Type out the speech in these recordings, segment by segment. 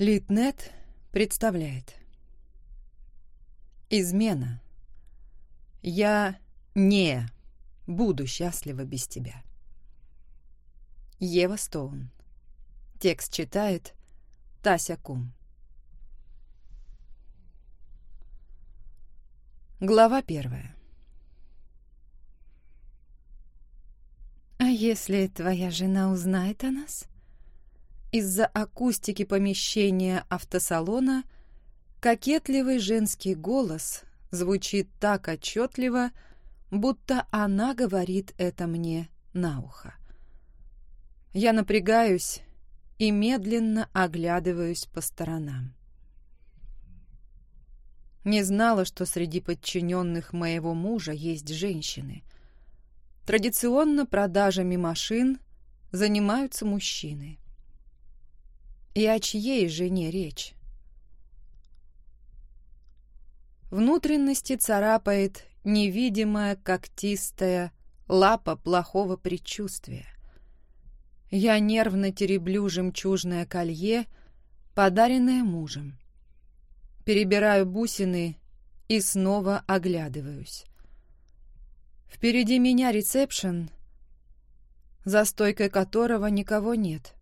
Литнет представляет. Измена. Я не буду счастлива без тебя. Ева Стоун. Текст читает Тася Кум. Глава первая. «А если твоя жена узнает о нас?» Из-за акустики помещения автосалона кокетливый женский голос звучит так отчетливо, будто она говорит это мне на ухо. Я напрягаюсь и медленно оглядываюсь по сторонам. Не знала, что среди подчиненных моего мужа есть женщины. Традиционно продажами машин занимаются мужчины. И о чьей жене речь? Внутренности царапает невидимая когтистая лапа плохого предчувствия. Я нервно тереблю жемчужное колье, подаренное мужем. Перебираю бусины и снова оглядываюсь. Впереди меня ресепшн, за стойкой которого никого нет.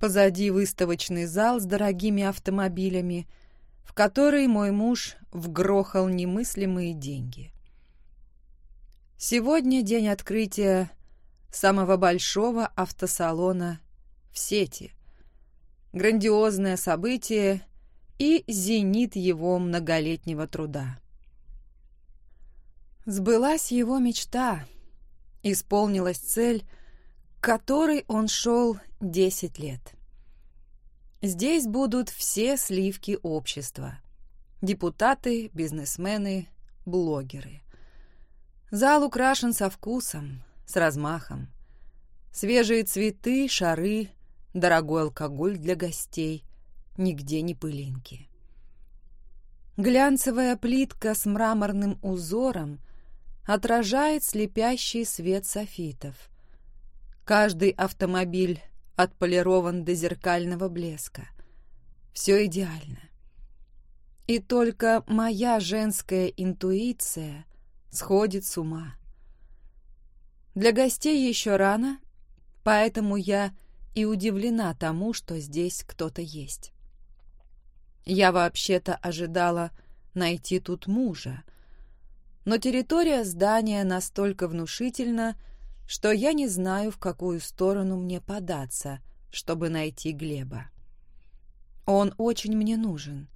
Позади выставочный зал с дорогими автомобилями, в который мой муж вгрохал немыслимые деньги. Сегодня день открытия самого большого автосалона в сети. Грандиозное событие и зенит его многолетнего труда. Сбылась его мечта, исполнилась цель, к которой он шел десять лет. Здесь будут все сливки общества. Депутаты, бизнесмены, блогеры. Зал украшен со вкусом, с размахом. Свежие цветы, шары, дорогой алкоголь для гостей. Нигде не пылинки. Глянцевая плитка с мраморным узором отражает слепящий свет софитов. Каждый автомобиль отполирован до зеркального блеска. Все идеально. И только моя женская интуиция сходит с ума. Для гостей еще рано, поэтому я и удивлена тому, что здесь кто-то есть. Я вообще-то ожидала найти тут мужа, но территория здания настолько внушительна, что я не знаю, в какую сторону мне податься, чтобы найти Глеба. Он очень мне нужен,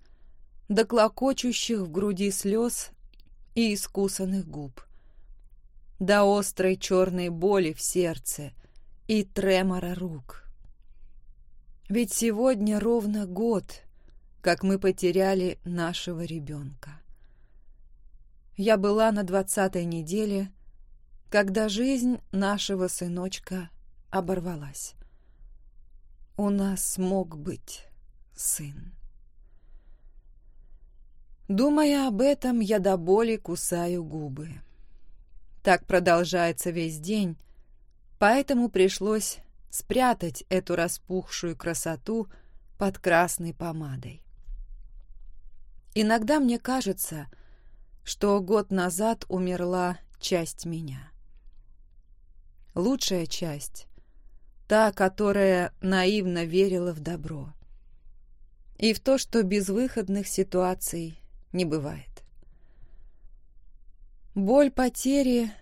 до клокочущих в груди слез и искусанных губ, до острой черной боли в сердце и тремора рук. Ведь сегодня ровно год, как мы потеряли нашего ребенка. Я была на двадцатой неделе, когда жизнь нашего сыночка оборвалась. У нас мог быть сын. Думая об этом, я до боли кусаю губы. Так продолжается весь день, поэтому пришлось спрятать эту распухшую красоту под красной помадой. Иногда мне кажется, что год назад умерла часть меня. Лучшая часть — та, которая наивно верила в добро. И в то, что безвыходных ситуаций не бывает. Боль потери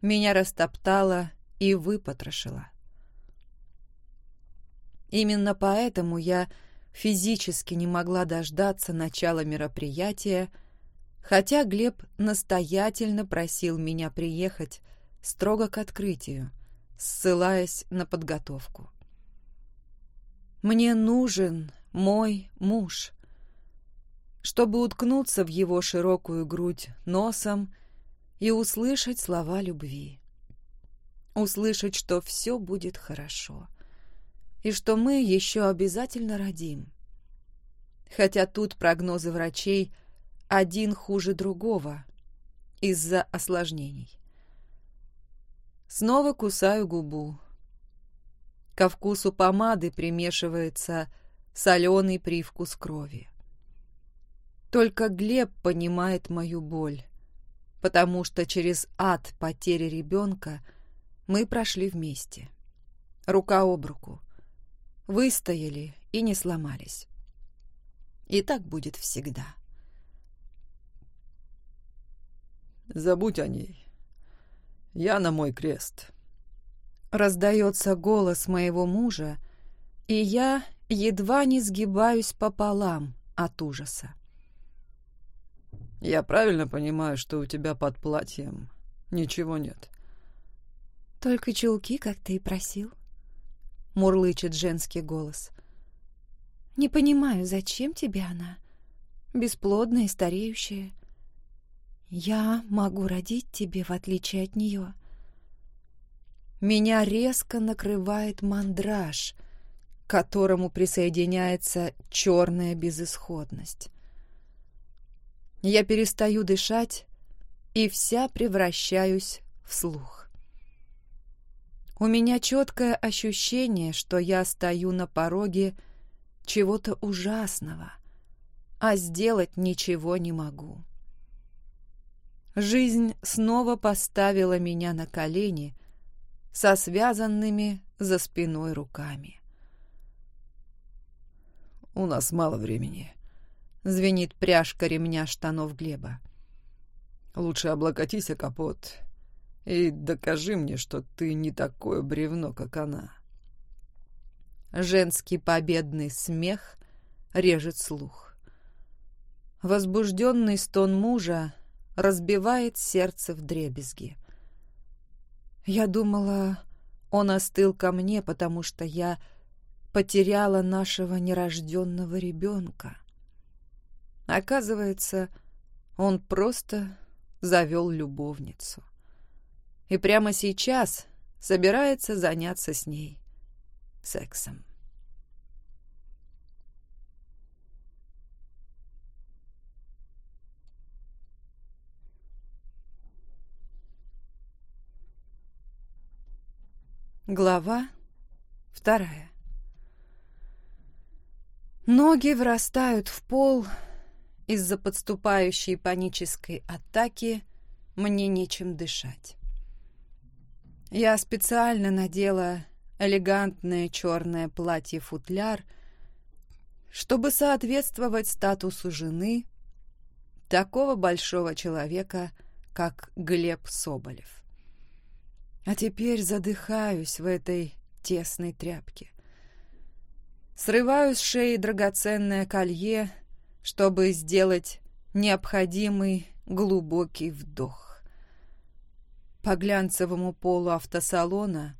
меня растоптала и выпотрошила. Именно поэтому я физически не могла дождаться начала мероприятия, хотя Глеб настоятельно просил меня приехать строго к открытию, ссылаясь на подготовку. «Мне нужен мой муж», чтобы уткнуться в его широкую грудь носом и услышать слова любви. Услышать, что все будет хорошо. И что мы еще обязательно родим. Хотя тут прогнозы врачей один хуже другого из-за осложнений. Снова кусаю губу. Ко вкусу помады примешивается соленый привкус крови. Только Глеб понимает мою боль, потому что через ад потери ребенка мы прошли вместе. Рука об руку. Выстояли и не сломались. И так будет всегда. Забудь о ней. Я на мой крест. Раздается голос моего мужа, и я едва не сгибаюсь пополам от ужаса. Я правильно понимаю, что у тебя под платьем ничего нет? Только чулки, как ты и просил. Мурлычет женский голос. Не понимаю, зачем тебе она? Бесплодная и стареющая. Я могу родить тебе, в отличие от нее. Меня резко накрывает мандраж, к которому присоединяется черная безысходность. Я перестаю дышать и вся превращаюсь в слух. У меня четкое ощущение, что я стою на пороге чего-то ужасного, а сделать ничего не могу. Жизнь снова поставила меня на колени со связанными за спиной руками. «У нас мало времени», Звенит пряжка ремня штанов Глеба. «Лучше облокотись о капот и докажи мне, что ты не такое бревно, как она». Женский победный смех режет слух. Возбужденный стон мужа разбивает сердце в дребезги. Я думала, он остыл ко мне, потому что я потеряла нашего нерожденного ребенка. Оказывается, он просто завел любовницу. И прямо сейчас собирается заняться с ней сексом. Глава вторая Ноги врастают в пол, из-за подступающей панической атаки мне нечем дышать. Я специально надела элегантное черное платье-футляр, чтобы соответствовать статусу жены такого большого человека, как Глеб Соболев. А теперь задыхаюсь в этой тесной тряпке. Срываю с шеи драгоценное колье чтобы сделать необходимый глубокий вдох. По глянцевому полу автосалона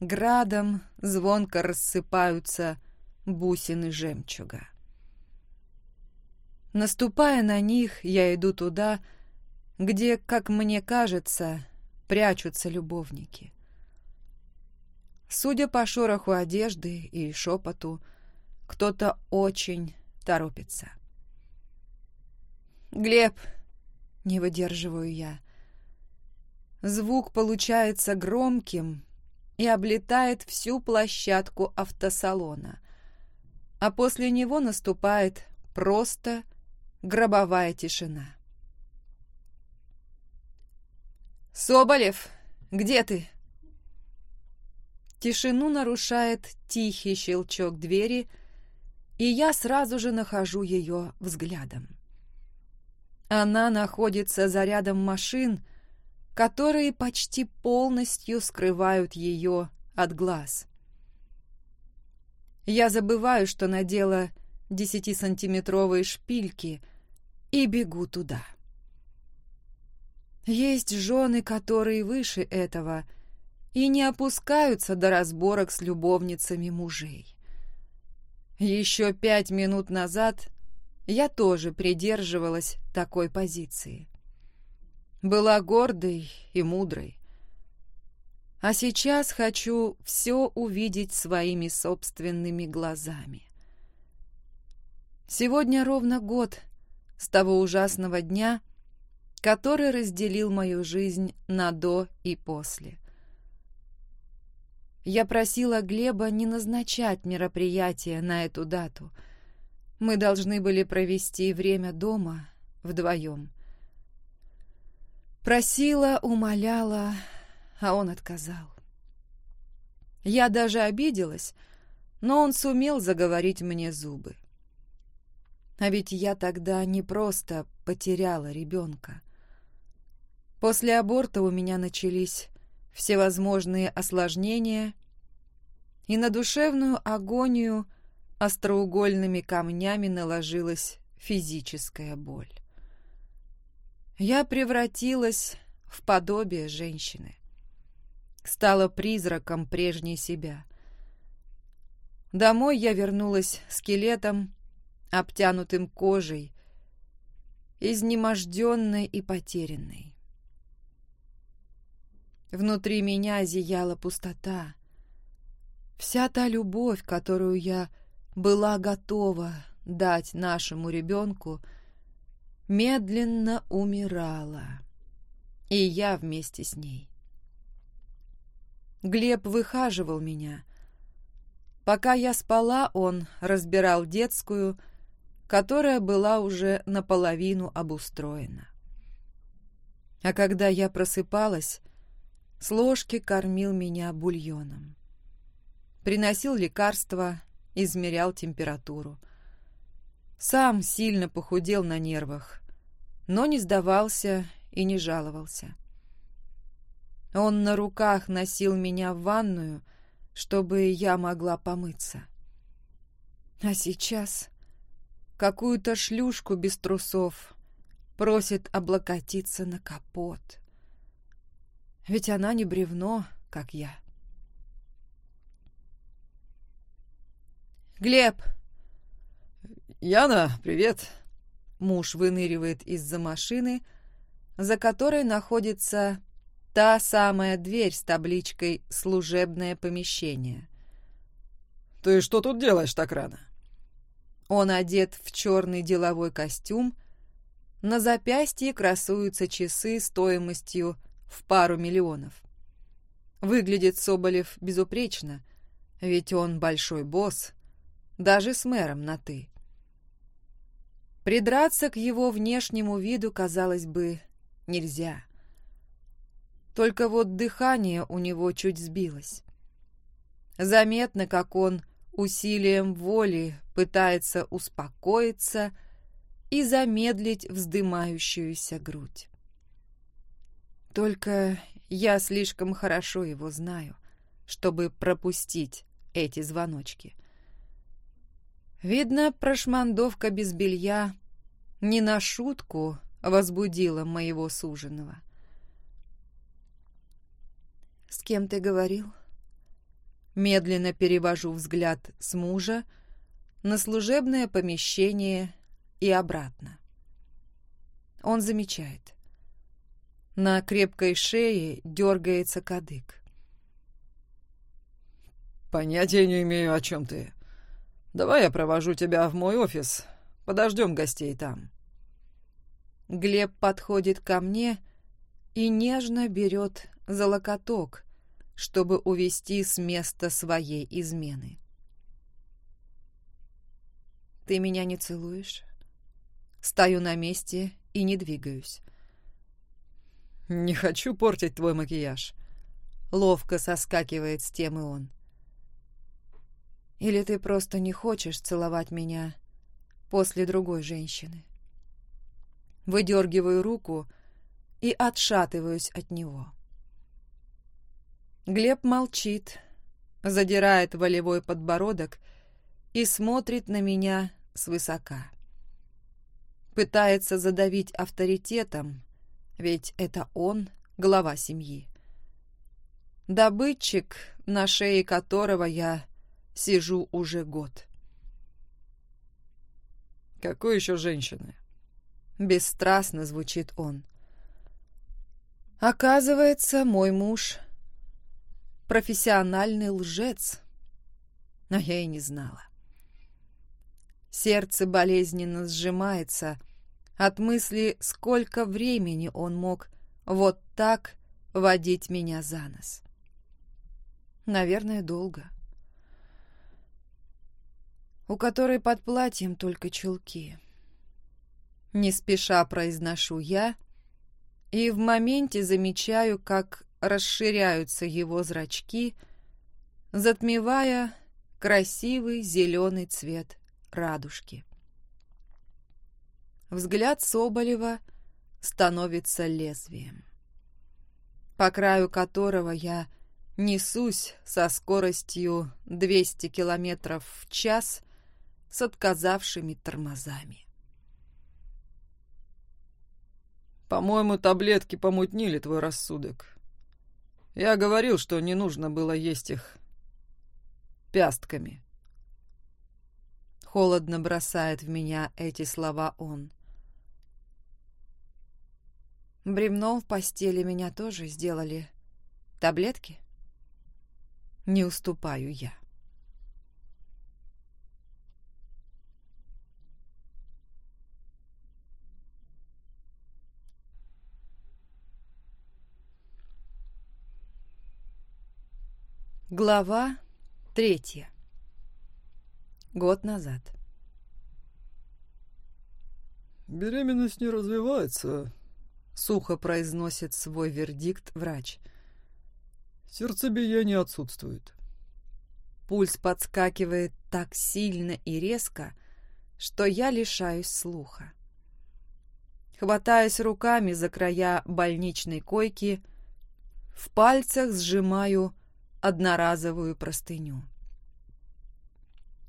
градом звонко рассыпаются бусины жемчуга. Наступая на них, я иду туда, где, как мне кажется, прячутся любовники. Судя по шороху одежды и шепоту, кто-то очень торопится. «Глеб!» — не выдерживаю я. Звук получается громким и облетает всю площадку автосалона, а после него наступает просто гробовая тишина. «Соболев, где ты?» Тишину нарушает тихий щелчок двери — и я сразу же нахожу ее взглядом. Она находится за рядом машин, которые почти полностью скрывают ее от глаз. Я забываю, что надела десятисантиметровые шпильки и бегу туда. Есть жены, которые выше этого и не опускаются до разборок с любовницами мужей. Еще пять минут назад я тоже придерживалась такой позиции. Была гордой и мудрой. А сейчас хочу все увидеть своими собственными глазами. Сегодня ровно год с того ужасного дня, который разделил мою жизнь на «до» и «после». Я просила Глеба не назначать мероприятие на эту дату. Мы должны были провести время дома вдвоем. Просила, умоляла, а он отказал. Я даже обиделась, но он сумел заговорить мне зубы. А ведь я тогда не просто потеряла ребенка. После аборта у меня начались всевозможные осложнения, и на душевную агонию остроугольными камнями наложилась физическая боль. Я превратилась в подобие женщины. Стала призраком прежней себя. Домой я вернулась скелетом, обтянутым кожей, изнеможденной и потерянной. Внутри меня зияла пустота. Вся та любовь, которую я была готова дать нашему ребенку, медленно умирала. И я вместе с ней. Глеб выхаживал меня. Пока я спала, он разбирал детскую, которая была уже наполовину обустроена. А когда я просыпалась, с ложки кормил меня бульоном. Приносил лекарства, измерял температуру. Сам сильно похудел на нервах, но не сдавался и не жаловался. Он на руках носил меня в ванную, чтобы я могла помыться. А сейчас какую-то шлюшку без трусов просит облокотиться на капот. Ведь она не бревно, как я. «Глеб!» «Яна, привет!» Муж выныривает из-за машины, за которой находится та самая дверь с табличкой «Служебное помещение». «Ты что тут делаешь так рано?» Он одет в черный деловой костюм, на запястье красуются часы стоимостью в пару миллионов. Выглядит Соболев безупречно, ведь он большой босс, даже с мэром на «ты». Придраться к его внешнему виду, казалось бы, нельзя. Только вот дыхание у него чуть сбилось. Заметно, как он усилием воли пытается успокоиться и замедлить вздымающуюся грудь. Только я слишком хорошо его знаю, чтобы пропустить эти звоночки. Видно, прошмандовка без белья не на шутку возбудила моего суженого. «С кем ты говорил?» Медленно перевожу взгляд с мужа на служебное помещение и обратно. Он замечает. На крепкой шее дергается кадык. «Понятия не имею, о чем ты. Давай я провожу тебя в мой офис. Подождем гостей там». Глеб подходит ко мне и нежно берет за локоток, чтобы увести с места своей измены. «Ты меня не целуешь?» Стою на месте и не двигаюсь. «Не хочу портить твой макияж». Ловко соскакивает с темы он. «Или ты просто не хочешь целовать меня после другой женщины?» Выдергиваю руку и отшатываюсь от него. Глеб молчит, задирает волевой подбородок и смотрит на меня свысока. Пытается задавить авторитетом, ведь это он глава семьи. Добытчик, на шее которого я сижу уже год. «Какой еще женщины?» Бесстрастно звучит он. Оказывается, мой муж — профессиональный лжец, но я и не знала. Сердце болезненно сжимается — от мысли, сколько времени он мог вот так водить меня за нос. Наверное, долго. У которой под платьем только чулки. Не спеша произношу я, и в моменте замечаю, как расширяются его зрачки, затмевая красивый зеленый цвет радужки. Взгляд Соболева становится лезвием, по краю которого я несусь со скоростью 200 километров в час с отказавшими тормозами. «По-моему, таблетки помутнили твой рассудок. Я говорил, что не нужно было есть их пястками». Холодно бросает в меня эти слова он. Бревно в постели меня тоже сделали. Таблетки? Не уступаю я. Глава третья. Год назад. «Беременность не развивается», — сухо произносит свой вердикт врач. «Сердцебиение отсутствует». Пульс подскакивает так сильно и резко, что я лишаюсь слуха. Хватаясь руками за края больничной койки, в пальцах сжимаю одноразовую простыню.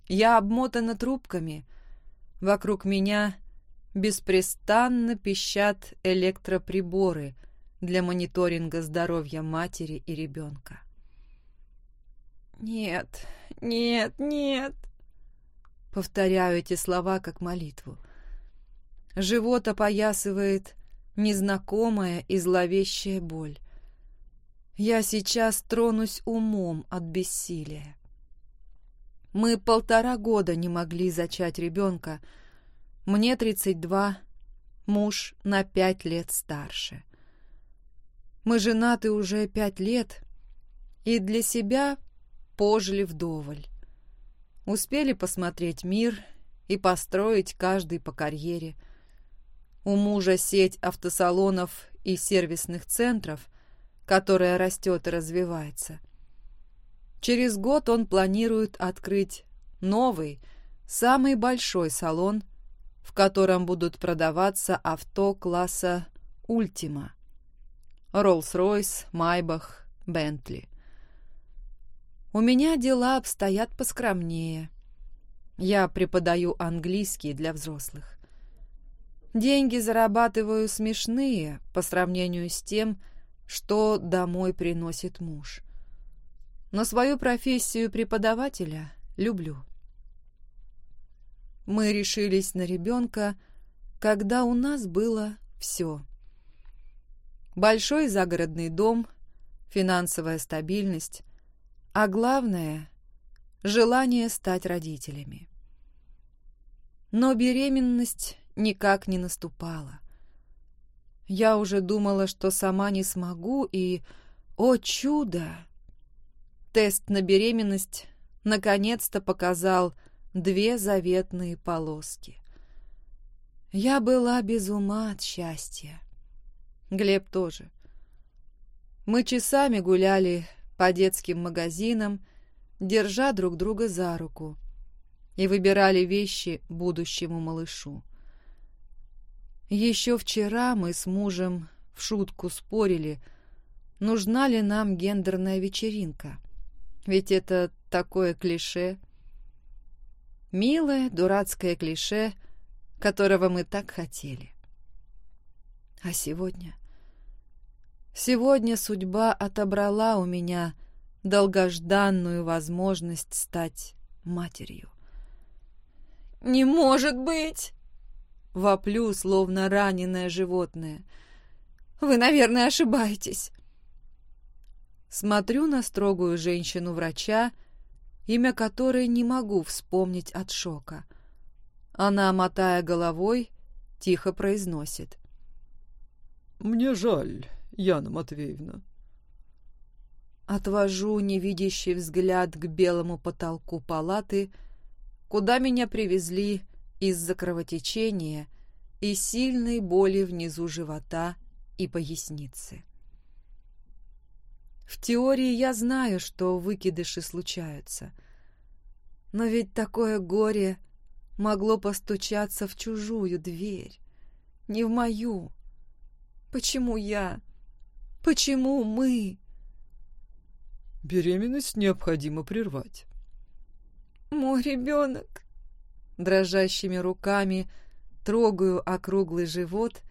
Я обмотана трубками. Вокруг меня беспрестанно пищат электроприборы для мониторинга здоровья матери и ребенка. «Нет, нет, нет!» Повторяю эти слова как молитву. Живот опоясывает незнакомая и зловещая боль. Я сейчас тронусь умом от бессилия. Мы полтора года не могли зачать ребенка. Мне 32, муж на пять лет старше. Мы женаты уже пять лет и для себя пожили вдоволь. Успели посмотреть мир и построить каждый по карьере. У мужа сеть автосалонов и сервисных центров, которая растет и развивается – Через год он планирует открыть новый, самый большой салон, в котором будут продаваться авто класса «Ультима» — Роллс-Ройс, Майбах, Бентли. У меня дела обстоят поскромнее. Я преподаю английский для взрослых. Деньги зарабатываю смешные по сравнению с тем, что домой приносит муж но свою профессию преподавателя люблю. Мы решились на ребенка, когда у нас было все. Большой загородный дом, финансовая стабильность, а главное — желание стать родителями. Но беременность никак не наступала. Я уже думала, что сама не смогу, и, о чудо, Тест на беременность наконец-то показал две заветные полоски. Я была без ума от счастья. Глеб тоже. Мы часами гуляли по детским магазинам, держа друг друга за руку, и выбирали вещи будущему малышу. Еще вчера мы с мужем в шутку спорили, нужна ли нам гендерная вечеринка. Ведь это такое клише. Милое, дурацкое клише, которого мы так хотели. А сегодня... Сегодня судьба отобрала у меня долгожданную возможность стать матерью. «Не может быть!» Воплю, словно раненое животное. «Вы, наверное, ошибаетесь». Смотрю на строгую женщину-врача, имя которой не могу вспомнить от шока. Она, мотая головой, тихо произносит. «Мне жаль, Яна Матвеевна». Отвожу невидящий взгляд к белому потолку палаты, куда меня привезли из-за кровотечения и сильной боли внизу живота и поясницы. В теории я знаю, что выкидыши случаются. Но ведь такое горе могло постучаться в чужую дверь, не в мою. Почему я? Почему мы? Беременность необходимо прервать. Мой ребенок. Дрожащими руками трогаю округлый живот,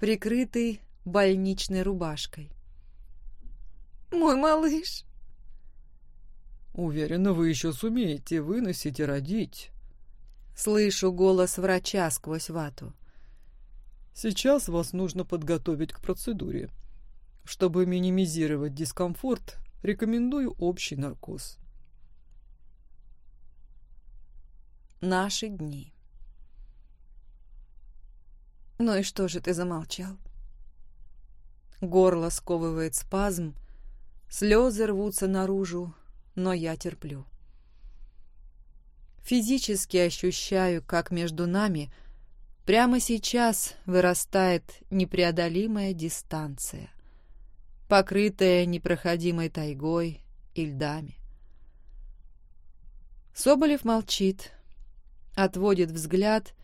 прикрытый больничной рубашкой. Мой малыш. Уверена, вы еще сумеете выносить и родить. Слышу голос врача сквозь вату. Сейчас вас нужно подготовить к процедуре. Чтобы минимизировать дискомфорт, Рекомендую общий наркоз. Наши дни. Ну и что же ты замолчал? Горло сковывает спазм, слезы рвутся наружу, но я терплю. Физически ощущаю, как между нами прямо сейчас вырастает непреодолимая дистанция покрытая непроходимой тайгой и льдами. Соболев молчит, отводит взгляд,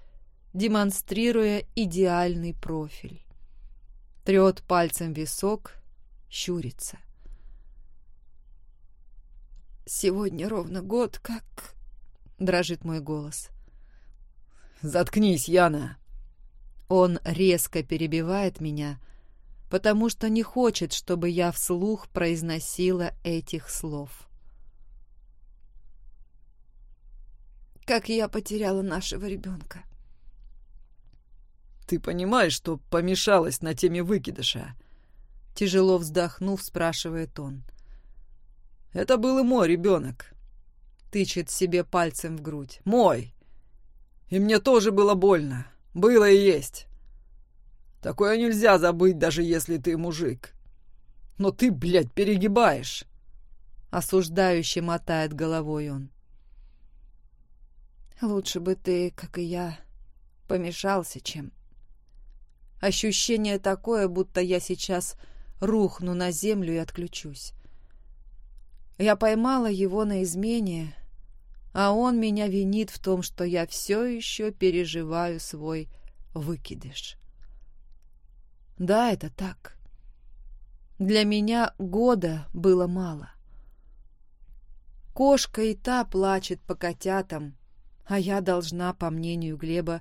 демонстрируя идеальный профиль. Трет пальцем висок, щурится. «Сегодня ровно год, как...» — дрожит мой голос. «Заткнись, Яна!» Он резко перебивает меня, — потому что не хочет, чтобы я вслух произносила этих слов. Как я потеряла нашего ребенка. «Ты понимаешь, что помешалась на теме выкидыша?» Тяжело вздохнув, спрашивает он. «Это был и мой ребенок», — тычет себе пальцем в грудь. «Мой! И мне тоже было больно. Было и есть. Такое нельзя забыть, даже если ты мужик. Но ты, блядь, перегибаешь. Осуждающе мотает головой он. Лучше бы ты, как и я, помешался, чем... Ощущение такое, будто я сейчас рухну на землю и отключусь. Я поймала его на измене, а он меня винит в том, что я все еще переживаю свой выкидыш. Да, это так. Для меня года было мало. Кошка и та плачет по котятам, а я должна, по мнению Глеба,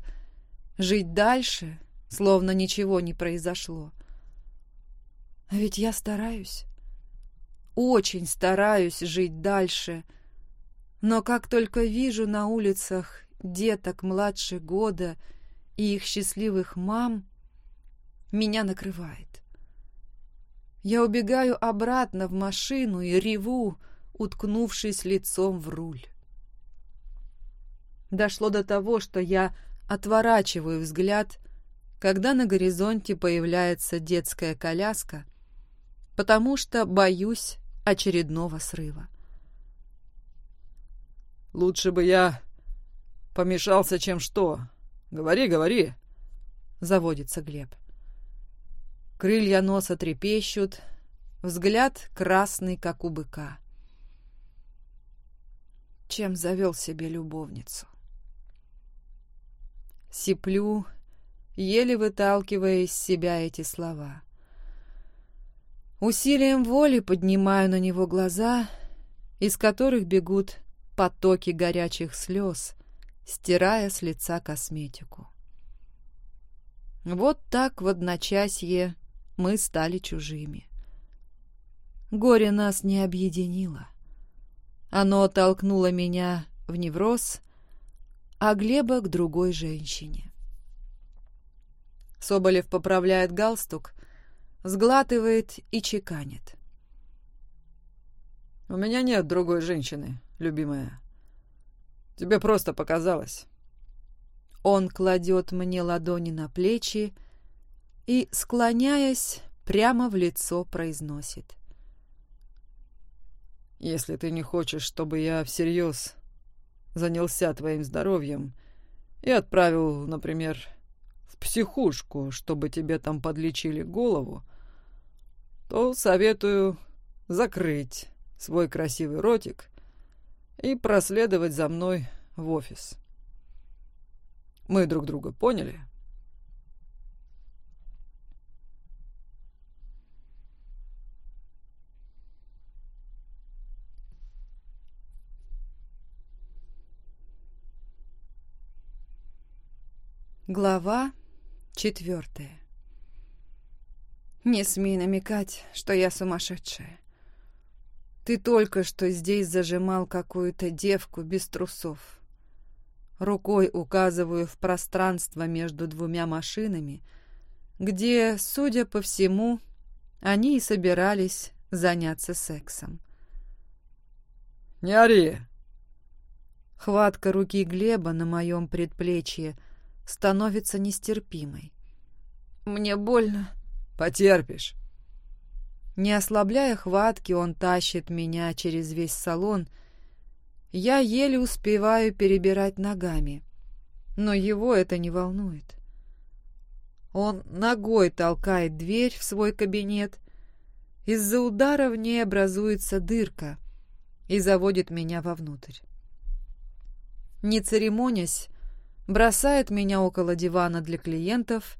жить дальше, словно ничего не произошло. А ведь я стараюсь. Очень стараюсь жить дальше, но как только вижу на улицах деток младше года и их счастливых мам, меня накрывает. Я убегаю обратно в машину и реву, уткнувшись лицом в руль. Дошло до того, что я отворачиваю взгляд, когда на горизонте появляется детская коляска, потому что боюсь очередного срыва. «Лучше бы я помешался, чем что. Говори, говори», — заводится Глеб. Крылья носа трепещут, взгляд красный, как у быка. Чем завел себе любовницу? Сиплю, еле выталкивая из себя эти слова. Усилием воли поднимаю на него глаза, из которых бегут потоки горячих слез, стирая с лица косметику. Вот так в одночасье мы стали чужими. Горе нас не объединило. Оно толкнуло меня в невроз, а Глеба к другой женщине. Соболев поправляет галстук, сглатывает и чеканит. «У меня нет другой женщины, любимая. Тебе просто показалось». Он кладет мне ладони на плечи, и, склоняясь, прямо в лицо произносит. если ты не хочешь, чтобы я всерьез занялся твоим здоровьем и отправил, например, в психушку, чтобы тебе там подлечили голову, то советую закрыть свой красивый ротик и проследовать за мной в офис. Мы друг друга поняли?» Глава четвертая. Не смей намекать, что я сумасшедшая. Ты только что здесь зажимал какую-то девку без трусов. Рукой указываю в пространство между двумя машинами, где, судя по всему, они и собирались заняться сексом. «Не ори!» Хватка руки Глеба на моем предплечье — становится нестерпимой. «Мне больно». «Потерпишь». Не ослабляя хватки, он тащит меня через весь салон. Я еле успеваю перебирать ногами, но его это не волнует. Он ногой толкает дверь в свой кабинет. Из-за удара в ней образуется дырка и заводит меня вовнутрь. Не церемонясь, бросает меня около дивана для клиентов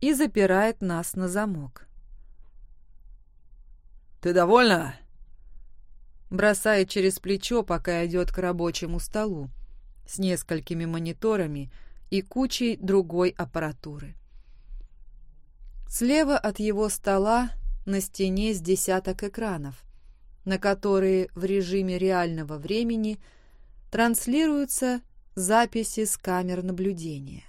и запирает нас на замок. «Ты довольна?» Бросает через плечо, пока идет к рабочему столу с несколькими мониторами и кучей другой аппаратуры. Слева от его стола на стене с десяток экранов, на которые в режиме реального времени транслируются записи с камер наблюдения.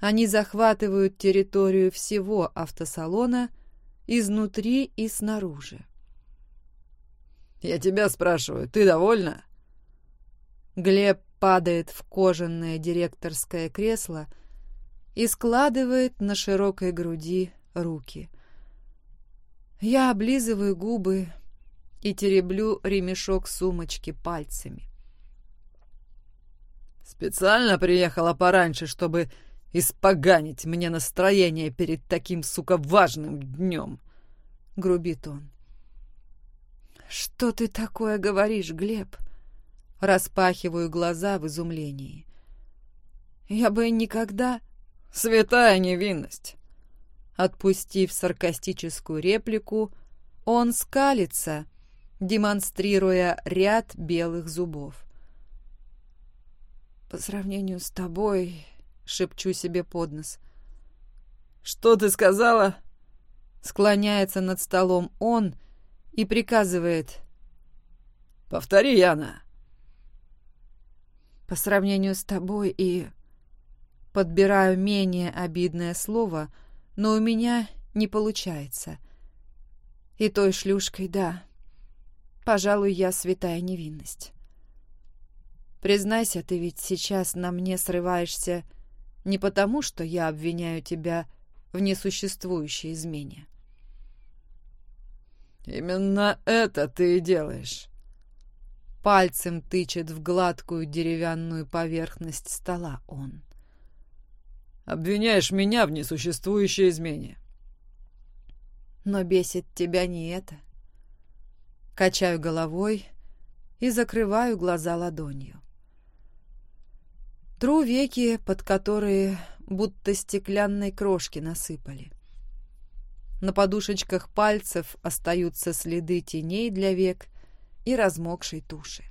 Они захватывают территорию всего автосалона изнутри и снаружи. «Я тебя спрашиваю, ты довольна?» Глеб падает в кожаное директорское кресло и складывает на широкой груди руки. Я облизываю губы и тереблю ремешок сумочки пальцами. Специально приехала пораньше, чтобы испоганить мне настроение перед таким, сука, важным днем. Грубит он. Что ты такое говоришь, Глеб? Распахиваю глаза в изумлении. Я бы никогда... Святая невинность. Отпустив саркастическую реплику, он скалится, демонстрируя ряд белых зубов. По сравнению с тобой, шепчу себе под нос. Что ты сказала? Склоняется над столом он и приказывает. Повтори, Яна. По сравнению с тобой и... Подбираю менее обидное слово, но у меня не получается. И той шлюшкой, да. Пожалуй, я святая невинность. Признайся, ты ведь сейчас на мне срываешься не потому, что я обвиняю тебя в несуществующей измене. Именно это ты и делаешь. Пальцем тычет в гладкую деревянную поверхность стола он. Обвиняешь меня в несуществующей измене. Но бесит тебя не это. Качаю головой и закрываю глаза ладонью. Тру веки, под которые будто стеклянной крошки насыпали. На подушечках пальцев остаются следы теней для век и размокшей туши.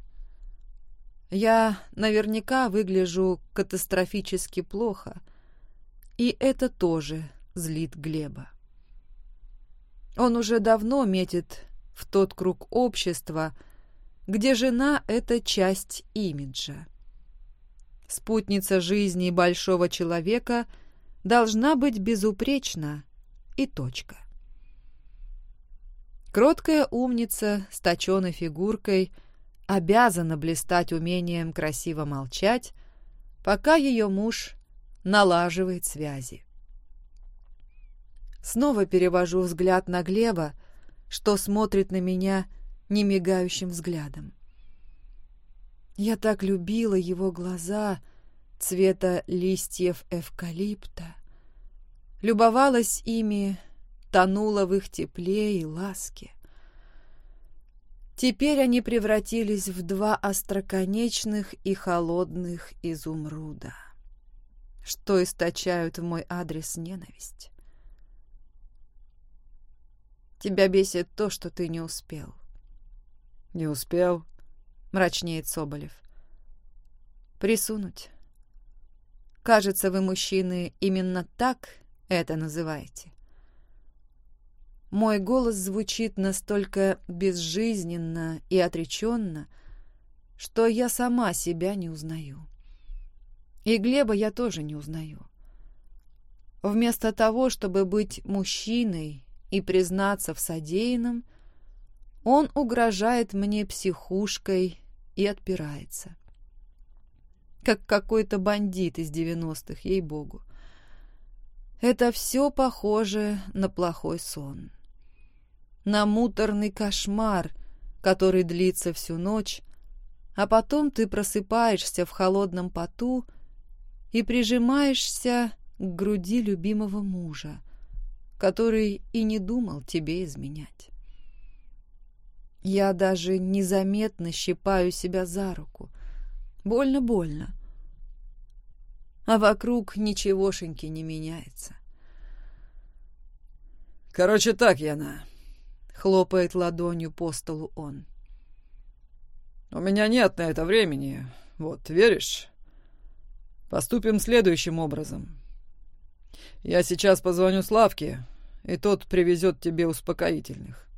Я наверняка выгляжу катастрофически плохо, и это тоже злит Глеба. Он уже давно метит в тот круг общества, где жена — это часть имиджа спутница жизни большого человека, должна быть безупречна и точка. Кроткая умница с точеной фигуркой обязана блистать умением красиво молчать, пока ее муж налаживает связи. Снова перевожу взгляд на Глеба, что смотрит на меня немигающим взглядом. Я так любила его глаза цвета листьев эвкалипта, любовалась ими, тонула в их тепле и ласке. Теперь они превратились в два остроконечных и холодных изумруда, что источают в мой адрес ненависть. Тебя бесит то, что ты не успел. Не успел, мрачнеет Соболев. Присунуть. Кажется, вы, мужчины, именно так это называете. Мой голос звучит настолько безжизненно и отреченно, что я сама себя не узнаю. И Глеба я тоже не узнаю. Вместо того, чтобы быть мужчиной и признаться в содеянном, он угрожает мне психушкой и отпирается. Как какой-то бандит из девяностых, ей-богу. Это все похоже на плохой сон на муторный кошмар, который длится всю ночь, а потом ты просыпаешься в холодном поту и прижимаешься к груди любимого мужа, который и не думал тебе изменять. Я даже незаметно щипаю себя за руку. Больно-больно. А вокруг ничегошеньки не меняется. «Короче так, Яна, Хлопает ладонью по столу он. «У меня нет на это времени. Вот, веришь? Поступим следующим образом. Я сейчас позвоню Славке, и тот привезет тебе успокоительных».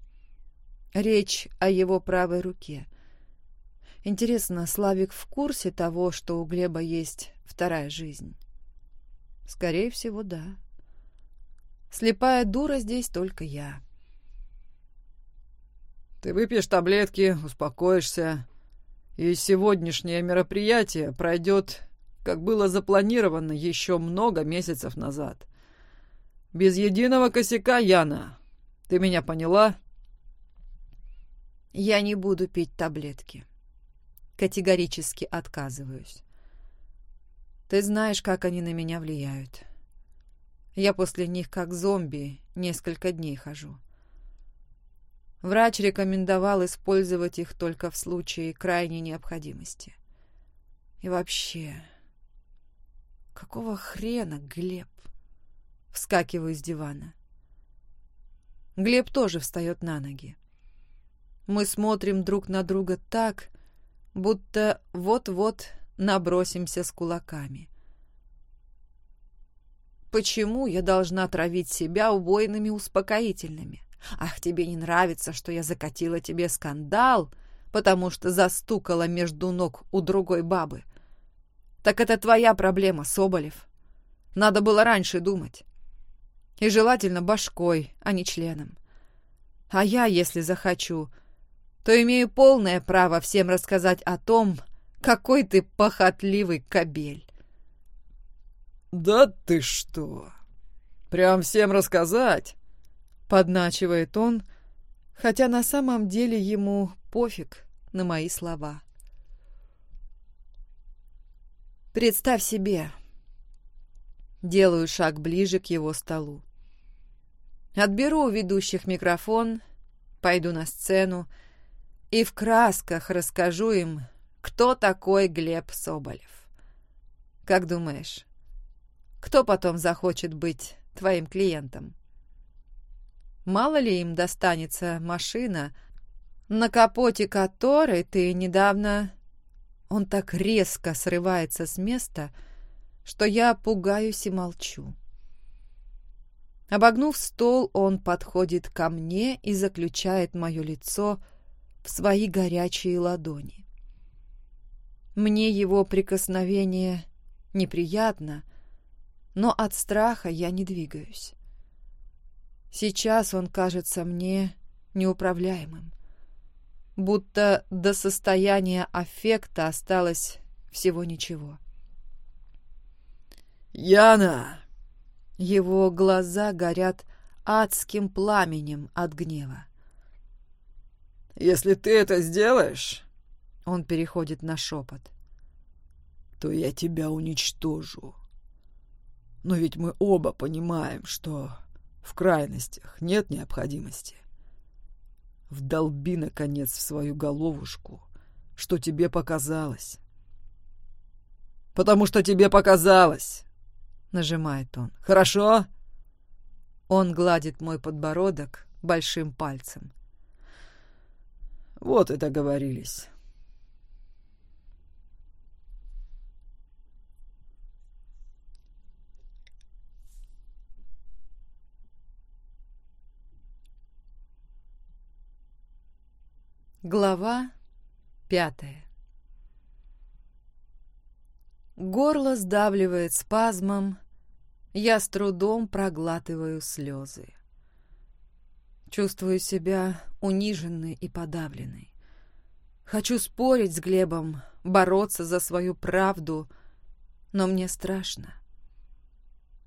Речь о его правой руке. Интересно, Славик в курсе того, что у Глеба есть вторая жизнь? Скорее всего, да. Слепая дура здесь только я. Ты выпьешь таблетки, успокоишься, и сегодняшнее мероприятие пройдет, как было запланировано еще много месяцев назад. Без единого косяка, Яна. Ты меня поняла? Я не буду пить таблетки. Категорически отказываюсь. Ты знаешь, как они на меня влияют. Я после них как зомби несколько дней хожу. Врач рекомендовал использовать их только в случае крайней необходимости. И вообще, какого хрена, Глеб? Вскакиваю с дивана. Глеб тоже встает на ноги. Мы смотрим друг на друга так, будто вот-вот набросимся с кулаками. Почему я должна травить себя убойными успокоительными? Ах, тебе не нравится, что я закатила тебе скандал, потому что застукала между ног у другой бабы. Так это твоя проблема, Соболев. Надо было раньше думать. И желательно башкой, а не членом. А я, если захочу, то имею полное право всем рассказать о том, какой ты похотливый кобель. «Да ты что? Прям всем рассказать?» Подначивает он, хотя на самом деле ему пофиг на мои слова. Представь себе. Делаю шаг ближе к его столу. Отберу у ведущих микрофон, пойду на сцену и в красках расскажу им, кто такой Глеб Соболев. Как думаешь, кто потом захочет быть твоим клиентом? Мало ли им достанется машина, на капоте которой ты недавно... Он так резко срывается с места, что я пугаюсь и молчу. Обогнув стол, он подходит ко мне и заключает мое лицо в свои горячие ладони. Мне его прикосновение неприятно, но от страха я не двигаюсь. Сейчас он кажется мне неуправляемым. Будто до состояния аффекта осталось всего ничего. «Яна!» Его глаза горят адским пламенем от гнева. Если ты это сделаешь, он переходит на шепот, то я тебя уничтожу. Но ведь мы оба понимаем, что в крайностях нет необходимости. Вдолби, наконец, в свою головушку, что тебе показалось. Потому что тебе показалось, — нажимает он. Хорошо? Он гладит мой подбородок большим пальцем. Вот и договорились. Глава пятая Горло сдавливает спазмом, я с трудом проглатываю слезы. Чувствую себя униженной и подавленной. Хочу спорить с Глебом, бороться за свою правду, но мне страшно.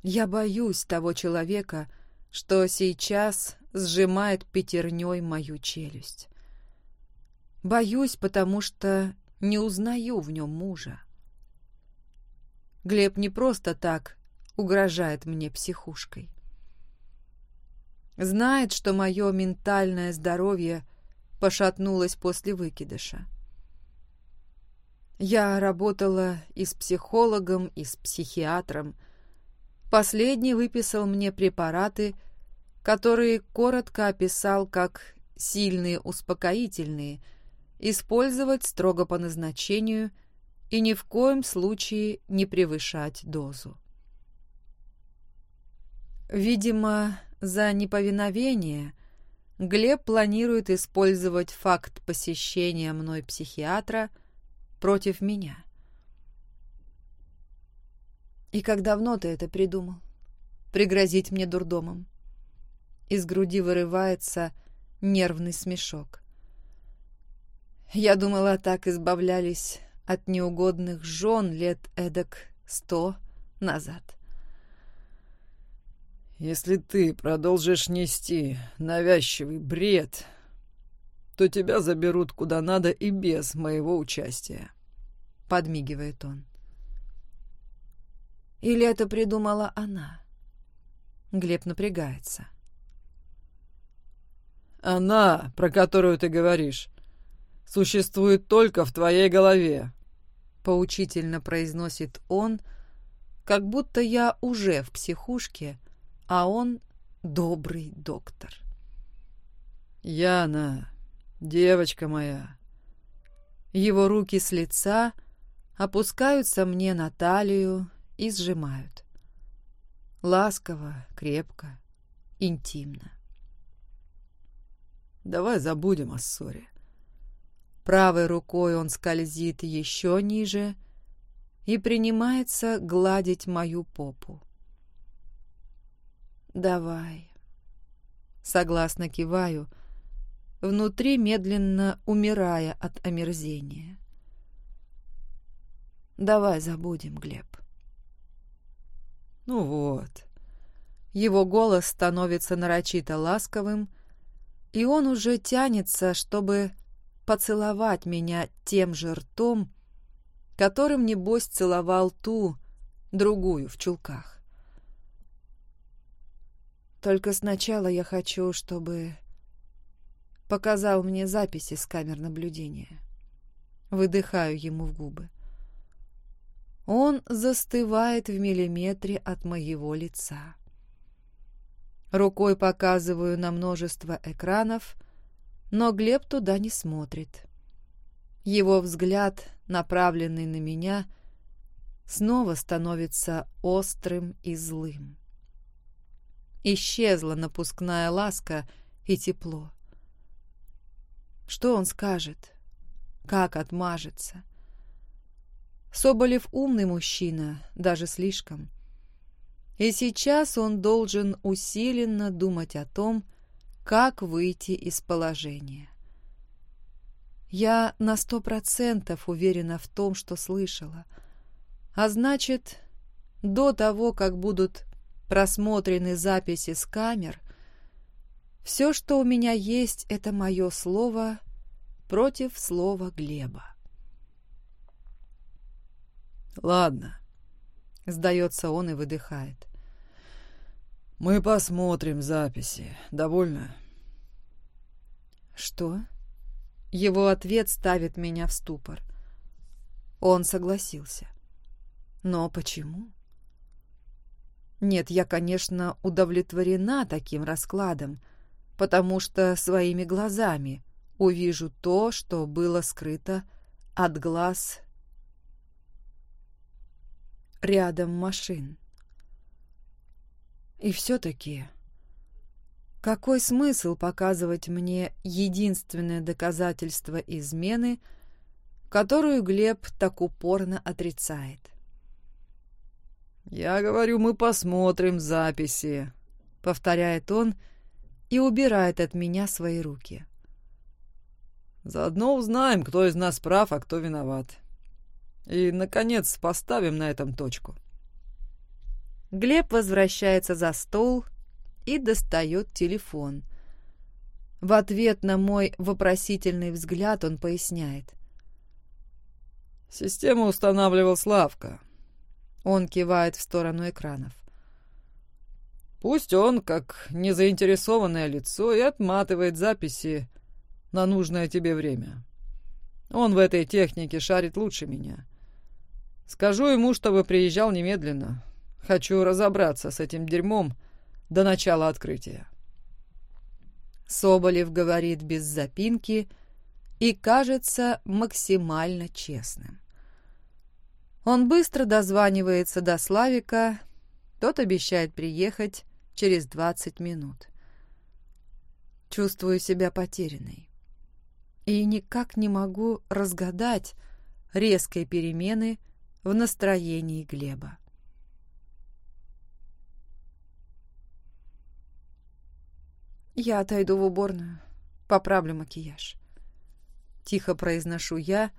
Я боюсь того человека, что сейчас сжимает пятерней мою челюсть. Боюсь, потому что не узнаю в нем мужа. Глеб не просто так угрожает мне психушкой. Знает, что мое ментальное здоровье пошатнулось после выкидыша. Я работала и с психологом, и с психиатром. Последний выписал мне препараты, которые коротко описал как сильные успокоительные – использовать строго по назначению и ни в коем случае не превышать дозу. Видимо, за неповиновение Глеб планирует использовать факт посещения мной психиатра против меня. «И как давно ты это придумал? Пригрозить мне дурдомом?» Из груди вырывается нервный смешок. Я думала, так избавлялись от неугодных жен лет эдак сто назад. «Если ты продолжишь нести навязчивый бред, то тебя заберут куда надо и без моего участия», — подмигивает он. Или это придумала она? Глеб напрягается. «Она, про которую ты говоришь, существует только в твоей голове», — поучительно произносит он, как будто я уже в психушке, а он добрый доктор. «Яна, девочка моя». Его руки с лица опускаются мне на талию и сжимают. Ласково, крепко, интимно. «Давай забудем о ссоре. Правой рукой он скользит еще ниже и принимается гладить мою попу. «Давай». Согласно киваю, внутри медленно умирая от омерзения. «Давай забудем, Глеб». «Ну вот». Его голос становится нарочито ласковым, и он уже тянется, чтобы поцеловать меня тем же ртом, которым, небось, целовал ту, другую в чулках. Только сначала я хочу, чтобы показал мне записи с камер наблюдения. Выдыхаю ему в губы. Он застывает в миллиметре от моего лица. Рукой показываю на множество экранов, но Глеб туда не смотрит. Его взгляд, направленный на меня, снова становится острым и злым. Исчезла напускная ласка и тепло. Что он скажет? Как отмажется? Соболев умный мужчина, даже слишком. И сейчас он должен усиленно думать о том, как выйти из положения. Я на сто процентов уверена в том, что слышала. А значит, до того, как будут просмотрены записи с камер, все, что у меня есть, это мое слово против слова Глеба. «Ладно», — сдается он и выдыхает. «Мы посмотрим записи. Довольно?» «Что?» Его ответ ставит меня в ступор. Он согласился. Но почему? Нет, я, конечно, удовлетворена таким раскладом, потому что своими глазами увижу то, что было скрыто от глаз рядом машин. И все-таки какой смысл показывать мне единственное доказательство измены, которую Глеб так упорно отрицает? «Я говорю, мы посмотрим записи», — повторяет он и убирает от меня свои руки. «Заодно узнаем, кто из нас прав, а кто виноват. И, наконец, поставим на этом точку». Глеб возвращается за стол и достает телефон. В ответ на мой вопросительный взгляд он поясняет. «Систему устанавливал Славка». Он кивает в сторону экранов. «Пусть он, как незаинтересованное лицо, и отматывает записи на нужное тебе время. Он в этой технике шарит лучше меня. Скажу ему, чтобы приезжал немедленно. Хочу разобраться с этим дерьмом до начала открытия. Соболев говорит без запинки и кажется максимально честным. Он быстро дозванивается до Славика, тот обещает приехать через 20 минут. Чувствую себя потерянной и никак не могу разгадать резкой перемены в настроении Глеба. «Я отойду в уборную, поправлю макияж». Тихо произношу я,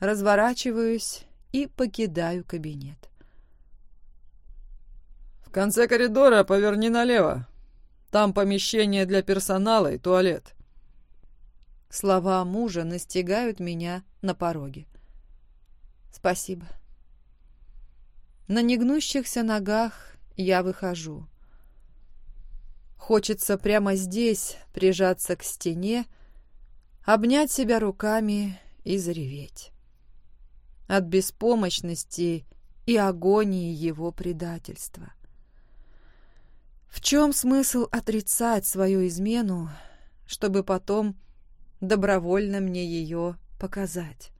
разворачиваюсь и покидаю кабинет. «В конце коридора поверни налево. Там помещение для персонала и туалет». Слова мужа настигают меня на пороге. «Спасибо». На негнущихся ногах я выхожу. Хочется прямо здесь прижаться к стене, обнять себя руками и зареветь. От беспомощности и агонии его предательства. В чем смысл отрицать свою измену, чтобы потом добровольно мне ее показать?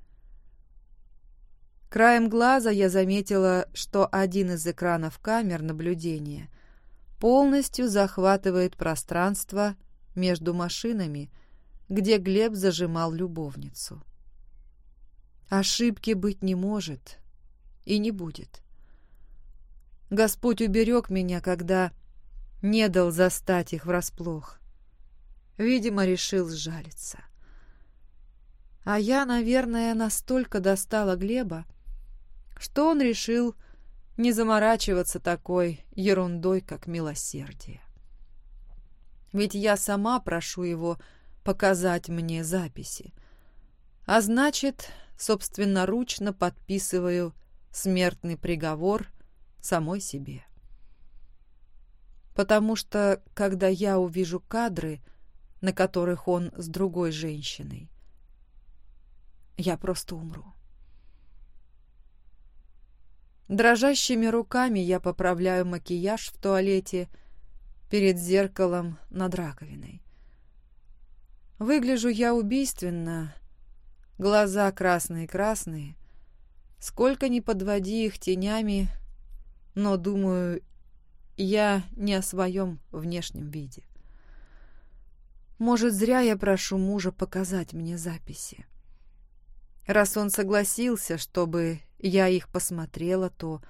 Краем глаза я заметила, что один из экранов камер наблюдения — полностью захватывает пространство между машинами, где Глеб зажимал любовницу. Ошибки быть не может и не будет. Господь уберег меня, когда не дал застать их врасплох. Видимо, решил сжалиться. А я, наверное, настолько достала Глеба, что он решил не заморачиваться такой ерундой, как милосердие. Ведь я сама прошу его показать мне записи, а значит, собственноручно подписываю смертный приговор самой себе. Потому что, когда я увижу кадры, на которых он с другой женщиной, я просто умру. Дрожащими руками я поправляю макияж в туалете перед зеркалом над раковиной. Выгляжу я убийственно, глаза красные-красные, сколько ни подводи их тенями, но, думаю, я не о своем внешнем виде. Может, зря я прошу мужа показать мне записи. Раз он согласился, чтобы я их посмотрела, то,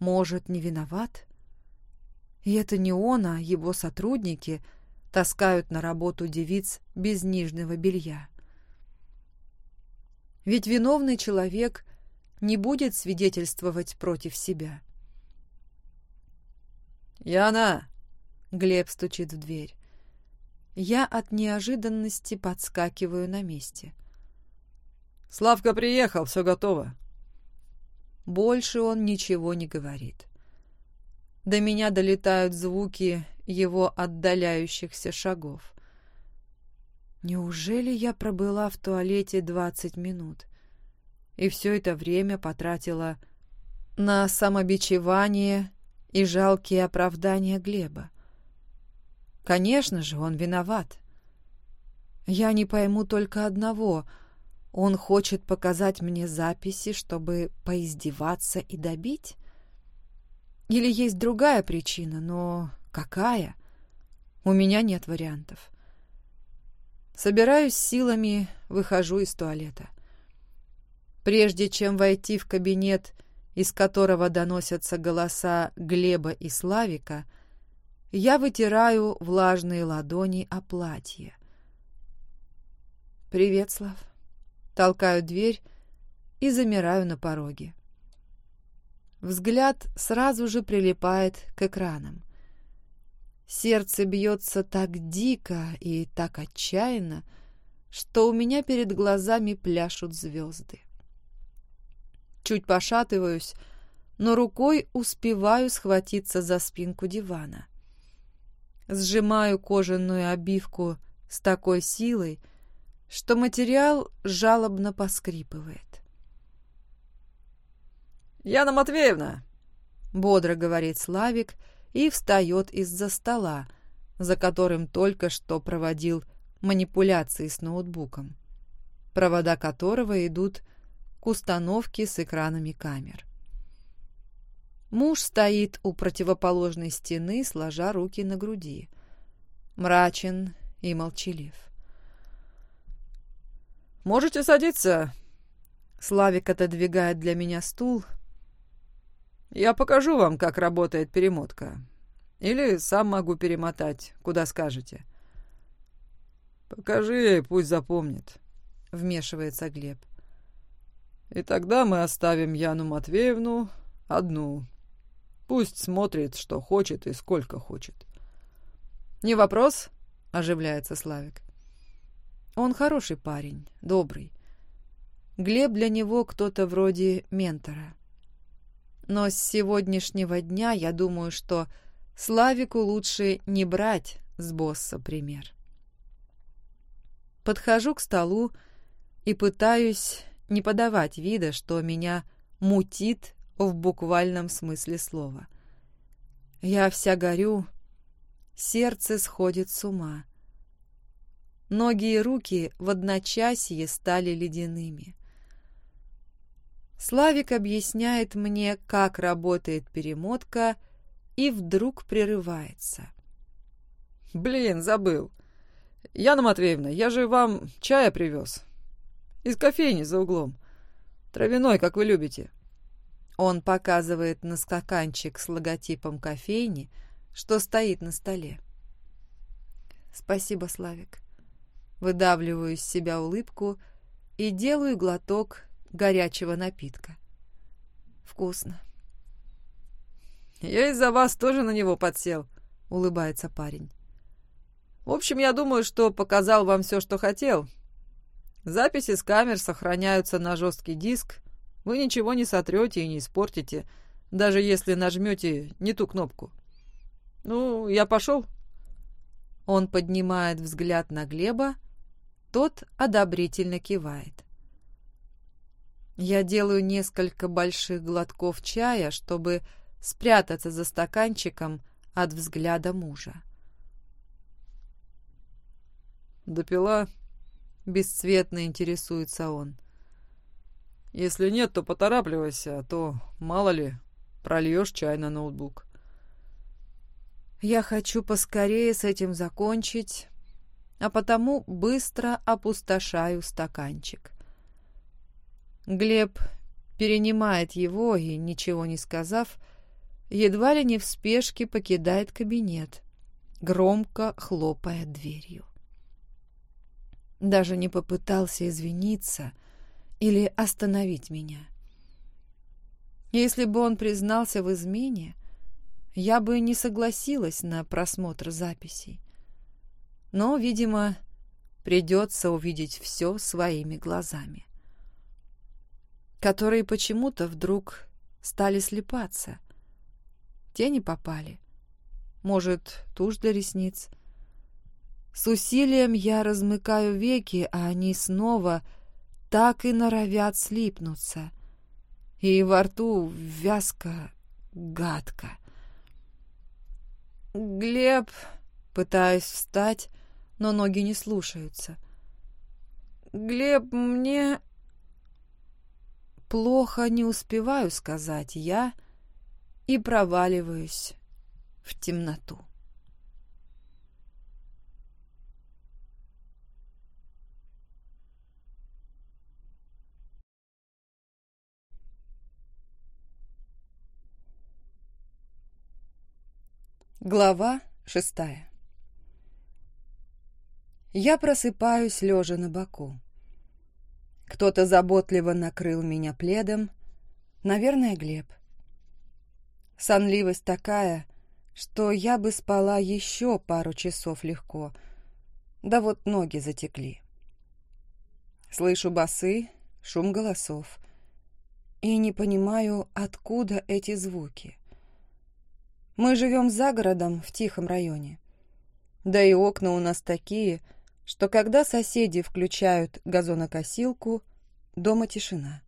может, не виноват? И это не он, а его сотрудники таскают на работу девиц без нижнего белья. Ведь виновный человек не будет свидетельствовать против себя. «Яна!» — Глеб стучит в дверь. Я от неожиданности подскакиваю на месте. Славка приехал, все готово. Больше он ничего не говорит. До меня долетают звуки его отдаляющихся шагов. Неужели я пробыла в туалете двадцать минут и все это время потратила на самобичевание и жалкие оправдания Глеба? Конечно же, он виноват. Я не пойму только одного. Он хочет показать мне записи, чтобы поиздеваться и добить? Или есть другая причина, но какая? У меня нет вариантов. Собираюсь силами, выхожу из туалета. Прежде чем войти в кабинет, из которого доносятся голоса Глеба и Славика, я вытираю влажные ладони о платье. «Привет, Слав». Толкаю дверь и замираю на пороге. Взгляд сразу же прилипает к экранам. Сердце бьется так дико и так отчаянно, что у меня перед глазами пляшут звезды. Чуть пошатываюсь, но рукой успеваю схватиться за спинку дивана. Сжимаю кожаную обивку с такой силой, что материал жалобно поскрипывает. «Яна Матвеевна!» — бодро говорит Славик и встает из-за стола, за которым только что проводил манипуляции с ноутбуком, провода которого идут к установке с экранами камер. Муж стоит у противоположной стены, сложа руки на груди. Мрачен и молчалив. «Можете садиться?» Славик отодвигает для меня стул. «Я покажу вам, как работает перемотка. Или сам могу перемотать, куда скажете». «Покажи ей, пусть запомнит», — вмешивается Глеб. «И тогда мы оставим Яну Матвеевну одну. Пусть смотрит, что хочет и сколько хочет». «Не вопрос?» — оживляется Славик. Он хороший парень, добрый. Глеб для него кто-то вроде ментора. Но с сегодняшнего дня я думаю, что Славику лучше не брать с босса пример. Подхожу к столу и пытаюсь не подавать вида, что меня мутит в буквальном смысле слова. Я вся горю, сердце сходит с ума. Ноги и руки в одночасье стали ледяными. Славик объясняет мне, как работает перемотка, и вдруг прерывается. «Блин, забыл. Яна Матвеевна, я же вам чая привез. Из кофейни за углом. Травяной, как вы любите». Он показывает на скаканчик с логотипом кофейни, что стоит на столе. «Спасибо, Славик выдавливаю из себя улыбку и делаю глоток горячего напитка. Вкусно. «Я из-за вас тоже на него подсел», — улыбается парень. «В общем, я думаю, что показал вам все, что хотел. Записи с камер сохраняются на жесткий диск. Вы ничего не сотрете и не испортите, даже если нажмете не ту кнопку. Ну, я пошел». Он поднимает взгляд на Глеба, тот одобрительно кивает. Я делаю несколько больших глотков чая, чтобы спрятаться за стаканчиком от взгляда мужа. «Допила?» — бесцветно интересуется он. «Если нет, то поторапливайся, а то, мало ли, прольешь чай на ноутбук». Я хочу поскорее с этим закончить, а потому быстро опустошаю стаканчик. Глеб перенимает его и, ничего не сказав, едва ли не в спешке покидает кабинет, громко хлопая дверью. Даже не попытался извиниться или остановить меня. Если бы он признался в измене, я бы не согласилась на просмотр записей но, видимо, придется увидеть все своими глазами. Которые почему-то вдруг стали слепаться. Тени попали. Может, тушь для ресниц. С усилием я размыкаю веки, а они снова так и норовят слипнуться. И во рту вязко, гадко. «Глеб!» Пытаюсь встать, но ноги не слушаются. «Глеб, мне...» Плохо не успеваю сказать я и проваливаюсь в темноту. Глава шестая Я просыпаюсь, лежа на боку. Кто-то заботливо накрыл меня пледом. Наверное, Глеб. Сонливость такая, что я бы спала еще пару часов легко. Да вот ноги затекли. Слышу басы, шум голосов. И не понимаю, откуда эти звуки. Мы живем за городом, в тихом районе. Да и окна у нас такие, что когда соседи включают газонокосилку, дома тишина.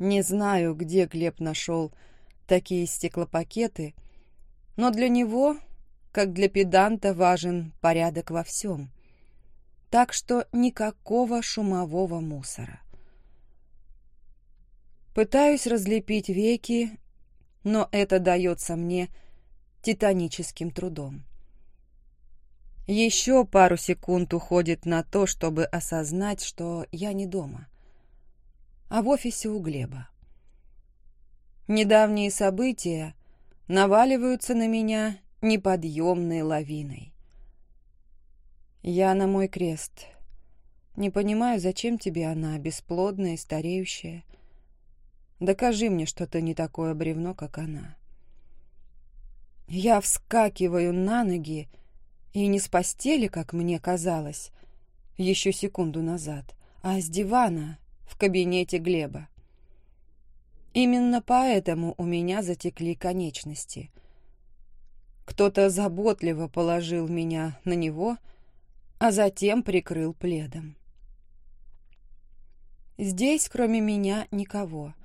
Не знаю, где Глеб нашел такие стеклопакеты, но для него, как для педанта, важен порядок во всем. Так что никакого шумового мусора. Пытаюсь разлепить веки но это дается мне титаническим трудом. Еще пару секунд уходит на то, чтобы осознать, что я не дома, а в офисе у Глеба. Недавние события наваливаются на меня неподъемной лавиной. Я на мой крест. Не понимаю, зачем тебе она, бесплодная стареющая. Докажи мне, что ты не такое бревно, как она. Я вскакиваю на ноги, и не с постели, как мне казалось, еще секунду назад, а с дивана в кабинете Глеба. Именно поэтому у меня затекли конечности. Кто-то заботливо положил меня на него, а затем прикрыл пледом. Здесь, кроме меня, никого —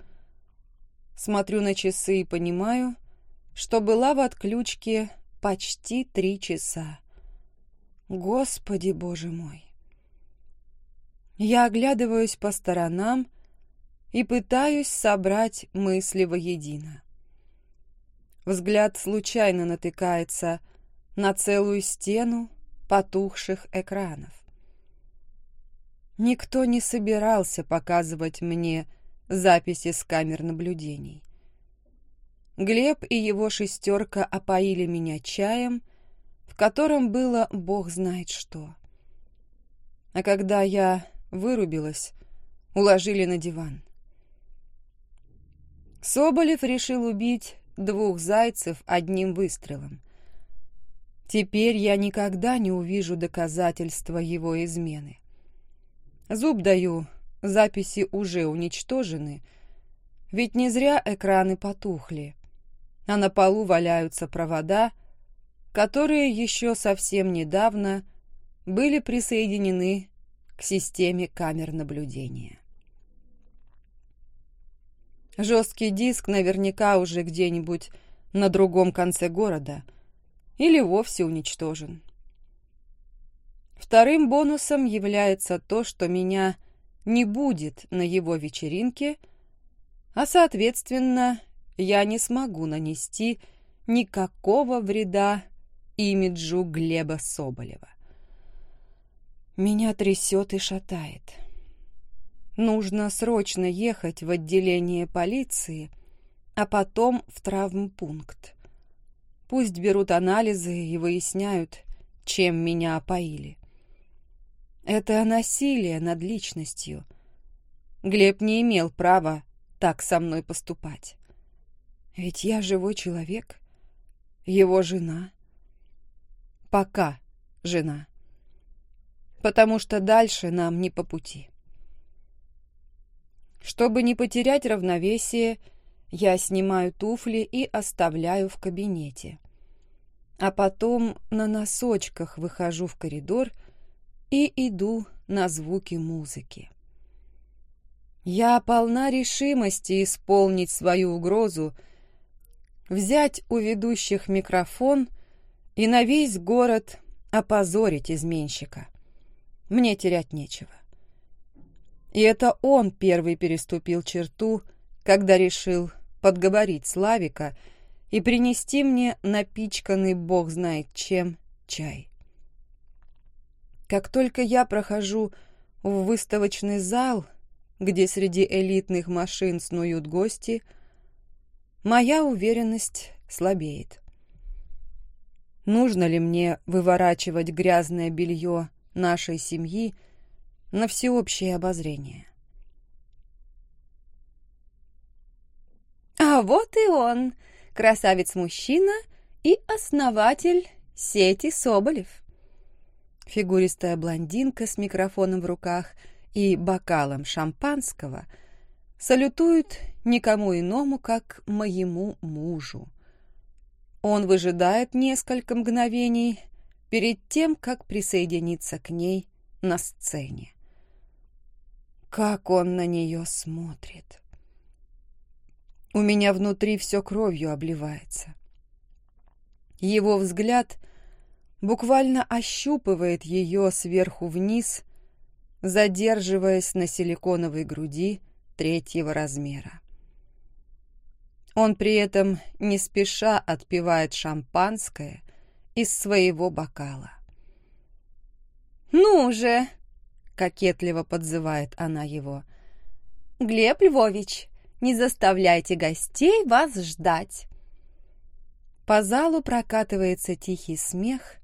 Смотрю на часы и понимаю, что была в отключке почти три часа. Господи, боже мой! Я оглядываюсь по сторонам и пытаюсь собрать мысли воедино. Взгляд случайно натыкается на целую стену потухших экранов. Никто не собирался показывать мне записи с камер наблюдений. Глеб и его шестерка опоили меня чаем, в котором было бог знает что. А когда я вырубилась, уложили на диван. Соболев решил убить двух зайцев одним выстрелом. Теперь я никогда не увижу доказательства его измены. Зуб даю, записи уже уничтожены, ведь не зря экраны потухли, а на полу валяются провода, которые еще совсем недавно были присоединены к системе камер наблюдения. Жесткий диск наверняка уже где-нибудь на другом конце города или вовсе уничтожен. Вторым бонусом является то, что меня не будет на его вечеринке, а, соответственно, я не смогу нанести никакого вреда имиджу Глеба Соболева. Меня трясет и шатает. Нужно срочно ехать в отделение полиции, а потом в травмпункт. Пусть берут анализы и выясняют, чем меня опоили. Это насилие над личностью. Глеб не имел права так со мной поступать. Ведь я живой человек, его жена. Пока жена. Потому что дальше нам не по пути. Чтобы не потерять равновесие, я снимаю туфли и оставляю в кабинете. А потом на носочках выхожу в коридор и иду на звуки музыки. Я полна решимости исполнить свою угрозу, взять у ведущих микрофон и на весь город опозорить изменщика. Мне терять нечего. И это он первый переступил черту, когда решил подговорить Славика и принести мне напичканный бог знает чем чай. Как только я прохожу в выставочный зал, где среди элитных машин снуют гости, моя уверенность слабеет. Нужно ли мне выворачивать грязное белье нашей семьи на всеобщее обозрение? А вот и он, красавец-мужчина и основатель сети Соболев. Фигуристая блондинка с микрофоном в руках – и бокалом шампанского салютуют никому иному, как моему мужу. Он выжидает несколько мгновений перед тем, как присоединиться к ней на сцене. Как он на нее смотрит! У меня внутри все кровью обливается. Его взгляд буквально ощупывает ее сверху вниз, задерживаясь на силиконовой груди третьего размера. Он при этом не спеша отпивает шампанское из своего бокала. «Ну же!» — кокетливо подзывает она его. «Глеб Львович, не заставляйте гостей вас ждать!» По залу прокатывается тихий смех,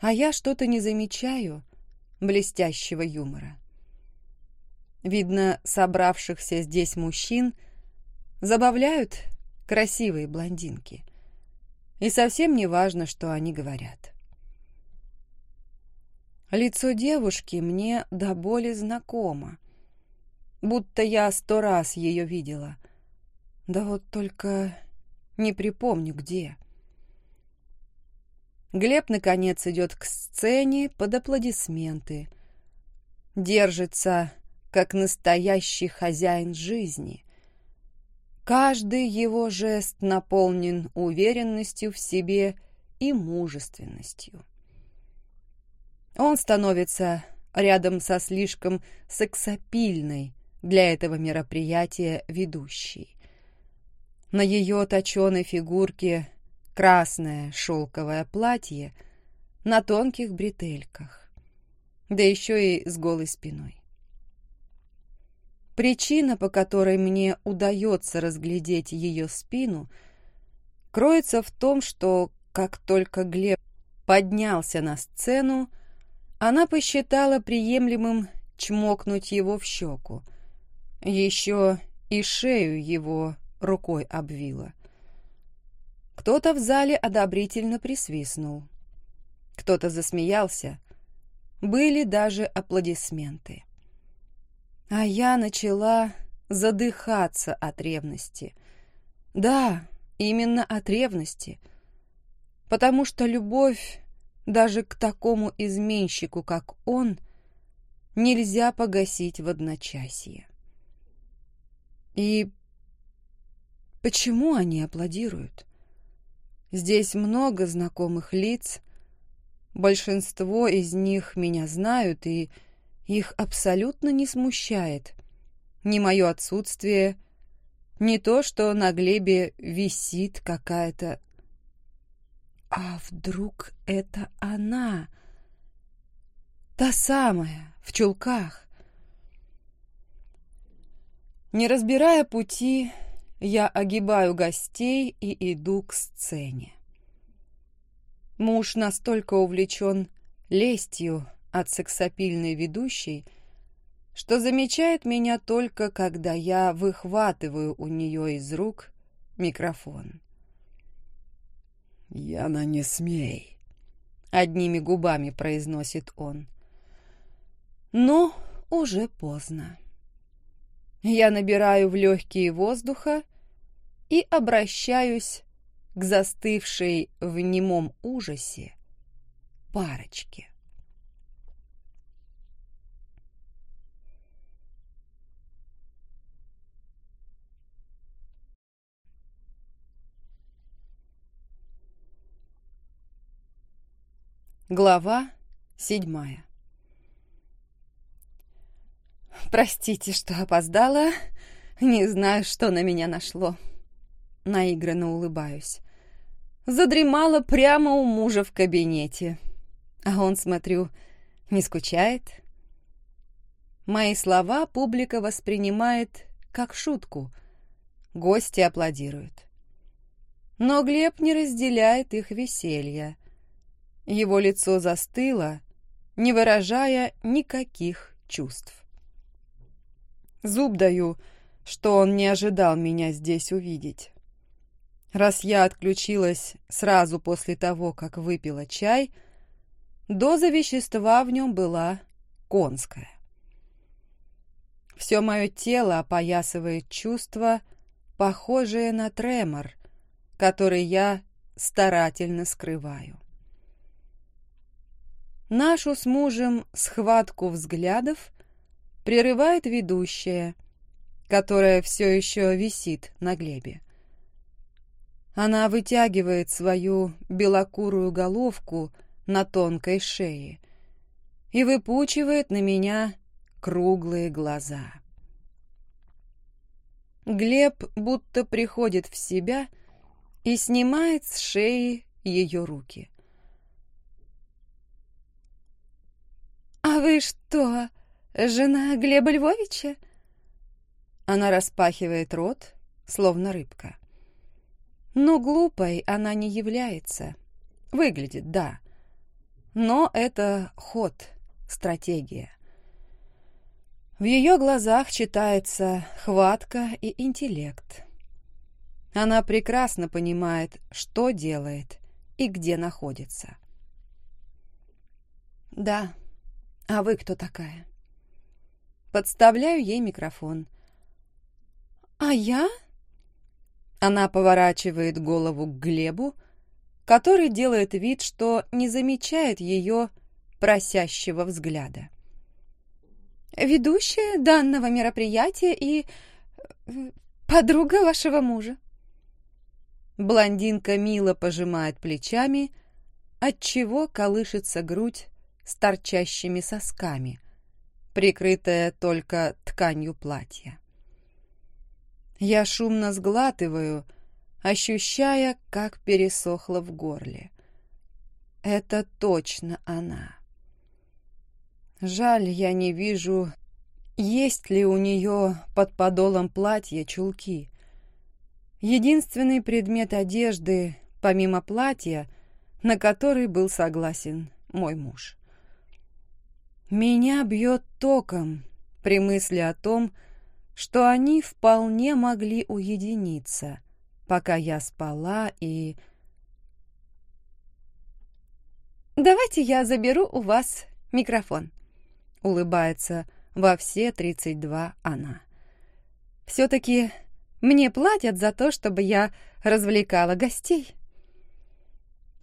а я что-то не замечаю — блестящего юмора. Видно, собравшихся здесь мужчин забавляют красивые блондинки. И совсем не важно, что они говорят. Лицо девушки мне до боли знакомо, будто я сто раз ее видела. Да вот только не припомню, где. Глеб, наконец, идет к сцене под аплодисменты. Держится, как настоящий хозяин жизни. Каждый его жест наполнен уверенностью в себе и мужественностью. Он становится рядом со слишком сексапильной для этого мероприятия ведущей. На ее точеной фигурке красное шелковое платье на тонких бретельках, да еще и с голой спиной. Причина, по которой мне удается разглядеть ее спину, кроется в том, что как только Глеб поднялся на сцену, она посчитала приемлемым чмокнуть его в щеку. Еще и шею его рукой обвила. Кто-то в зале одобрительно присвистнул. Кто-то засмеялся. Были даже аплодисменты. А я начала задыхаться от ревности. Да, именно от ревности. Потому что любовь даже к такому изменщику, как он, нельзя погасить в одночасье. И почему они аплодируют? Здесь много знакомых лиц. Большинство из них меня знают, и их абсолютно не смущает ни мое отсутствие, ни то, что на Глебе висит какая-то... А вдруг это она? Та самая, в чулках. Не разбирая пути, я огибаю гостей и иду к сцене. Муж настолько увлечен лестью от сексапильной ведущей, что замечает меня только, когда я выхватываю у нее из рук микрофон. «Яна, не смей!» — одними губами произносит он. Но уже поздно. Я набираю в легкие воздуха и обращаюсь к застывшей в немом ужасе парочке. Глава седьмая «Простите, что опоздала. Не знаю, что на меня нашло». Наигранно улыбаюсь. Задремала прямо у мужа в кабинете. А он, смотрю, не скучает. Мои слова публика воспринимает как шутку. Гости аплодируют. Но Глеб не разделяет их веселья. Его лицо застыло, не выражая никаких чувств. Зуб даю, что он не ожидал меня здесь увидеть. Раз я отключилась сразу после того, как выпила чай, доза вещества в нем была конская. Все мое тело опоясывает чувство, похожее на тремор, который я старательно скрываю. Нашу с мужем схватку взглядов прерывает ведущая, которая все еще висит на глебе. Она вытягивает свою белокурую головку на тонкой шее и выпучивает на меня круглые глаза. Глеб будто приходит в себя и снимает с шеи ее руки. «А вы что, жена Глеба Львовича?» Она распахивает рот, словно рыбка. Но глупой она не является. Выглядит, да. Но это ход, стратегия. В ее глазах читается хватка и интеллект. Она прекрасно понимает, что делает и где находится. Да, «А вы кто такая?» Подставляю ей микрофон. «А я?» Она поворачивает голову к Глебу, который делает вид, что не замечает ее просящего взгляда. «Ведущая данного мероприятия и э, подруга вашего мужа». Блондинка мило пожимает плечами, отчего колышется грудь с торчащими сосками, прикрытая только тканью платья. Я шумно сглатываю, ощущая, как пересохло в горле. Это точно она. Жаль, я не вижу, есть ли у нее под подолом платья чулки. Единственный предмет одежды, помимо платья, на который был согласен мой муж. Меня бьет током при мысли о том, что они вполне могли уединиться, пока я спала и... «Давайте я заберу у вас микрофон», — улыбается во все тридцать два она. «Все-таки мне платят за то, чтобы я развлекала гостей».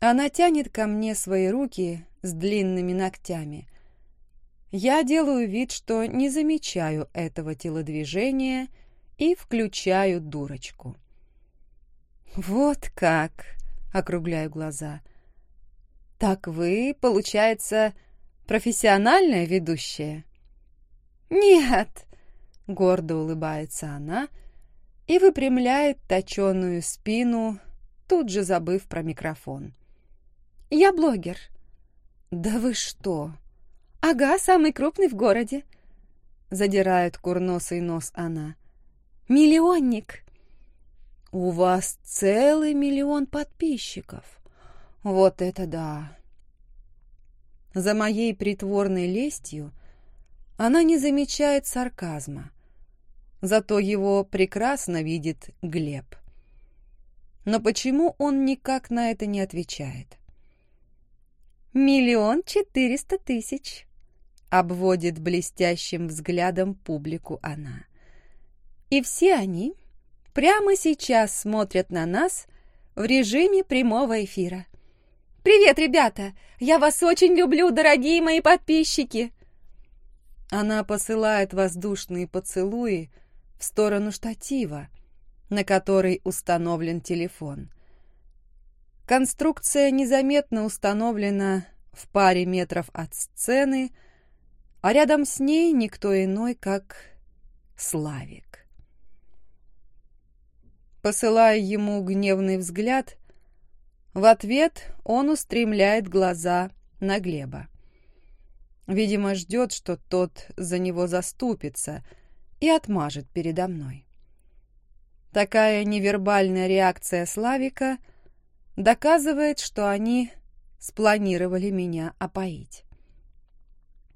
Она тянет ко мне свои руки с длинными ногтями — я делаю вид, что не замечаю этого телодвижения и включаю дурочку. «Вот как!» — округляю глаза. «Так вы, получается, профессиональная ведущая?» «Нет!» — гордо улыбается она и выпрямляет точеную спину, тут же забыв про микрофон. «Я блогер». «Да вы что!» «Ага, самый крупный в городе», — задирает курносый нос она. «Миллионник». «У вас целый миллион подписчиков. Вот это да!» За моей притворной лестью она не замечает сарказма, зато его прекрасно видит Глеб. Но почему он никак на это не отвечает? «Миллион четыреста тысяч», обводит блестящим взглядом публику она. И все они прямо сейчас смотрят на нас в режиме прямого эфира. «Привет, ребята! Я вас очень люблю, дорогие мои подписчики!» Она посылает воздушные поцелуи в сторону штатива, на который установлен телефон. Конструкция незаметно установлена в паре метров от сцены, а рядом с ней никто иной, как Славик. Посылая ему гневный взгляд, в ответ он устремляет глаза на Глеба. Видимо, ждет, что тот за него заступится и отмажет передо мной. Такая невербальная реакция Славика доказывает, что они спланировали меня опоить.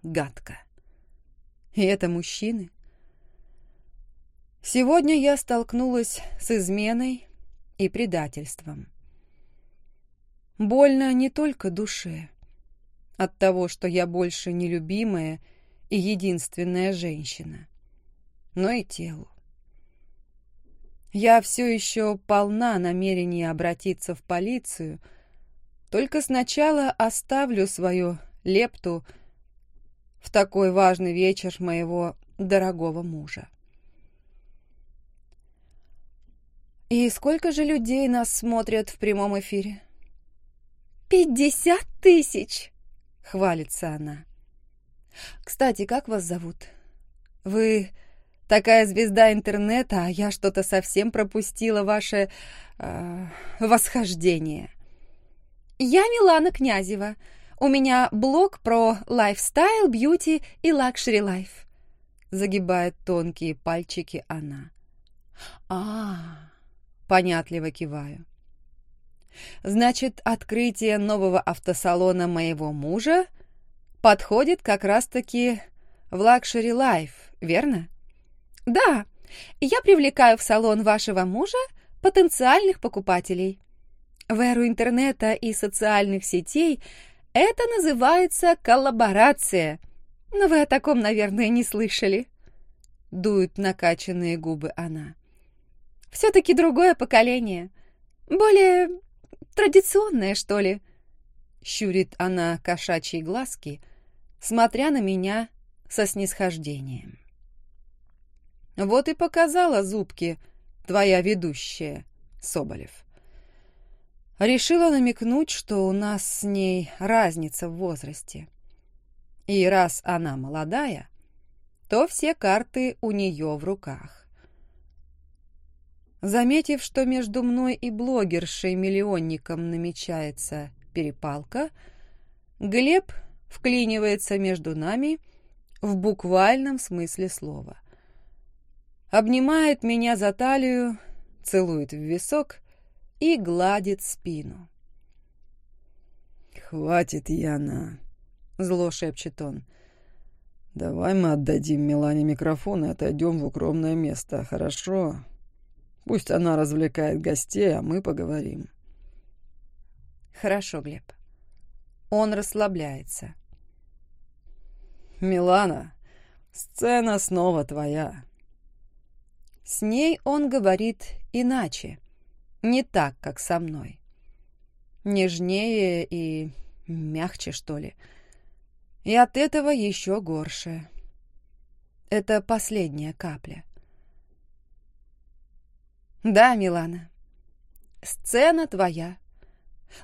Гадко. И это мужчины? Сегодня я столкнулась с изменой и предательством. Больно не только душе, от того, что я больше нелюбимая и единственная женщина, но и телу. Я все еще полна намерения обратиться в полицию, только сначала оставлю свою лепту в такой важный вечер моего дорогого мужа. «И сколько же людей нас смотрят в прямом эфире?» «Пятьдесят тысяч!» — хвалится она. «Кстати, как вас зовут? Вы такая звезда интернета, а я что-то совсем пропустила ваше э, восхождение». «Я Милана Князева. У меня блог про lifestyle, beauty и luxury life», — загибает тонкие пальчики она. «А-а-а!» понятливо киваю. Значит, открытие нового автосалона моего мужа подходит как раз-таки в luxury life, верно? Да, я привлекаю в салон вашего мужа потенциальных покупателей. В эру интернета и социальных сетей это называется коллаборация. Но вы о таком, наверное, не слышали. Дуют накачанные губы она. Все-таки другое поколение. Более традиционное, что ли. Щурит она кошачьи глазки, смотря на меня со снисхождением. Вот и показала зубки твоя ведущая, Соболев. Решила намекнуть, что у нас с ней разница в возрасте. И раз она молодая, то все карты у нее в руках. Заметив, что между мной и блогершей-миллионником намечается перепалка, Глеб вклинивается между нами в буквальном смысле слова. Обнимает меня за талию, целует в висок и гладит спину. «Хватит, Яна!» — зло шепчет он. «Давай мы отдадим Милане микрофон и отойдем в укромное место, хорошо?» Пусть она развлекает гостей, а мы поговорим. Хорошо, Глеб. Он расслабляется. Милана, сцена снова твоя. С ней он говорит иначе, не так, как со мной. Нежнее и мягче, что ли. И от этого еще горше. Это последняя капля. «Да, Милана, сцена твоя.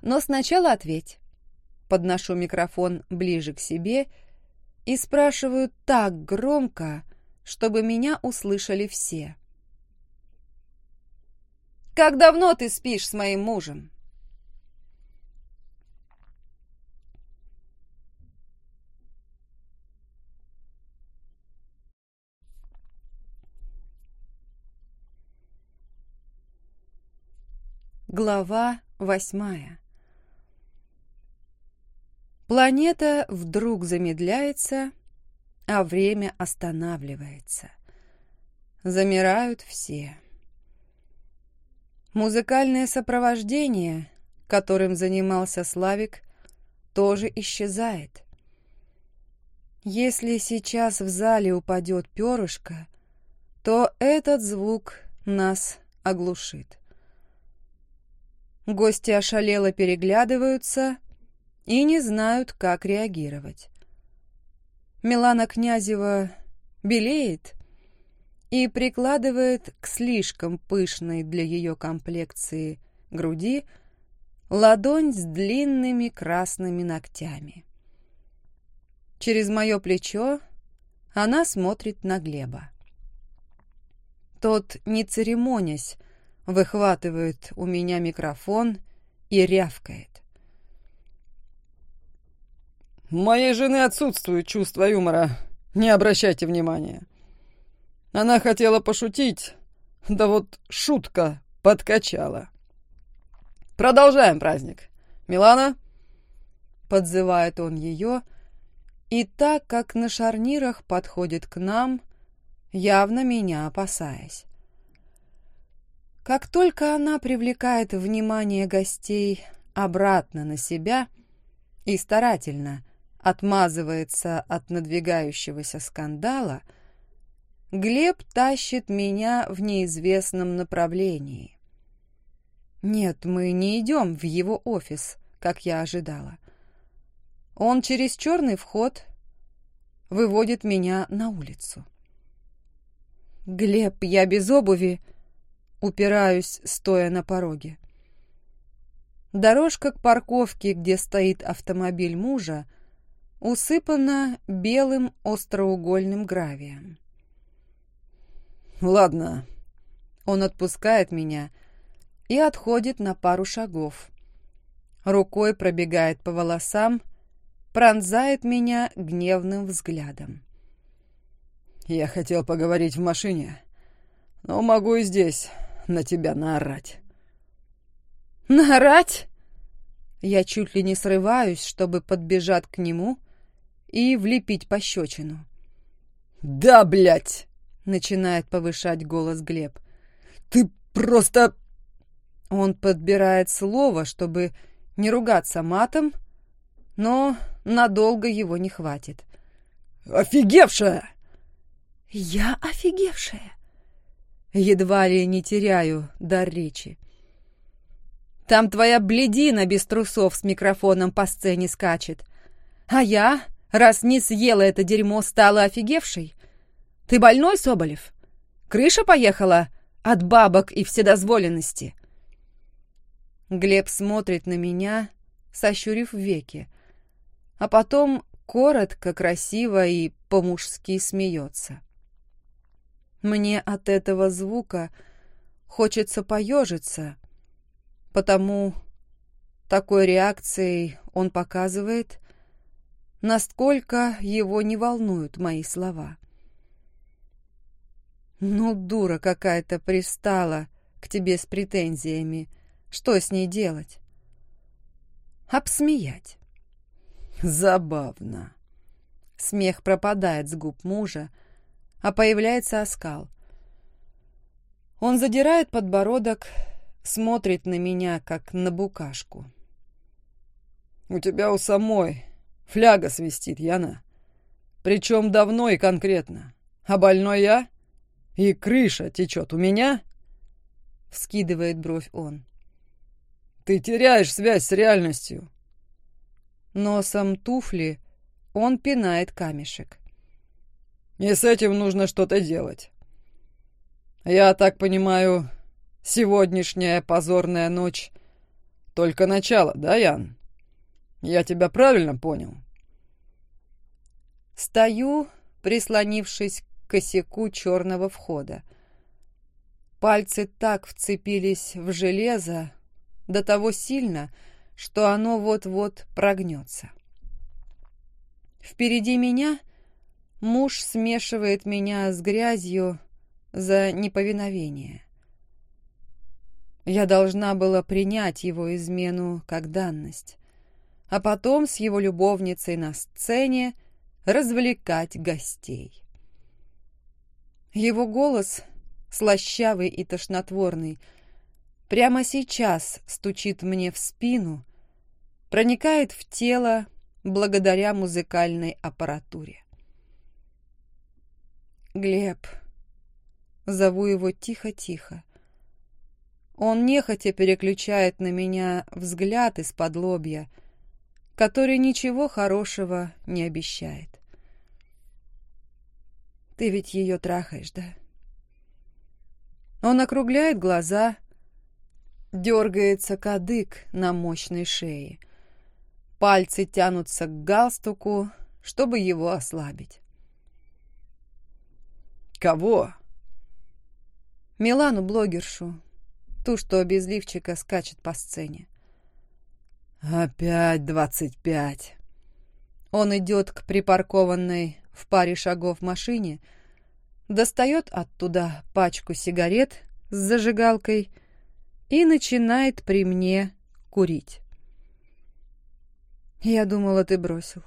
Но сначала ответь». Подношу микрофон ближе к себе и спрашиваю так громко, чтобы меня услышали все. «Как давно ты спишь с моим мужем?» Глава восьмая Планета вдруг замедляется, а время останавливается. Замирают все. Музыкальное сопровождение, которым занимался Славик, тоже то этот звук нас оглушит. Гости ошалело переглядываются и не знают, как реагировать. Милана Князева белеет и прикладывает к слишком пышной для ее комплекции груди ладонь с длинными красными ногтями. Через мое плечо она смотрит на Глеба. Тот, не церемонясь, выхватывает у меня микрофон и рявкает. «У моей жены отсутствует чувство юмора. Не обращайте внимания. Она хотела пошутить, да вот шутка подкачала. Продолжаем праздник. Милана?» Подзывает он ее, и так как на шарнирах подходит к нам, явно меня опасаясь. Как только она привлекает внимание гостей обратно на себя и старательно отмазывается от надвигающегося скандала, Глеб тащит меня в неизвестном направлении. Нет, мы не идем в его офис, как я ожидала. Он через черный вход выводит меня на улицу. «Глеб, я без обуви!» Упираюсь, стоя на пороге. Дорожка к парковке, где стоит автомобиль мужа, усыпана белым остроугольным гравием. «Ладно». Он отпускает меня и отходит на пару шагов. Рукой пробегает по волосам, пронзает меня гневным взглядом. «Я хотел поговорить в машине, но могу и здесь на тебя наорать». «Наорать?» Я чуть ли не срываюсь, чтобы подбежать к нему и влепить пощечину. «Да, блядь!» — начинает повышать голос Глеб. «Ты просто...» Он подбирает слово, чтобы не ругаться матом, но надолго его не хватит. «Офигевшая!» «Я офигевшая!» Едва ли не теряю дар речи. Там твоя бледина без трусов с микрофоном по сцене скачет. А я, раз не съела это дерьмо, стала офигевшей. Ты больной, Соболев? Крыша поехала от бабок и вседозволенности. Глеб смотрит на меня, сощурив веки, а потом коротко, красиво и по-мужски смеется. Мне от этого звука хочется поежиться, потому такой реакцией он показывает, насколько его не волнуют мои слова. «Ну, дура какая-то пристала к тебе с претензиями. Что с ней делать?» «Обсмеять». «Забавно». Смех пропадает с губ мужа, а появляется оскал. Он задирает подбородок, смотрит на меня, как на букашку. «У тебя у самой фляга свистит, Яна. Причем давно и конкретно. А больной я? И крыша течет у меня?» Вскидывает бровь он. «Ты теряешь связь с реальностью». Носом туфли он пинает камешек. И с этим нужно что-то делать. Я так понимаю, сегодняшняя позорная ночь — только начало, да, Ян? Я тебя правильно понял? Стою, прислонившись косяку черного входа. Пальцы так вцепились в железо, до того сильно, что оно вот-вот прогнется. Впереди меня — Муж смешивает меня с грязью за неповиновение. Я должна была принять его измену как данность, а потом с его любовницей на сцене развлекать гостей. Его голос, слащавый и тошнотворный, прямо сейчас стучит мне в спину, проникает в тело благодаря музыкальной аппаратуре. Глеб, зову его тихо-тихо. Он нехотя переключает на меня взгляд из-под лобья, который ничего хорошего не обещает. Ты ведь ее трахаешь, да? Он округляет глаза, дергается кадык на мощной шее. Пальцы тянутся к галстуку, чтобы его ослабить. «Кого?» Милану-блогершу, ту, что без лифчика скачет по сцене. «Опять двадцать пять!» Он идет к припаркованной в паре шагов машине, достает оттуда пачку сигарет с зажигалкой и начинает при мне курить. Я думала, ты бросил.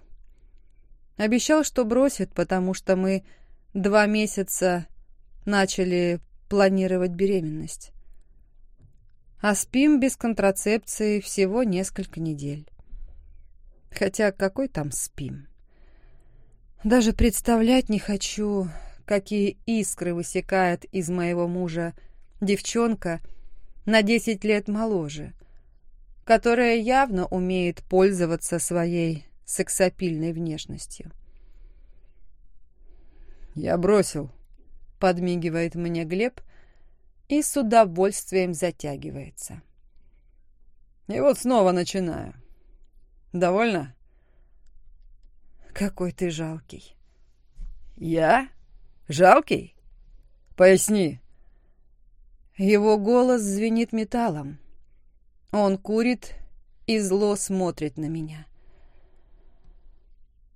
Обещал, что бросит, потому что мы два месяца начали планировать беременность. А спим без контрацепции всего несколько недель. Хотя какой там спим? Даже представлять не хочу, какие искры высекает из моего мужа девчонка на десять лет моложе, которая явно умеет пользоваться своей сексапильной внешностью. «Я бросил», — подмигивает мне Глеб и с удовольствием затягивается. «И вот снова начинаю. Довольно?» «Какой ты жалкий». «Я? Жалкий? Поясни». Его голос звенит металлом. Он курит и зло смотрит на меня.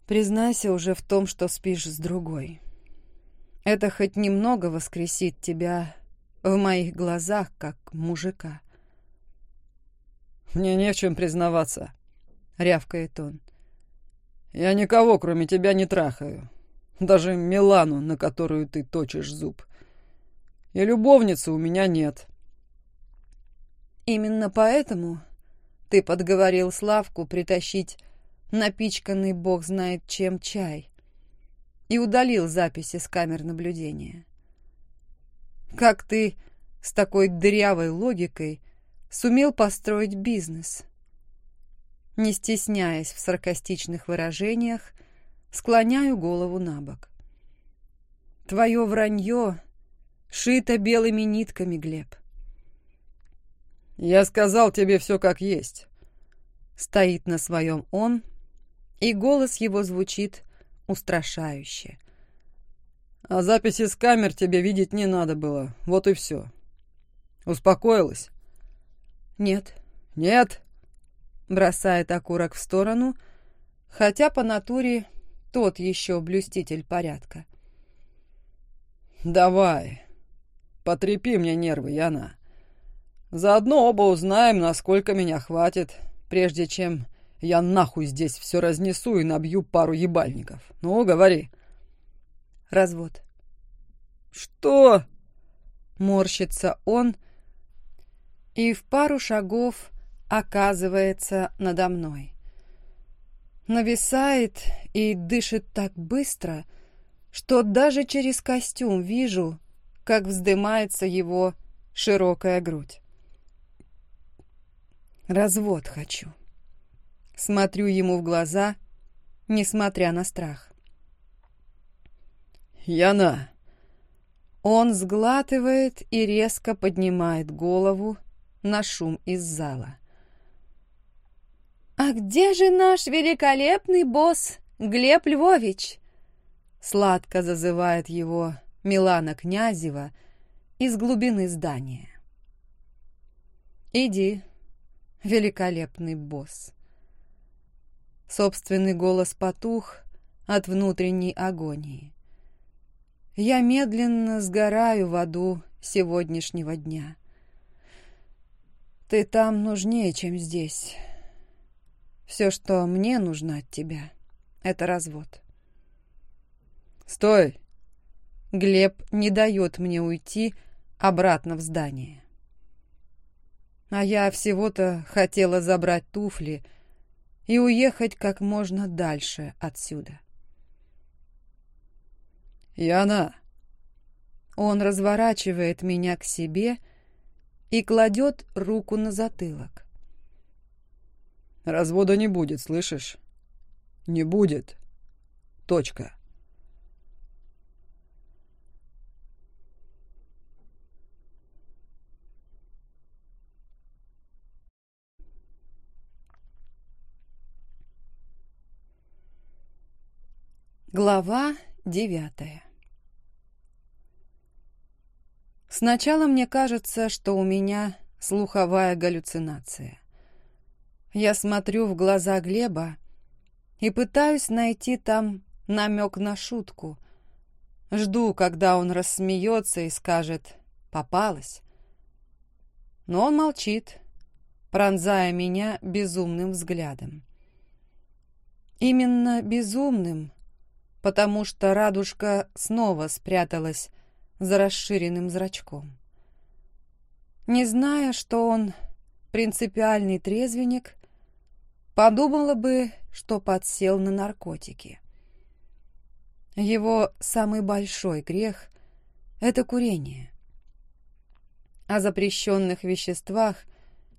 Признайся уже в том, что спишь с другой. Это хоть немного воскресит тебя в моих глазах, как мужика. «Мне не в чем признаваться», — рявкает он. «Я никого, кроме тебя, не трахаю. Даже Милану, на которую ты точишь зуб. И любовницы у меня нет». «Именно поэтому ты подговорил Славку притащить напичканный бог знает чем чай и удалил записи с камер наблюдения. Как ты с такой дырявой логикой сумел построить бизнес? Не стесняясь в саркастичных выражениях, склоняю голову на бок. Твое вранье шито белыми нитками, Глеб. «Я сказал тебе все как есть». Стоит на своем он, и голос его звучит устрашающе. А записи с камер тебе видеть не надо было. Вот и все. Успокоилась? Нет. Нет? Бросает окурок в сторону, хотя по натуре тот еще блюститель порядка. Давай, потрепи мне нервы, Яна. Заодно оба узнаем, насколько меня хватит, прежде чем я нахуй здесь все разнесу и набью пару ебальников. Ну, говори. Развод. Что? Морщится он и в пару шагов оказывается надо мной. Нависает и дышит так быстро, что даже через костюм вижу, как вздымается его широкая грудь. Развод хочу. Смотрю ему в глаза, несмотря на страх. «Яна!» Он сглатывает и резко поднимает голову на шум из зала. «А где же наш великолепный босс Глеб Львович?» Сладко зазывает его Милана Князева из глубины здания. «Иди, великолепный босс». Собственный голос потух от внутренней агонии. Я медленно сгораю в аду сегодняшнего дня. Ты там нужнее, чем здесь. Все, что мне нужно от тебя, — это развод. Стой! Глеб не дает мне уйти обратно в здание. А я всего-то хотела забрать туфли и уехать как можно дальше отсюда. «Яна!» Он разворачивает меня к себе и кладет руку на затылок. Развода не будет, слышишь? Не будет. Точка. Глава девятая Сначала мне кажется, что у меня слуховая галлюцинация. Я смотрю в глаза Глеба и пытаюсь найти там намек на шутку. Жду, когда он рассмеется и скажет «попалась». Но он молчит, пронзая меня безумным взглядом. Именно безумным, потому что радужка снова спряталась за расширенным зрачком. Не зная, что он принципиальный трезвенник, подумала бы, что подсел на наркотики. Его самый большой грех — это курение. О запрещенных веществах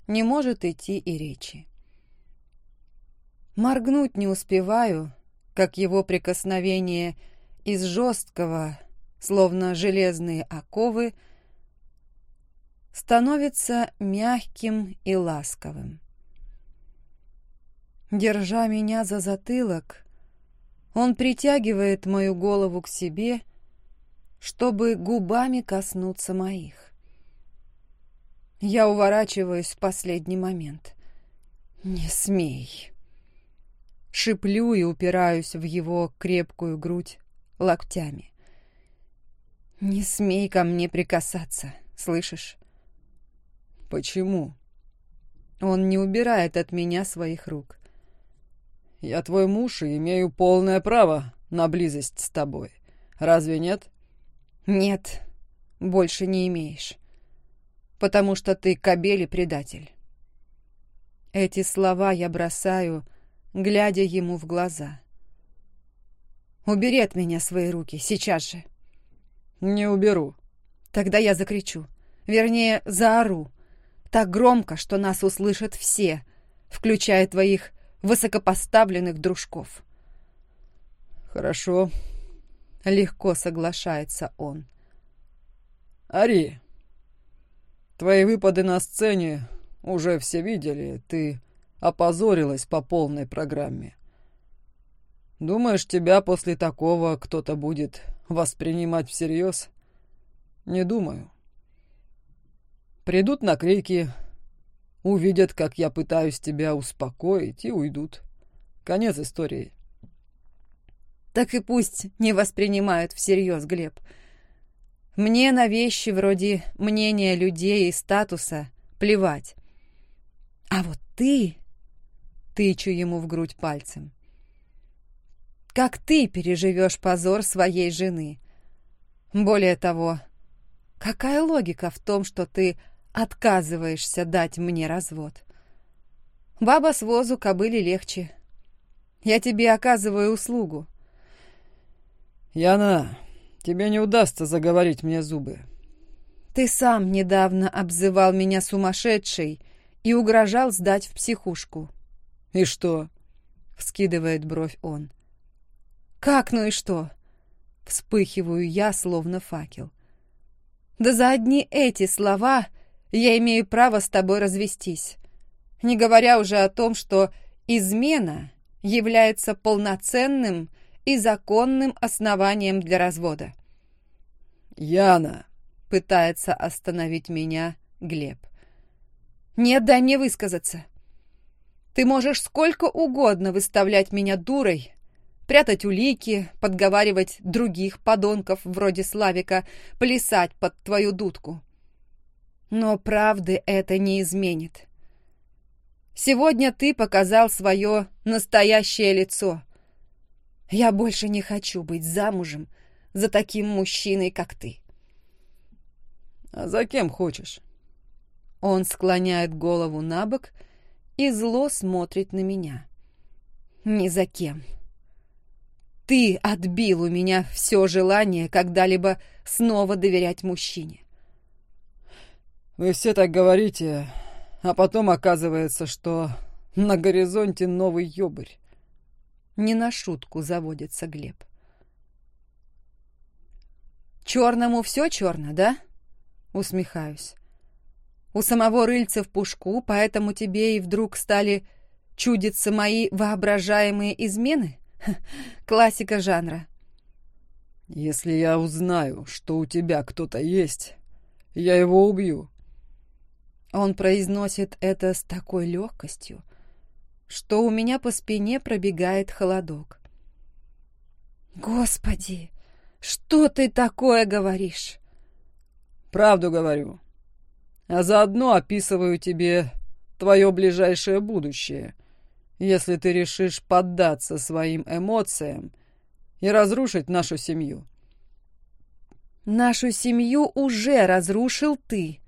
не может идти и речи. Моргнуть не успеваю, как его прикосновение из жесткого, словно железные оковы, становится мягким и ласковым. Держа меня за затылок, он притягивает мою голову к себе, чтобы губами коснуться моих. Я уворачиваюсь в последний момент. «Не смей!» Шиплю и упираюсь в его крепкую грудь локтями. «Не смей ко мне прикасаться, слышишь?» «Почему?» Он не убирает от меня своих рук. «Я твой муж и имею полное право на близость с тобой. Разве нет?» «Нет, больше не имеешь, потому что ты кобель и предатель». Эти слова я бросаю, глядя ему в глаза. «Убери от меня свои руки, сейчас же!» «Не уберу». «Тогда я закричу. Вернее, заору. Так громко, что нас услышат все, включая твоих высокопоставленных дружков». «Хорошо», — легко соглашается он. «Ари, твои выпады на сцене уже все видели. Ты опозорилась по полной программе. Думаешь, тебя после такого кто-то будет воспринимать всерьез? Не думаю. Придут на крики, увидят, как я пытаюсь тебя успокоить, и уйдут. Конец истории. Так и пусть не воспринимают всерьез, Глеб. Мне на вещи вроде мнения людей и статуса плевать. А вот ты... Тычу ему в грудь пальцем. Как ты переживешь позор своей жены? Более того, какая логика в том, что ты отказываешься дать мне развод? Баба с возу кобыли легче. Я тебе оказываю услугу. Яна, тебе не удастся заговорить мне зубы. Ты сам недавно обзывал меня сумасшедшей и угрожал сдать в психушку. И что? Вскидывает бровь он. «Как, ну и что?» Вспыхиваю я, словно факел. «Да за одни эти слова я имею право с тобой развестись, не говоря уже о том, что измена является полноценным и законным основанием для развода». «Яна!» — пытается остановить меня Глеб. «Нет, дай мне высказаться. Ты можешь сколько угодно выставлять меня дурой, прятать улики, подговаривать других подонков вроде Славика, плясать под твою дудку. Но правды это не изменит. Сегодня ты показал свое настоящее лицо. Я больше не хочу быть замужем за таким мужчиной, как ты. А за кем хочешь? Он склоняет голову на бок и зло смотрит на меня. Ни за кем. ты отбил у меня все желание когда-либо снова доверять мужчине. Вы все так говорите, а потом оказывается, что на горизонте новый ёбарь. Не на шутку заводится Глеб. Черному все черно, да? Усмехаюсь. У самого рыльца в пушку, поэтому тебе и вдруг стали чудиться мои воображаемые измены? Классика жанра. Если я узнаю, что у тебя кто-то есть, я его убью. Он произносит это с такой легкостью, что у меня по спине пробегает холодок. «Господи, что ты такое говоришь?» «Правду говорю. А заодно описываю тебе твое ближайшее будущее, если ты решишь поддаться своим эмоциям и разрушить нашу семью». «Нашу семью уже разрушил ты»,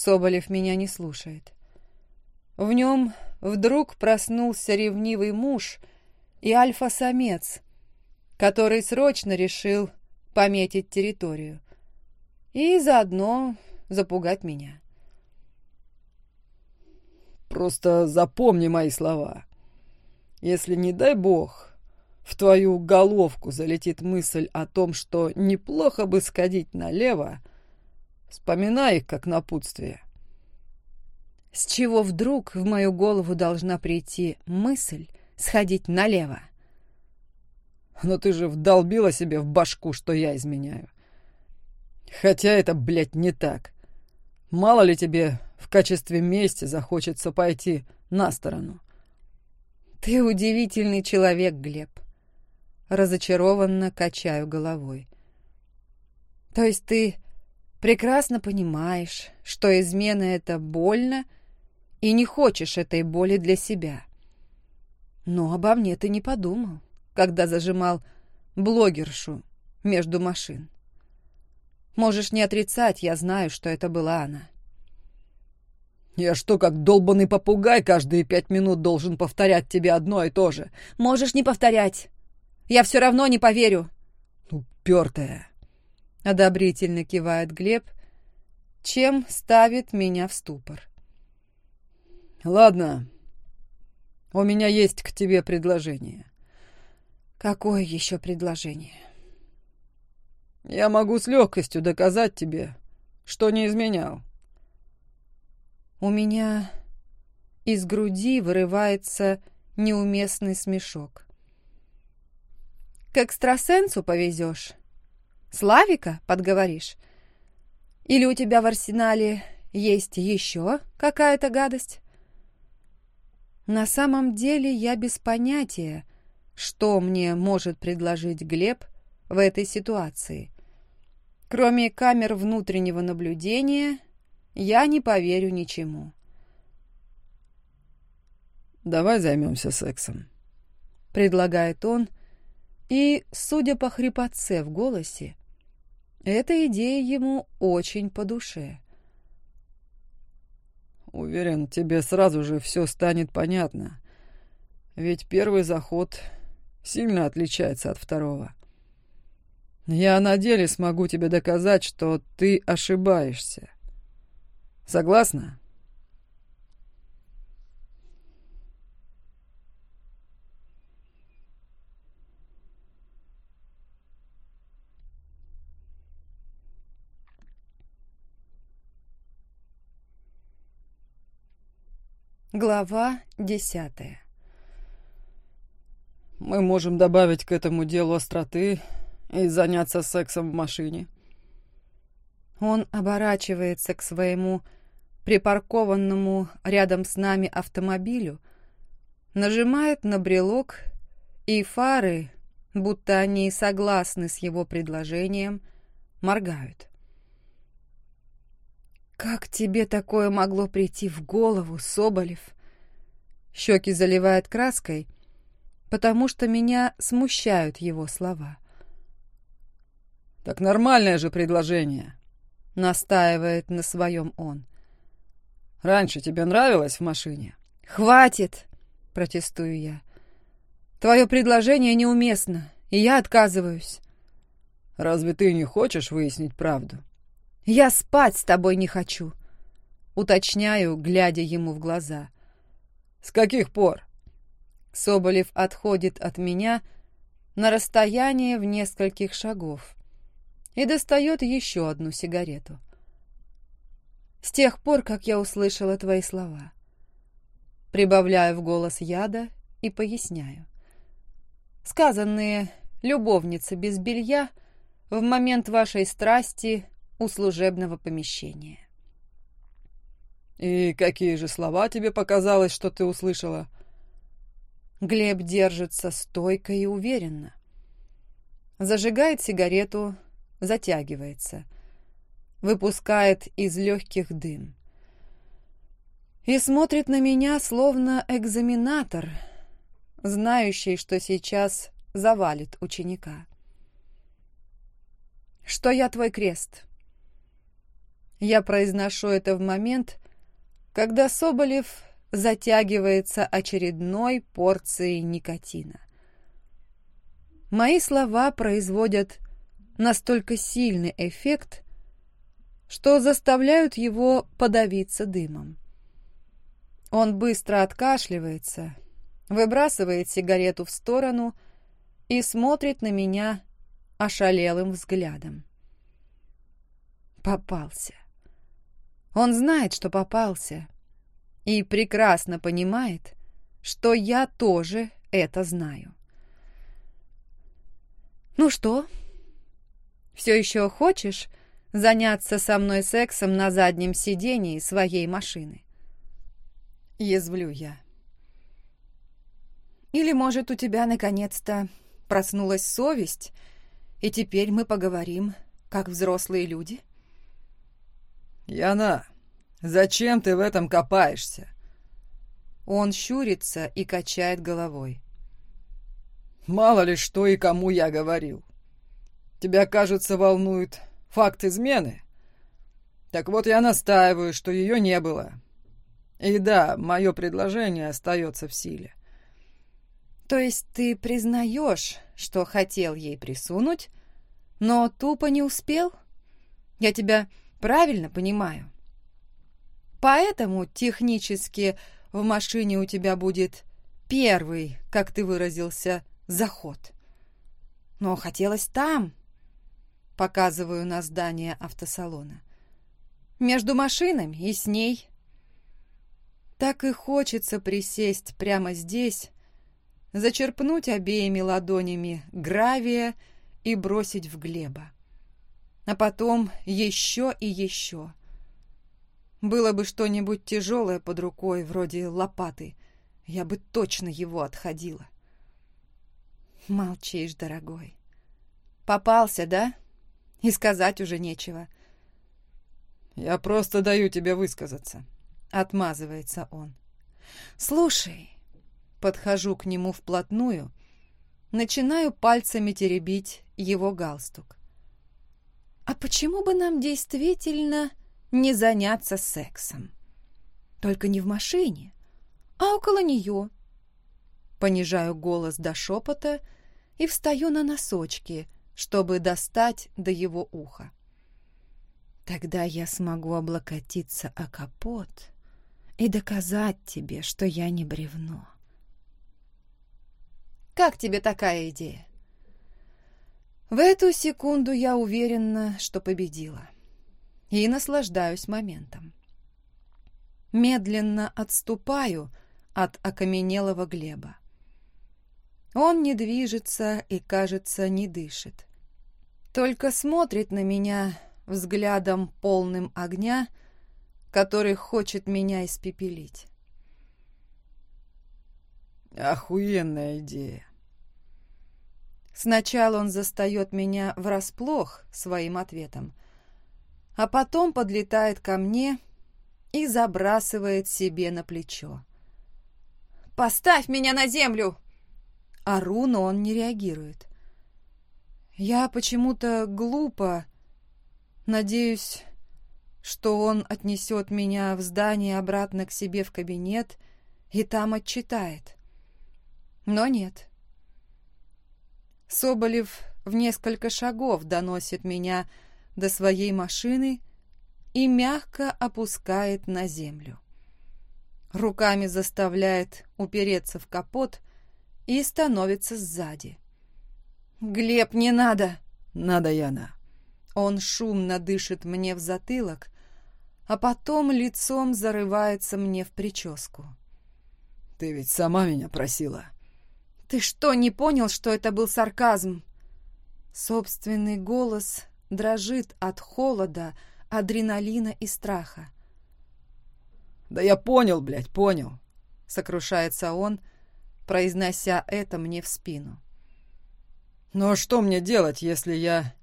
Соболев меня не слушает. В нем вдруг проснулся ревнивый муж и альфа-самец, который срочно решил пометить территорию и заодно запугать меня. «Просто запомни мои слова. Если, не дай бог, в твою головку залетит мысль о том, что неплохо бы сходить налево, Вспоминай их как напутствие. С чего вдруг в мою голову должна прийти мысль сходить налево? Но ты же вдолбила себе в башку, что я изменяю. Хотя это, блядь, не так. Мало ли тебе в качестве мести захочется пойти на сторону. Ты удивительный человек, Глеб. Разочарованно качаю головой. То есть ты прекрасно понимаешь, что измена — это больно, и не хочешь этой боли для себя. Но обо мне ты не подумал, когда зажимал блогершу между машин. Можешь не отрицать, я знаю, что это была она. Я что, как долбанный попугай, каждые пять минут должен повторять тебе одно и то же? Можешь не повторять. Я все равно не поверю. Упертая. — одобрительно кивает Глеб, чем ставит меня в ступор. «Ладно, у меня есть к тебе предложение». «Какое еще предложение?» «Я могу с легкостью доказать тебе, что не изменял». У меня из груди вырывается неуместный смешок. «К экстрасенсу повезешь?» Славика подговоришь? Или у тебя в арсенале есть еще какая-то гадость? На самом деле я без понятия, что мне может предложить Глеб в этой ситуации. Кроме камер внутреннего наблюдения, я не поверю ничему. «Давай займемся сексом», — предлагает он, и, судя по хрипотце в голосе, эта идея ему очень по душе. Уверен, тебе сразу же все станет понятно. Ведь первый заход сильно отличается от второго. Я на деле смогу тебе доказать, что ты ошибаешься. Согласна? Глава десятая Мы можем добавить к этому делу остроты и заняться сексом в машине. Он оборачивается к своему припаркованному рядом с нами автомобилю, нажимает на брелок, и фары, будто они согласны с его предложением, моргают. «Как тебе такое могло прийти в голову, Соболев?» Щеки заливает краской, потому что меня смущают его слова. «Так нормальное же предложение», — настаивает на своем он. «Раньше тебе нравилось в машине?» «Хватит!» — протестую я. Твое предложение неуместно, и я отказываюсь. Разве ты не хочешь выяснить правду? Я спать с тобой не хочу. Уточняю, глядя ему в глаза. С каких пор? Соболев отходит от меня на расстояние в нескольких шагов и достает еще одну сигарету. С тех пор, как я услышала твои слова. Прибавляю в голос яда и поясняю. Сказанные «любовница без белья» в момент вашей страсти у служебного помещения. «И какие же слова тебе показалось, что ты услышала?» Глеб держится стойко и уверенно. Зажигает сигарету, затягивается. Выпускает из легких дым. И смотрит на меня, словно экзаменатор, знающий, что сейчас завалит ученика. Что я твой крест? Я произношу это в момент, когда Соболев затягивается очередной порцией никотина. Мои слова производят настолько сильный эффект, что заставляют его подавиться дымом. Он быстро откашливается, выбрасывает сигарету в сторону и смотрит на меня ошалелым взглядом. Попался. Он знает, что попался, и прекрасно понимает, что я тоже это знаю. «Ну что, все еще хочешь заняться со мной сексом на заднем сидении своей машины?» Язвлю я. «Или, может, у тебя наконец-то проснулась совесть, и теперь мы поговорим, как взрослые люди?» «Яна, зачем ты в этом копаешься?» Он щурится и качает головой. «Мало ли что и кому я говорил. Тебя, кажется, волнует факт измены. Так вот, я настаиваю, что ее не было. И да, мое предложение остается в силе». «То есть ты признаешь, что хотел ей присунуть, но тупо не успел? Я тебя Правильно понимаю? Поэтому технически в машине у тебя будет первый, как ты выразился, заход. Но хотелось там. Показываю на здание автосалона. Между машинами и с ней. Так и хочется присесть прямо здесь, зачерпнуть обеими ладонями гравия и бросить в Глеба а потом еще и еще. Было бы что-нибудь тяжелое под рукой, вроде лопаты, я бы точно его отходила. Молчишь, дорогой. Попался, да? И сказать уже нечего. Я просто даю тебе высказаться. Отмазывается он. Слушай, подхожу к нему вплотную, начинаю пальцами теребить его галстук. А почему бы нам действительно не заняться сексом? Только не в машине, а около нее. Понижаю голос до шепота и встаю на носочки, чтобы достать до его уха. Тогда я смогу облокотиться о капот и доказать тебе, что я не бревно. Как тебе такая идея? В эту секунду я уверена, что победила. И наслаждаюсь моментом. Медленно отступаю от окаменелого Глеба. Он не движется и, кажется, не дышит. Только смотрит на меня взглядом полным огня, который хочет меня испепелить. «Охуенная идея!» Сначала он застает меня врасплох своим ответом, а потом подлетает ко мне и забрасывает себе на плечо. «Поставь меня на землю!» Ору, но он не реагирует. Я почему-то глупо надеюсь, что он отнесет меня в здание обратно к себе в кабинет и там отчитает. Но нет. Соболев в несколько шагов доносит меня до своей машины и мягко опускает на землю. Руками заставляет упереться в капот и становится сзади. «Глеб, не надо!» «Надо, Яна!» Он шумно дышит мне в затылок, а потом лицом зарывается мне в прическу. «Ты ведь сама меня просила!» «Ты что, не понял, что это был сарказм?» Собственный голос дрожит от холода, адреналина и страха. «Да я понял, блядь, понял!» — сокрушается он, произнося это мне в спину. «Но что мне делать, если я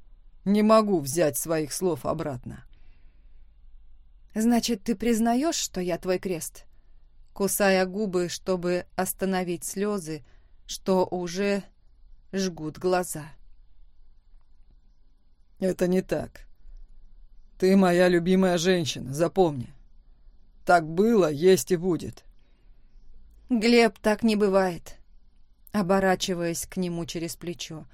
не могу взять своих слов обратно?» «Значит, ты признаешь, что я твой крест?» Кусая губы, чтобы остановить слезы, что уже жгут глаза. «Это не так. Ты моя любимая женщина, запомни. Так было, есть и будет». «Глеб, так не бывает», оборачиваясь к нему через плечо.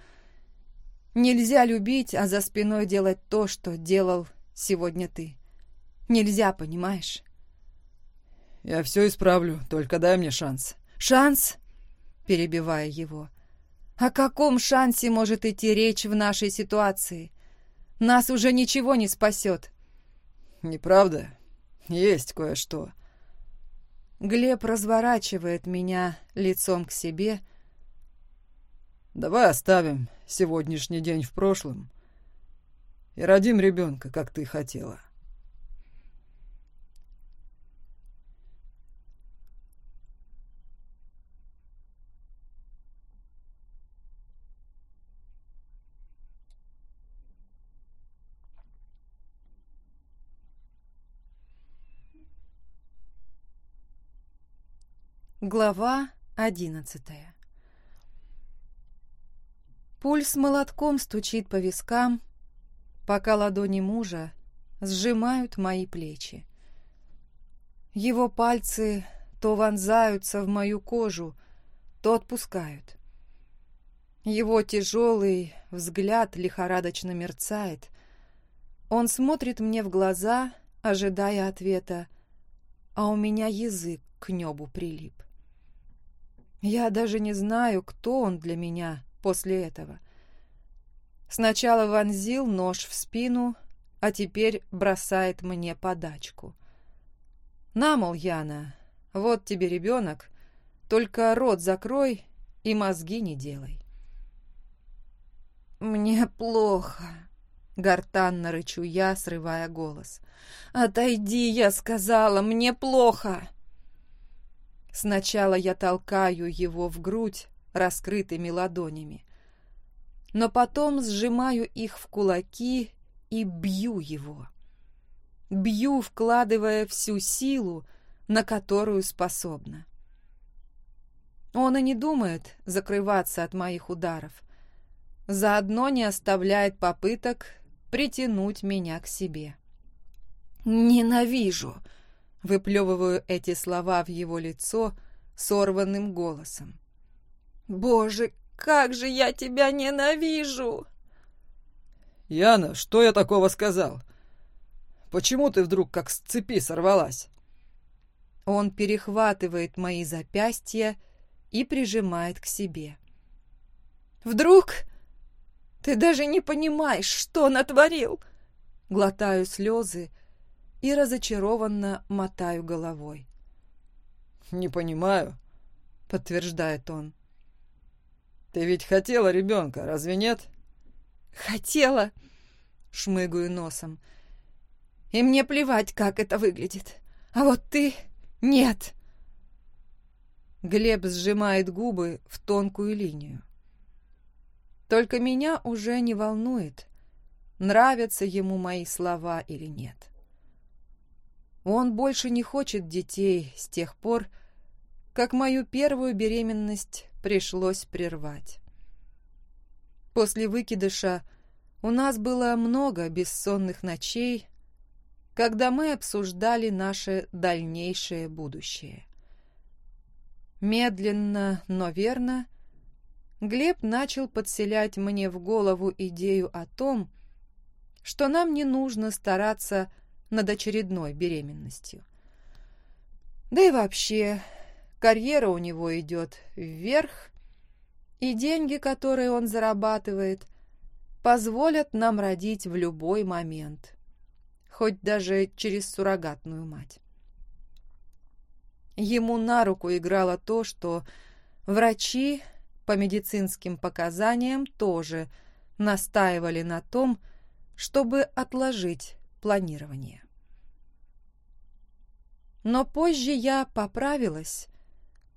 «Нельзя любить, а за спиной делать то, что делал сегодня ты. Нельзя, понимаешь?» «Я все исправлю, только дай мне шанс». «Шанс?» Перебивая его. «О каком шансе может идти речь в нашей ситуации? Нас уже ничего не спасет». «Неправда? Есть кое-что». Глеб разворачивает меня лицом к себе. «Давай оставим сегодняшний день в прошлом и родим ребенка, как ты хотела». Глава одиннадцатая Пульс молотком стучит по вискам, пока ладони мужа сжимают мои плечи. Его пальцы то вонзаются в мою кожу, то отпускают. Его тяжелый взгляд лихорадочно мерцает. Он смотрит мне в глаза, ожидая ответа, а у меня язык к небу прилип. Я даже не знаю, кто он для меня после этого. Сначала вонзил нож в спину, а теперь бросает мне подачку. На, мол, Яна, вот тебе ребенок, только рот закрой и мозги не делай. «Мне плохо», — гортанно рычу я, срывая голос. «Отойди, я сказала, мне плохо!» Сначала я толкаю его в грудь раскрытыми ладонями, но потом сжимаю их в кулаки и бью его. Бью, вкладывая всю силу, на которую способна. Он и не думает закрываться от моих ударов, заодно не оставляет попыток притянуть меня к себе. «Ненавижу!» Выплевываю эти слова в его лицо сорванным голосом. «Боже, как же я тебя ненавижу!» «Яна, что я такого сказал? Почему ты вдруг как с цепи сорвалась?» Он перехватывает мои запястья и прижимает к себе. «Вдруг? Ты даже не понимаешь, что натворил!» Глотаю слезы, и разочарованно мотаю головой. «Не понимаю», — подтверждает он. «Ты ведь хотела ребенка, разве нет?» «Хотела», — шмыгаю носом. «И мне плевать, как это выглядит. А вот ты — нет». Глеб сжимает губы в тонкую линию. Только меня уже не волнует, нравятся ему мои слова или нет. Он больше не хочет детей с тех пор, как мою первую беременность пришлось прервать. После выкидыша у нас было много бессонных ночей, когда мы обсуждали наше дальнейшее будущее. Медленно, но верно, Глеб начал подселять мне в голову идею о том, что нам не нужно стараться над очередной беременностью. Да и вообще, карьера у него идет вверх, и деньги, которые он зарабатывает, позволят нам родить в любой момент, хоть даже через суррогатную мать. Ему на руку играло то, что врачи по медицинским показаниям тоже настаивали на том, чтобы отложить планирование. Но позже я поправилась,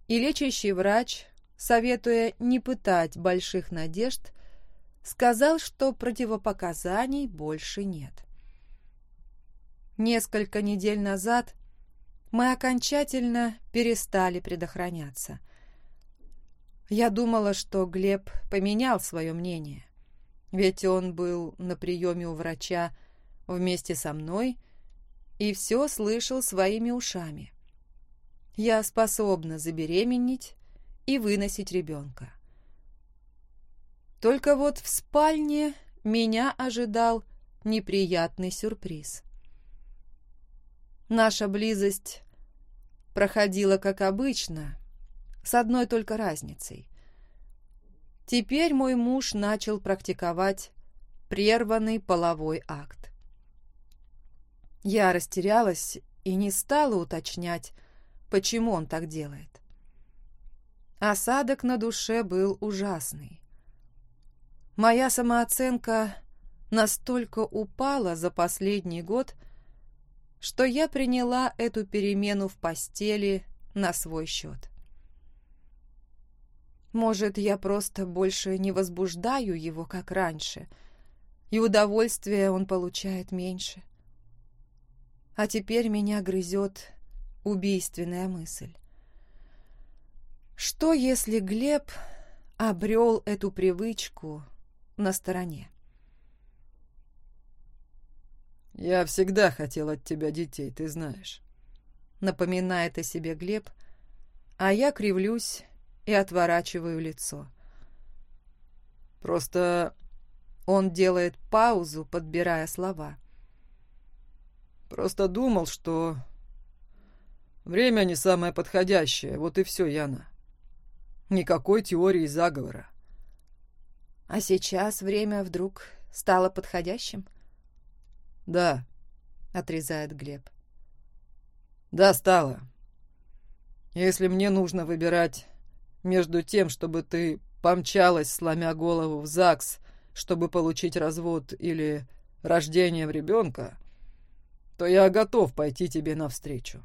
и лечащий врач, советуя не пытать больших надежд, сказал, что противопоказаний больше нет. Несколько недель назад мы окончательно перестали предохраняться. Я думала, что Глеб поменял свое мнение, ведь он был на приеме у врача вместе со мной и все слышал своими ушами. Я способна забеременеть и выносить ребенка. Только вот в спальне меня ожидал неприятный сюрприз. Наша близость проходила как обычно, с одной только разницей. Теперь мой муж начал практиковать прерванный половой акт. Я растерялась и не стала уточнять, почему он так делает. Осадок на душе был ужасный. Моя самооценка настолько упала за последний год, что я приняла эту перемену в постели на свой счет. Может, я просто больше не возбуждаю его, как раньше, и удовольствия он получает меньше. А теперь меня грызет убийственная мысль. Что, если Глеб обрел эту привычку на стороне? «Я всегда хотел от тебя детей, ты знаешь», — напоминает о себе Глеб, а я кривлюсь и отворачиваю лицо. «Просто...» Он делает паузу, подбирая слова. «Просто думал, что время не самое подходящее, вот и все, Яна. Никакой теории заговора». «А сейчас время вдруг стало подходящим?» «Да», — отрезает Глеб. «Да, стало. Если мне нужно выбирать между тем, чтобы ты помчалась, сломя голову в ЗАГС, чтобы получить развод или рождением ребенка, то я готов пойти тебе навстречу».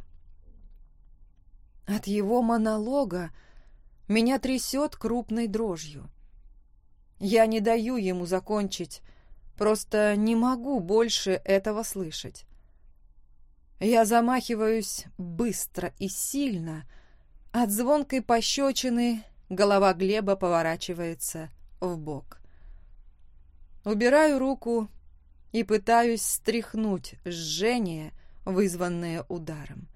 От его монолога меня трясет крупной дрожью. Я не даю ему закончить, Просто не могу больше этого слышать. Я замахиваюсь быстро и сильно. От звонкой пощечины голова Глеба поворачивается в бок. Убираю руку и пытаюсь стряхнуть жжение, вызванное ударом.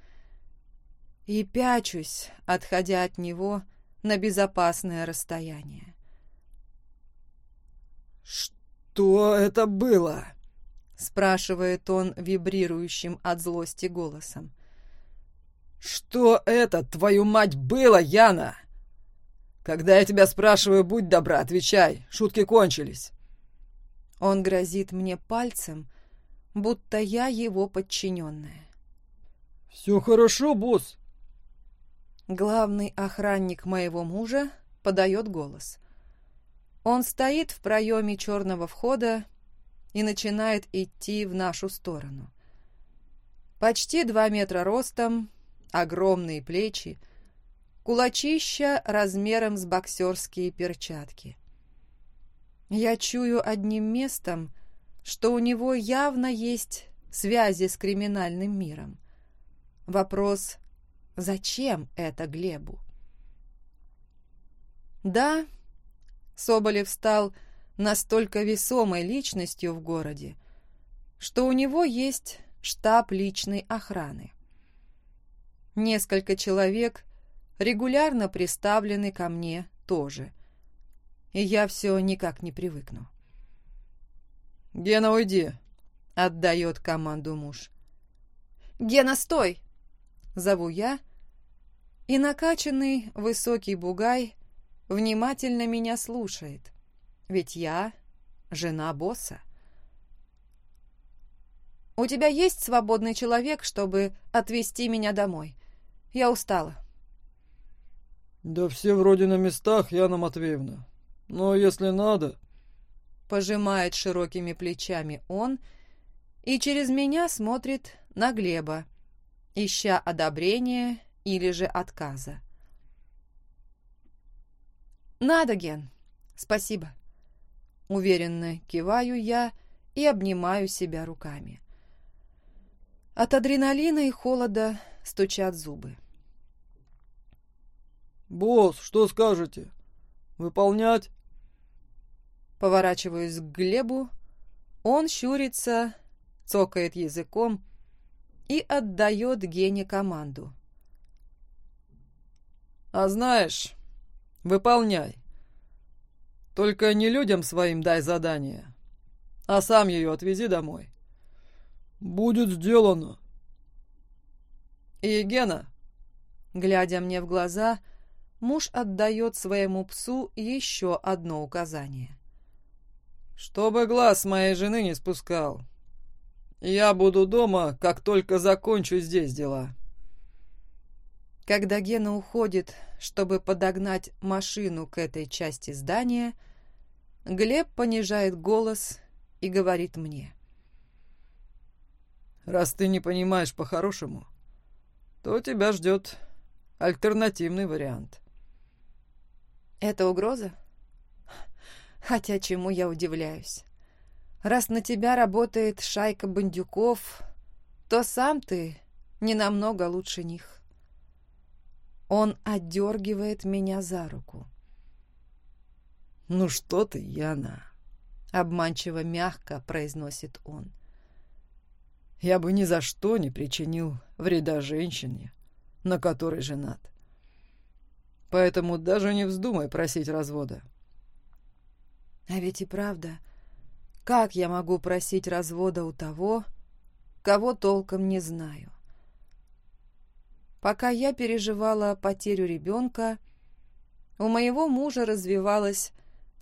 И пячусь, отходя от него на безопасное расстояние. «Что?» «Что это было?» — спрашивает он вибрирующим от злости голосом. «Что это, твою мать, было, Яна?» «Когда я тебя спрашиваю, будь добра, отвечай, шутки кончились». Он грозит мне пальцем, будто я его подчиненная. «Все хорошо, босс». Главный охранник моего мужа подает голос. Он стоит в проеме черного входа и начинает идти в нашу сторону. Почти два метра ростом, огромные плечи, кулачища размером с боксерские перчатки. Я чую одним местом, что у него явно есть связи с криминальным миром. Вопрос, зачем это Глебу? Да, Соболев стал настолько весомой личностью в городе, что у него есть штаб личной охраны. Несколько человек регулярно приставлены ко мне тоже. И я все никак не привыкну. «Гена, уйди!» — отдает команду муж. «Гена, стой!» — зову я, и накачанный высокий бугай внимательно меня слушает, ведь я жена босса. «У тебя есть свободный человек, чтобы отвезти меня домой? Я устала». «Да все вроде на местах, Яна Матвеевна. Но если надо...» Пожимает широкими плечами он и через меня смотрит на Глеба, ища одобрения или же отказа. «Надо, Ген. Спасибо». Уверенно киваю я и обнимаю себя руками. От адреналина и холода стучат зубы. «Босс, что скажете? Выполнять?» Поворачиваюсь к Глебу. Он щурится, цокает языком и отдает Гене команду. «А знаешь, выполняй. Только не людям своим дай задание, а сам ее отвези домой». «Будет сделано». «И, Гена...» Глядя мне в глаза, — муж отдает своему псу еще одно указание. «Чтобы глаз моей жены не спускал. Я буду дома, как только закончу здесь дела». Когда Гена уходит, чтобы подогнать машину к этой части здания, Глеб понижает голос и говорит мне. «Раз ты не понимаешь по-хорошему, то тебя ждет альтернативный вариант». Это угроза? Хотя чему я удивляюсь. Раз на тебя работает шайка бандюков, то сам ты не намного лучше них. Он отдергивает меня за руку. «Ну что ты, Яна?» — обманчиво мягко произносит он. «Я бы ни за что не причинил вреда женщине, на которой женат поэтому даже не вздумай просить развода. А ведь и правда, как я могу просить развода у того, кого толком не знаю? Пока я переживала потерю ребенка, у моего мужа развивалась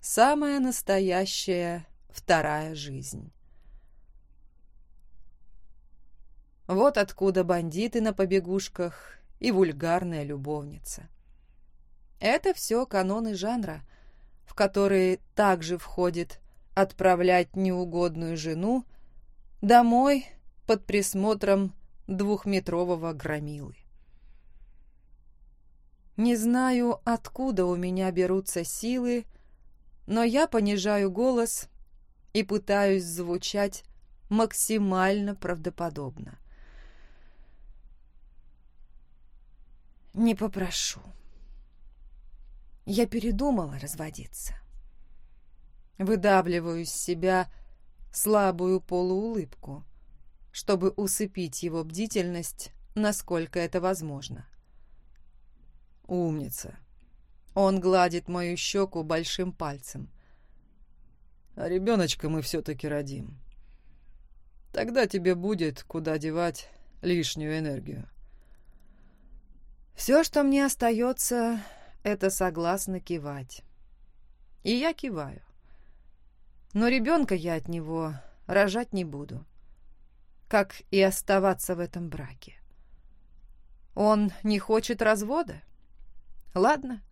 самая настоящая вторая жизнь. Вот откуда бандиты на побегушках и вульгарная любовница. Это все каноны жанра, в которые также входит отправлять неугодную жену домой под присмотром двухметрового громилы. Не знаю, откуда у меня берутся силы, но я понижаю голос и пытаюсь звучать максимально правдоподобно. Не попрошу. Я передумала разводиться. Выдавливаю из себя слабую полуулыбку, чтобы усыпить его бдительность, насколько это возможно. «Умница!» Он гладит мою щеку большим пальцем. «А ребеночка мы все-таки родим. Тогда тебе будет куда девать лишнюю энергию». «Все, что мне остается, это согласно кивать. И я киваю. Но ребенка я от него рожать не буду, как и оставаться в этом браке. Он не хочет развода? Ладно,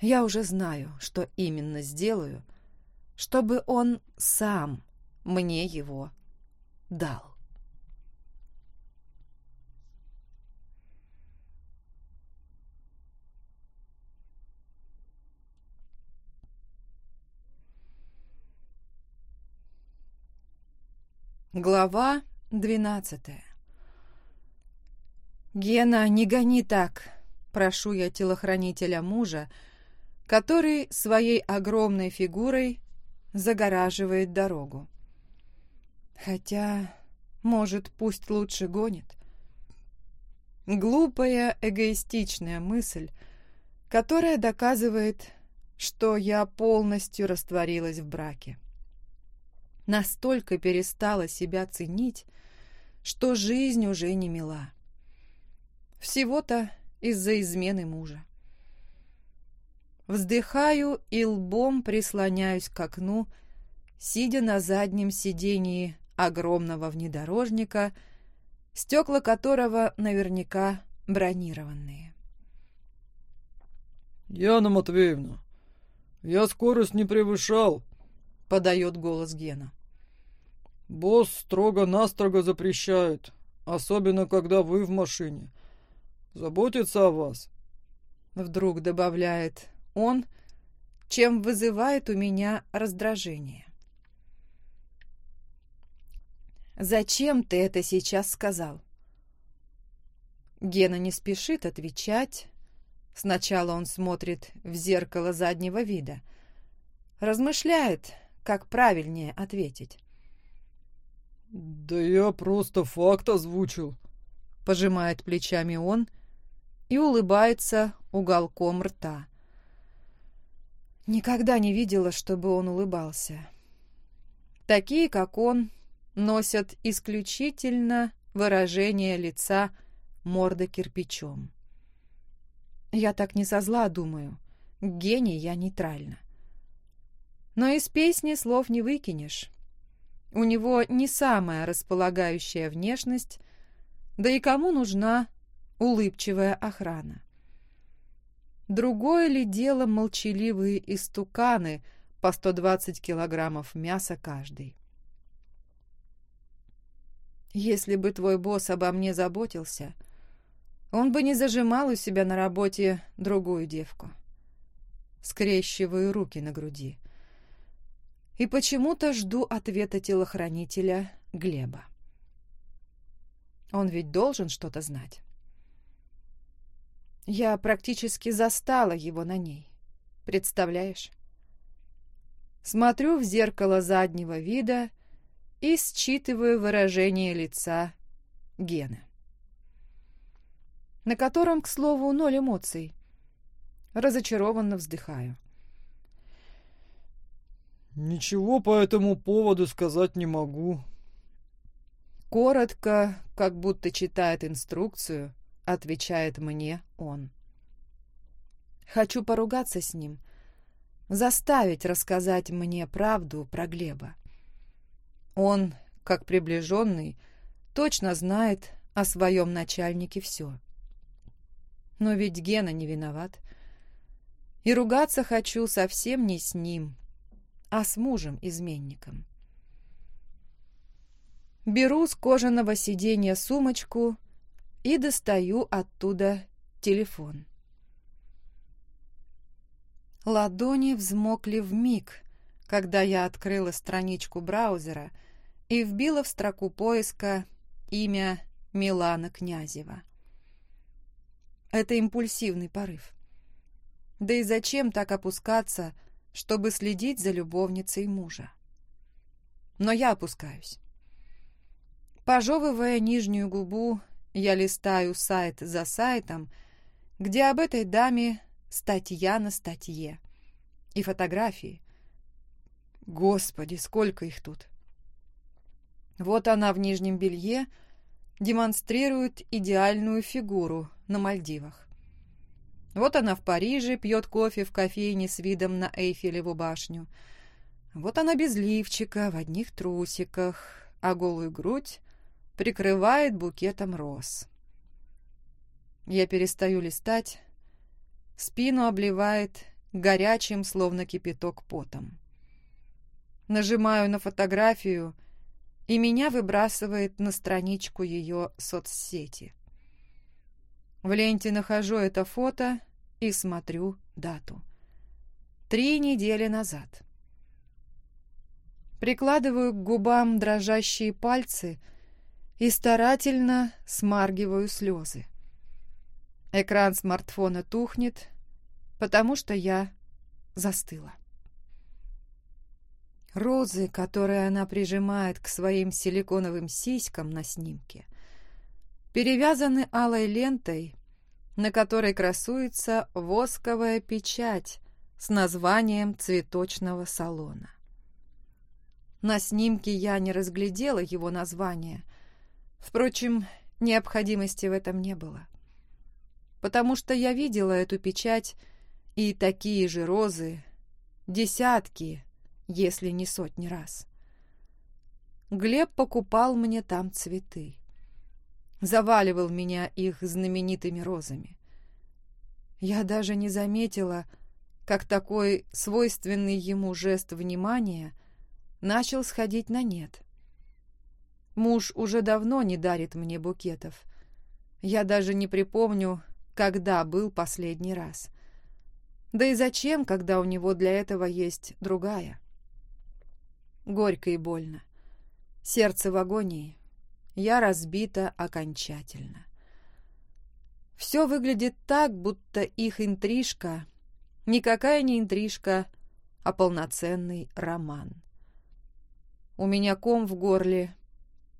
я уже знаю, что именно сделаю, чтобы он сам мне его дал. Глава двенадцатая «Гена, не гони так!» — прошу я телохранителя мужа, который своей огромной фигурой загораживает дорогу. Хотя, может, пусть лучше гонит. Глупая, эгоистичная мысль, которая доказывает, что я полностью растворилась в браке. Настолько перестала себя ценить, что жизнь уже не мила. Всего-то из-за измены мужа. Вздыхаю и лбом прислоняюсь к окну, сидя на заднем сидении огромного внедорожника, стекла которого наверняка бронированные. «Яна Матвеевна, я скорость не превышал», — подает голос Гена. «Босс строго-настрого запрещает, особенно когда вы в машине. Заботится о вас». Вдруг добавляет он, чем вызывает у меня раздражение. «Зачем ты это сейчас сказал?» Гена не спешит отвечать. Сначала он смотрит в зеркало заднего вида. Размышляет, как правильнее ответить. «Да я просто факт озвучил», — пожимает плечами он и улыбается уголком рта. Никогда не видела, чтобы он улыбался. Такие, как он, носят исключительно выражение лица морда кирпичом. Я так не со зла думаю. Гений я нейтрально. Но из песни слов не выкинешь. У него не самая располагающая внешность, да и кому нужна улыбчивая охрана? Другое ли дело молчаливые истуканы по 120 килограммов мяса каждый? Если бы твой босс обо мне заботился, он бы не зажимал у себя на работе другую девку. Скрещиваю руки на груди. И почему-то жду ответа телохранителя Глеба. Он ведь должен что-то знать. Я практически застала его на ней. Представляешь? Смотрю в зеркало заднего вида и считываю выражение лица Гены, на котором, к слову, ноль эмоций. Разочарованно вздыхаю. «Ничего по этому поводу сказать не могу». Коротко, как будто читает инструкцию, — отвечает мне он. Хочу поругаться с ним, заставить рассказать мне правду про Глеба. Он, как приближенный, точно знает о своем начальнике все. Но ведь Гена не виноват. И ругаться хочу совсем не с ним, а с мужем-изменником. Беру с кожаного сиденья сумочку — и достаю оттуда телефон. Ладони взмокли в миг, когда я открыла страничку браузера и вбила в строку поиска имя Милана Князева. Это импульсивный порыв. Да и зачем так опускаться, чтобы следить за любовницей мужа? Но я опускаюсь. Пожевывая нижнюю губу, я листаю сайт за сайтом, где об этой даме статья на статье. И фотографии. Господи, сколько их тут. Вот она в нижнем белье демонстрирует идеальную фигуру на Мальдивах. Вот она в Париже пьет кофе в кофейне с видом на Эйфелеву башню. Вот она без лифчика, в одних трусиках, а голую грудь прикрывает букетом роз. Я перестаю листать, спину обливает горячим, словно кипяток, потом. Нажимаю на фотографию, и меня выбрасывает на страничку ее соцсети. В ленте нахожу это фото и смотрю дату. Три недели назад. Прикладываю к губам дрожащие пальцы — и старательно смаргиваю слезы. Экран смартфона тухнет, потому что я застыла. Розы, которые она прижимает к своим силиконовым сиськам на снимке, перевязаны алой лентой, на которой красуется восковая печать с названием цветочного салона. На снимке я не разглядела его название. Впрочем, необходимости в этом не было. Потому что я видела эту печать и такие же розы десятки, если не сотни раз. Глеб покупал мне там цветы. Заваливал меня их знаменитыми розами. Я даже не заметила, как такой свойственный ему жест внимания начал сходить на нет. Муж уже давно не дарит мне букетов. Я даже не припомню, когда был последний раз. Да и зачем, когда у него для этого есть другая? Горько и больно. Сердце в агонии. Я разбита окончательно. Все выглядит так, будто их интрижка никакая не интрижка, а полноценный роман. У меня ком в горле,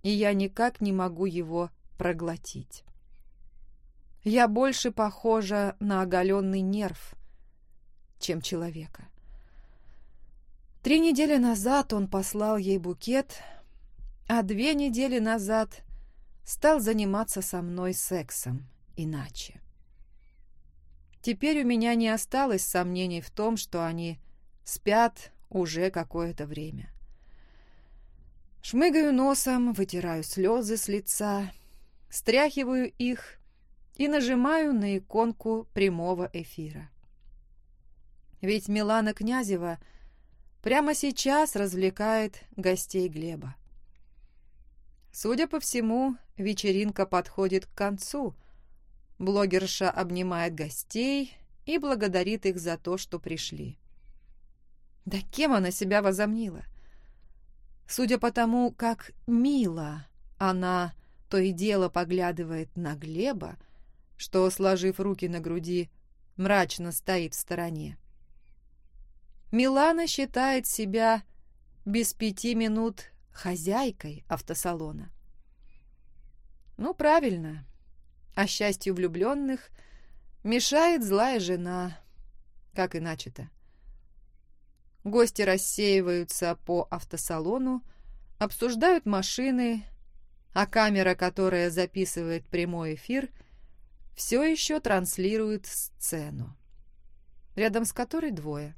и я никак не могу его проглотить. Я больше похожа на оголенный нерв, чем человека. Три недели назад он послал ей букет, а две недели назад стал заниматься со мной сексом иначе. Теперь у меня не осталось сомнений в том, что они спят уже какое-то время. Шмыгаю носом, вытираю слезы с лица, стряхиваю их и нажимаю на иконку прямого эфира. Ведь Милана Князева прямо сейчас развлекает гостей Глеба. Судя по всему, вечеринка подходит к концу — Блогерша обнимает гостей и благодарит их за то, что пришли. Да кем она себя возомнила? Судя по тому, как мило она то и дело поглядывает на Глеба, что, сложив руки на груди, мрачно стоит в стороне. Милана считает себя без пяти минут хозяйкой автосалона. Ну, правильно, а счастью влюбленных мешает злая жена. Как иначе-то? Гости рассеиваются по автосалону, обсуждают машины, а камера, которая записывает прямой эфир, все еще транслирует сцену, рядом с которой двое.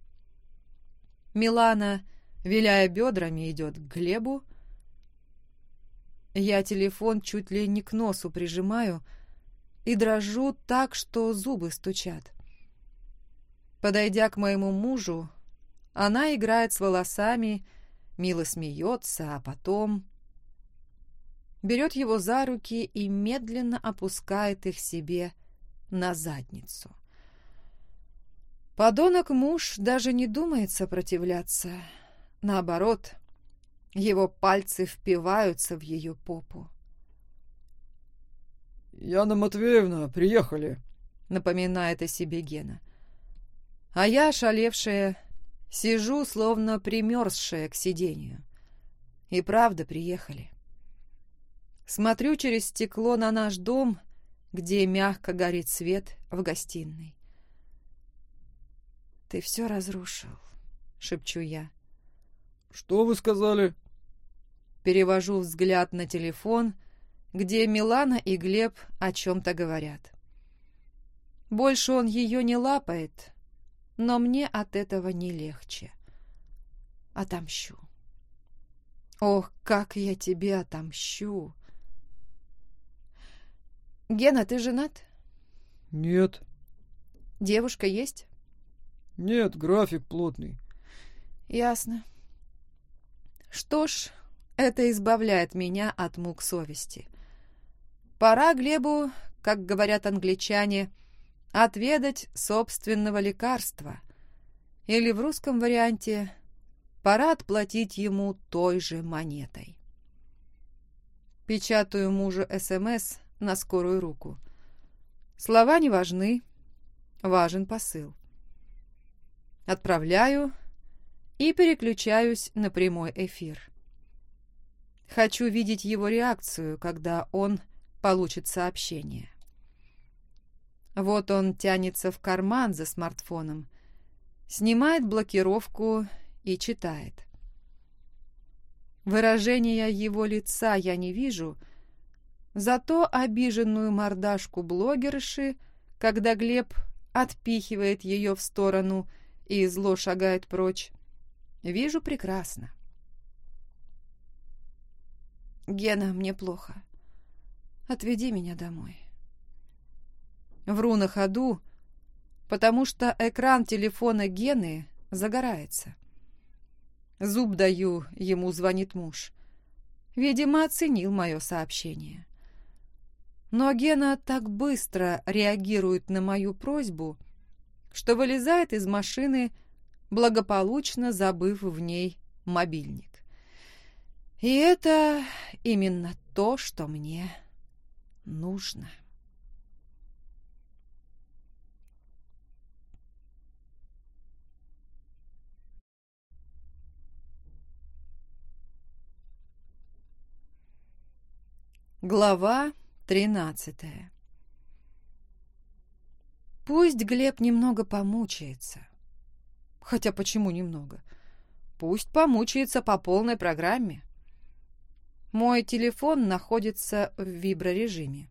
Милана, виляя бедрами, идет к Глебу. Я телефон чуть ли не к носу прижимаю, и дрожу так, что зубы стучат. Подойдя к моему мужу, она играет с волосами, мило смеется, а потом берет его за руки и медленно опускает их себе на задницу. Подонок-муж даже не думает сопротивляться. Наоборот, его пальцы впиваются в ее попу. «Яна Матвеевна, приехали», — напоминает о себе Гена. А я, ошалевшая, сижу, словно примерзшая к сиденью. И правда приехали. Смотрю через стекло на наш дом, где мягко горит свет в гостиной. «Ты все разрушил», — шепчу я. «Что вы сказали?» Перевожу взгляд на телефон — где Милана и Глеб о чем-то говорят. Больше он ее не лапает, но мне от этого не легче. Отомщу. Ох, как я тебе отомщу. Гена, ты женат? Нет. Девушка есть? Нет, график плотный. Ясно. Что ж, это избавляет меня от мук совести. Пора Глебу, как говорят англичане, отведать собственного лекарства. Или в русском варианте пора отплатить ему той же монетой. Печатаю мужу СМС на скорую руку. Слова не важны, важен посыл. Отправляю и переключаюсь на прямой эфир. Хочу видеть его реакцию, когда он получит сообщение. Вот он тянется в карман за смартфоном Снимает блокировку и читает. Выражения его лица я не вижу, зато обиженную мордашку блогерши, когда Глеб отпихивает ее в сторону и зло шагает прочь, вижу прекрасно. «Гена, мне плохо. Отведи меня домой». Вру на ходу, потому что экран телефона Гены загорается. Зуб даю, ему звонит муж. Видимо, оценил мое сообщение. Но Гена так быстро реагирует на мою просьбу, что вылезает из машины, благополучно забыв в ней мобильник. И это именно то, что мне нужно. Глава тринадцатая Пусть Глеб немного помучается. Хотя почему немного? Пусть помучается по полной программе. Мой телефон находится в виброрежиме.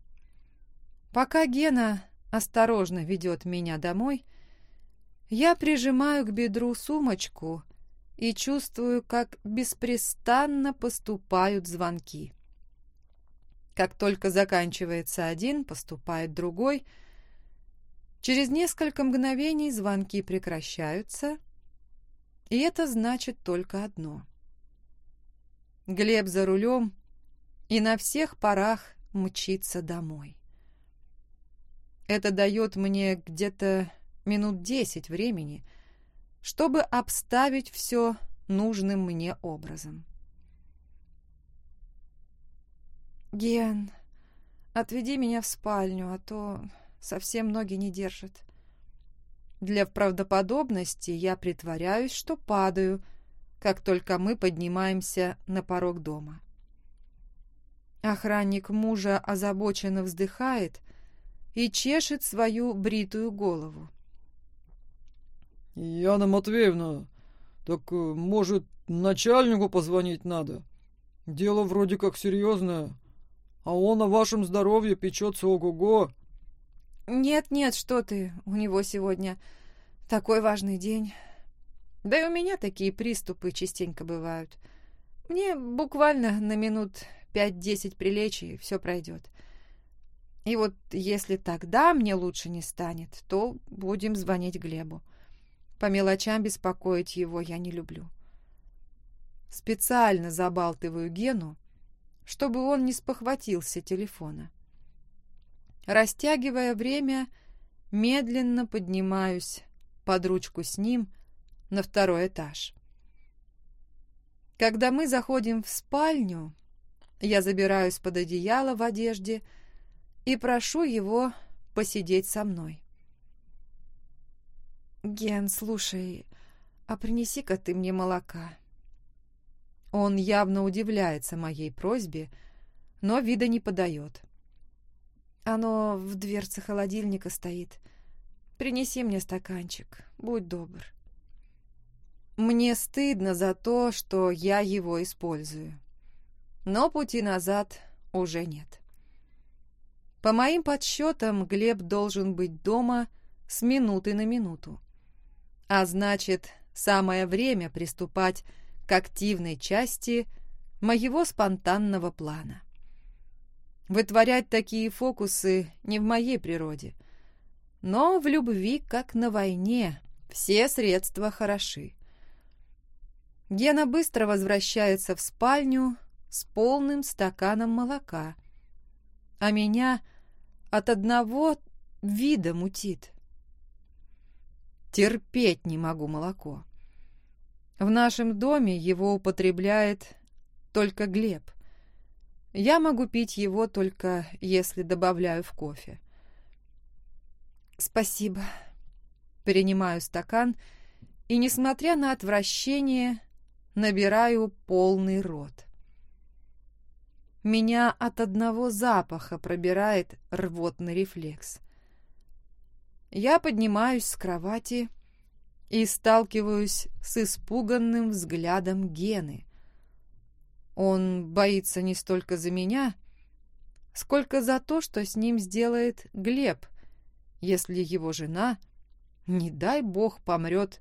Пока Гена осторожно ведет меня домой, я прижимаю к бедру сумочку и чувствую, как беспрестанно поступают звонки. Как только заканчивается один, поступает другой. Через несколько мгновений звонки прекращаются, и это значит только одно. Глеб за рулем и на всех парах мчится домой. Это дает мне где-то минут десять времени, чтобы обставить все нужным мне образом. «Ген, отведи меня в спальню, а то совсем ноги не держат». Для правдоподобности я притворяюсь, что падаю, как только мы поднимаемся на порог дома. Охранник мужа озабоченно вздыхает и чешет свою бритую голову. «Яна Матвеевна, так, э, может, начальнику позвонить надо? Дело вроде как серьезное» а он о вашем здоровье печется ого-го. Нет-нет, что ты, у него сегодня такой важный день. Да и у меня такие приступы частенько бывают. Мне буквально на минут пять-десять прилечь, и все пройдет. И вот если тогда мне лучше не станет, то будем звонить Глебу. По мелочам беспокоить его я не люблю. Специально забалтываю Гену, чтобы он не спохватился телефона. Растягивая время, медленно поднимаюсь под ручку с ним на второй этаж. Когда мы заходим в спальню, я забираюсь под одеяло в одежде и прошу его посидеть со мной. «Ген, слушай, а принеси-ка ты мне молока. Он явно удивляется моей просьбе, но вида не подает. Оно в дверце холодильника стоит. Принеси мне стаканчик, будь добр. Мне стыдно за то, что я его использую. Но пути назад уже нет. По моим подсчетам, Глеб должен быть дома с минуты на минуту. А значит, самое время приступать к активной части моего спонтанного плана. Вытворять такие фокусы не в моей природе. Но в любви, как на войне, все средства хороши. Гена быстро возвращается в спальню с полным стаканом молока, а меня от одного вида мутит. Терпеть не могу молоко. В нашем доме его употребляет только Глеб. Я могу пить его только если добавляю в кофе. Спасибо. Перенимаю стакан и, несмотря на отвращение, набираю полный рот. Меня от одного запаха пробирает рвотный рефлекс. Я поднимаюсь с кровати и сталкиваюсь с испуганным взглядом Гены. Он боится не столько за меня, сколько за то, что с ним сделает Глеб, если его жена, не дай бог, помрет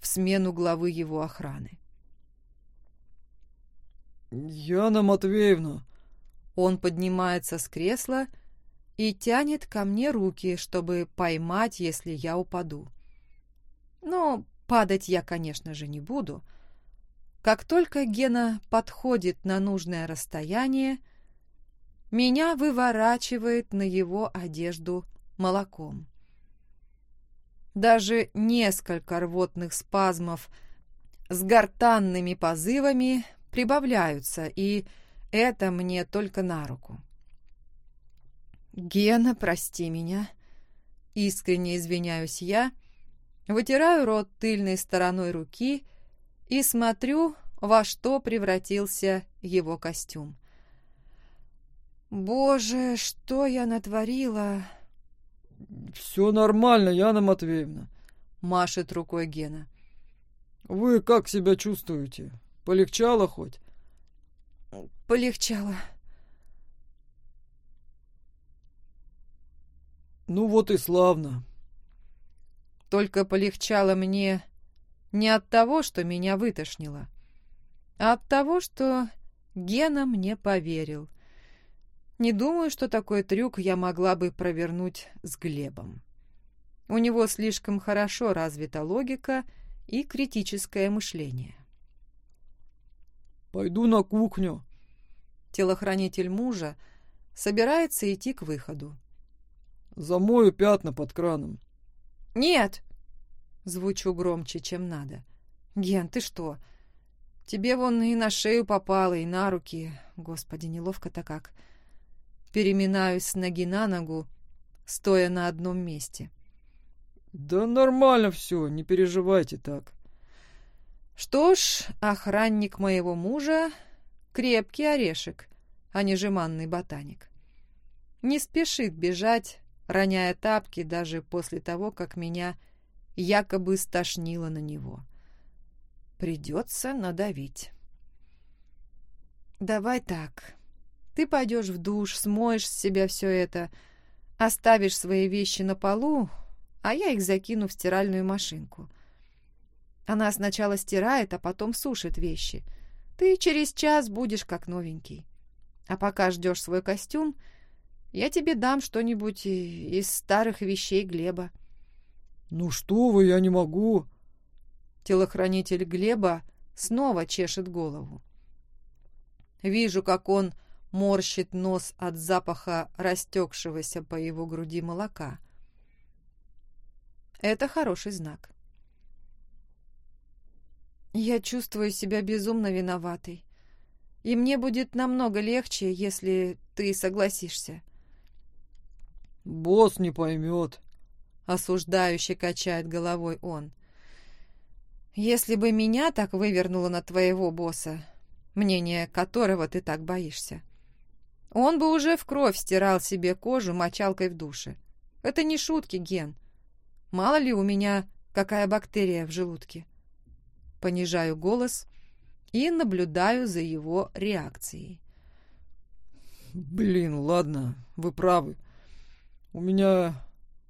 в смену главы его охраны. «Яна Матвеевна!» Он поднимается с кресла и тянет ко мне руки, чтобы поймать, если я упаду. Но падать я, конечно же, не буду. Как только Гена подходит на нужное расстояние, меня выворачивает на его одежду молоком. Даже несколько рвотных спазмов с гортанными позывами прибавляются, и это мне только на руку. «Гена, прости меня», — искренне извиняюсь я, Вытираю рот тыльной стороной руки и смотрю, во что превратился его костюм. «Боже, что я натворила!» «Все нормально, Яна Матвеевна», — машет рукой Гена. «Вы как себя чувствуете? Полегчало хоть?» «Полегчало». «Ну вот и славно. Только полегчало мне не от того, что меня вытошнило, а от того, что Гена мне поверил. Не думаю, что такой трюк я могла бы провернуть с Глебом. У него слишком хорошо развита логика и критическое мышление. «Пойду на кухню». Телохранитель мужа собирается идти к выходу. «Замою пятна под краном». «Нет!» Звучу громче, чем надо. «Ген, ты что? Тебе вон и на шею попало, и на руки. Господи, неловко-то как. Переминаюсь с ноги на ногу, стоя на одном месте. Да нормально все, не переживайте так. Что ж, охранник моего мужа — крепкий орешек, а не жеманный ботаник. Не спешит бежать, роняя тапки даже после того, как меня якобы стошнило на него. Придется надавить. «Давай так. Ты пойдешь в душ, смоешь с себя все это, оставишь свои вещи на полу, а я их закину в стиральную машинку. Она сначала стирает, а потом сушит вещи. Ты через час будешь как новенький. А пока ждешь свой костюм, я тебе дам что-нибудь из старых вещей Глеба. «Ну что вы, я не могу!» Телохранитель Глеба снова чешет голову. Вижу, как он морщит нос от запаха растекшегося по его груди молока. Это хороший знак. Я чувствую себя безумно виноватой, и мне будет намного легче, если ты согласишься. «Босс не поймет», — осуждающе качает головой он. «Если бы меня так вывернуло на твоего босса, мнение которого ты так боишься, он бы уже в кровь стирал себе кожу мочалкой в душе. Это не шутки, Ген. Мало ли у меня какая бактерия в желудке». Понижаю голос и наблюдаю за его реакцией. «Блин, ладно, вы правы. У меня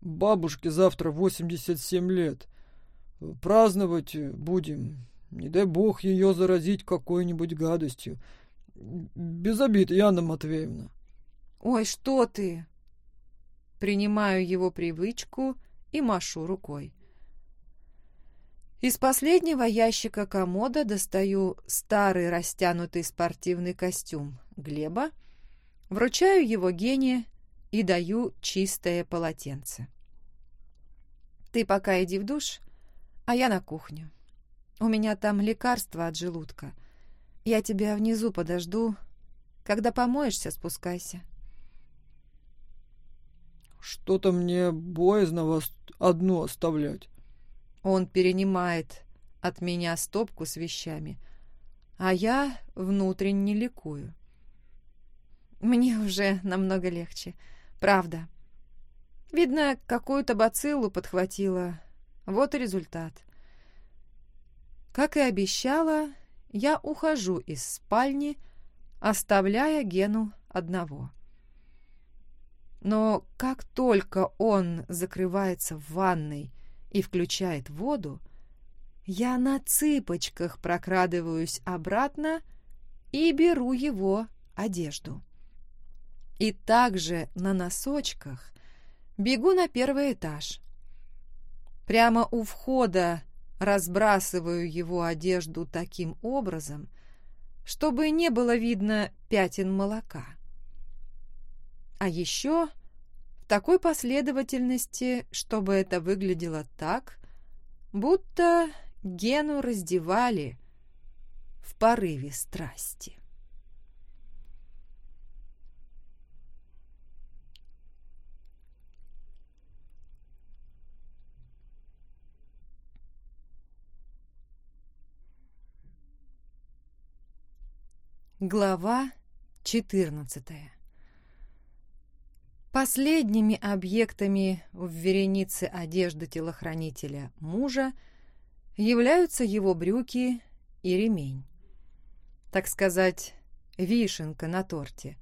Бабушке завтра 87 лет. Праздновать будем. Не дай бог ее заразить какой-нибудь гадостью. Без обид, Яна Матвеевна. Ой, что ты? Принимаю его привычку и машу рукой. Из последнего ящика комода достаю старый растянутый спортивный костюм Глеба, вручаю его Гене и даю чистое полотенце. Ты пока иди в душ, а я на кухню. У меня там лекарство от желудка. Я тебя внизу подожду. Когда помоешься, спускайся. Что-то мне боязно вас одну оставлять. Он перенимает от меня стопку с вещами, а я внутренне ликую. Мне уже намного легче. Правда. Видно, какую-то бациллу подхватила. Вот и результат. Как и обещала, я ухожу из спальни, оставляя Гену одного. Но как только он закрывается в ванной и включает воду, я на цыпочках прокрадываюсь обратно и беру его одежду. И также на носочках бегу на первый этаж. Прямо у входа разбрасываю его одежду таким образом, чтобы не было видно пятен молока. А еще в такой последовательности, чтобы это выглядело так, будто Гену раздевали в порыве страсти. Глава 14 Последними объектами в веренице одежды телохранителя мужа являются его брюки и ремень. Так сказать, вишенка на торте.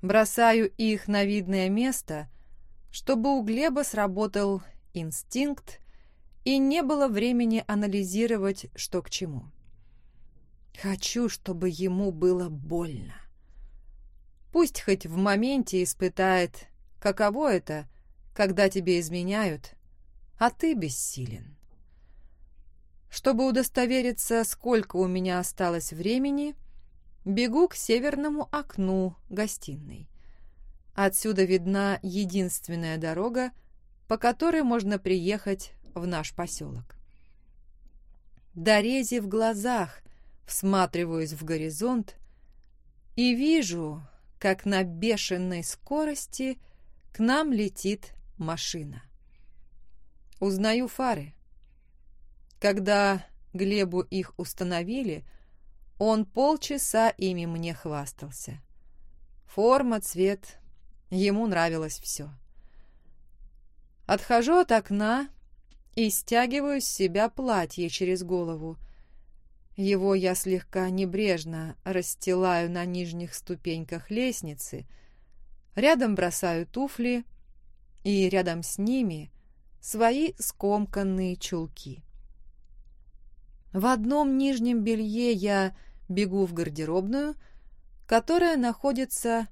Бросаю их на видное место, чтобы у Глеба сработал инстинкт и не было времени анализировать, что к чему. Хочу, чтобы ему было больно. Пусть хоть в моменте испытает, каково это, когда тебе изменяют, а ты бессилен. Чтобы удостовериться, сколько у меня осталось времени, бегу к северному окну гостиной. Отсюда видна единственная дорога, по которой можно приехать в наш поселок. Дорези в глазах, всматриваюсь в горизонт и вижу, как на бешеной скорости к нам летит машина. Узнаю фары. Когда Глебу их установили, он полчаса ими мне хвастался. Форма, цвет, ему нравилось все. Отхожу от окна и стягиваю с себя платье через голову, его я слегка небрежно расстилаю на нижних ступеньках лестницы, рядом бросаю туфли и рядом с ними свои скомканные чулки. В одном нижнем белье я бегу в гардеробную, которая находится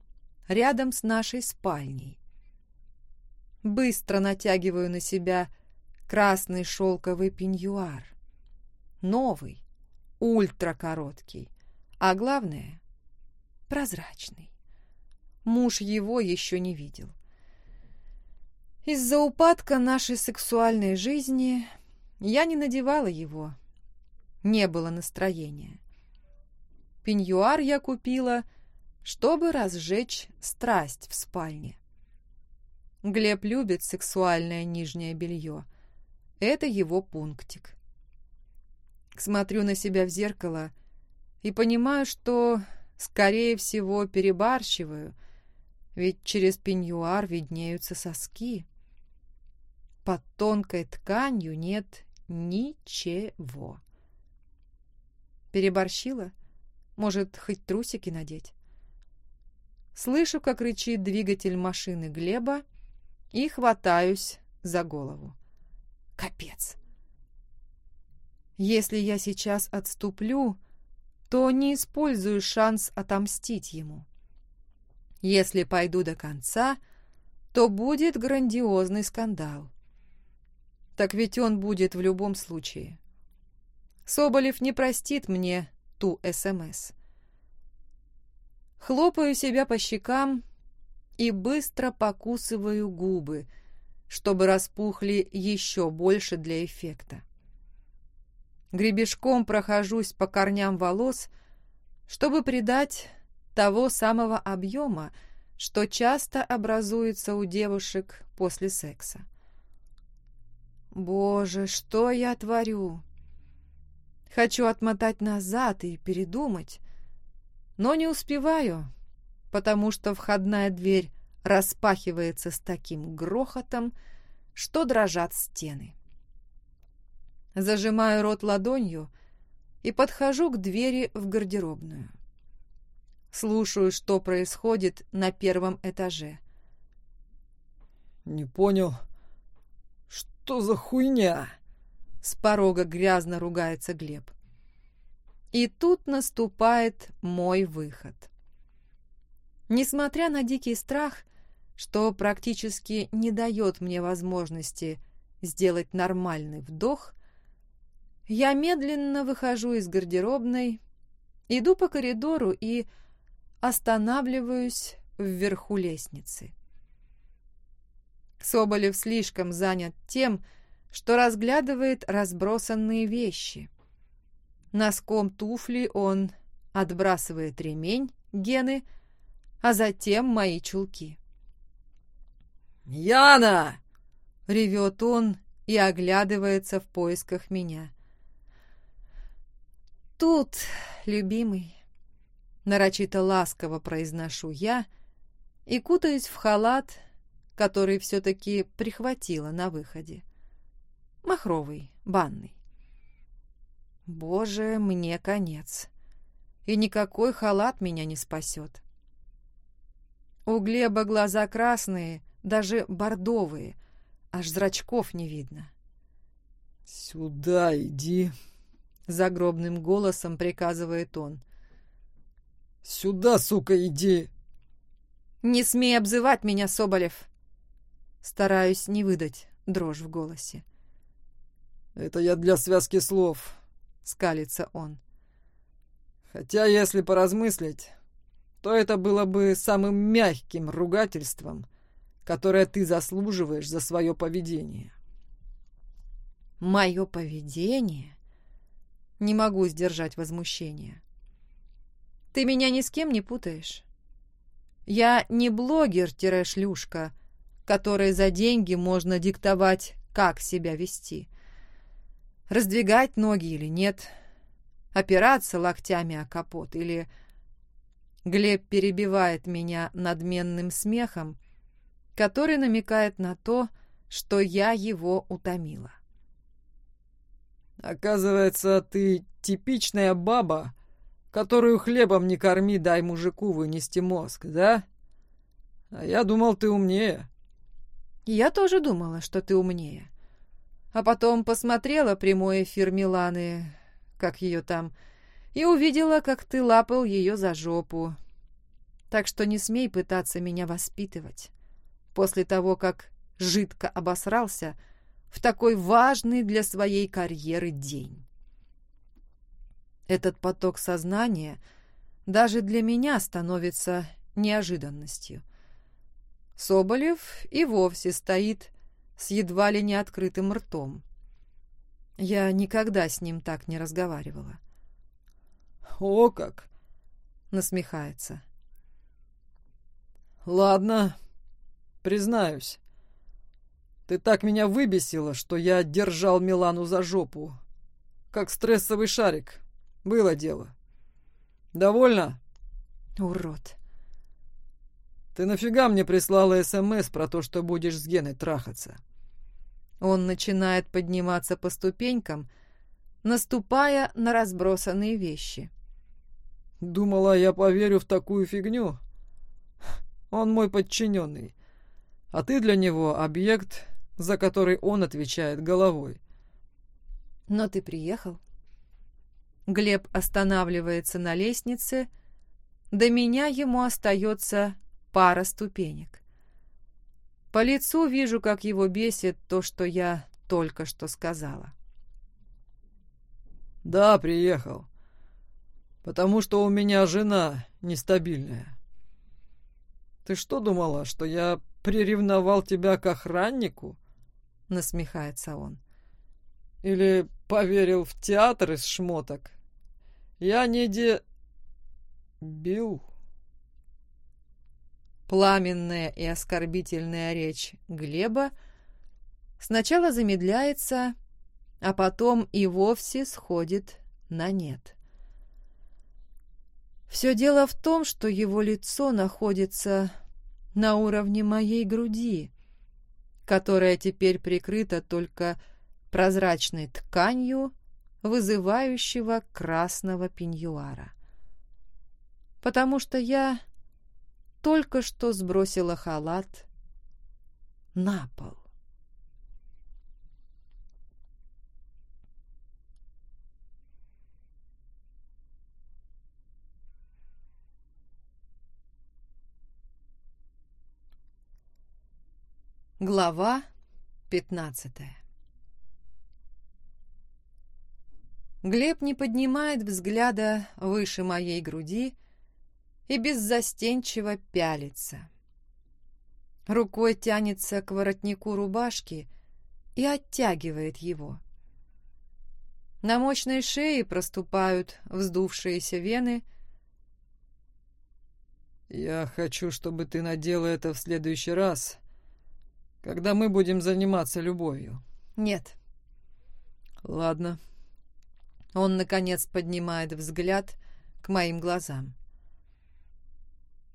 рядом с нашей спальней. Быстро натягиваю на себя красный шелковый пеньюар. Новый, ультракороткий, а главное — прозрачный. Муж его еще не видел. Из-за упадка нашей сексуальной жизни я не надевала его, не было настроения. Пеньюар я купила, чтобы разжечь страсть в спальне. Глеб любит сексуальное нижнее белье. Это его пунктик. Смотрю на себя в зеркало и понимаю, что, скорее всего, перебарщиваю, ведь через пеньюар виднеются соски. Под тонкой тканью нет ничего. Переборщила? Может, хоть трусики надеть? Слышу, как рычит двигатель машины Глеба и хватаюсь за голову. Капец! Если я сейчас отступлю, то не использую шанс отомстить ему. Если пойду до конца, то будет грандиозный скандал. Так ведь он будет в любом случае. Соболев не простит мне ту СМС. Хлопаю себя по щекам и быстро покусываю губы, чтобы распухли еще больше для эффекта. Гребешком прохожусь по корням волос, чтобы придать того самого объема, что часто образуется у девушек после секса. Боже, что я творю? Хочу отмотать назад и передумать, но не успеваю, потому что входная дверь распахивается с таким грохотом, что дрожат стены. Зажимаю рот ладонью и подхожу к двери в гардеробную. Слушаю, что происходит на первом этаже. «Не понял, что за хуйня?» С порога грязно ругается Глеб. И тут наступает мой выход. Несмотря на дикий страх, что практически не дает мне возможности сделать нормальный вдох, я медленно выхожу из гардеробной, иду по коридору и останавливаюсь вверху лестницы. Соболев слишком занят тем, что разглядывает разбросанные вещи. Носком туфли он отбрасывает ремень, гены, а затем мои чулки. «Яна!» — ревет он и оглядывается в поисках меня. «Тут, любимый», — нарочито ласково произношу я и кутаюсь в халат, который все-таки прихватила на выходе. Махровый, банный. Боже, мне конец. И никакой халат меня не спасет. У Глеба глаза красные, даже бордовые, аж зрачков не видно. «Сюда иди», — загробным голосом приказывает он. «Сюда, сука, иди!» «Не смей обзывать меня, Соболев!» Стараюсь не выдать дрожь в голосе. «Это я для связки слов», — скалится он. «Хотя, если поразмыслить, то это было бы самым мягким ругательством, которое ты заслуживаешь за свое поведение». «Мое поведение?» Не могу сдержать возмущение. «Ты меня ни с кем не путаешь. Я не блогер-шлюшка, которой за деньги можно диктовать, как себя вести. Раздвигать ноги или нет, опираться локтями о капот или... Глеб перебивает меня надменным смехом, который намекает на то, что я его утомила. «Оказывается, ты типичная баба, которую хлебом не корми, дай мужику вынести мозг, да? А я думал, ты умнее». Я тоже думала, что ты умнее. А потом посмотрела прямой эфир Миланы, как ее там, и увидела, как ты лапал ее за жопу. Так что не смей пытаться меня воспитывать. После того, как жидко обосрался в такой важный для своей карьеры день. Этот поток сознания даже для меня становится неожиданностью — Соболев и вовсе стоит с едва ли не открытым ртом. Я никогда с ним так не разговаривала. «О как!» — насмехается. «Ладно, признаюсь. Ты так меня выбесила, что я держал Милану за жопу. Как стрессовый шарик. Было дело. Довольно?» «Урод!» Ты нафига мне прислала СМС про то, что будешь с Геной трахаться? Он начинает подниматься по ступенькам, наступая на разбросанные вещи. Думала, я поверю в такую фигню? Он мой подчиненный, а ты для него объект, за который он отвечает головой. Но ты приехал. Глеб останавливается на лестнице. До меня ему остается пара ступенек. По лицу вижу, как его бесит то, что я только что сказала. «Да, приехал. Потому что у меня жена нестабильная. Ты что думала, что я приревновал тебя к охраннику?» Насмехается он. «Или поверил в театр из шмоток? Я не де... бил...» Пламенная и оскорбительная речь Глеба сначала замедляется, а потом и вовсе сходит на нет. Все дело в том, что его лицо находится на уровне моей груди, которая теперь прикрыта только прозрачной тканью вызывающего красного пеньюара. Потому что я только что сбросила халат на пол. Глава пятнадцатая Глеб не поднимает взгляда выше моей груди и беззастенчиво пялится. Рукой тянется к воротнику рубашки и оттягивает его. На мощной шее проступают вздувшиеся вены. «Я хочу, чтобы ты надела это в следующий раз, когда мы будем заниматься любовью». «Нет». «Ладно». Он, наконец, поднимает взгляд к моим глазам.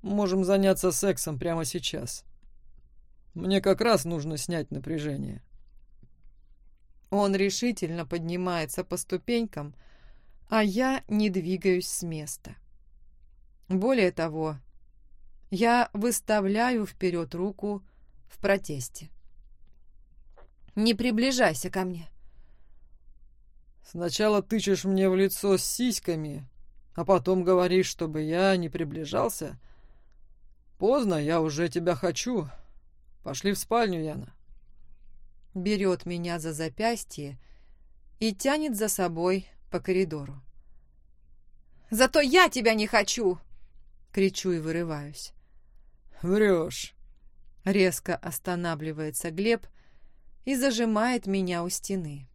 «Можем заняться сексом прямо сейчас. Мне как раз нужно снять напряжение». Он решительно поднимается по ступенькам, а я не двигаюсь с места. Более того, я выставляю вперед руку в протесте. «Не приближайся ко мне!» Сначала тычешь мне в лицо с сиськами, а потом говоришь, чтобы я не приближался. Поздно, я уже тебя хочу. Пошли в спальню, Яна. Берет меня за запястье и тянет за собой по коридору. «Зато я тебя не хочу!» — кричу и вырываюсь. «Врешь!» — резко останавливается Глеб и зажимает меня у стены.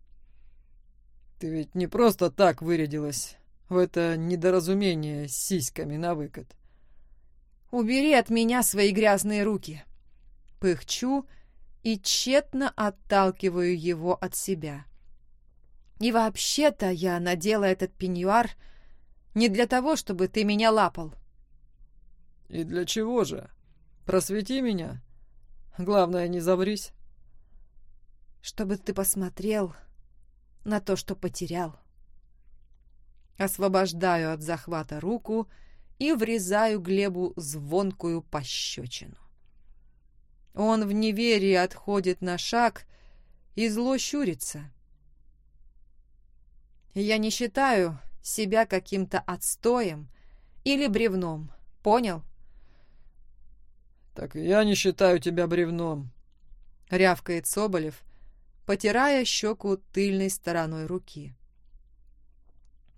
Ты ведь не просто так вырядилась в это недоразумение с сиськами на выкат. Убери от меня свои грязные руки. Пыхчу и тщетно отталкиваю его от себя. И вообще-то я надела этот пеньюар не для того, чтобы ты меня лапал. И для чего же? Просвети меня. Главное, не заврись. Чтобы ты посмотрел на то, что потерял. Освобождаю от захвата руку и врезаю Глебу звонкую пощечину. Он в неверии отходит на шаг и зло щурится. Я не считаю себя каким-то отстоем или бревном, понял? «Так я не считаю тебя бревном», — рявкает Соболев, потирая щеку тыльной стороной руки.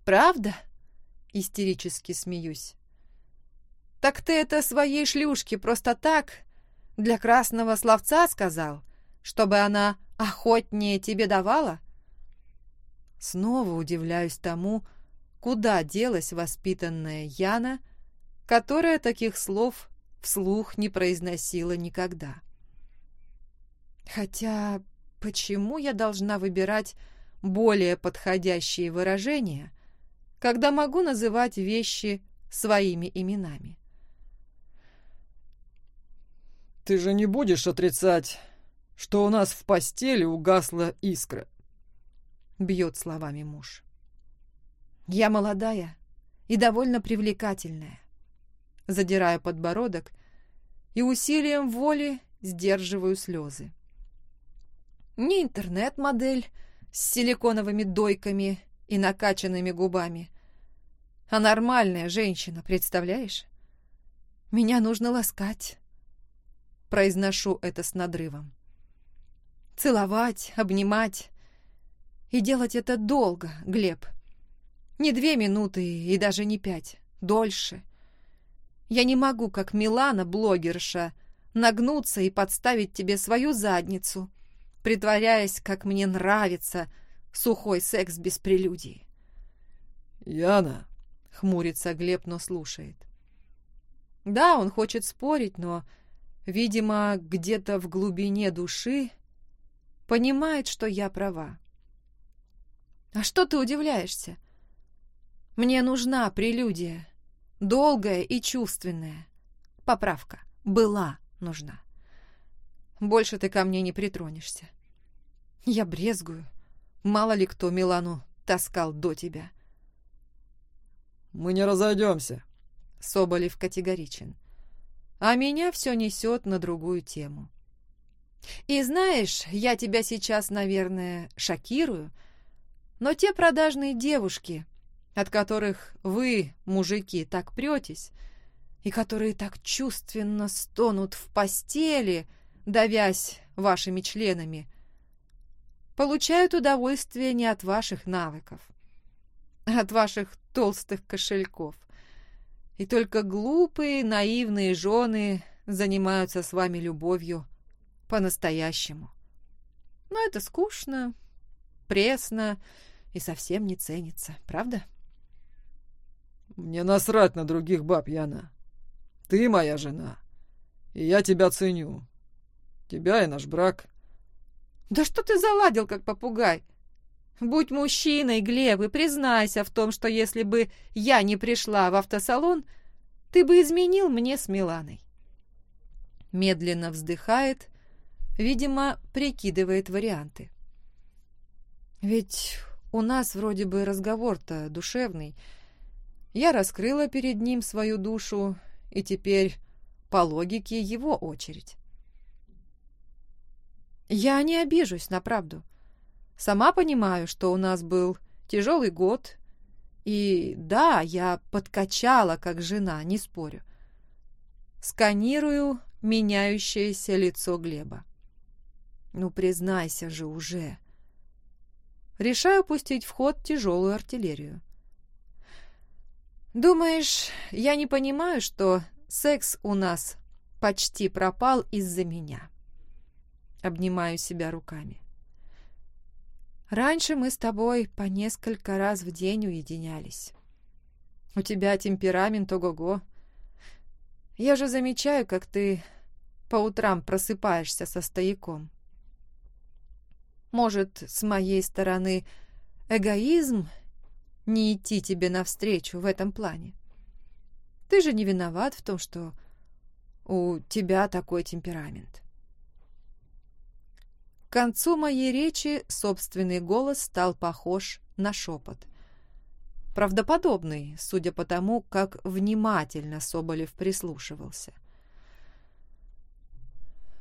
«Правда?» — истерически смеюсь. «Так ты это своей шлюшке просто так, для красного словца сказал, чтобы она охотнее тебе давала?» Снова удивляюсь тому, куда делась воспитанная Яна, которая таких слов вслух не произносила никогда. Хотя Почему я должна выбирать более подходящие выражения, когда могу называть вещи своими именами? «Ты же не будешь отрицать, что у нас в постели угасла искра?» — бьет словами муж. «Я молодая и довольно привлекательная», — задираю подбородок и усилием воли сдерживаю слезы не интернет-модель с силиконовыми дойками и накачанными губами, а нормальная женщина, представляешь? Меня нужно ласкать. Произношу это с надрывом. Целовать, обнимать. И делать это долго, Глеб. Не две минуты и даже не пять. Дольше. Я не могу, как Милана, блогерша, нагнуться и подставить тебе свою задницу, притворяясь, как мне нравится сухой секс без прелюдий. «Яна!» — хмурится Глеб, но слушает. Да, он хочет спорить, но, видимо, где-то в глубине души понимает, что я права. «А что ты удивляешься? Мне нужна прелюдия, долгая и чувственная. Поправка. Была нужна. Больше ты ко мне не притронешься. Я брезгую. Мало ли кто Милану таскал до тебя. «Мы не разойдемся», — Соболев категоричен. А меня все несет на другую тему. И знаешь, я тебя сейчас, наверное, шокирую, но те продажные девушки, от которых вы, мужики, так претесь, и которые так чувственно стонут в постели, давясь вашими членами, получают удовольствие не от ваших навыков, а от ваших толстых кошельков. И только глупые, наивные жены занимаются с вами любовью по-настоящему. Но это скучно, пресно и совсем не ценится, правда? Мне насрать на других баб, Яна. Ты моя жена, и я тебя ценю. Тебя и наш брак. Да что ты заладил, как попугай? Будь мужчиной, Глеб, и признайся в том, что если бы я не пришла в автосалон, ты бы изменил мне с Миланой. Медленно вздыхает, видимо, прикидывает варианты. Ведь у нас вроде бы разговор-то душевный. Я раскрыла перед ним свою душу, и теперь, по логике, его очередь. Я не обижусь на правду. Сама понимаю, что у нас был тяжелый год, и да, я подкачала как жена, не спорю. Сканирую меняющееся лицо Глеба. Ну, признайся же уже. Решаю пустить в ход тяжелую артиллерию. Думаешь, я не понимаю, что секс у нас почти пропал из-за меня? Обнимаю себя руками. Раньше мы с тобой по несколько раз в день уединялись. У тебя темперамент ого-го. Я же замечаю, как ты по утрам просыпаешься со стояком. Может, с моей стороны эгоизм не идти тебе навстречу в этом плане? Ты же не виноват в том, что у тебя такой темперамент. К концу моей речи собственный голос стал похож на шепот. Правдоподобный, судя по тому, как внимательно Соболев прислушивался.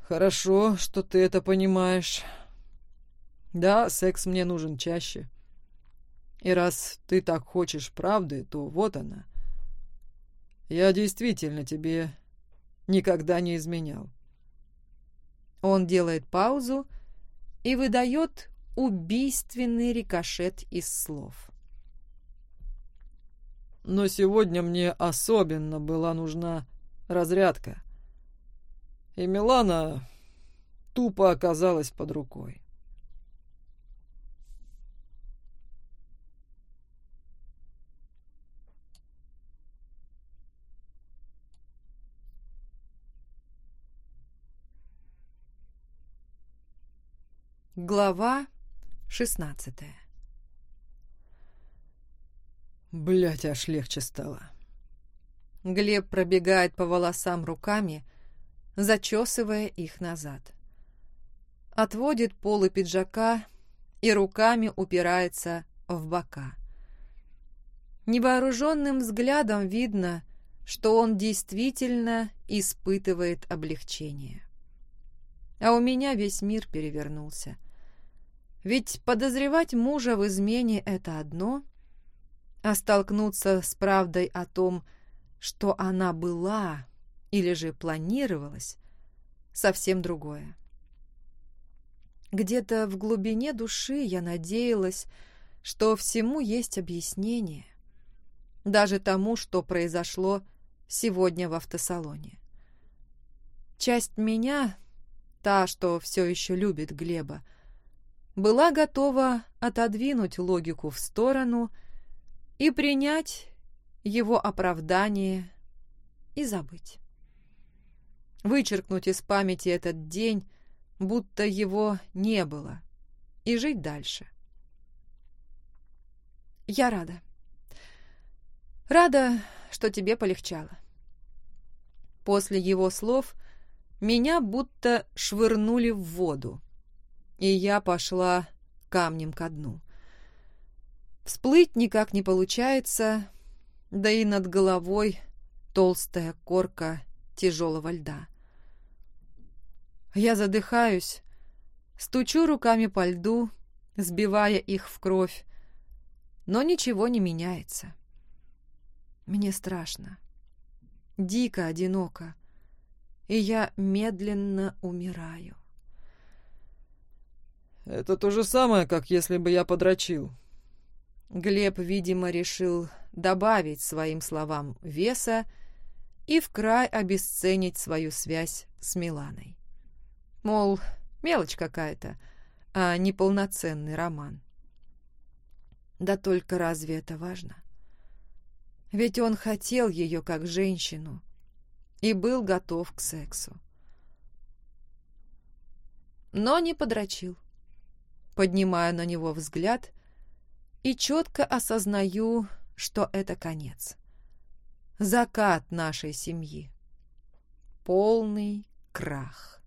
«Хорошо, что ты это понимаешь. Да, секс мне нужен чаще. И раз ты так хочешь правды, то вот она. Я действительно тебе никогда не изменял». Он делает паузу и выдает убийственный рикошет из слов. Но сегодня мне особенно была нужна разрядка. И Милана тупо оказалась под рукой. Глава шестнадцатая Блять, аж легче стало. Глеб пробегает по волосам руками, зачесывая их назад. Отводит полы пиджака и руками упирается в бока. Невооруженным взглядом видно, что он действительно испытывает облегчение. А у меня весь мир перевернулся. Ведь подозревать мужа в измене — это одно, а столкнуться с правдой о том, что она была или же планировалась, совсем другое. Где-то в глубине души я надеялась, что всему есть объяснение, даже тому, что произошло сегодня в автосалоне. Часть меня, та, что все еще любит Глеба, — была готова отодвинуть логику в сторону и принять его оправдание и забыть. Вычеркнуть из памяти этот день, будто его не было, и жить дальше. Я рада. Рада, что тебе полегчало. После его слов меня будто швырнули в воду и я пошла камнем ко дну. Всплыть никак не получается, да и над головой толстая корка тяжелого льда. Я задыхаюсь, стучу руками по льду, сбивая их в кровь, но ничего не меняется. Мне страшно, дико одиноко, и я медленно умираю. «Это то же самое, как если бы я подрочил». Глеб, видимо, решил добавить своим словам веса и в край обесценить свою связь с Миланой. Мол, мелочь какая-то, а не полноценный роман. Да только разве это важно? Ведь он хотел ее как женщину и был готов к сексу. Но не подрочил. Поднимаю на него взгляд и четко осознаю, что это конец. Закат нашей семьи. Полный крах.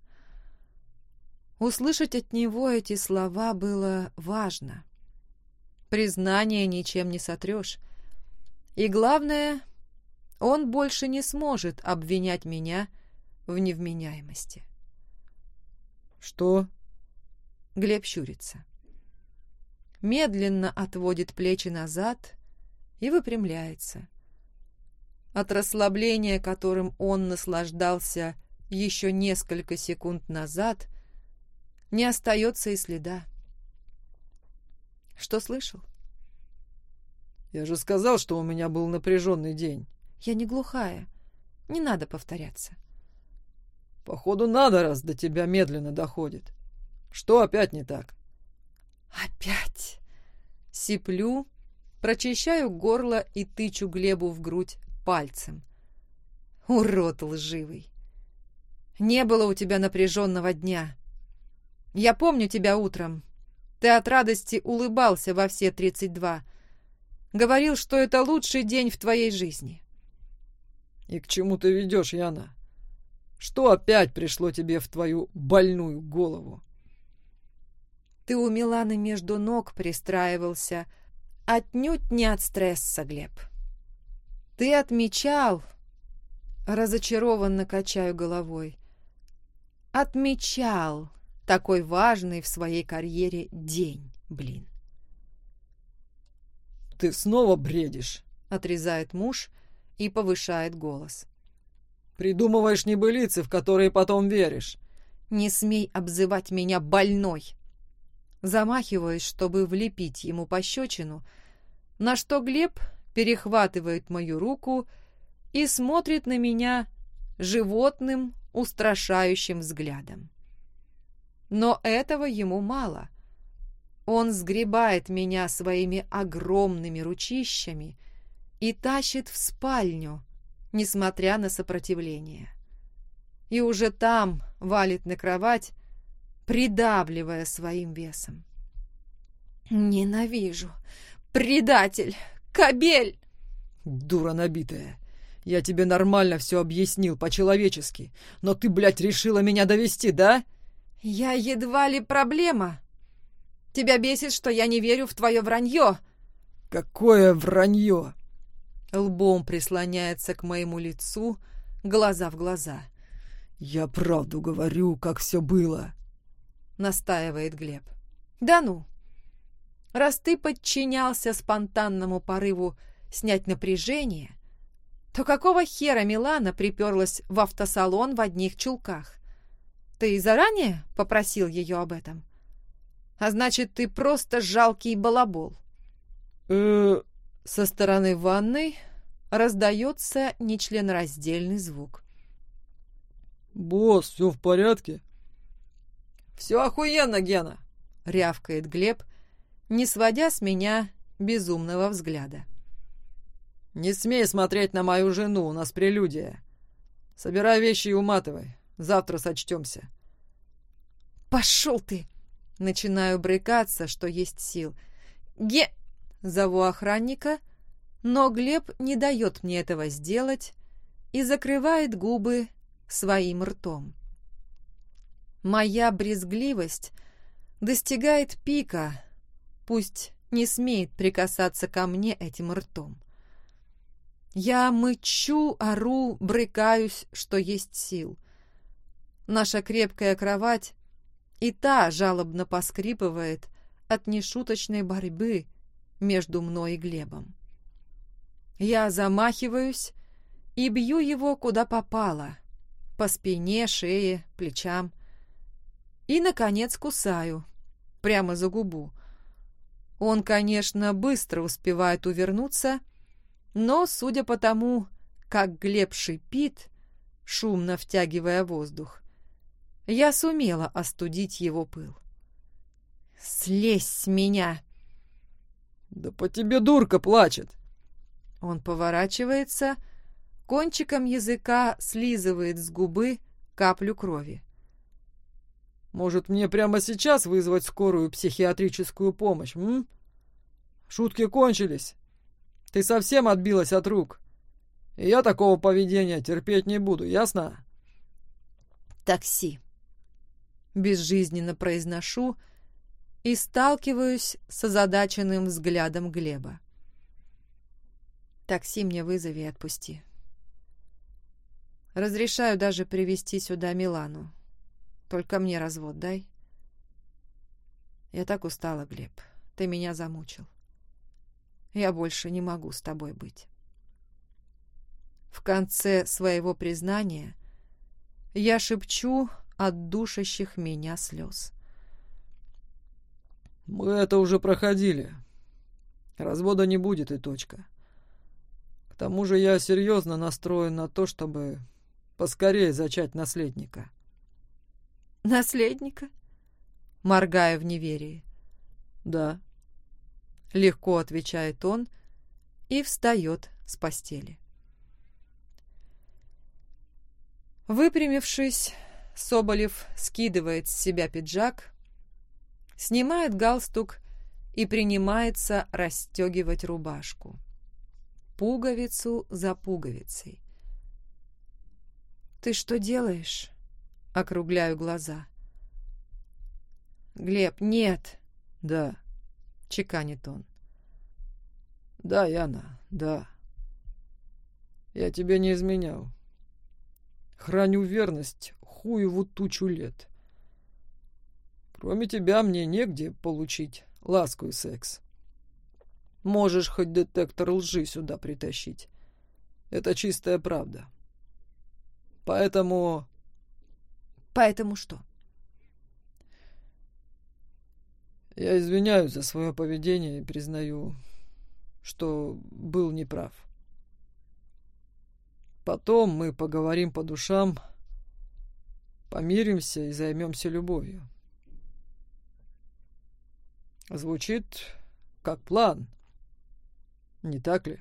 Услышать от него эти слова было важно. Признание ничем не сотрешь. И главное, он больше не сможет обвинять меня в невменяемости. «Что?» Глеб щурится. Медленно отводит плечи назад и выпрямляется. От расслабления, которым он наслаждался еще несколько секунд назад, — не остается и следа. Что слышал? Я же сказал, что у меня был напряженный день. Я не глухая. Не надо повторяться. Походу, надо, раз до тебя медленно доходит. Что опять не так? Опять. Сиплю, прочищаю горло и тычу Глебу в грудь пальцем. Урод лживый. Не было у тебя напряженного дня. Я помню тебя утром. Ты от радости улыбался во все тридцать два. Говорил, что это лучший день в твоей жизни. И к чему ты ведешь, Яна? Что опять пришло тебе в твою больную голову? Ты у Миланы между ног пристраивался, отнюдь не от стресса, Глеб. Ты отмечал, разочарованно качаю головой, отмечал, такой важный в своей карьере день, блин. «Ты снова бредишь», — отрезает муж и повышает голос. «Придумываешь небылицы, в которые потом веришь». «Не смей обзывать меня больной!» Замахиваюсь, чтобы влепить ему пощечину, на что Глеб перехватывает мою руку и смотрит на меня животным, устрашающим взглядом. Но этого ему мало. Он сгребает меня своими огромными ручищами и тащит в спальню, несмотря на сопротивление. И уже там валит на кровать, придавливая своим весом. «Ненавижу! Предатель! Кобель!» «Дура набитая! Я тебе нормально все объяснил, по-человечески, но ты, блядь, решила меня довести, да?» «Я едва ли проблема. Тебя бесит, что я не верю в твое вранье». «Какое вранье?» Лбом прислоняется к моему лицу, глаза в глаза. «Я правду говорю, как все было», — настаивает Глеб. «Да ну! Раз ты подчинялся спонтанному порыву снять напряжение, то какого хера Милана приперлась в автосалон в одних чулках? Ты заранее попросил ее об этом? А значит, ты просто жалкий балабол. э Со стороны ванной раздается нечленораздельный звук. «Босс, все в порядке?» «Все охуенно, Гена!» — рявкает Глеб, не сводя с меня безумного взгляда. «Не смей смотреть на мою жену, у нас прелюдия. Собирай вещи и уматывай. Завтра сочтемся». «Пошел ты!» Начинаю брыкаться, что есть сил. «Ге...» Зову охранника, но Глеб не дает мне этого сделать и закрывает губы своим ртом. Моя брезгливость достигает пика, пусть не смеет прикасаться ко мне этим ртом. Я мычу, ору, брыкаюсь, что есть сил. Наша крепкая кровать и та жалобно поскрипывает от нешуточной борьбы между мной и Глебом. Я замахиваюсь и бью его куда попало, по спине, шее, плечам. И, наконец, кусаю, прямо за губу. Он, конечно, быстро успевает увернуться, но, судя по тому, как Глеб шипит, шумно втягивая воздух, я сумела остудить его пыл. «Слезь с меня!» «Да по тебе дурка плачет!» Он поворачивается, кончиком языка слизывает с губы каплю крови. «Может, мне прямо сейчас вызвать скорую психиатрическую помощь, м? Шутки кончились. Ты совсем отбилась от рук. И я такого поведения терпеть не буду, ясно?» «Такси!» Безжизненно произношу и сталкиваюсь с озадаченным взглядом Глеба. Такси мне вызови и отпусти. Разрешаю даже привести сюда Милану. Только мне развод дай. Я так устала, Глеб. Ты меня замучил. Я больше не могу с тобой быть. В конце своего признания я шепчу от душащих меня слез. «Мы это уже проходили. Развода не будет и точка. К тому же я серьезно настроен на то, чтобы поскорее зачать наследника». «Наследника?» Моргая в неверии. «Да». Легко отвечает он и встает с постели. Выпрямившись, Соболев скидывает с себя пиджак, снимает галстук и принимается расстегивать рубашку. Пуговицу за пуговицей. «Ты что делаешь?» — округляю глаза. «Глеб, нет!» «Да», — чеканит он. «Да, Яна, да. Я тебе не изменял. Храню верность хуеву тучу лет. Кроме тебя мне негде получить ласку и секс. Можешь хоть детектор лжи сюда притащить. Это чистая правда. Поэтому... Поэтому что? Я извиняюсь за свое поведение и признаю, что был неправ. Потом мы поговорим по душам, помиримся и займемся любовью. Звучит как план, не так ли?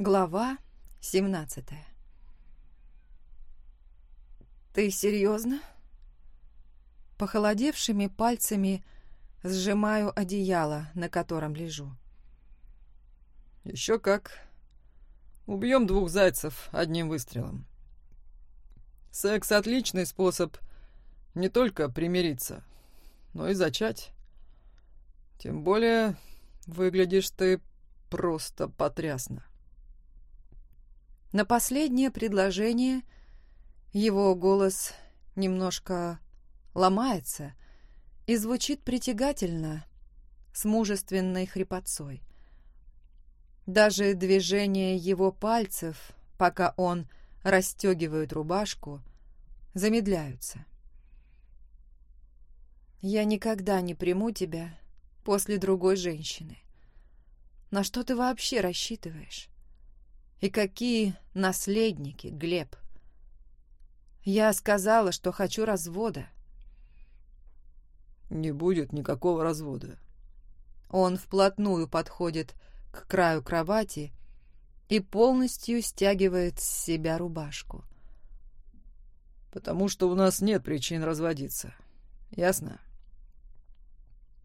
Глава семнадцатая «Ты серьезно?» Похолодевшими пальцами сжимаю одеяло, на котором лежу. «Еще как. Убьем двух зайцев одним выстрелом. Секс — отличный способ не только примириться, но и зачать. Тем более выглядишь ты просто потрясно». На последнее предложение его голос немножко ломается и звучит притягательно, с мужественной хрипотцой. Даже движение его пальцев, пока он расстегивает рубашку, замедляются. «Я никогда не приму тебя после другой женщины. На что ты вообще рассчитываешь? И какие наследники, Глеб?» Я сказала, что хочу развода. Не будет никакого развода. Он вплотную подходит к краю кровати и полностью стягивает с себя рубашку. Потому что у нас нет причин разводиться. Ясно?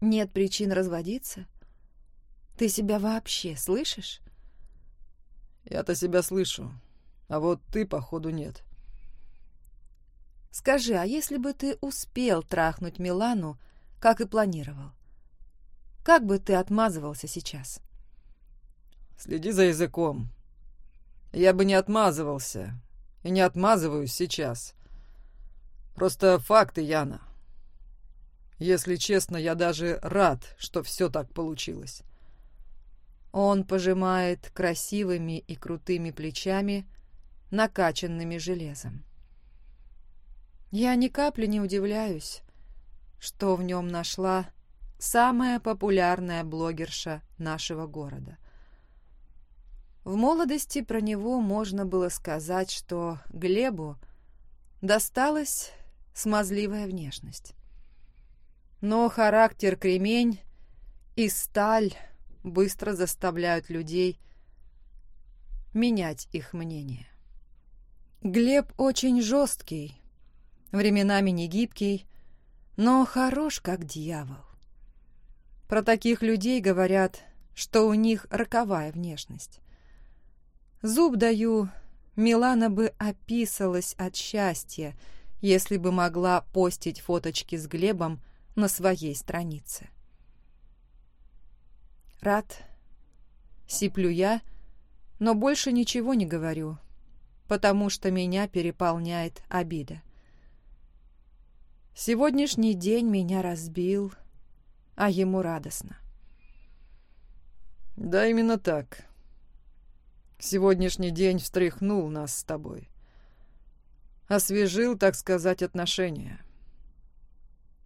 Нет причин разводиться? Ты себя вообще слышишь? Я-то себя слышу, а вот ты, походу, нет. Скажи, а если бы ты успел трахнуть Милану, как и планировал? Как бы ты отмазывался сейчас? Следи за языком. Я бы не отмазывался. И не отмазываюсь сейчас. Просто факты, Яна. Если честно, я даже рад, что все так получилось. Он пожимает красивыми и крутыми плечами, накачанными железом. Я ни капли не удивляюсь, что в нем нашла самая популярная блогерша нашего города. В молодости про него можно было сказать, что Глебу досталась смазливая внешность. Но характер кремень и сталь быстро заставляют людей менять их мнение. Глеб очень жесткий, временами негибкий, но хорош как дьявол. Про таких людей говорят, что у них роковая внешность. Зуб даю, Милана бы описалась от счастья, если бы могла постить фоточки с Глебом на своей странице. Рад. Сиплю я, но больше ничего не говорю, потому что меня переполняет обида. Сегодняшний день меня разбил, а ему радостно. Да, именно так. Сегодняшний день встряхнул нас с тобой. Освежил, так сказать, отношения.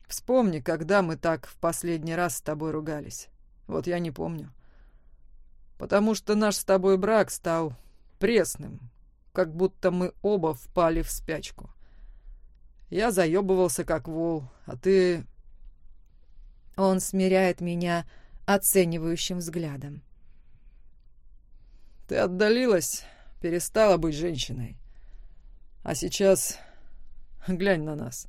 Вспомни, когда мы так в последний раз с тобой ругались. Вот я не помню. Потому что наш с тобой брак стал пресным, как будто мы оба впали в спячку. Я заебывался, как вол, а ты... Он смиряет меня оценивающим взглядом. Ты отдалилась, перестала быть женщиной. А сейчас глянь на нас.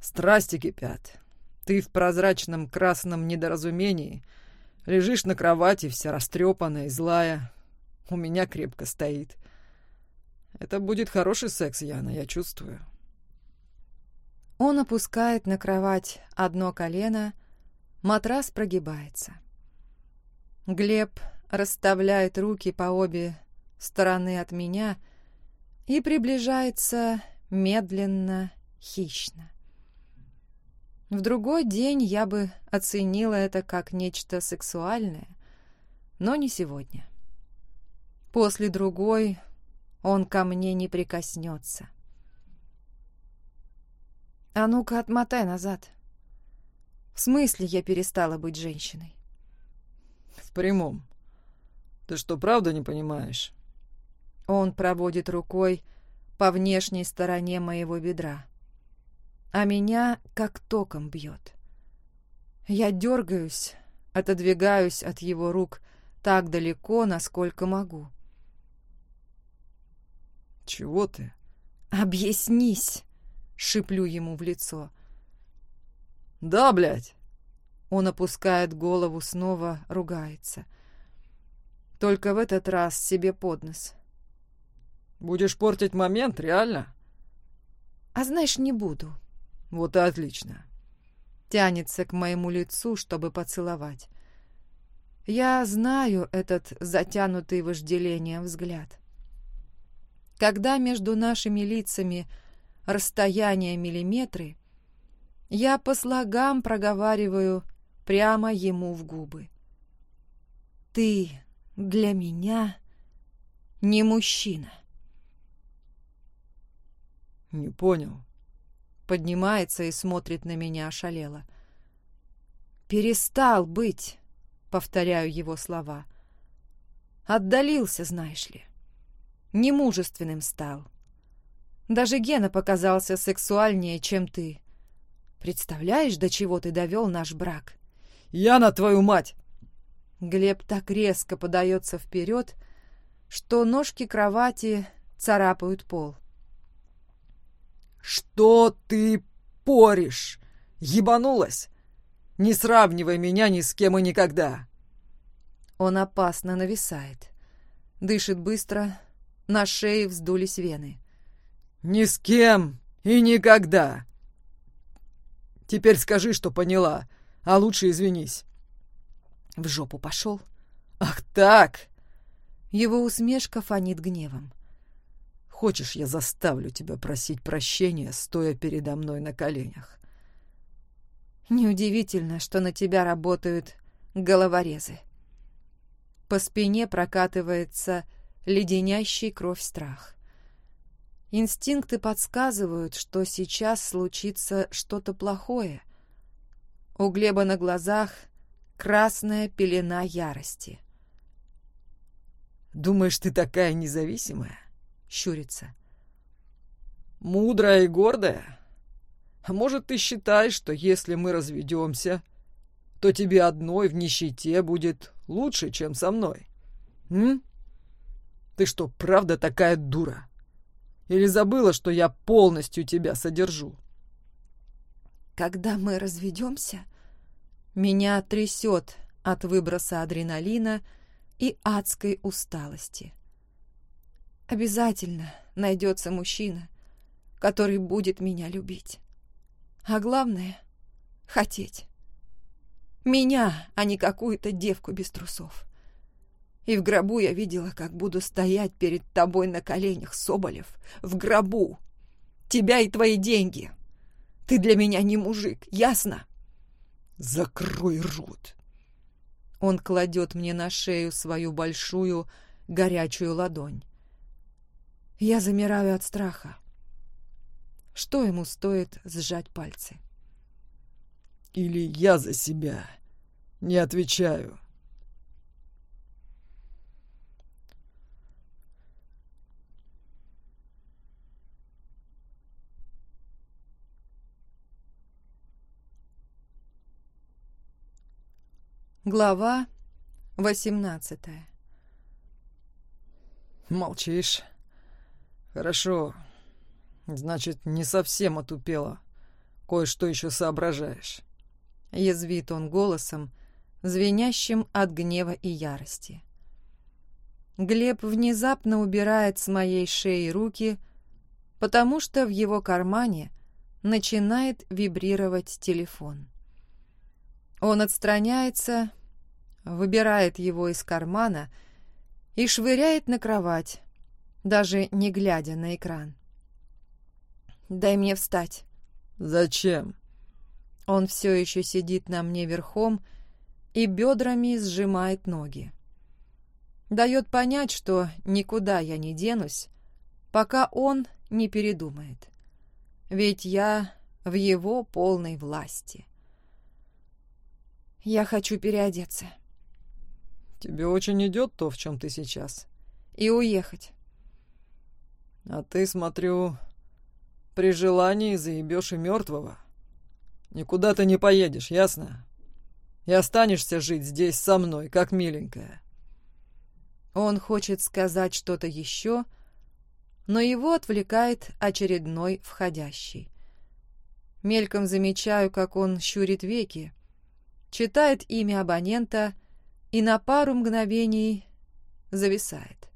Страсти кипят. Ты в прозрачном красном недоразумении лежишь на кровати, вся растрепанная и злая. У меня крепко стоит. Это будет хороший секс, Яна, я чувствую. Он опускает на кровать одно колено, матрас прогибается. Глеб расставляет руки по обе стороны от меня и приближается медленно, хищно. В другой день я бы оценила это как нечто сексуальное, но не сегодня. После другой он ко мне не прикоснется. А ну-ка, отмотай назад. В смысле я перестала быть женщиной? В прямом. Ты что, правда не понимаешь? Он проводит рукой по внешней стороне моего бедра, а меня как током бьет. Я дергаюсь, отодвигаюсь от его рук так далеко, насколько могу. «Чего ты?» «Объяснись!» — шиплю ему в лицо. «Да, блядь!» Он опускает голову, снова ругается — только в этот раз себе под нос. «Будешь портить момент, реально?» «А знаешь, не буду». «Вот и отлично». Тянется к моему лицу, чтобы поцеловать. Я знаю этот затянутый вожделением взгляд. Когда между нашими лицами расстояние миллиметры, я по слогам проговариваю прямо ему в губы. «Ты для меня не мужчина. Не понял. Поднимается и смотрит на меня ошалело. Перестал быть, повторяю его слова. Отдалился, знаешь ли. Немужественным стал. Даже Гена показался сексуальнее, чем ты. Представляешь, до чего ты довел наш брак? Я на твою мать! Глеб так резко подается вперед, что ножки кровати царапают пол. «Что ты поришь? Ебанулась? Не сравнивай меня ни с кем и никогда!» Он опасно нависает. Дышит быстро, на шее вздулись вены. «Ни с кем и никогда!» «Теперь скажи, что поняла, а лучше извинись». В жопу пошел. «Ах так!» Его усмешка фонит гневом. «Хочешь, я заставлю тебя просить прощения, стоя передо мной на коленях?» Неудивительно, что на тебя работают головорезы. По спине прокатывается леденящий кровь страх. Инстинкты подсказывают, что сейчас случится что-то плохое. У Глеба на глазах красная пелена ярости. «Думаешь, ты такая независимая?» — щурится. «Мудрая и гордая? А может, ты считаешь, что если мы разведемся, то тебе одной в нищете будет лучше, чем со мной? М? Ты что, правда такая дура? Или забыла, что я полностью тебя содержу? Когда мы разведемся, меня трясет от выброса адреналина и адской усталости. Обязательно найдется мужчина, который будет меня любить. А главное — хотеть. Меня, а не какую-то девку без трусов. И в гробу я видела, как буду стоять перед тобой на коленях, Соболев. В гробу. Тебя и твои деньги. Ты для меня не мужик, ясно? Закрой рот. Он кладет мне на шею свою большую горячую ладонь. Я замираю от страха. Что ему стоит сжать пальцы? Или я за себя не отвечаю. Глава восемнадцатая Молчишь. Хорошо. Значит, не совсем отупела. Кое-что еще соображаешь. Язвит он голосом, звенящим от гнева и ярости. Глеб внезапно убирает с моей шеи руки, потому что в его кармане начинает вибрировать телефон. Он отстраняется, выбирает его из кармана и швыряет на кровать, даже не глядя на экран. «Дай мне встать». «Зачем?» Он все еще сидит на мне верхом и бедрами сжимает ноги. Дает понять, что никуда я не денусь, пока он не передумает. Ведь я в его полной власти. Я хочу переодеться. Тебе очень идет то, в чем ты сейчас. И уехать. А ты, смотрю, при желании заебешь и мертвого. Никуда ты не поедешь, ясно? И останешься жить здесь со мной, как миленькая. Он хочет сказать что-то еще, но его отвлекает очередной входящий. Мельком замечаю, как он щурит веки, читает имя абонента и на пару мгновений зависает.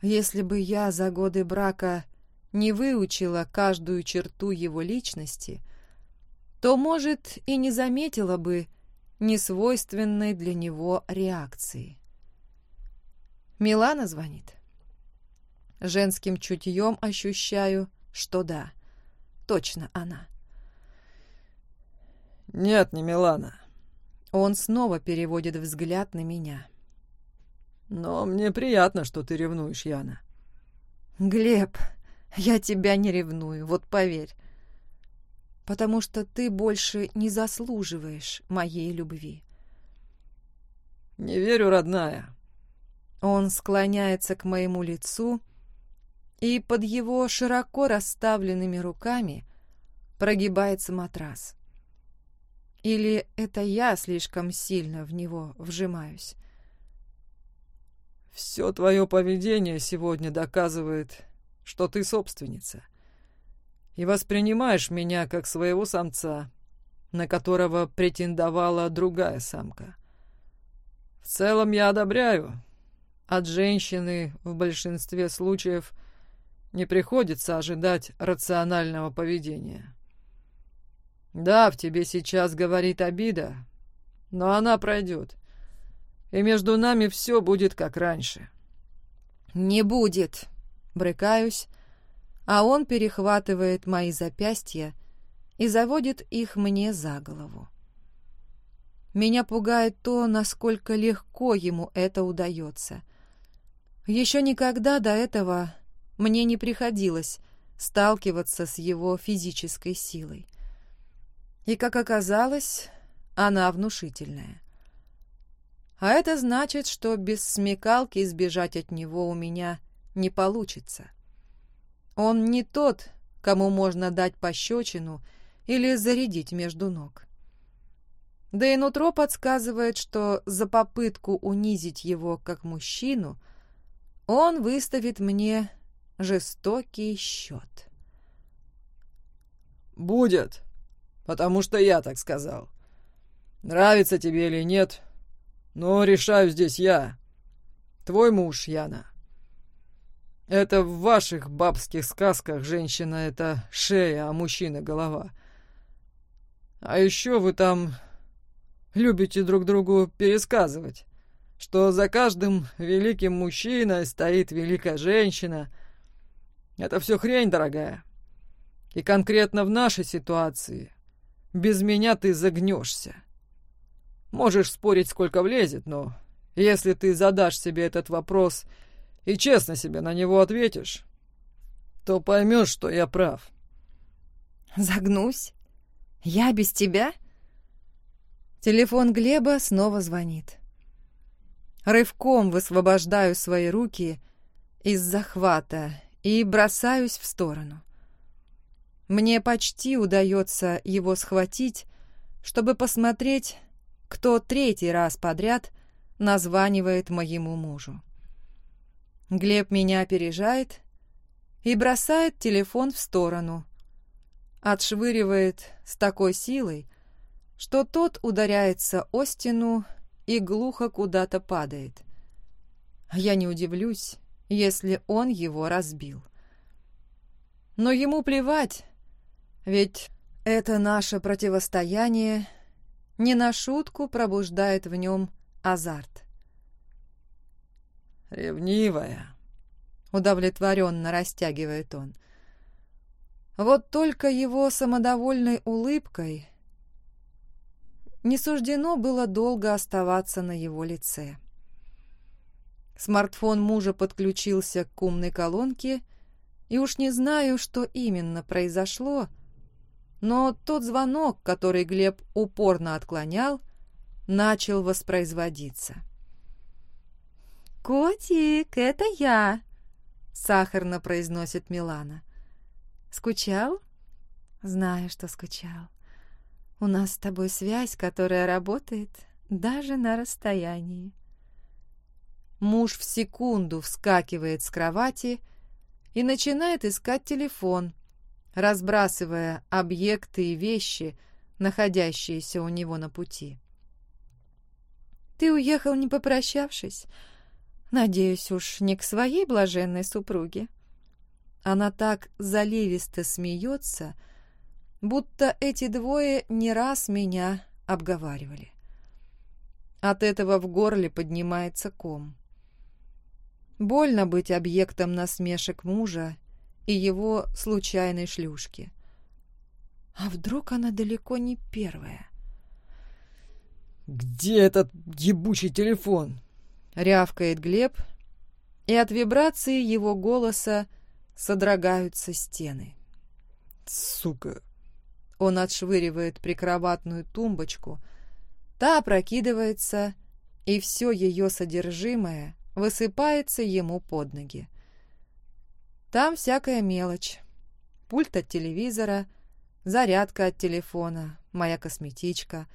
Если бы я за годы брака не выучила каждую черту его личности, то, может, и не заметила бы несвойственной для него реакции. Милана звонит. Женским чутьем ощущаю, что да, точно она. «Нет, не Милана». Он снова переводит взгляд на меня. «Но мне приятно, что ты ревнуешь, Яна». «Глеб, я тебя не ревную, вот поверь. Потому что ты больше не заслуживаешь моей любви». «Не верю, родная». Он склоняется к моему лицу, и под его широко расставленными руками прогибается матрас. Или это я слишком сильно в него вжимаюсь? Все твое поведение сегодня доказывает, что ты собственница. И воспринимаешь меня как своего самца. на которого претендовала другая самка. В целом я одобряю. От женщины в большинстве случаев не приходится ожидать рационального поведения. Да, в тебе сейчас говорит обида, но она пройдет, и между нами все будет как раньше. «Не будет», — брыкаюсь, а он перехватывает мои запястья и заводит их мне за голову. Меня пугает то, насколько легко ему это удается. Еще никогда до этого мне не приходилось сталкиваться с его физической силой. И, как оказалось, она внушительная. А это значит, что без смекалки избежать от него у меня не получится. Он не тот, кому можно дать пощечину или зарядить между ног. Да и нутро подсказывает, что за попытку унизить его как мужчину он выставит мне жестокий счет. «Будет!» потому что я так сказал. Нравится тебе или нет, но решаю здесь я. Твой муж, Яна. Это в ваших бабских сказках женщина — это шея, а мужчина — голова. А еще вы там любите друг другу пересказывать, что за каждым великим мужчиной стоит великая женщина. Это все хрень, дорогая. И конкретно в нашей ситуации без меня ты загнешься. Можешь спорить, сколько влезет, но если ты задашь себе этот вопрос и честно себе на него ответишь, то поймешь, что я прав. Загнусь? Я без тебя? Телефон Глеба снова звонит. Рывком высвобождаю свои руки из захвата и бросаюсь в сторону. Мне почти удается его схватить, чтобы посмотреть, кто третий раз подряд названивает моему мужу. Глеб меня опережает и бросает телефон в сторону, отшвыривает с такой силой, что тот ударяется о стену и глухо куда-то падает. Я не удивлюсь, если он его разбил. Но ему плевать, ведь это наше противостояние не на шутку пробуждает в нем азарт. «Ревнивая», — удовлетворенно растягивает он. Вот только его самодовольной улыбкой не суждено было долго оставаться на его лице. Смартфон мужа подключился к умной колонке, и уж не знаю, что именно произошло, но тот звонок, который Глеб упорно отклонял, начал воспроизводиться. «Котик, это я!» — сахарно произносит Милана. «Скучал?» «Знаю, что скучал. У нас с тобой связь, которая работает даже на расстоянии». Муж в секунду вскакивает с кровати и начинает искать телефон, разбрасывая объекты и вещи, находящиеся у него на пути. «Ты уехал, не попрощавшись. Надеюсь уж, не к своей блаженной супруге». Она так заливисто смеется, будто эти двое не раз меня обговаривали. От этого в горле поднимается ком. Больно быть объектом насмешек мужа и его случайной шлюшки. А вдруг она далеко не первая? «Где этот ебучий телефон?» — рявкает Глеб, и от вибрации его голоса содрогаются стены. «Сука!» Он отшвыривает прикроватную тумбочку, та опрокидывается, и все ее содержимое высыпается ему под ноги. Там всякая мелочь. Пульт от телевизора, зарядка от телефона, моя косметичка,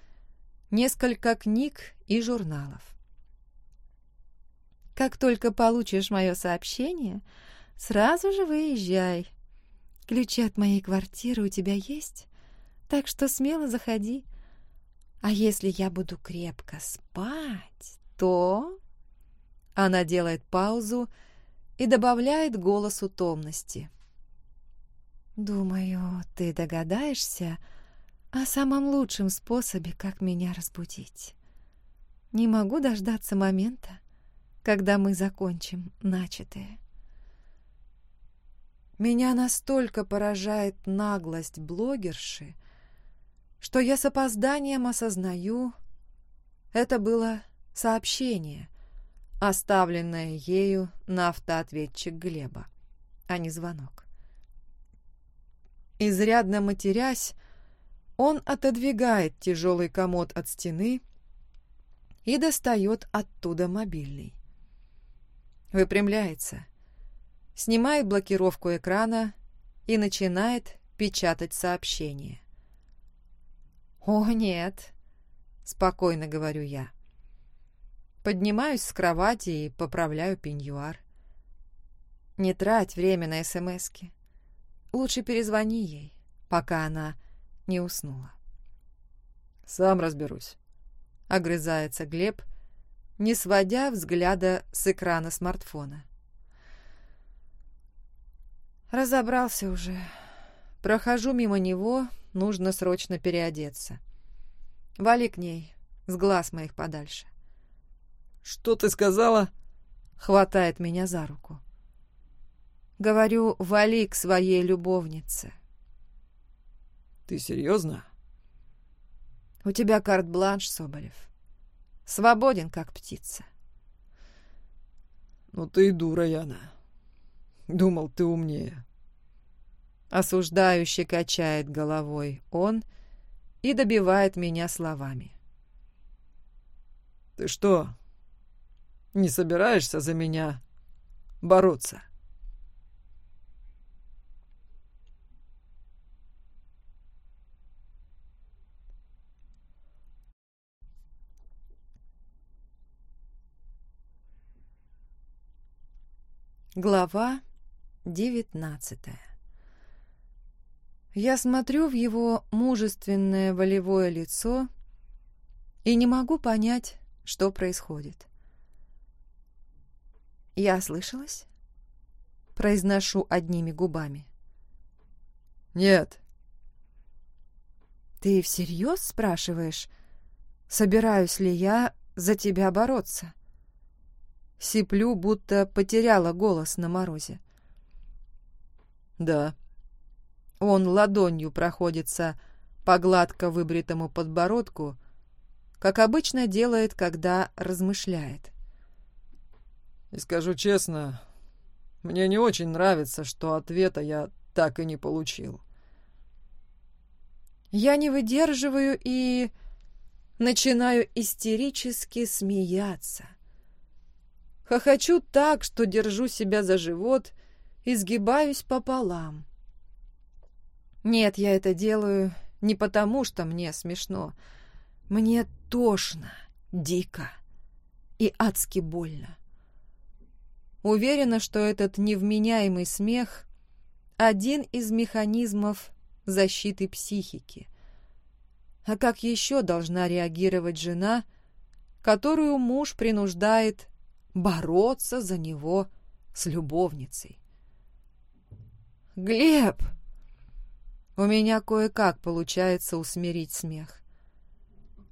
несколько книг и журналов. Как только получишь мое сообщение, сразу же выезжай. Ключи от моей квартиры у тебя есть? Так что смело заходи. А если я буду крепко спать, то...» Она делает паузу и добавляет голос утомности. «Думаю, ты догадаешься о самом лучшем способе, как меня разбудить. Не могу дождаться момента, когда мы закончим начатое». Меня настолько поражает наглость блогерши, что я с опозданием осознаю, это было сообщение, оставленное ею на автоответчик Глеба, а не звонок. Изрядно матерясь, он отодвигает тяжелый комод от стены и достает оттуда мобильный. Выпрямляется, снимает блокировку экрана и начинает печатать сообщение. «О, нет!» — спокойно говорю я. Поднимаюсь с кровати и поправляю пеньюар. Не трать время на СМСки. Лучше перезвони ей, пока она не уснула. «Сам разберусь», — огрызается Глеб, не сводя взгляда с экрана смартфона. Разобрался уже. Прохожу мимо него, нужно срочно переодеться. Вали к ней, с глаз моих подальше. «Что ты сказала?» Хватает меня за руку. Говорю, вали к своей любовнице. «Ты серьезно?» «У тебя карт-бланш, Соболев. Свободен, как птица». «Ну ты и дура, Яна. Думал, ты умнее». Осуждающий качает головой он и добивает меня словами. «Ты что, не собираешься за меня бороться?» Глава девятнадцатая Я смотрю в его мужественное волевое лицо и не могу понять, что происходит. «Я ослышалась?» Произношу одними губами. «Нет». «Ты всерьез спрашиваешь, собираюсь ли я за тебя бороться?» Сиплю, будто потеряла голос на морозе. «Да». Он ладонью проходится по гладко выбритому подбородку, как обычно делает, когда размышляет. И скажу честно, мне не очень нравится, что ответа я так и не получил. Я не выдерживаю и начинаю истерически смеяться. Хохочу так, что держу себя за живот и сгибаюсь пополам. Нет, я это делаю не потому, что мне смешно. Мне тошно, дико и адски больно. Уверена, что этот невменяемый смех — один из механизмов защиты психики. А как еще должна реагировать жена, которую муж принуждает бороться за него с любовницей? «Глеб!» У меня кое-как получается усмирить смех.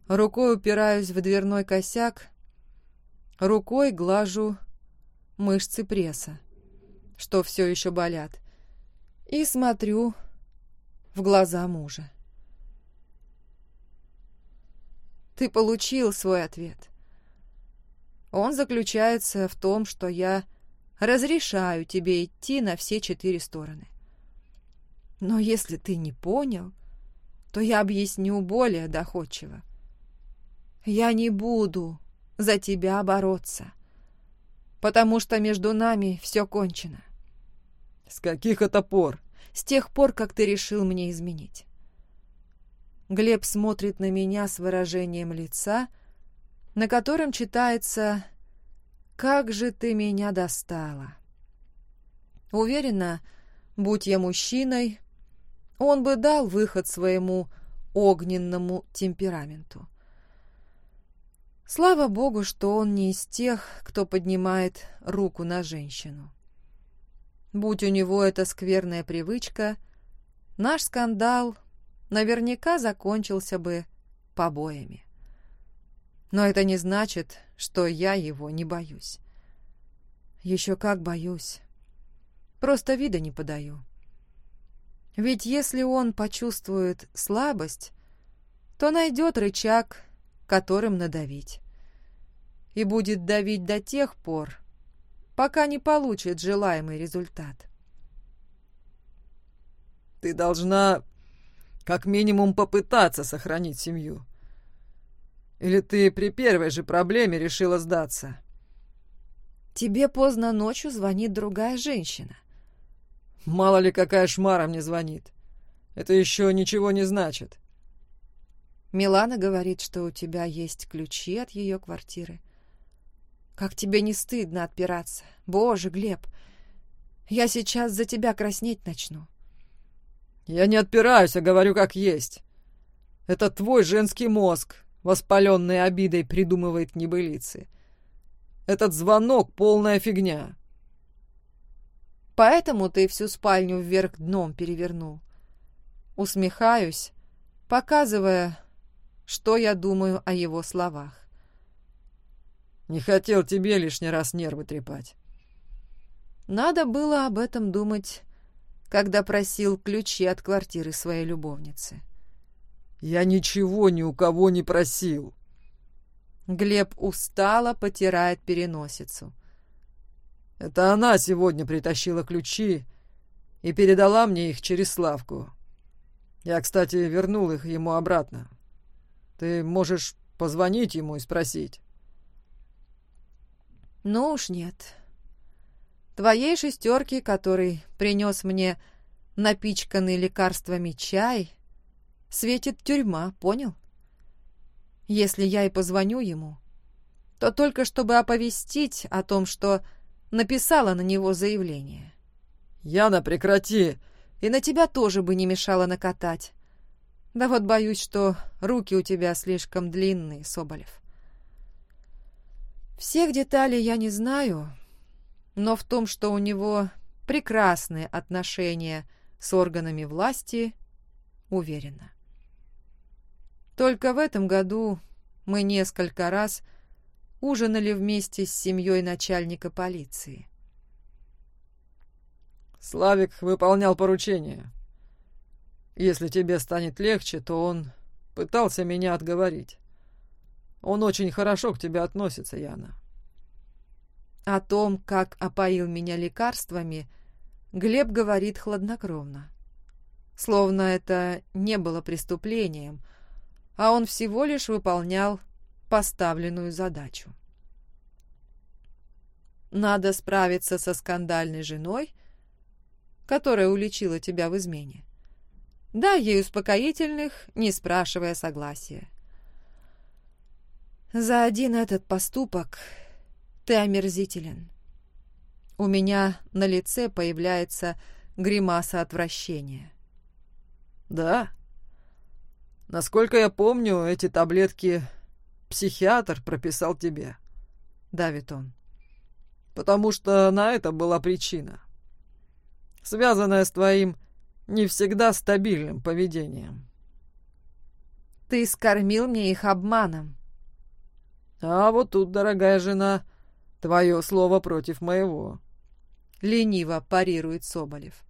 Рукой упираюсь в дверной косяк, рукой глажу мышцы пресса, что все еще болят, и смотрю в глаза мужа. Ты получил свой ответ. Он заключается в том, что я разрешаю тебе идти на все четыре стороны. Но если ты не понял, то я объясню более доходчиво. Я не буду за тебя бороться потому что между нами все кончено. С каких это пор? С тех пор, как ты решил мне изменить. Глеб смотрит на меня с выражением лица, на котором читается «Как же ты меня достала!» Уверена, будь я мужчиной, он бы дал выход своему огненному темпераменту. Слава богу, что он не из тех, кто поднимает руку на женщину. Будь у него эта скверная привычка, наш скандал наверняка закончился бы побоями. Но это не значит, что я его не боюсь. Еще как боюсь. Просто вида не подаю. Ведь если он почувствует слабость, то найдет рычаг, которым надавить. И будет давить до тех пор, пока не получит желаемый результат. «Ты должна как минимум попытаться сохранить семью. Или ты при первой же проблеме решила сдаться?» «Тебе поздно ночью звонит другая женщина». «Мало ли какая шмара мне звонит. Это еще ничего не значит. Милана говорит, что у тебя есть ключи от ее квартиры. Как тебе не стыдно отпираться? Боже, Глеб, я сейчас за тебя краснеть начну. Я не отпираюсь, а говорю как есть. Это твой женский мозг, воспаленный обидой, придумывает небылицы. Этот звонок — полная фигня. Поэтому ты всю спальню вверх дном перевернул. Усмехаюсь, показывая, что я думаю о его словах. Не хотел тебе лишний раз нервы трепать. Надо было об этом думать, когда просил ключи от квартиры своей любовницы. Я ничего ни у кого не просил. Глеб устало потирает переносицу. Это она сегодня притащила ключи и передала мне их через Славку. Я, кстати, вернул их ему обратно. Ты можешь позвонить ему и спросить. Ну уж нет. Твоей шестерки, который принес мне напичканный лекарствами чай, светит тюрьма, понял? Если я и позвоню ему, то только чтобы оповестить о том, что написала на него заявление. «Яна, прекрати!» И на тебя тоже бы не мешало накатать. Да вот боюсь, что руки у тебя слишком длинные, Соболев. Всех деталей я не знаю, но в том, что у него прекрасные отношения с органами власти, уверена. Только в этом году мы несколько раз ужинали вместе с семьей начальника полиции. Славик выполнял поручение. Если тебе станет легче, то он пытался меня отговорить. Он очень хорошо к тебе относится, Яна. О том, как опоил меня лекарствами, Глеб говорит хладнокровно. Словно это не было преступлением, а он всего лишь выполнял поставленную задачу. Надо справиться со скандальной женой, которая уличила тебя в измене. Дай ей успокоительных, не спрашивая согласия. За один этот поступок ты омерзителен. У меня на лице появляется гримаса отвращения. Да? Насколько я помню, эти таблетки психиатр прописал тебе. Давит он. Потому что на это была причина. Связанная с твоим не всегда стабильным поведением. Ты скормил мне их обманом. А вот тут, дорогая жена, твое слово против моего. Лениво парирует Соболев.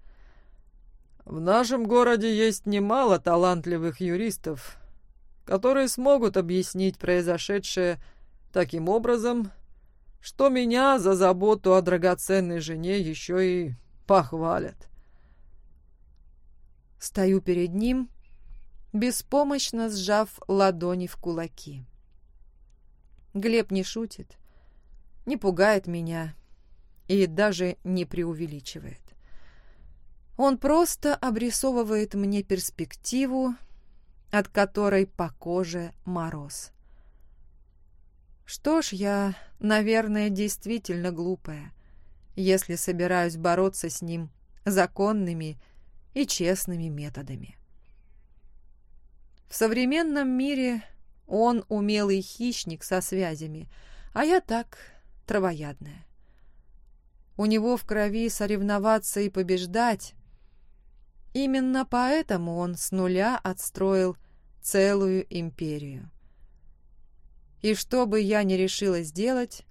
В нашем городе есть немало талантливых юристов, которые смогут объяснить произошедшее таким образом, что меня за заботу о драгоценной жене еще и похвалят. Стою перед ним, беспомощно сжав ладони в кулаки. Глеб не шутит, не пугает меня и даже не преувеличивает. Он просто обрисовывает мне перспективу, от которой по коже мороз. Что ж, я, наверное, действительно глупая, если собираюсь бороться с ним законными и честными методами. В современном мире он умелый хищник со связями, а я так, травоядная. У него в крови соревноваться и побеждать. Именно поэтому он с нуля отстроил целую империю. И что бы я ни решила сделать,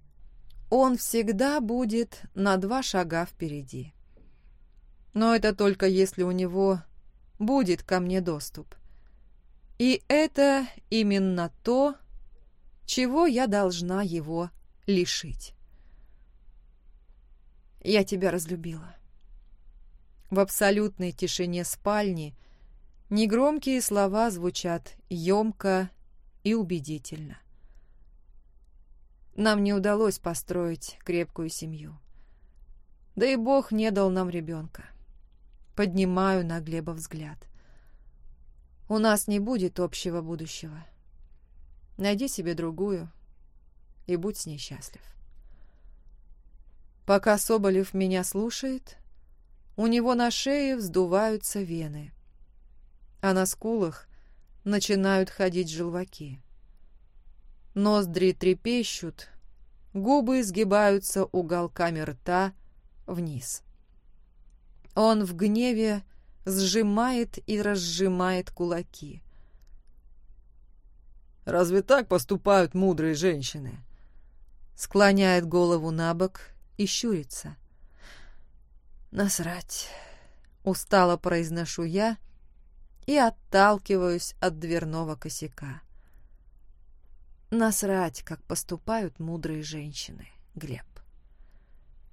он всегда будет на два шага впереди. Но это только если у него будет ко мне доступ. И это именно то, чего я должна его лишить. Я тебя разлюбила. В абсолютной тишине спальни негромкие слова звучат емко и убедительно. Нам не удалось построить крепкую семью. Да и Бог не дал нам ребенка. Поднимаю на Глеба взгляд. У нас не будет общего будущего. Найди себе другую и будь с ней счастлив. Пока Соболев меня слушает, у него на шее вздуваются вены, а на скулах начинают ходить желваки. Ноздри трепещут, губы сгибаются уголками рта вниз. Он в гневе сжимает и разжимает кулаки. «Разве так поступают мудрые женщины?» Склоняет голову на бок и щурится. «Насрать!» — устало произношу я и отталкиваюсь от дверного косяка. Насрать, как поступают мудрые женщины, Глеб.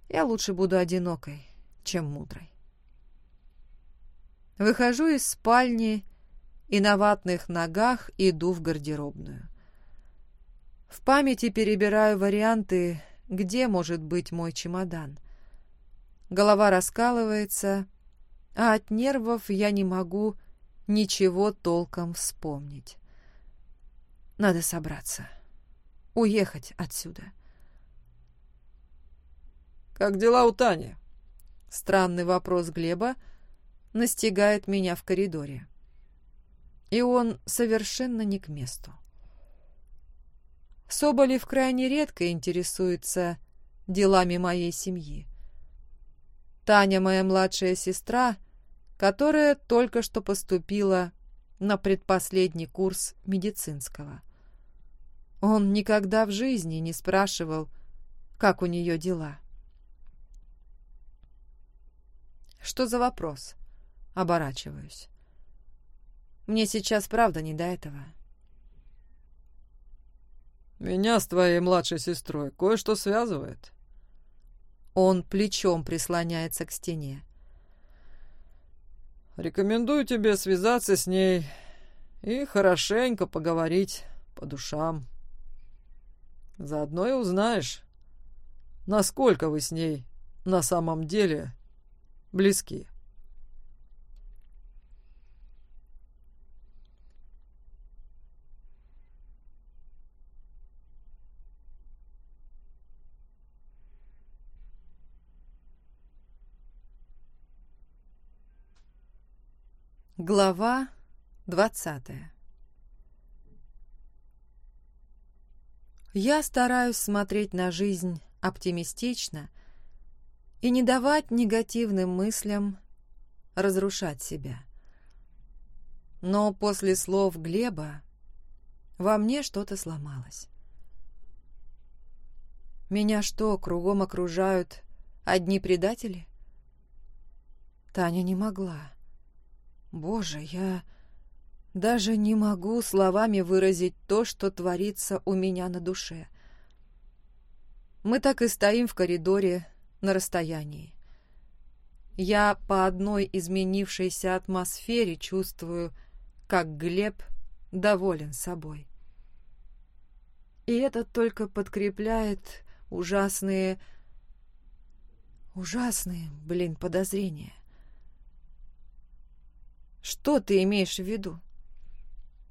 Я лучше буду одинокой, чем мудрой. Выхожу из спальни и на ватных ногах иду в гардеробную. В памяти перебираю варианты, где может быть мой чемодан. Голова раскалывается, а от нервов я не могу ничего толком вспомнить. Надо собраться. Уехать отсюда. «Как дела у Тани?» Странный вопрос Глеба настигает меня в коридоре. И он совершенно не к месту. Соболев крайне редко интересуется делами моей семьи. Таня моя младшая сестра, которая только что поступила на предпоследний курс медицинского. Он никогда в жизни не спрашивал, как у нее дела. Что за вопрос? Оборачиваюсь. Мне сейчас правда не до этого. Меня с твоей младшей сестрой кое-что связывает. Он плечом прислоняется к стене. Рекомендую тебе связаться с ней и хорошенько поговорить по душам. Заодно и узнаешь, насколько вы с ней на самом деле близки. Глава двадцатая Я стараюсь смотреть на жизнь оптимистично и не давать негативным мыслям разрушать себя. Но после слов Глеба во мне что-то сломалось. Меня что, кругом окружают одни предатели? Таня не могла. Боже, я даже не могу словами выразить то, что творится у меня на душе. Мы так и стоим в коридоре на расстоянии. Я по одной изменившейся атмосфере чувствую, как Глеб доволен собой. И это только подкрепляет ужасные... Ужасные, блин, подозрения. Что ты имеешь в виду?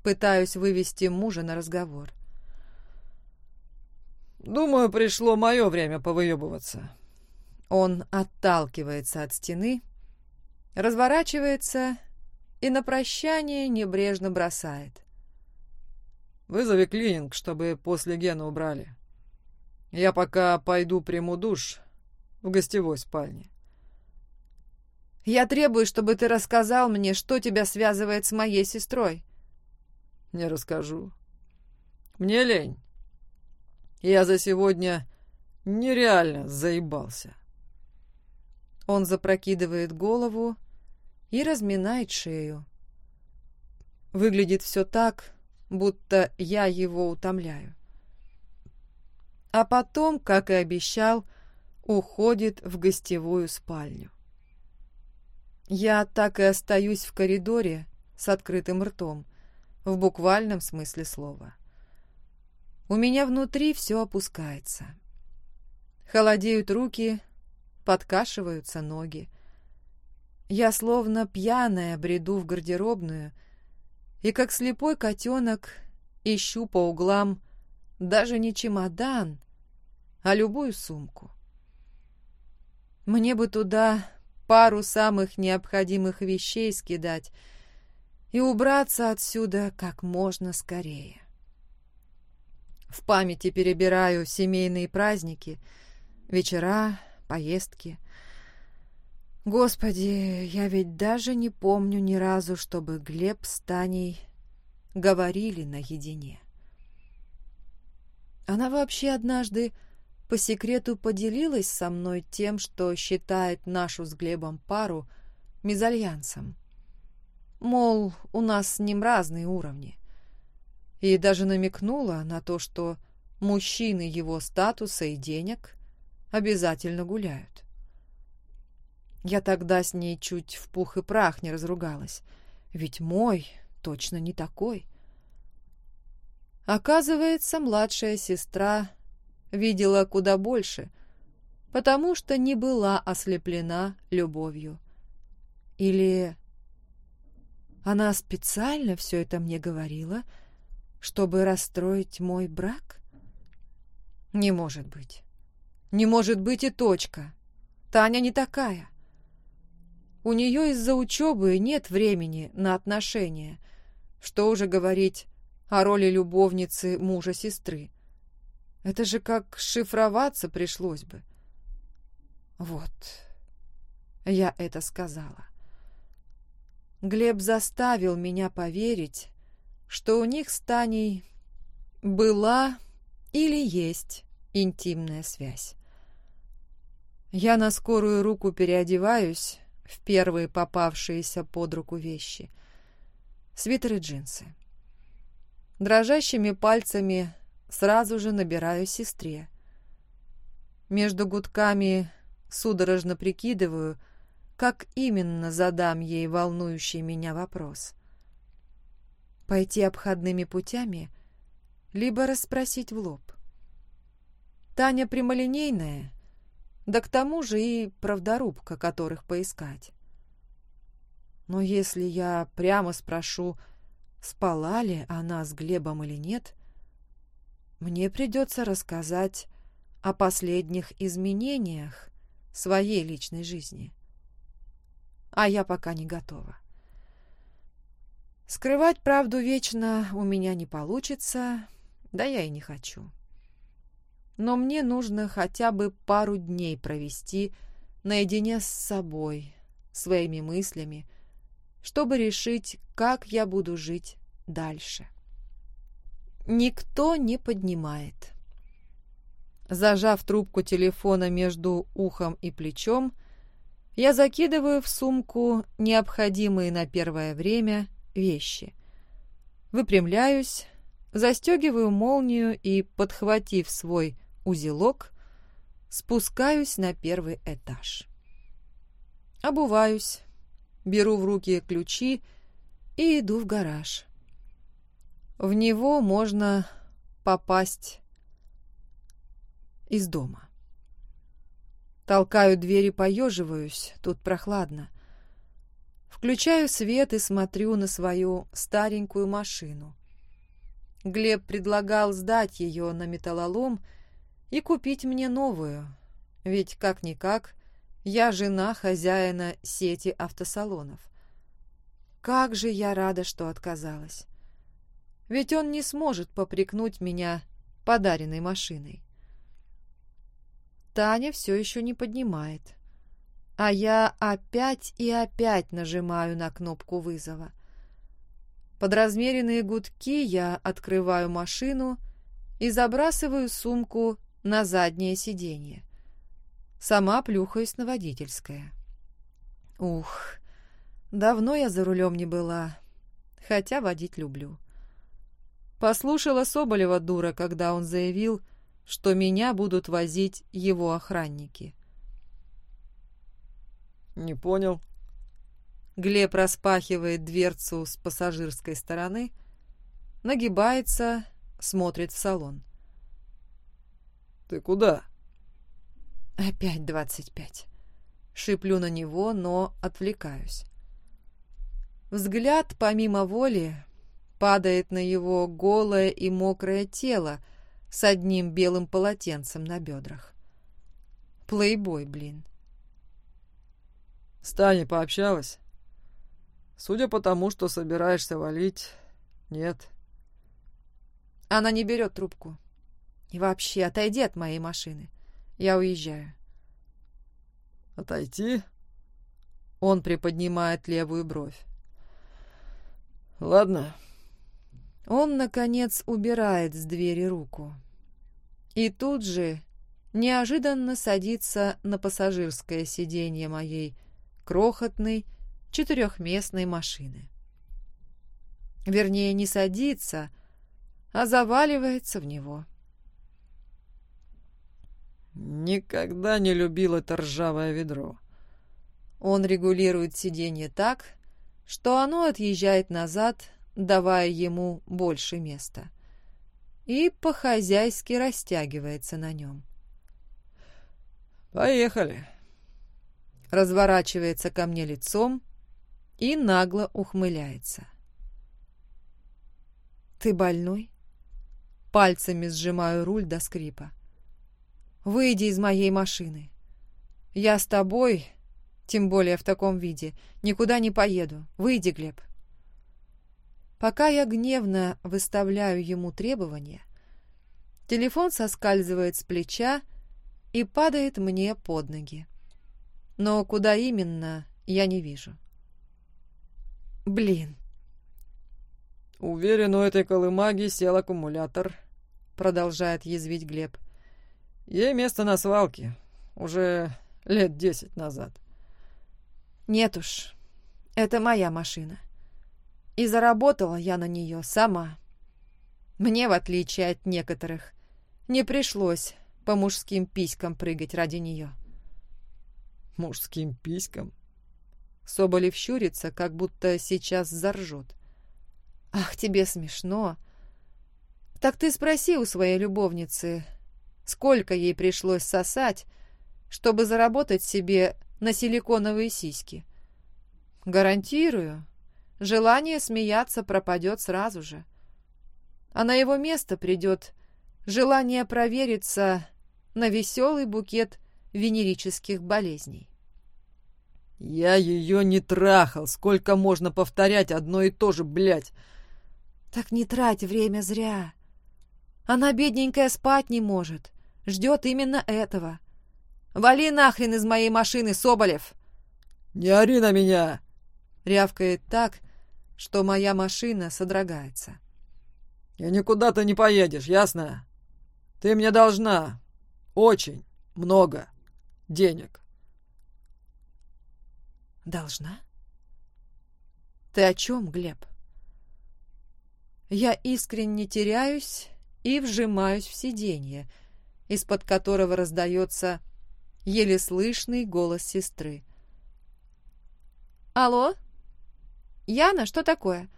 Пытаюсь вывести мужа на разговор. «Думаю, пришло мое время повыебываться». Он отталкивается от стены, разворачивается и на прощание небрежно бросает. Вызови клининг, чтобы после Гена убрали. Я пока пойду приму душ в гостевой спальне. Я требую, чтобы ты рассказал мне, что тебя связывает с моей сестрой. Не расскажу. Мне лень. Я за сегодня нереально заебался. Он запрокидывает голову и разминает шею. Выглядит все так, будто я его утомляю. А потом, как и обещал, уходит в гостевую спальню. Я так и остаюсь в коридоре с открытым ртом, в буквальном смысле слова. У меня внутри все опускается. Холодеют руки, подкашиваются ноги. Я словно пьяная бреду в гардеробную и, как слепой котенок, ищу по углам даже не чемодан, а любую сумку. Мне бы туда пару самых необходимых вещей скидать и убраться отсюда как можно скорее. В памяти перебираю семейные праздники, вечера, поездки. Господи, я ведь даже не помню ни разу, чтобы Глеб с Таней говорили наедине. Она вообще однажды по секрету поделилась со мной тем, что считает нашу с Глебом пару мезальянсом. Мол, у нас с ним разные уровни. И даже намекнула на то, что мужчины его статуса и денег обязательно гуляют. Я тогда с ней чуть в пух и прах не разругалась, ведь мой точно не такой. Оказывается, младшая сестра видела куда больше, потому что не была ослеплена любовью. Или она специально все это мне говорила, чтобы расстроить мой брак? Не может быть. Не может быть и точка. Таня не такая. У нее из-за учебы нет времени на отношения. Что уже говорить о роли любовницы мужа сестры. Это же как шифроваться пришлось бы. Вот. Я это сказала. Глеб заставил меня поверить, что у них с Таней была или есть интимная связь. Я на скорую руку переодеваюсь в первые попавшиеся под руку вещи. Свитер и джинсы. Дрожащими пальцами сразу же набираю сестре. Между гудками судорожно прикидываю, как именно задам ей волнующий меня вопрос. Пойти обходными путями, либо расспросить в лоб. Таня прямолинейная, да к тому же и правдорубка, которых поискать. Но если я прямо спрошу, спала ли она с Глебом или нет, мне придется рассказать о последних изменениях своей личной жизни. А я пока не готова. Скрывать правду вечно у меня не получится, да я и не хочу. Но мне нужно хотя бы пару дней провести наедине с собой, своими мыслями, чтобы решить, как я буду жить дальше. Никто не поднимает. Зажав трубку телефона между ухом и плечом, я закидываю в сумку необходимые на первое время вещи. Выпрямляюсь, застегиваю молнию и, подхватив свой узелок, спускаюсь на первый этаж. Обуваюсь, беру в руки ключи и иду в гараж. В него можно попасть из дома. Толкаю дверь и поеживаюсь, тут прохладно. Включаю свет и смотрю на свою старенькую машину. Глеб предлагал сдать ее на металлолом и купить мне новую, ведь, как-никак, я жена хозяина сети автосалонов. Как же я рада, что отказалась. Ведь он не сможет попрекнуть меня подаренной машиной. Таня все еще не поднимает. А я опять и опять нажимаю на кнопку вызова. Под размеренные гудки я открываю машину и забрасываю сумку на заднее сиденье. Сама плюхаюсь на водительское. Ух, давно я за рулем не была, хотя водить люблю. Послушала Соболева дура, когда он заявил, что меня будут возить его охранники. «Не понял». Глеб распахивает дверцу с пассажирской стороны, нагибается, смотрит в салон. «Ты куда?» Опять двадцать пять. Шиплю на него, но отвлекаюсь. Взгляд, помимо воли, падает на его голое и мокрое тело с одним белым полотенцем на бедрах. Плейбой, блин. С Таней пообщалась? Судя по тому, что собираешься валить, нет. Она не берет трубку. И вообще, отойди от моей машины. Я уезжаю. Отойти? Он приподнимает левую бровь. Ладно. Он, наконец, убирает с двери руку. И тут же неожиданно садится на пассажирское сиденье моей крохотной четырехместной машины. Вернее, не садится, а заваливается в него. Никогда не любил это ржавое ведро. Он регулирует сиденье так, что оно отъезжает назад, давая ему больше места. И по-хозяйски растягивается на нем. «Поехали!» Разворачивается ко мне лицом и нагло ухмыляется. «Ты больной?» Пальцами сжимаю руль до скрипа. Выйди из моей машины. Я с тобой, тем более в таком виде, никуда не поеду. Выйди, Глеб. Пока я гневно выставляю ему требования, телефон соскальзывает с плеча и падает мне под ноги. Но куда именно, я не вижу. Блин. Уверен, у этой колымаги сел аккумулятор, продолжает язвить Глеб. Ей место на свалке. Уже лет десять назад. Нет уж, это моя машина. И заработала я на нее сама. Мне, в отличие от некоторых, не пришлось по мужским писькам прыгать ради нее. Мужским писькам? Соболев щурится, как будто сейчас заржет. Ах, тебе смешно. Так ты спроси у своей любовницы, сколько ей пришлось сосать, чтобы заработать себе на силиконовые сиськи. Гарантирую, желание смеяться пропадет сразу же. А на его место придет желание провериться на веселый букет венерических болезней. «Я ее не трахал. Сколько можно повторять одно и то же, блядь?» «Так не трать время зря. Она, бедненькая, спать не может ждет именно этого. «Вали нахрен из моей машины, Соболев!» «Не ори на меня!» Рявкает так, что моя машина содрогается. «И никуда ты не поедешь, ясно? Ты мне должна очень много денег». «Должна? Ты о чем, Глеб?» Я искренне теряюсь и вжимаюсь в сиденье, из-под которого раздается еле слышный голос сестры. «Алло? Яна, что такое?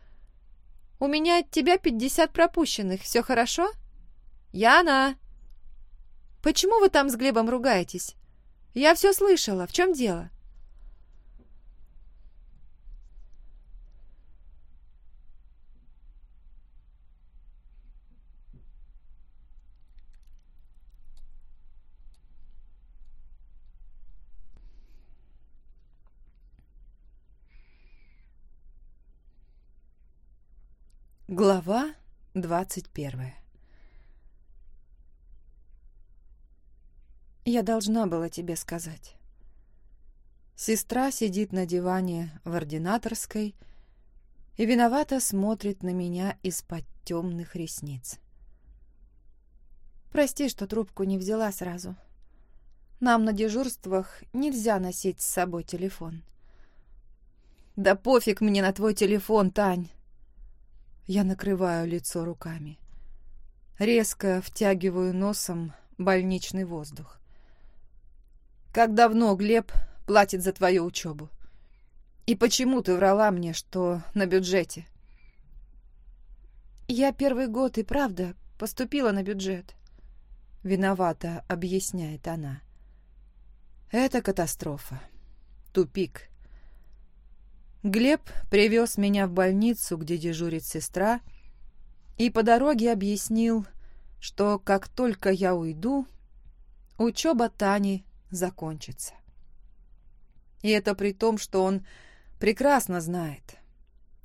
У меня от тебя пятьдесят пропущенных. Все хорошо? Яна! Почему вы там с Глебом ругаетесь? Я все слышала. В чем дело?» Глава двадцать первое. Я должна была тебе сказать. Сестра сидит на диване в ординаторской и виновато смотрит на меня из-под темных ресниц. Прости, что трубку не взяла сразу. Нам на дежурствах нельзя носить с собой телефон. Да пофиг мне на твой телефон, Тань. Я накрываю лицо руками. Резко втягиваю носом больничный воздух. Как давно Глеб платит за твою учебу? И почему ты врала мне, что на бюджете? Я первый год и правда поступила на бюджет. Виновата, объясняет она. Это катастрофа. Тупик. Глеб привез меня в больницу, где дежурит сестра, и по дороге объяснил, что как только я уйду, учеба Тани закончится. И это при том, что он прекрасно знает,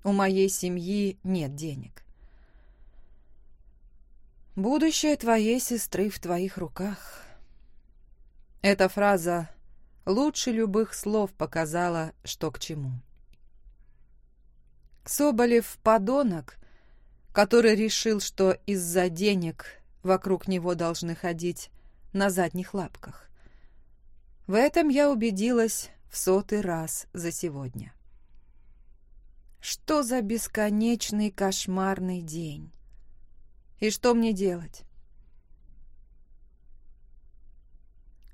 у моей семьи нет денег. Будущее твоей сестры в твоих руках. Эта фраза лучше любых слов показала, что к чему. Соболев — подонок, который решил, что из-за денег вокруг него должны ходить на задних лапках. В этом я убедилась в сотый раз за сегодня. Что за бесконечный кошмарный день? И что мне делать?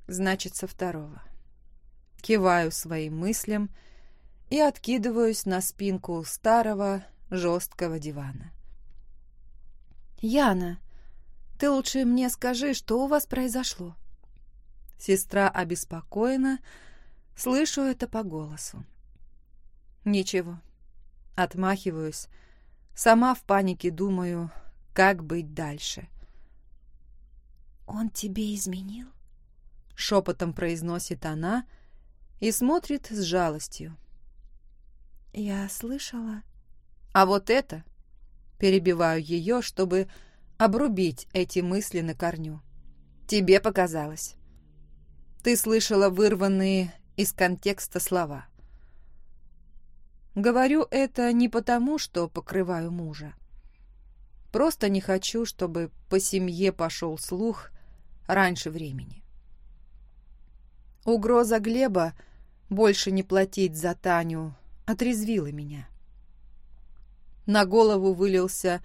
Значит, со второго. Киваю своим мыслям и откидываюсь на спинку старого жесткого дивана. «Яна, ты лучше мне скажи, что у вас произошло?» Сестра обеспокоена, слышу это по голосу. «Ничего». Отмахиваюсь, сама в панике думаю, как быть дальше. «Он тебе изменил?» Шепотом произносит она и смотрит с жалостью. «Я слышала...» «А вот это...» Перебиваю ее, чтобы обрубить эти мысли на корню. «Тебе показалось. Ты слышала вырванные из контекста слова. Говорю это не потому, что покрываю мужа. Просто не хочу, чтобы по семье пошел слух раньше времени. Угроза Глеба больше не платить за Таню отрезвила меня. На голову вылился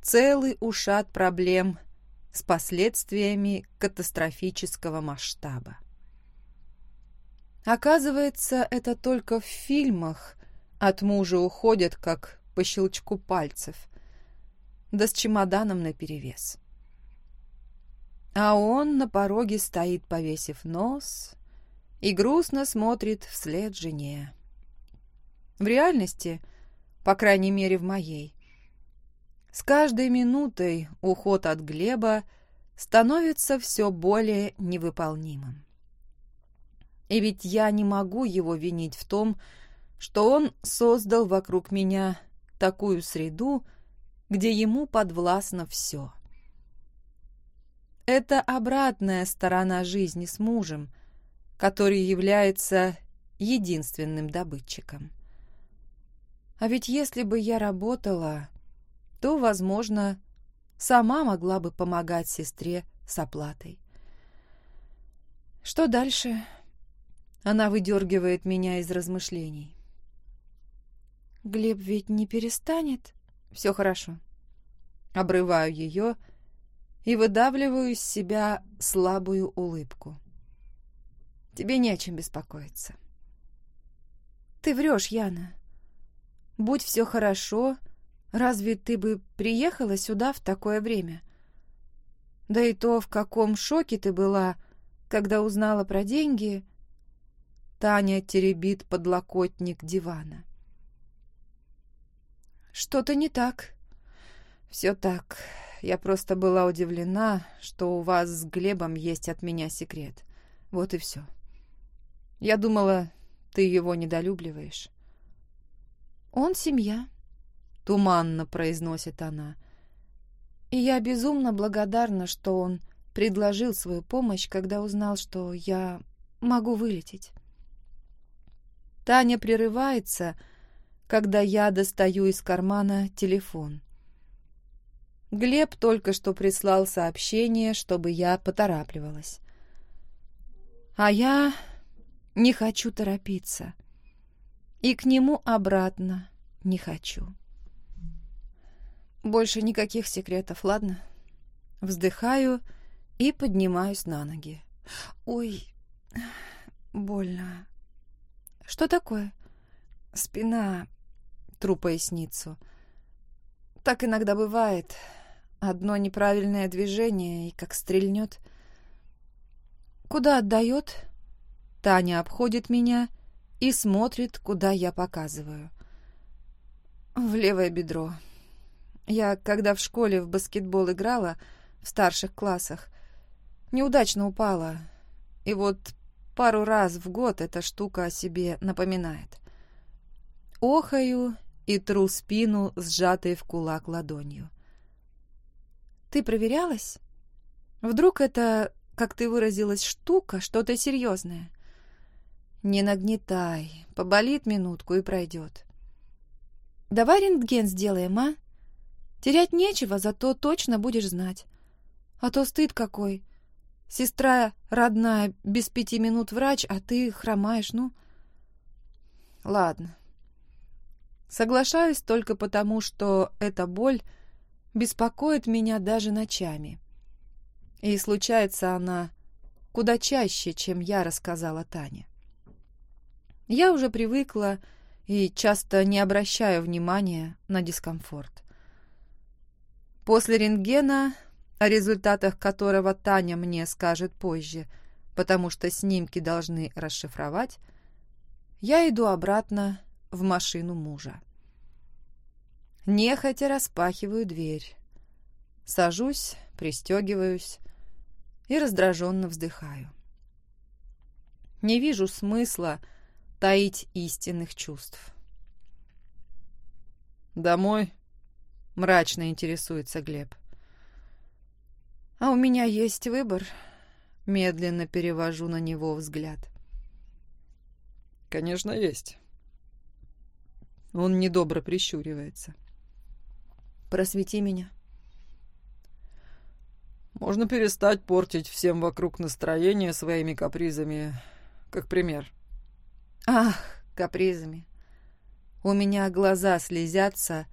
целый ушат проблем с последствиями катастрофического масштаба. Оказывается, это только в фильмах от мужа уходят, как по щелчку пальцев, да с чемоданом наперевес. А он на пороге стоит, повесив нос, и грустно смотрит вслед жене. В реальности, по крайней мере в моей, с каждой минутой уход от Глеба становится все более невыполнимым. И ведь я не могу его винить в том, что он создал вокруг меня такую среду, где ему подвластно все. Это обратная сторона жизни с мужем, который является единственным добытчиком. А ведь если бы я работала, то, возможно, сама могла бы помогать сестре с оплатой. Что дальше? Она выдергивает меня из размышлений. Глеб ведь не перестанет? Все хорошо. Обрываю ее и выдавливаю из себя слабую улыбку. Тебе не о чем беспокоиться. Ты врешь, Яна. Будь все хорошо, разве ты бы приехала сюда в такое время? Да и то, в каком шоке ты была, когда узнала про деньги, Таня теребит подлокотник дивана. «Что-то не так». «Все так. Я просто была удивлена, что у вас с Глебом есть от меня секрет. Вот и все. Я думала, ты его недолюбливаешь». «Он семья», — туманно произносит она. И я безумно благодарна, что он предложил свою помощь, когда узнал, что я могу вылететь. Таня прерывается, когда я достаю из кармана телефон. Глеб только что прислал сообщение, чтобы я поторапливалась. А я не хочу торопиться. И к нему обратно не хочу. Больше никаких секретов, ладно? Вздыхаю и поднимаюсь на ноги. Ой, больно. Что такое? Спина. Тру поясницу. Так иногда бывает. Одно неправильное движение и как стрельнет. Куда отдает? Таня обходит меня и смотрит, куда я показываю. В левое бедро. Я, когда в школе в баскетбол играла, в старших классах, неудачно упала. И вот пару раз в год эта штука о себе напоминает. Охаю и тру спину, сжатой в кулак ладонью. «Ты проверялась? Вдруг это, как ты выразилась, штука, что-то серьезное?» «Не нагнетай, поболит минутку и пройдет». «Давай рентген сделаем, а? Терять нечего, зато точно будешь знать. А то стыд какой. Сестра родная, без пяти минут врач, а ты хромаешь, ну...» «Ладно». Соглашаюсь только потому, что эта боль беспокоит меня даже ночами. И случается она куда чаще, чем я рассказала Тане. Я уже привыкла и часто не обращаю внимания на дискомфорт. После рентгена, о результатах которого Таня мне скажет позже, потому что снимки должны расшифровать, я иду обратно в машину мужа. Нехотя распахиваю дверь. Сажусь, пристегиваюсь и раздраженно вздыхаю. Не вижу смысла таить истинных чувств. «Домой?» — мрачно интересуется Глеб. «А у меня есть выбор», — медленно перевожу на него взгляд. «Конечно, есть». Он недобро прищуривается. «Просвети меня». Можно перестать портить всем вокруг настроение своими капризами, как пример. Ах, капризами. У меня глаза слезятся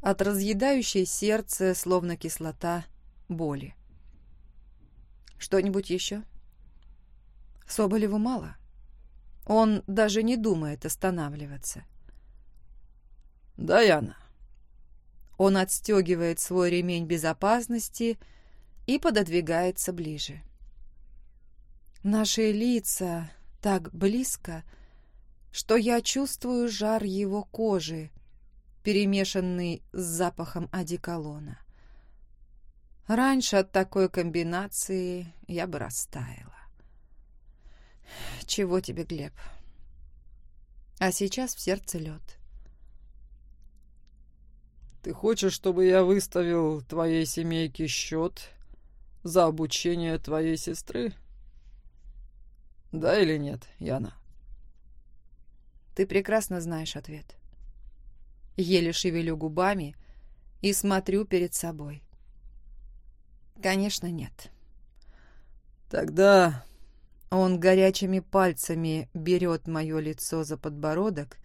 от разъедающей сердце, словно кислота, боли. Что-нибудь еще? Соболеву мало. Он даже не думает останавливаться. Да, Яна. Он отстегивает свой ремень безопасности и пододвигается ближе. Наши лица так близко, что я чувствую жар его кожи, перемешанный с запахом одеколона. Раньше от такой комбинации я бы растаяла. Чего тебе, Глеб? А сейчас в сердце лед. Ты хочешь, чтобы я выставил твоей семейке счет за обучение твоей сестры? Да или нет, Яна? Ты прекрасно знаешь ответ. Еле шевелю губами и смотрю перед собой. Конечно, нет. Тогда он горячими пальцами берет мое лицо за подбородок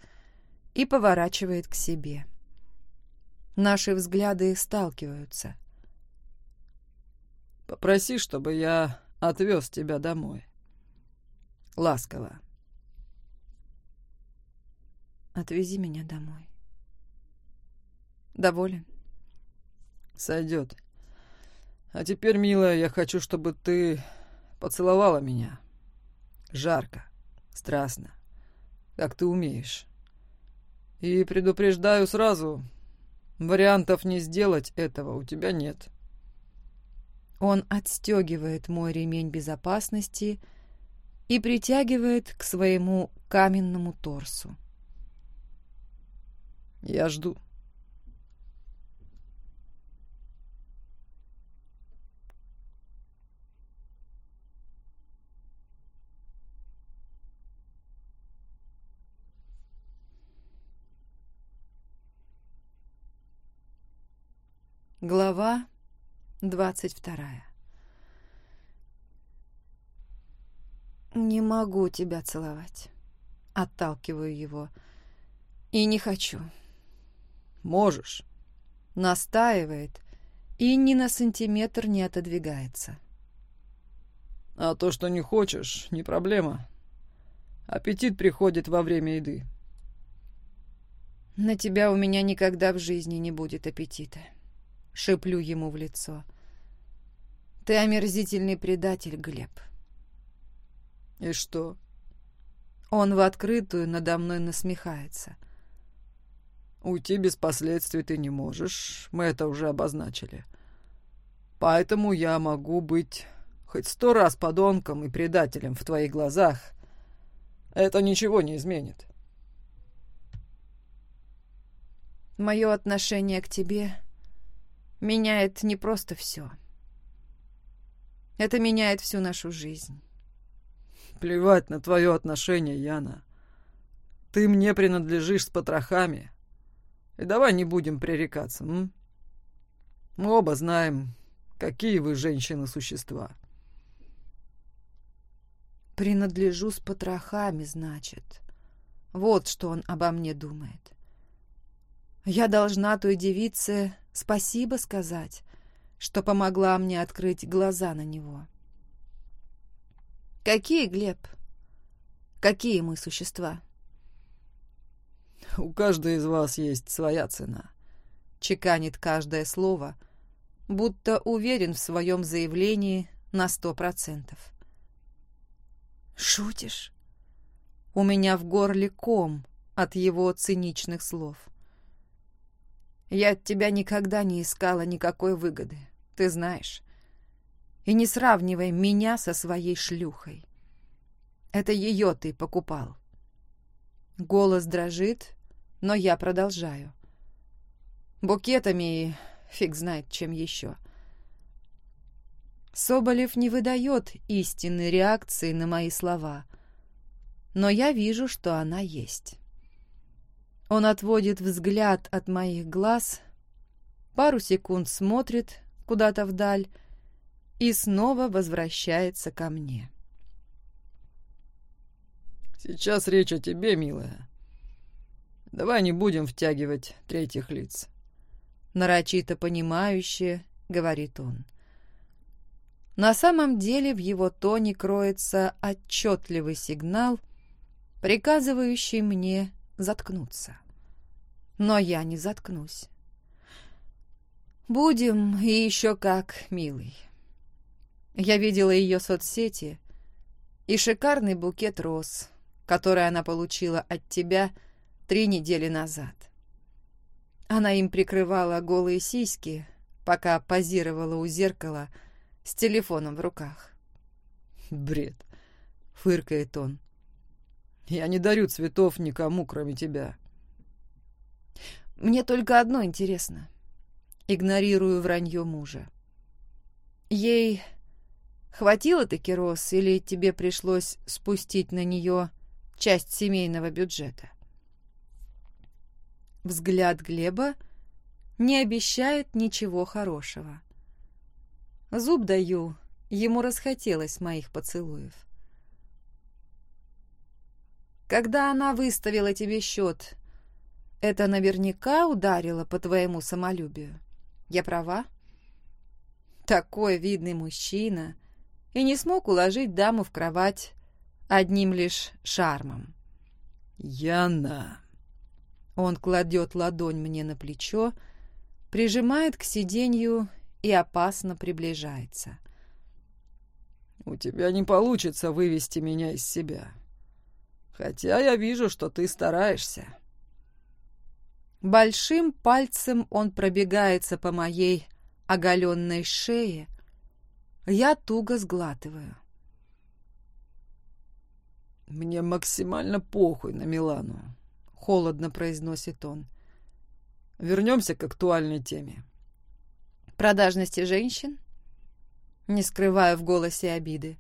и поворачивает к себе. Наши взгляды сталкиваются. Попроси, чтобы я отвез тебя домой. Ласково. Отвези меня домой. Доволен? Сойдет. А теперь, милая, я хочу, чтобы ты поцеловала меня. Жарко, страстно, как ты умеешь. И предупреждаю сразу, вариантов не сделать этого у тебя нет. Он отстегивает мой ремень безопасности и притягивает к своему каменному торсу. Я жду. Глава двадцать вторая. «Не могу тебя целовать», — отталкиваю его. «И не хочу. «Можешь». Настаивает и ни на сантиметр не отодвигается. «А то, что не хочешь, не проблема. Аппетит приходит во время еды». «На тебя у меня никогда в жизни не будет аппетита», — шеплю ему в лицо. «Ты омерзительный предатель, Глеб». «И что?» Он в открытую надо мной насмехается. «Уйти без последствий ты не можешь, мы это уже обозначили. Поэтому я могу быть хоть сто раз подонком и предателем в твоих глазах. Это ничего не изменит». Мое отношение к тебе меняет не просто все. Это меняет всю нашу жизнь. Плевать на твое отношение, Яна. Ты мне принадлежишь с потрохами. И давай не будем пререкаться, м? Мы оба знаем, какие вы, женщины-существа. Принадлежу с потрохами, значит. Вот что он обо мне думает. Я должна той девице спасибо сказать, что помогла мне открыть глаза на него. Какие, Глеб? Какие мы существа? У каждой из вас есть своя цена. Чеканит каждое слово, будто уверен в своем заявлении на сто процентов. Шутишь? У меня в горле ком от его циничных слов. Я от тебя никогда не искала никакой выгоды, ты знаешь. И не сравнивай меня со своей шлюхой. Это ее ты покупал. Голос дрожит, но я продолжаю. Букетами и фиг знает чем еще. Соболев не выдает истинной реакции на мои слова, но я вижу, что она есть. Он отводит взгляд от моих глаз, пару секунд смотрит куда-то вдаль и снова возвращается ко мне. «Сейчас речь о тебе, милая. Давай не будем втягивать третьих лиц». Нарочито понимающе, говорит он. На самом деле в его тоне кроется отчетливый сигнал, приказывающий мне заткнуться. Но я не заткнусь. Будем и еще как, милый. Я видела ее соцсети и шикарный букет роз, который она получила от тебя три недели назад. Она им прикрывала голые сиськи, пока позировала у зеркала с телефоном в руках. «Бред!» — фыркает он. Я не дарю цветов никому, кроме тебя. Мне только одно интересно. Игнорирую вранье мужа. Ей хватило-таки роз или тебе пришлось спустить на нее часть семейного бюджета? Взгляд Глеба не обещает ничего хорошего. Зуб даю, ему расхотелось моих поцелуев. Когда она выставила тебе счет, это наверняка ударило по твоему самолюбию. Я права? Такой видный мужчина и не смог уложить даму в кровать одним лишь шармом. «Яна!» Он кладет ладонь мне на плечо, прижимает к сиденью и опасно приближается. «У тебя не получится вывести меня из себя. Хотя я вижу, что ты стараешься. Большим пальцем он пробегается по моей оголенной шее. Я туго сглатываю. «Мне максимально похуй на Милану», — холодно произносит он. «Вернемся к актуальной теме». «Продажности женщин?» Не скрываю в голосе обиды.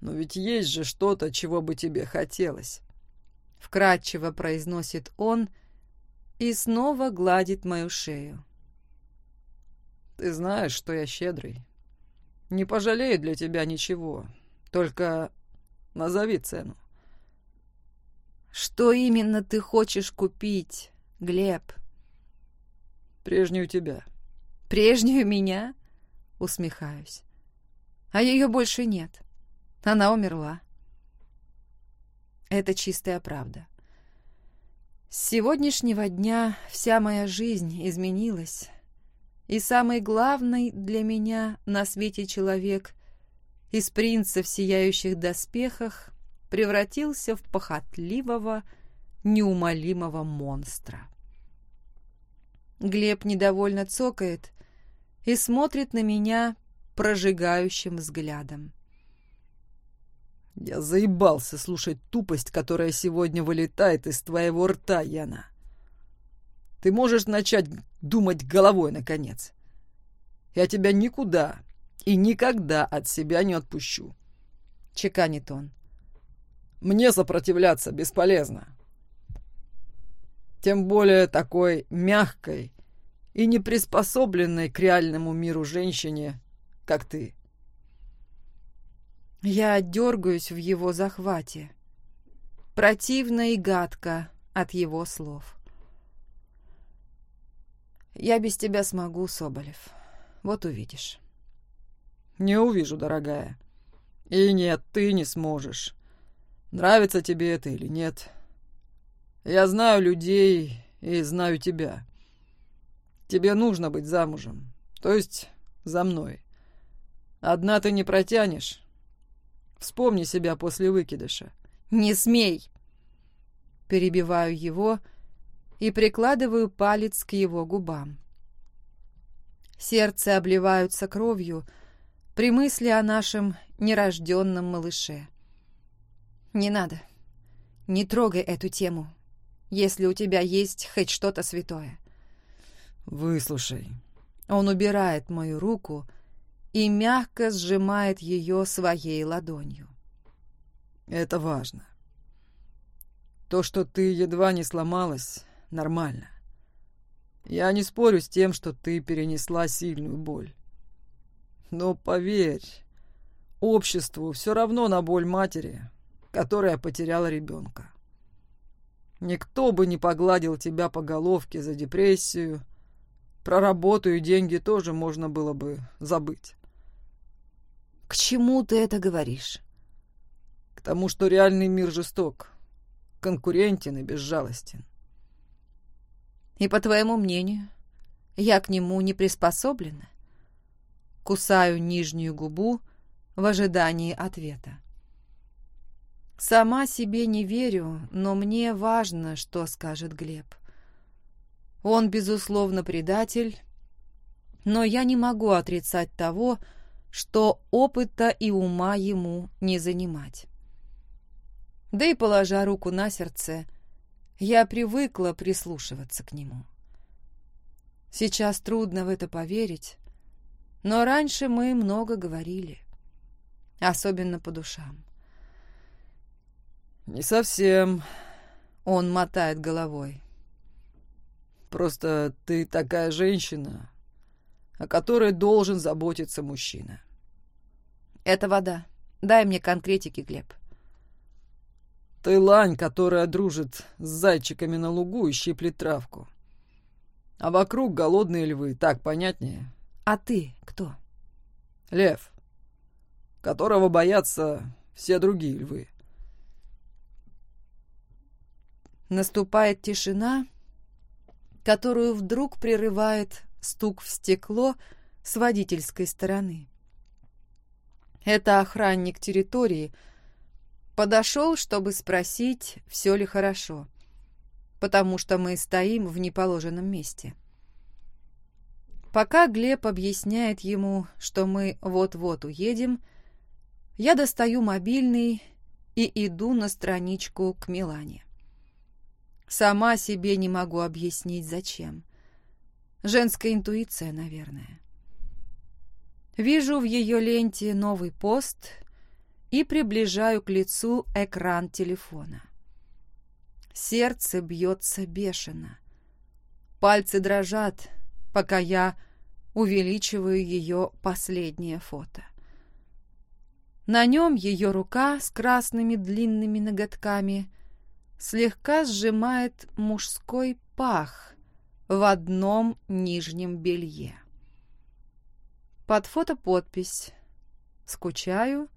Но ведь есть же что-то, чего бы тебе хотелось. Вкратчиво произносит он и снова гладит мою шею. Ты знаешь, что я щедрый. Не пожалею для тебя ничего. Только назови цену. Что именно ты хочешь купить, Глеб? Прежнюю тебя. Прежнюю меня? Усмехаюсь. А ее больше нет. Она умерла. Это чистая правда. С сегодняшнего дня вся моя жизнь изменилась. И самый главный для меня на свете человек из принца в сияющих доспехах превратился в похотливого, неумолимого монстра. Глеб недовольно цокает и смотрит на меня прожигающим взглядом. Я заебался слушать тупость, которая сегодня вылетает из твоего рта, Яна. Ты можешь начать думать головой, наконец. Я тебя никуда и никогда от себя не отпущу. Чеканит он. Мне сопротивляться бесполезно. Тем более такой мягкой и неприспособленной к реальному миру женщине, как ты. Я дергаюсь в его захвате. Противно и гадко от его слов. Я без тебя смогу, Соболев. Вот увидишь. Не увижу, дорогая. И нет, ты не сможешь. Нравится тебе это или нет. Я знаю людей и знаю тебя. Тебе нужно быть замужем, то есть за мной. Одна ты не протянешь. Вспомни себя после выкидыша. «Не смей!» Перебиваю его и прикладываю палец к его губам. Сердце обливаются кровью при мысли о нашем нерожденном малыше. «Не надо. Не трогай эту тему, если у тебя есть хоть что-то святое». «Выслушай». Он убирает мою руку и мягко сжимает ее своей ладонью. «Это важно. То, что ты едва не сломалась, нормально. Я не спорю с тем, что ты перенесла сильную боль. Но поверь, обществу все равно на боль матери которая потеряла ребенка. Никто бы не погладил тебя по головке за депрессию. Про работу и деньги тоже можно было бы забыть. К чему ты это говоришь? К тому, что реальный мир жесток, конкурентен и безжалостен. И по твоему мнению, я к нему не приспособлена? Кусаю нижнюю губу в ожидании ответа. Сама себе не верю, но мне важно, что скажет Глеб. Он, безусловно, предатель, но я не могу отрицать того, что опыта и ума ему не занимать. Да и, положа руку на сердце, я привыкла прислушиваться к нему. Сейчас трудно в это поверить, но раньше мы много говорили, особенно по душам. «Не совсем». Он мотает головой. «Просто ты такая женщина, о которой должен заботиться мужчина». «Это вода. Дай мне конкретики, Глеб». «Ты лань, которая дружит с зайчиками на лугу и щиплет травку. А вокруг голодные львы, так понятнее». «А ты кто?» «Лев, которого боятся все другие львы». Наступает тишина, которую вдруг прерывает стук в стекло с водительской стороны. Это охранник территории подошел, чтобы спросить, все ли хорошо, потому что мы стоим в неположенном месте. Пока Глеб объясняет ему, что мы вот-вот уедем, я достаю мобильный и иду на страничку к Милане. Сама себе не могу объяснить, зачем. Женская интуиция, наверное. Вижу в ее ленте новый пост и приближаю к лицу экран телефона. Сердце бьется бешено. Пальцы дрожат, пока я увеличиваю ее последнее фото. На нем ее рука с красными длинными ноготками слегка сжимает мужской пах в одном нижнем белье. Под фото подпись «Скучаю.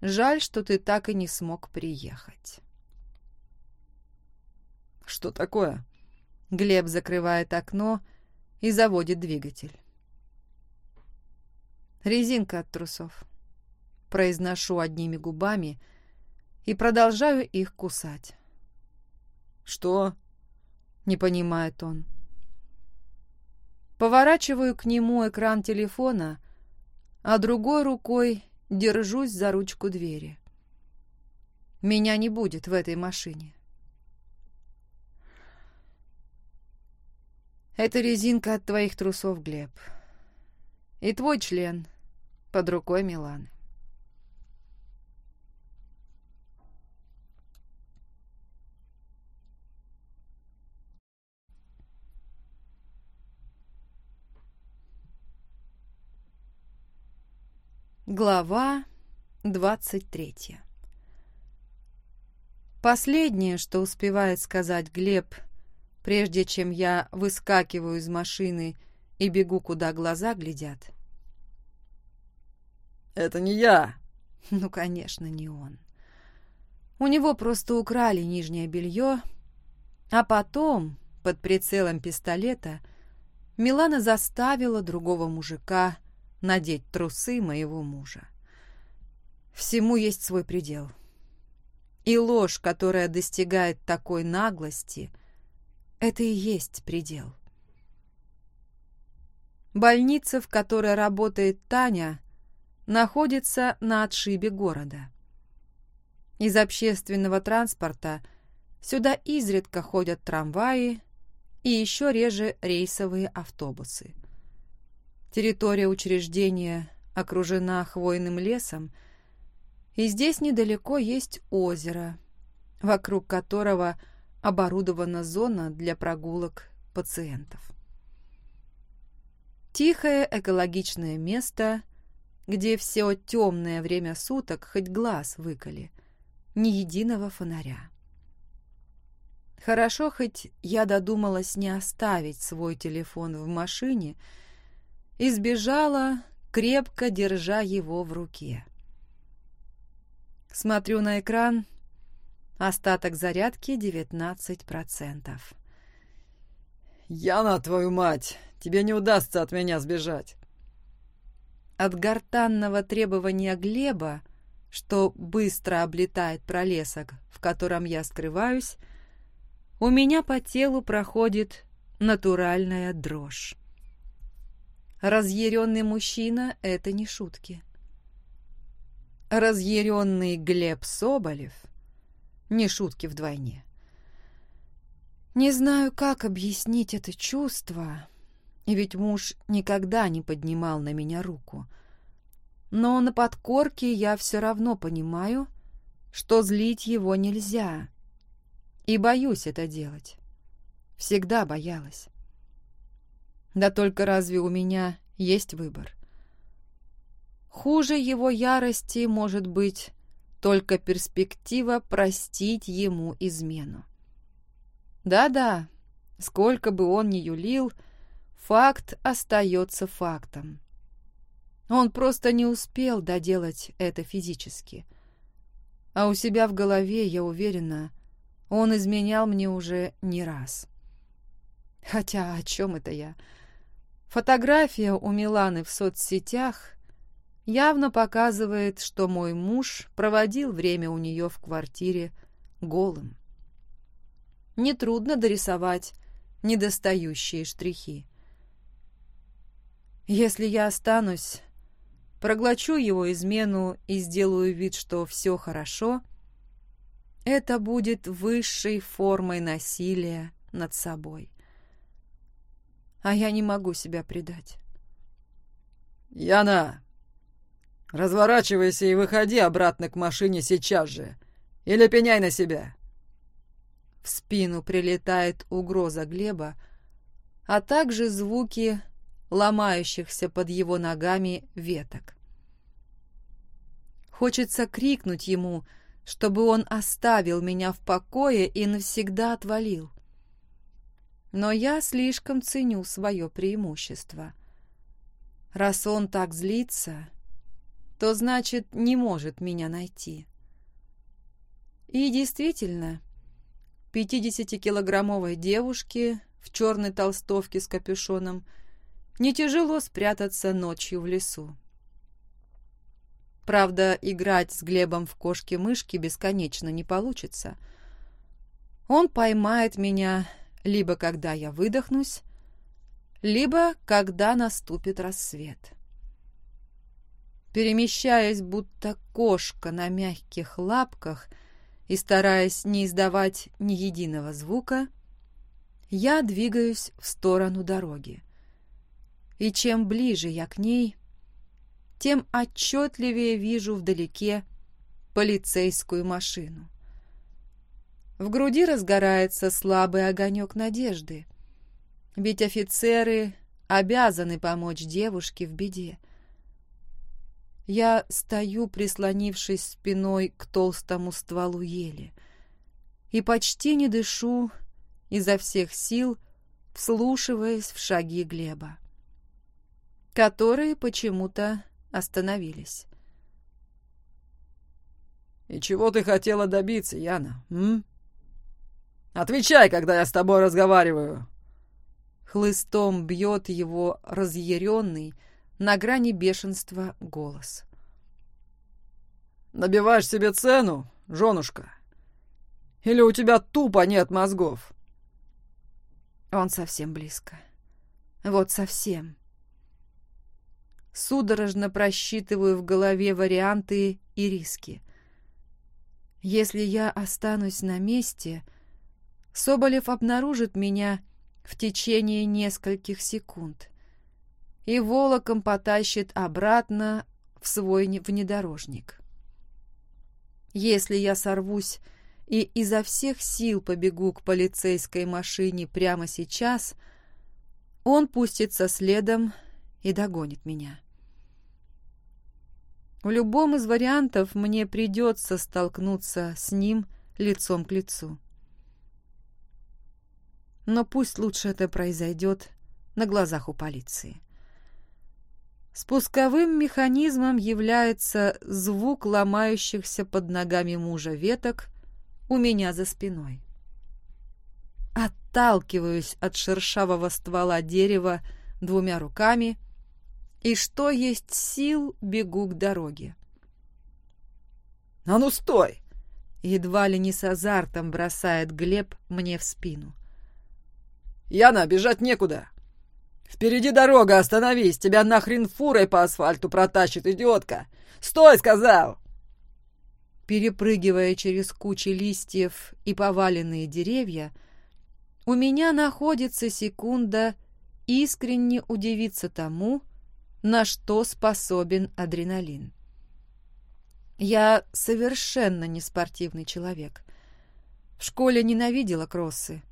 Жаль, что ты так и не смог приехать». «Что такое?» Глеб закрывает окно и заводит двигатель. Резинка от трусов произношу одними губами и продолжаю их кусать. «Что?» — не понимает он. Поворачиваю к нему экран телефона, а другой рукой держусь за ручку двери. Меня не будет в этой машине. Это резинка от твоих трусов, Глеб. И твой член под рукой Миланы. Глава двадцать третья Последнее, что успевает сказать Глеб, прежде чем я выскакиваю из машины и бегу, куда глаза глядят. «Это не я!» Ну, конечно, не он. У него просто украли нижнее белье, а потом, под прицелом пистолета, Милана заставила другого мужика надеть трусы моего мужа. Всему есть свой предел. И ложь, которая достигает такой наглости, это и есть предел. Больница, в которой работает Таня, находится на отшибе города. Из общественного транспорта сюда изредка ходят трамваи и еще реже рейсовые автобусы. Территория учреждения окружена хвойным лесом, и здесь недалеко есть озеро, вокруг которого оборудована зона для прогулок пациентов. Тихое экологичное место, где все темное время суток хоть глаз выколи, ни единого фонаря. Хорошо, хоть я додумалась не оставить свой телефон в машине и сбежала, крепко держа его в руке. Смотрю на экран. Остаток зарядки 19%. «Яна, твою мать! Тебе не удастся от меня сбежать!» От гортанного требования Глеба, что быстро облетает пролесок, в котором я скрываюсь, у меня по телу проходит натуральная дрожь. Разъяренный мужчина — это не шутки. Разъяренный Глеб Соболев — не шутки вдвойне. Не знаю, как объяснить это чувство, ведь муж никогда не поднимал на меня руку. Но на подкорке я все равно понимаю, что злить его нельзя, и боюсь это делать. Всегда боялась. Да только разве у меня есть выбор? Хуже его ярости может быть только перспектива простить ему измену. Да-да, сколько бы он ни юлил, факт остается фактом. Он просто не успел доделать это физически. А у себя в голове, я уверена, он изменял мне уже не раз. Хотя о чем это я? Фотография у Миланы в соцсетях явно показывает, что мой муж проводил время у нее в квартире голым. Нетрудно дорисовать недостающие штрихи. Если я останусь, проглочу его измену и сделаю вид, что все хорошо, это будет высшей формой насилия над собой а я не могу себя предать. «Яна, разворачивайся и выходи обратно к машине сейчас же, или пеняй на себя!» В спину прилетает угроза Глеба, а также звуки ломающихся под его ногами веток. Хочется крикнуть ему, чтобы он оставил меня в покое и навсегда отвалил. Но я слишком ценю свое преимущество. Раз он так злится, то значит не может меня найти. И действительно, 50-килограммовой девушке в черной толстовке с капюшоном не тяжело спрятаться ночью в лесу. Правда, играть с Глебом в кошки-мышки бесконечно не получится. Он поймает меня либо когда я выдохнусь, либо когда наступит рассвет. Перемещаясь, будто кошка на мягких лапках и стараясь не издавать ни единого звука, я двигаюсь в сторону дороги. И чем ближе я к ней, тем отчетливее вижу вдалеке полицейскую машину. В груди разгорается слабый огонек надежды, ведь офицеры обязаны помочь девушке в беде. Я стою, прислонившись спиной к толстому стволу ели, и почти не дышу изо всех сил, вслушиваясь в шаги Глеба, которые почему-то остановились. «И чего ты хотела добиться, Яна, м? Отвечай, когда я с тобой разговариваю!» Хлыстом бьет его разъяренный, на грани бешенства голос. «Набиваешь себе цену, женушка? Или у тебя тупо нет мозгов?» Он совсем близко. Вот совсем судорожно просчитываю в голове варианты и риски. Если я останусь на месте, Соболев обнаружит меня в течение нескольких секунд и волоком потащит обратно в свой внедорожник. Если я сорвусь и изо всех сил побегу к полицейской машине прямо сейчас, он пустится следом и догонит меня. В любом из вариантов мне придется столкнуться с ним лицом к лицу. Но пусть лучше это произойдет на глазах у полиции. Спусковым механизмом является звук ломающихся под ногами мужа веток у меня за спиной. Отталкиваюсь от шершавого ствола дерева двумя руками — и что есть сил, бегу к дороге. «А ну стой!» Едва ли не с азартом бросает Глеб мне в спину. «Яна, бежать некуда! Впереди дорога, остановись! Тебя нахрен фурой по асфальту протащит, идиотка! Стой, сказал!» Перепрыгивая через кучи листьев и поваленные деревья, у меня находится секунда искренне удивиться тому, на что способен адреналин. Я совершенно не спортивный человек. В школе ненавидела кроссы.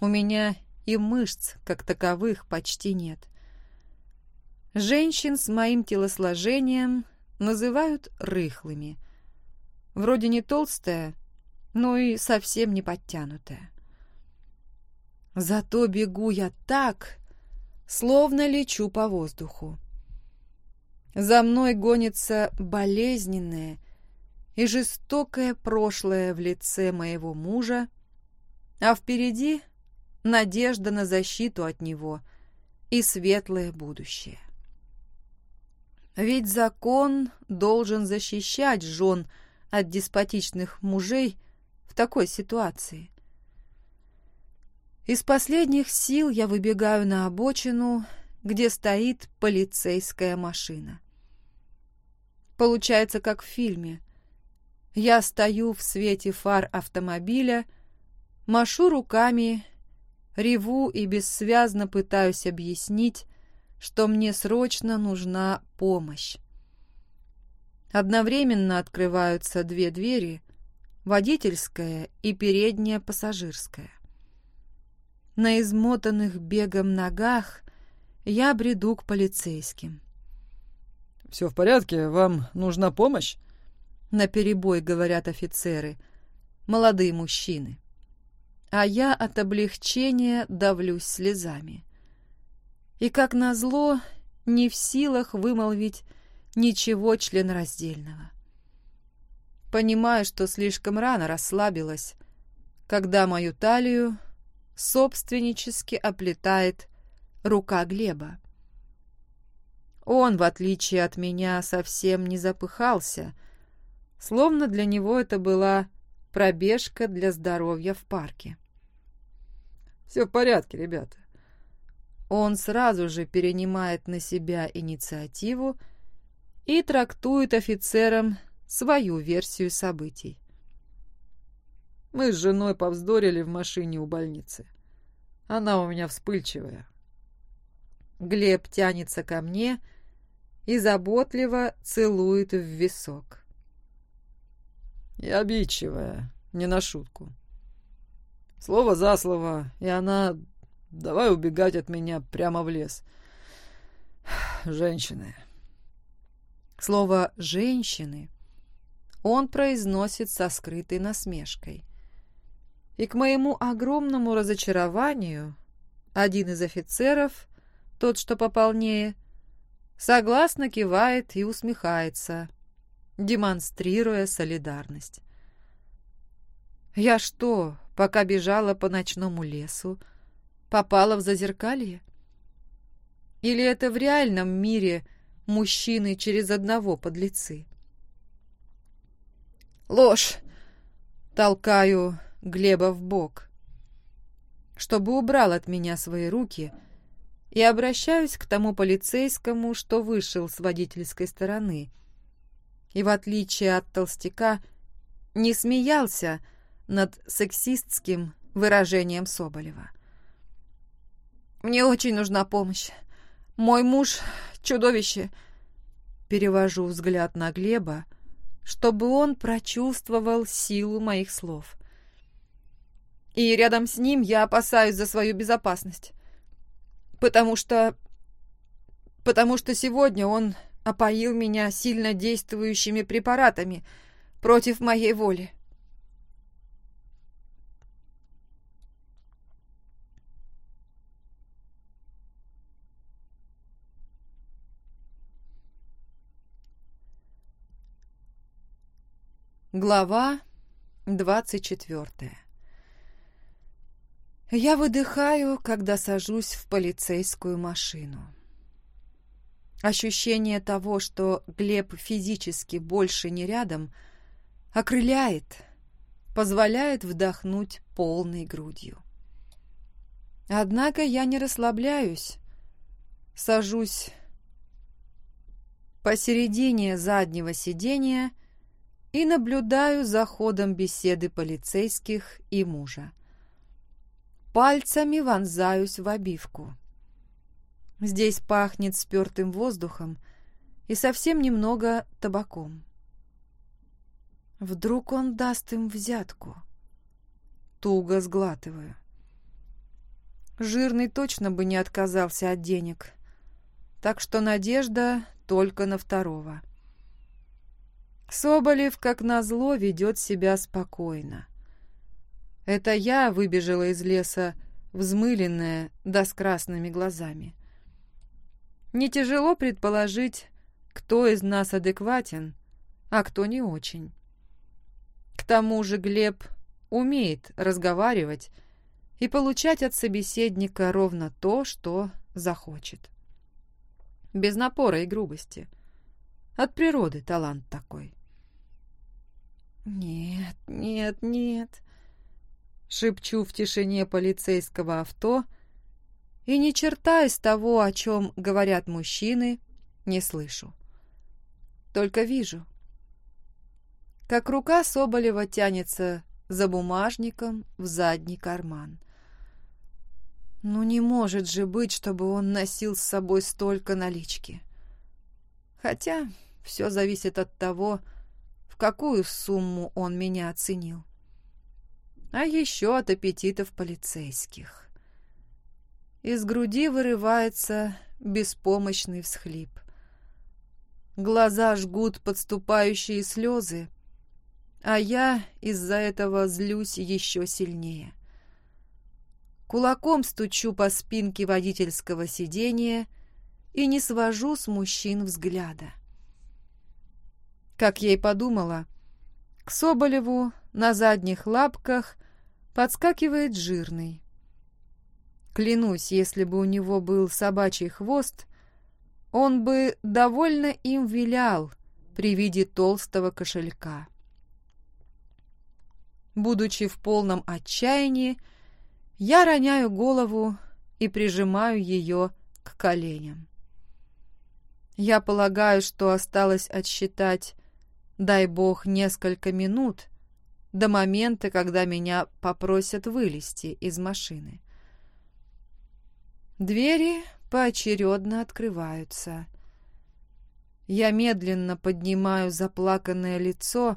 У меня и мышц, как таковых, почти нет. Женщин с моим телосложением называют рыхлыми. Вроде не толстая, но и совсем не подтянутая. Зато бегу я так, словно лечу по воздуху. За мной гонится болезненное и жестокое прошлое в лице моего мужа, а впереди надежда на защиту от него и светлое будущее. Ведь закон должен защищать жен от деспотичных мужей в такой ситуации. Из последних сил я выбегаю на обочину, где стоит полицейская машина. Получается, как в фильме. Я стою в свете фар автомобиля, машу руками, реву и бессвязно пытаюсь объяснить, что мне срочно нужна помощь. Одновременно открываются две двери, водительская и передняя пассажирская. На измотанных бегом ногах я бреду к полицейским. «Все в порядке? Вам нужна помощь?» Наперебой говорят офицеры, молодые мужчины. А я от облегчения давлюсь слезами. И, как назло, не в силах вымолвить ничего членораздельного. Понимаю, что слишком рано расслабилась, когда мою талию собственнически оплетает рука Глеба. Он, в отличие от меня, совсем не запыхался, словно для него это была пробежка для здоровья в парке. «Все в порядке, ребята». Он сразу же перенимает на себя инициативу и трактует офицерам свою версию событий. Мы с женой повздорили в машине у больницы. Она у меня вспыльчивая. Глеб тянется ко мне и заботливо целует в висок. И обидчивая, не на шутку. Слово за слово, и она давай убегать от меня прямо в лес. Женщины. Слово «женщины» он произносит со скрытой насмешкой. И к моему огромному разочарованию один из офицеров, тот, что пополнее, согласно кивает и усмехается, демонстрируя солидарность. Я что, пока бежала по ночному лесу, попала в зазеркалье? Или это в реальном мире мужчины через одного подлецы? Ложь! Толкаю Глеба в бок, чтобы убрал от меня свои руки — и обращаюсь к тому полицейскому, что вышел с водительской стороны. И в отличие от толстяка, не смеялся над сексистским выражением Соболева. «Мне очень нужна помощь. Мой муж — чудовище». Перевожу взгляд на Глеба, чтобы он прочувствовал силу моих слов. И рядом с ним я опасаюсь за свою безопасность потому что... потому что сегодня он опоил меня сильно действующими препаратами против моей воли. Глава двадцать четвертая я выдыхаю, когда сажусь в полицейскую машину. Ощущение того, что Глеб физически больше не рядом, окрыляет, позволяет вдохнуть полной грудью. Однако я не расслабляюсь, сажусь посередине заднего сидения и наблюдаю за ходом беседы полицейских и мужа. Пальцами вонзаюсь в обивку. Здесь пахнет спертым воздухом и совсем немного табаком. Вдруг он даст им взятку. Туго сглатываю. Жирный точно бы не отказался от денег, так что надежда только на второго. Соболев, как назло, ведет себя спокойно. Это я выбежала из леса, взмыленная, да с красными глазами. Не тяжело предположить, кто из нас адекватен, а кто не очень. К тому же Глеб умеет разговаривать и получать от собеседника ровно то, что захочет. Без напора и грубости. От природы талант такой. «Нет, нет, нет», Шепчу в тишине полицейского авто и ни черта из того, о чем говорят мужчины, не слышу. Только вижу, как рука Соболева тянется за бумажником в задний карман. Ну не может же быть, чтобы он носил с собой столько налички. Хотя все зависит от того, в какую сумму он меня оценил а еще от аппетитов полицейских. Из груди вырывается беспомощный всхлип. Глаза жгут подступающие слезы, а я из-за этого злюсь еще сильнее. Кулаком стучу по спинке водительского сидения и не свожу с мужчин взгляда. Как я и подумала, к Соболеву на задних лапках подскакивает жирный. Клянусь, если бы у него был собачий хвост, он бы довольно им вилял при виде толстого кошелька. Будучи в полном отчаянии, я роняю голову и прижимаю ее к коленям. Я полагаю, что осталось отсчитать, дай бог, несколько минут до момента, когда меня попросят вылезти из машины. Двери поочередно открываются. Я медленно поднимаю заплаканное лицо,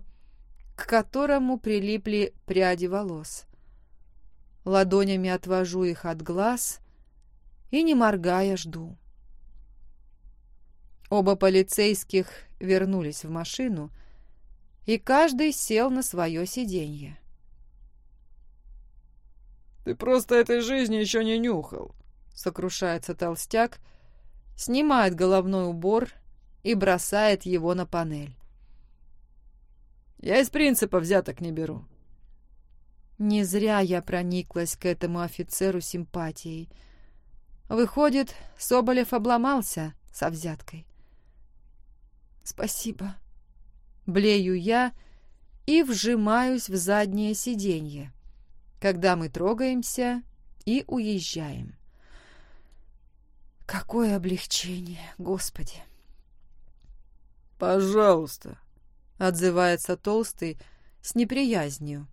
к которому прилипли пряди волос. Ладонями отвожу их от глаз и, не моргая, жду. Оба полицейских вернулись в машину, и каждый сел на свое сиденье. «Ты просто этой жизни еще не нюхал», — сокрушается толстяк, снимает головной убор и бросает его на панель. «Я из принципа взяток не беру. Не зря я прониклась к этому офицеру симпатией. Выходит, Соболев обломался со взяткой. «Спасибо». Блею я и вжимаюсь в заднее сиденье, когда мы трогаемся и уезжаем. Какое облегчение, Господи! «Пожалуйста», — отзывается Толстый с неприязнью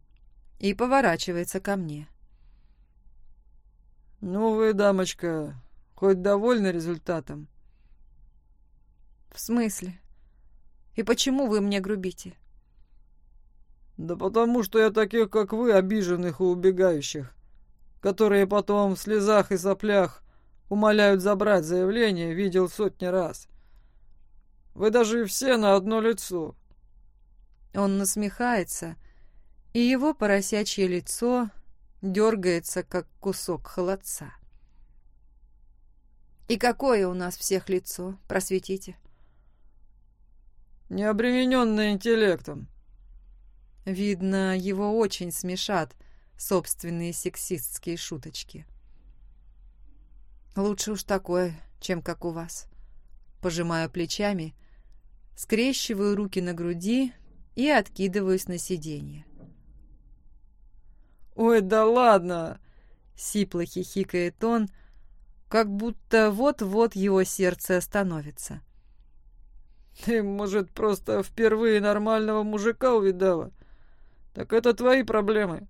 и поворачивается ко мне. «Ну вы, дамочка, хоть довольны результатом?» «В смысле? И почему вы мне грубите?» «Да потому что я таких, как вы, обиженных и убегающих, которые потом в слезах и соплях умоляют забрать заявление, видел сотни раз. Вы даже все на одно лицо». Он насмехается, — и его поросячье лицо дергается, как кусок холодца. «И какое у нас всех лицо? Просветите». «Необремененное интеллектом». Видно, его очень смешат собственные сексистские шуточки. «Лучше уж такое, чем как у вас». Пожимаю плечами, скрещиваю руки на груди и откидываюсь на сиденье. «Ой, да ладно!» — сипло хихикает он, как будто вот-вот его сердце остановится. «Ты, может, просто впервые нормального мужика увидала? Так это твои проблемы».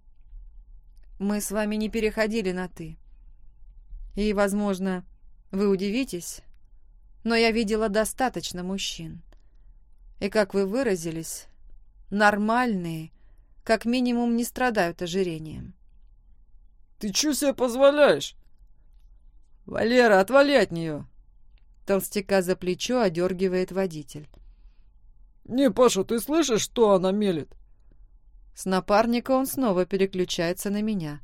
«Мы с вами не переходили на «ты». И, возможно, вы удивитесь, но я видела достаточно мужчин. И, как вы выразились, нормальные как минимум не страдают ожирением. «Ты чё себе позволяешь?» «Валера, отвали от нее!» Толстяка за плечо одергивает водитель. «Не, Паша, ты слышишь, что она мелет?» С напарника он снова переключается на меня.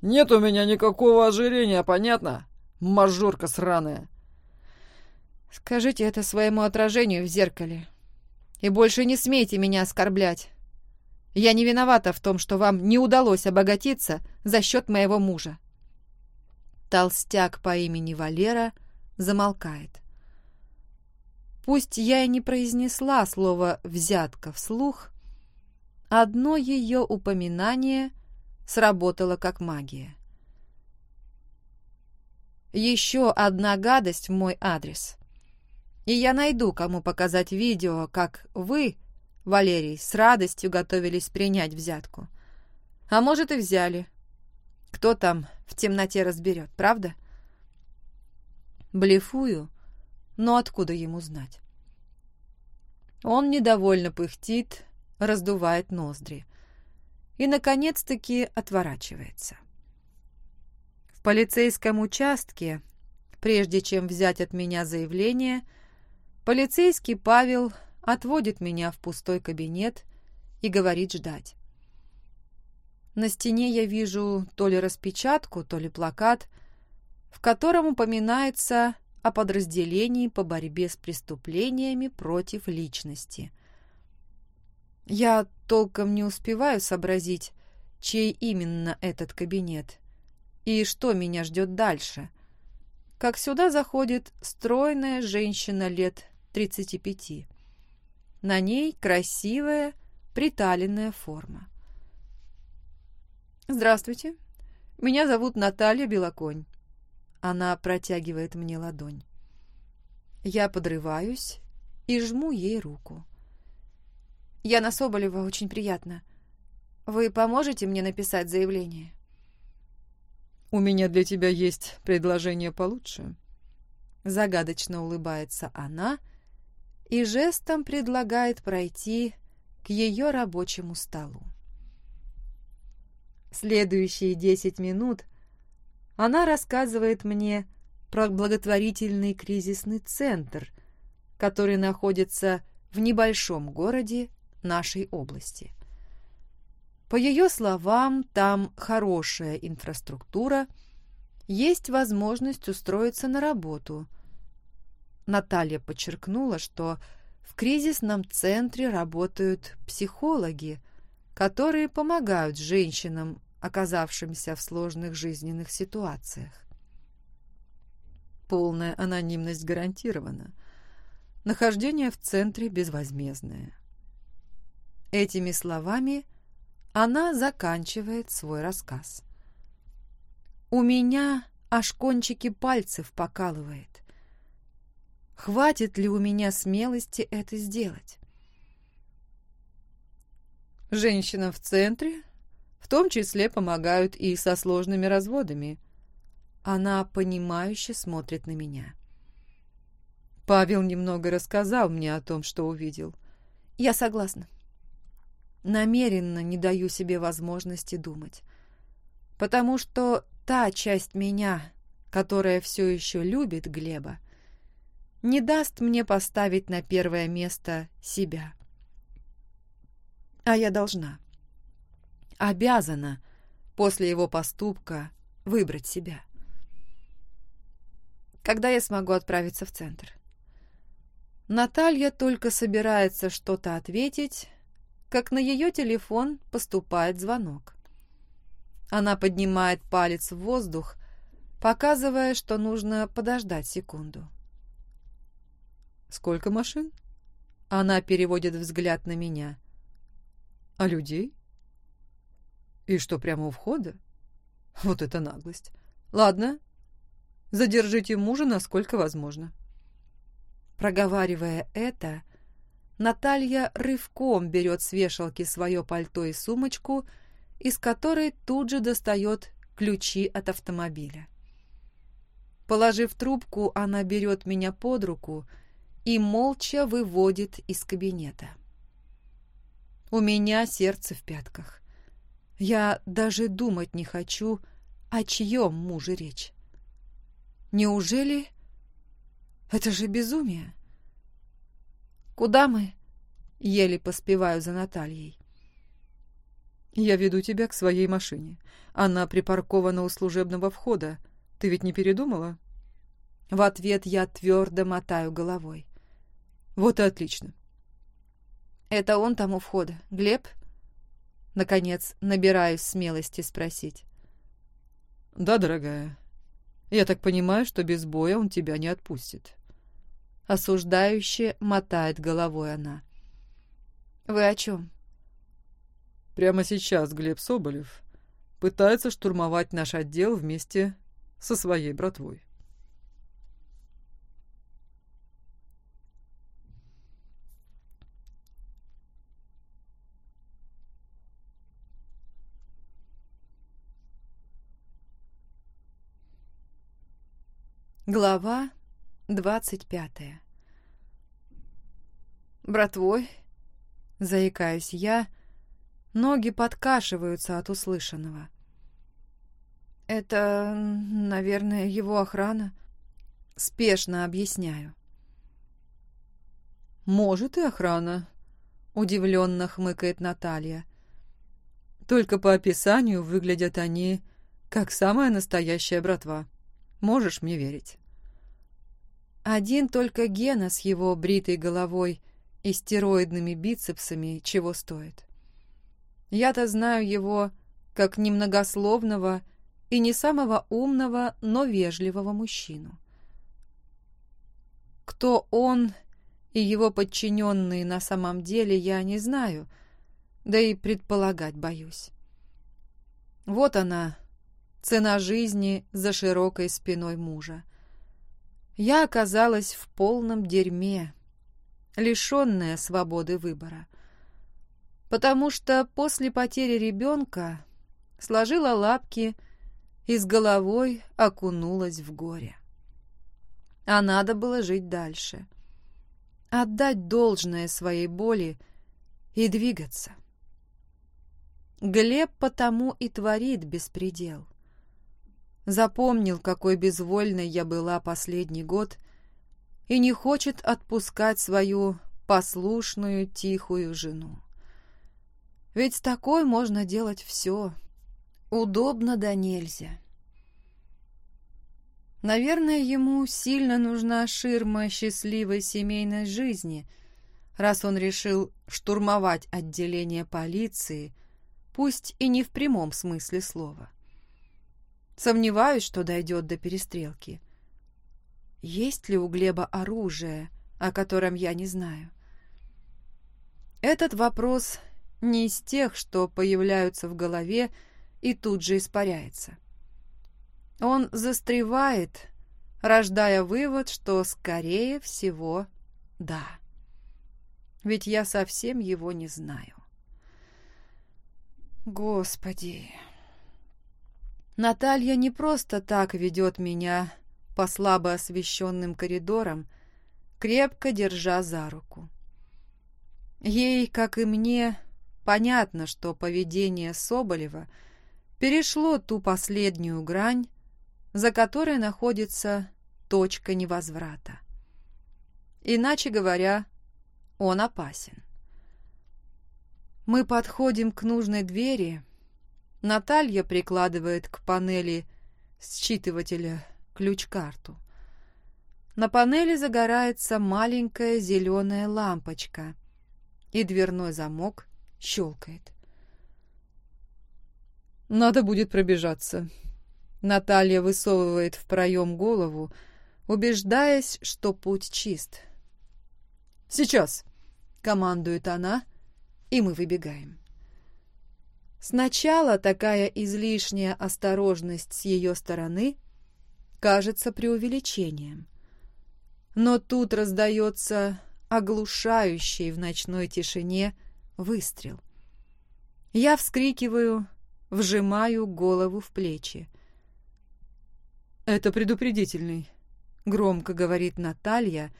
«Нет у меня никакого ожирения, понятно? Мажорка сраная!» «Скажите это своему отражению в зеркале. И больше не смейте меня оскорблять. Я не виновата в том, что вам не удалось обогатиться за счет моего мужа. Толстяк по имени Валера замолкает. Пусть я и не произнесла слово «взятка» вслух, одно ее упоминание сработало как магия. Еще одна гадость в мой адрес. И я найду, кому показать видео, как вы Валерий с радостью готовились принять взятку. А может и взяли. Кто там в темноте разберет, правда? Блефую, но откуда ему знать? Он недовольно пыхтит, раздувает ноздри и, наконец-таки, отворачивается. В полицейском участке Прежде чем взять от меня заявление, полицейский Павел отводит меня в пустой кабинет и говорит ждать. На стене я вижу то ли распечатку, то ли плакат, в котором упоминается о подразделении по борьбе с преступлениями против личности. Я толком не успеваю сообразить, чей именно этот кабинет и что меня ждет дальше. Как сюда заходит стройная женщина лет 35. На ней красивая приталенная форма. «Здравствуйте. Меня зовут Наталья Белоконь». Она протягивает мне ладонь. Я подрываюсь и жму ей руку. «Яна Соболева, очень приятно. Вы поможете мне написать заявление?» «У меня для тебя есть предложение получше». Загадочно улыбается она и жестом предлагает пройти к ее рабочему столу. Следующие десять минут она рассказывает мне про благотворительный кризисный центр, который находится в небольшом городе нашей области. По ее словам, там хорошая инфраструктура, есть возможность устроиться на работу. Наталья подчеркнула, что в кризисном центре работают психологи, которые помогают женщинам, оказавшимся в сложных жизненных ситуациях. Полная анонимность гарантирована. Нахождение в центре безвозмездное. Этими словами она заканчивает свой рассказ. «У меня аж кончики пальцев покалывает. Хватит ли у меня смелости это сделать?» Женщинам в центре в том числе помогают и со сложными разводами. Она понимающе смотрит на меня. Павел немного рассказал мне о том, что увидел. Я согласна намеренно не даю себе возможности думать. Потому что та часть меня, которая все еще любит Глеба, не даст мне поставить на первое место себя. А я должна, обязана после его поступка выбрать себя. Когда я смогу отправиться в центр? Наталья только собирается что-то ответить, как на ее телефон поступает звонок. Она поднимает палец в воздух, показывая, что нужно подождать секунду. «Сколько машин?» Она переводит взгляд на меня. «А людей?» «И что, прямо у входа?» «Вот это наглость! Ладно, задержите мужа насколько возможно». Проговаривая это, Наталья рывком берет с вешалки свое пальто и сумочку, из которой тут же достает ключи от автомобиля. Положив трубку, она берет меня под руку и молча выводит из кабинета. У меня сердце в пятках. Я даже думать не хочу, о чьем муже речь. Неужели... Это же безумие. «Куда мы?» — еле поспеваю за Натальей. «Я веду тебя к своей машине. Она припаркована у служебного входа. Ты ведь не передумала?» В ответ я твердо мотаю головой. «Вот и отлично». «Это он там у входа, Глеб?» Наконец, набираюсь смелости спросить. «Да, дорогая. Я так понимаю, что без боя он тебя не отпустит». Осуждающе мотает головой она. «Вы о чем?» «Прямо сейчас Глеб Соболев пытается штурмовать наш отдел вместе со своей братвой». Глава двадцать пятая «Братвой?» — заикаюсь я, ноги подкашиваются от услышанного. «Это, наверное, его охрана?» Спешно объясняю. «Может и охрана», — удивленно хмыкает Наталья. «Только по описанию выглядят они как самая настоящая братва. Можешь мне верить». Один только Гена с его бритой головой и стероидными бицепсами чего стоит. Я-то знаю его как немногословного и не самого умного, но вежливого мужчину. Кто он и его подчиненные на самом деле, я не знаю, да и предполагать боюсь. Вот она, цена жизни за широкой спиной мужа. Я оказалась в полном дерьме, лишенная свободы выбора. Потому что после потери ребенка сложила лапки и с головой окунулась в горе. А надо было жить дальше. Отдать должное своей боли и двигаться. Глеб потому и творит беспредел. Запомнил, какой безвольной я была последний год и не хочет отпускать свою послушную, тихую жену. Ведь с такой можно делать все. Удобно да нельзя. Наверное, ему сильно нужна ширма счастливой семейной жизни, раз он решил штурмовать отделение полиции, пусть и не в прямом смысле слова. Сомневаюсь, что дойдет до перестрелки. Есть ли у Глеба оружие, о котором я не знаю? Этот вопрос не из тех, что появляются в голове и тут же испаряется. Он застревает, рождая вывод, что, скорее всего, да. Ведь я совсем его не знаю. Господи! Наталья не просто так ведет меня по слабо освещенным коридорам, крепко держа за руку. Ей, как и мне, понятно, что поведение Соболева перешло ту последнюю грань, за которой находится точка невозврата. Иначе говоря, он опасен. Мы подходим к нужной двери. Наталья прикладывает к панели считывателя ключ-карту. На панели загорается маленькая зеленая лампочка, и дверной замок щелкает. «Надо будет пробежаться», Наталья высовывает в проем голову, убеждаясь, что путь чист. «Сейчас!» — командует она, и мы выбегаем. Сначала такая излишняя осторожность с ее стороны кажется преувеличением. Но тут раздается оглушающий в ночной тишине выстрел. Я вскрикиваю, вжимаю голову в плечи. «Это предупредительный», — громко говорит Наталья,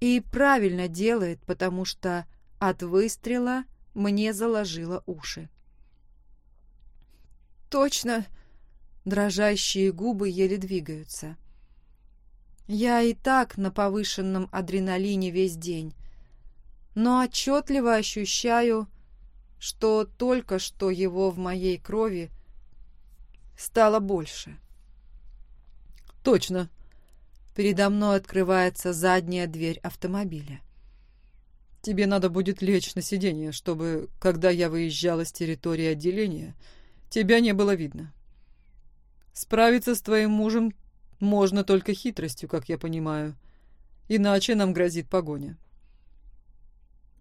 и правильно делает, потому что от выстрела мне заложило уши. «Точно!» — дрожащие губы еле двигаются. Я и так на повышенном адреналине весь день, но отчетливо ощущаю, что только что его в моей крови стало больше. Точно. Передо мной открывается задняя дверь автомобиля. Тебе надо будет лечь на сиденье, чтобы, когда я выезжала с территории отделения, тебя не было видно. Справиться с твоим мужем можно только хитростью, как я понимаю. Иначе нам грозит погоня.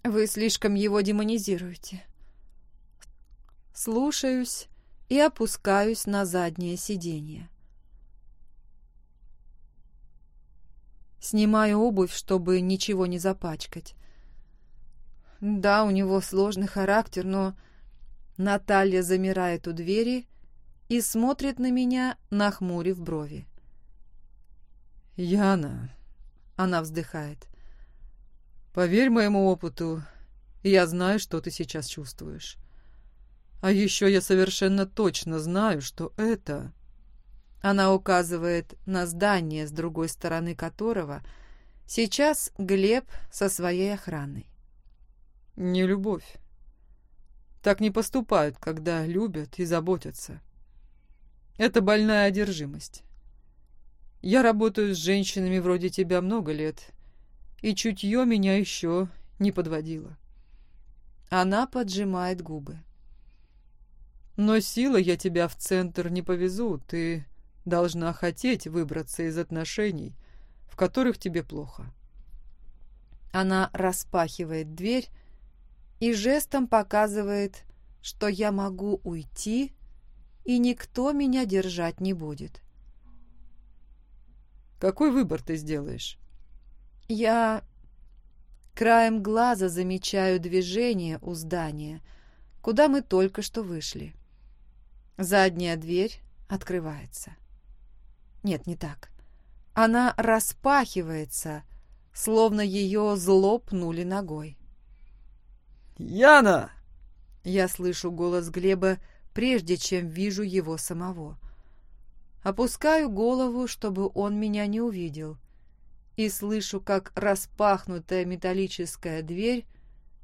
Вы слишком его демонизируете. Слушаюсь и опускаюсь на заднее сиденье. Снимаю обувь, чтобы ничего не запачкать. Да, у него сложный характер, но... Наталья замирает у двери и смотрит на меня, нахмурив брови. «Яна», — она вздыхает, — «поверь моему опыту, я знаю, что ты сейчас чувствуешь. А еще я совершенно точно знаю, что это...» Она указывает на здание, с другой стороны которого сейчас Глеб со своей охраной. Не любовь. Так не поступают, когда любят и заботятся. Это больная одержимость. Я работаю с женщинами вроде тебя много лет, и чутье меня еще не подводило. Она поджимает губы. Но сила я тебя в центр не повезу. Ты должна хотеть выбраться из отношений, в которых тебе плохо. Она распахивает дверь и жестом показывает, что я могу уйти, и никто меня держать не будет. Какой выбор ты сделаешь? Я краем глаза замечаю движение у здания, куда мы только что вышли. Задняя дверь открывается. Нет, не так. Она распахивается, словно ее злопнули ногой. «Яна!» Я слышу голос Глеба, прежде чем вижу его самого. Опускаю голову, чтобы он меня не увидел, и слышу, как распахнутая металлическая дверь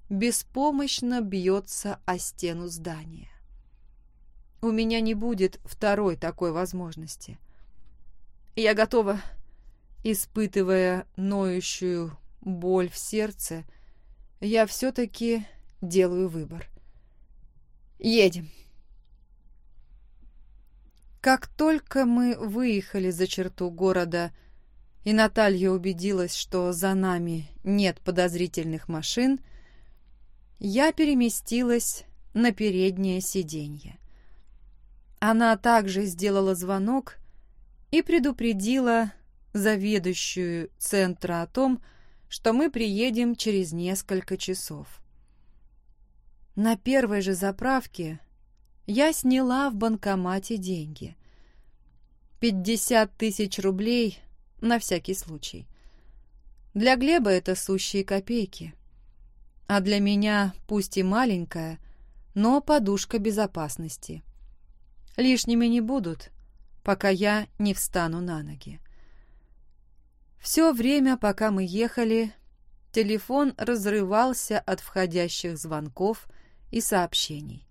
беспомощно бьется о стену здания. У меня не будет второй такой возможности. Я готова, испытывая ноющую боль в сердце, я все-таки делаю выбор. Едем. Как только мы выехали за черту города, и Наталья убедилась, что за нами нет подозрительных машин, я переместилась на переднее сиденье. Она также сделала звонок и предупредила заведующую центра о том, что мы приедем через несколько часов. На первой же заправке я сняла в банкомате деньги. Пятьдесят тысяч рублей на всякий случай. Для Глеба это сущие копейки. А для меня, пусть и маленькая, но подушка безопасности лишними не будут, пока я не встану на ноги. Все время, пока мы ехали, телефон разрывался от входящих звонков и сообщений.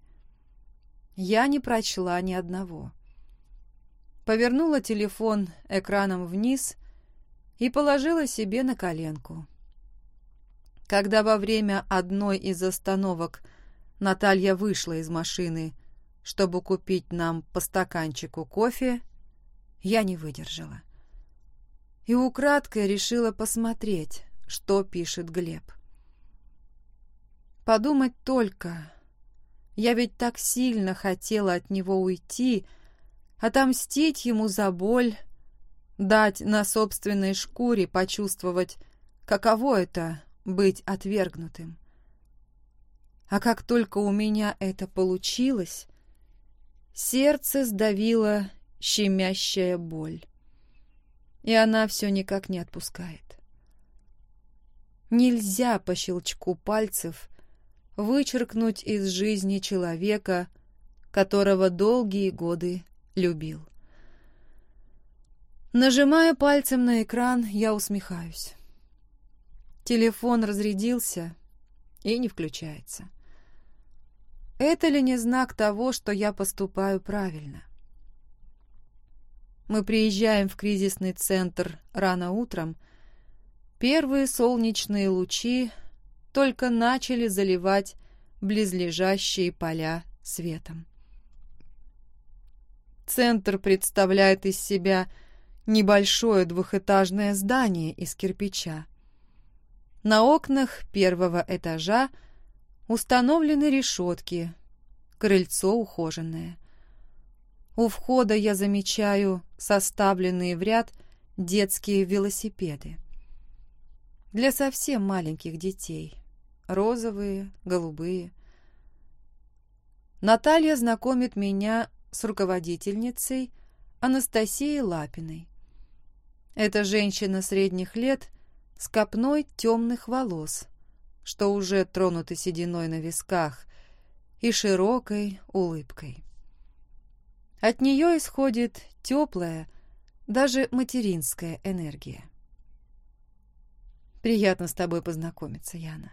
Я не прочла ни одного. Повернула телефон экраном вниз и положила себе на коленку. Когда во время одной из остановок Наталья вышла из машины чтобы купить нам по стаканчику кофе, я не выдержала. И украдкой решила посмотреть, что пишет Глеб. Подумать только. Я ведь так сильно хотела от него уйти, отомстить ему за боль, дать на собственной шкуре почувствовать, каково это — быть отвергнутым. А как только у меня это получилось, Сердце сдавило щемящая боль. И она все никак не отпускает. Нельзя по щелчку пальцев вычеркнуть из жизни человека, которого долгие годы любил. Нажимая пальцем на экран, я усмехаюсь. Телефон разрядился и не включается. Это ли не знак того, что я поступаю правильно? Мы приезжаем в кризисный центр рано утром. Первые солнечные лучи только начали заливать близлежащие поля светом. Центр представляет из себя небольшое двухэтажное здание из кирпича. На окнах первого этажа Установлены решетки, крыльцо ухоженное. У входа я замечаю составленные в ряд детские велосипеды. Для совсем маленьких детей. Розовые, голубые. Наталья знакомит меня с руководительницей Анастасией Лапиной. Это женщина средних лет с копной темных волос, что уже тронуты сединой на висках, и широкой улыбкой. От нее исходит теплая, даже материнская энергия. Приятно с тобой познакомиться, Яна.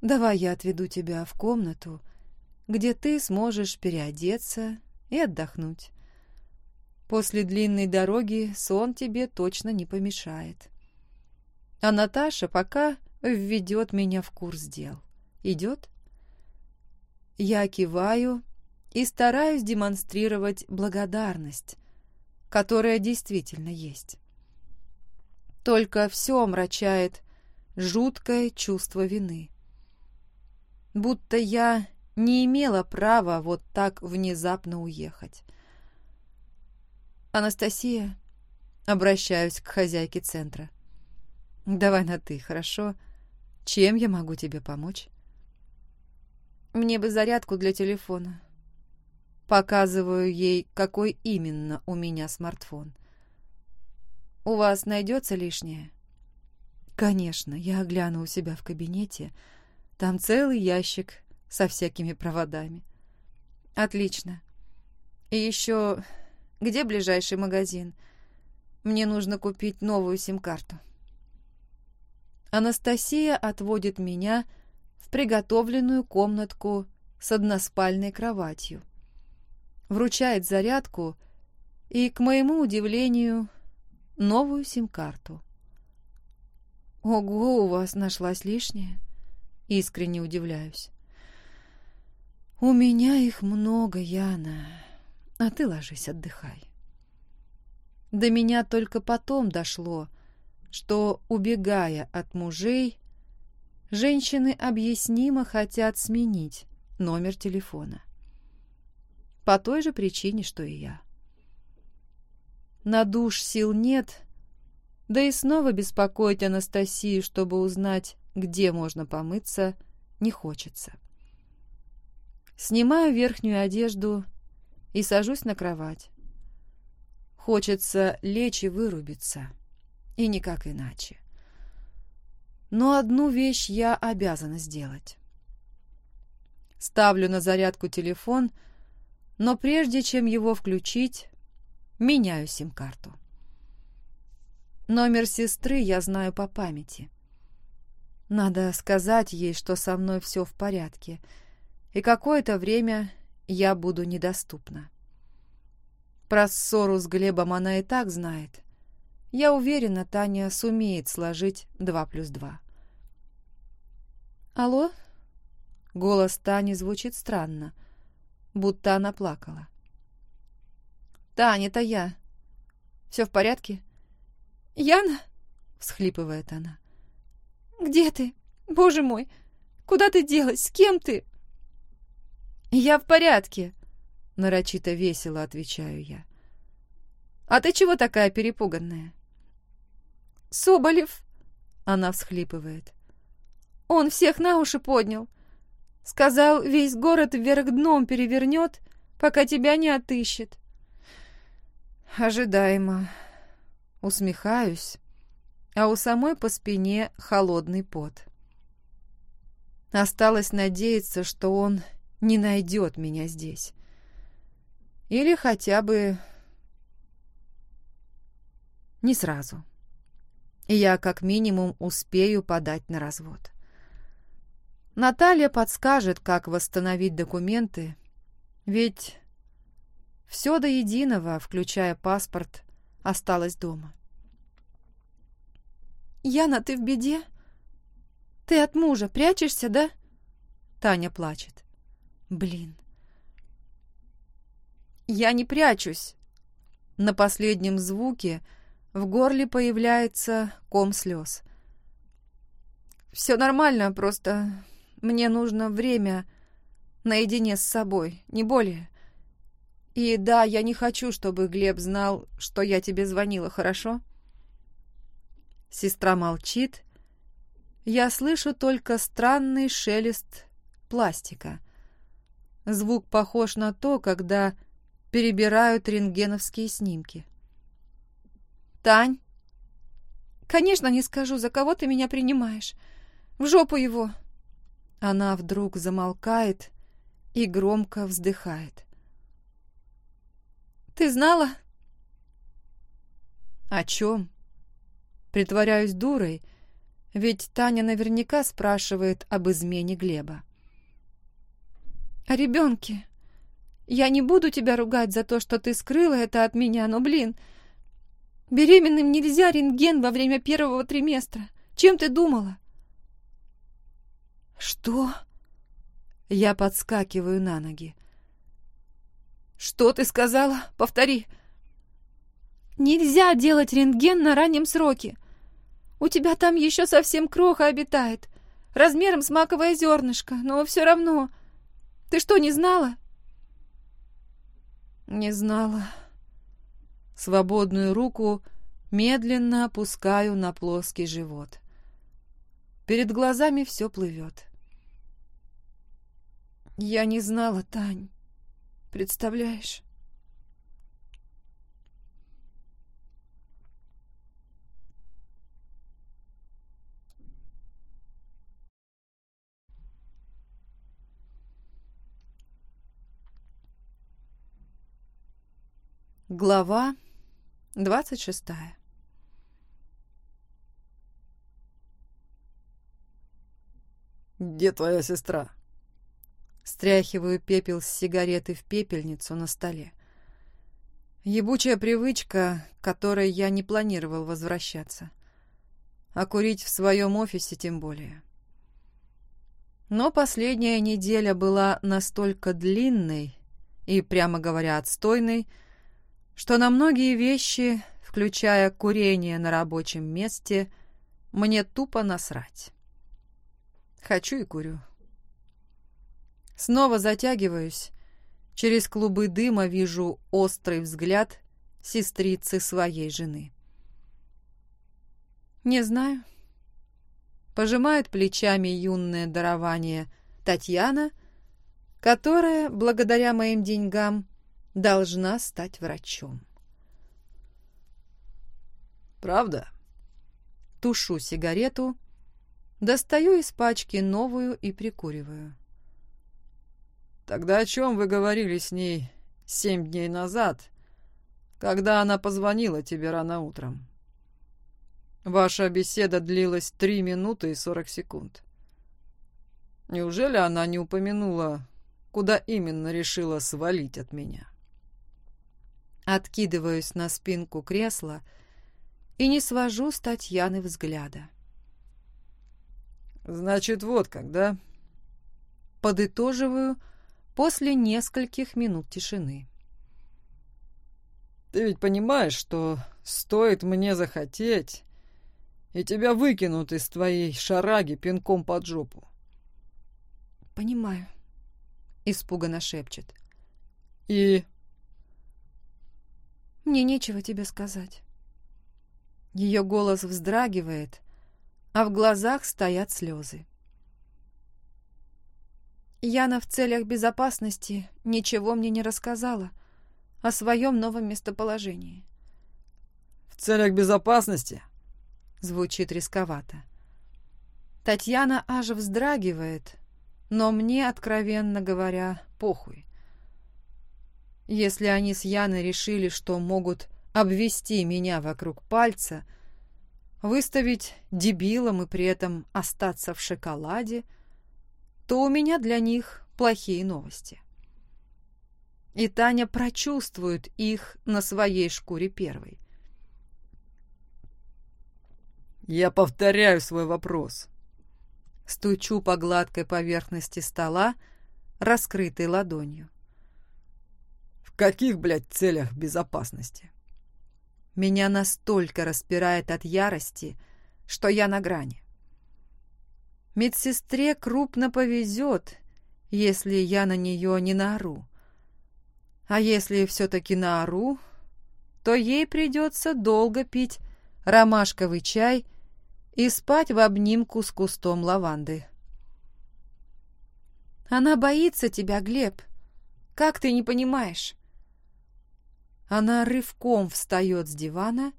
Давай я отведу тебя в комнату, где ты сможешь переодеться и отдохнуть. После длинной дороги сон тебе точно не помешает. А Наташа пока введет меня в курс дел. Идет? Я киваю и стараюсь демонстрировать благодарность, которая действительно есть. Только все омрачает жуткое чувство вины. Будто я не имела права вот так внезапно уехать. «Анастасия», обращаюсь к хозяйке центра. «Давай на «ты», хорошо? Чем я могу тебе помочь?» «Мне бы зарядку для телефона». Показываю ей, какой именно у меня смартфон. «У вас найдется лишнее?» «Конечно, я гляну у себя в кабинете. Там целый ящик со всякими проводами». «Отлично. И еще, где ближайший магазин? Мне нужно купить новую сим-карту». Анастасия отводит меня в приготовленную комнатку с односпальной кроватью. Вручает зарядку и, к моему удивлению, новую сим-карту. «Ого, у вас нашлась лишняя?» Искренне удивляюсь. «У меня их много, Яна, а ты ложись, отдыхай». До меня только потом дошло, что, убегая от мужей, женщины объяснимо хотят сменить номер телефона. По той же причине, что и я. На душ сил нет, да и снова беспокоить Анастасию, чтобы узнать, где можно помыться, не хочется. Снимаю верхнюю одежду и сажусь на кровать. Хочется лечь и вырубиться, и никак иначе. Но одну вещь я обязана сделать. Ставлю на зарядку телефон, но прежде чем его включить, Меняю сим-карту. Номер сестры я знаю по памяти. Надо сказать ей, что со мной все в порядке, и какое-то время я буду недоступна. Про ссору с Глебом она и так знает. Я уверена, Таня сумеет сложить два плюс два. «Алло?» Голос Тани звучит странно, будто она плакала. «Тань, это я. Все в порядке?» «Яна?» — всхлипывает она. «Где ты? Боже мой! Куда ты делась? С кем ты?» «Я в порядке», — нарочито весело отвечаю я. «А ты чего такая перепуганная?» «Соболев», — она всхлипывает. «Он всех на уши поднял. Сказал, весь город вверх дном перевернет, пока тебя не отыщет. Ожидаемо. Усмехаюсь, а у самой по спине холодный пот. Осталось надеяться, что он не найдет меня здесь. Или хотя бы не сразу. И я как минимум успею подать на развод. Наталья подскажет, как восстановить документы, ведь все до единого, включая паспорт, осталось дома. «Яна, ты в беде? Ты от мужа прячешься, да?» Таня плачет. «Блин». «Я не прячусь». На последнем звуке в горле появляется ком слез. «Все нормально, просто мне нужно время наедине с собой, не более. И да, я не хочу, чтобы Глеб знал, что я тебе звонила, хорошо? Сестра молчит. Я слышу только странный шелест пластика. Звук похож на то, когда перебирают рентгеновские снимки. «Тань?» «Конечно не скажу, за кого ты меня принимаешь. В жопу его!» Она вдруг замолкает и громко вздыхает. Ты знала?» «О чем?» Притворяюсь дурой, ведь Таня наверняка спрашивает об измене Глеба. «О ребенке. Я не буду тебя ругать за то, что ты скрыла это от меня, но, блин, беременным нельзя рентген во время первого триместра. Чем ты думала?» «Что?» Я подскакиваю на ноги. «Что ты сказала? Повтори!» «Нельзя делать рентген на раннем сроке. У тебя там еще совсем кроха обитает, размером с маковое зернышко, но все равно. Ты что, не знала?» «Не знала». Свободную руку медленно опускаю на плоский живот. Перед глазами все плывет. Я не знала, Тань. Представляешь? Глава двадцать шестая «Где твоя сестра?» Стряхиваю пепел с сигареты в пепельницу на столе. Ебучая привычка, к которой я не планировал возвращаться. А курить в своем офисе тем более. Но последняя неделя была настолько длинной и, прямо говоря, отстойной, что на многие вещи, включая курение на рабочем месте, мне тупо насрать. Хочу и курю. Снова затягиваюсь. Через клубы дыма вижу острый взгляд сестрицы своей жены. «Не знаю». Пожимает плечами юное дарование Татьяна, которая, благодаря моим деньгам, должна стать врачом. «Правда?» Тушу сигарету, достаю из пачки новую и прикуриваю. Тогда о чем вы говорили с ней семь дней назад, когда она позвонила тебе рано утром? Ваша беседа длилась три минуты и сорок секунд. Неужели она не упомянула, куда именно решила свалить от меня? Откидываюсь на спинку кресла и не свожу с Татьяны взгляда. «Значит, вот когда...» Подытоживаю, после нескольких минут тишины. «Ты ведь понимаешь, что стоит мне захотеть, и тебя выкинут из твоей шараги пинком под жопу?» «Понимаю», — испуганно шепчет. «И...» «Мне нечего тебе сказать». Ее голос вздрагивает, а в глазах стоят слезы. Яна в целях безопасности ничего мне не рассказала о своем новом местоположении. «В целях безопасности?» Звучит рисковато. Татьяна аж вздрагивает, но мне, откровенно говоря, похуй. Если они с Яной решили, что могут обвести меня вокруг пальца, выставить дебилом и при этом остаться в шоколаде — то у меня для них плохие новости. И Таня прочувствует их на своей шкуре первой. «Я повторяю свой вопрос». Стучу по гладкой поверхности стола, раскрытой ладонью. «В каких, блядь, целях безопасности?» Меня настолько распирает от ярости, что я на грани. Медсестре крупно повезет, если я на нее не наору. А если все-таки наору, то ей придется долго пить ромашковый чай и спать в обнимку с кустом лаванды. Она боится тебя, Глеб. Как ты не понимаешь? Она рывком встает с дивана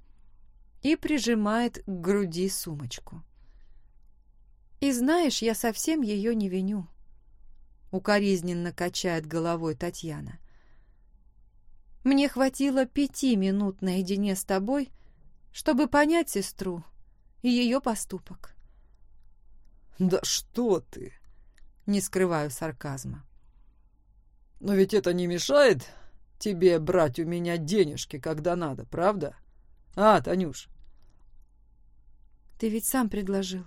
и прижимает к груди сумочку. И знаешь, я совсем ее не виню. Укоризненно качает головой Татьяна. Мне хватило пяти минут наедине с тобой, чтобы понять сестру и ее поступок. «Да что ты!» — не скрываю сарказма. «Но ведь это не мешает тебе брать у меня денежки, когда надо, правда? А, Танюш?» «Ты ведь сам предложил.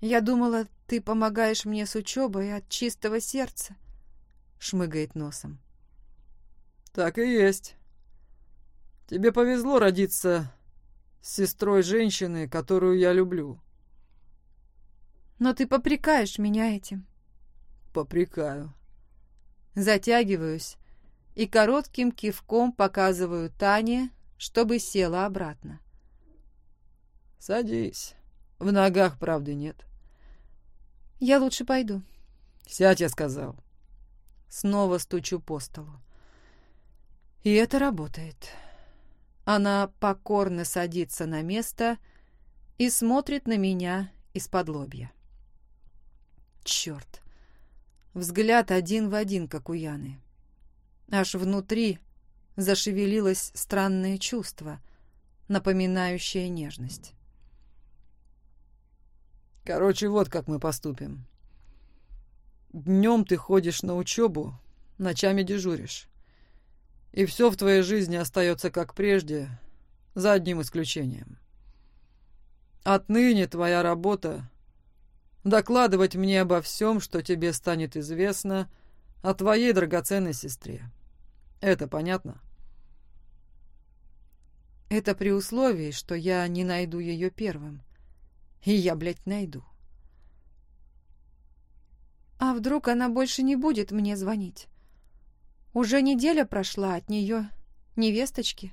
Я думала, ты помогаешь мне с учебой от чистого сердца», — шмыгает носом. Так и есть. Тебе повезло родиться с сестрой женщины, которую я люблю. Но ты попрекаешь меня этим. Попрекаю. Затягиваюсь и коротким кивком показываю Тане, чтобы села обратно. Садись. В ногах правды нет. Я лучше пойду. Сядь, я сказал. Снова стучу по столу. И это работает. Она покорно садится на место и смотрит на меня из-под лобья. Черт! Взгляд один в один, как у Яны. Аж внутри зашевелилось странное чувство, напоминающее нежность. Короче, вот как мы поступим. Днем ты ходишь на учебу, ночами дежуришь. И все в твоей жизни остается как прежде, за одним исключением. Отныне твоя работа — докладывать мне обо всем, что тебе станет известно о твоей драгоценной сестре. Это понятно? Это при условии, что я не найду ее первым. И я, блядь, найду. А вдруг она больше не будет мне звонить? Уже неделя прошла от нее невесточки.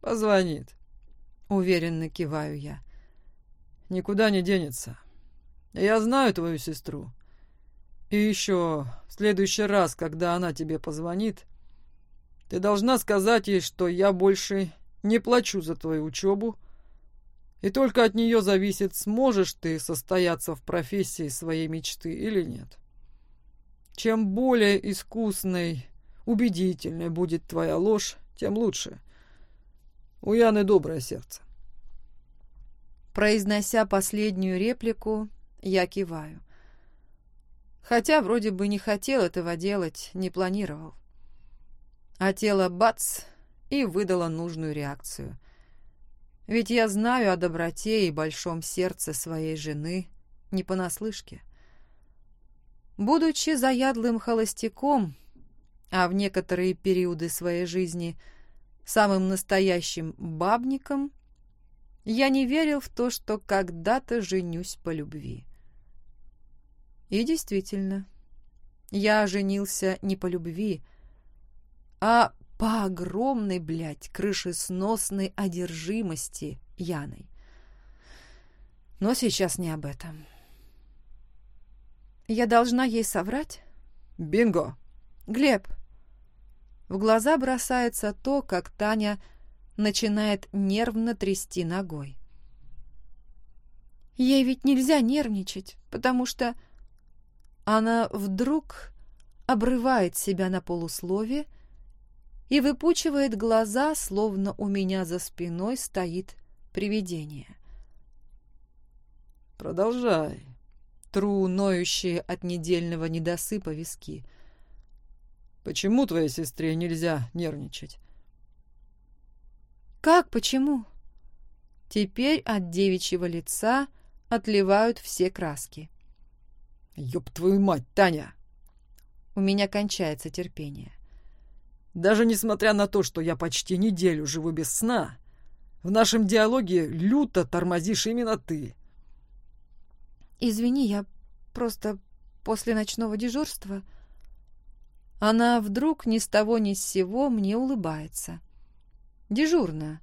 Позвонит. Уверенно киваю я. Никуда не денется. Я знаю твою сестру. И еще в следующий раз, когда она тебе позвонит, ты должна сказать ей, что я больше не плачу за твою учебу, и только от нее зависит, сможешь ты состояться в профессии своей мечты или нет. Чем более искусной, убедительной будет твоя ложь, тем лучше. У Яны доброе сердце. Произнося последнюю реплику, я киваю. Хотя вроде бы не хотел этого делать, не планировал. А тело бац и выдало нужную реакцию. Ведь я знаю о доброте и большом сердце своей жены не понаслышке. Будучи заядлым холостяком, а в некоторые периоды своей жизни самым настоящим бабником, я не верил в то, что когда-то женюсь по любви. И действительно, я женился не по любви, а по огромной, блядь, крышесносной одержимости Яной. Но сейчас не об этом. Я должна ей соврать? Бинго! Глеб! В глаза бросается то, как Таня начинает нервно трясти ногой. Ей ведь нельзя нервничать, потому что она вдруг обрывает себя на полуслове и выпучивает глаза, словно у меня за спиной стоит привидение. «Продолжай», тру ноющие от недельного недосыпа виски. «Почему твоей сестре нельзя нервничать?» «Как почему?» Теперь от девичьего лица отливают все краски. «Ёб твою мать, Таня!» У меня кончается терпение. Даже несмотря на то, что я почти неделю живу без сна, в нашем диалоге люто тормозишь именно ты. «Извини, я просто после ночного дежурства...» Она вдруг ни с того ни с сего мне улыбается. Дежурно.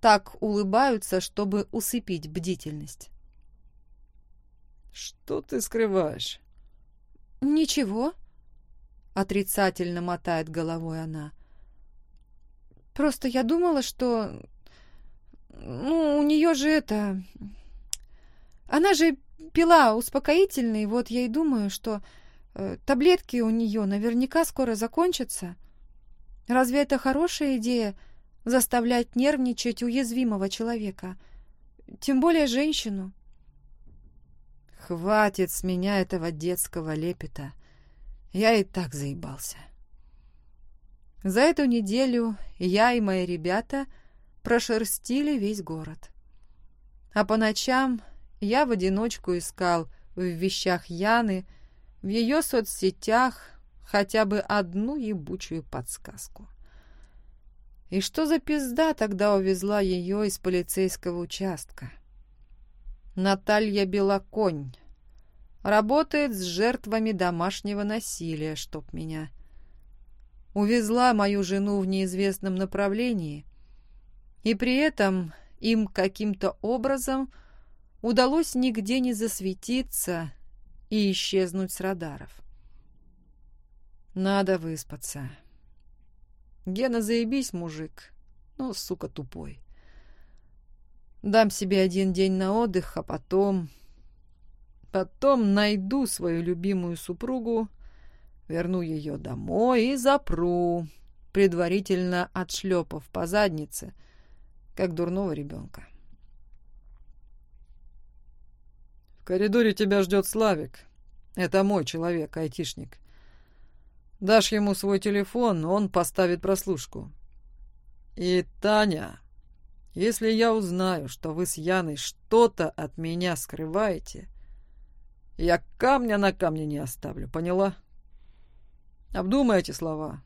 Так улыбаются, чтобы усыпить бдительность. «Что ты скрываешь?» «Ничего», — отрицательно мотает головой она. «Просто я думала, что... Ну, у нее же это... Она же пила успокоительный, вот я и думаю, что э, таблетки у нее наверняка скоро закончатся. Разве это хорошая идея заставлять нервничать уязвимого человека? Тем более женщину. Хватит с меня этого детского лепета. Я и так заебался. За эту неделю я и мои ребята прошерстили весь город. А по ночам я в одиночку искал в вещах Яны, в ее соцсетях хотя бы одну ебучую подсказку. И что за пизда тогда увезла ее из полицейского участка? Наталья Белоконь. Работает с жертвами домашнего насилия, чтоб меня. Увезла мою жену в неизвестном направлении, и при этом им каким-то образом удалось нигде не засветиться и исчезнуть с радаров. Надо выспаться. Гена, заебись, мужик, но, сука, тупой. Дам себе один день на отдых, а потом... Потом найду свою любимую супругу, верну ее домой и запру, предварительно отшлепав по заднице, как дурного ребенка. В коридоре тебя ждет Славик. Это мой человек, айтишник. Дашь ему свой телефон, он поставит прослушку. И, Таня, если я узнаю, что вы с Яной что-то от меня скрываете, я камня на камне не оставлю, поняла? Обдумай эти слова.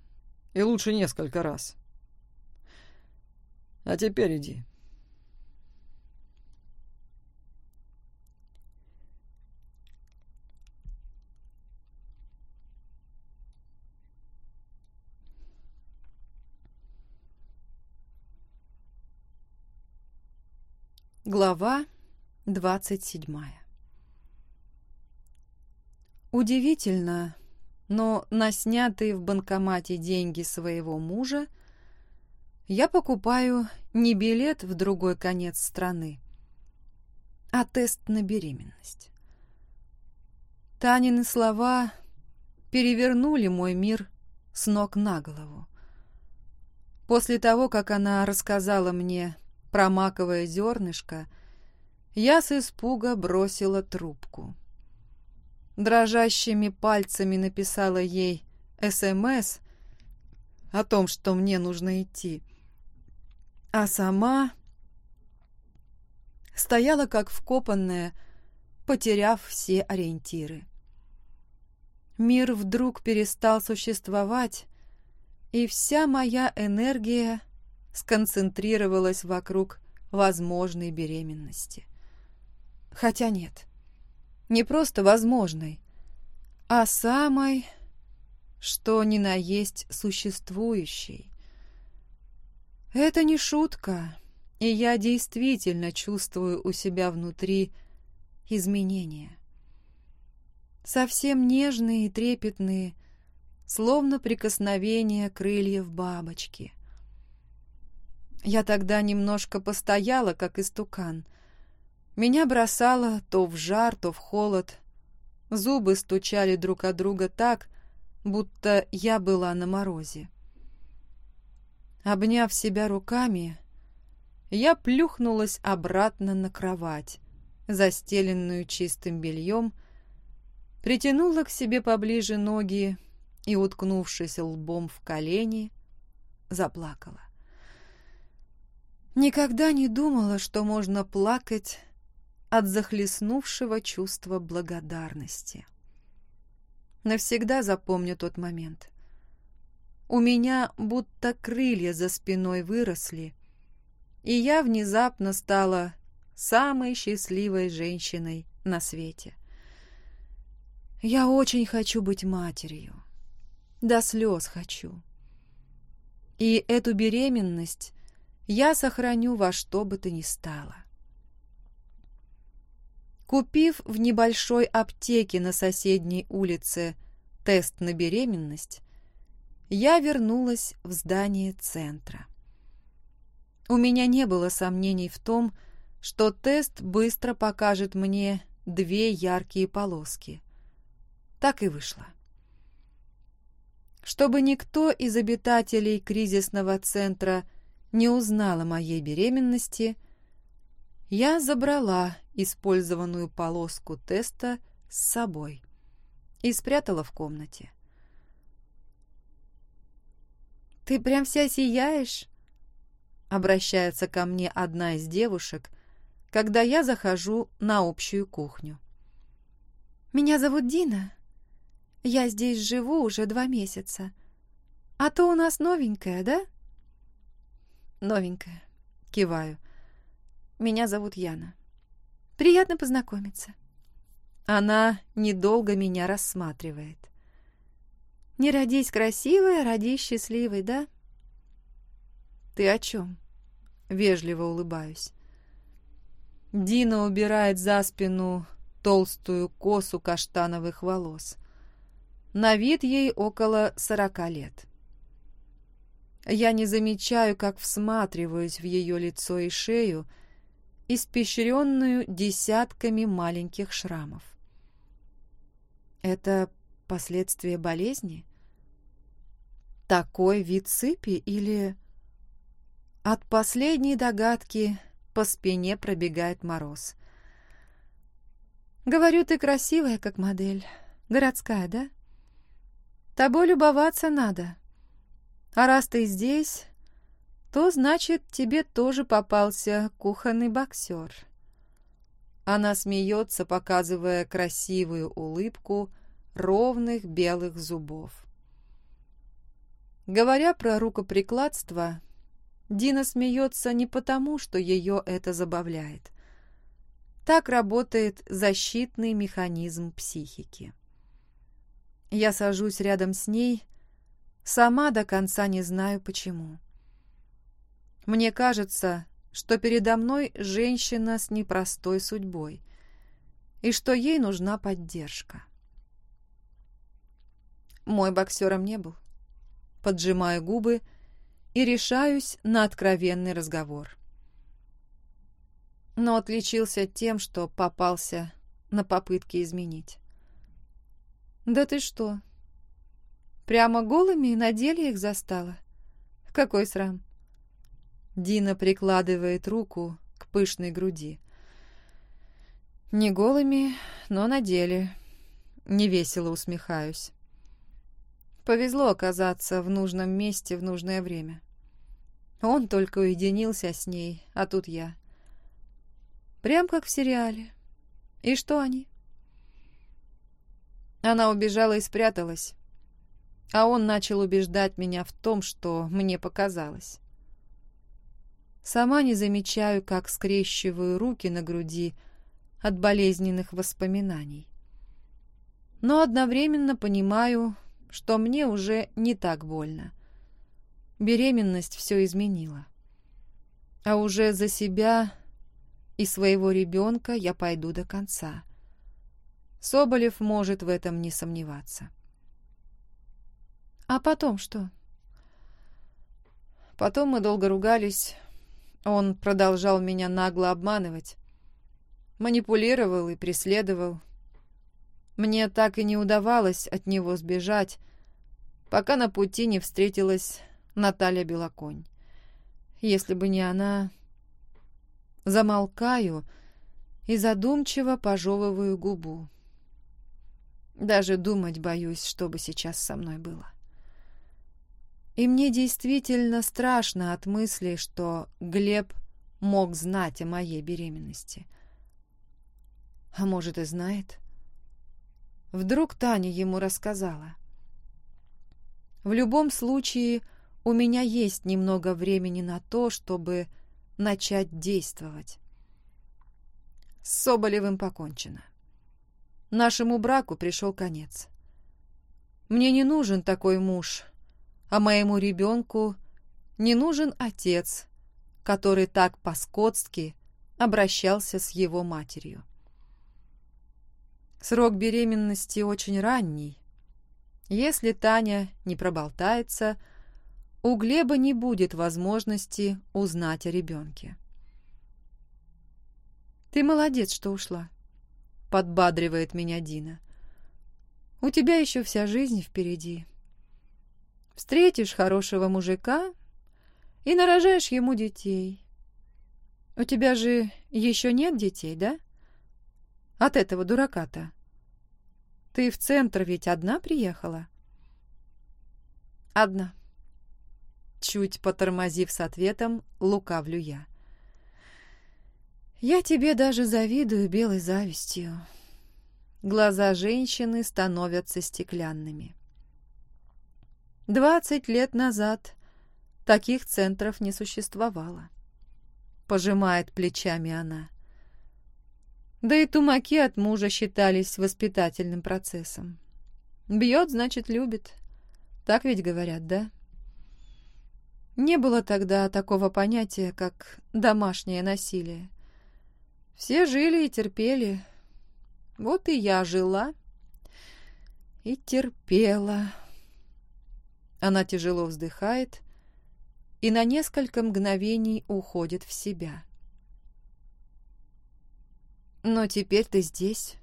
И лучше несколько раз. А теперь иди. Глава двадцать седьмая Удивительно, но на снятые в банкомате деньги своего мужа я покупаю не билет в другой конец страны, а тест на беременность. Танины слова перевернули мой мир с ног на голову. После того, как она рассказала мне Промакивая зернышко, я с испуга бросила трубку. Дрожащими пальцами написала ей СМС о том, что мне нужно идти, а сама стояла как вкопанная, потеряв все ориентиры. Мир вдруг перестал существовать, и вся моя энергия сконцентрировалась вокруг возможной беременности. Хотя нет, не просто возможной, а самой, что ни на есть существующей. Это не шутка, и я действительно чувствую у себя внутри изменения. Совсем нежные и трепетные, словно прикосновение крыльев бабочки — я тогда немножко постояла, как истукан. Меня бросало то в жар, то в холод. Зубы стучали друг от друга так, будто я была на морозе. Обняв себя руками, я плюхнулась обратно на кровать, застеленную чистым бельем, притянула к себе поближе ноги и, уткнувшись лбом в колени, заплакала. Никогда не думала, что можно плакать от захлестнувшего чувства благодарности. Навсегда запомню тот момент. У меня будто крылья за спиной выросли, и я внезапно стала самой счастливой женщиной на свете. Я очень хочу быть матерью. До слез хочу. И эту беременность я сохраню во что бы то ни стало. Купив в небольшой аптеке на соседней улице тест на беременность, я вернулась в здание центра. У меня не было сомнений в том, что тест быстро покажет мне две яркие полоски. Так и вышло. Чтобы никто из обитателей кризисного центра не узнал о моей беременности, я забрала использованную полоску теста с собой и спрятала в комнате. «Ты прям вся сияешь?» — обращается ко мне одна из девушек, когда я захожу на общую кухню. «Меня зовут Дина. Я здесь живу уже два месяца. А то у нас новенькая, да?» «Новенькая», — киваю. «Меня зовут Яна. Приятно познакомиться». Она недолго меня рассматривает. Не родись красивой, а родись счастливой, да? Ты о чем? Вежливо улыбаюсь. Дина убирает за спину толстую косу каштановых волос. На вид ей около сорока лет. Я не замечаю, как всматриваюсь в ее лицо и шею, испещренную десятками маленьких шрамов. Это последствия болезни? такой вид сыпи или... От последней догадки по спине пробегает мороз. Говорю, ты красивая, как модель. Городская, да? Тобой любоваться надо. А раз ты здесь, то, значит, тебе тоже попался кухонный боксер. Она смеется, показывая красивую улыбку ровных белых зубов. Говоря про рукоприкладство, Дина смеется не потому, что ее это забавляет. Так работает защитный механизм психики. Я сажусь рядом с ней, сама до конца не знаю почему. Мне кажется, что передо мной женщина с непростой судьбой и что ей нужна поддержка. Мой боксером не был поджимаю губы и решаюсь на откровенный разговор. Но отличился тем, что попался на попытки изменить. «Да ты что? Прямо голыми на деле их застала? Какой срам!» Дина прикладывает руку к пышной груди. «Не голыми, но на деле». Невесело усмехаюсь. Повезло оказаться в нужном месте в нужное время. Он только уединился с ней, а тут я. Прям как в сериале. И что они? Она убежала и спряталась, а он начал убеждать меня в том, что мне показалось. Сама не замечаю, как скрещиваю руки на груди от болезненных воспоминаний. Но одновременно понимаю, что мне уже не так больно. Беременность все изменила. А уже за себя и своего ребенка я пойду до конца. Соболев может в этом не сомневаться. А потом что? Потом мы долго ругались. Он продолжал меня нагло обманывать. Манипулировал и преследовал, мне так и не удавалось от него сбежать, пока на пути не встретилась Наталья Белоконь. Если бы не она... Замолкаю и задумчиво пожевываю губу. Даже думать боюсь, что бы сейчас со мной было. И мне действительно страшно от мысли, что Глеб мог знать о моей беременности. А может и знает? Вдруг Таня ему рассказала. В любом случае, у меня есть немного времени на то, чтобы начать действовать. С Соболевым покончено. Нашему браку пришел конец. Мне не нужен такой муж, а моему ребенку не нужен отец, который так по-скотски обращался с его матерью. Срок беременности очень ранний. Если Таня не проболтается, у Глеба не будет возможности узнать о ребенке. «Ты молодец, что ушла», — подбадривает меня Дина. «У тебя еще вся жизнь впереди. Встретишь хорошего мужика и нарожаешь ему детей. У тебя же еще нет детей, да? От этого дурака-то. Ты в центр ведь одна приехала? Одна. Чуть потормозив с ответом, лукавлю я. Я тебе даже завидую белой завистью. Глаза женщины становятся стеклянными. Двадцать лет назад таких центров не существовало. Пожимает плечами она. Да и тумаки от мужа считались воспитательным процессом. Бьет, значит, любит. Так ведь говорят, да? Не было тогда такого понятия, как домашнее насилие. Все жили и терпели. Вот и я жила и терпела. Она тяжело вздыхает и на несколько мгновений уходит в себя. Но теперь ты здесь.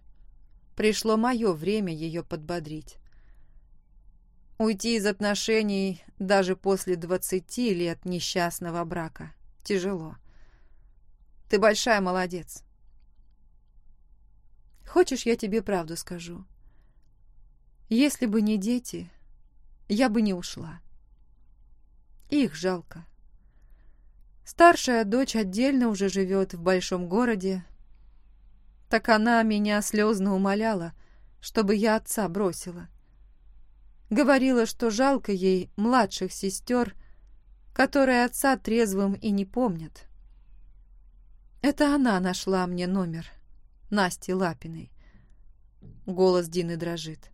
Пришло мое время ее подбодрить. Уйти из отношений даже после двадцати лет несчастного брака тяжело. Ты большая молодец. Хочешь, я тебе правду скажу? Если бы не дети, я бы не ушла. Их жалко. Старшая дочь отдельно уже живет в большом городе. Так она меня слезно умоляла, чтобы я отца бросила. Говорила, что жалко ей младших сестер, которые отца трезвым и не помнят. Это она нашла мне номер Насти Лапиной. Голос Дины дрожит.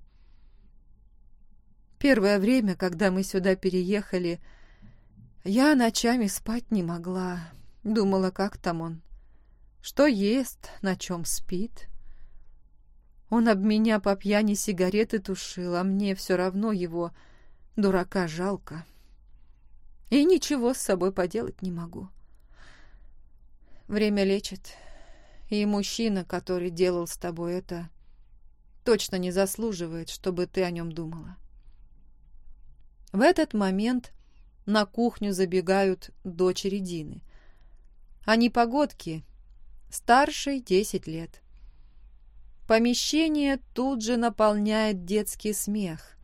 Первое время, когда мы сюда переехали, я ночами спать не могла. Думала, как там он. Что ест, на чем спит. Он об меня по пьяни сигареты тушил, а мне все равно его, дурака, жалко. И ничего с собой поделать не могу. Время лечит. И мужчина, который делал с тобой это, точно не заслуживает, чтобы ты о нем думала. В этот момент на кухню забегают дочери Дины. Они погодки, старшей десять лет. Помещение тут же наполняет детский смех.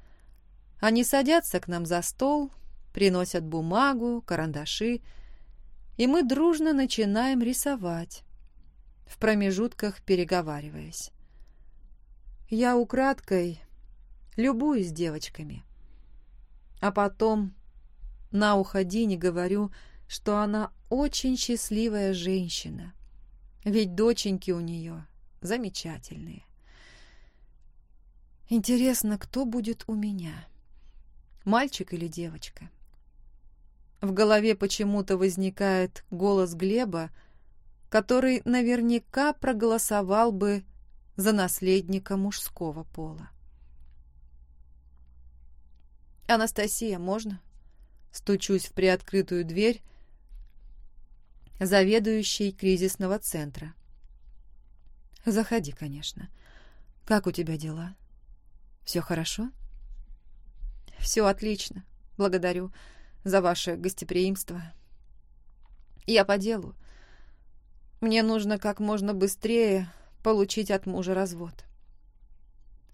Они садятся к нам за стол, приносят бумагу, карандаши, и мы дружно начинаем рисовать, в промежутках переговариваясь. Я украдкой любуюсь девочками, а потом на ухо Дине говорю, что она очень счастливая женщина, ведь доченьки у нее замечательные. Интересно, кто будет у меня? Мальчик или девочка? В голове почему-то возникает голос Глеба, который наверняка проголосовал бы за наследника мужского пола. «Анастасия, можно?» Стучусь в приоткрытую дверь заведующей кризисного центра. Заходи, конечно. Как у тебя дела? Все хорошо? Все отлично. Благодарю за ваше гостеприимство. Я по делу. Мне нужно как можно быстрее получить от мужа развод.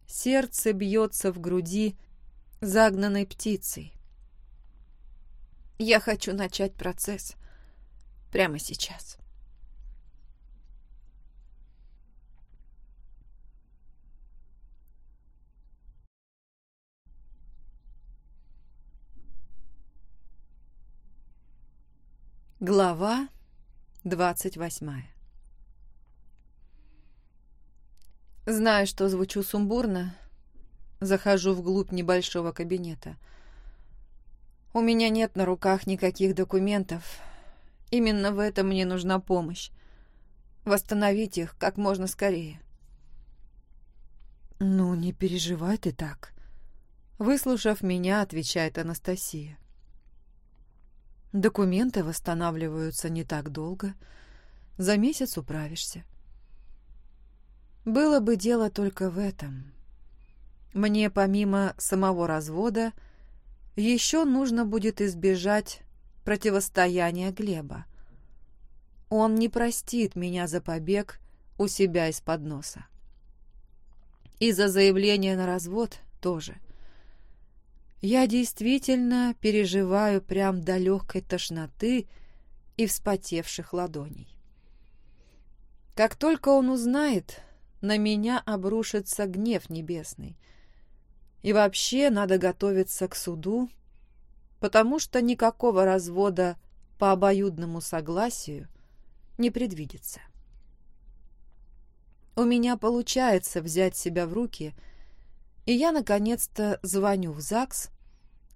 Сердце бьется в груди загнанной птицей. Я хочу начать процесс прямо сейчас. Глава двадцать восьмая Знаю, что звучу сумбурно, захожу вглубь небольшого кабинета. У меня нет на руках никаких документов. Именно в этом мне нужна помощь. Восстановить их как можно скорее. «Ну, не переживай ты так», — выслушав меня, отвечает Анастасия. Документы восстанавливаются не так долго. За месяц управишься. Было бы дело только в этом. Мне помимо самого развода еще нужно будет избежать противостояния Глеба. Он не простит меня за побег у себя из-под носа. И за заявление на развод тоже. Я действительно переживаю прям до легкой тошноты и вспотевших ладоней. Как только он узнает, на меня обрушится гнев небесный. И вообще надо готовиться к суду, потому что никакого развода по обоюдному согласию не предвидится. У меня получается взять себя в руки, и я наконец-то звоню в ЗАГС,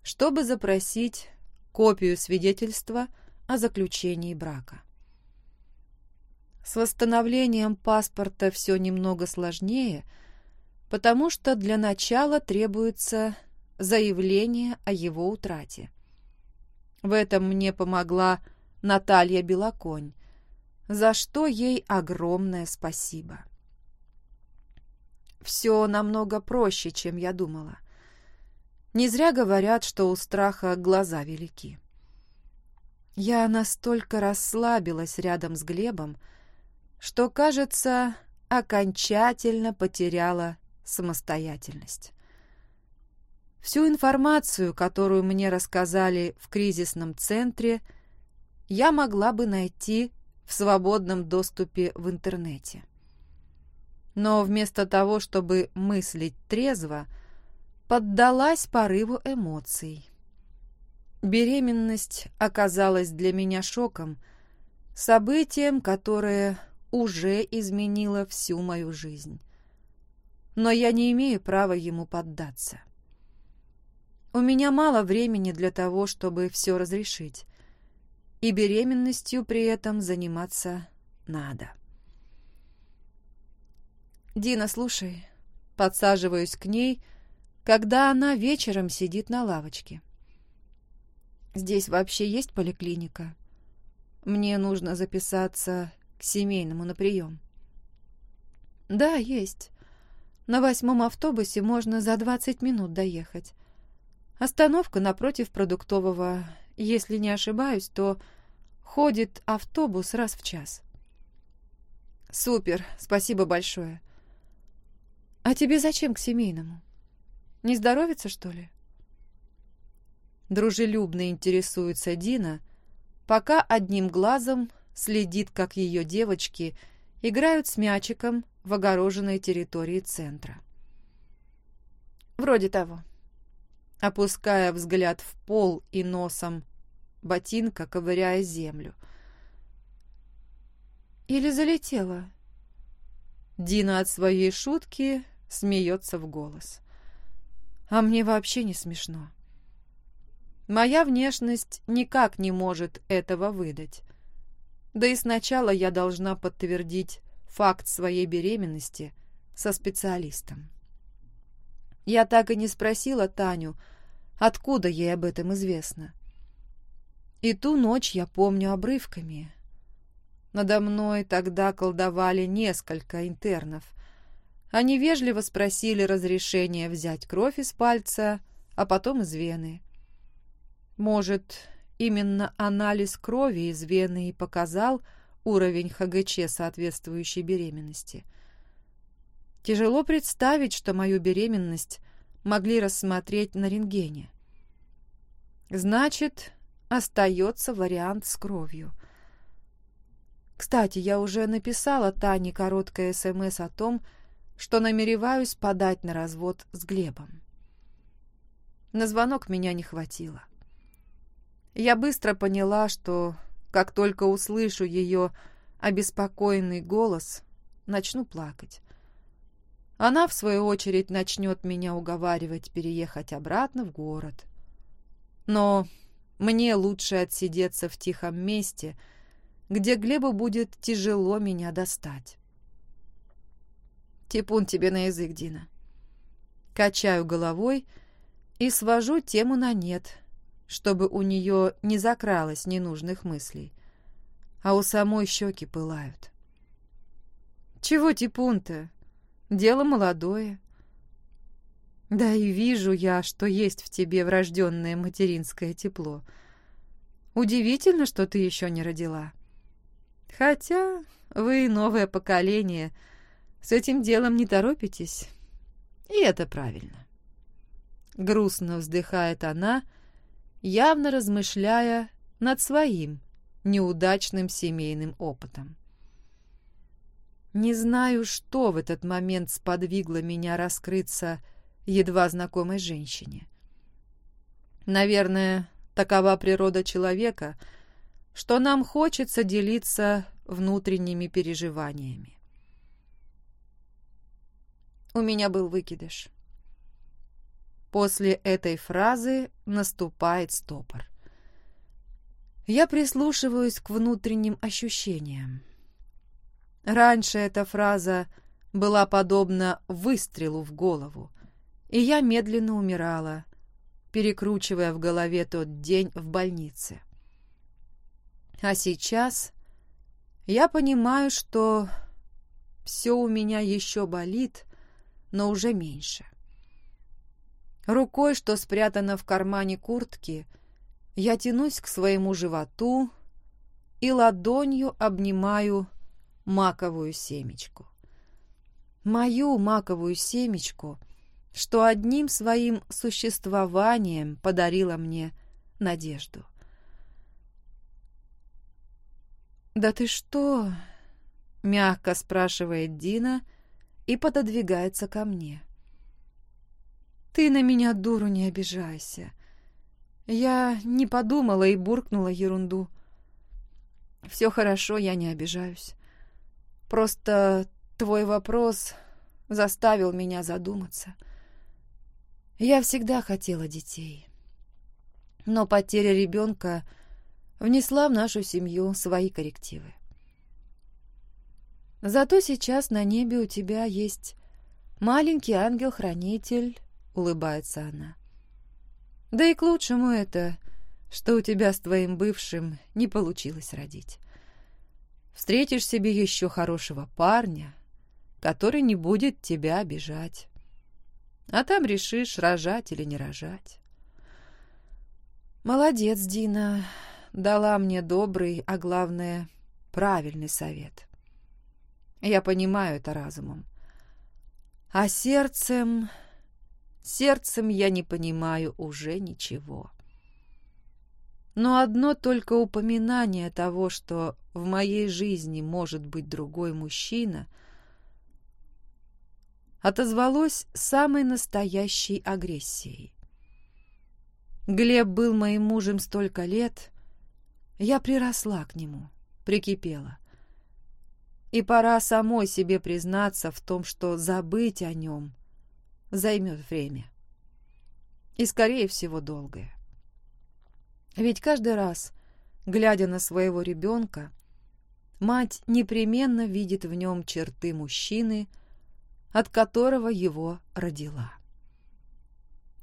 чтобы запросить копию свидетельства о заключении брака. С восстановлением паспорта все немного сложнее, потому что для начала требуется заявление о его утрате. В этом мне помогла Наталья Белоконь, за что ей огромное спасибо. Все намного проще, чем я думала. Не зря говорят, что у страха глаза велики. Я настолько расслабилась рядом с Глебом, что, кажется, окончательно потеряла самостоятельность. Всю информацию, которую мне рассказали в кризисном центре, я могла бы найти в свободном доступе в интернете. Но вместо того, чтобы мыслить трезво, поддалась порыву эмоций. Беременность оказалась для меня шоком, событием, которое уже изменило всю мою жизнь. Но я не имею права ему поддаться. У меня мало времени для того, чтобы все разрешить. И беременностью при этом заниматься надо. «Дина, слушай». Подсаживаюсь к ней, когда она вечером сидит на лавочке. «Здесь вообще есть поликлиника? Мне нужно записаться к семейному на прием». «Да, есть. На восьмом автобусе можно за двадцать минут доехать. Остановка напротив продуктового. Если не ошибаюсь, то ходит автобус раз в час». «Супер, спасибо большое». «А тебе зачем к семейному? Не здоровится, что ли?» Дружелюбно интересуется Дина, пока одним глазом следит, как ее девочки играют с мячиком в огороженной территории центра. «Вроде того». Опуская взгляд в пол и носом ботинка, ковыряя землю. «Или залетела?» Дина от своей шутки смеется в голос. А мне вообще не смешно. Моя внешность никак не может этого выдать. Да и сначала я должна подтвердить факт своей беременности со специалистом. Я так и не спросила Таню, откуда ей об этом известно. И ту ночь я помню обрывками. Надо мной тогда колдовали несколько интернов, они вежливо спросили разрешения взять кровь из пальца, а потом из вены. Может, именно анализ крови из вены и показал уровень ХГЧ соответствующей беременности. Тяжело представить, что мою беременность могли рассмотреть на рентгене. Значит, остается вариант с кровью. Кстати, я уже написала Тане короткое СМС о том, что намереваюсь подать на развод с Глебом. На звонок меня не хватило. Я быстро поняла, что как только услышу ее обеспокоенный голос, начну плакать. Она, в свою очередь, начнет меня уговаривать переехать обратно в город. Но мне лучше отсидеться в тихом месте, где Глебу будет тяжело меня достать. Типун тебе на язык, Дина. Качаю головой и свожу тему на нет, чтобы у нее не закралось ненужных мыслей, а у самой щеки пылают. Чего типун-то? Дело молодое. Да и вижу я, что есть в тебе врожденное материнское тепло. Удивительно, что ты еще не родила. Хотя вы, новое поколение, с этим делом не торопитесь. И это правильно. Грустно вздыхает она, явно размышляя над своим неудачным семейным опытом. Не знаю, что в этот момент сподвигло меня раскрыться едва знакомой женщине. Наверное, такова природа человека, что нам хочется делиться внутренними переживаниями. У меня был выкидыш. После этой фразы наступает стопор. Я прислушиваюсь к внутренним ощущениям. Раньше эта фраза была подобна выстрелу в голову, и я медленно умирала, перекручивая в голове тот день в больнице. А сейчас я понимаю, что все у меня еще болит, но уже меньше. Рукой, что спрятана в кармане куртки, я тянусь к своему животу и ладонью обнимаю маковую семечку. Мою маковую семечку, что одним своим существованием подарила мне надежду. «Да ты что?» — мягко спрашивает Дина и пододвигается ко мне. «Ты на меня, дуру, не обижайся. Я не подумала и буркнула ерунду. Все хорошо, я не обижаюсь. Просто твой вопрос заставил меня задуматься. Я всегда хотела детей. Но потеря ребенка внесла в нашу семью свои коррективы. Зато сейчас на небе у тебя есть маленький ангел-хранитель, улыбается она. Да и к лучшему это, что у тебя с твоим бывшим не получилось родить. Встретишь себе еще хорошего парня, который не будет тебя обижать. А там решишь, рожать или не рожать. Молодец, Дина. Дала мне добрый, а главное, правильный совет. Я понимаю это разумом. А сердцем... Сердцем я не понимаю уже ничего. Но одно только упоминание того, что в моей жизни может быть другой мужчина, отозвалось самой настоящей агрессией. Глеб был моим мужем столько лет, я приросла к нему, прикипела. И пора самой себе признаться в том, что забыть о нем займет время. И, скорее всего, долгое. Ведь каждый раз, глядя на своего ребенка, мать непременно видит в нем черты мужчины, от которого его родила.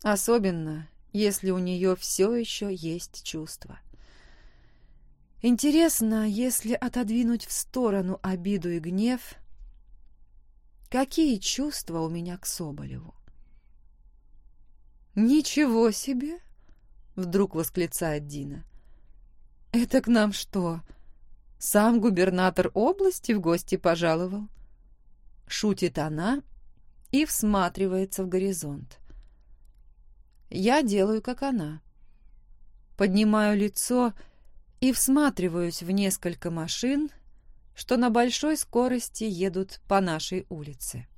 Особенно, если у нее все еще есть чувства. Интересно, если отодвинуть в сторону обиду и гнев, какие чувства у меня к Соболеву? «Ничего себе!» Вдруг восклицает Дина. «Это к нам что? Сам губернатор области в гости пожаловал?» Шутит она и всматривается в горизонт. Я делаю, как она. Поднимаю лицо и всматриваюсь в несколько машин, что на большой скорости едут по нашей улице.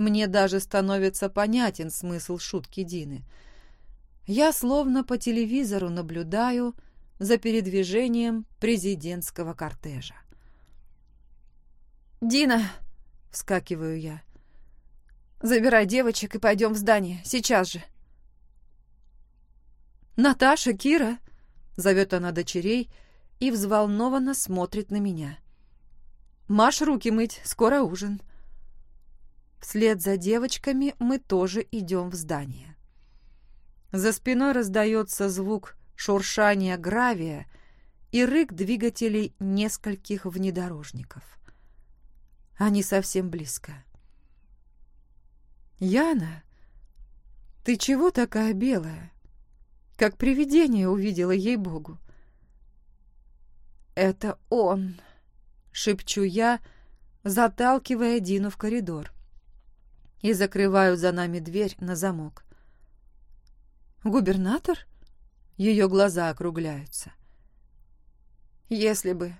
Мне даже становится понятен смысл шутки Дины — я словно по телевизору наблюдаю за передвижением президентского кортежа. «Дина!» — вскакиваю я. «Забирай девочек и пойдем в здание. Сейчас же!» «Наташа, Кира!» — зовет она дочерей и взволнованно смотрит на меня. «Маш руки мыть, скоро ужин». Вслед за девочками мы тоже идем в здание. За спиной раздается звук шуршания гравия и рык двигателей нескольких внедорожников. Они совсем близко. «Яна!» Ты чего такая белая? Как привидение увидела ей-богу. Это он, шепчу я, заталкивая Дину в коридор. И закрываю за нами дверь на замок. Губернатор? Ее глаза округляются. Если бы...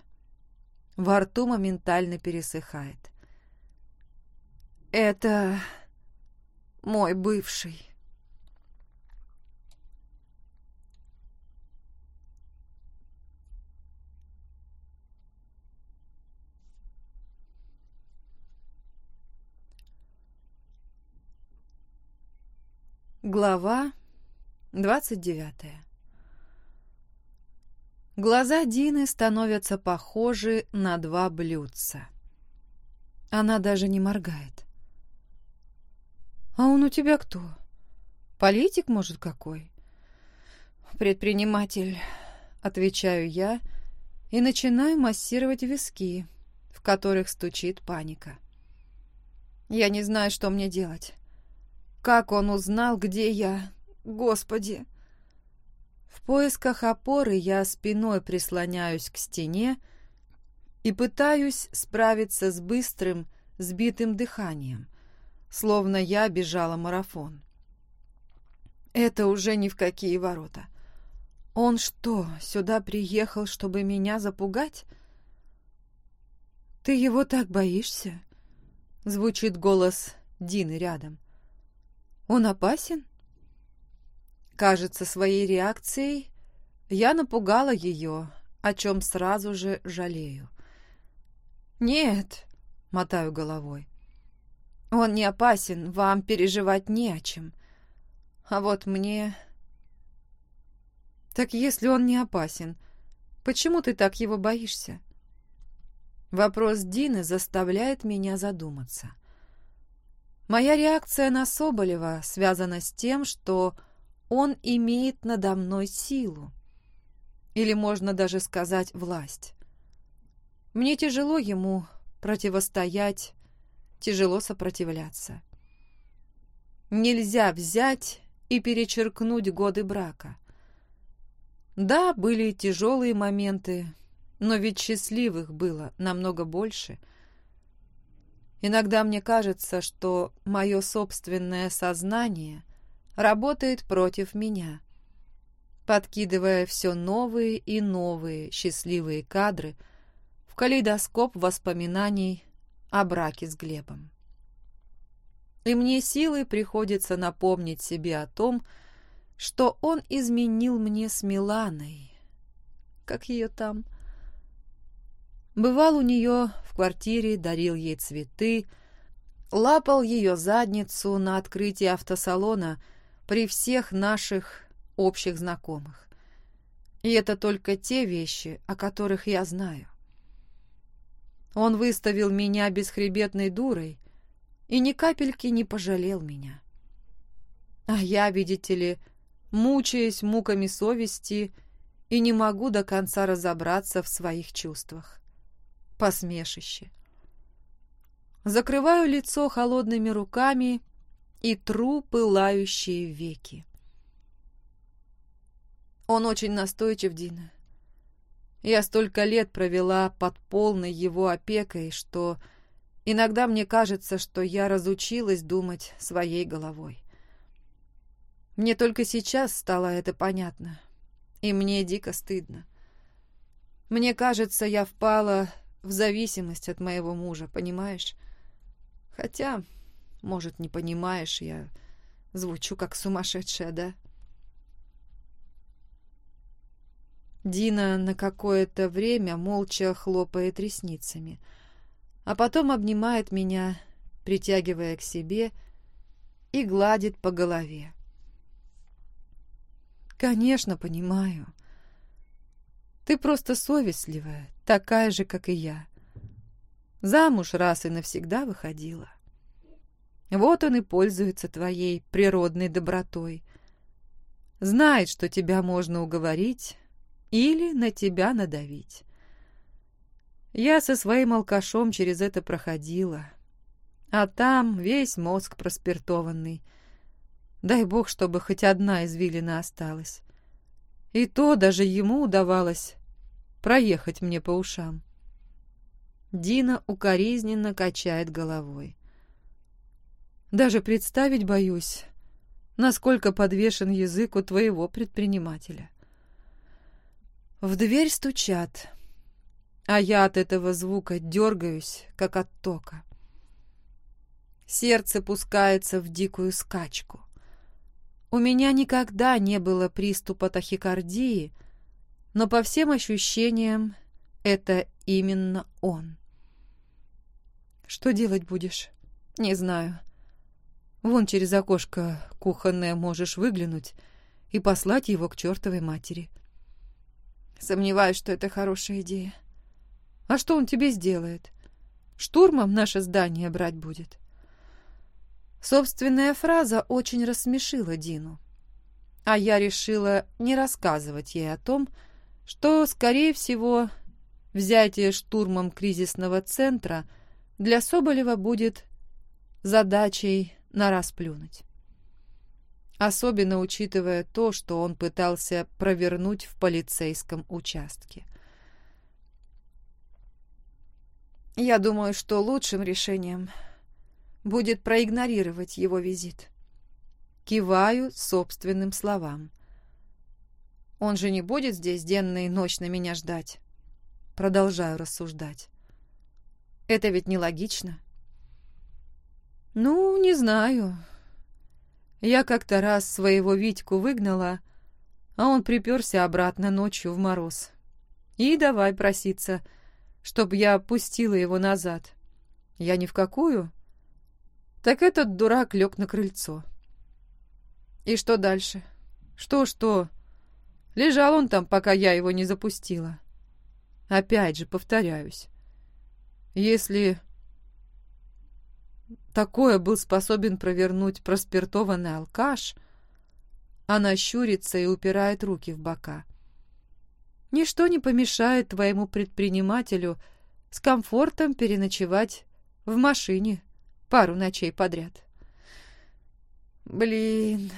Во рту моментально пересыхает. Это мой бывший. Глава двадцать девятая Глаза Дины становятся похожи на два блюдца. Она даже не моргает. «А он у тебя кто? Политик, может, какой?» «Предприниматель», — отвечаю я и начинаю массировать виски, в которых стучит паника. Я не знаю, что мне делать. Как он узнал, где я? Господи! В поисках опоры я спиной прислоняюсь к стене и пытаюсь справиться с быстрым, сбитым дыханием, словно я бежала марафон. Это уже ни в какие ворота. Он что, сюда приехал, чтобы меня запугать? «Ты его так боишься?» — звучит голос Дины рядом. «Он опасен?» Кажется, своей реакцией я напугала ее, о чем сразу же жалею. «Нет», — мотаю головой, — «он не опасен, вам переживать не о чем. А вот мне...» «Так если он не опасен, почему ты так его боишься?» Вопрос Дины заставляет меня задуматься. Моя реакция на Соболева связана с тем, что он имеет надо мной силу. Или можно даже сказать власть. Мне тяжело ему противостоять, тяжело сопротивляться. Нельзя взять и перечеркнуть годы брака. Да, были тяжелые моменты, но ведь счастливых было намного больше. Иногда мне кажется, что мое собственное сознание работает против меня, подкидывая все новые и новые счастливые кадры в калейдоскоп воспоминаний о браке с Глебом. И мне силой приходится напомнить себе о том, что он изменил мне с Миланой. Как ее там? Бывал у нее квартире, дарил ей цветы, лапал ее задницу на открытии автосалона — при всех наших общих знакомых. И это только те вещи, о которых я знаю. Он выставил меня бесхребетной дурой и ни капельки не пожалел меня. А я, видите ли, мучаясь муками совести и не могу до конца разобраться в своих чувствах. Посмешище. Закрываю лицо холодными руками и тру пылающие веки. Он очень настойчив, Дина. Я столько лет провела под полной его опекой, что иногда мне кажется, что я разучилась думать своей головой. Мне только сейчас стало это понятно, и мне дико стыдно. Мне кажется, я впала в зависимость от моего мужа, понимаешь? Хотя может, не понимаешь, я звучу как сумасшедшая, да? Дина на какое-то время молча хлопает ресницами, а потом обнимает меня, притягивая к себе и гладит по голове. «Конечно, понимаю. Ты просто совестливая, такая же, как и я. Замуж раз и навсегда выходила. Вот он и пользуется твоей природной добротой. Знает, что тебя можно уговорить или на тебя надавить. Я со своим алкашом через это проходила, а там весь мозг проспиртованный. Дай бог, чтобы хоть одна извилина осталась. И то даже ему удавалось проехать мне по ушам. Дина укоризненно качает головой. Даже представить боюсь, насколько подвешен язык у твоего предпринимателя. В дверь стучат, а я от этого звука дергаюсь, как от тока. Сердце пускается в дикую скачку. У меня никогда не было приступа тахикардии, но по всем ощущениям это именно он. Что делать будешь? Не знаю. Вон через окошко кухонное можешь выглянуть и послать его к чертовой матери. Сомневаюсь, что это хорошая идея. А что он тебе сделает? Штурмом наше здание брать будет? Собственная фраза очень рассмешила Дину. А я решила не рассказывать ей о том, что, скорее всего, взятие штурмом кризисного центра для Соболева будет задачей на раз плюнуть. Особенно учитывая то, что он пытался провернуть в полицейском участке. Я думаю, что лучшим решением будет проигнорировать его визит. Киваю собственным словам. Он же не будет здесь денно и ночь на меня ждать. Продолжаю рассуждать. Это ведь нелогично. Ну, не знаю. Я как-то раз своего Витьку выгнала, а он приперся обратно ночью в мороз. И давай проситься, чтоб я пустила его назад. Я ни в какую, так этот дурак лег на крыльцо. И что дальше? Что-что? Лежал он там, пока я его не запустила. Опять же, повторяюсь. Если такое был способен провернуть проспиртованный алкаш, она щурится и упирает руки в бока. Ничто не помешает твоему предпринимателю с комфортом переночевать в машине пару ночей подряд. Блин,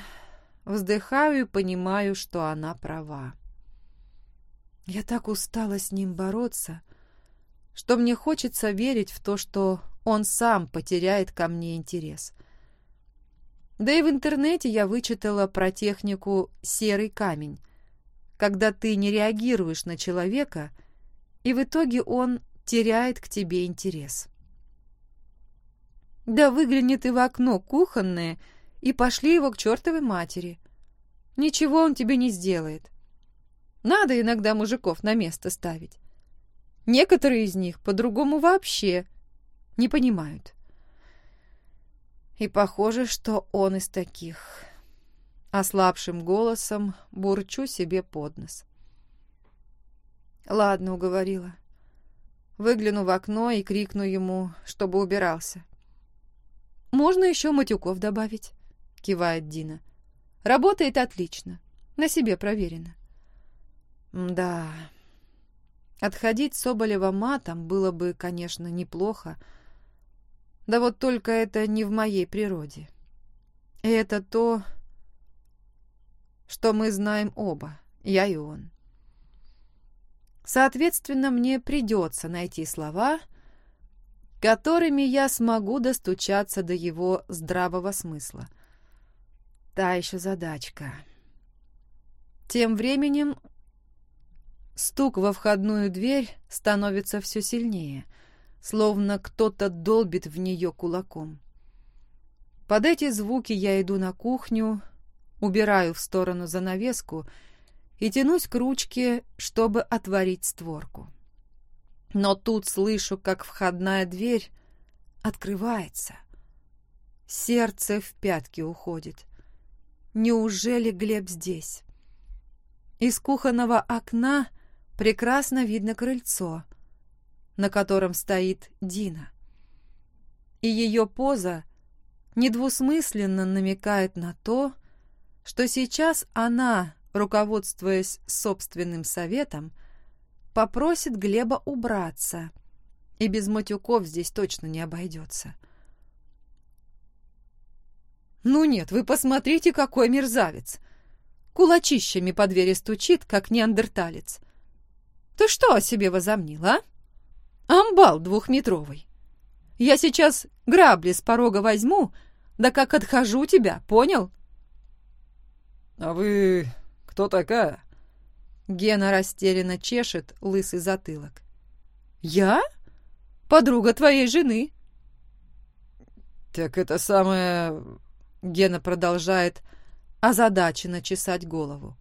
вздыхаю и понимаю, что она права. Я так устала с ним бороться, что мне хочется верить в то, что он сам потеряет ко мне интерес. Да и в интернете я вычитала про технику «серый камень», когда ты не реагируешь на человека, и в итоге он теряет к тебе интерес. Да выглянет и в окно кухонное, и пошли его к чертовой матери. Ничего он тебе не сделает. Надо иногда мужиков на место ставить. Некоторые из них по-другому вообще не понимают. И похоже, что он из таких. Ослабшим голосом бурчу себе под нос. Ладно, уговорила. Выгляну в окно и крикну ему, чтобы убирался. «Можно еще матюков добавить», — кивает Дина. «Работает отлично. На себе проверено». «Да...» Отходить Соболева матом было бы, конечно, неплохо. Да вот только это не в моей природе. И это то, что мы знаем оба, я и он. Соответственно, мне придется найти слова, которыми я смогу достучаться до его здравого смысла. Та еще задачка. Тем временем стук во входную дверь становится все сильнее, словно кто-то долбит в нее кулаком. Под эти звуки я иду на кухню, убираю в сторону занавеску и тянусь к ручке, чтобы отворить створку. Но тут слышу, как входная дверь открывается. Сердце в пятки уходит. Неужели Глеб здесь? Из кухонного окна прекрасно видно крыльцо, на котором стоит Дина. И ее поза недвусмысленно намекает на то, что сейчас она, руководствуясь собственным советом, попросит Глеба убраться, и без матюков здесь точно не обойдется. Ну нет, вы посмотрите, какой мерзавец. Кулачищами по двери стучит, как неандерталец. Ты что о себе возомнил, а? Амбал двухметровый. Я сейчас грабли с порога возьму, да как отхожу тебя, понял? А вы кто такая? Гена растерянно чешет лысый затылок. Я? Подруга твоей жены. Так это самое... Гена продолжает озадаченно чесать голову.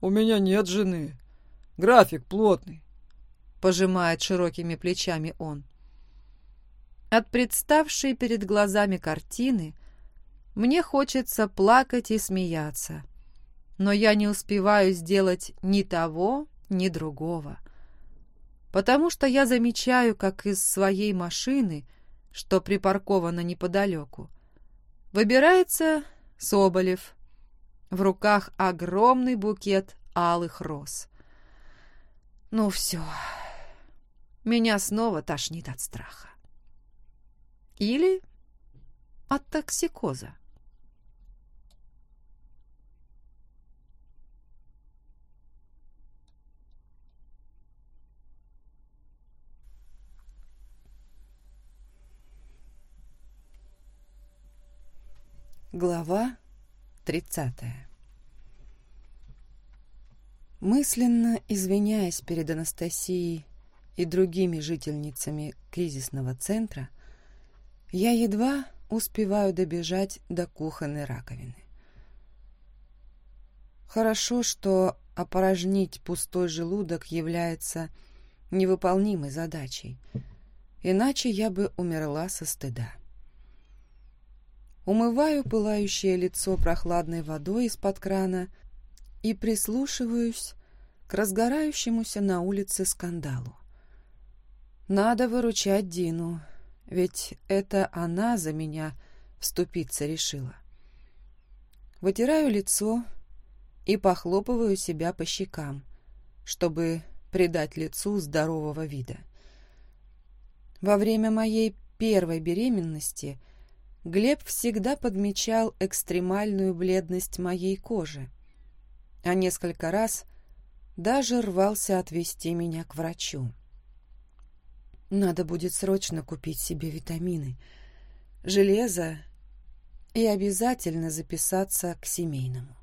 «У меня нет жены. График плотный», — пожимает широкими плечами он. От представшей перед глазами картины мне хочется плакать и смеяться, но я не успеваю сделать ни того, ни другого, потому что я замечаю, как из своей машины — что припарковано неподалеку, выбирается Соболев. В руках огромный букет алых роз. Ну все, меня снова тошнит от страха. Или от токсикоза. Глава 30 Мысленно извиняясь перед Анастасией и другими жительницами кризисного центра, я едва успеваю добежать до кухонной раковины. Хорошо, что опорожнить пустой желудок является невыполнимой задачей, иначе я бы умерла со стыда. Умываю пылающее лицо прохладной водой из-под крана и прислушиваюсь к разгорающемуся на улице скандалу. Надо выручать Дину, ведь это она за меня вступиться решила. Вытираю лицо и похлопываю себя по щекам, чтобы придать лицу здорового вида. Во время моей первой беременности – Глеб всегда подмечал экстремальную бледность моей кожи, а несколько раз даже рвался отвезти меня к врачу. Надо будет срочно купить себе витамины, железо и обязательно записаться к семейному.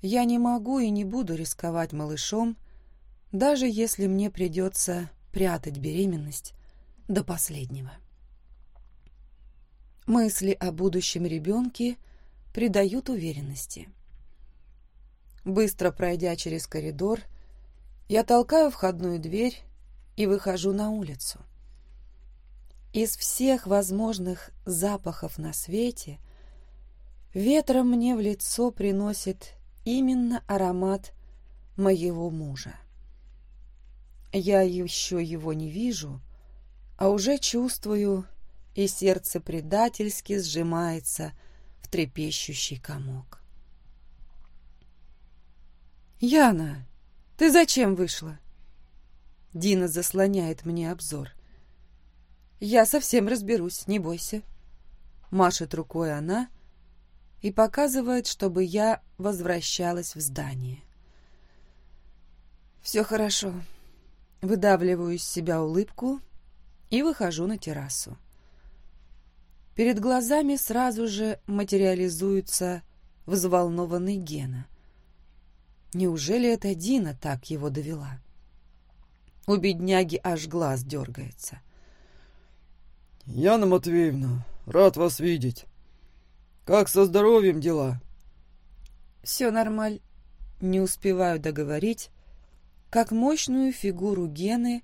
Я не могу и не буду рисковать малышом, даже если мне придется прятать беременность до последнего. Мысли о будущем ребенке придают уверенности. Быстро пройдя через коридор, я толкаю входную дверь и выхожу на улицу. Из всех возможных запахов на свете ветром мне в лицо приносит именно аромат моего мужа. Я еще его не вижу, а уже чувствую и сердце предательски сжимается в трепещущий комок. «Яна, ты зачем вышла?» Дина заслоняет мне обзор. «Я совсем разберусь, не бойся». Машет рукой она и показывает, чтобы я возвращалась в здание. «Все хорошо». Выдавливаю из себя улыбку и выхожу на террасу. Перед глазами сразу же материализуется взволнованный Гена. Неужели это Дина так его довела? У бедняги аж глаз дергается. «Яна Матвеевна, рад вас видеть. Как со здоровьем дела?» «Все нормаль». Не успеваю договорить, как мощную фигуру Гены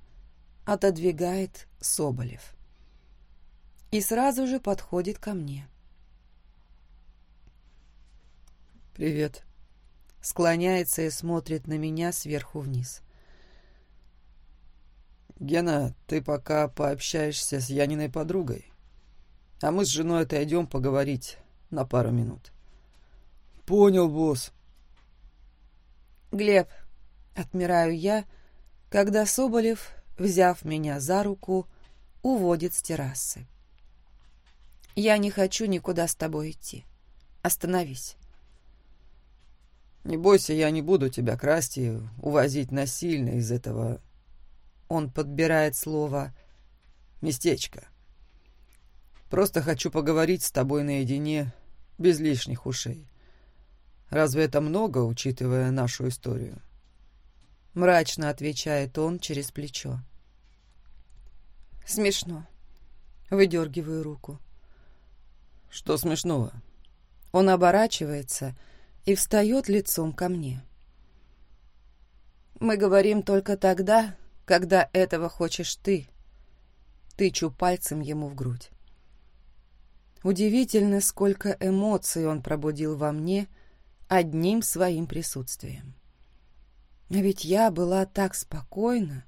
отодвигает Соболев и сразу же подходит ко мне. «Привет», — склоняется и смотрит на меня сверху вниз. «Гена, ты пока пообщаешься с Яниной подругой, а мы с женой отойдем поговорить на пару минут». «Понял, босс». «Глеб», — отмираю я, когда Соболев, взяв меня за руку, уводит с террасы. Я не хочу никуда с тобой идти. Остановись. Не бойся, я не буду тебя красть и увозить насильно из этого... Он подбирает слово «местечко». Просто хочу поговорить с тобой наедине, без лишних ушей. Разве это много, учитывая нашу историю? Мрачно отвечает он через плечо. Смешно. Выдергиваю руку. Что смешного? Он оборачивается и встает лицом ко мне. Мы говорим только тогда, когда этого хочешь ты. Тычу пальцем ему в грудь. Удивительно, сколько эмоций он пробудил во мне одним своим присутствием. Ведь я была так спокойна,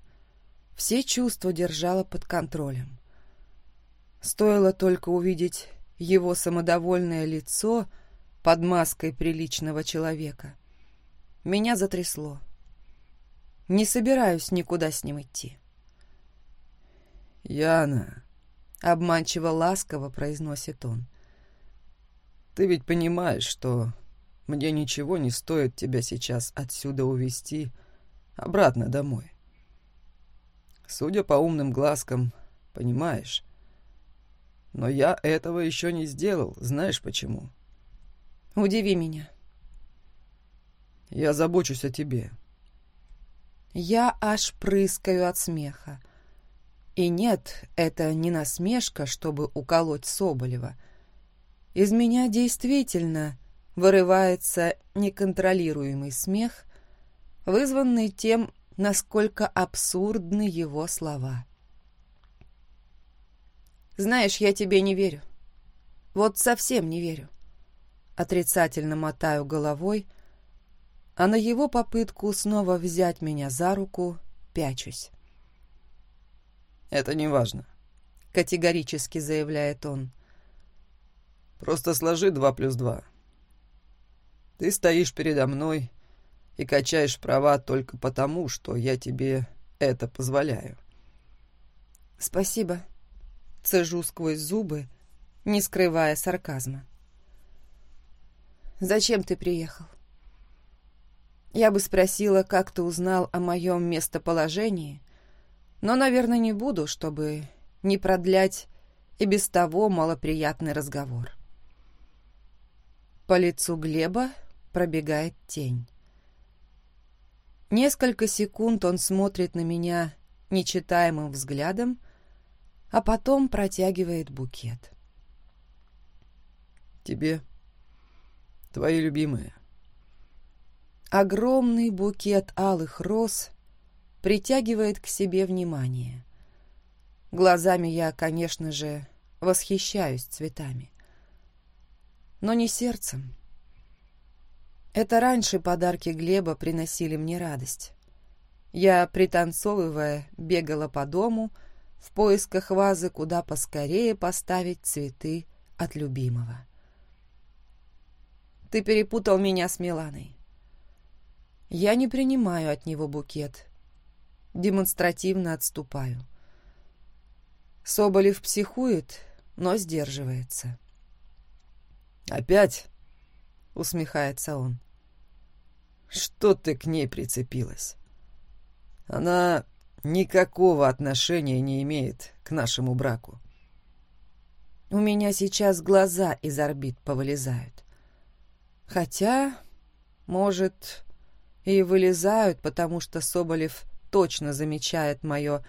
все чувства держала под контролем. Стоило только увидеть его самодовольное лицо под маской приличного человека. Меня затрясло. Не собираюсь никуда с ним идти. «Яна», — обманчиво ласково произносит он, — «ты ведь понимаешь, что мне ничего не стоит тебя сейчас отсюда увезти обратно домой. Судя по умным глазкам, понимаешь. Но я этого еще не сделал, знаешь почему?» «Удиви меня». «Я забочусь о тебе». Я аж прыскаю от смеха. И нет, это не насмешка, чтобы уколоть Соболева. Из меня действительно вырывается неконтролируемый смех, вызванный тем, насколько абсурдны его слова. «Знаешь, я тебе не верю. Вот совсем не верю». Отрицательно мотаю головой, а на его попытку снова взять меня за руку пячусь. «Это не важно», — категорически заявляет он. «Просто сложи два плюс два. Ты стоишь передо мной и качаешь права только потому, что я тебе это позволяю». «Спасибо», — цежу сквозь зубы, не скрывая сарказма. «Зачем ты приехал?» Я бы спросила, как ты узнал о моем местоположении, но, наверное, не буду, чтобы не продлять и без того малоприятный разговор. По лицу Глеба пробегает тень. Несколько секунд он смотрит на меня нечитаемым взглядом, а потом протягивает букет. «Тебе, твои любимые». Огромный букет алых роз притягивает к себе внимание. Глазами я, конечно же, восхищаюсь цветами. Но не сердцем. Это раньше подарки Глеба приносили мне радость. Я, пританцовывая, бегала по дому в поисках вазы, куда поскорее поставить цветы от любимого. «Ты перепутал меня с Миланой. Я не принимаю от него букет. Демонстративно отступаю. Соболев психует, но сдерживается. «Опять?» — усмехается он. «Что ты к ней прицепилась? Она никакого отношения не имеет к нашему браку». У меня сейчас глаза из орбит повылезают. Хотя, может, и вылезают, потому что Соболев точно замечает мое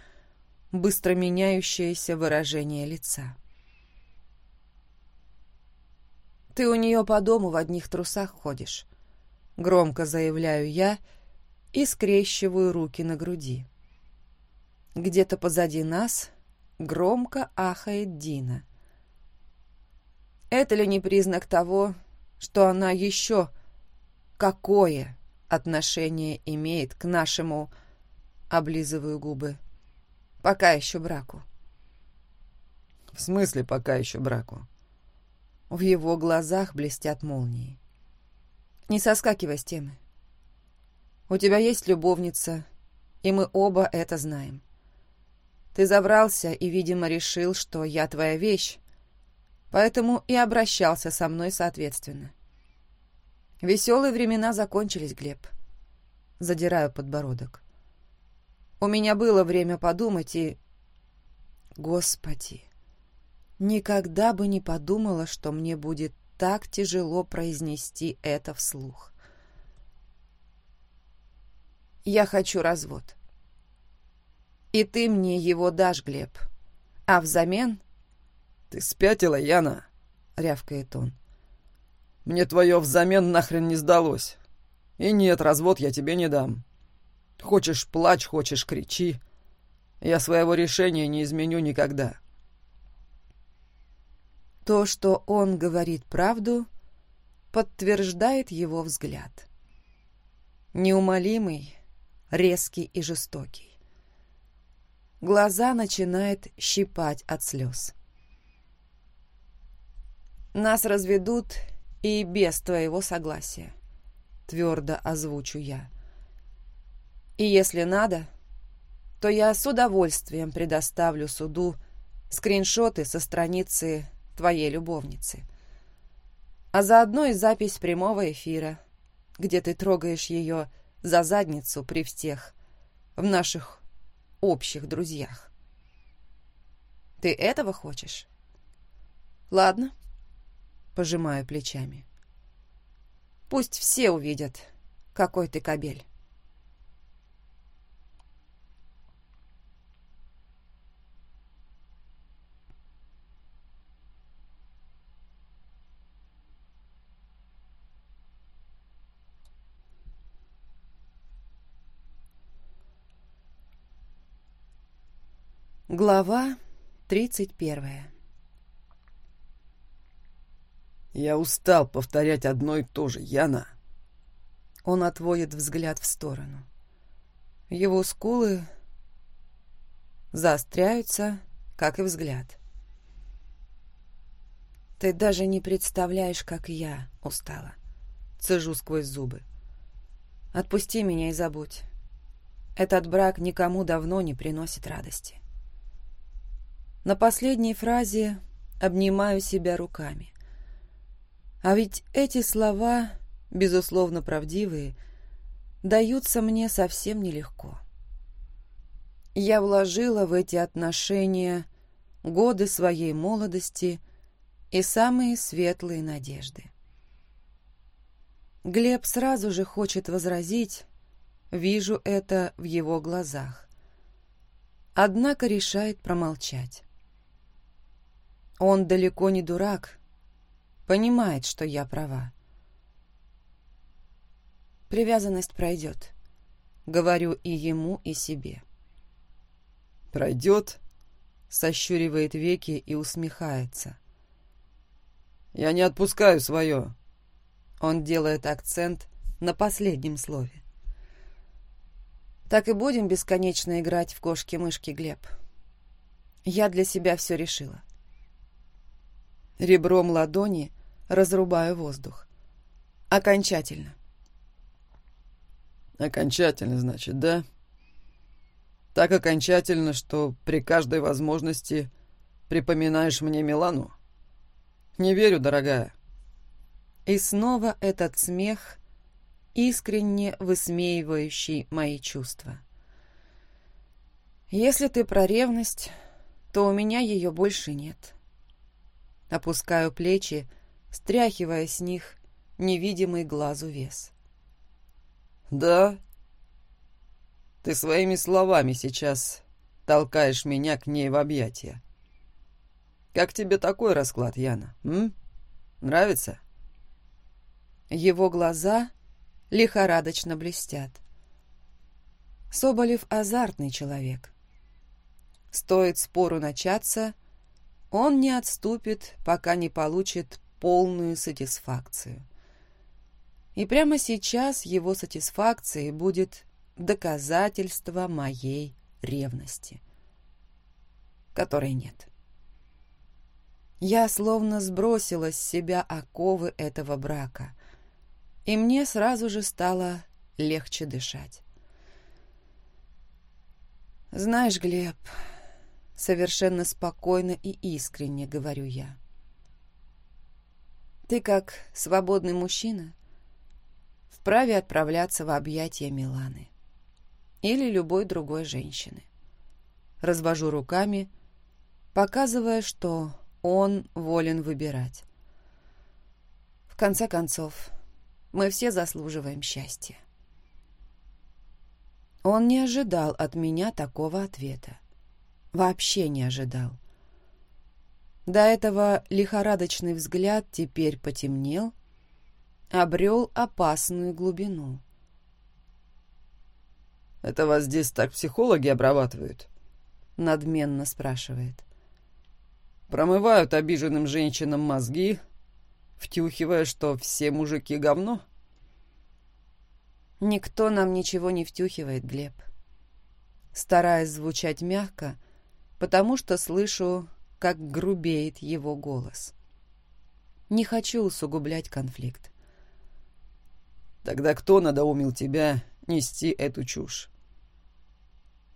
быстро меняющееся выражение лица. «Ты у нее по дому в одних трусах ходишь», — громко заявляю я и скрещиваю руки на груди. Где-то позади нас громко ахает Дина. Это ли не признак того, что она еще какое отношение имеет к нашему, облизываю губы, пока еще браку. В смысле пока еще браку? В его глазах блестят молнии. Не соскакивай с темы. У тебя есть любовница, и мы оба это знаем. Ты забрался и, видимо, решил, что я твоя вещь, поэтому и обращался со мной соответственно. Веселые времена закончились, Глеб. Задираю подбородок. У меня было время подумать и... Господи, никогда бы не подумала, что мне будет так тяжело произнести это вслух. Я хочу развод. И ты мне его дашь, Глеб. А взамен... Ты спятила, Яна? Рявкает он. Мне твое взамен нахрен не сдалось. И нет, развод я тебе не дам. Хочешь плачь, хочешь кричи. Я своего решения не изменю никогда. То, что он говорит правду, подтверждает его взгляд. Неумолимый, резкий и жестокий. Глаза начинает щипать от слез. Нас разведут и без твоего согласия, твердо озвучу я. И если надо, то я с удовольствием предоставлю суду скриншоты со страницы твоей любовницы. А заодно и запись прямого эфира, где ты трогаешь ее за задницу при всех в наших общих друзьях. Ты этого хочешь? Ладно, пожимаю плечами. Пусть все увидят, какой ты кобель. Глава тридцать первая «Я устал повторять одно и то же, Яна!» Он отводит взгляд в сторону. Его скулы заостряются, как и взгляд. «Ты даже не представляешь, как я устала!» Цежу сквозь зубы. «Отпусти меня и забудь. Этот брак никому давно не приносит радости». На последней фразе обнимаю себя руками. А ведь эти слова, безусловно правдивые, даются мне совсем нелегко. Я вложила в эти отношения годы своей молодости и самые светлые надежды. Глеб сразу же хочет возразить, вижу это в его глазах. Однако решает промолчать. Он далеко не дурак, понимает, что я права. Привязанность пройдет, говорю и ему, и себе. «Пройдет?» — сощуривает веки и усмехается. «Я не отпускаю свое». Он делает акцент на последнем слове. Так и будем бесконечно играть в кошки-мышки, Глеб. Я для себя все решила. Ребром ладони разрубаю воздух. Окончательно. Окончательно, значит, да? Так окончательно, что при каждой возможности припоминаешь мне Милану? Не верю, дорогая. И снова этот смех, искренне высмеивающий мои чувства. Если ты про ревность, то у меня ее больше нет. Опускаю плечи, стряхивая с них невидимый глазу вес. «Да? Ты своими словами сейчас толкаешь меня к ней в объятия. Как тебе такой расклад, Яна? М? Нравится?» Его глаза лихорадочно блестят. Соболев азартный человек. Стоит спору начаться — он не отступит, пока не получит полную сатисфакцию. И прямо сейчас его сатисфакцией будет доказательство моей ревности, которой нет. Я словно сбросила с себя оковы этого брака, и мне сразу же стало легче дышать. Знаешь, Глеб, Совершенно спокойно и искренне говорю я. Ты, как свободный мужчина, вправе отправляться в объятия Миланы или любой другой женщины. Развожу руками, показывая, что он волен выбирать. В конце концов, мы все заслуживаем счастья. Он не ожидал от меня такого ответа. Вообще не ожидал. До этого лихорадочный взгляд теперь потемнел, обрел опасную глубину. «Это вас здесь так психологи обрабатывают?» — надменно спрашивает. «Промывают обиженным женщинам мозги, втюхивая, что все мужики говно?» «Никто нам ничего не втюхивает, Глеб». Стараясь звучать мягко, потому что слышу, как грубеет его голос. Не хочу усугублять конфликт. «Тогда кто надоумил тебя нести эту чушь?»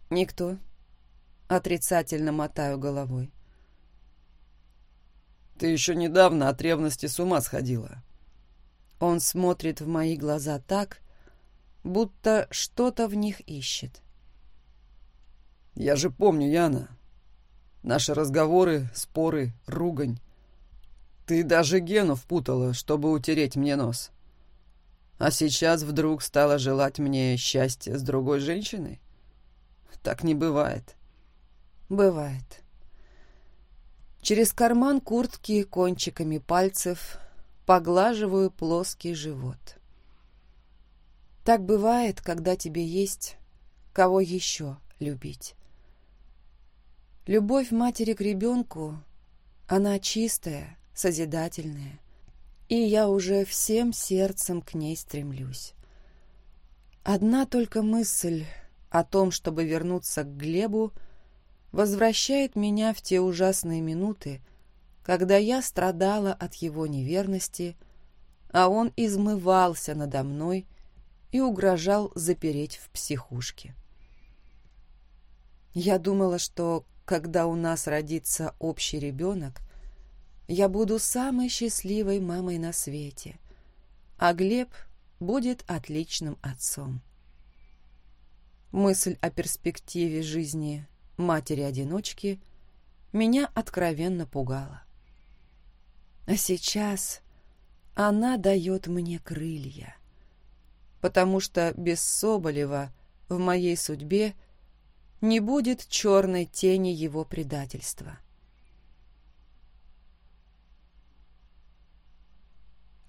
«Никто». Отрицательно мотаю головой. «Ты еще недавно от ревности с ума сходила». Он смотрит в мои глаза так, будто что-то в них ищет. «Я же помню, Яна. Наши разговоры, споры, ругань. Ты даже Гену впутала, чтобы утереть мне нос. А сейчас вдруг стала желать мне счастья с другой женщиной? Так не бывает». «Бывает». Через карман куртки кончиками пальцев поглаживаю плоский живот. Так бывает, когда тебе есть кого еще любить. Любовь матери к ребенку, она чистая, созидательная, и я уже всем сердцем к ней стремлюсь. Одна только мысль о том, чтобы вернуться к Глебу, возвращает меня в те ужасные минуты, когда я страдала от его неверности, а он измывался надо мной, и угрожал запереть в психушке. Я думала, что когда у нас родится общий ребенок, я буду самой счастливой мамой на свете, а Глеб будет отличным отцом. Мысль о перспективе жизни матери-одиночки меня откровенно пугала. А сейчас она дает мне крылья потому что без Соболева в моей судьбе не будет черной тени его предательства.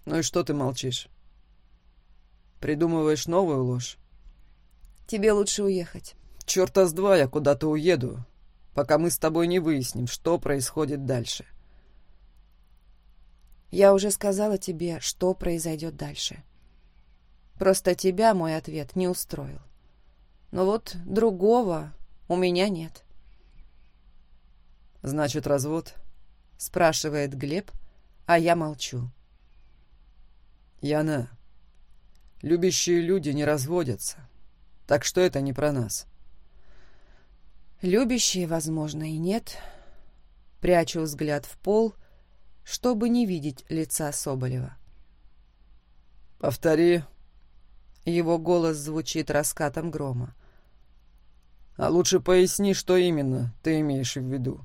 «Ну и что ты молчишь? Придумываешь новую ложь?» «Тебе лучше уехать». «Черта с два я куда-то уеду, пока мы с тобой не выясним, что происходит дальше». «Я уже сказала тебе, что произойдет дальше». Просто тебя мой ответ не устроил. Но вот другого у меня нет. «Значит, развод?» — спрашивает Глеб, а я молчу. «Яна, любящие люди не разводятся, так что это не про нас». Любящие, возможно, и нет. Прячу взгляд в пол, чтобы не видеть лица Соболева. «Повтори его голос звучит раскатом грома. «А лучше поясни, что именно ты имеешь в виду».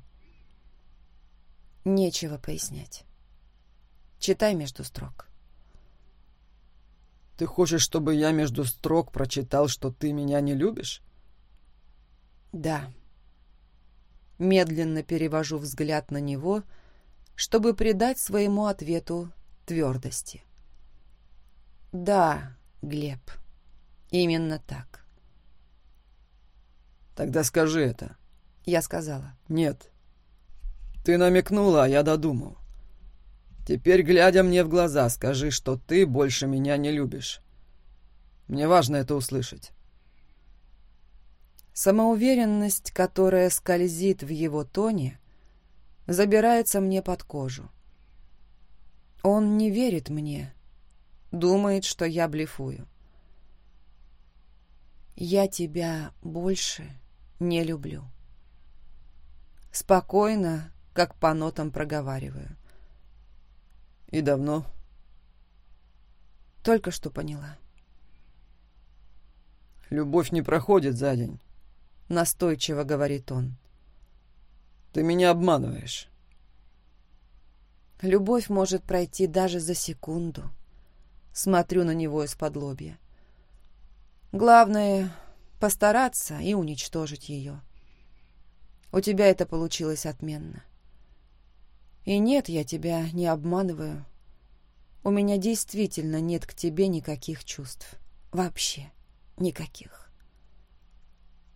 «Нечего пояснять. Читай между строк». «Ты хочешь, чтобы я между строк прочитал, что ты меня не любишь?» «Да». Медленно перевожу взгляд на него, чтобы придать своему ответу твердости. «Да, Глеб. Именно так. Тогда скажи это. Я сказала. Нет. Ты намекнула, а я додумал. Теперь, глядя мне в глаза, скажи, что ты больше меня не любишь. Мне важно это услышать. Самоуверенность, которая скользит в его тоне, забирается мне под кожу. Он не верит мне, Думает, что я блефую. Я тебя больше не люблю. Спокойно, как по нотам проговариваю. И давно? Только что поняла. Любовь не проходит за день. Настойчиво говорит он. Ты меня обманываешь. Любовь может пройти даже за секунду. Смотрю на него из-под лобья. Главное — постараться и уничтожить ее. У тебя это получилось отменно. И нет, я тебя не обманываю. У меня действительно нет к тебе никаких чувств. Вообще никаких.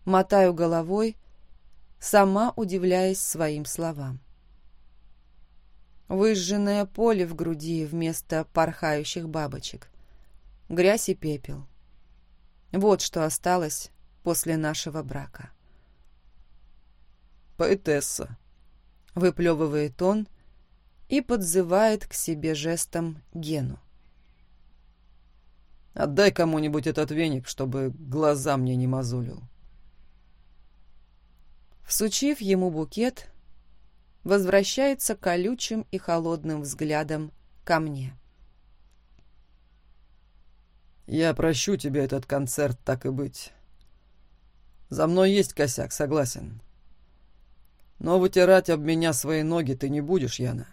Мотаю головой, сама удивляясь своим словам. Выжженное поле в груди вместо порхающих бабочек. Грязь и пепел. Вот что осталось после нашего брака. «Поэтесса», — выплевывает он и подзывает к себе жестом Гену. «Отдай кому-нибудь этот веник, чтобы глаза мне не мозолил». Всучив ему букет, возвращается колючим и холодным взглядом ко мне. «Я прощу тебе этот концерт, так и быть. За мной есть косяк, согласен. Но вытирать об меня свои ноги ты не будешь, Яна.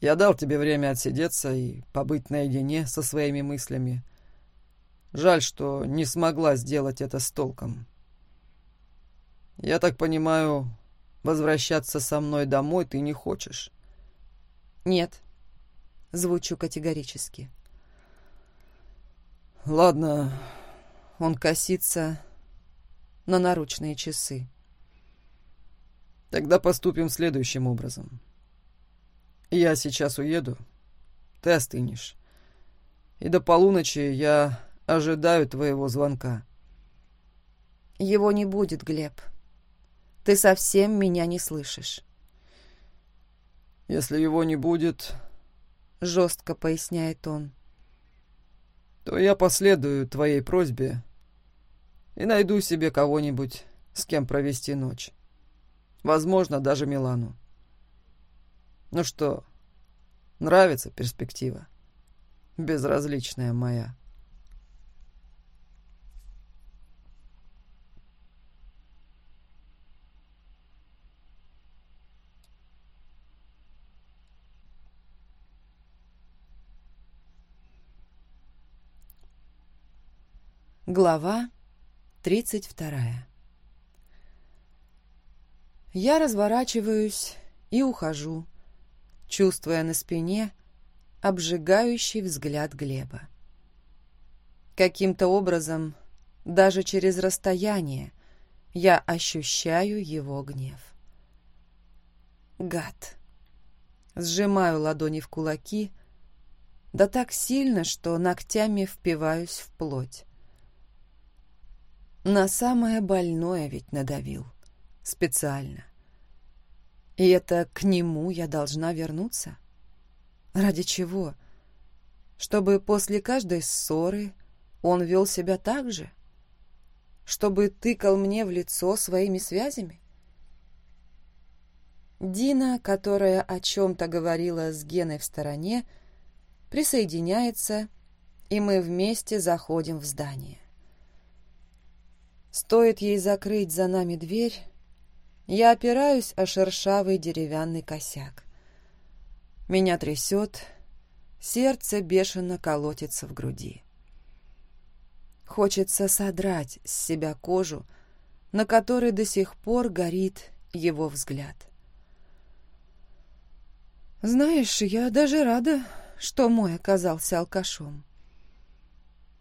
Я дал тебе время отсидеться и побыть наедине со своими мыслями. Жаль, что не смогла сделать это с толком. Я так понимаю, возвращаться со мной домой ты не хочешь? Нет, звучу категорически. Ладно, он косится на наручные часы. Тогда поступим следующим образом. Я сейчас уеду, ты остынешь. И до полуночи я ожидаю твоего звонка. Его не будет, Глеб. Ты совсем меня не слышишь. Если его не будет, жестко поясняет он, то я последую твоей просьбе и найду себе кого-нибудь, с кем провести ночь. Возможно, даже Милану. Ну что, нравится перспектива? Безразличная моя. Глава тридцать вторая Я разворачиваюсь и ухожу, чувствуя на спине обжигающий взгляд Глеба. Каким-то образом, даже через расстояние, я ощущаю его гнев. Гад. Сжимаю ладони в кулаки, да так сильно, что ногтями впиваюсь в плоть. На самое больное ведь надавил. Специально. И это к нему я должна вернуться? Ради чего? Чтобы после каждой ссоры он вел себя так же? Чтобы тыкал мне в лицо своими связями? Дина, которая о чем-то говорила с Геной в стороне, присоединяется, и мы вместе заходим в здание. Стоит ей закрыть за нами дверь, я опираюсь о шершавый деревянный косяк. Меня трясет, сердце бешено колотится в груди. Хочется содрать с себя кожу, на которой до сих пор горит его взгляд. Знаешь, я даже рада, что мой оказался алкашом.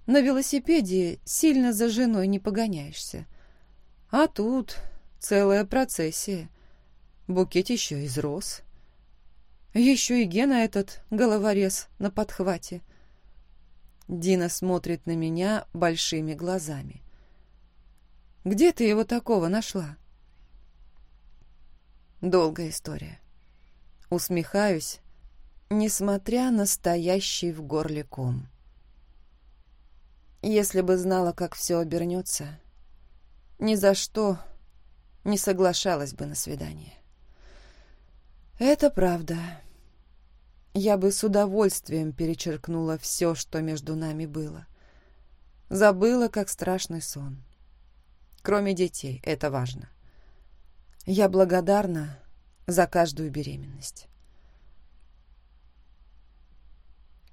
На велосипеде сильно за женой не погоняешься. А тут Целая процессия. Букет еще из роз. Еще и Гена этот головорез на подхвате. Дина смотрит на меня большими глазами. «Где ты его такого нашла?» Долгая история. Усмехаюсь, несмотря на стоящий в горле ком. Если бы знала, как все обернется, ни за что не соглашалась бы на свидание. Это правда. я бы с удовольствием перечеркнула все, что между нами было. Забыла, как страшный сон. Кроме детей, это важно. Я благодарна за каждую беременность.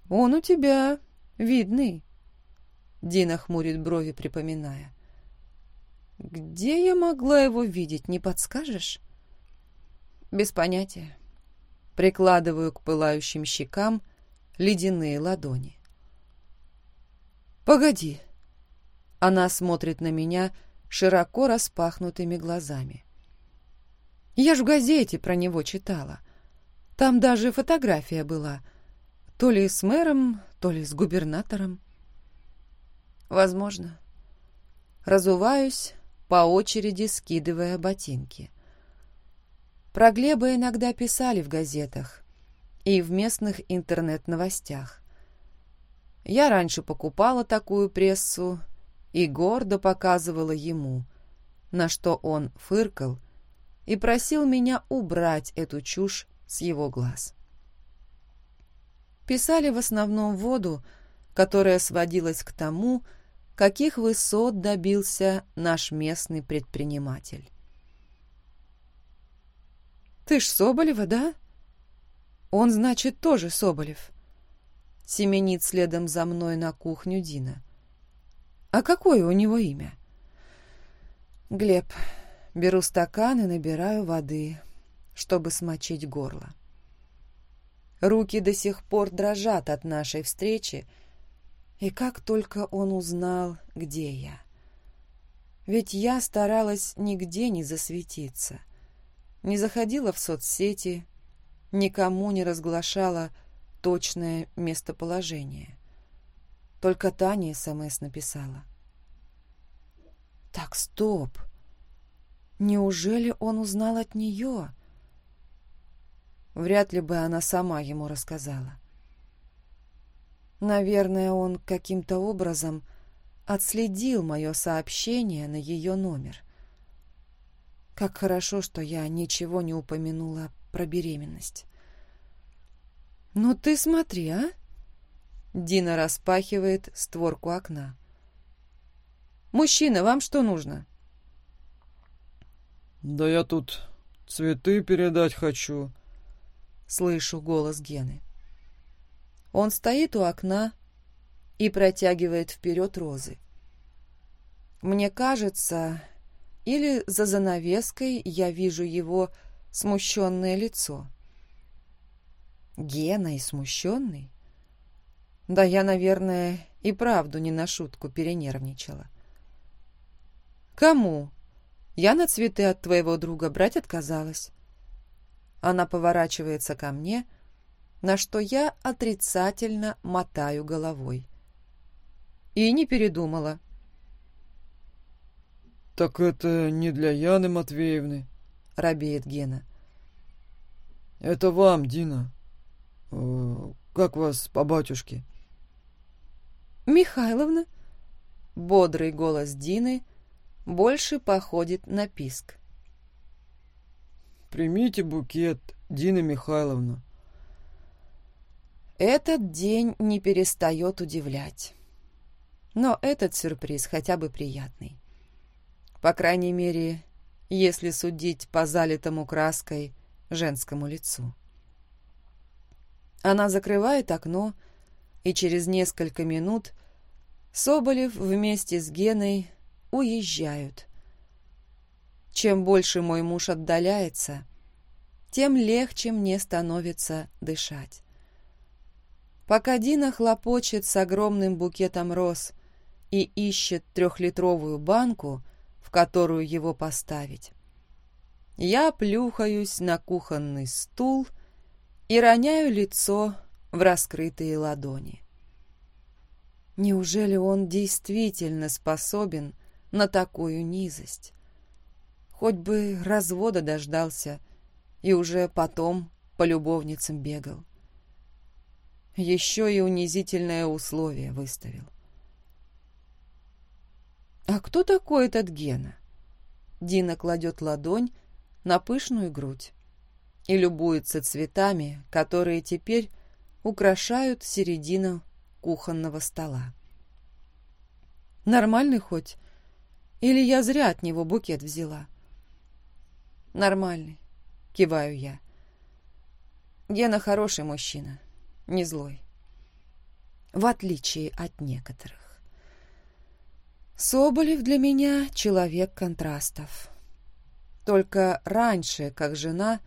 «Он у тебя видный», — Дина хмурит брови, припоминая. «Где я могла его видеть, не подскажешь?» «Без понятия». Прикладываю к пылающим щекам ледяные ладони. «Погоди!» Она смотрит на меня широко распахнутыми глазами. «Я ж в газете про него читала. Там даже фотография была. То ли с мэром, то ли с губернатором. Возможно. Разуваюсь, по очереди скидывая ботинки. Про Глеба иногда писали в газетах и в местных интернет-новостях. Я раньше покупала такую прессу и гордо показывала ему, на что он фыркал и просил меня убрать эту чушь с его глаз. Писали в основном воду, которая сводилась к тому, каких высот добился наш местный предприниматель. «Ты ж Соболева, да?» «Он, значит, тоже Соболев». Семенит следом за мной на кухню Дина. «А какое у него имя?» «Глеб, беру стакан и набираю воды, чтобы смочить горло. Руки до сих пор дрожат от нашей встречи, и как только он узнал, где я. Ведь я старалась нигде не засветиться не заходила в соцсети, никому не разглашала точное местоположение. Только Таня СМС написала. Так, стоп. Неужели он узнал от нее? Вряд ли бы она сама ему рассказала. Наверное, он каким-то образом отследил мое сообщение на ее номер. Как хорошо, что я ничего не упомянула про беременность. «Ну ты смотри, а!» Дина распахивает створку окна. «Мужчина, вам что нужно?» «Да я тут цветы передать хочу», — слышу голос Гены. Он стоит у окна и протягивает вперед розы. Мне кажется, или за занавеской я вижу его смущенное лицо. Гена и смущенный? Да я, наверное, и правду не на шутку перенервничала. «Кому? Я на цветы от твоего друга брать отказалась». Она поворачивается ко мне, на что я отрицательно мотаю головой. И не передумала. «Так это не для Яны Матвеевны», — робеет Гена. «Это вам, Дина. Э, как вас по батюшке?» «Михайловна?» Бодрый голос Дины больше походит на писк. «Примите букет, Дина Михайловна». Этот день не перестает удивлять. Но этот сюрприз хотя бы приятный. По крайней мере, если судить по залитому краской женскому лицу. Она закрывает окно, и через несколько минут Соболев вместе с Геной уезжают. Чем больше мой муж отдаляется, тем легче мне становится дышать. Пока Дина хлопочет с огромным букетом роз и ищет трехлитровую банку, в которую его поставить. Я плюхаюсь на кухонный стул и роняю лицо в раскрытые ладони. Неужели он действительно способен на такую низость? Хоть бы развода дождался и уже потом по любовницам бегал. Еще и унизительное условие выставил. «А кто такой этот Гена?» Дина кладет ладонь на пышную грудь и любуется цветами, которые теперь украшают середину кухонного стола. Нормальный хоть? Или я зря от него букет взяла? Нормальный, киваю я. Гена хороший мужчина, не злой. В отличие от некоторых. Соболев для меня человек контрастов. Только раньше, как жена,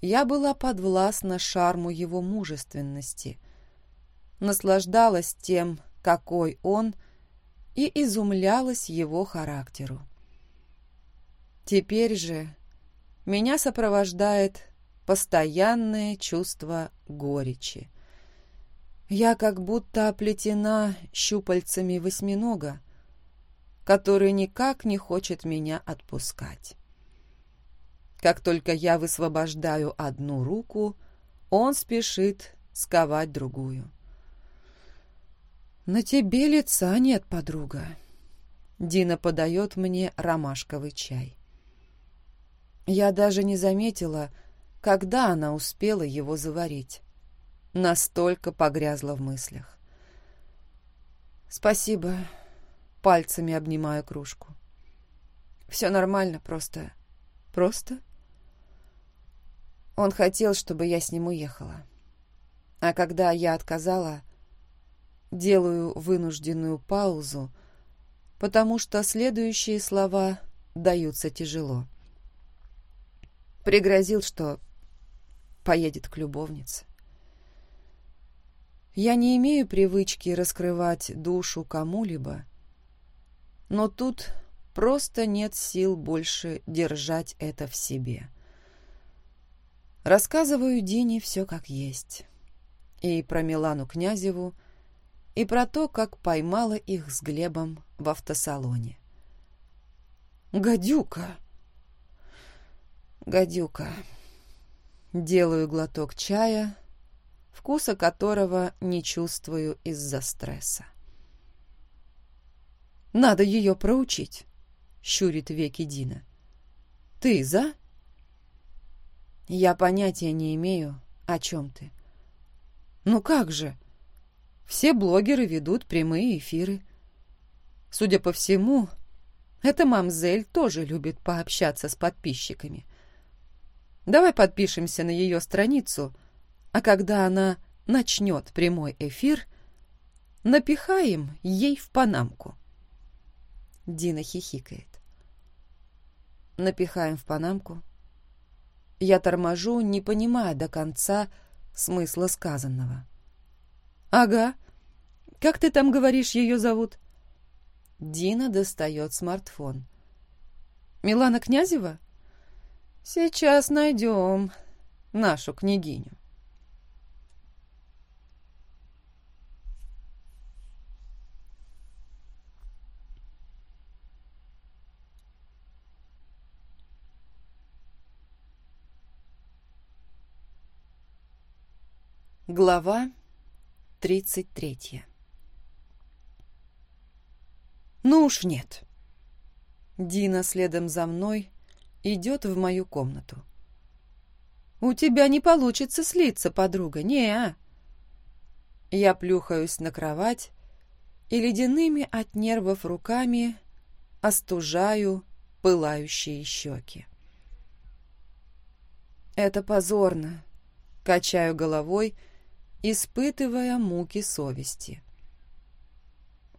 я была подвластна шарму его мужественности, наслаждалась тем, какой он, и изумлялась его характеру. Теперь же меня сопровождает постоянное чувство горечи. Я как будто оплетена щупальцами восьминога, который никак не хочет меня отпускать. Как только я высвобождаю одну руку, он спешит сковать другую. «На тебе лица нет, подруга». Дина подает мне ромашковый чай. Я даже не заметила, когда она успела его заварить. Настолько погрязла в мыслях. «Спасибо», — пальцами обнимаю кружку. «Все нормально, просто...» «Просто?» Он хотел, чтобы я с ним уехала. А когда я отказала, делаю вынужденную паузу, потому что следующие слова даются тяжело. Пригрозил, что поедет к любовнице. Я не имею привычки раскрывать душу кому-либо, но тут просто нет сил больше держать это в себе. Рассказываю Дине все как есть. И про Милану Князеву, и про то, как поймала их с Глебом в автосалоне. «Гадюка!» «Гадюка!» Делаю глоток чая, вкуса которого не чувствую из-за стресса. «Надо ее проучить», — щурит веки Дина. «Ты за?» Я понятия не имею, о чем ты. Ну как же? Все блогеры ведут прямые эфиры. Судя по всему, эта мамзель тоже любит пообщаться с подписчиками. Давай подпишемся на ее страницу, а когда она начнет прямой эфир, напихаем ей в панамку. Дина хихикает. Напихаем в панамку. Я торможу, не понимая до конца смысла сказанного. «Ага. Как ты там говоришь, ее зовут?» Дина достает смартфон. «Милана Князева?» «Сейчас найдем нашу княгиню». Глава 33 Ну уж нет. Дина следом за мной идет в мою комнату. «У тебя не получится слиться, подруга, не -а. Я плюхаюсь на кровать и ледяными от нервов руками остужаю пылающие щеки. Это позорно. Качаю головой, испытывая муки совести.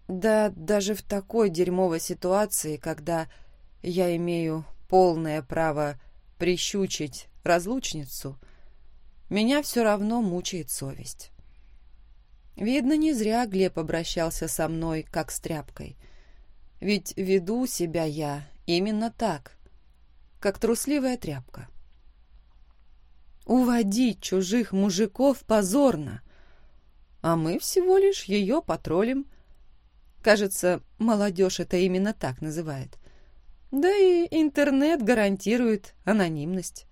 Да даже в такой дерьмовой ситуации, когда я имею полное право прищучить разлучницу, меня все равно мучает совесть. Видно, не зря Глеб обращался со мной, как с тряпкой. Ведь веду себя я именно так, как трусливая тряпка. Уводить чужих мужиков позорно. А мы всего лишь ее потроллим. Кажется, молодежь это именно так называет. Да и интернет гарантирует анонимность,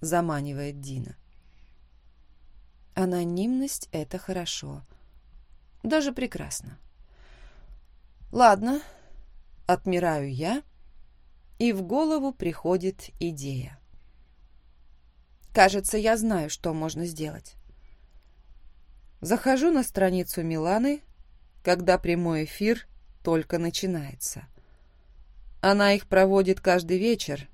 заманивает Дина. Анонимность — это хорошо. Даже прекрасно. Ладно, отмираю я, и в голову приходит идея. Кажется, я знаю, что можно сделать. Захожу на страницу Миланы, когда прямой эфир только начинается. Она их проводит каждый вечер.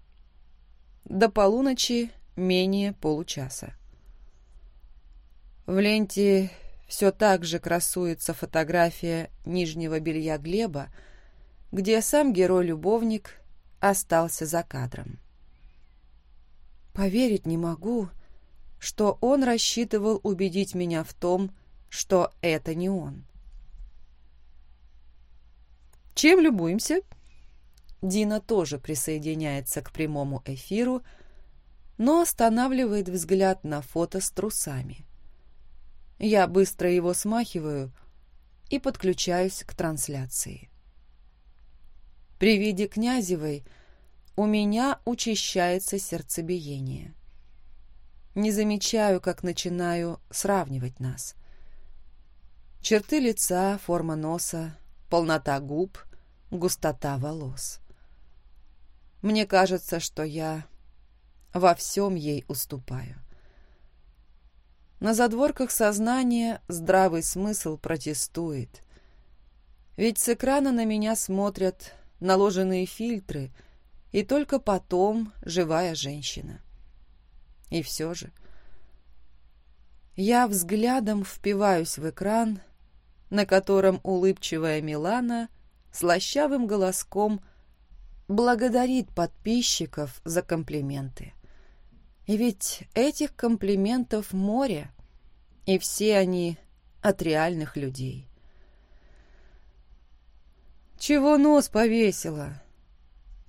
До полуночи менее получаса. В ленте все так же красуется фотография нижнего белья Глеба, где сам герой-любовник остался за кадром. Поверить не могу, что он рассчитывал убедить меня в том, что это не он. Чем любуемся? Дина тоже присоединяется к прямому эфиру, но останавливает взгляд на фото с трусами. Я быстро его смахиваю и подключаюсь к трансляции. При виде Князевой у меня учащается сердцебиение. Не замечаю, как начинаю сравнивать нас. Черты лица, форма носа, полнота губ, густота волос. Мне кажется, что я во всем ей уступаю. На задворках сознания здравый смысл протестует. Ведь с экрана на меня смотрят наложенные фильтры, и только потом живая женщина. И все же... Я взглядом впиваюсь в экран, на котором улыбчивая Милана слащавым голоском благодарит подписчиков за комплименты. И ведь этих комплиментов море, и все они от реальных людей. «Чего нос повесила?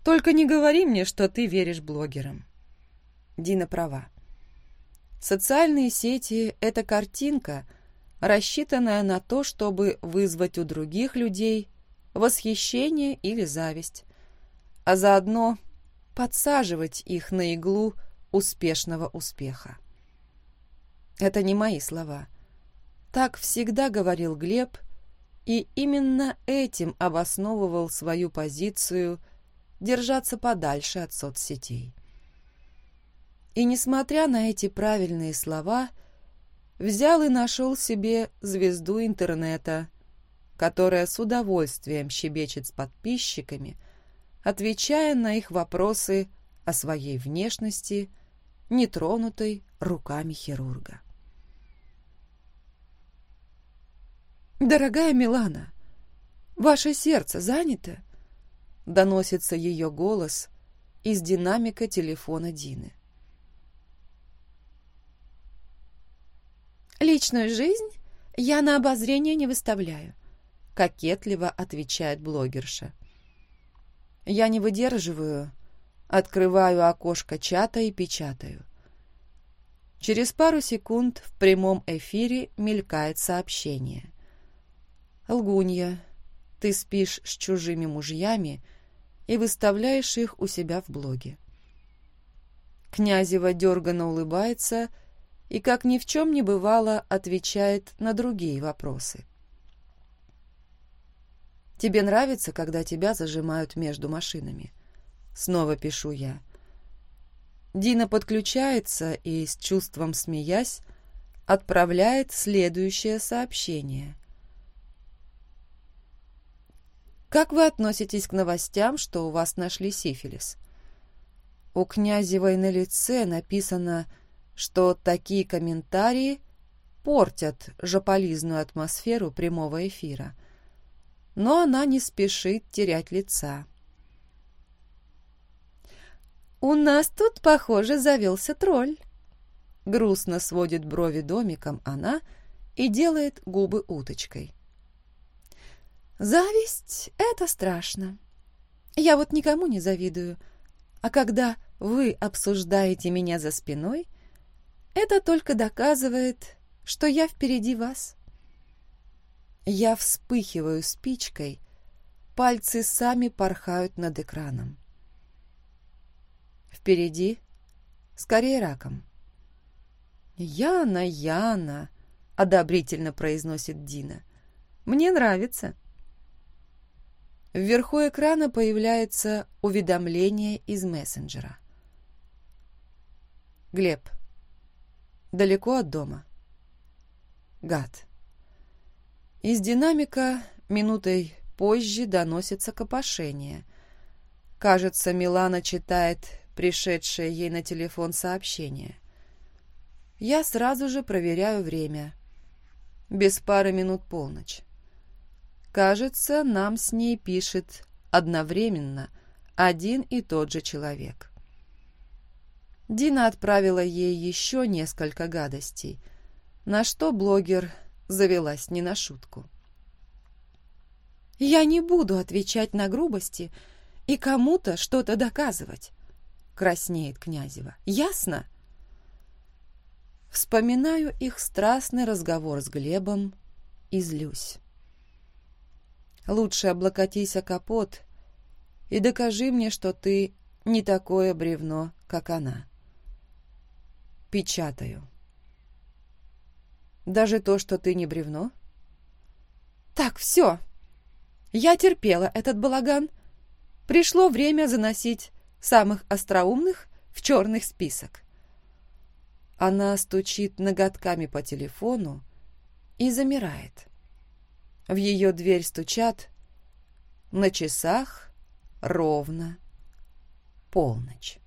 Только не говори мне, что ты веришь блогерам». Дина права. Социальные сети — это картинка, рассчитанная на то, чтобы вызвать у других людей восхищение или зависть, а заодно подсаживать их на иглу успешного успеха. Это не мои слова. Так всегда говорил Глеб — и именно этим обосновывал свою позицию держаться подальше от соцсетей. И, несмотря на эти правильные слова, взял и нашел себе звезду интернета, которая с удовольствием щебечет с подписчиками, отвечая на их вопросы о своей внешности, нетронутой руками хирурга. «Дорогая Милана, ваше сердце занято?» Доносится ее голос из динамика телефона Дины. «Личную жизнь я на обозрение не выставляю», — кокетливо отвечает блогерша. Я не выдерживаю, открываю окошко чата и печатаю. Через пару секунд в прямом эфире мелькает сообщение. Лгунья, ты спишь с чужими мужьями и выставляешь их у себя в блоге. Князева дерганно улыбается и, как ни в чем не бывало, отвечает на другие вопросы. «Тебе нравится, когда тебя зажимают между машинами?» Снова пишу я. Дина подключается и, с чувством смеясь, отправляет следующее сообщение. Как вы относитесь к новостям, что у вас нашли сифилис? У Князевой на лице написано, что такие комментарии портят жополизную атмосферу прямого эфира. Но она не спешит терять лица. «У нас тут, похоже, завелся тролль». Грустно сводит брови домиком она и делает губы уточкой. Зависть — это страшно. Я вот никому не завидую. А когда вы обсуждаете меня за спиной, это только доказывает, что я впереди вас. Я вспыхиваю спичкой, пальцы сами порхают над экраном. Впереди, скорее раком. «Яна, Яна!» — одобрительно произносит Дина. «Мне нравится». Вверху экрана появляется уведомление из мессенджера. «Глеб, далеко от дома?» Гад. Из динамика минутой позже доносится копошение. Кажется, Милана читает пришедшее ей на телефон сообщение. Я сразу же проверяю время. Без пары минут полночь. Кажется, нам с ней пишет одновременно один и тот же человек. Дина отправила ей еще несколько гадостей, на что блогер завелась не на шутку. «Я не буду отвечать на грубости и кому-то что-то доказывать», — краснеет Князева. «Ясно?» Вспоминаю их страстный разговор с Глебом и злюсь. Лучше облокотись о капот и докажи мне, что ты не такое бревно, как она. Печатаю. Даже то, что ты не бревно? Так, все. Я терпела этот балаган. Пришло время заносить самых остроумных в черный список. Она стучит ноготками по телефону и замирает. В ее дверь стучат. На часах ровно полночь.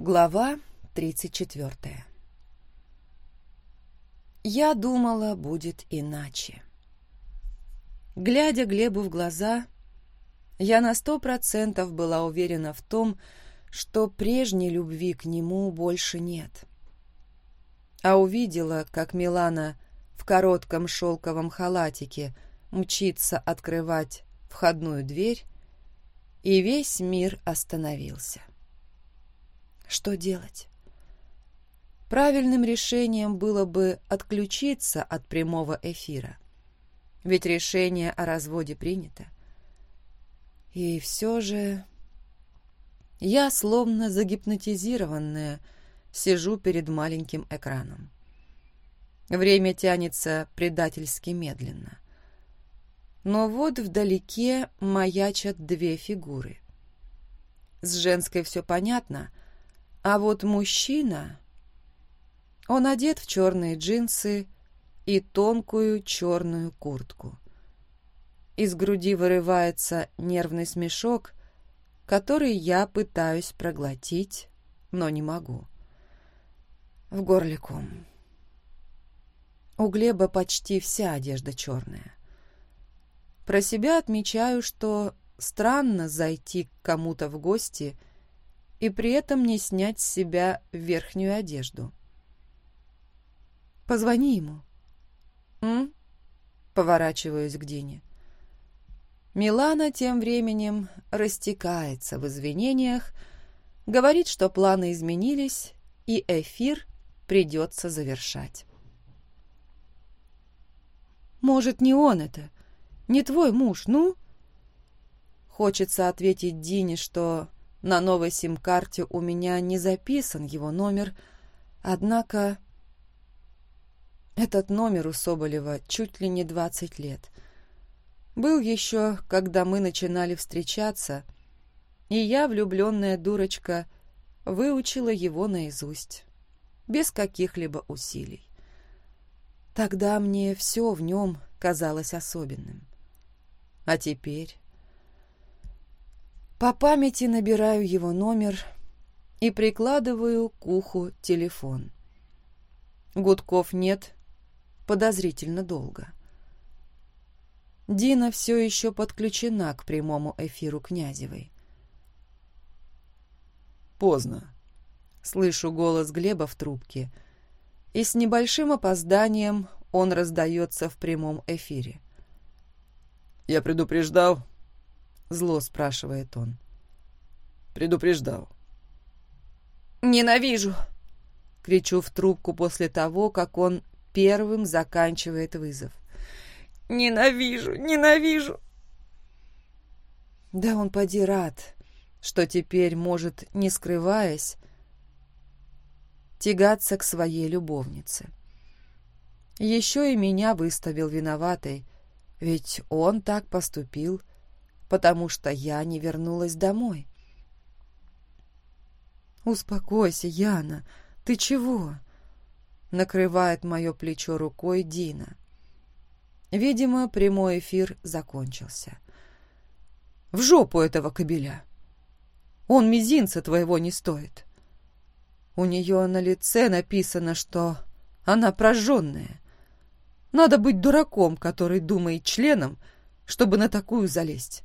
Глава 34 Я думала, будет иначе. Глядя Глебу в глаза, я на сто процентов была уверена в том, что прежней любви к нему больше нет. А увидела, как Милана в коротком шелковом халатике мчится открывать входную дверь, и весь мир остановился. Что делать? Правильным решением было бы отключиться от прямого эфира. Ведь решение о разводе принято. И все же... Я, словно загипнотизированная, сижу перед маленьким экраном. Время тянется предательски медленно. Но вот вдалеке маячат две фигуры. С женской все понятно, а вот мужчина... Он одет в черные джинсы и тонкую черную куртку. Из груди вырывается нервный смешок, который я пытаюсь проглотить, но не могу. В горле ком. У Глеба почти вся одежда черная. Про себя отмечаю, что странно зайти к кому-то в гости и при этом не снять с себя верхнюю одежду. Позвони ему. «М?» Поворачиваюсь к Дине. Милана тем временем растекается в извинениях, говорит, что планы изменились, и эфир придется завершать. «Может, не он это? Не твой муж, ну?» Хочется ответить Дине, что на новой сим-карте у меня не записан его номер, однако этот номер у Соболева чуть ли не двадцать лет. Был еще, когда мы начинали встречаться, и я, влюбленная дурочка, выучила его наизусть, без каких-либо усилий. Тогда мне все в нем казалось особенным. А теперь... По памяти набираю его номер и прикладываю к уху телефон. Гудков нет, подозрительно долго. Дина все еще подключена к прямому эфиру Князевой. «Поздно», — слышу голос Глеба в трубке, и с небольшим опозданием он раздается в прямом эфире. «Я предупреждал?» Зло спрашивает он. Предупреждал. «Ненавижу!» Кричу в трубку после того, как он первым заканчивает вызов. «Ненавижу! Ненавижу!» Да он поди рад, что теперь может, не скрываясь, тягаться к своей любовнице. Еще и меня выставил виноватой, ведь он так поступил, потому что я не вернулась домой. «Успокойся, Яна, ты чего?» Накрывает мое плечо рукой Дина. Видимо, прямой эфир закончился. «В жопу этого кобеля! Он мизинца твоего не стоит!» У нее на лице написано, что она прожженная. Надо быть дураком, который думает членом, чтобы на такую залезть.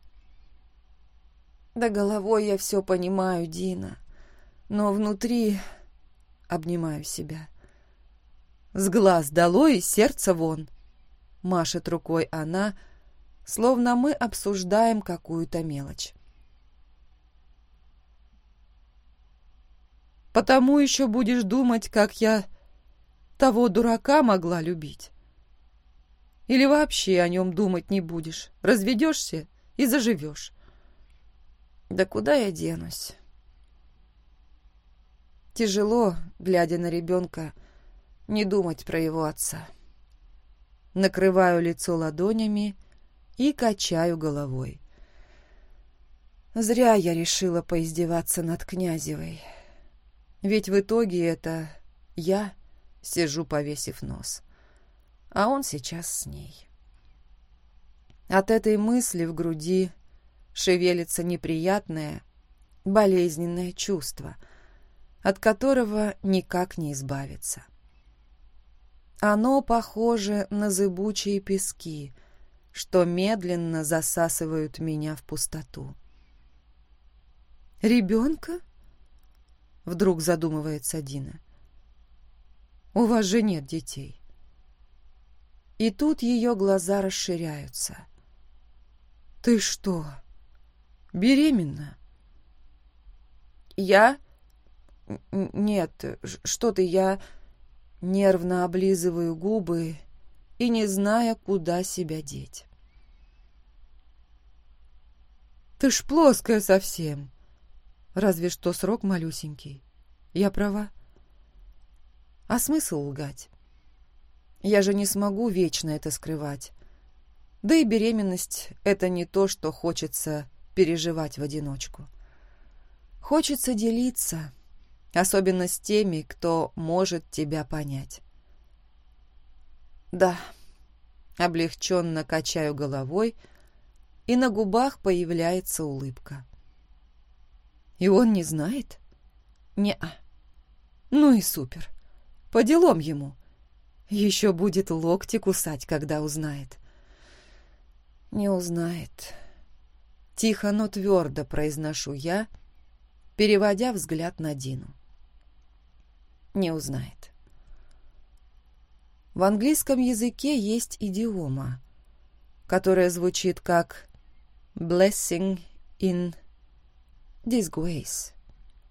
Да головой я все понимаю, Дина, но внутри обнимаю себя. С глаз долой, сердце вон. Машет рукой она, словно мы обсуждаем какую-то мелочь. Потому еще будешь думать, как я того дурака могла любить. Или вообще о нем думать не будешь. Разведешься и заживешь. Да куда я денусь? Тяжело, глядя на ребенка, не думать про его отца. Накрываю лицо ладонями и качаю головой. Зря я решила поиздеваться над Князевой. Ведь в итоге это я сижу, повесив нос. А он сейчас с ней. От этой мысли в груди шевелится неприятное, болезненное чувство, от которого никак не избавиться. Оно похоже на зыбучие пески, что медленно засасывают меня в пустоту. «Ребенка?» — вдруг задумывается Дина. «У вас же нет детей». И тут ее глаза расширяются. «Ты что, беременна?» «Я? Нет, что ты, я...» Нервно облизываю губы и не зная, куда себя деть. «Ты ж плоская совсем!» Разве что срок малюсенький. Я права. А смысл лгать? Я же не смогу вечно это скрывать. Да и беременность — это не то, что хочется переживать в одиночку. Хочется делиться, особенно с теми, кто может тебя понять. Да, облегченно качаю головой, и на губах появляется улыбка. И он не знает? Не-а. Ну и супер. По делам ему. Еще будет локти кусать, когда узнает. Не узнает. Тихо, но твердо произношу я, переводя взгляд на Дину. Не узнает. В английском языке есть идиома, которая звучит как «blessing in disgrace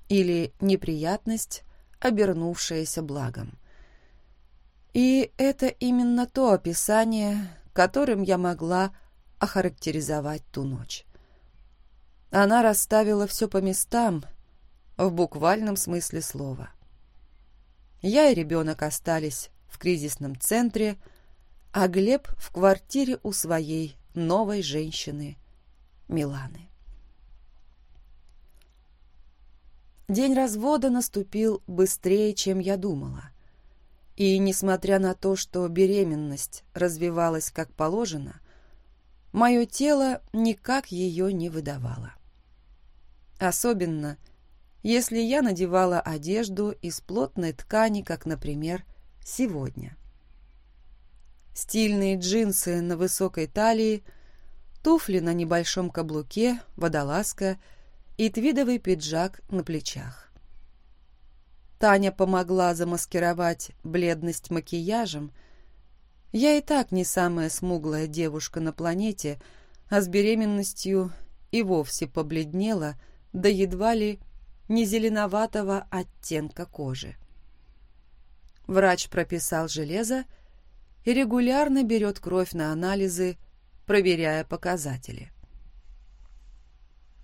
или неприятность, обернувшаяся благом. И это именно то описание, которым я могла охарактеризовать ту ночь. Она расставила все по местам, в буквальном смысле слова. Я и ребенок остались в кризисном центре, а Глеб в квартире у своей новой женщины, Миланы. День развода наступил быстрее, чем я думала. И, несмотря на то, что беременность развивалась как положено, мое тело никак ее не выдавало. Особенно, если я надевала одежду из плотной ткани, как, например, сегодня. Стильные джинсы на высокой талии, туфли на небольшом каблуке, водолазка — и твидовый пиджак на плечах. Таня помогла замаскировать бледность макияжем. Я и так не самая смуглая девушка на планете, а с беременностью и вовсе побледнела до едва ли не зеленоватого оттенка кожи. Врач прописал железо и регулярно берет кровь на анализы, проверяя показатели.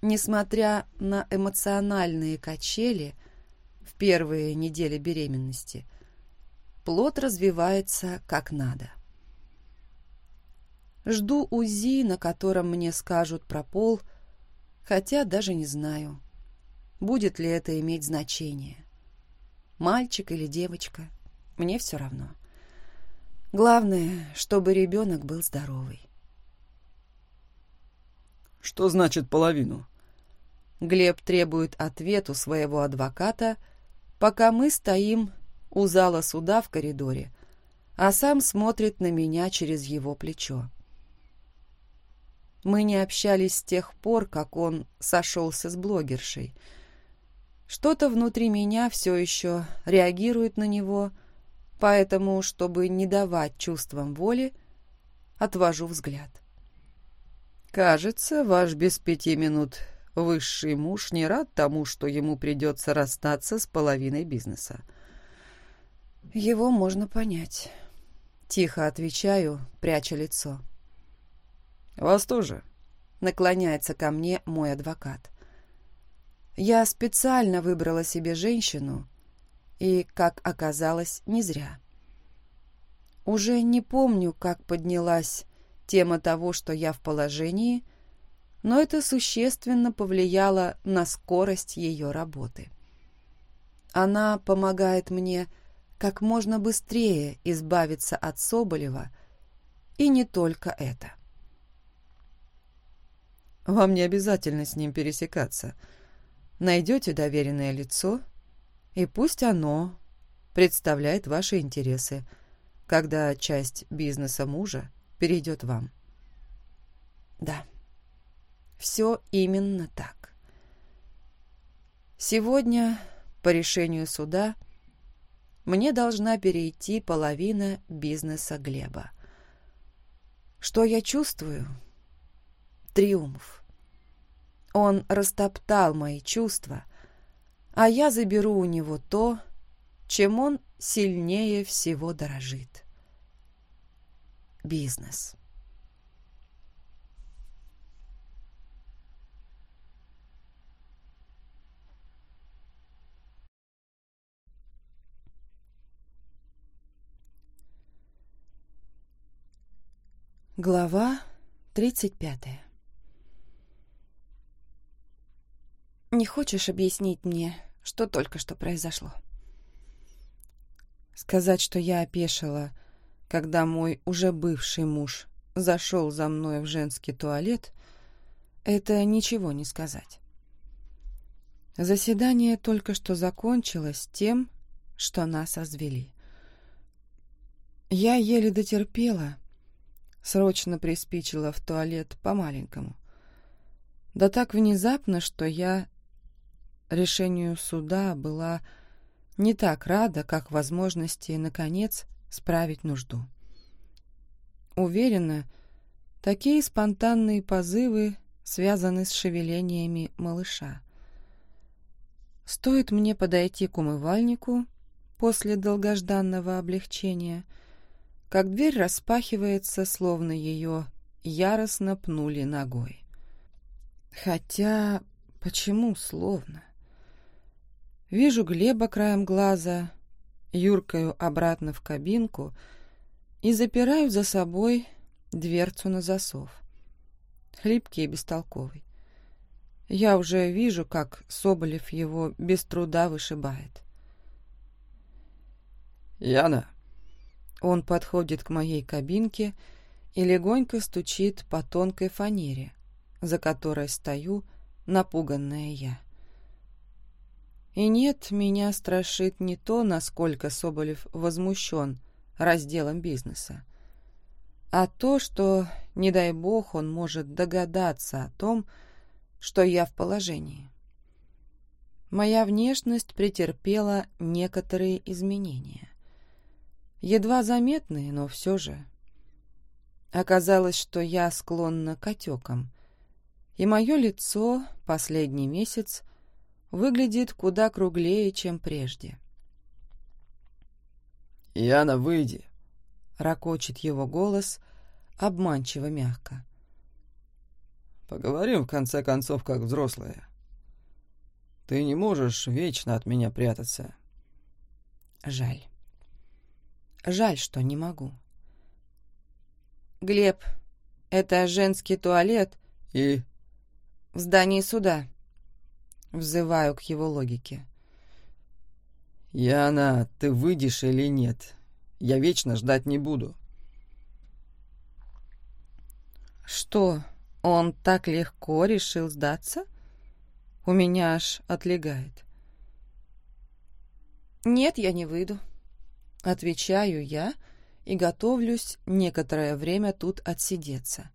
Несмотря на эмоциональные качели в первые недели беременности, плод развивается как надо. Жду УЗИ, на котором мне скажут про пол, хотя даже не знаю, будет ли это иметь значение. Мальчик или девочка, мне все равно. Главное, чтобы ребенок был здоровый. Что значит половину? Глеб требует ответ у своего адвоката, пока мы стоим у зала суда в коридоре, а сам смотрит на меня через его плечо. Мы не общались с тех пор, как он сошелся с блогершей. Что-то внутри меня все еще реагирует на него, поэтому, чтобы не давать чувствам воли, отвожу взгляд. «Кажется, ваш без пяти минут высший муж не рад тому, что ему придется расстаться с половиной бизнеса». «Его можно понять», — тихо отвечаю, пряча лицо. «Вас тоже», — наклоняется ко мне мой адвокат. «Я специально выбрала себе женщину, и, как оказалось, не зря. Уже не помню, как поднялась тема того, что я в положении, но это существенно повлияло на скорость ее работы. Она помогает мне как можно быстрее избавиться от Соболева, и не только это. Вам не обязательно с ним пересекаться. Найдете доверенное лицо, и пусть оно представляет ваши интересы, когда часть бизнеса мужа перейдет вам. Да, все именно так. Сегодня, по решению суда, мне должна перейти половина бизнеса Глеба. Что я чувствую? триумф. Он растоптал мои чувства, а я заберу у него то, чем он сильнее всего дорожит. Бизнес. Глава 35 Не хочешь объяснить мне, что только что произошло? Сказать, что я опешила, когда мой уже бывший муж зашел за мной в женский туалет, это ничего не сказать. Заседание только что закончилось тем, что нас развели. Я еле дотерпела, срочно приспичила в туалет по-маленькому. Да так внезапно, что я решению суда была не так рада, как возможности, наконец, справить нужду. Уверена, такие спонтанные позывы связаны с шевелениями малыша. Стоит мне подойти к умывальнику после долгожданного облегчения, как дверь распахивается, словно ее яростно пнули ногой. Хотя, почему словно? Вижу Глеба краем глаза, юркаю обратно в кабинку и запираю за собой дверцу на засов. Хлипкий и бестолковый. Я уже вижу, как Соболев его без труда вышибает. «Яна!» Он подходит к моей кабинке и легонько стучит по тонкой фанере, за которой стою, напуганная я. И нет, меня страшит не то, насколько Соболев возмущен разделом бизнеса, а то, что, не дай бог, он может догадаться о том, что я в положении. Моя внешность претерпела некоторые изменения. Едва заметные, но все же. Оказалось, что я склонна к отекам, и мое лицо последний месяц выглядит куда круглее, чем прежде. «Яна, выйди!» — ракочет его голос, обманчиво мягко. «Поговорим, в конце концов, как взрослые. Ты не можешь вечно от меня прятаться». Жаль. жаль, что не могу. «Глеб, это женский туалет?» «И?» «В здании суда». Взываю к его логике. «Яна, ты выйдешь или нет? Я вечно ждать не буду». «Что, он так легко решил сдаться?» У меня аж отлегает. «Нет, я не выйду», — отвечаю я и готовлюсь некоторое время тут отсидеться.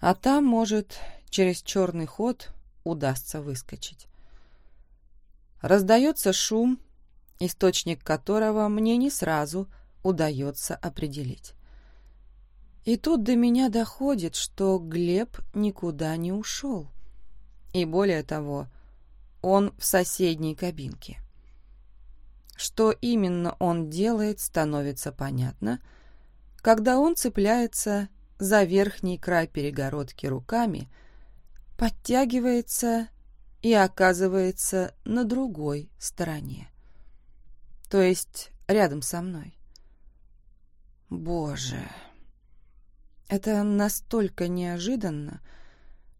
А там, может, через черный ход удастся выскочить. Раздается шум, источник которого мне не сразу удается определить. И тут до меня доходит, что Глеб никуда не ушел. И более того, он в соседней кабинке. Что именно он делает, становится понятно, когда он цепляется за верхний край перегородки руками, подтягивается и оказывается на другой стороне. То есть рядом со мной. Боже, это настолько неожиданно,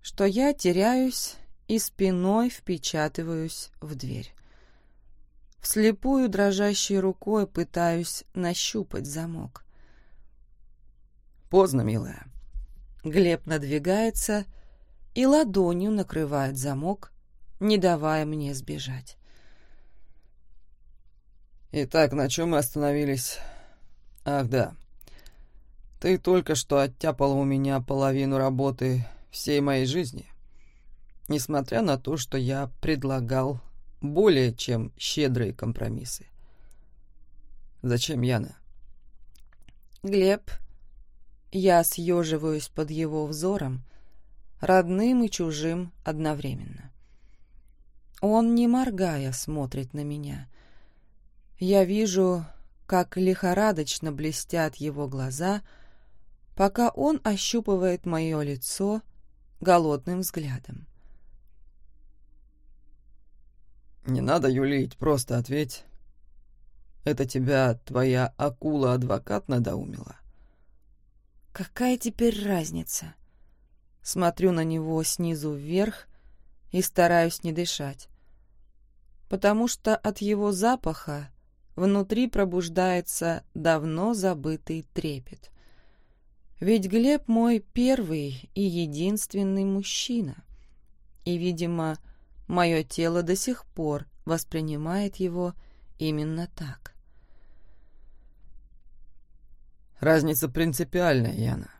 что я теряюсь и спиной впечатываюсь в дверь. Вслепую дрожащей рукой пытаюсь нащупать замок. «Поздно, милая». Глеб надвигается и ладонью накрывает замок, не давая мне сбежать. «Итак, на чем мы остановились? Ах, да. Ты только что оттяпала у меня половину работы всей моей жизни несмотря на то, что я предлагал более чем щедрые компромиссы. Зачем Яна? Глеб, я съеживаюсь под его взором, родным и чужим одновременно. Он, не моргая, смотрит на меня. Я вижу, как лихорадочно блестят его глаза, пока он ощупывает мое лицо голодным взглядом. «Не надо юлить, просто ответь. Это тебя твоя акула-адвокат надоумила?» «Какая теперь разница?» Смотрю на него снизу вверх и стараюсь не дышать, потому что от его запаха внутри пробуждается давно забытый трепет. Ведь Глеб мой первый и единственный мужчина. И, видимо, Мое тело до сих пор воспринимает его именно так. Разница принципиальная, Яна.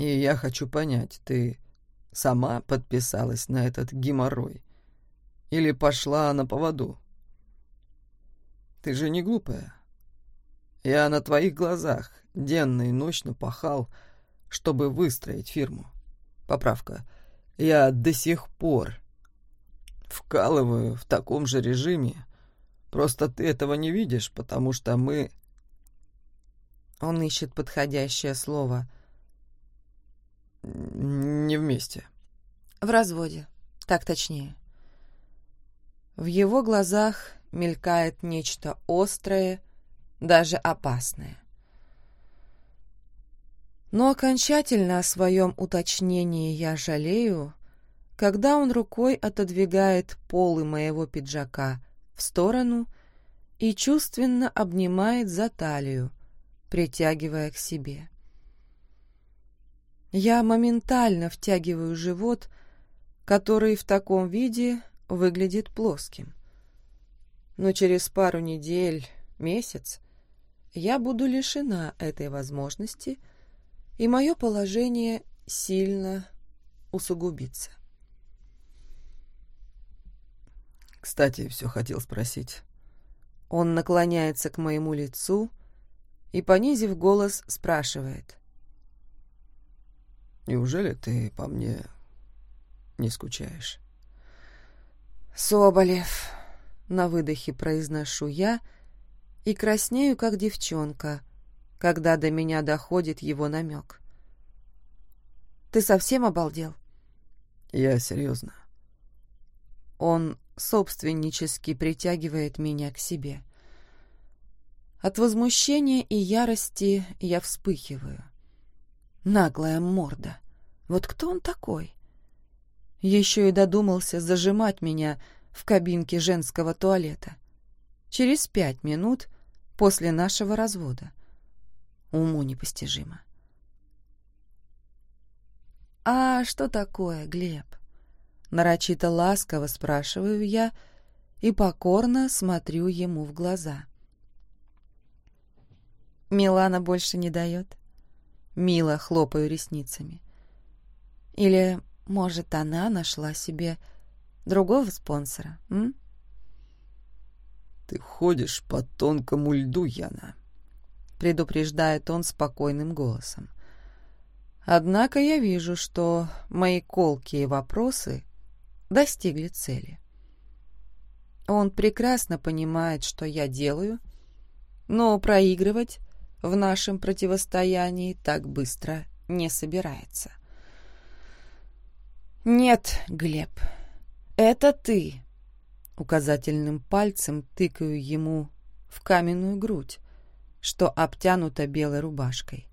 И я хочу понять, ты сама подписалась на этот геморрой? Или пошла на поводу? Ты же не глупая. Я на твоих глазах денно и ночно пахал, чтобы выстроить фирму. Поправка. Я до сих пор Вкалываю в таком же режиме. Просто ты этого не видишь, потому что мы...» Он ищет подходящее слово. «Не вместе». «В разводе. Так точнее». В его глазах мелькает нечто острое, даже опасное. Но окончательно о своем уточнении я жалею, когда он рукой отодвигает полы моего пиджака в сторону и чувственно обнимает за талию, притягивая к себе. Я моментально втягиваю живот, который в таком виде выглядит плоским. Но через пару недель, месяц, я буду лишена этой возможности, и мое положение сильно усугубится. Кстати, все хотел спросить. Он наклоняется к моему лицу и, понизив голос, спрашивает. «Неужели ты по мне не скучаешь?» «Соболев», — на выдохе произношу я и краснею, как девчонка, когда до меня доходит его намек. «Ты совсем обалдел?» «Я серьезно». Он собственнически притягивает меня к себе. От возмущения и ярости я вспыхиваю. Наглая морда. Вот кто он такой? Еще и додумался зажимать меня в кабинке женского туалета. Через пять минут после нашего развода. Уму непостижимо. «А что такое, Глеб?» Нарочито ласково спрашиваю я и покорно смотрю ему в глаза. Милана больше не дает. Мило хлопаю ресницами. Или, может, она нашла себе другого спонсора, м? «Ты ходишь по тонкому льду, Яна», — предупреждает он спокойным голосом. Однако я вижу, что мои колкие вопросы достигли цели. Он прекрасно понимает, что я делаю, но проигрывать в нашем противостоянии так быстро не собирается. «Нет, Глеб, это ты!» Указательным пальцем тыкаю ему в каменную грудь, что обтянута белой рубашкой.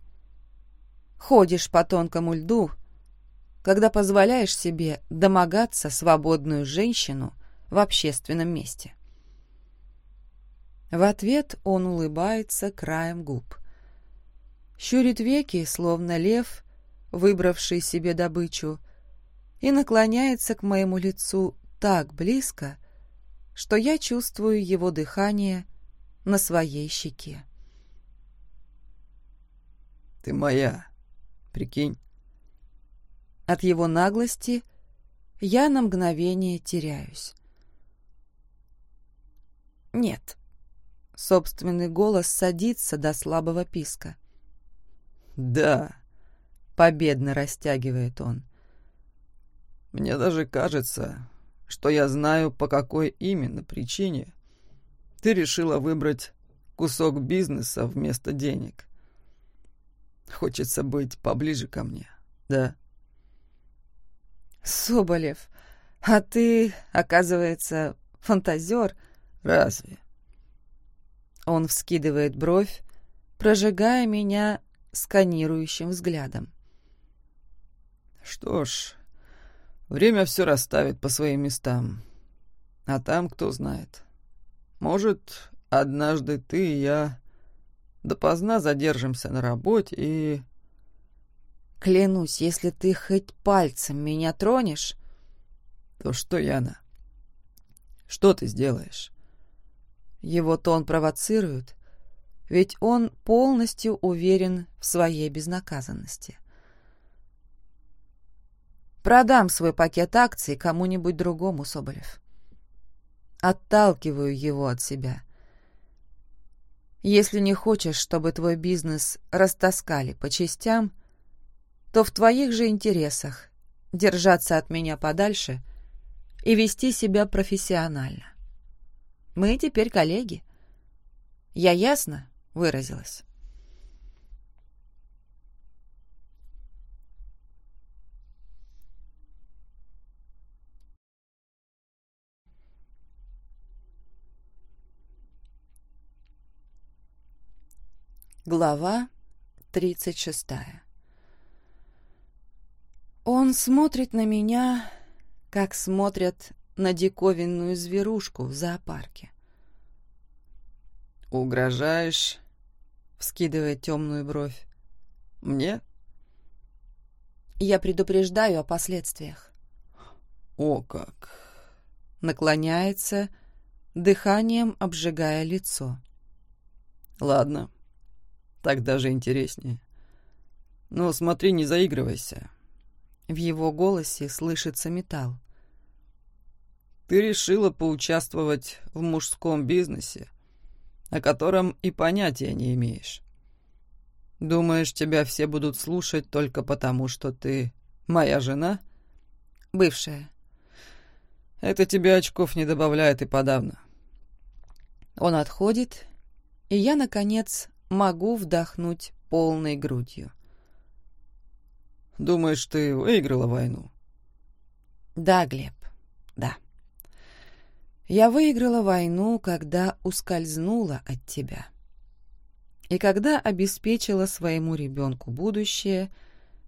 Ходишь по тонкому льду, когда позволяешь себе домогаться свободную женщину в общественном месте. В ответ он улыбается краем губ. Щурит веки, словно лев, выбравший себе добычу, и наклоняется к моему лицу так близко, что я чувствую его дыхание на своей щеке. «Ты моя, прикинь». От его наглости я на мгновение теряюсь. «Нет», Собственный голос садится до слабого писка. «Да», — победно растягивает он. «Мне даже кажется, что я знаю, по какой именно причине ты решила выбрать кусок бизнеса вместо денег. Хочется быть поближе ко мне, да?» «Соболев, а ты, оказывается, фантазер?» «Разве?» Он вскидывает бровь, прожигая меня сканирующим взглядом. Что ж, время все расставит по своим местам. А там кто знает. Может, однажды ты и я допоздна задержимся на работе и... Клянусь, если ты хоть пальцем меня тронешь... То что, Яна? Что ты сделаешь? Его тон провоцирует, ведь он полностью уверен в своей безнаказанности. Продам свой пакет акций кому-нибудь другому, Соболев. Отталкиваю его от себя. Если не хочешь, чтобы твой бизнес растаскали по частям, то в твоих же интересах держаться от меня подальше и вести себя профессионально. Мы теперь коллеги. Я ясно выразилась. Глава тридцать шестая. Он смотрит на меня, как смотрят на диковинную зверушку в зоопарке. «Угрожаешь?» — вскидывает темную бровь. «Мне?» «Я предупреждаю о последствиях». «О как!» Наклоняется, дыханием обжигая лицо. «Ладно, так даже интереснее. Но смотри, не заигрывайся». В его голосе слышится металл. Ты решила поучаствовать в мужском бизнесе, о котором и понятия не имеешь. Думаешь, тебя все будут слушать только потому, что ты моя жена? Бывшая. Это тебе очков не добавляет и подавно. Он отходит, и я, наконец, могу вдохнуть полной грудью. Думаешь, ты выиграла войну? Да, Глеб, да. Я выиграла войну, когда ускользнула от тебя. и когда обеспечила своему ребенку будущее,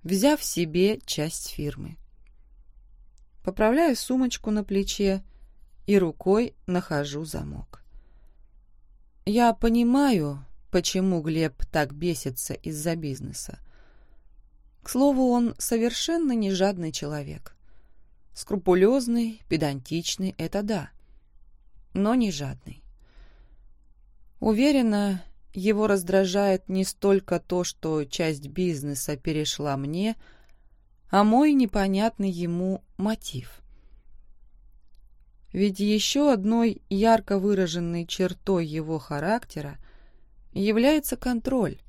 взяв себе часть фирмы. Поправляю сумочку на плече и рукой нахожу замок. Я понимаю, почему Глеб так бесится из-за бизнеса. К слову, он совершенно не жадный человек. Скрупулезный, педантичный — это да, но не жадный. Уверена, его раздражает не столько то, что часть бизнеса перешла мне, а мой непонятный ему мотив. Ведь еще одной ярко выраженной чертой его характера является контроль,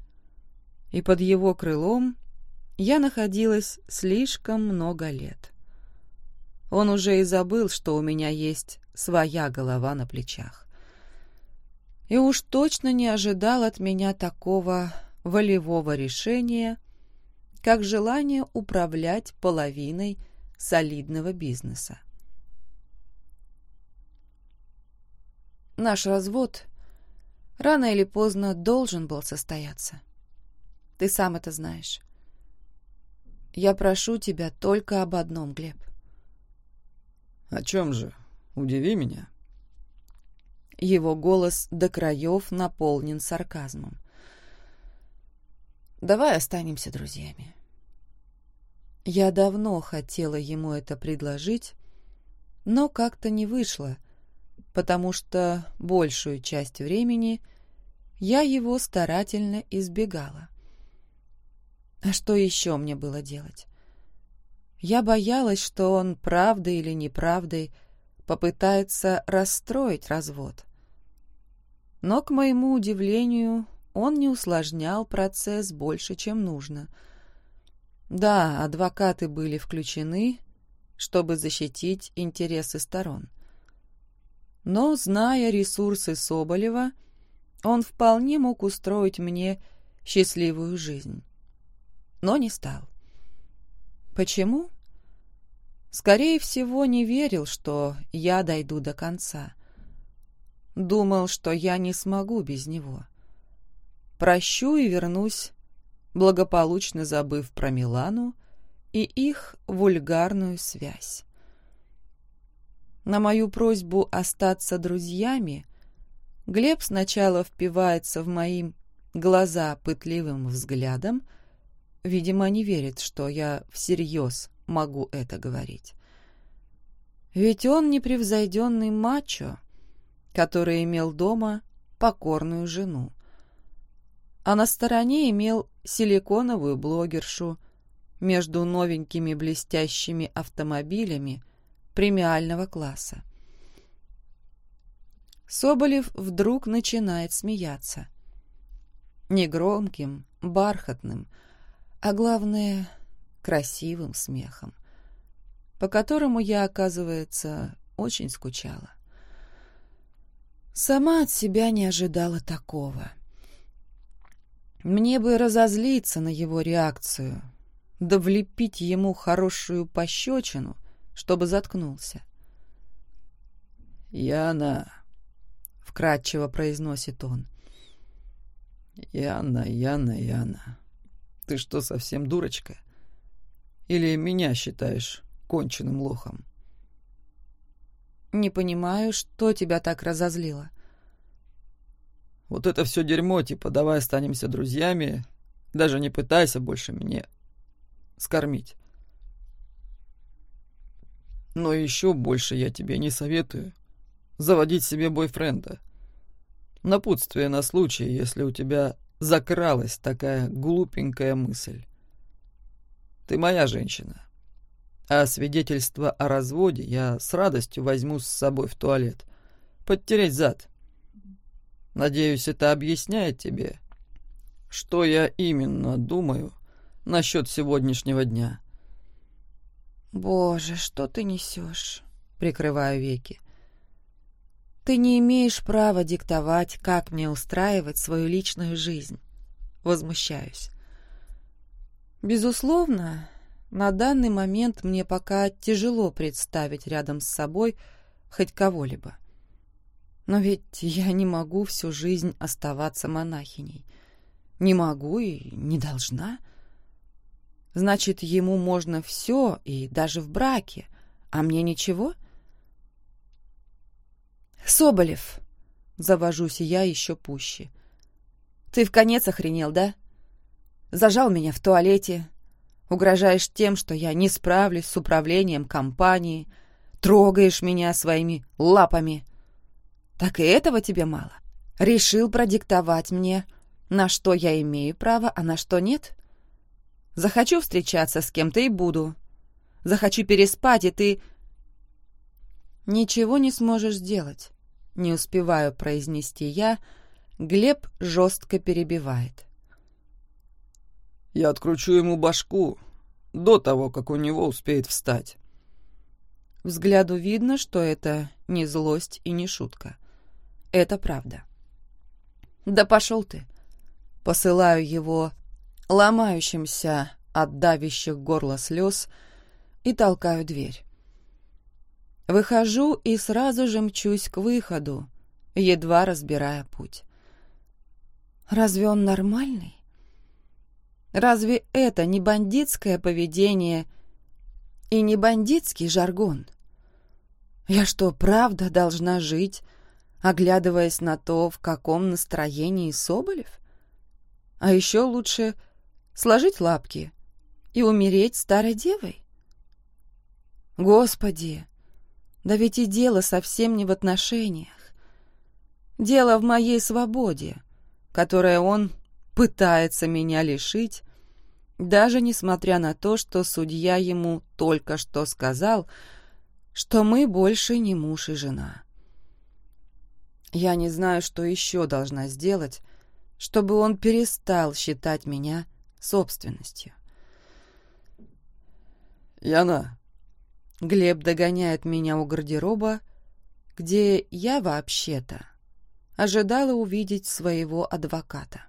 и под его крылом я находилась слишком много лет. Он уже и забыл, что у меня есть своя голова на плечах и уж точно не ожидал от меня такого волевого решения, как желание управлять половиной солидного бизнеса. Наш развод рано или поздно должен был состояться. Ты сам это знаешь. Я прошу тебя только об одном, Глеб. О чем же? Удиви меня. Его голос до краев наполнен сарказмом. «Давай останемся друзьями». Я давно хотела ему это предложить, но как-то не вышло, потому что большую часть времени я его старательно избегала. А что еще мне было делать? Я боялась, что он правдой или неправдой попытается расстроить развод. Но, к моему удивлению, он не усложнял процесс больше, чем нужно. Да, адвокаты были включены, чтобы защитить интересы сторон. Но, зная ресурсы Соболева, он вполне мог устроить мне счастливую жизнь. Но не стал. Почему? Скорее всего, не верил, что я дойду до конца. Думал, что я не смогу без него. Прощу и вернусь, благополучно забыв про Милану и их вульгарную связь. На мою просьбу остаться друзьями Глеб сначала впивается в мои глаза пытливым взглядом, видимо, не верит, что я всерьез могу это говорить. Ведь он непревзойденный мачо, который имел дома покорную жену. А на стороне имел силиконовую блогершу между новенькими блестящими автомобилями премиального класса. Соболев вдруг начинает смеяться. Негромким, бархатным, а главное, красивым смехом, по которому я, оказывается, очень скучала. Сама от себя не ожидала такого. Мне бы разозлиться на его реакцию, да влепить ему хорошую пощечину, чтобы заткнулся. «Яна», — вкратчиво произносит он. «Яна, Яна, Яна, ты что, совсем дурочка? Или меня считаешь конченным лохом?» «Не понимаю, что тебя так разозлило?» «Вот это все дерьмо, типа, давай останемся друзьями, даже не пытайся больше меня скормить. Но еще больше я тебе не советую заводить себе бойфренда. Напутствие на случай, если у тебя закралась такая глупенькая мысль. Ты моя женщина а свидетельство о разводе я с радостью возьму с собой в туалет. Подтереть зад. Надеюсь, это объясняет тебе, что я именно думаю насчет сегодняшнего дня. Боже, что ты несешь? Прикрываю веки. Ты не имеешь права диктовать, как мне устраивать свою личную жизнь. Возмущаюсь. Безусловно, на данный момент мне пока тяжело представить рядом с собой хоть кого-либо. Но ведь я не могу всю жизнь оставаться монахиней. Не могу и не должна. Значит, ему можно все и даже в браке, а мне ничего? Соболев, завожусь я еще пуще. Ты в конец охренел, да? Зажал меня в туалете, угрожаешь тем, что я не справлюсь с управлением компании, трогаешь меня своими лапами. Так и этого тебе мало? Решил продиктовать мне, на что я имею право, а на что нет? Захочу встречаться с кем-то и буду. Захочу переспать, и ты... Ничего не сможешь сделать. Не успеваю произнести я, Глеб жестко перебивает. Я откручу ему башку до того, как у него успеет встать. Взгляду видно, что это не злость и не шутка. Это правда. Да пошел ты. Посылаю его ломающимся от давящих горла слез и толкаю дверь. Выхожу и сразу же мчусь к выходу, едва разбирая путь. Разве он нормальный? Разве это не бандитское поведение и не бандитский жаргон? Я что, правда должна жить, оглядываясь на то, в каком настроении Соболев? А еще лучше сложить лапки и умереть старой девой? Господи, да ведь и дело совсем не в отношениях. Дело в моей свободе, которое он пытается меня лишить, даже несмотря на то, что судья ему только что сказал, что мы больше не муж и жена. Я не знаю, что еще должна сделать, чтобы он перестал считать меня собственностью. «Яна!» Глеб догоняет меня у гардероба, где я вообще-то ожидала увидеть своего адвоката.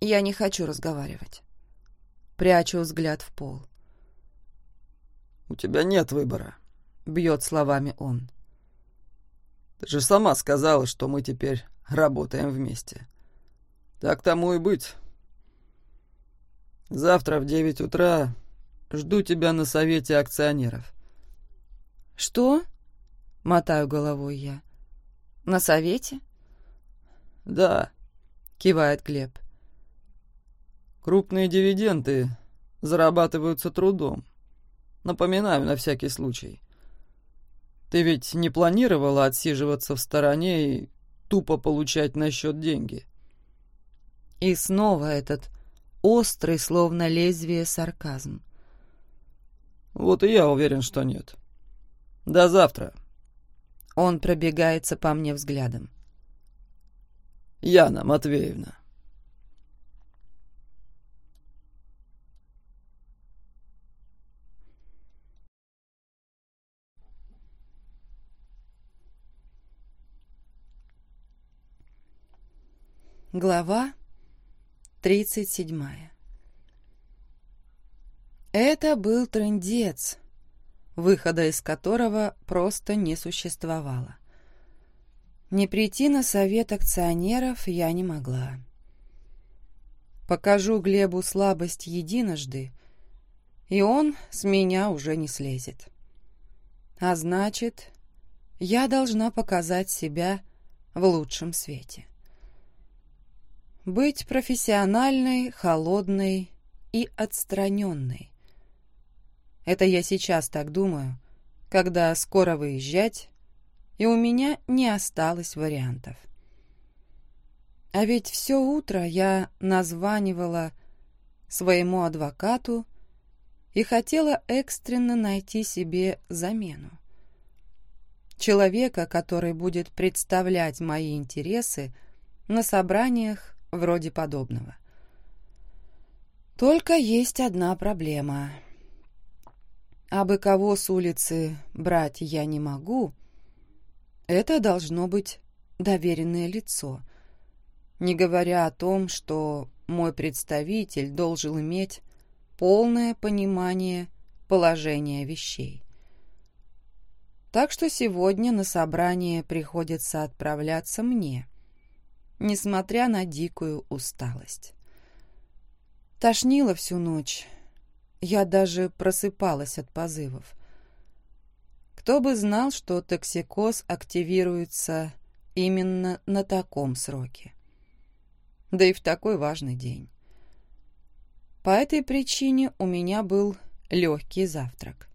Я не хочу разговаривать. Прячу взгляд в пол. «У тебя нет выбора», — бьет словами он. «Ты же сама сказала, что мы теперь работаем вместе. Так тому и быть. Завтра в девять утра жду тебя на совете акционеров». «Что?» — мотаю головой я. На совете? Да, кивает Глеб. Крупные дивиденды зарабатываются трудом. Напоминаю на всякий случай. Ты ведь не планировала отсиживаться в стороне и тупо получать на счет деньги. И снова этот острый, словно лезвие, сарказм. Вот и я уверен, что нет. До завтра. Он пробегается по мне взглядом. «Яна Матвеевна». Глава тридцать седьмая Это был трындец, выхода из которого просто не существовало. Не прийти на совет акционеров я не могла. Покажу Глебу слабость единожды, и он с меня уже не слезет. А значит, я должна показать себя в лучшем свете. Быть профессиональной, холодной и отстраненной, это я сейчас так думаю, когда скоро выезжать, и у меня не осталось вариантов. А ведь все утро я названивала своему адвокату и хотела экстренно найти себе замену. Человека, который будет представлять мои интересы на собраниях вроде подобного. Только есть одна проблема — а бы кого с улицы брать я не могу, это должно быть доверенное лицо, не говоря о том, что мой представитель должен иметь полное понимание положения вещей. Так что сегодня на собрание приходится отправляться мне, несмотря на дикую усталость. Тошнило всю ночь. Я даже просыпалась от позывов. Кто бы знал, что токсикоз активируется именно на таком сроке. Да и в такой важный день. По этой причине у меня был легкий завтрак.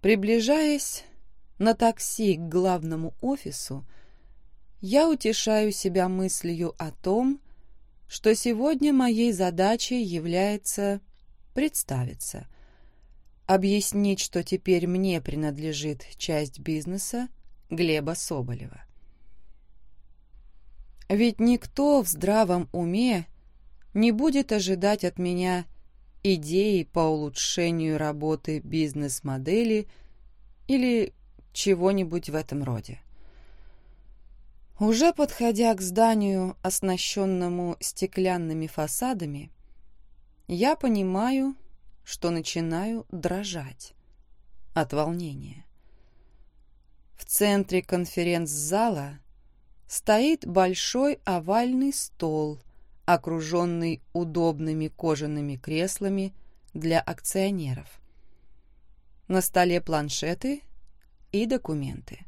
Приближаясь на такси к главному офису, я утешаю себя мыслью о том, что сегодня моей задачей является представиться, объяснить, что теперь мне принадлежит часть бизнеса Глеба Соболева. Ведь никто в здравом уме не будет ожидать от меня идеи по улучшению работы бизнес-модели или чего-нибудь в этом роде. Уже подходя к зданию, оснащенному стеклянными фасадами, я понимаю, что начинаю дрожать от волнения. В центре конференц-зала стоит большой овальный стол, окруженный удобными кожаными креслами для акционеров. На столе планшеты и документы.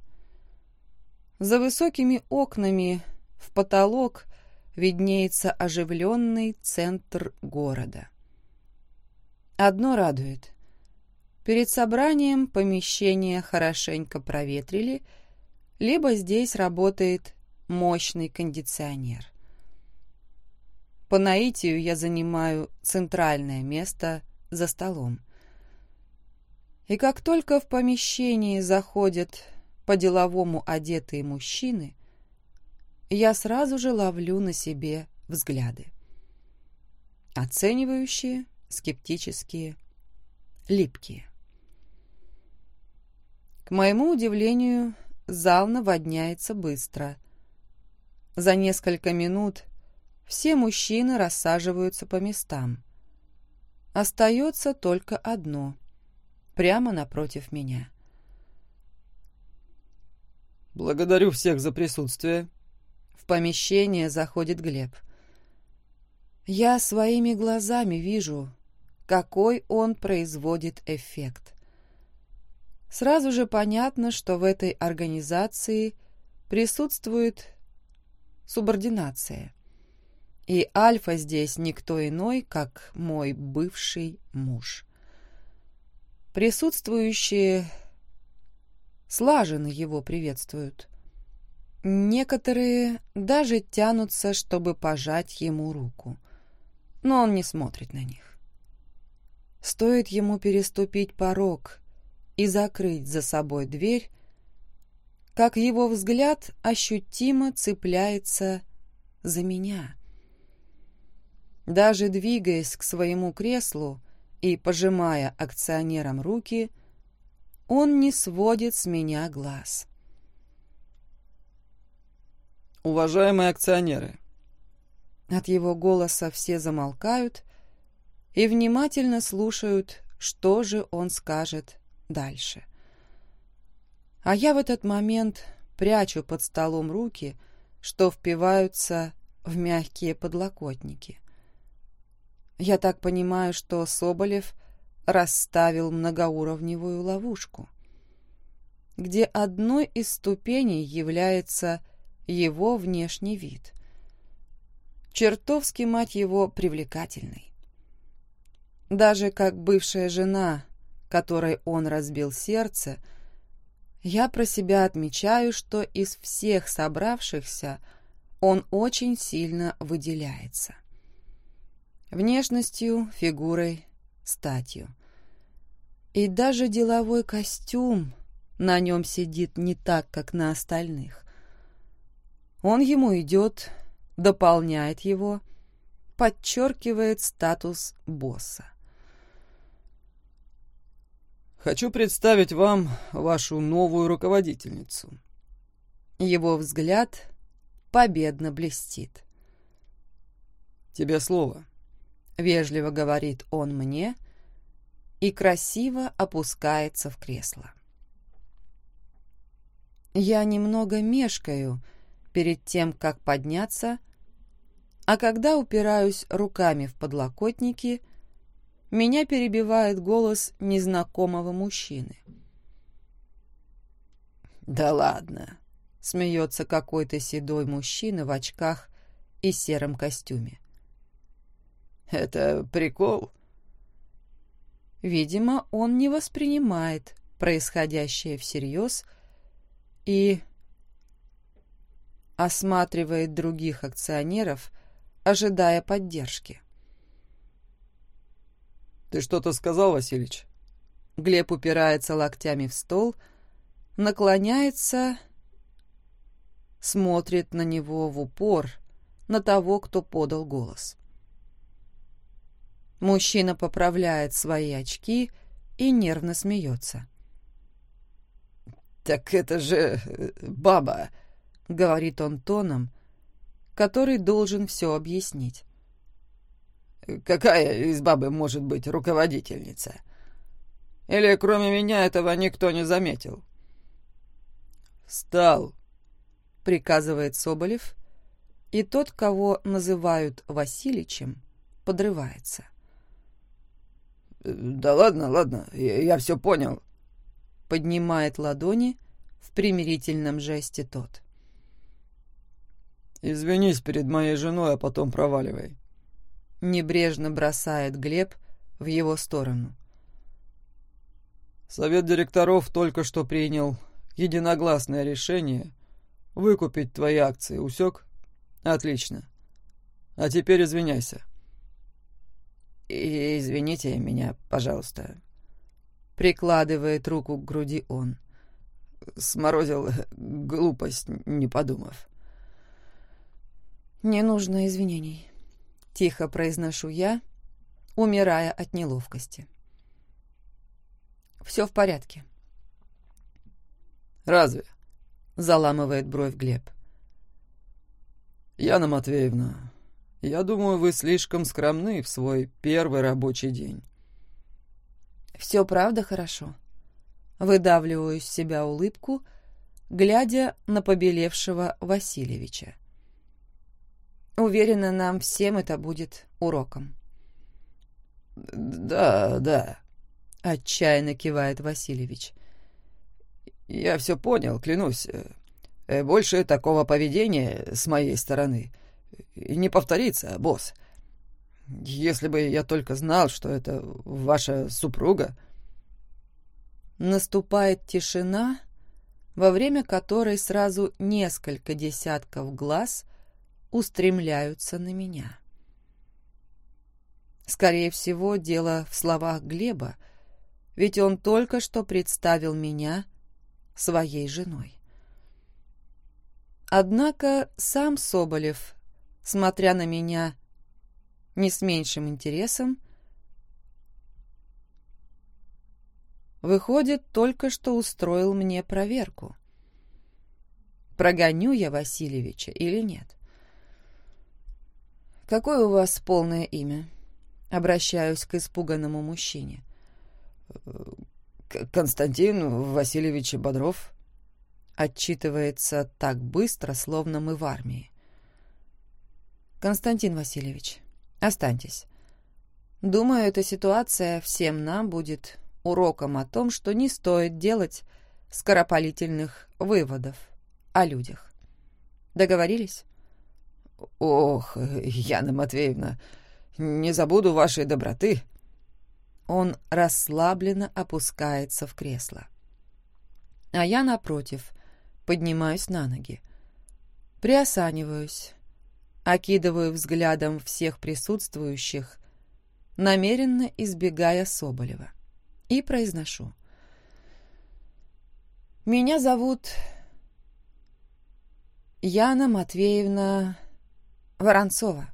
За высокими окнами в потолок виднеется оживленный центр города. Одно радует. Перед собранием помещение хорошенько проветрили, либо здесь работает мощный кондиционер. По наитию я занимаю центральное место за столом. И как только в помещении заходят по-деловому одетые мужчины, я сразу же ловлю на себе взгляды. Оценивающие, скептические, липкие. К моему удивлению, зал наводняется быстро. За несколько минут все мужчины рассаживаются по местам. Остается только одно, прямо напротив меня. «Благодарю всех за присутствие». В помещение заходит Глеб. Я своими глазами вижу, какой он производит эффект. Сразу же понятно, что в этой организации присутствует субординация. И Альфа здесь никто иной, как мой бывший муж. Присутствующие слаженно его приветствуют. Некоторые даже тянутся, чтобы пожать ему руку, но он не смотрит на них. Стоит ему переступить порог и закрыть за собой дверь, как его взгляд ощутимо цепляется за меня. Даже двигаясь к своему креслу и пожимая акционерам руки, — он не сводит с меня глаз. «Уважаемые акционеры!» От его голоса все замолкают и внимательно слушают, что же он скажет дальше. А я в этот момент прячу под столом руки, что впиваются в мягкие подлокотники. Я так понимаю, что Соболев — расставил многоуровневую ловушку, где одной из ступеней является его внешний вид. Чертовски, мать его, привлекательный. Даже как бывшая жена, которой он разбил сердце, я про себя отмечаю, что из всех собравшихся он очень сильно выделяется. Внешностью, фигурой, статью. И даже деловой костюм на нем сидит не так, как на остальных. Он ему идет, дополняет его, подчеркивает статус босса. «Хочу представить вам вашу новую руководительницу». Его взгляд победно блестит. «Тебе слово». — вежливо говорит он мне и красиво опускается в кресло. Я немного мешкаю, перед тем, как подняться, а когда упираюсь руками в подлокотники, меня перебивает голос незнакомого мужчины. «Да ладно!» — смеется какой-то седой мужчина в очках и сером костюме. «Это прикол?» Видимо, он не воспринимает происходящее всерьез и осматривает других акционеров, ожидая поддержки. «Ты что-то сказал, Василич?» Глеб упирается локтями в стол, наклоняется, смотрит на него в упор, на того, кто подал голос. Мужчина поправляет свои очки и нервно смеется. «Так это же э, баба!» — говорит он тоном, который должен все объяснить. «Какая из бабы может быть руководительница? Или кроме меня этого никто не заметил?» «Встал!» — приказывает Соболев, и тот, кого называют Василичем, подрывается. «Да ладно, ладно, я, я все понял», — поднимает ладони в примирительном жесте тот. «Извинись перед моей женой, а потом проваливай». Небрежно бросает Глеб в его сторону. Совет директоров только что принял единогласное решение выкупить твои акции. Усек? Отлично. А теперь извиняйся. Извините меня, пожалуйста. Прикладывает руку к груди он. Сморозил глупость, не подумав. «Не нужно извинений», — тихо произношу я, умирая от неловкости. «Все в порядке». «Разве?» — заламывает бровь Глеб. «Яна Матвеевна, я думаю, вы слишком скромны в свой первый рабочий день». «Все правда хорошо». Выдавливаю из себя улыбку, глядя на побелевшего Васильевича. Уверена, нам всем это будет уроком. «Да, да», — отчаянно кивает Васильевич. «Я все понял, клянусь. Э, больше такого поведения с моей стороны не повторится, босс. Если бы я только знал, что это ваша супруга...» Наступает тишина, во время которой сразу несколько десятков глаз — устремляются на меня. Скорее всего, дело в словах Глеба, ведь он только что представил меня своей женой. Однако сам Соболев, смотря на меня не с меньшим интересом, выходит, только что устроил мне проверку. Прогоню я Васильевича или нет? «Какое у вас полное имя?» Обращаюсь к испуганному мужчине. «Константин Васильевич Бодров», отчитывается так быстро, словно мы в армии. «Константин Васильевич, останьтесь. Думаю, эта ситуация всем нам будет уроком о том, что не стоит делать скоропалительных выводов о людях. Договорились?» «Ох, Яна Матвеевна, не забуду вашей доброты». Он расслабленно опускается в кресло. А я, напротив, поднимаюсь на ноги. Приосаниваюсь, окидываю взглядом всех присутствующих, намеренно избегая Соболева, и произношу. «Меня зовут Яна Матвеевна Воронцова.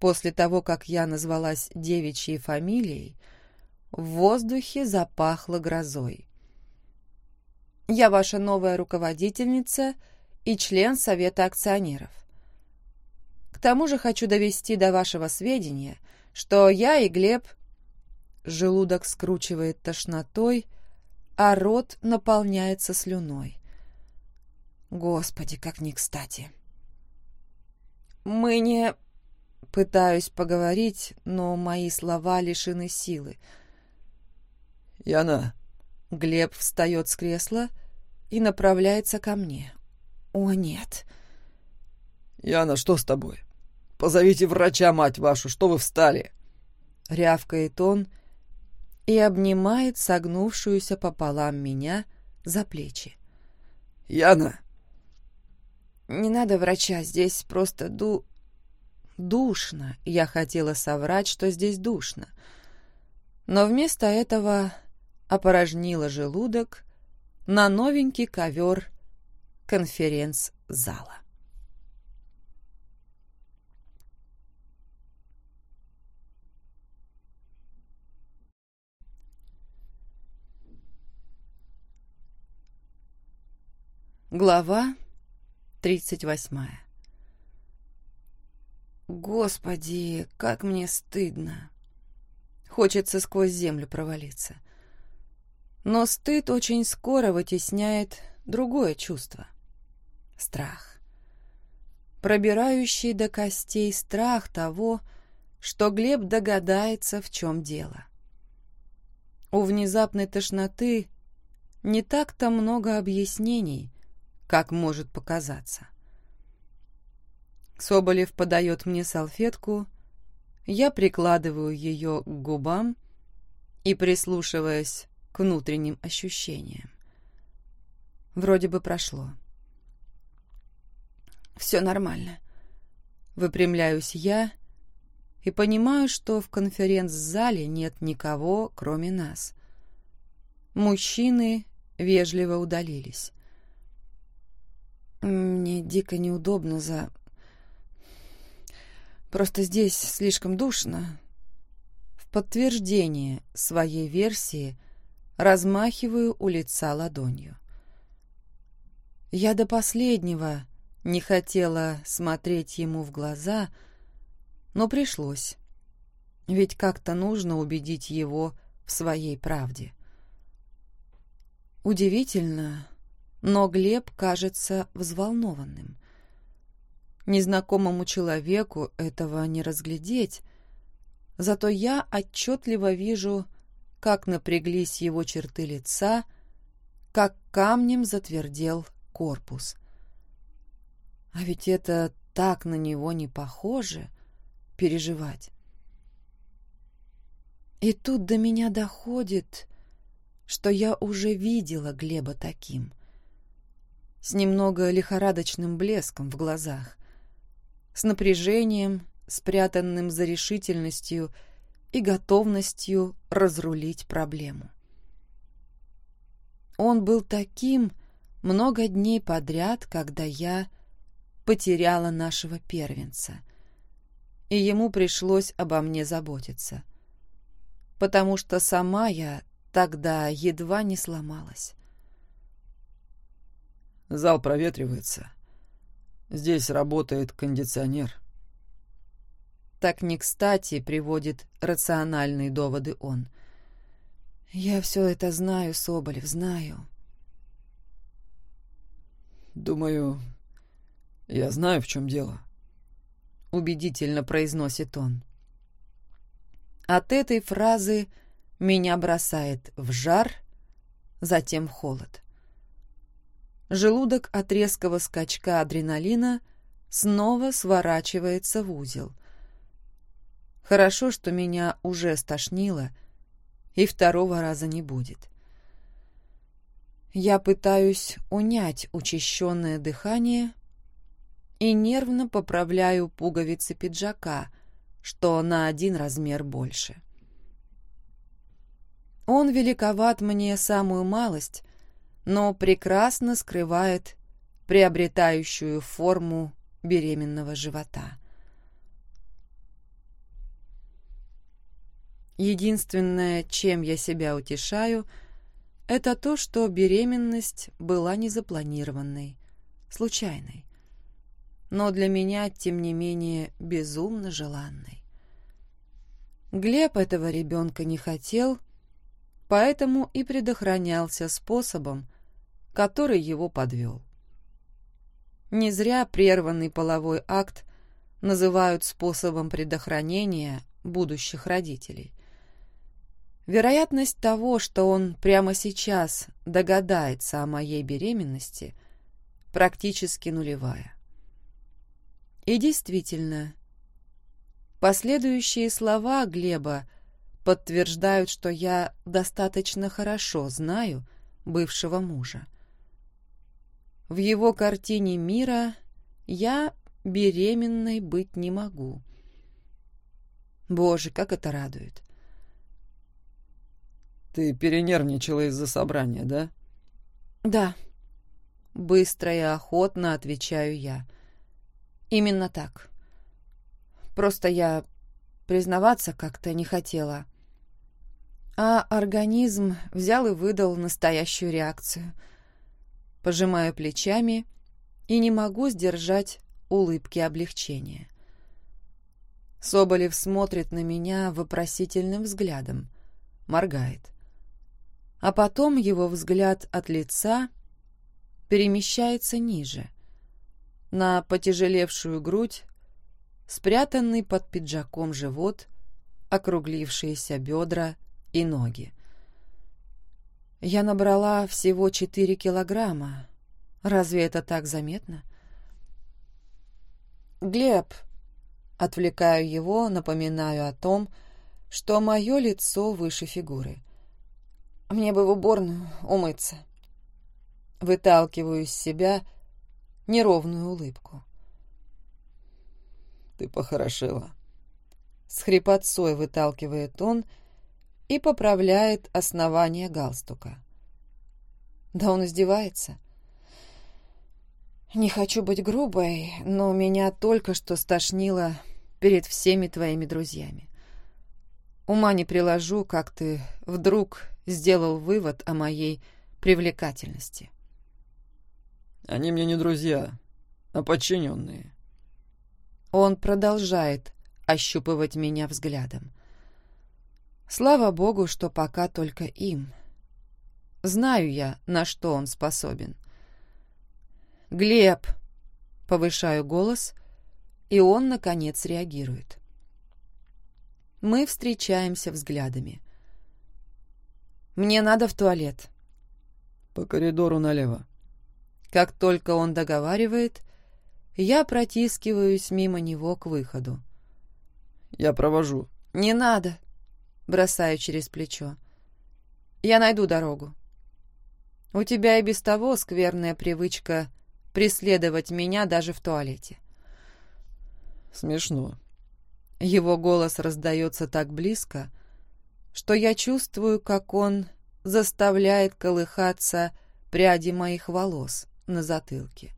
После того, как я назвалась девичьей фамилией, в воздухе запахло грозой. Я ваша новая руководительница и член Совета акционеров. К тому же хочу довести до вашего сведения, что я и Глеб... Желудок скручивает тошнотой, а рот наполняется слюной. Господи, как не кстати. Мы не... Пытаюсь поговорить, но мои слова лишены силы. «Яна!» Глеб встает с кресла и направляется ко мне. «О, нет!» «Яна, что с тобой? Позовите врача, мать вашу, что вы встали?» Рявкает он и обнимает согнувшуюся пополам меня за плечи. «Яна!» «Не надо врача, здесь просто ду... душно». Я хотела соврать, что здесь душно. Но вместо этого опорожнила желудок на новенький ковер конференц-зала. Глава тридцать восьмая Господи, как мне стыдно. Хочется сквозь землю провалиться. Но стыд очень скоро вытесняет другое чувство. Страх. Пробирающий до костей страх того, что Глеб догадается, в чем дело. У внезапной тошноты не так-то много объяснений, как может показаться. Соболев подает мне салфетку, я прикладываю ее к губам и, прислушиваясь к внутренним ощущениям. Вроде бы прошло. Все нормально. Выпрямляюсь я и понимаю, что в конференц-зале нет никого, кроме нас. Мужчины вежливо удалились. Мне дико неудобно за... Просто здесь слишком душно. В подтверждение своей версии размахиваю у лица ладонью. Я до последнего не хотела смотреть ему в глаза, но пришлось. Ведь как-то нужно убедить его в своей правде. Удивительно, но Глеб кажется взволнованным. Незнакомому человеку этого не разглядеть, зато я отчетливо вижу, как напряглись его черты лица, как камнем затвердел корпус. А ведь это так на него не похоже переживать. И тут до меня доходит, что я уже видела Глеба таким — с немного лихорадочным блеском в глазах, с напряжением, спрятанным за решительностью и готовностью разрулить проблему. Он был таким много дней подряд, когда я потеряла нашего первенца, и ему пришлось обо мне заботиться, потому что сама я тогда едва не сломалась. Зал проветривается. Здесь работает кондиционер. Так не кстати приводит рациональные доводы он. Я все это знаю, Соболев, знаю. Думаю, я знаю, в чем дело. Убедительно произносит он. От этой фразы меня бросает в жар, затем в холод. Желудок от резкого скачка адреналина снова сворачивается в узел. Хорошо, что меня уже стошнило, и второго раза не будет. Я пытаюсь унять учащенное дыхание и нервно поправляю пуговицы пиджака, что на один размер больше. Он великоват мне самую малость, но прекрасно скрывает приобретающую форму беременного живота. Единственное, чем я себя утешаю, это то, что беременность была незапланированной, случайной, но для меня, тем не менее, безумно желанной. Глеб этого ребенка не хотел, поэтому и предохранялся способом, который его подвел. Не зря прерванный половой акт называют способом предохранения будущих родителей. Вероятность того, что он прямо сейчас догадается о моей беременности, практически нулевая. И действительно, последующие слова Глеба подтверждают, что я достаточно хорошо знаю бывшего мужа. В его картине мира я беременной быть не могу. Боже, как это радует. Ты перенервничала из-за собрания, да? Да. Быстро и охотно отвечаю я. Именно так. Просто я признаваться как-то не хотела. А организм взял и выдал настоящую реакцию. Пожимаю плечами и не могу сдержать улыбки облегчения. Соболев смотрит на меня вопросительным взглядом, моргает. А потом его взгляд от лица перемещается ниже, на потяжелевшую грудь, спрятанный под пиджаком живот, округлившиеся бедра и ноги. Я набрала всего четыре килограмма. Разве это так заметно? «Глеб!» Отвлекаю его, напоминаю о том, что мое лицо выше фигуры. Мне бы в уборную умыться. Выталкиваю из себя неровную улыбку. «Ты похорошела». С хрипотцой выталкивает он и поправляет основание галстука. Да он издевается. Не хочу быть грубой, но меня только что стошнило перед всеми твоими друзьями. Ума не приложу, как ты вдруг сделал вывод о моей привлекательности. Они мне не друзья, а подчиненные. Он продолжает ощупывать меня взглядом. Слава богу, что пока только им. Знаю я, на что он способен. «Глеб!» — повышаю голос, и он, наконец, реагирует. Мы встречаемся взглядами. «Мне надо в туалет». «По коридору налево». Как только он договаривает, я протискиваюсь мимо него к выходу. «Я провожу». «Не надо», — бросаю через плечо. «Я найду дорогу. У тебя и без того скверная привычка преследовать меня даже в туалете. Смешно. Его голос раздается так близко, что я чувствую, как он заставляет колыхаться пряди моих волос на затылке.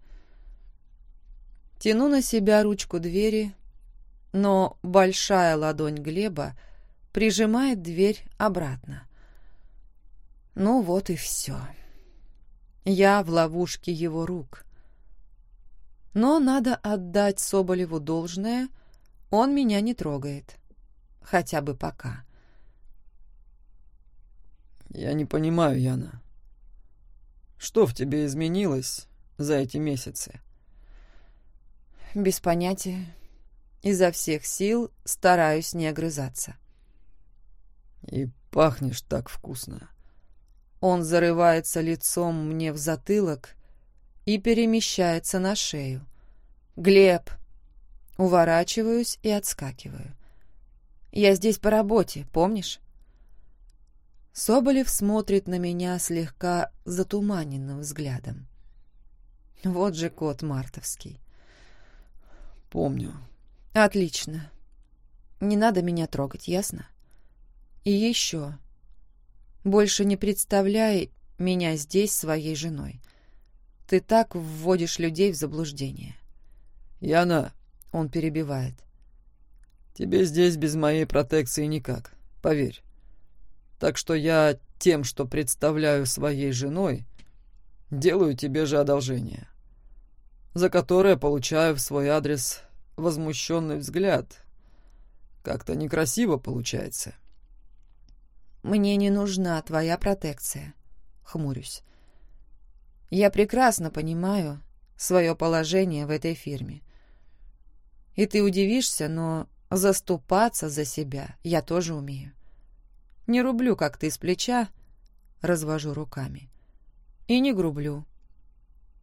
Тяну на себя ручку двери, но большая ладонь Глеба прижимает дверь обратно. Ну вот и все. Я в ловушке его рук. Но надо отдать Соболеву должное, он меня не трогает. Хотя бы пока. Я не понимаю, Яна. Что в тебе изменилось за эти месяцы? Без понятия. Изо всех сил стараюсь не огрызаться. И пахнешь так вкусно. Он зарывается лицом мне в затылок и перемещается на шею. «Глеб!» Уворачиваюсь и отскакиваю. «Я здесь по работе, помнишь?» Соболев смотрит на меня слегка затуманенным взглядом. Вот же кот мартовский. «Помню». «Отлично. Не надо меня трогать, ясно? И еще. Больше не представляй меня здесь своей женой. Ты так вводишь людей в заблуждение. Яна, он перебивает. Тебе здесь без моей протекции никак, поверь. Так что я тем, что представляю своей женой, делаю тебе же одолжение, за которое получаю в свой адрес возмущенный взгляд. Как-то некрасиво получается. Мне не нужна твоя протекция, хмурюсь. Я прекрасно понимаю, свое положение в этой фирме. И ты удивишься, но заступаться за себя я тоже умею. Не рублю, как ты, с плеча, развожу руками. И не грублю.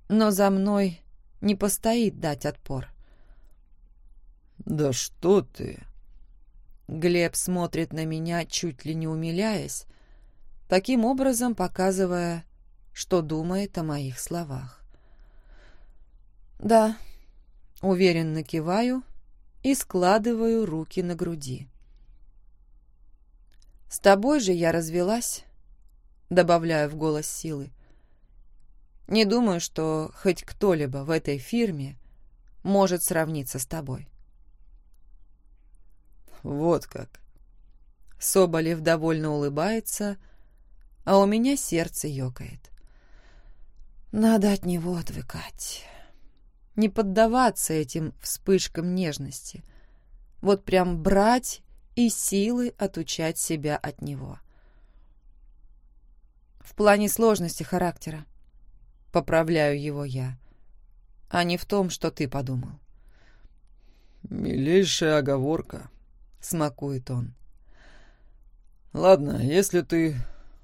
Но за мной не постоит дать отпор. «Да что ты!» Глеб смотрит на меня, чуть ли не умиляясь, таким образом показывая, что думает о моих словах. «Да», — уверенно киваю и складываю руки на груди. «С тобой же я развелась», — добавляю в голос силы. «Не думаю, что хоть кто-либо в этой фирме может сравниться с тобой». «Вот как». Соболев довольно улыбается, а у меня сердце ёкает. Надо от него отвыкать. Не поддаваться этим вспышкам нежности. Вот прям брать и силы отучать себя от него. В плане сложности характера. Поправляю его я. А не в том, что ты подумал. «Милейшая оговорка», — смакует он. «Ладно, если ты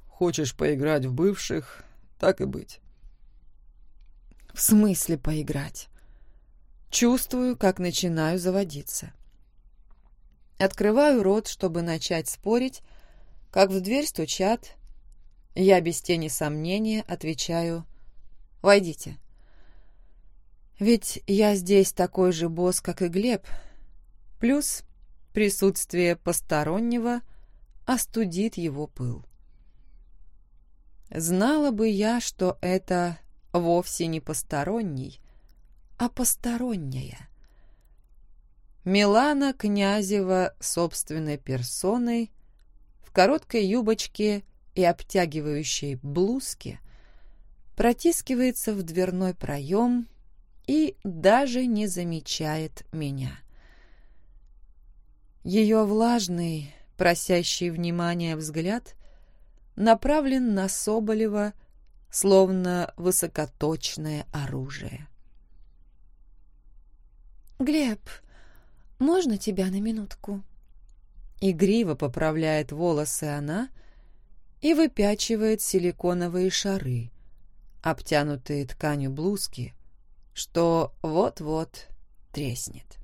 хочешь поиграть в бывших, так и быть». «В смысле поиграть?» Чувствую, как начинаю заводиться. Открываю рот, чтобы начать спорить, как в дверь стучат. Я без тени сомнения отвечаю «Войдите». Ведь я здесь такой же босс, как и Глеб, плюс присутствие постороннего остудит его пыл. Знала бы я, что это вовсе не посторонний, а посторонняя. Милана Князева собственной персоной в короткой юбочке и обтягивающей блузке протискивается в дверной проем и даже не замечает меня. Ее влажный, просящий внимания взгляд направлен на Соболева, словно высокоточное оружие. «Глеб, можно тебя на минутку?» Игриво поправляет волосы она и выпячивает силиконовые шары, обтянутые тканью блузки, что вот-вот треснет.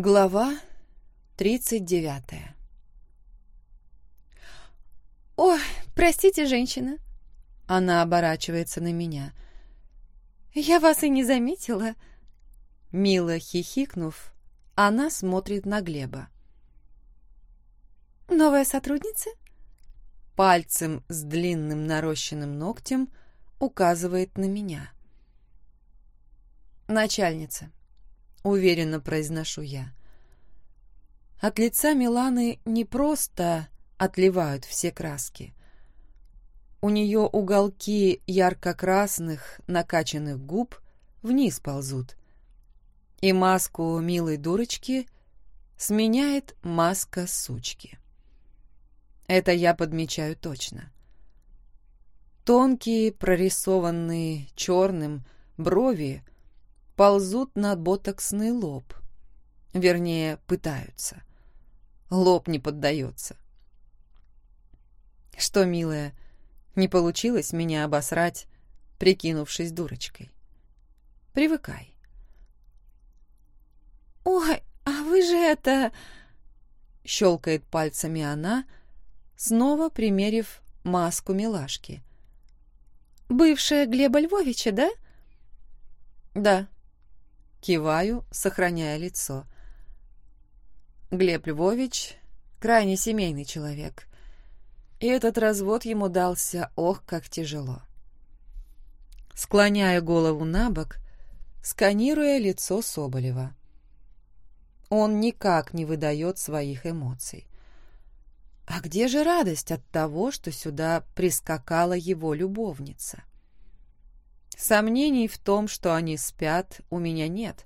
Глава тридцать девятая «Ой, простите, женщина!» Она оборачивается на меня. «Я вас и не заметила!» Мило хихикнув, она смотрит на Глеба. «Новая сотрудница?» Пальцем с длинным нарощенным ногтем указывает на меня. «Начальница», уверенно произношу я. От лица Миланы не просто отливают все краски. У нее уголки ярко-красных накачанных губ вниз ползут. И маску милой дурочки сменяет маска сучки. Это я подмечаю точно. Тонкие, прорисованные черным брови ползут на ботоксный лоб. Вернее, пытаются. Лоб не поддается. Что, милая, не получилось меня обосрать, прикинувшись дурочкой? Привыкай. «Ой, а вы же это...» Щелкает пальцами она, снова примерив маску милашки. «Бывшая Глеба Львовича, да?» «Да», Киваю, сохраняя лицо. Глеб Львович — крайне семейный человек. И этот развод ему дался, ох, как тяжело. Склоняя голову на бок, сканируя лицо Соболева. Он никак не выдает своих эмоций. А где же радость от того, что сюда прискакала его любовница? Сомнений в том, что они спят, у меня нет.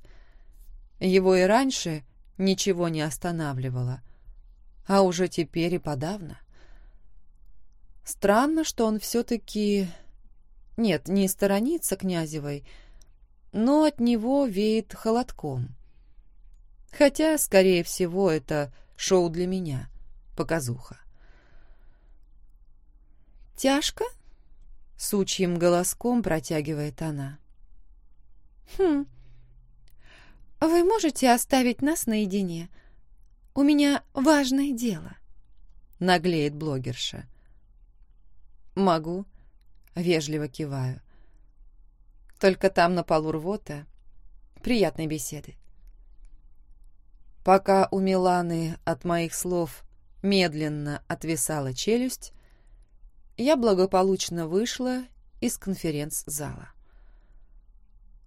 Его и раньше ничего не останавливало, а уже теперь и подавно. Странно, что он все-таки... Нет, не сторонится Князевой, но от него веет холодком. Хотя, скорее всего, это шоу для меня, показуха. «Тяжко?» Сучьим голоском протягивает она. «Хм. Вы можете оставить нас наедине? У меня важное дело», — наглеет блогерша. «Могу», — вежливо киваю. «Только там на полу рвота. Приятной беседы». Пока у Миланы от моих слов медленно отвисала челюсть, я благополучно вышла из конференц-зала.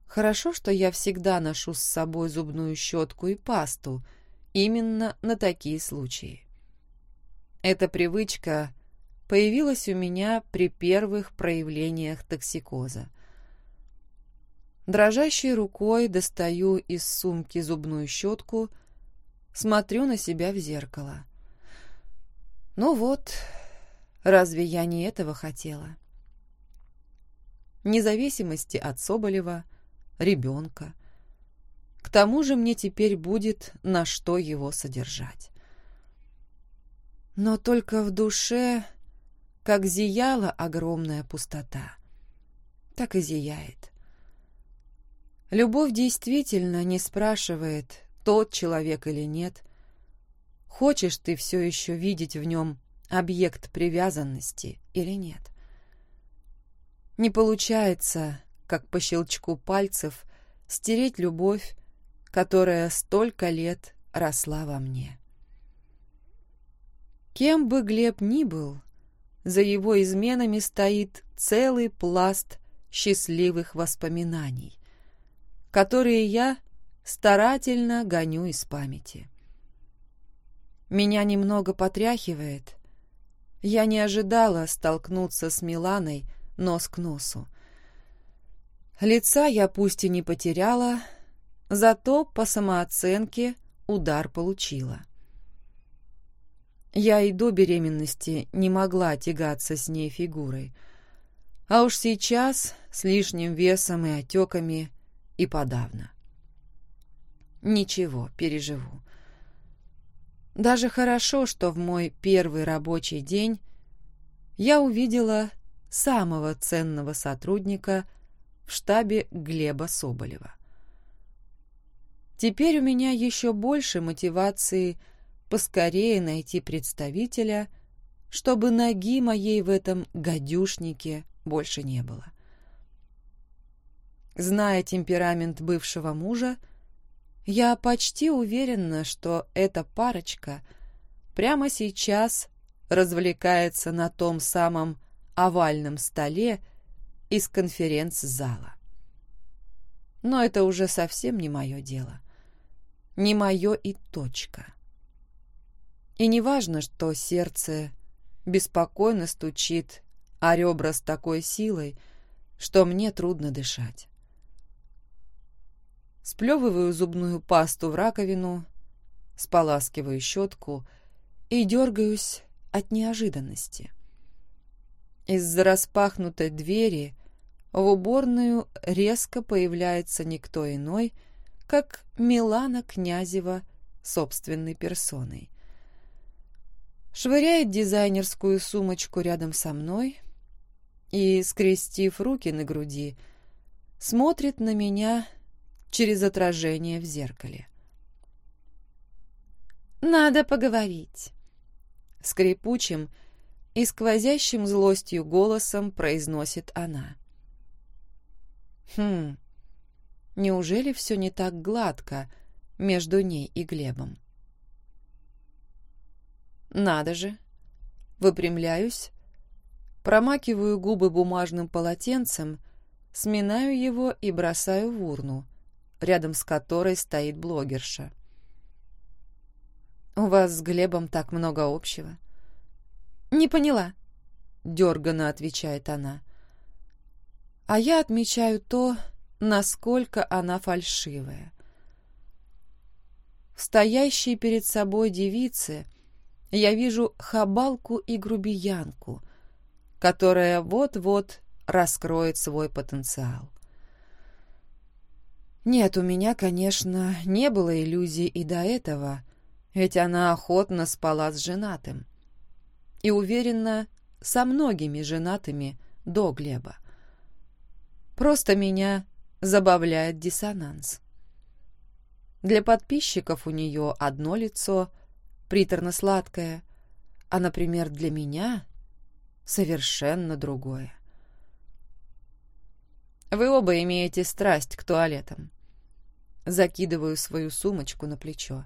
Хорошо, что я всегда ношу с собой зубную щетку и пасту, именно на такие случаи. Эта привычка появилась у меня при первых проявлениях токсикоза. Дрожащей рукой достаю из сумки зубную щетку, смотрю на себя в зеркало. Ну вот, Разве я не этого хотела? Независимости от Соболева, ребенка. К тому же мне теперь будет на что его содержать. Но только в душе, как зияла огромная пустота, так и зияет. Любовь действительно не спрашивает, тот человек или нет. Хочешь ты все еще видеть в нем объект привязанности или нет. Не получается, как по щелчку пальцев, стереть любовь, которая столько лет росла во мне. Кем бы Глеб ни был, за его изменами стоит целый пласт счастливых воспоминаний, которые я старательно гоню из памяти. Меня немного потряхивает, я не ожидала столкнуться с Миланой нос к носу. Лица я пусть и не потеряла, зато по самооценке удар получила. Я и до беременности не могла тягаться с ней фигурой, а уж сейчас с лишним весом и отеками и подавно. Ничего, переживу. Даже хорошо, что в мой первый рабочий день я увидела самого ценного сотрудника в штабе Глеба Соболева. Теперь у меня еще больше мотивации поскорее найти представителя, чтобы ноги моей в этом гадюшнике больше не было. Зная темперамент бывшего мужа, я почти уверена, что эта парочка прямо сейчас развлекается на том самом овальном столе из конференц-зала. Но это уже совсем не мое дело. Не мое и точка. И не важно, что сердце беспокойно стучит, а ребра с такой силой, что мне трудно дышать сплевываю зубную пасту в раковину, споласкиваю щетку и дергаюсь от неожиданности. Из-за распахнутой двери в уборную резко появляется никто иной, как Милана Князева собственной персоной. Швыряет дизайнерскую сумочку рядом со мной и, скрестив руки на груди, смотрит на меня через отражение в зеркале. «Надо поговорить», — скрипучим и сквозящим злостью голосом произносит она. «Хм, неужели все не так гладко между ней и Глебом?» «Надо же!» Выпрямляюсь, промакиваю губы бумажным полотенцем, сминаю его и бросаю в урну, рядом с которой стоит блогерша. «У вас с Глебом так много общего». «Не поняла», — дерганно отвечает она. а я отмечаю то, насколько она фальшивая. В стоящей перед собой девице я вижу хабалку и грубиянку, которая вот-вот раскроет свой потенциал. Нет, у меня, конечно, не было иллюзий и до этого, ведь она охотно спала с женатым. И уверена, со многими женатыми до Глеба. Просто меня забавляет диссонанс. Для подписчиков у нее одно лицо, приторно-сладкое, а, например, для меня совершенно другое. Вы оба имеете страсть к туалетам. Закидываю свою сумочку на плечо.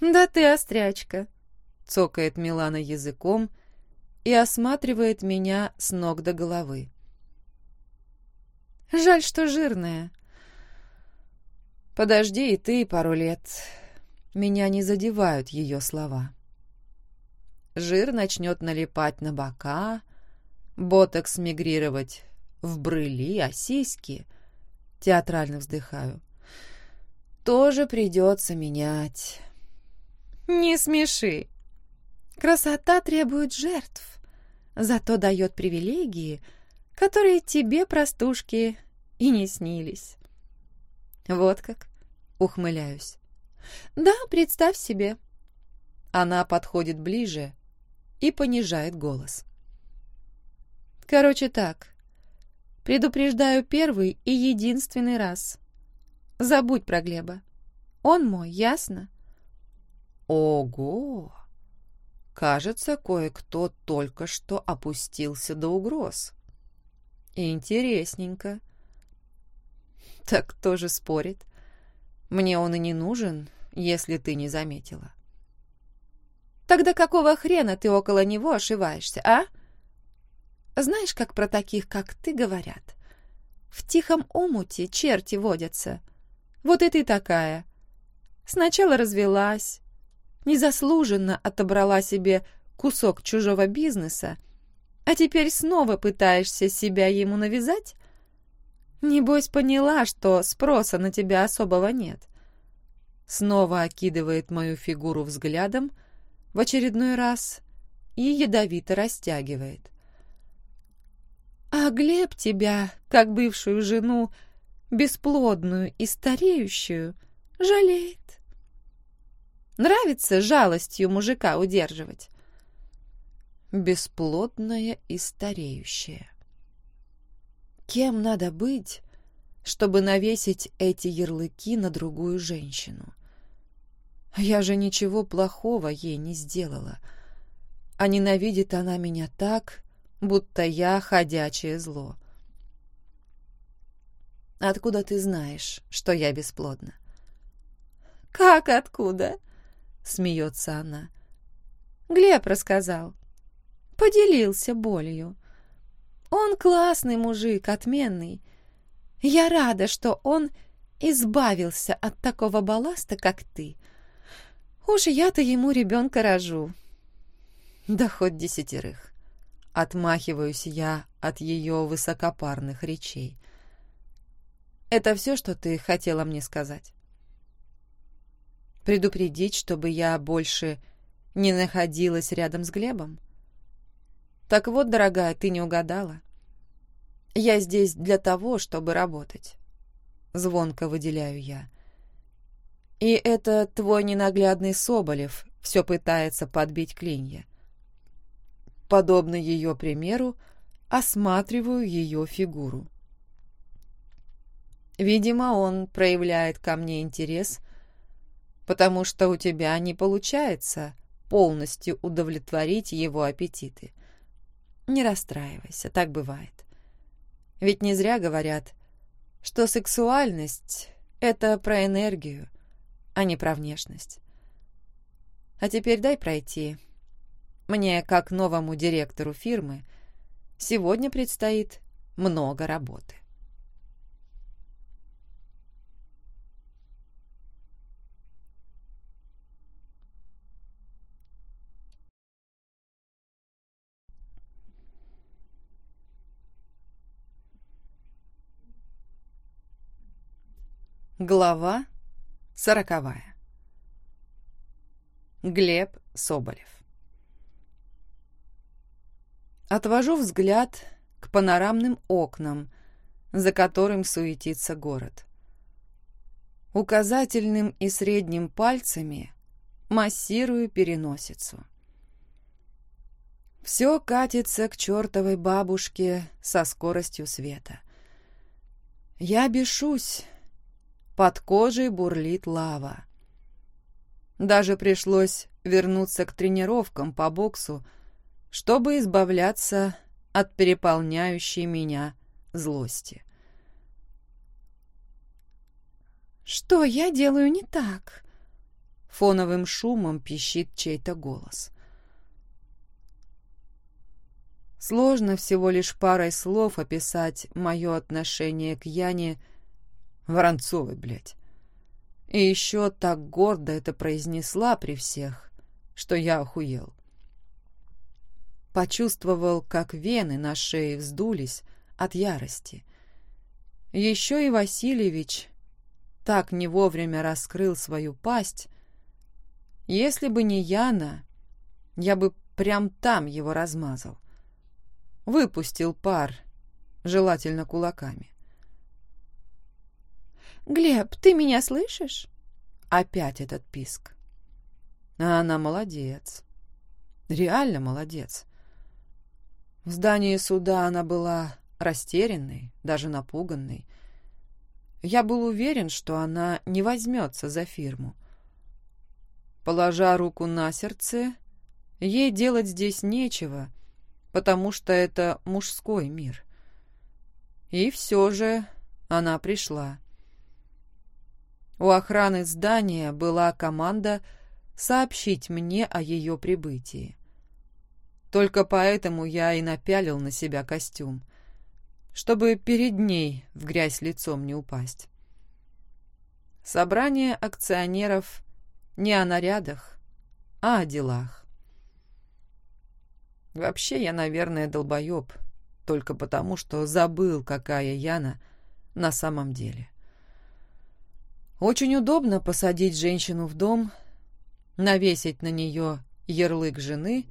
«Да ты острячка!» — цокает Милана языком и осматривает меня с ног до головы. «Жаль, что жирная». «Подожди и ты пару лет. Меня не задевают ее слова». Жир начнет налипать на бока, ботокс мигрировать в брыли, а сиськи — Театрально вздыхаю. Тоже придется менять. Не смеши. Красота требует жертв, зато дает привилегии, которые тебе, простушки, и не снились. Вот как, ухмыляюсь. Да, представь себе. Она подходит ближе и понижает голос. Короче так, Предупреждаю первый и единственный раз. Забудь про Глеба. Он мой, ясно? Ого! Кажется, кое-кто только что опустился до угроз. Интересненько. Так кто же спорит? Мне он и не нужен, если ты не заметила. Тогда какого хрена ты около него ошиваешься, а? — знаешь, как про таких, как ты, говорят? В тихом омуте черти водятся. Вот и ты такая. Сначала развелась, незаслуженно отобрала себе кусок чужого бизнеса, а теперь снова пытаешься себя ему навязать? Небось, поняла, что спроса на тебя особого нет. Снова окидывает мою фигуру взглядом в очередной раз и ядовито растягивает. А Глеб тебя, как бывшую жену, бесплодную и стареющую, жалеет. Нравится жалостью мужика удерживать. Бесплодная и стареющая. Кем надо быть, чтобы навесить эти ярлыки на другую женщину? Я же ничего плохого ей не сделала. А ненавидит она меня так, будто я ходячее зло. «Откуда ты знаешь, что я бесплодна?» «Как откуда?» — смеется она. «Глеб рассказал. Поделился болью. Он классный мужик, отменный. Я рада, что он избавился от такого балласта, как ты. Уж я-то ему ребенка рожу. Да хоть десятерых. Отмахиваюсь я от ее высокопарных речей. «Это все, что ты хотела мне сказать?» «Предупредить, чтобы я больше не находилась рядом с Глебом?» «Так вот, дорогая, ты не угадала. Я здесь для того, чтобы работать». Звонко выделяю я. «И это твой ненаглядный Соболев все пытается подбить клинья. Подобно ее примеру, осматриваю ее фигуру. Видимо, он проявляет ко мне интерес, потому что у тебя не получается полностью удовлетворить его аппетиты. Не расстраивайся, так бывает. Ведь не зря говорят, что сексуальность — это про энергию, а не про внешность. А теперь дай пройти, мне, как новому директору фирмы, сегодня предстоит много работы. Глава сороковая. Глеб Соболев. Отвожу взгляд к панорамным окнам, за которым суетится город. Указательным и средним пальцами массирую переносицу. Все катится к чертовой бабушке со скоростью света. Я бешусь, под кожей бурлит лава. Даже пришлось вернуться к тренировкам по боксу, чтобы избавляться от переполняющей меня злости. «Что я делаю не так?» Фоновым шумом пищит чей-то голос. Сложно всего лишь парой слов описать мое отношение к Яне Воронцовой, блядь. И еще так гордо это произнесла при всех, что я охуел. Почувствовал, как вены на шее вздулись от ярости. Еще и Васильевич так не вовремя раскрыл свою пасть. Если бы не Яна, я бы прям там его размазал. Выпустил пар, желательно кулаками. «Глеб, ты меня слышишь?» Опять этот писк. А она молодец. Реально молодец. В здании суда она была растерянной, даже напуганной. Я был уверен, что она не возьмется за фирму. Положа руку на сердце, ей делать здесь нечего, потому что это мужской мир. И все же она пришла. У охраны здания была команда сообщить мне о ее прибытии. Только поэтому я и напялил на себя костюм, чтобы перед ней в грязь лицом не упасть. Собрание акционеров не о нарядах, а о делах. Вообще я, наверное, долбоеб, только потому, что забыл, какая Яна на самом деле. — очень удобно посадить женщину в дом, навесить на нее ярлык жены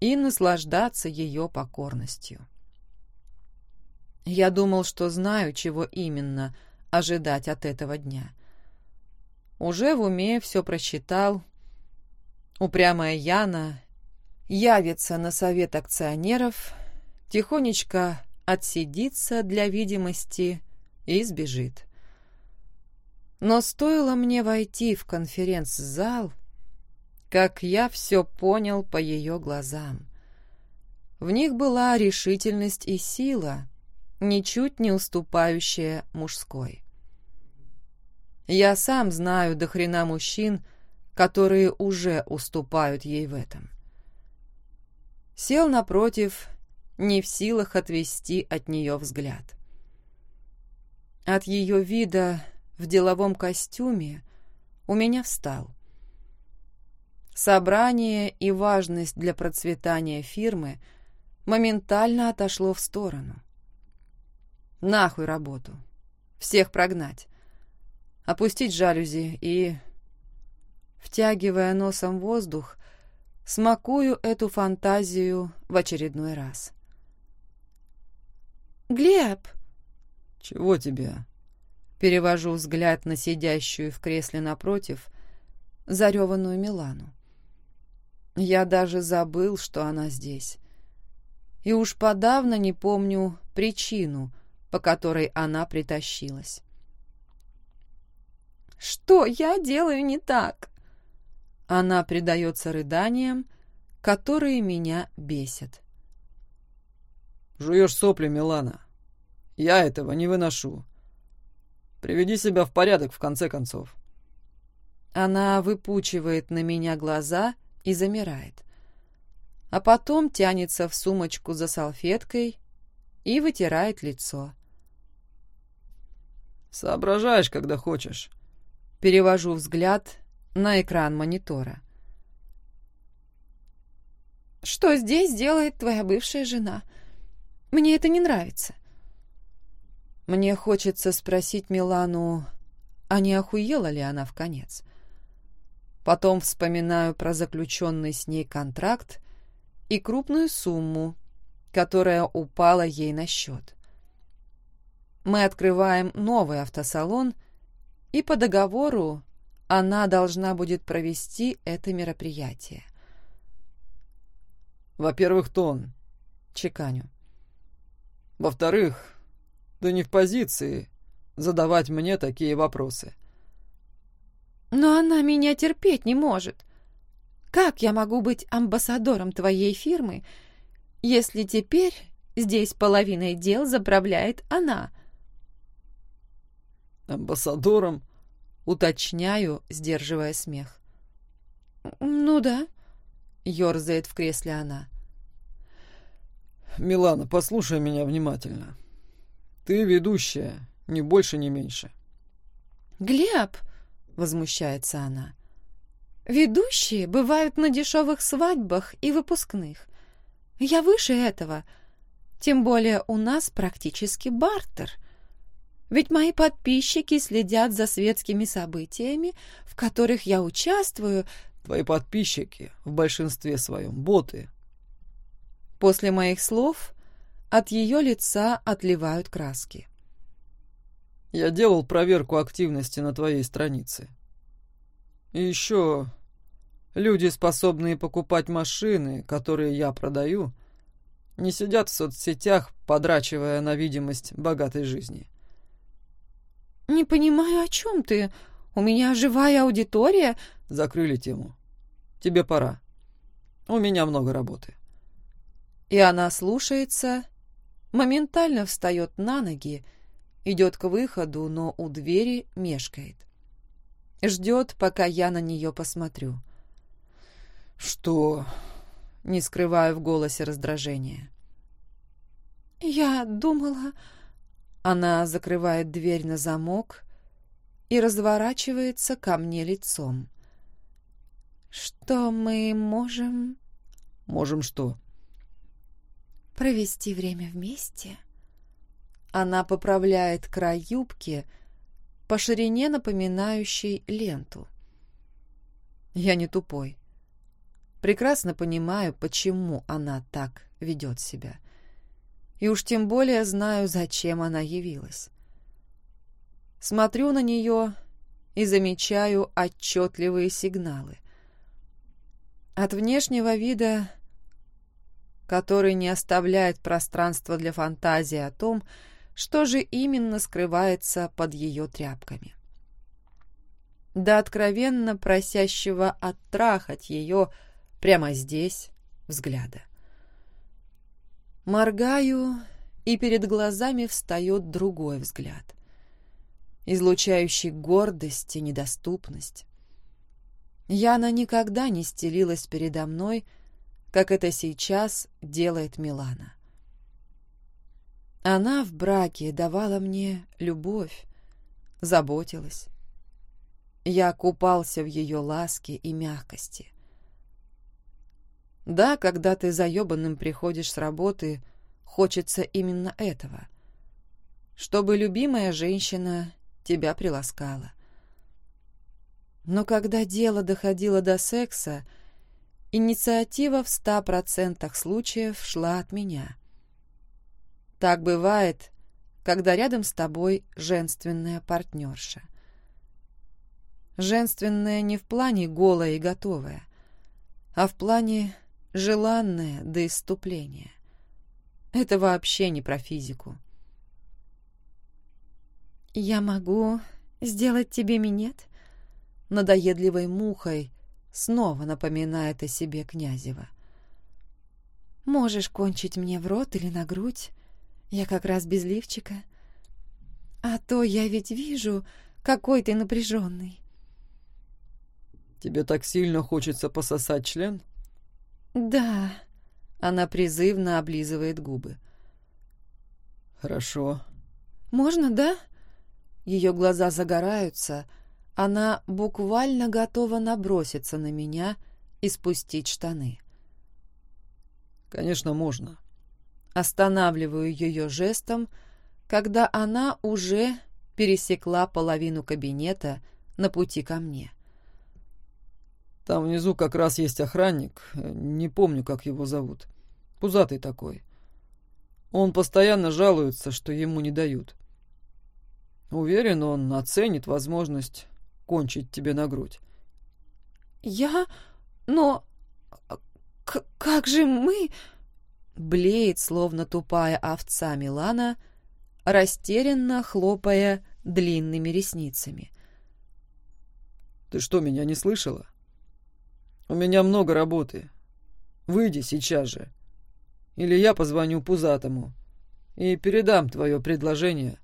и наслаждаться ее покорностью. Я думал, что знаю, чего именно ожидать от этого дня. Уже в уме все просчитал. Упрямая Яна явится на совет акционеров, тихонечко отсидится для видимости и сбежит. Но стоило мне войти в конференц-зал, как я все понял по ее глазам. В них была решительность и сила, ничуть не уступающая мужской. Я сам знаю до хрена мужчин, которые уже уступают ей в этом. Сел напротив, не в силах отвести от нее взгляд. От ее вида в деловом костюме у меня встал. Собрание и важность для процветания фирмы моментально отошло в сторону. Нахуй работу. Всех прогнать. Опустить жалюзи и, втягивая носом воздух, смакую эту фантазию в очередной раз. «Глеб!» «Чего тебе?» Перевожу взгляд на сидящую в кресле напротив, зареванную Милану. Я даже забыл, что она здесь. И уж подавно не помню причину, по которой она притащилась. «Что я делаю не так?» Она предается рыданиям, которые меня бесят. «Жуешь сопли, Милана. Я этого не выношу. Приведи себя в порядок, в конце концов. Она выпучивает на меня глаза и замирает. А потом тянется в сумочку за салфеткой и вытирает лицо. «Соображаешь, когда хочешь». Перевожу взгляд на экран монитора. «Что здесь делает твоя бывшая жена? Мне это не нравится». Мне хочется спросить Милану, а не охуела ли она в конец. Потом вспоминаю про заключенный с ней контракт и крупную сумму, которая упала ей на счет. Мы открываем новый автосалон, и по договору она должна будет провести это мероприятие. Во-первых, тон. Чеканю. Во-вторых, ты не в позиции задавать мне такие вопросы. Но она меня терпеть не может. Как я могу быть амбассадором твоей фирмы, если теперь здесь половиной дел заправляет она? Амбассадором? Уточняю, сдерживая смех. Ну да, ерзает в кресле она. Милана, послушай меня внимательно. Ты ведущая, ни больше, ни меньше. Глеб, возмущается она. Ведущие бывают на дешевых свадьбах и выпускных. Я выше этого. Тем более у нас практически бартер. Ведь мои подписчики следят за светскими событиями, в которых я участвую. Твои подписчики в большинстве своем боты. После моих слов от ее лица отливают краски. Я делал проверку активности на твоей странице. И еще люди, способные покупать машины, которые я продаю, не сидят в соцсетях, подрачивая на видимость богатой жизни. «Не понимаю, о чем ты? У меня живая аудитория». Закрыли тему. Тебе пора. У меня много работы. И она слушается, моментально встает на ноги, идет к выходу, но у двери мешкает. Ждет, пока я на нее посмотрю. «Что?» — не скрываю в голосе раздражения. «Я думала...» Она закрывает дверь на замок и разворачивается ко мне лицом. «Что мы можем...» «Можем что?» «Провести время вместе?» Она поправляет край юбки по ширине, напоминающей ленту. Я не тупой. Прекрасно понимаю, почему она так ведет себя. И уж тем более знаю, зачем она явилась. Смотрю на нее и замечаю отчетливые сигналы. От внешнего вида, который не оставляет пространства для фантазии о том, что же именно скрывается под ее тряпками. До откровенно просящего оттрахать ее прямо здесь взгляда. Моргаю, и перед глазами встает другой взгляд, излучающий гордость и недоступность. Яна никогда не стелилась передо мной, как это сейчас делает Милана. Она в браке давала мне любовь, заботилась. Я купался в ее ласке и мягкости. Да, когда ты заебанным приходишь с работы, хочется именно этого. Чтобы любимая женщина тебя приласкала. Но когда дело доходило до секса, инициатива в ста процентах случаев шла от меня. Так бывает, когда рядом с тобой женственная партнерша. Женственная не в плане голая и готовая, а в плане желанная до иступления. Это вообще не про физику. «Я могу сделать тебе минет?» Надоедливой мухой снова напоминает о себе Князева. «Можешь кончить мне в рот или на грудь, я как раз без лифчика. А то я ведь вижу, какой ты напряженный. Тебе так сильно хочется пососать член? Да. Она призывно облизывает губы. Хорошо. Можно, да? Ее глаза загораются. Она буквально готова наброситься на меня и спустить штаны. Конечно, можно. Останавливаю ее жестом, когда она уже пересекла половину кабинета на пути ко мне. Там внизу как раз есть охранник, не помню, как его зовут. Пузатый такой. Он постоянно жалуется, что ему не дают. Уверен, он оценит возможность кончить тебе на грудь. «Я? Но... К как же мы...» Блеет, словно тупая овца Милана, растерянно хлопая длинными ресницами. «Ты что, меня не слышала? У меня много работы. Выйди сейчас же. Или я позвоню Пузатому и передам твое предложение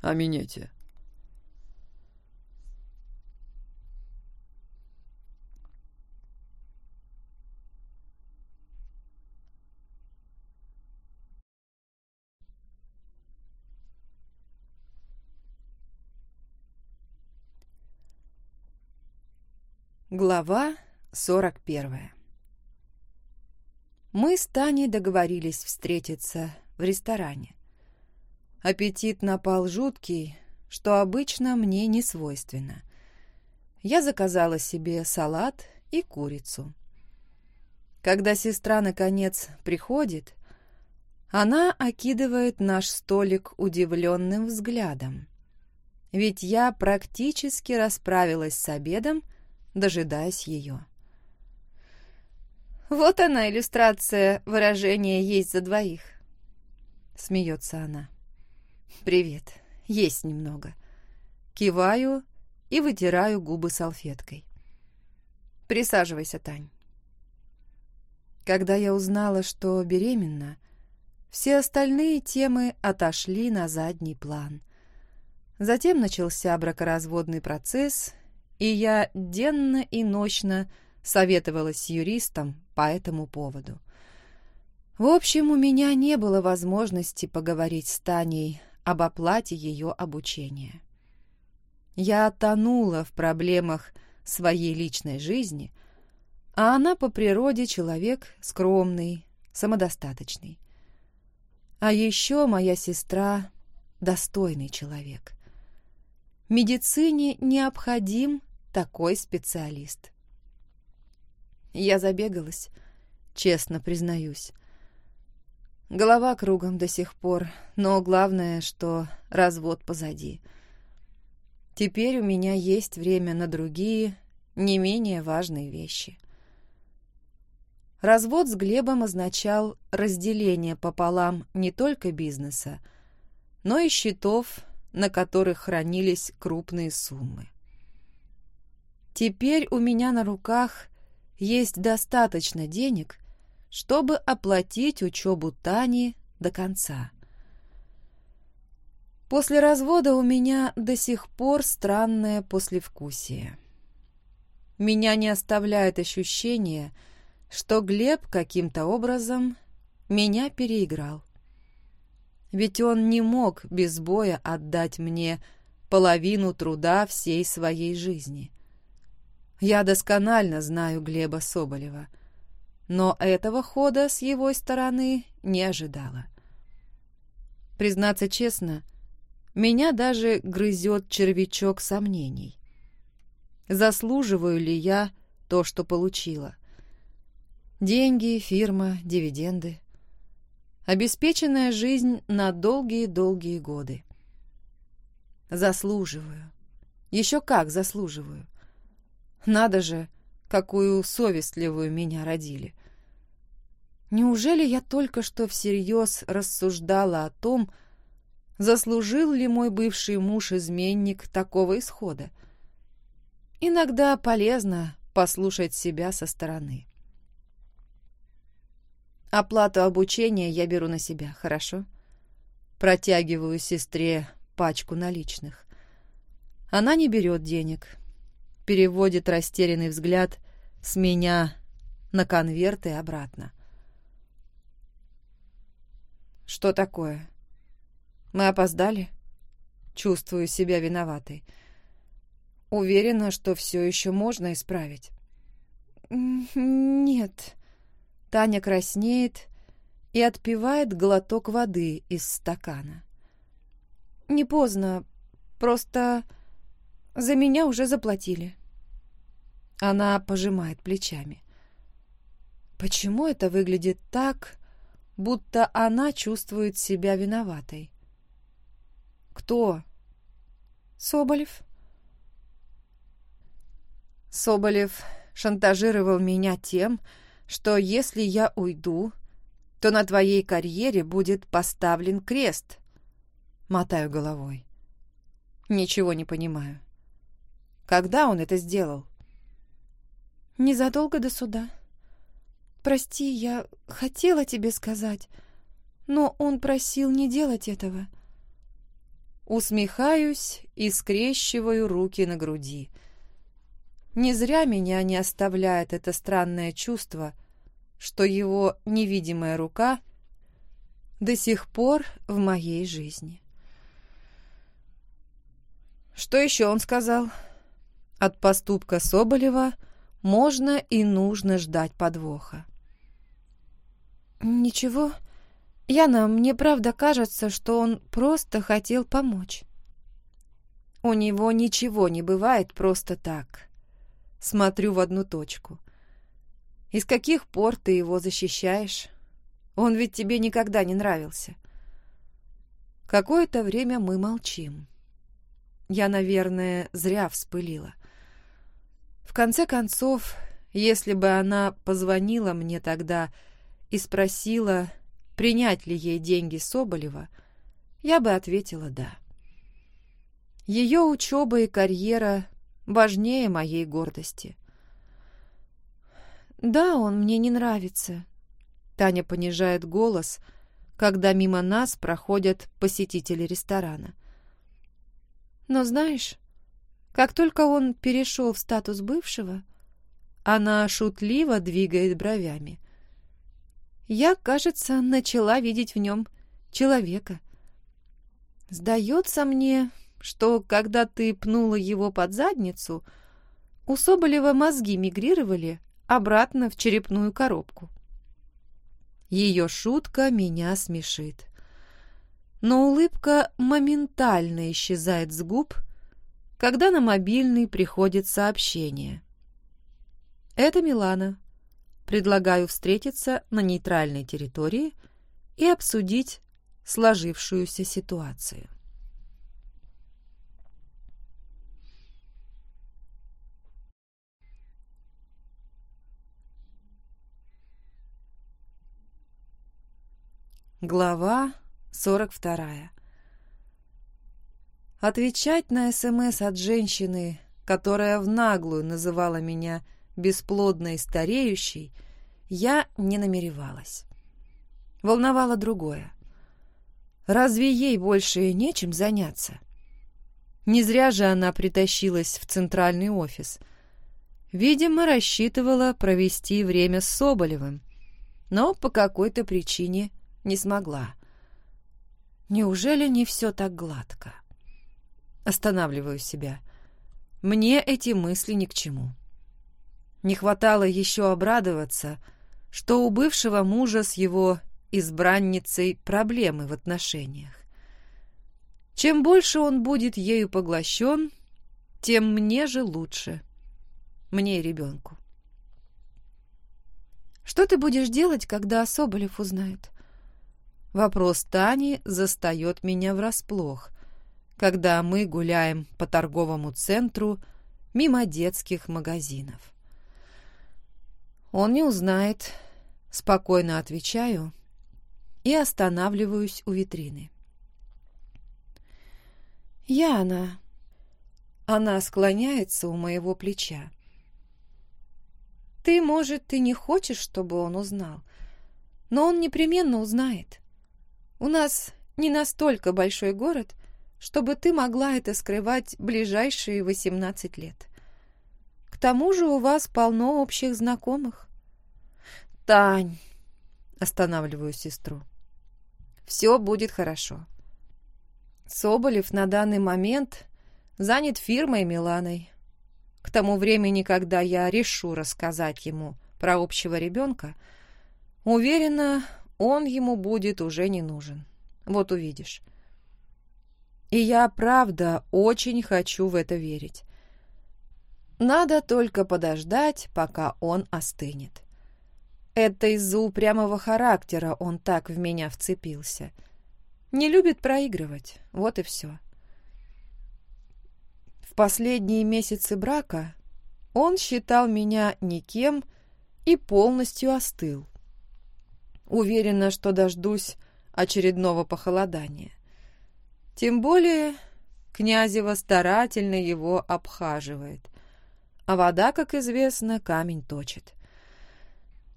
о минете». Глава 41 Мы с Таней договорились встретиться в ресторане. Аппетит напал жуткий, что обычно мне не свойственно. Я заказала себе салат и курицу. Когда сестра, наконец, приходит, она окидывает наш столик удивленным взглядом. Ведь я практически расправилась с обедом, дожидаясь ее. «Вот она, иллюстрация выражения «есть за двоих», — смеется она. «Привет, есть немного». Киваю и вытираю губы салфеткой. «Присаживайся, Тань». Когда я узнала, что беременна, все остальные темы отошли на задний план. Затем начался бракоразводный процесс, и я денно и ночно советовалась с юристом по этому поводу. В общем, у меня не было возможности поговорить с Таней об оплате ее обучения. Я тонула в проблемах своей личной жизни, а она по природе человек скромный, самодостаточный. А еще моя сестра — достойный человек. Медицине необходим такой специалист. Я забегалась, честно признаюсь. Голова кругом до сих пор, но главное, что развод позади. Теперь у меня есть время на другие, не менее важные вещи. Развод с Глебом означал разделение пополам не только бизнеса, но и счетов, на которых хранились крупные суммы. Теперь у меня на руках есть достаточно денег, чтобы оплатить учебу Тани до конца. После развода у меня до сих пор странное послевкусие. Меня не оставляет ощущение, что Глеб каким-то образом меня переиграл. Ведь он не мог без боя отдать мне половину труда всей своей жизни — я досконально знаю Глеба Соболева, но этого хода с его стороны не ожидала. Признаться честно, меня даже грызет червячок сомнений. Заслуживаю ли я то, что получила? Деньги, фирма, дивиденды. Обеспеченная жизнь на долгие-долгие годы. Заслуживаю. Еще как заслуживаю. Надо же, какую совестливую меня родили. Неужели я только что всерьез рассуждала о том, заслужил ли мой бывший муж-изменник такого исхода? Иногда полезно послушать себя со стороны. Оплату обучения я беру на себя, хорошо? Протягиваю сестре пачку наличных. Она не берет денег, переводит растерянный взгляд с меня на конверт и обратно. «Что такое? Мы опоздали?» Чувствую себя виноватой. Уверена, что все еще можно исправить. «Нет». Таня краснеет и отпивает глоток воды из стакана. «Не поздно. Просто за меня уже заплатили». Она пожимает плечами. Почему это выглядит так, будто она чувствует себя виноватой? Кто? Соболев? Соболев шантажировал меня тем, что если я уйду, то на твоей карьере будет поставлен крест. Мотаю головой. Ничего не понимаю. Когда он это сделал? Незадолго до суда. Прости, я хотела тебе сказать, но он просил не делать этого. Усмехаюсь и скрещиваю руки на груди. Не зря меня не оставляет это странное чувство, что его невидимая рука до сих пор в моей жизни. Что еще он сказал? От поступка Соболева можно и нужно ждать подвоха. «Ничего. Яна, мне правда кажется, что он просто хотел помочь». «У него ничего не бывает просто так». Смотрю в одну точку. «Из каких пор ты его защищаешь? Он ведь тебе никогда не нравился». Какое-то время мы молчим. Я, наверное, зря вспылила. В конце концов, если бы она позвонила мне тогда и спросила, принять ли ей деньги Соболева, я бы ответила «да». Ее учеба и карьера важнее моей гордости. «Да, он мне не нравится», — Таня понижает голос, когда мимо нас проходят посетители ресторана. «Но знаешь, как только он перешел в статус бывшего, она шутливо двигает бровями я, кажется, начала видеть в нем человека. Сдается мне, что когда ты пнула его под задницу, у Соболева мозги мигрировали обратно в черепную коробку. Ее шутка меня смешит. Но улыбка моментально исчезает с губ, когда на мобильный приходит сообщение. Это Милана. Предлагаю встретиться на нейтральной территории и обсудить сложившуюся ситуацию. Глава 42. Отвечать на СМС от женщины, которая в наглую называла меня бесплодной стареющей, я не намеревалась. Волновало другое. Разве ей больше нечем заняться? Не зря же она притащилась в центральный офис. Видимо, рассчитывала провести время с Соболевым, но по какой-то причине не смогла. Неужели не все так гладко? Останавливаю себя. Мне эти мысли ни к чему. Не хватало еще обрадоваться, что у бывшего мужа с его избранницей проблемы в отношениях. Чем больше он будет ею поглощен, тем мне же лучше. Мне и ребенку. «Что ты будешь делать, когда Соболев узнает?» Вопрос Тани застает меня врасплох, когда мы гуляем по торговому центру мимо детских магазинов. Он не узнает. Спокойно отвечаю и останавливаюсь у витрины. Яна. Она склоняется у моего плеча. Ты, может, ты не хочешь, чтобы он узнал, но он непременно узнает. У нас не настолько большой город, чтобы ты могла это скрывать ближайшие восемнадцать лет тому же у вас полно общих знакомых. Тань, останавливаю сестру. Все будет хорошо. Соболев на данный момент занят фирмой Миланой. К тому времени, когда я решу рассказать ему про общего ребенка, уверена, он ему будет уже не нужен. Вот увидишь. И я, правда, очень хочу в это верить. Надо только подождать, пока он остынет. Это из-за упрямого характера он так в меня вцепился. Не любит проигрывать, вот и все. В последние месяцы брака он считал меня никем и полностью остыл. Уверена, что дождусь очередного похолодания. Тем более Князева старательно его обхаживает а вода, как известно, камень точит.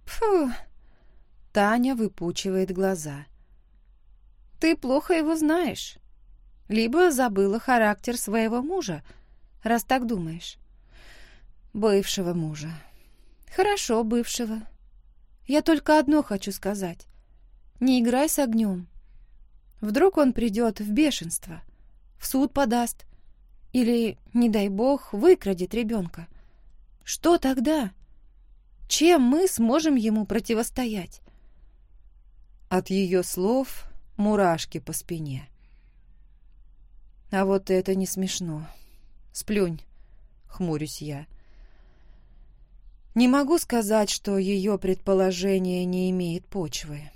Фу! Таня выпучивает глаза. Ты плохо его знаешь. Либо забыла характер своего мужа, раз так думаешь. Бывшего мужа. Хорошо, бывшего. Я только одно хочу сказать. Не играй с огнем. Вдруг он придет в бешенство, в суд подаст или, не дай бог, выкрадет ребенка. Что тогда? Чем мы сможем ему противостоять? От ее слов мурашки по спине. А вот это не смешно. Сплюнь, хмурюсь я. Не могу сказать, что ее предположение не имеет почвы.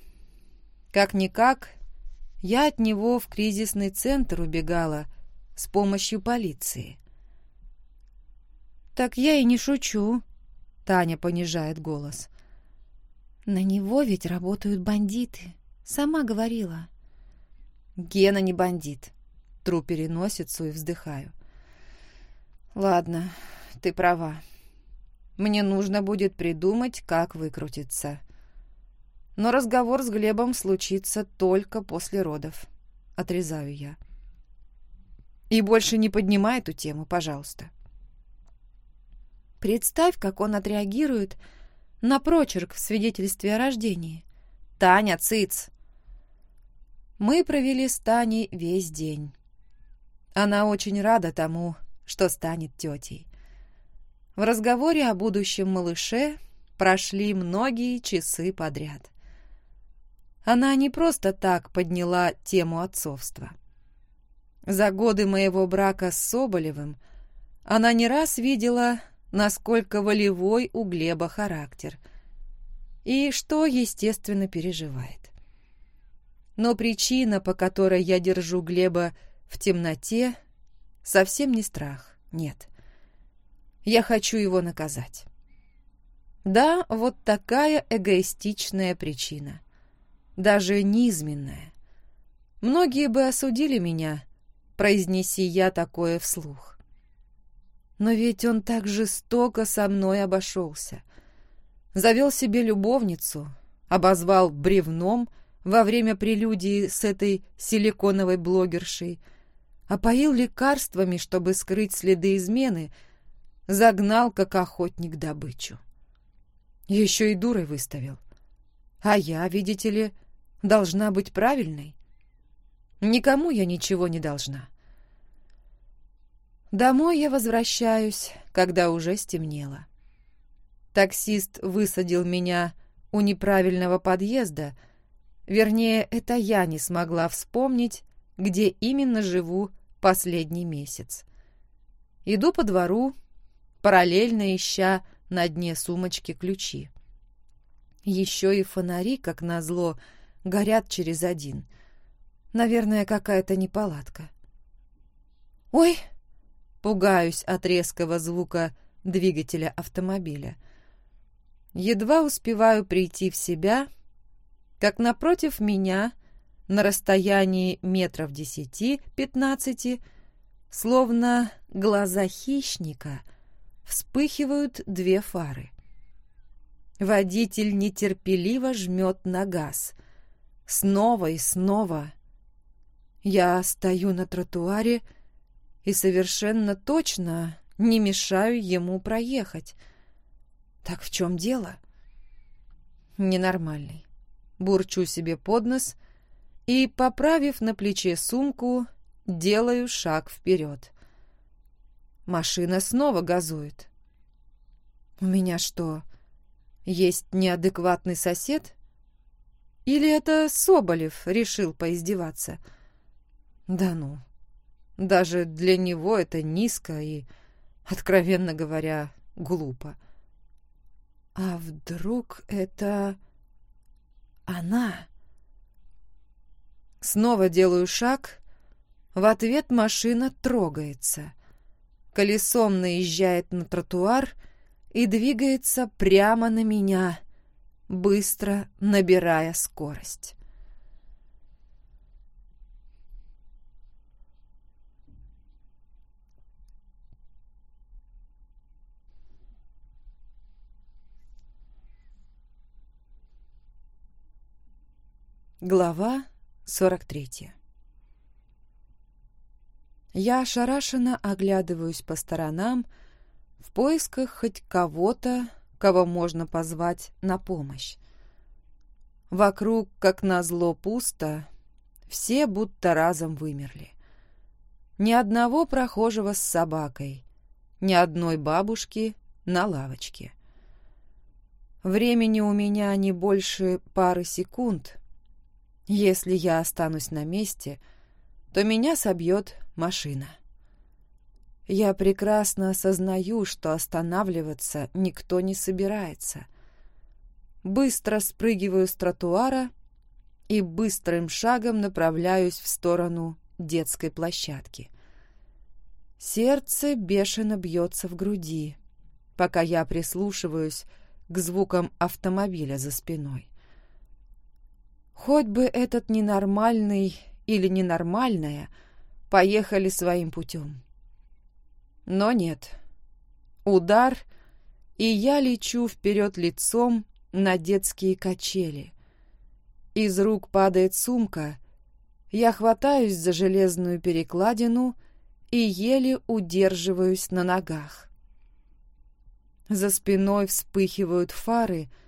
Как-никак, я от него в кризисный центр убегала с помощью полиции. «Так я и не шучу», — Таня понижает голос. «На него ведь работают бандиты. Сама говорила». «Гена не бандит». Тру переносицу и вздыхаю. «Ладно, ты права. Мне нужно будет придумать, как выкрутиться. Но разговор с Глебом случится только после родов. Отрезаю я. И больше не поднимай эту тему, пожалуйста». Представь, как он отреагирует на прочерк в свидетельстве о рождении. «Таня, цыц!» Мы провели с Таней весь день. Она очень рада тому, что станет тетей. В разговоре о будущем малыше прошли многие часы подряд. Она не просто так подняла тему отцовства. За годы моего брака с Соболевым она не раз видела насколько волевой у Глеба характер и что, естественно, переживает. Но причина, по которой я держу Глеба в темноте, совсем не страх, нет. Я хочу его наказать. Да, вот такая эгоистичная причина. Даже низменная. Многие бы осудили меня, произнеси я такое вслух. Но ведь он так жестоко со мной обошелся. Завел себе любовницу, обозвал бревном во время прелюдии с этой силиконовой блогершей, опоил лекарствами, чтобы скрыть следы измены, загнал, как охотник, добычу. Еще и дурой выставил. А я, видите ли, должна быть правильной. Никому я ничего не должна. Домой я возвращаюсь, когда уже стемнело. Таксист высадил меня у неправильного подъезда, вернее, это я не смогла вспомнить, где именно живу последний месяц. Иду по двору, параллельно ища на дне сумочки ключи. Еще и фонари, как назло, горят через один. Наверное, какая-то неполадка. «Ой!» Пугаюсь от резкого звука двигателя автомобиля. Едва успеваю прийти в себя, как напротив меня, на расстоянии метров десяти-пятнадцати, словно глаза хищника, вспыхивают две фары. Водитель нетерпеливо жмет на газ. Снова и снова. Я стою на тротуаре, и совершенно точно не мешаю ему проехать. Так в чем дело? Ненормальный. Бурчу себе под нос и, поправив на плече сумку, делаю шаг вперед. Машина снова газует. У меня что, есть неадекватный сосед? Или это Соболев решил поиздеваться? Да ну, Даже для него это низко и, откровенно говоря, глупо. А вдруг это она? Снова делаю шаг. В ответ машина трогается. Колесом наезжает на тротуар и двигается прямо на меня, быстро набирая скорость. Глава 43 Я ошарашенно оглядываюсь по сторонам в поисках хоть кого-то, кого можно позвать на помощь. Вокруг, как назло, пусто, все будто разом вымерли. Ни одного прохожего с собакой, ни одной бабушки на лавочке. Времени у меня не больше пары секунд — если я останусь на месте, то меня собьет машина. Я прекрасно осознаю, что останавливаться никто не собирается. Быстро спрыгиваю с тротуара и быстрым шагом направляюсь в сторону детской площадки. Сердце бешено бьется в груди, пока я прислушиваюсь к звукам автомобиля за спиной. Хоть бы этот ненормальный или ненормальная поехали своим путем. Но нет. Удар, и я лечу вперед лицом на детские качели. Из рук падает сумка, я хватаюсь за железную перекладину и еле удерживаюсь на ногах. За спиной вспыхивают фары —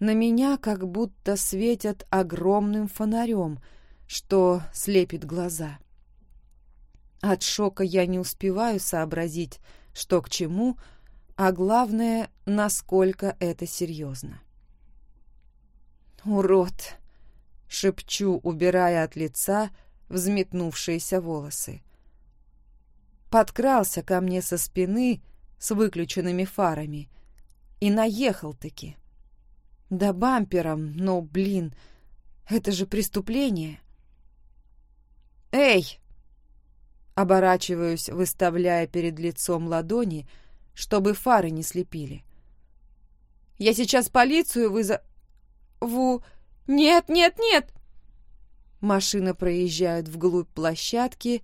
на меня как будто светят огромным фонарем, что слепит глаза. От шока я не успеваю сообразить, что к чему, а главное, насколько это серьезно. «Урод!» — шепчу, убирая от лица взметнувшиеся волосы. Подкрался ко мне со спины с выключенными фарами и наехал-таки. Да бампером, но, блин, это же преступление. «Эй!» Оборачиваюсь, выставляя перед лицом ладони, чтобы фары не слепили. «Я сейчас полицию вызову...» «Нет, нет, нет!» Машина проезжает вглубь площадки,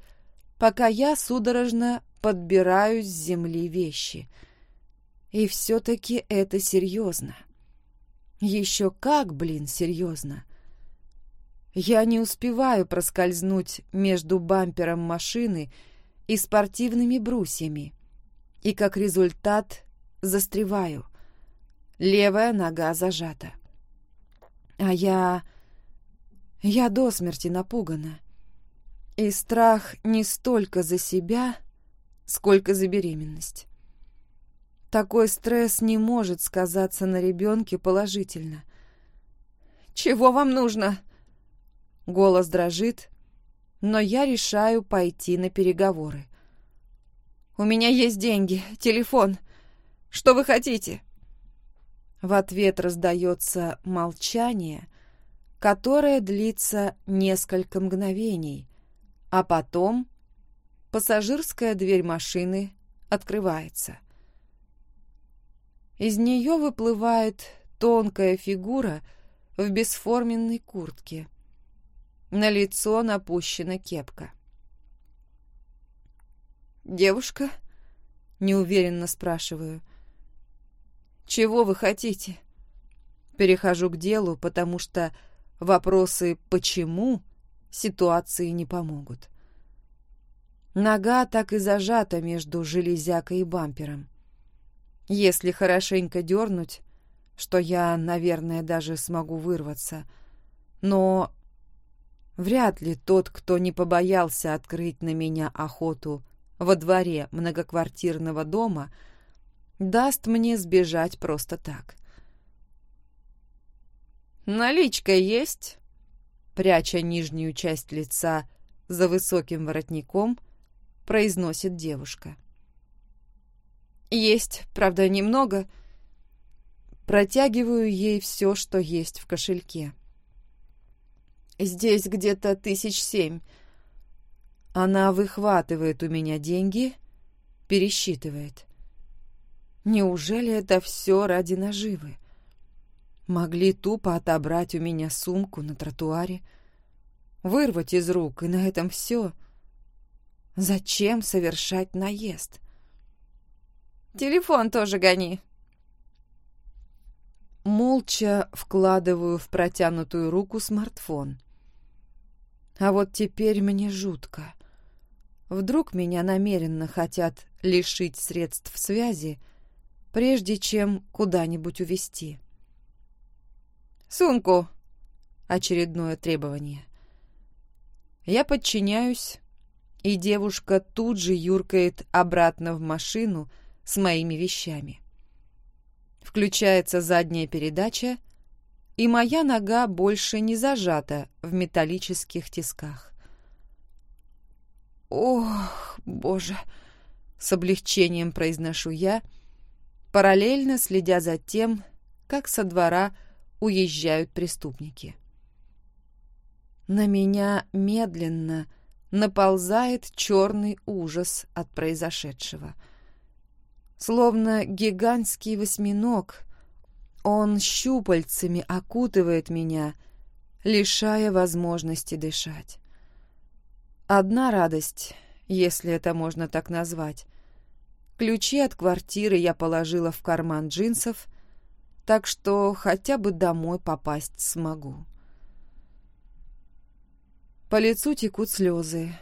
пока я судорожно подбираю с земли вещи. И все-таки это серьезно. Еще как, блин, серьезно. Я не успеваю проскользнуть между бампером машины и спортивными брусьями, и как результат застреваю. Левая нога зажата. А я... я до смерти напугана. И страх не столько за себя, сколько за беременность. Такой стресс не может сказаться на ребенке положительно. «Чего вам нужно?» Голос дрожит, но я решаю пойти на переговоры. «У меня есть деньги, телефон. Что вы хотите?» В ответ раздается молчание, которое длится несколько мгновений, а потом пассажирская дверь машины открывается. Из нее выплывает тонкая фигура в бесформенной куртке. На лицо напущена кепка. «Девушка?» — неуверенно спрашиваю. «Чего вы хотите?» Перехожу к делу, потому что вопросы «почему» ситуации не помогут. Нога так и зажата между железякой и бампером. Если хорошенько дернуть, что я, наверное, даже смогу вырваться. Но вряд ли тот, кто не побоялся открыть на меня охоту во дворе многоквартирного дома, даст мне сбежать просто так. «Наличка есть?» Пряча нижнюю часть лица за высоким воротником, произносит девушка. «Есть, правда, немного». Протягиваю ей все, что есть в кошельке. «Здесь где-то тысяч семь». Она выхватывает у меня деньги, пересчитывает. Неужели это все ради наживы? Могли тупо отобрать у меня сумку на тротуаре, вырвать из рук, и на этом все. Зачем совершать наезд? Телефон тоже гони. Молча вкладываю в протянутую руку смартфон. А вот теперь мне жутко. Вдруг меня намеренно хотят лишить средств связи, прежде чем куда-нибудь увезти. «Сумку!» — очередное требование. Я подчиняюсь, и девушка тут же юркает обратно в машину с моими вещами. Включается задняя передача, и моя нога больше не зажата в металлических тисках. «Ох, боже!» — с облегчением произношу я, параллельно следя за тем, как со двора уезжают преступники. На меня медленно наползает черный ужас от произошедшего. Словно гигантский восьминог, он щупальцами окутывает меня, лишая возможности дышать. Одна радость, если это можно так назвать. Ключи от квартиры я положила в карман джинсов, так что хотя бы домой попасть смогу. По лицу текут слезы.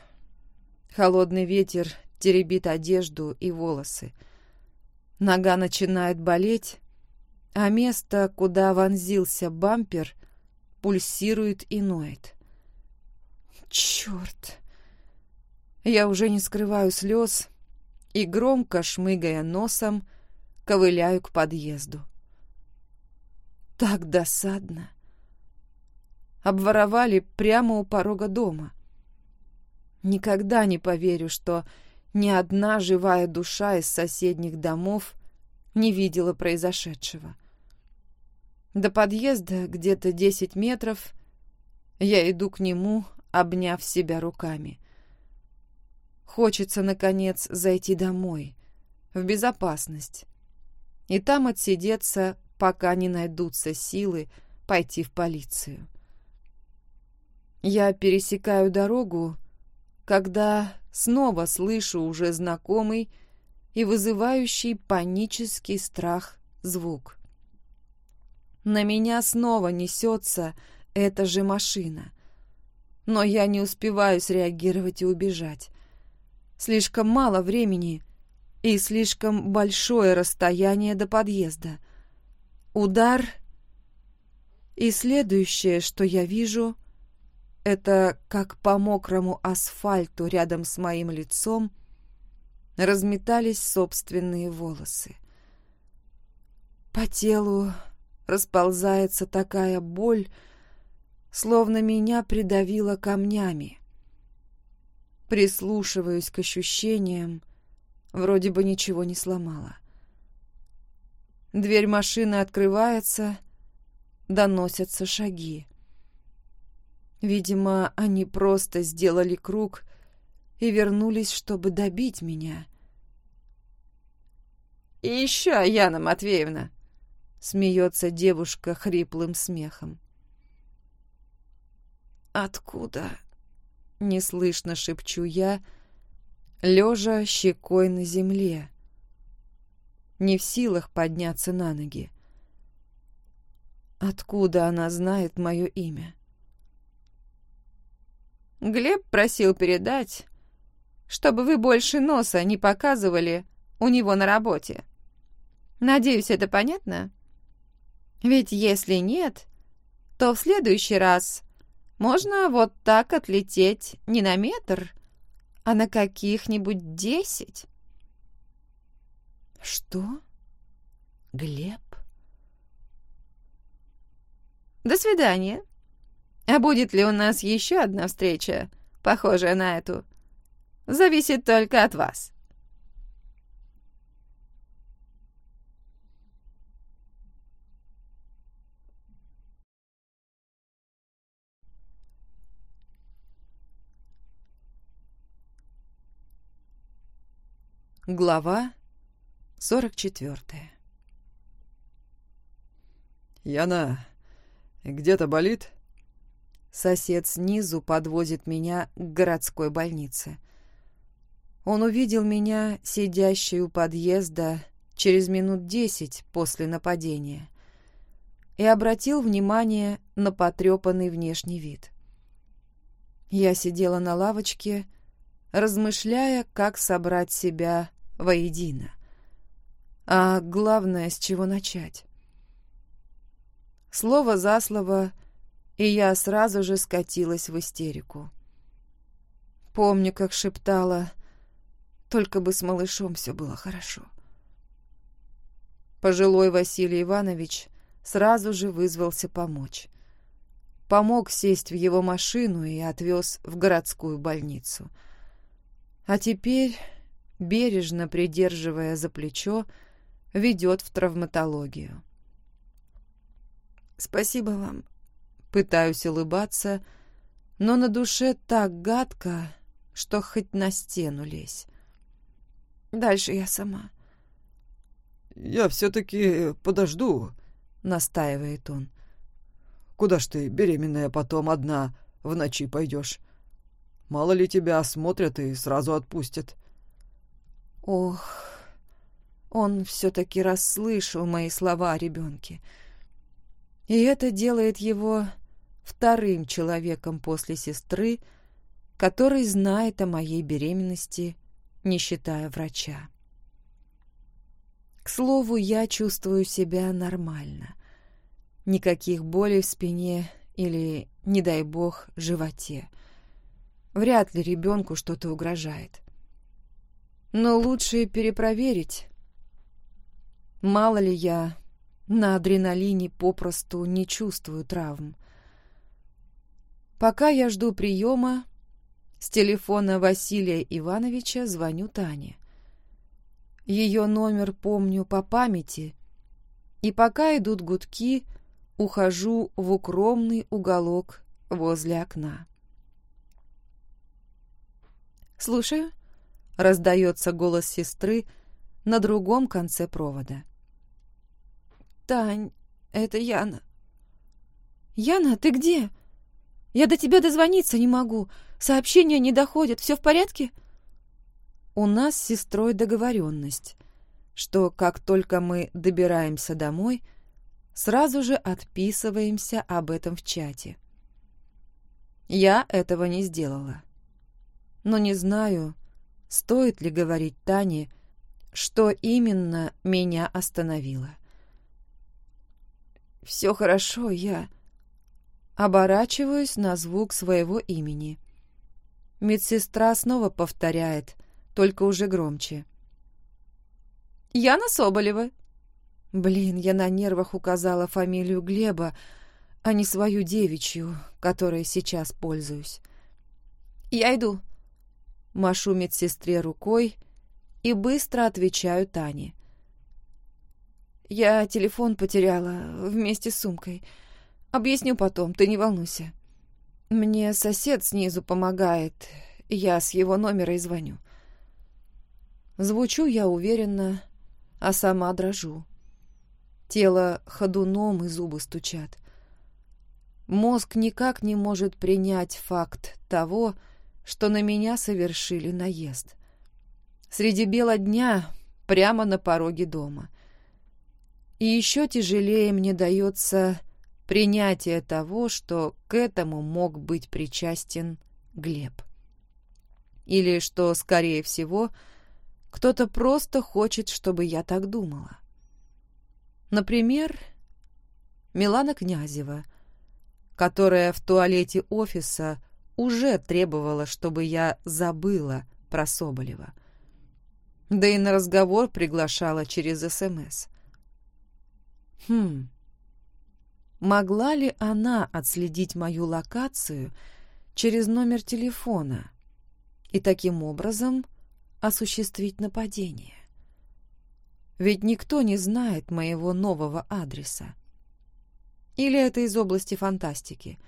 Холодный ветер теребит одежду и волосы. Нога начинает болеть, а место, куда вонзился бампер, пульсирует и ноет. Черт! Я уже не скрываю слез и, громко шмыгая носом, ковыляю к подъезду. Так досадно. Обворовали прямо у порога дома. Никогда не поверю, что ни одна живая душа из соседних домов не видела произошедшего. До подъезда где-то десять метров. Я иду к нему, обняв себя руками. Хочется, наконец, зайти домой, в безопасность, и там отсидеться, пока не найдутся силы пойти в полицию. Я пересекаю дорогу, когда снова слышу уже знакомый и вызывающий панический страх звук. На меня снова несется эта же машина, но я не успеваю среагировать и убежать. Слишком мало времени и слишком большое расстояние до подъезда. Удар. И следующее, что я вижу, это как по мокрому асфальту рядом с моим лицом разметались собственные волосы. По телу расползается такая боль, словно меня придавило камнями. Прислушиваюсь к ощущениям, вроде бы ничего не сломала. Дверь машины открывается, доносятся шаги. Видимо, они просто сделали круг и вернулись, чтобы добить меня. «И еще, Яна Матвеевна!» — смеется девушка хриплым смехом. «Откуда?» — неслышно шепчу я, лежа щекой на земле, не в силах подняться на ноги. Откуда она знает мое имя? Глеб просил передать, чтобы вы больше носа не показывали у него на работе. Надеюсь, это понятно? Ведь если нет, то в следующий раз можно вот так отлететь не на метр, а на каких-нибудь десять. Что? Глеб? До свидания. А будет ли у нас еще одна встреча, похожая на эту? Зависит только от вас. Глава 44 «Яна, где-то болит?» Сосед снизу подвозит меня к городской больнице. Он увидел меня, сидящей у подъезда, через минут десять после нападения и обратил внимание на потрепанный внешний вид. Я сидела на лавочке, размышляя, как собрать себя воедино. А главное, с чего начать. Слово за слово, и я сразу же скатилась в истерику. Помню, как шептала, только бы с малышом все было хорошо. Пожилой Василий Иванович сразу же вызвался помочь. Помог сесть в его машину и отвез в городскую больницу. А теперь бережно придерживая за плечо, ведет в травматологию. «Спасибо вам». Пытаюсь улыбаться, но на душе так гадко, что хоть на стену лезь. Дальше я сама. «Я все-таки подожду», — настаивает он. «Куда ж ты, беременная, потом одна в ночи пойдешь? Мало ли тебя осмотрят и сразу отпустят». Ох, он все-таки расслышал мои слова о ребенке. И это делает его вторым человеком после сестры, который знает о моей беременности, не считая врача. К слову, я чувствую себя нормально. Никаких болей в спине или, не дай бог, животе. Вряд ли ребенку что-то угрожает. Но лучше перепроверить. Мало ли я на адреналине попросту не чувствую травм. Пока я жду приема, с телефона Василия Ивановича звоню Тане. Ее номер помню по памяти, и пока идут гудки, ухожу в укромный уголок возле окна. «Слушаю», — раздается голос сестры на другом конце провода. «Тань, это Яна». «Яна, ты где? Я до тебя дозвониться не могу. Сообщения не доходят. Все в порядке?» У нас с сестрой договоренность, что как только мы добираемся домой, сразу же отписываемся об этом в чате. Я этого не сделала. Но не знаю, стоит ли говорить Тане, что именно меня остановило. «Все хорошо, я...» Оборачиваюсь на звук своего имени. Медсестра снова повторяет, только уже громче. «Яна Соболева». Блин, я на нервах указала фамилию Глеба, а не свою девичью, которой сейчас пользуюсь. «Я иду», Машу медсестре рукой и быстро отвечаю Тане. «Я телефон потеряла вместе с сумкой. Объясню потом, ты не волнуйся. Мне сосед снизу помогает, я с его номера и звоню». Звучу я уверенно, а сама дрожу. Тело ходуном и зубы стучат. Мозг никак не может принять факт того, что что на меня совершили наезд. Среди бела дня, прямо на пороге дома. И еще тяжелее мне дается принятие того, что к этому мог быть причастен Глеб. Или что, скорее всего, кто-то просто хочет, чтобы я так думала. Например, Милана Князева, которая в туалете офиса уже требовала, чтобы я забыла про Соболева. Да и на разговор приглашала через СМС. Хм. Могла ли она отследить мою локацию через номер телефона и таким образом осуществить нападение. Ведь никто не знает моего нового адреса. Или это из области фантастики?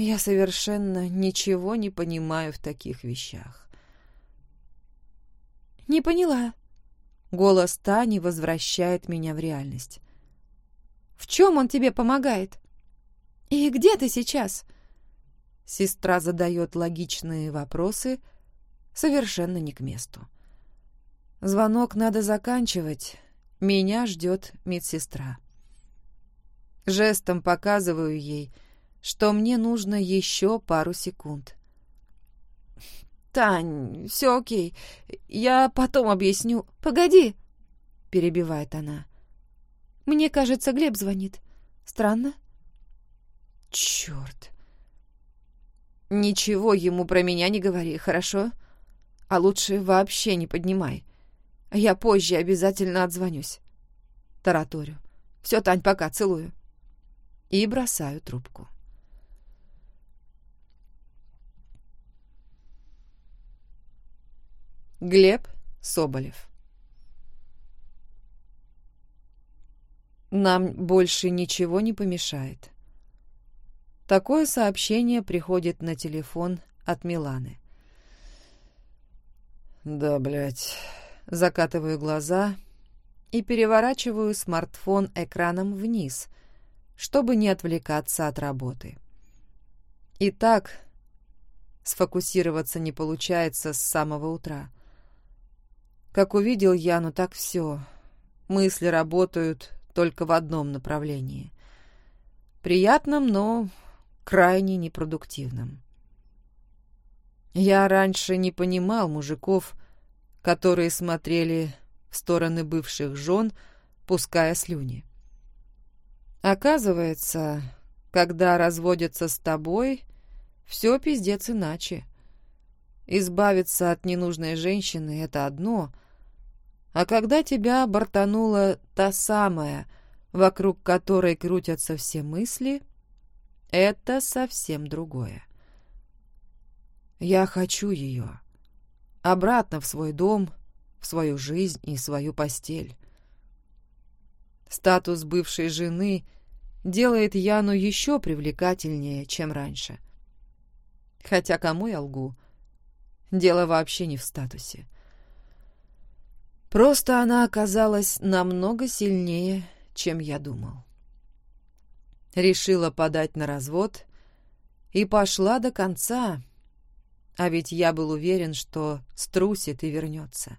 Я совершенно ничего не понимаю в таких вещах. «Не поняла». Голос Тани возвращает меня в реальность. «В чем он тебе помогает? И где ты сейчас?» Сестра задает логичные вопросы, совершенно не к месту. Звонок надо заканчивать. Меня ждет медсестра. Жестом показываю ей, что мне нужно еще пару секунд. «Тань, все окей. Я потом объясню. Погоди!» — перебивает она. «Мне кажется, Глеб звонит. Странно?» «Черт!» «Ничего ему про меня не говори, хорошо? А лучше вообще не поднимай. Я позже обязательно отзвонюсь». Тараторю. «Все, Тань, пока, целую». И бросаю трубку. Глеб Соболев Нам больше ничего не помешает. Такое сообщение приходит на телефон от Миланы. «Да, блядь...» Закатываю глаза и переворачиваю смартфон экраном вниз, чтобы не отвлекаться от работы. И так сфокусироваться не получается с самого утра. Как увидел Яну, так все. Мысли работают только в одном направлении. Приятном, но крайне непродуктивным. Я раньше не понимал мужиков, которые смотрели в стороны бывших жен, пуская слюни. Оказывается, когда разводятся с тобой, все пиздец иначе. Избавиться от ненужной женщины — это одно, а когда тебя бортанула та самая, вокруг которой крутятся все мысли, это совсем другое. Я хочу ее. Обратно в свой дом, в свою жизнь и свою постель. Статус бывшей жены делает Яну еще привлекательнее, чем раньше. Хотя кому я лгу? Дело вообще не в статусе. Просто она оказалась намного сильнее, чем я думал решила подать на развод и пошла до конца, а ведь я был уверен, что струсит и вернется.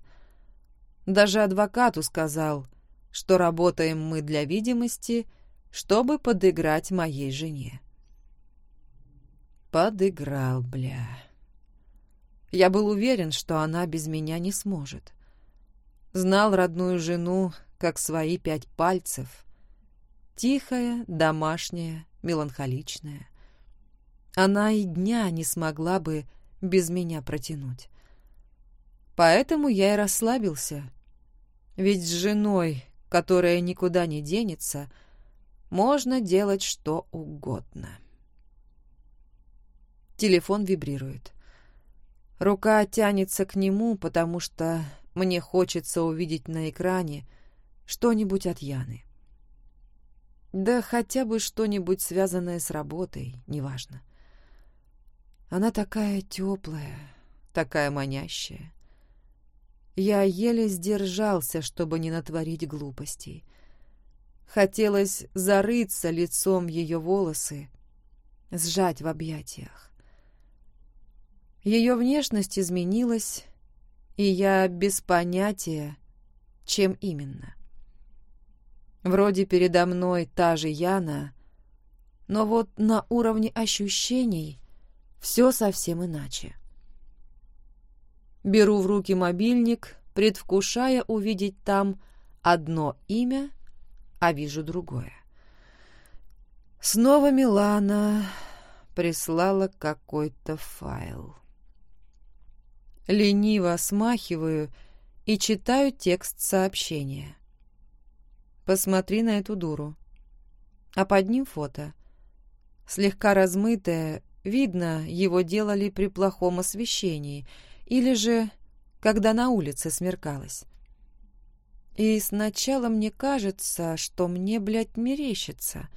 Даже адвокату сказал, что работаем мы для видимости, чтобы подыграть моей жене. Подыграл, бля. Я был уверен, что она без меня не сможет. Знал родную жену, как свои пять пальцев — Тихая, домашняя, меланхоличная. Она и дня не смогла бы без меня протянуть. Поэтому я и расслабился. Ведь с женой, которая никуда не денется, можно делать что угодно. Телефон вибрирует. Рука тянется к нему, потому что мне хочется увидеть на экране что-нибудь от Яны. Да хотя бы что-нибудь связанное с работой, неважно. Она такая теплая, такая манящая. Я еле сдержался, чтобы не натворить глупостей. Хотелось зарыться лицом в ее волосы, сжать в объятиях. Ее внешность изменилась, и я без понятия, чем именно. Вроде передо мной та же Яна, но вот на уровне ощущений все совсем иначе. Беру в руки мобильник, предвкушая увидеть там одно имя, а вижу другое. Снова Милана прислала какой-то файл. Лениво смахиваю и читаю текст сообщения. Посмотри на эту дуру. А под ним фото. Слегка размытое, видно, его делали при плохом освещении, или же когда на улице смеркалось. И сначала мне кажется, что мне, блядь, мерещится.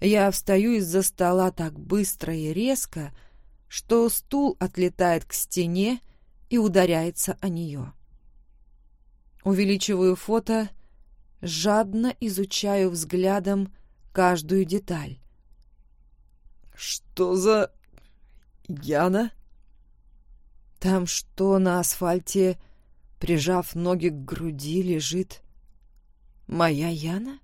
Я встаю из-за стола так быстро и резко, что стул отлетает к стене и ударяется о нее. Увеличиваю фото, жадно изучаю взглядом каждую деталь. «Что за... Яна?» Там что, на асфальте, прижав ноги к груди, лежит моя Яна?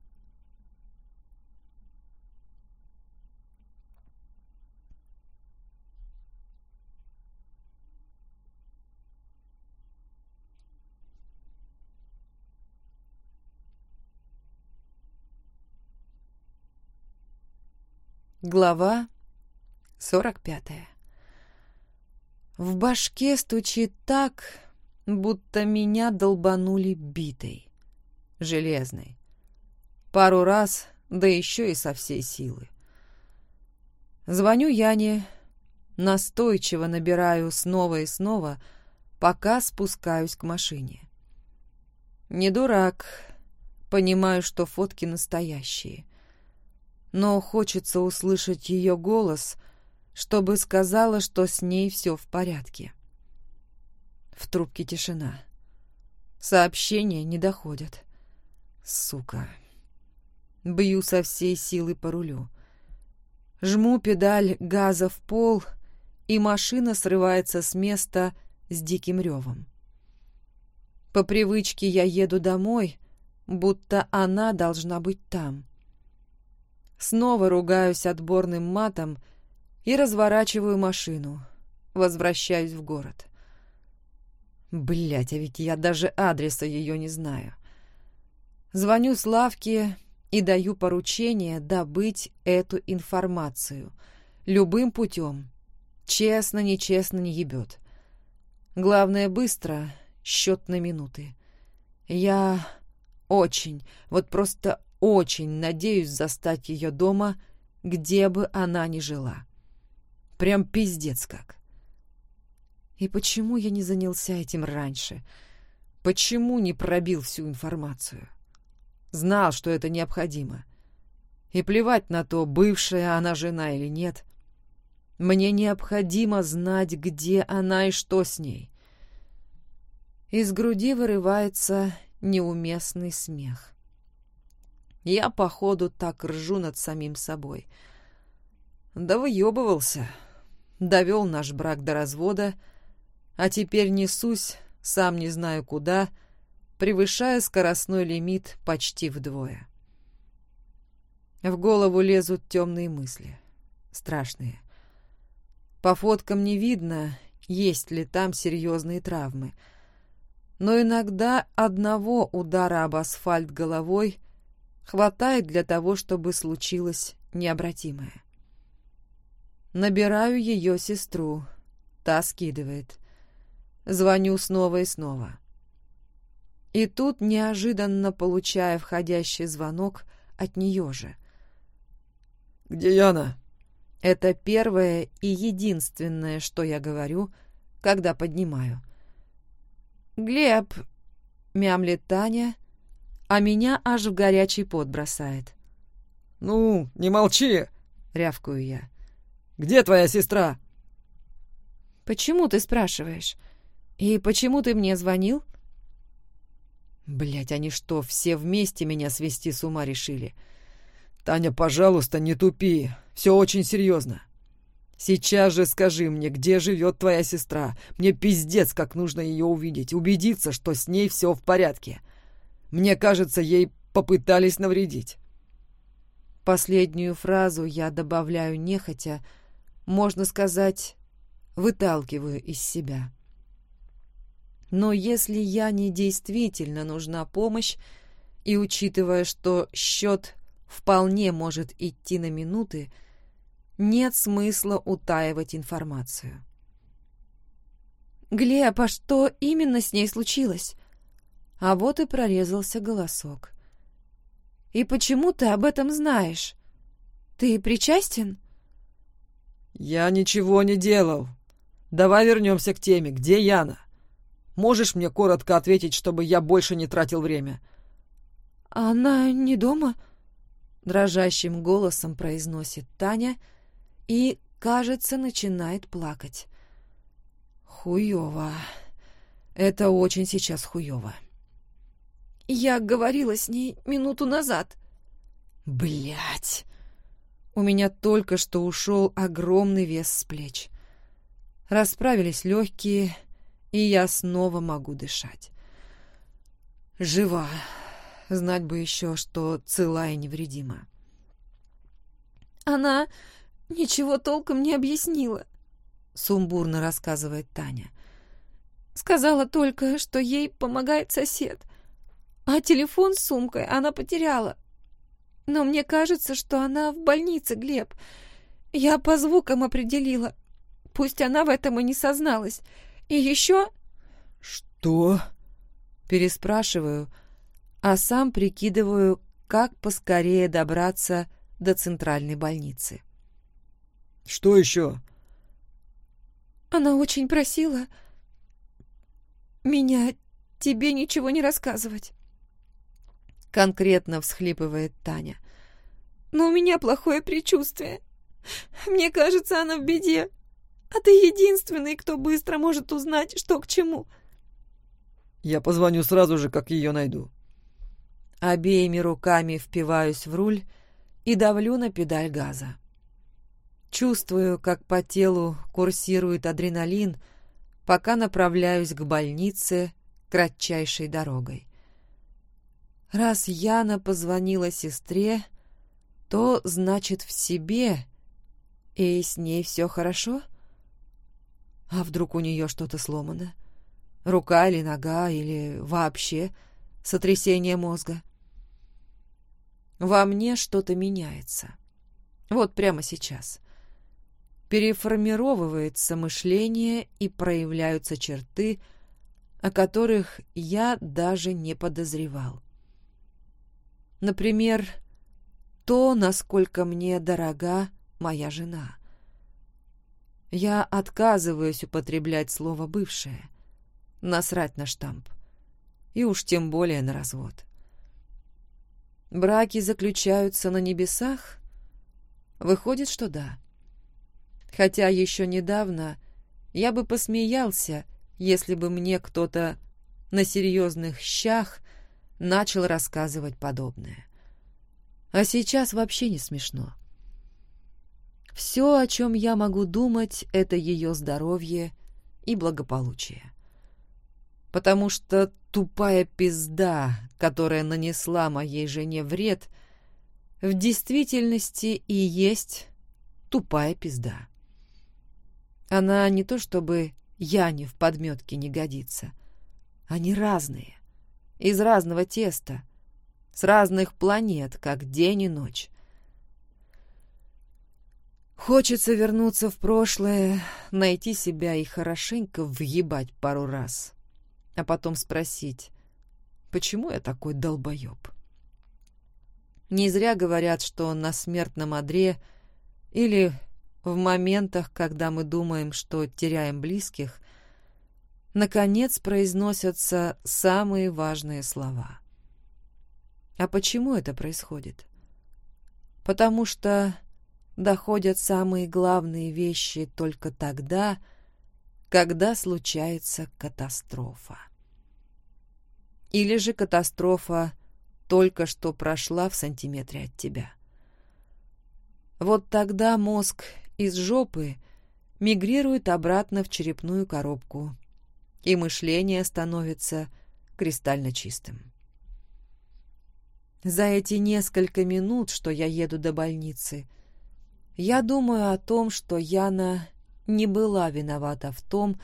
Глава сорок пятая В башке стучит так, будто меня долбанули битой, железной. Пару раз, да еще и со всей силы. Звоню Яне, настойчиво набираю снова и снова, пока спускаюсь к машине. Не дурак, понимаю, что фотки настоящие но хочется услышать ее голос, чтобы сказала, что с ней все в порядке. В трубке тишина. Сообщения не доходят. Сука. Бью со всей силы по рулю. Жму педаль газа в пол, и машина срывается с места с диким ревом. По привычке я еду домой, будто она должна быть там. Снова ругаюсь отборным матом и разворачиваю машину. Возвращаюсь в город. Блять, а ведь я даже адреса ее не знаю. Звоню Славке и даю поручение добыть эту информацию. Любым путем. Честно, нечестно не ебет. Главное, быстро, счет на минуты. Я очень, вот просто очень надеюсь застать ее дома, где бы она ни жила. Прям пиздец как. И почему я не занялся этим раньше? Почему не пробил всю информацию? Знал, что это необходимо. И плевать на то, бывшая она жена или нет. Мне необходимо знать, где она и что с ней. Из груди вырывается неуместный смех. Я, походу, так ржу над самим собой. Да выебывался. Довел наш брак до развода, а теперь несусь, сам не знаю куда, превышая скоростной лимит почти вдвое. В голову лезут темные мысли. Страшные. По фоткам не видно, есть ли там серьезные травмы. Но иногда одного удара об асфальт головой — Хватает для того, чтобы случилось необратимое. Набираю ее сестру. Та скидывает. Звоню снова и снова. И тут неожиданно получая входящий звонок от нее же. «Где Яна?» Это первое и единственное, что я говорю, когда поднимаю. «Глеб», — мямлет Таня, а меня аж в горячий пот бросает. «Ну, не молчи!» — рявкаю я. «Где твоя сестра?» «Почему ты спрашиваешь? И почему ты мне звонил?» Блять, они что, все вместе меня свести с ума решили? Таня, пожалуйста, не тупи. Все очень серьезно. Сейчас же скажи мне, где живет твоя сестра. Мне пиздец, как нужно ее увидеть, убедиться, что с ней все в порядке. Мне кажется, ей попытались навредить. Последнюю фразу я добавляю нехотя, можно сказать, выталкиваю из себя. Но если я не действительно нужна помощь, и учитывая, что счет вполне может идти на минуты, нет смысла утаивать информацию. «Глеб, а что именно с ней случилось?» А вот и прорезался голосок. «И почему ты об этом знаешь? Ты причастен?» «Я ничего не делал. давай вернемся к теме. Где Яна? Можешь мне коротко ответить, чтобы я больше не тратил время?» «Она не дома?» — дрожащим голосом произносит Таня и, кажется, начинает плакать. «Хуёво. Это очень сейчас хуёво». «Я говорила с ней минуту назад». Блять! У меня только что ушел огромный вес с плеч. Расправились легкие, и я снова могу дышать. Жива. Знать бы еще, что цела и невредима. Она ничего толком не объяснила, сумбурно рассказывает Таня. Сказала только, что ей помогает сосед. А телефон с сумкой она потеряла. Но мне кажется, что она в больнице, Глеб. Я по звукам определила. Пусть она в этом и не созналась. И еще... Что? Переспрашиваю, а сам прикидываю, как поскорее добраться до центральной больницы. Что еще? Она очень просила меня тебе ничего не рассказывать конкретно всхлипывает Таня. Но у меня плохое предчувствие. Мне кажется, она в беде. А ты единственный, кто быстро может узнать, что к чему. Я позвоню сразу же, как ее найду. Обеими руками впиваюсь в руль и давлю на педаль газа. Чувствую, как по телу курсирует адреналин, пока направляюсь к больнице кратчайшей дорогой. Раз Яна позвонила сестре, то значит в себе, и с ней все хорошо? А вдруг у нее что-то сломано? Рука или нога, или вообще сотрясение мозга? Во мне что-то меняется. Вот прямо сейчас. Переформировывается мышление и проявляются черты, о которых я даже не подозревал. Например, то, насколько мне дорога моя жена. Я отказываюсь употреблять слово «бывшее», насрать на штамп, и уж тем более на развод. Браки заключаются на небесах? Выходит, что да. Хотя еще недавно я бы посмеялся, если бы мне кто-то на серьезных щах начал рассказывать подобное. А сейчас вообще не смешно. Все, о чем я могу думать, это ее здоровье и благополучие. Потому что тупая пизда, которая нанесла моей жене вред, в действительности и есть тупая пизда. Она не то чтобы Яне в подметке не годится. Они разные из разного теста, с разных планет, как день и ночь. Хочется вернуться в прошлое, найти себя и хорошенько въебать пару раз, а потом спросить, почему я такой долбоеб? Не зря говорят, что на смертном одре или в моментах, когда мы думаем, что теряем близких, наконец произносятся самые важные слова. А почему это происходит? Потому что доходят самые главные вещи только тогда, когда случается катастрофа. Или же катастрофа только что прошла в сантиметре от тебя. Вот тогда мозг из жопы мигрирует обратно в черепную коробку и мышление становится кристально чистым. За эти несколько минут, что я еду до больницы, я думаю о том, что Яна не была виновата в том,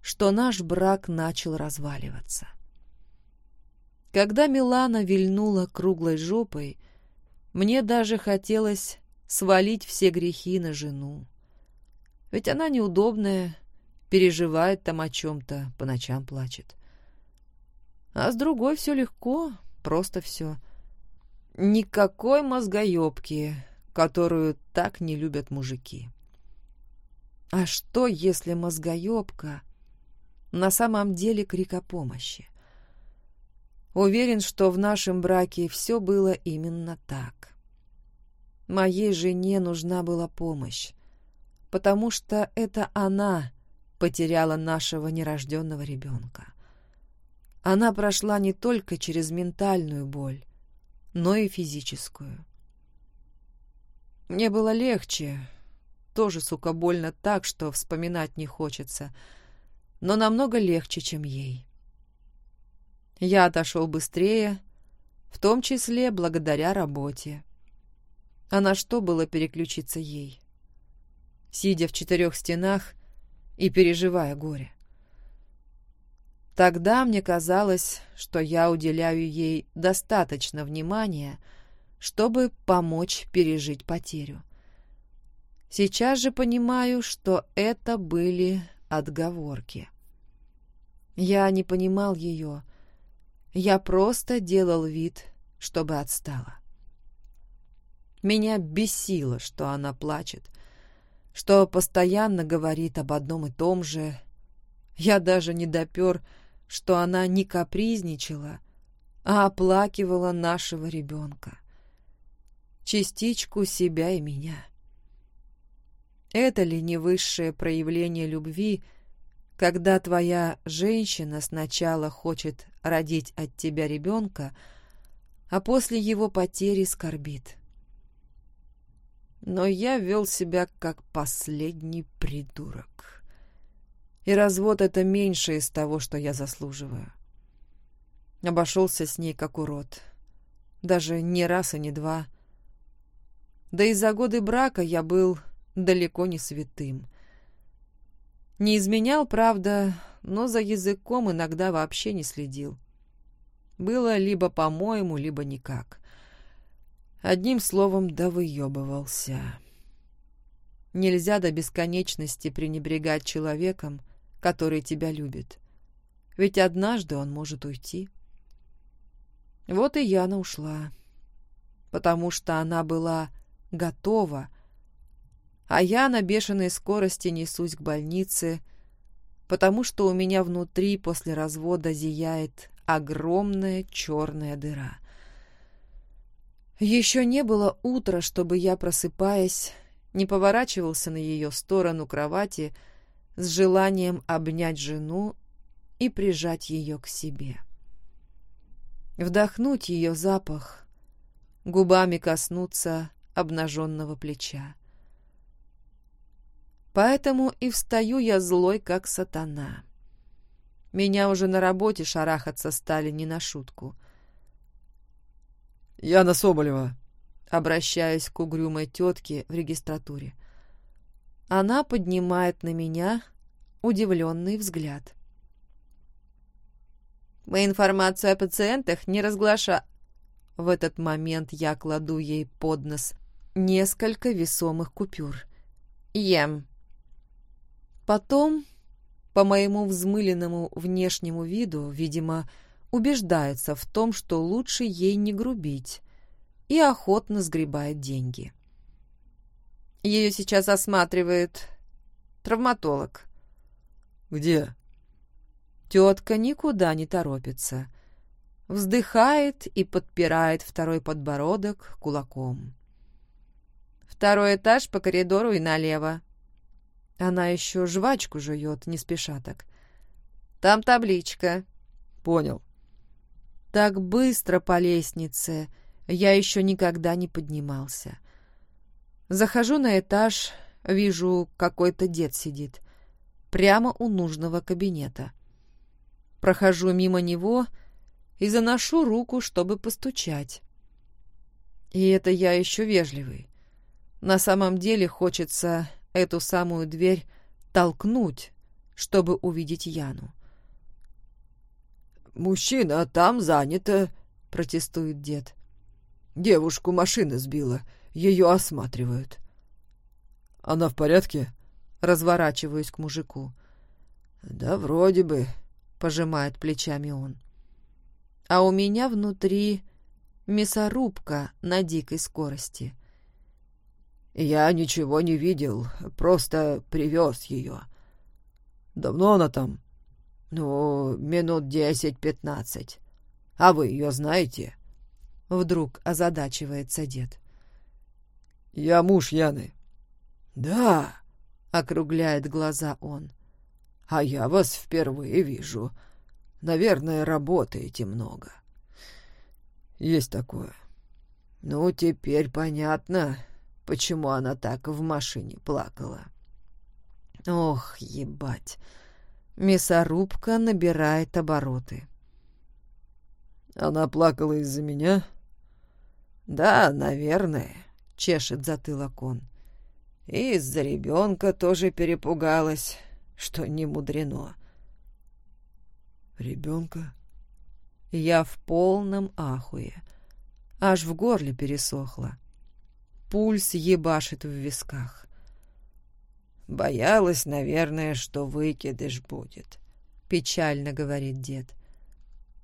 что наш брак начал разваливаться. Когда Милана вильнула круглой жопой, мне даже хотелось свалить все грехи на жену. Ведь она неудобная, переживает там о чем-то, по ночам плачет. А с другой все легко, просто все. Никакой мозгоебки, которую так не любят мужики. А что, если мозгоебка на самом деле крик о помощи? Уверен, что в нашем браке все было именно так. Моей жене нужна была помощь, потому что это она потеряла нашего нерожденного ребенка. Она прошла не только через ментальную боль, но и физическую. Мне было легче, тоже, сука, больно так, что вспоминать не хочется, но намного легче, чем ей. Я отошел быстрее, в том числе благодаря работе. А на что было переключиться ей? Сидя в четырех стенах и переживая горе. Тогда мне казалось, что я уделяю ей достаточно внимания, чтобы помочь пережить потерю. Сейчас же понимаю, что это были отговорки. Я не понимал ее, я просто делал вид, чтобы отстала. Меня бесило, что она плачет, что постоянно говорит об одном и том же. Я даже не допер, что она не капризничала, а оплакивала нашего ребенка. Частичку себя и меня. Это ли не высшее проявление любви — когда твоя женщина сначала хочет родить от тебя ребенка, а после его потери скорбит. Но я вел себя как последний придурок. И развод — это меньше из того, что я заслуживаю. Обошелся с ней как урод. Даже не раз и не два. Да и за годы брака я был далеко не святым — не изменял, правда, но за языком иногда вообще не следил. Было либо по-моему, либо никак. Одним словом, да выебывался. Нельзя до бесконечности пренебрегать человеком, который тебя любит. Ведь однажды он может уйти. Вот и Яна ушла, потому что она была готова а я на бешеной скорости несусь к больнице, потому что у меня внутри после развода зияет огромная черная дыра. Еще не было утра, чтобы я, просыпаясь, не поворачивался на ее сторону кровати с желанием обнять жену и прижать ее к себе. Вдохнуть ее запах, губами коснуться обнаженного плеча. Поэтому и встаю я злой, как сатана. Меня уже на работе шарахаться стали не на шутку. «Яна Соболева», — обращаюсь к угрюмой тетке в регистратуре. Она поднимает на меня удивленный взгляд. «Мы информацию о пациентах не разглаша...» В этот момент я кладу ей под нос несколько весомых купюр. «Ем». Потом, по моему взмыленному внешнему виду, видимо, убеждается в том, что лучше ей не грубить, и охотно сгребает деньги. Ее сейчас осматривает травматолог. «Где?» Тетка никуда не торопится. Вздыхает и подпирает второй подбородок кулаком. Второй этаж по коридору и налево. Она еще жвачку жует, не спеша так. Там табличка. Понял. Так быстро по лестнице я еще никогда не поднимался. Захожу на этаж, вижу, какой-то дед сидит. Прямо у нужного кабинета. Прохожу мимо него и заношу руку, чтобы постучать. И это я еще вежливый. На самом деле хочется эту самую дверь толкнуть, чтобы увидеть Яну. «Мужчина там занято», — протестует дед. «Девушку машина сбила, ее осматривают». «Она в порядке?» Разворачиваюсь к мужику. «Да вроде бы», — пожимает плечами он. «А у меня внутри мясорубка на дикой скорости. Я ничего не видел, просто привез ее. Давно она там? Ну, минут десять-пятнадцать. А вы ее знаете? Вдруг озадачивается дед. Я муж Яны. Да, округляет глаза он. А я вас впервые вижу. Наверное, работаете много. Есть такое. Ну, теперь понятно, почему она так в машине плакала. Ох, ебать. Мясорубка набирает обороты. Она плакала из-за меня? Да, наверное, чешет затылок он. И из-за ребенка тоже перепугалась, что не мудрено. Ребенка? Я в полном ахуе. Аж в горле пересохло. Пульс ебашит в висках. «Боялась, наверное, что выкидыш будет», — печально говорит дед.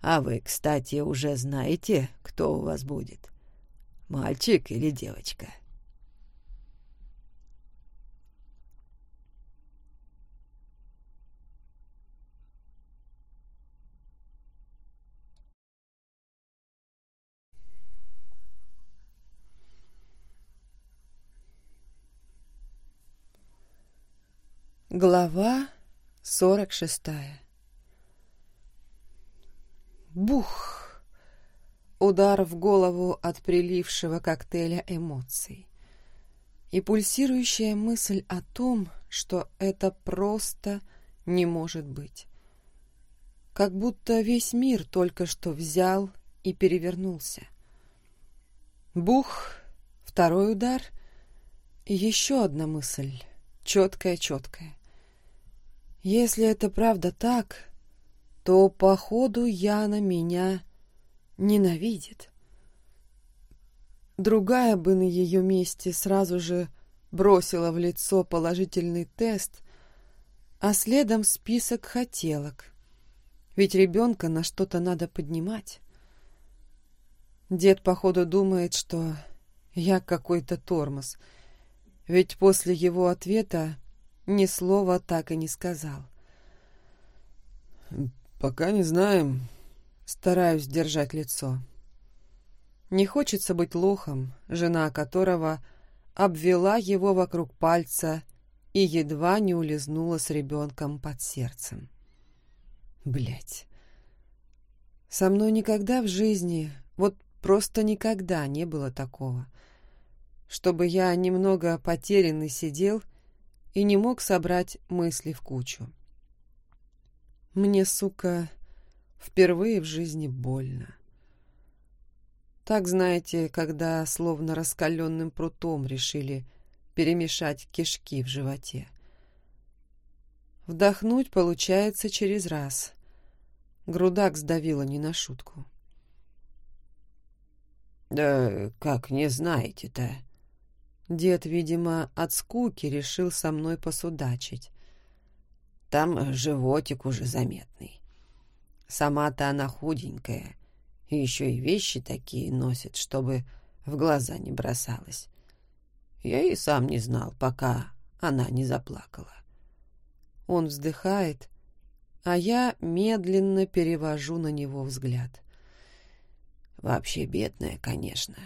«А вы, кстати, уже знаете, кто у вас будет? Мальчик или девочка?» Глава сорок шестая Бух! Удар в голову от прилившего коктейля эмоций. И пульсирующая мысль о том, что это просто не может быть. Как будто весь мир только что взял и перевернулся. Бух! Второй удар. Еще одна мысль. Четкая-четкая. Если это правда так, то, походу, Яна меня ненавидит. Другая бы на ее месте сразу же бросила в лицо положительный тест, а следом список хотелок. Ведь ребенка на что-то надо поднимать. Дед, походу, думает, что я какой-то тормоз, ведь после его ответа ни слова так и не сказал. «Пока не знаем». Стараюсь держать лицо. Не хочется быть лохом, жена которого обвела его вокруг пальца и едва не улизнула с ребенком под сердцем. Блять. Со мной никогда в жизни, вот просто никогда не было такого, чтобы я немного потерянный сидел и не мог собрать мысли в кучу. Мне, сука, впервые в жизни больно. Так, знаете, когда словно раскаленным прутом решили перемешать кишки в животе. Вдохнуть получается через раз. Грудак сдавило не на шутку. «Да как не знаете-то?» Дед, видимо, от скуки решил со мной посудачить. Там животик уже заметный. Сама-то она худенькая, и еще и вещи такие носит, чтобы в глаза не бросалась. Я и сам не знал, пока она не заплакала. Он вздыхает, а я медленно перевожу на него взгляд. Вообще бедная, конечно.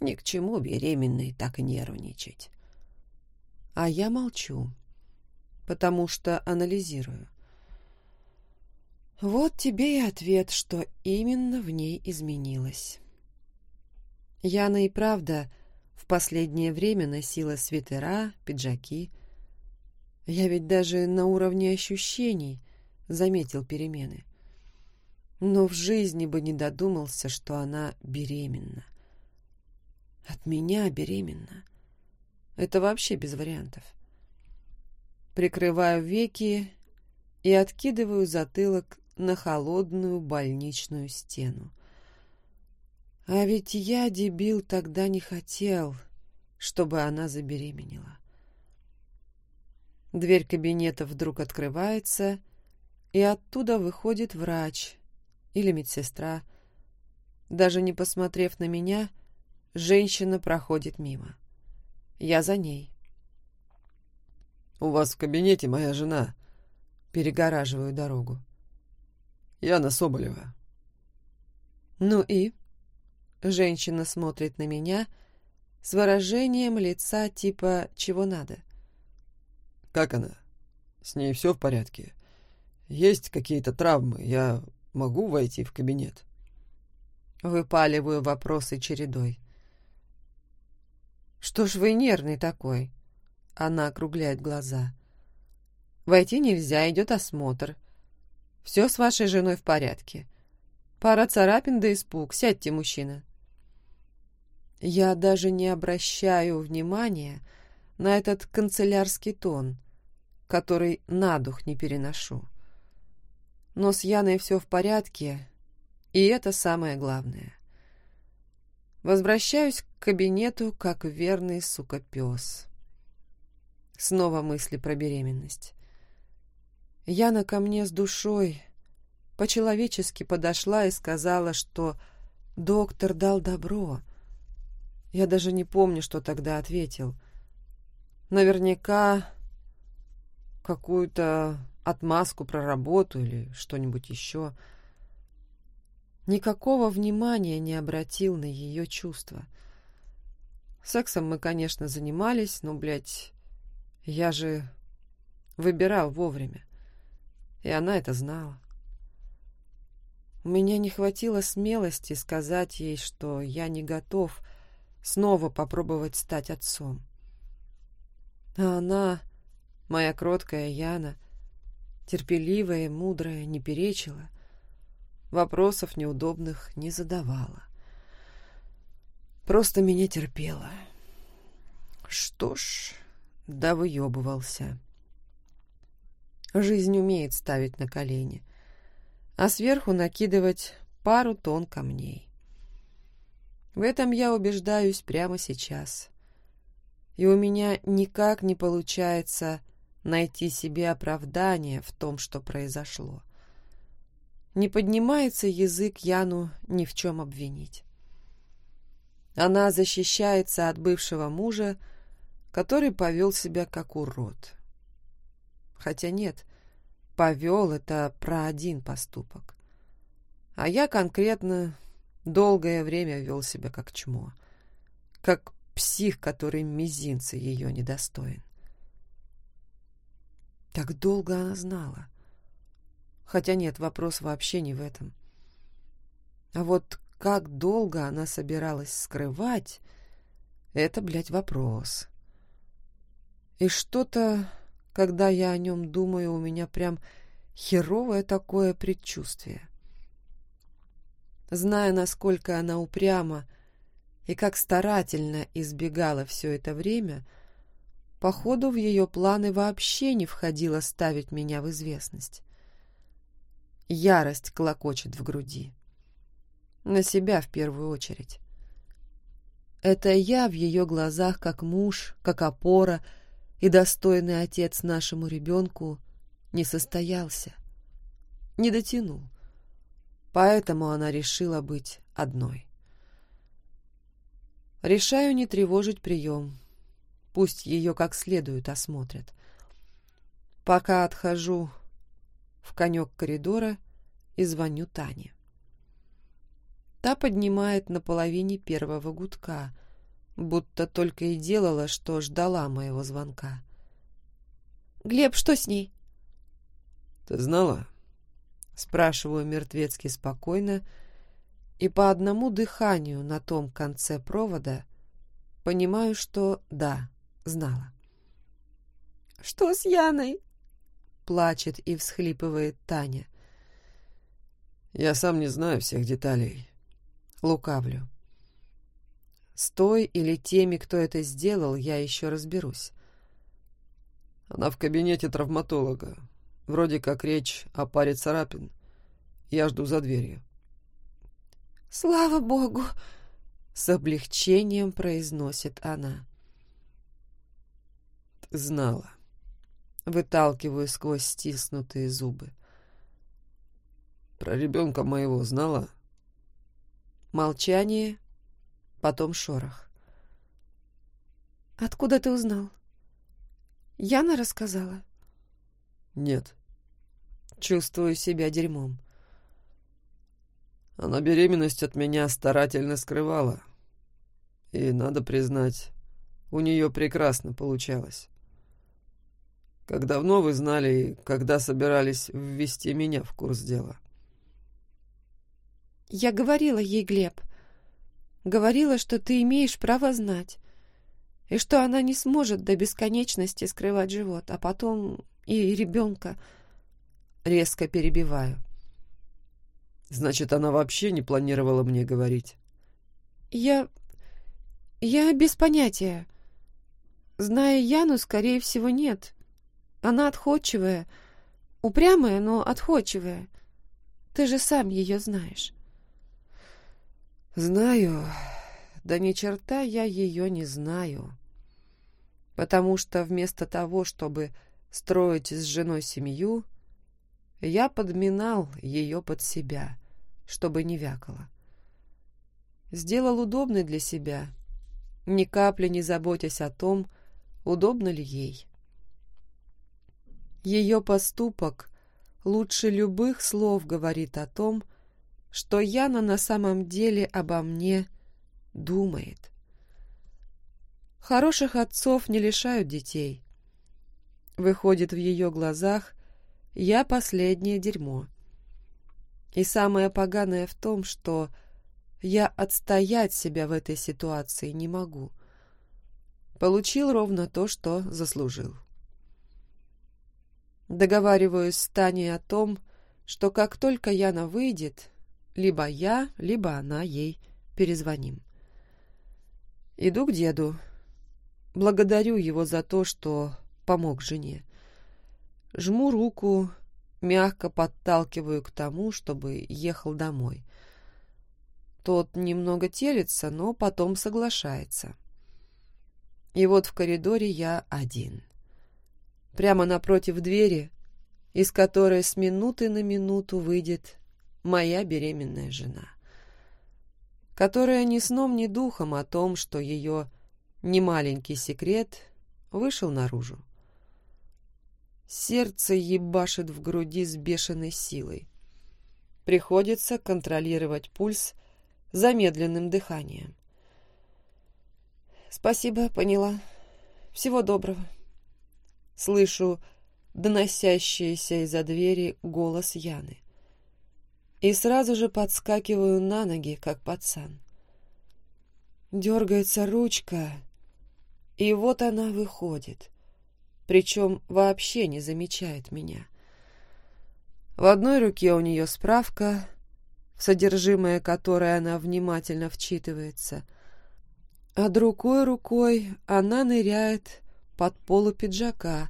Ни к чему беременной так нервничать. А я молчу, потому что анализирую. Вот тебе и ответ, что именно в ней изменилось. Яна и правда в последнее время носила свитера, пиджаки. Я ведь даже на уровне ощущений заметил перемены. Но в жизни бы не додумался, что она беременна. От меня беременна. Это вообще без вариантов. Прикрываю веки и откидываю затылок на холодную больничную стену. А ведь я, дебил, тогда не хотел, чтобы она забеременела. Дверь кабинета вдруг открывается, и оттуда выходит врач или медсестра. Даже не посмотрев на меня, Женщина проходит мимо. Я за ней. «У вас в кабинете моя жена». Перегораживаю дорогу. «Яна Соболева». «Ну и?» Женщина смотрит на меня с выражением лица типа «чего надо?». «Как она? С ней все в порядке? Есть какие-то травмы? Я могу войти в кабинет?» Выпаливаю вопросы чередой. «Что ж вы нервный такой?» Она округляет глаза. «Войти нельзя, идет осмотр. Все с вашей женой в порядке. Пара царапин да испуг. Сядьте, мужчина». Я даже не обращаю внимания на этот канцелярский тон, который на дух не переношу. Но с Яной все в порядке, и это самое главное. Возвращаюсь кабинету, как верный, сука, пес. Снова мысли про беременность. Яна ко мне с душой по-человечески подошла и сказала, что доктор дал добро. Я даже не помню, что тогда ответил. Наверняка какую-то отмазку про работу или что-нибудь еще. — никакого внимания не обратил на ее чувства. Сексом мы, конечно, занимались, но, блядь, я же выбирал вовремя. И она это знала. У меня не хватило смелости сказать ей, что я не готов снова попробовать стать отцом. А она, моя кроткая Яна, терпеливая и мудрая, не перечила — вопросов неудобных не задавала. Просто меня терпела. Что ж, да выебывался. Жизнь умеет ставить на колени, а сверху накидывать пару тонн камней. В этом я убеждаюсь прямо сейчас. И у меня никак не получается найти себе оправдание в том, что произошло. Не поднимается язык Яну ни в чем обвинить. Она защищается от бывшего мужа, который повел себя как урод. Хотя нет, повел это про один поступок. А я конкретно долгое время вел себя как чмо. Как псих, который мизинца ее недостоин. Так долго она знала. Хотя нет, вопрос вообще не в этом. А вот как долго она собиралась скрывать, это, блядь, вопрос. И что-то, когда я о нем думаю, у меня прям херовое такое предчувствие. Зная, насколько она упряма и как старательно избегала все это время, походу в ее планы вообще не входило ставить меня в известность. Ярость клокочет в груди. На себя в первую очередь. Это я в ее глазах как муж, как опора и достойный отец нашему ребенку не состоялся, не дотянул. Поэтому она решила быть одной. Решаю не тревожить прием. Пусть ее как следует осмотрят. Пока отхожу в конек коридора и звоню Тане. Та поднимает на половине первого гудка, будто только и делала, что ждала моего звонка. «Глеб, что с ней?» «Ты знала?» Спрашиваю мертвецки спокойно, и по одному дыханию на том конце провода понимаю, что да, знала. «Что с Яной?» плачет и всхлипывает Таня. Я сам не знаю всех деталей. Лукавлю. С той или теми, кто это сделал, я еще разберусь. Она в кабинете травматолога. Вроде как речь о паре царапин. Я жду за дверью. «Слава богу!» — с облегчением произносит она. знала выталкиваю сквозь стиснутые зубы. Про ребенка моего знала? Молчание, потом шорох. Откуда ты узнал? Яна рассказала? Нет. Чувствую себя дерьмом. Она беременность от меня старательно скрывала. И, надо признать, у нее прекрасно получалось. Как давно вы знали и когда собирались ввести меня в курс дела? Я говорила ей, Глеб. Говорила, что ты имеешь право знать. И что она не сможет до бесконечности скрывать живот, а потом и ребенка. Резко перебиваю. Значит, она вообще не планировала мне говорить? Я... я без понятия. Зная Яну, скорее всего, нет. Она отходчивая, упрямая, но отходчивая. Ты же сам ее знаешь. Знаю. Да ни черта я ее не знаю. Потому что вместо того, чтобы строить с женой семью, я подминал ее под себя, чтобы не вякала. Сделал удобный для себя, ни капли не заботясь о том, удобно ли ей. Ее поступок лучше любых слов говорит о том, что Яна на самом деле обо мне думает. Хороших отцов не лишают детей. Выходит, в ее глазах я последнее дерьмо. И самое поганое в том, что я отстоять себя в этой ситуации не могу. Получил ровно то, что заслужил. Договариваюсь с Таней о том, что как только Яна выйдет, либо я, либо она ей перезвоним. Иду к деду. Благодарю его за то, что помог жене. Жму руку, мягко подталкиваю к тому, чтобы ехал домой. Тот немного телится, но потом соглашается. И вот в коридоре я один. Прямо напротив двери, из которой с минуты на минуту выйдет моя беременная жена, которая ни сном, ни духом о том, что ее немаленький секрет вышел наружу. Сердце ебашит в груди с бешеной силой. Приходится контролировать пульс замедленным дыханием. «Спасибо, поняла. Всего доброго». Слышу доносящийся из-за двери голос Яны. И сразу же подскакиваю на ноги, как пацан. Дергается ручка, и вот она выходит причем вообще не замечает меня. В одной руке у нее справка, содержимое которой она внимательно вчитывается, а другой рукой она ныряет под полу пиджака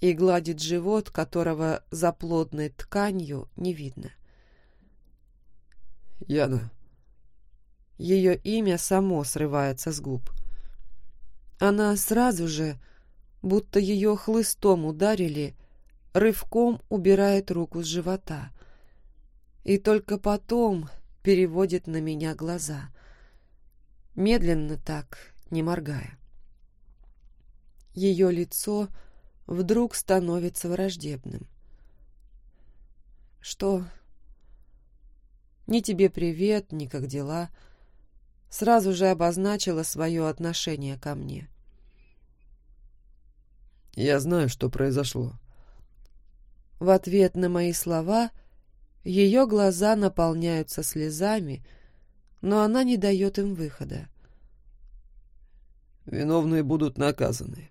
и гладит живот, которого за плотной тканью не видно. «Яна». Ее имя само срывается с губ. Она сразу же будто ее хлыстом ударили, рывком убирает руку с живота. И только потом переводит на меня глаза. Медленно так, не моргая. Ее лицо вдруг становится враждебным. «Что?» «Ни тебе привет, ни как дела?» Сразу же обозначила свое отношение ко мне. Я знаю, что произошло. В ответ на мои слова ее глаза наполняются слезами, но она не дает им выхода. Виновные будут наказаны.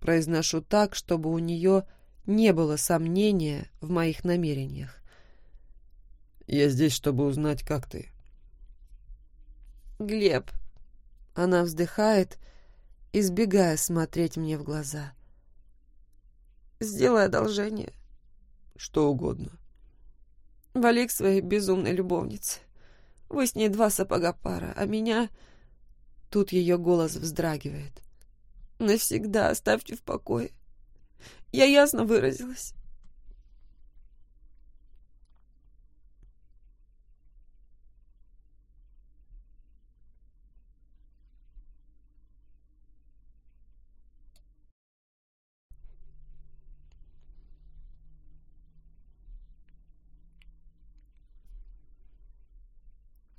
Произношу так, чтобы у нее не было сомнения в моих намерениях. Я здесь, чтобы узнать, как ты. Глеб. Она вздыхает, избегая смотреть мне в глаза. Сделай одолжение. Что угодно. Вали к своей безумной любовнице. Вы с ней два сапога пара, а меня... Тут ее голос вздрагивает. Навсегда оставьте в покое. Я ясно выразилась.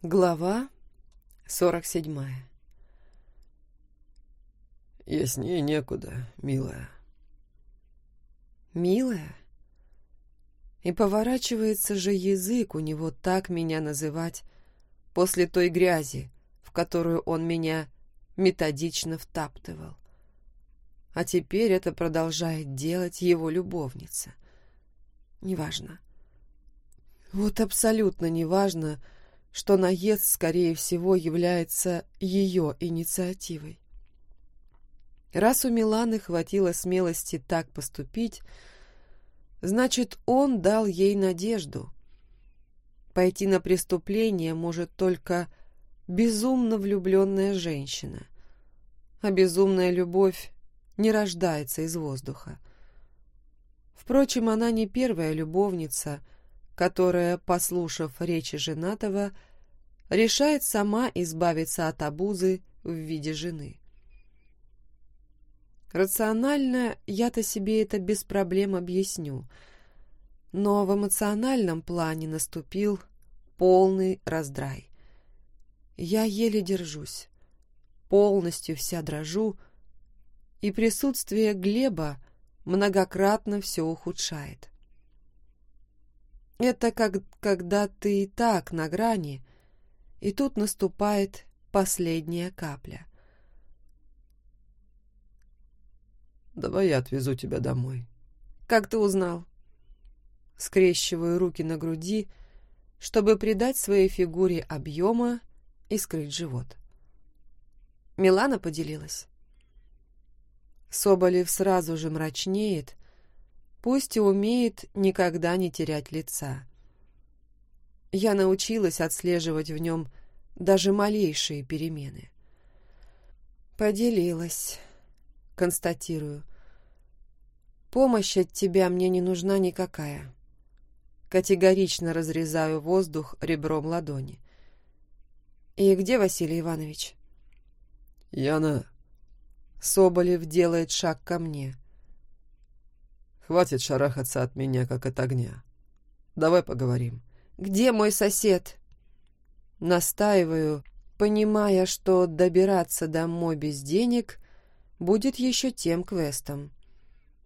Глава сорок седьмая Яснее некуда, милая. Милая? И поворачивается же язык у него так меня называть после той грязи, в которую он меня методично втаптывал. А теперь это продолжает делать его любовница. Неважно. Вот абсолютно неважно, что наезд, скорее всего, является ее инициативой. Раз у Миланы хватило смелости так поступить, значит, он дал ей надежду. Пойти на преступление может только безумно влюбленная женщина, а безумная любовь не рождается из воздуха. Впрочем, она не первая любовница, которая, послушав речи женатого, решает сама избавиться от обузы в виде жены. Рационально я-то себе это без проблем объясню, но в эмоциональном плане наступил полный раздрай. Я еле держусь, полностью вся дрожу, и присутствие Глеба многократно все ухудшает. Это как когда ты и так на грани, и тут наступает последняя капля. «Давай я отвезу тебя домой». «Как ты узнал?» Скрещиваю руки на груди, чтобы придать своей фигуре объема и скрыть живот. Милана поделилась. Соболев сразу же мрачнеет, пусть и умеет никогда не терять лица. Я научилась отслеживать в нем даже малейшие перемены. Поделилась, констатирую. Помощь от тебя мне не нужна никакая. Категорично разрезаю воздух ребром ладони. И где Василий Иванович? Яна, Соболев делает шаг ко мне. Хватит шарахаться от меня, как от огня. Давай поговорим. Где мой сосед? Настаиваю, понимая, что добираться домой без денег будет еще тем квестом.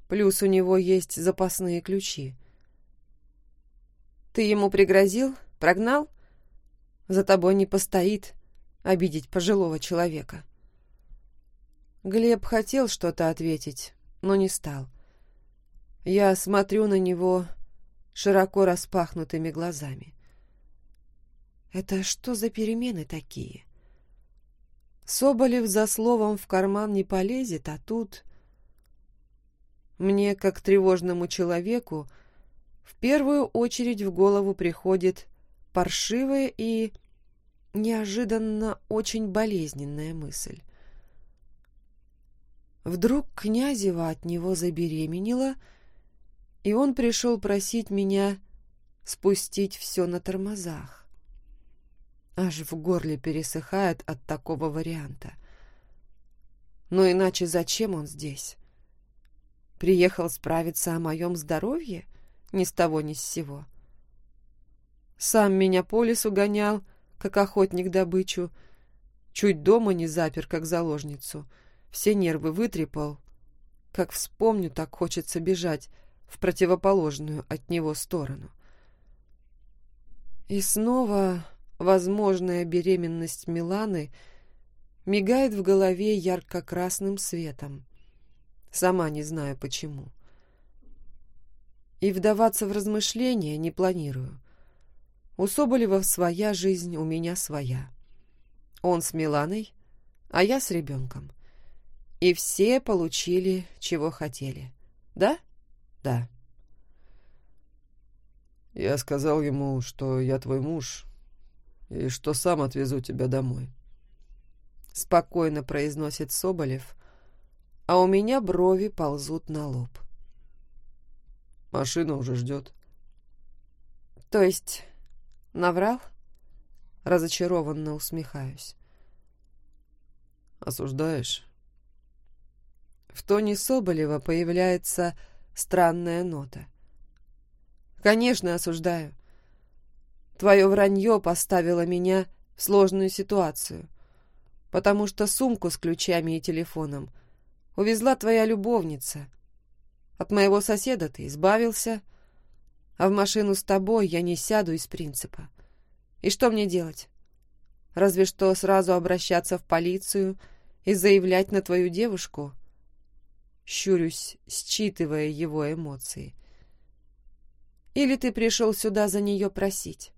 Плюс у него есть запасные ключи. Ты ему пригрозил? Прогнал? За тобой не постоит обидеть пожилого человека. Глеб хотел что-то ответить, но не стал. Я смотрю на него широко распахнутыми глазами. Это что за перемены такие? Соболев за словом в карман не полезет, а тут... Мне, как тревожному человеку, в первую очередь в голову приходит паршивая и неожиданно очень болезненная мысль. Вдруг Князева от него забеременела, и он пришел просить меня спустить все на тормозах. Аж в горле пересыхает от такого варианта. Но иначе зачем он здесь? Приехал справиться о моем здоровье? Ни с того, ни с сего. Сам меня по лесу гонял, как охотник добычу, чуть дома не запер, как заложницу — все нервы вытрепал. Как вспомню, так хочется бежать в противоположную от него сторону. И снова возможная беременность Миланы мигает в голове ярко-красным светом. Сама не знаю почему. И вдаваться в размышления не планирую. У Соболева своя жизнь, у меня своя. Он с Миланой, а я с ребенком. И все получили, чего хотели. Да? Да. Я сказал ему, что я твой муж и что сам отвезу тебя домой. Спокойно произносит Соболев, а у меня брови ползут на лоб. Машина уже ждет. То есть наврал? Разочарованно усмехаюсь. Осуждаешь? В тоне Соболева появляется странная нота. «Конечно, осуждаю. Твое вранье поставило меня в сложную ситуацию, потому что сумку с ключами и телефоном увезла твоя любовница. От моего соседа ты избавился, а в машину с тобой я не сяду из принципа. И что мне делать? Разве что сразу обращаться в полицию и заявлять на твою девушку? Щурюсь, считывая его эмоции. Или ты пришел сюда за нее просить?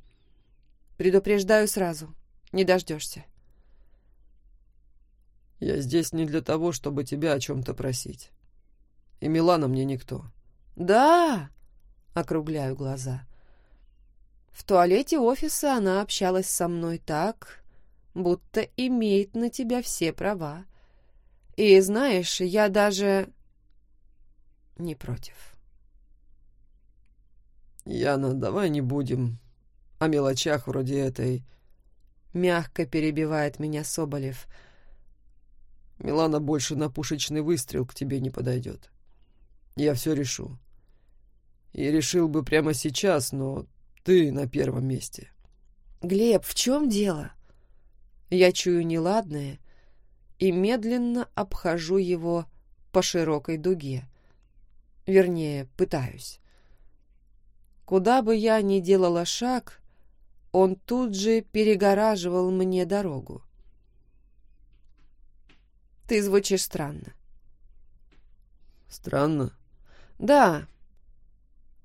Предупреждаю сразу, не дождешься. Я здесь не для того, чтобы тебя о чем-то просить. И Милана мне никто. Да, округляю глаза. В туалете офиса она общалась со мной так, будто имеет на тебя все права. И знаешь, я даже не против. Яна, давай не будем о мелочах вроде этой. Мягко перебивает меня Соболев. Милана больше на пушечный выстрел к тебе не подойдет. Я все решу. И решил бы прямо сейчас, но ты на первом месте. Глеб, в чем дело? Я чую неладное и медленно обхожу его по широкой дуге. Вернее, пытаюсь. Куда бы я ни делала шаг, он тут же перегораживал мне дорогу. Ты звучишь странно. Странно? Да.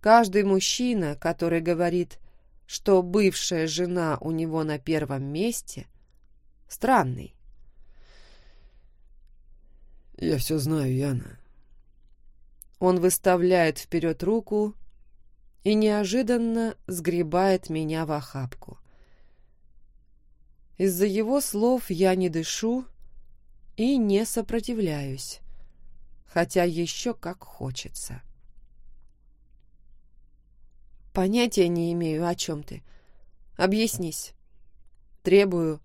Каждый мужчина, который говорит, что бывшая жена у него на первом месте, странный. Я все знаю, Яна. Он выставляет вперед руку и неожиданно сгребает меня в охапку. Из-за его слов я не дышу и не сопротивляюсь, хотя еще как хочется. Понятия не имею, о чем ты. Объяснись. Требую,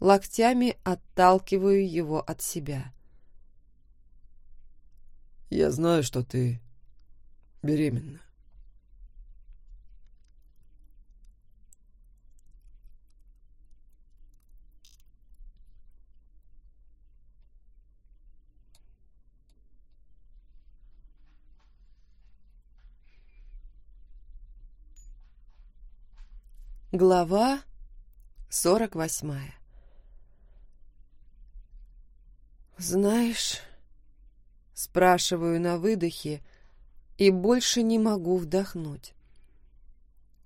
локтями отталкиваю его от себя. Я знаю, что ты беременна. Глава сорок восьмая «Знаешь...» — спрашиваю на выдохе и больше не могу вдохнуть.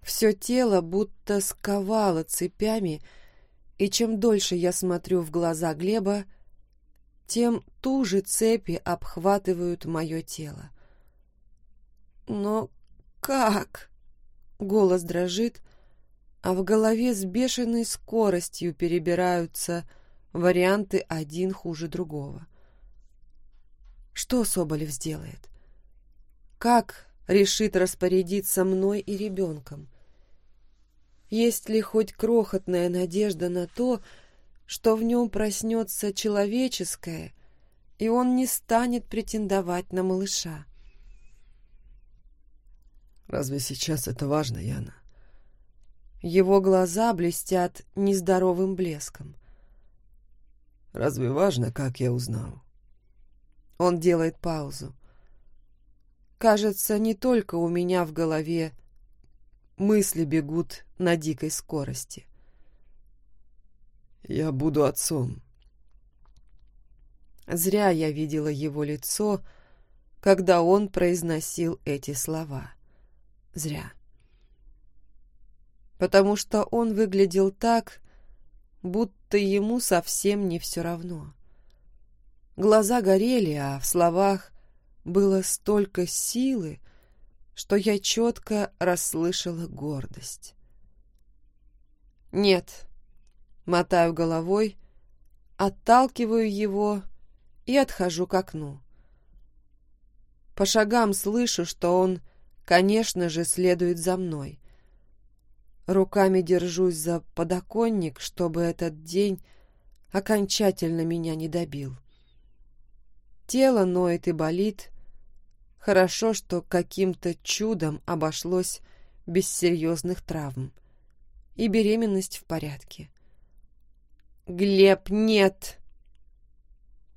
Все тело будто сковало цепями, и чем дольше я смотрю в глаза Глеба, тем туже цепи обхватывают мое тело. «Но как?» — голос дрожит, а в голове с бешеной скоростью перебираются варианты один хуже другого. Что Соболев сделает? Как решит распорядиться мной и ребенком? Есть ли хоть крохотная надежда на то, что в нем проснется человеческое, и он не станет претендовать на малыша? Разве сейчас это важно, Яна? Его глаза блестят нездоровым блеском. «Разве важно, как я узнал?» Он делает паузу. Кажется, не только у меня в голове мысли бегут на дикой скорости. «Я буду отцом». Зря я видела его лицо, когда он произносил эти слова. Зря потому что он выглядел так, будто ему совсем не все равно. Глаза горели, а в словах было столько силы, что я четко расслышала гордость. «Нет», — мотаю головой, отталкиваю его и отхожу к окну. По шагам слышу, что он, конечно же, следует за мной — Руками держусь за подоконник, чтобы этот день окончательно меня не добил. Тело ноет и болит. Хорошо, что каким-то чудом обошлось без серьезных травм. И беременность в порядке. Глеб, нет!»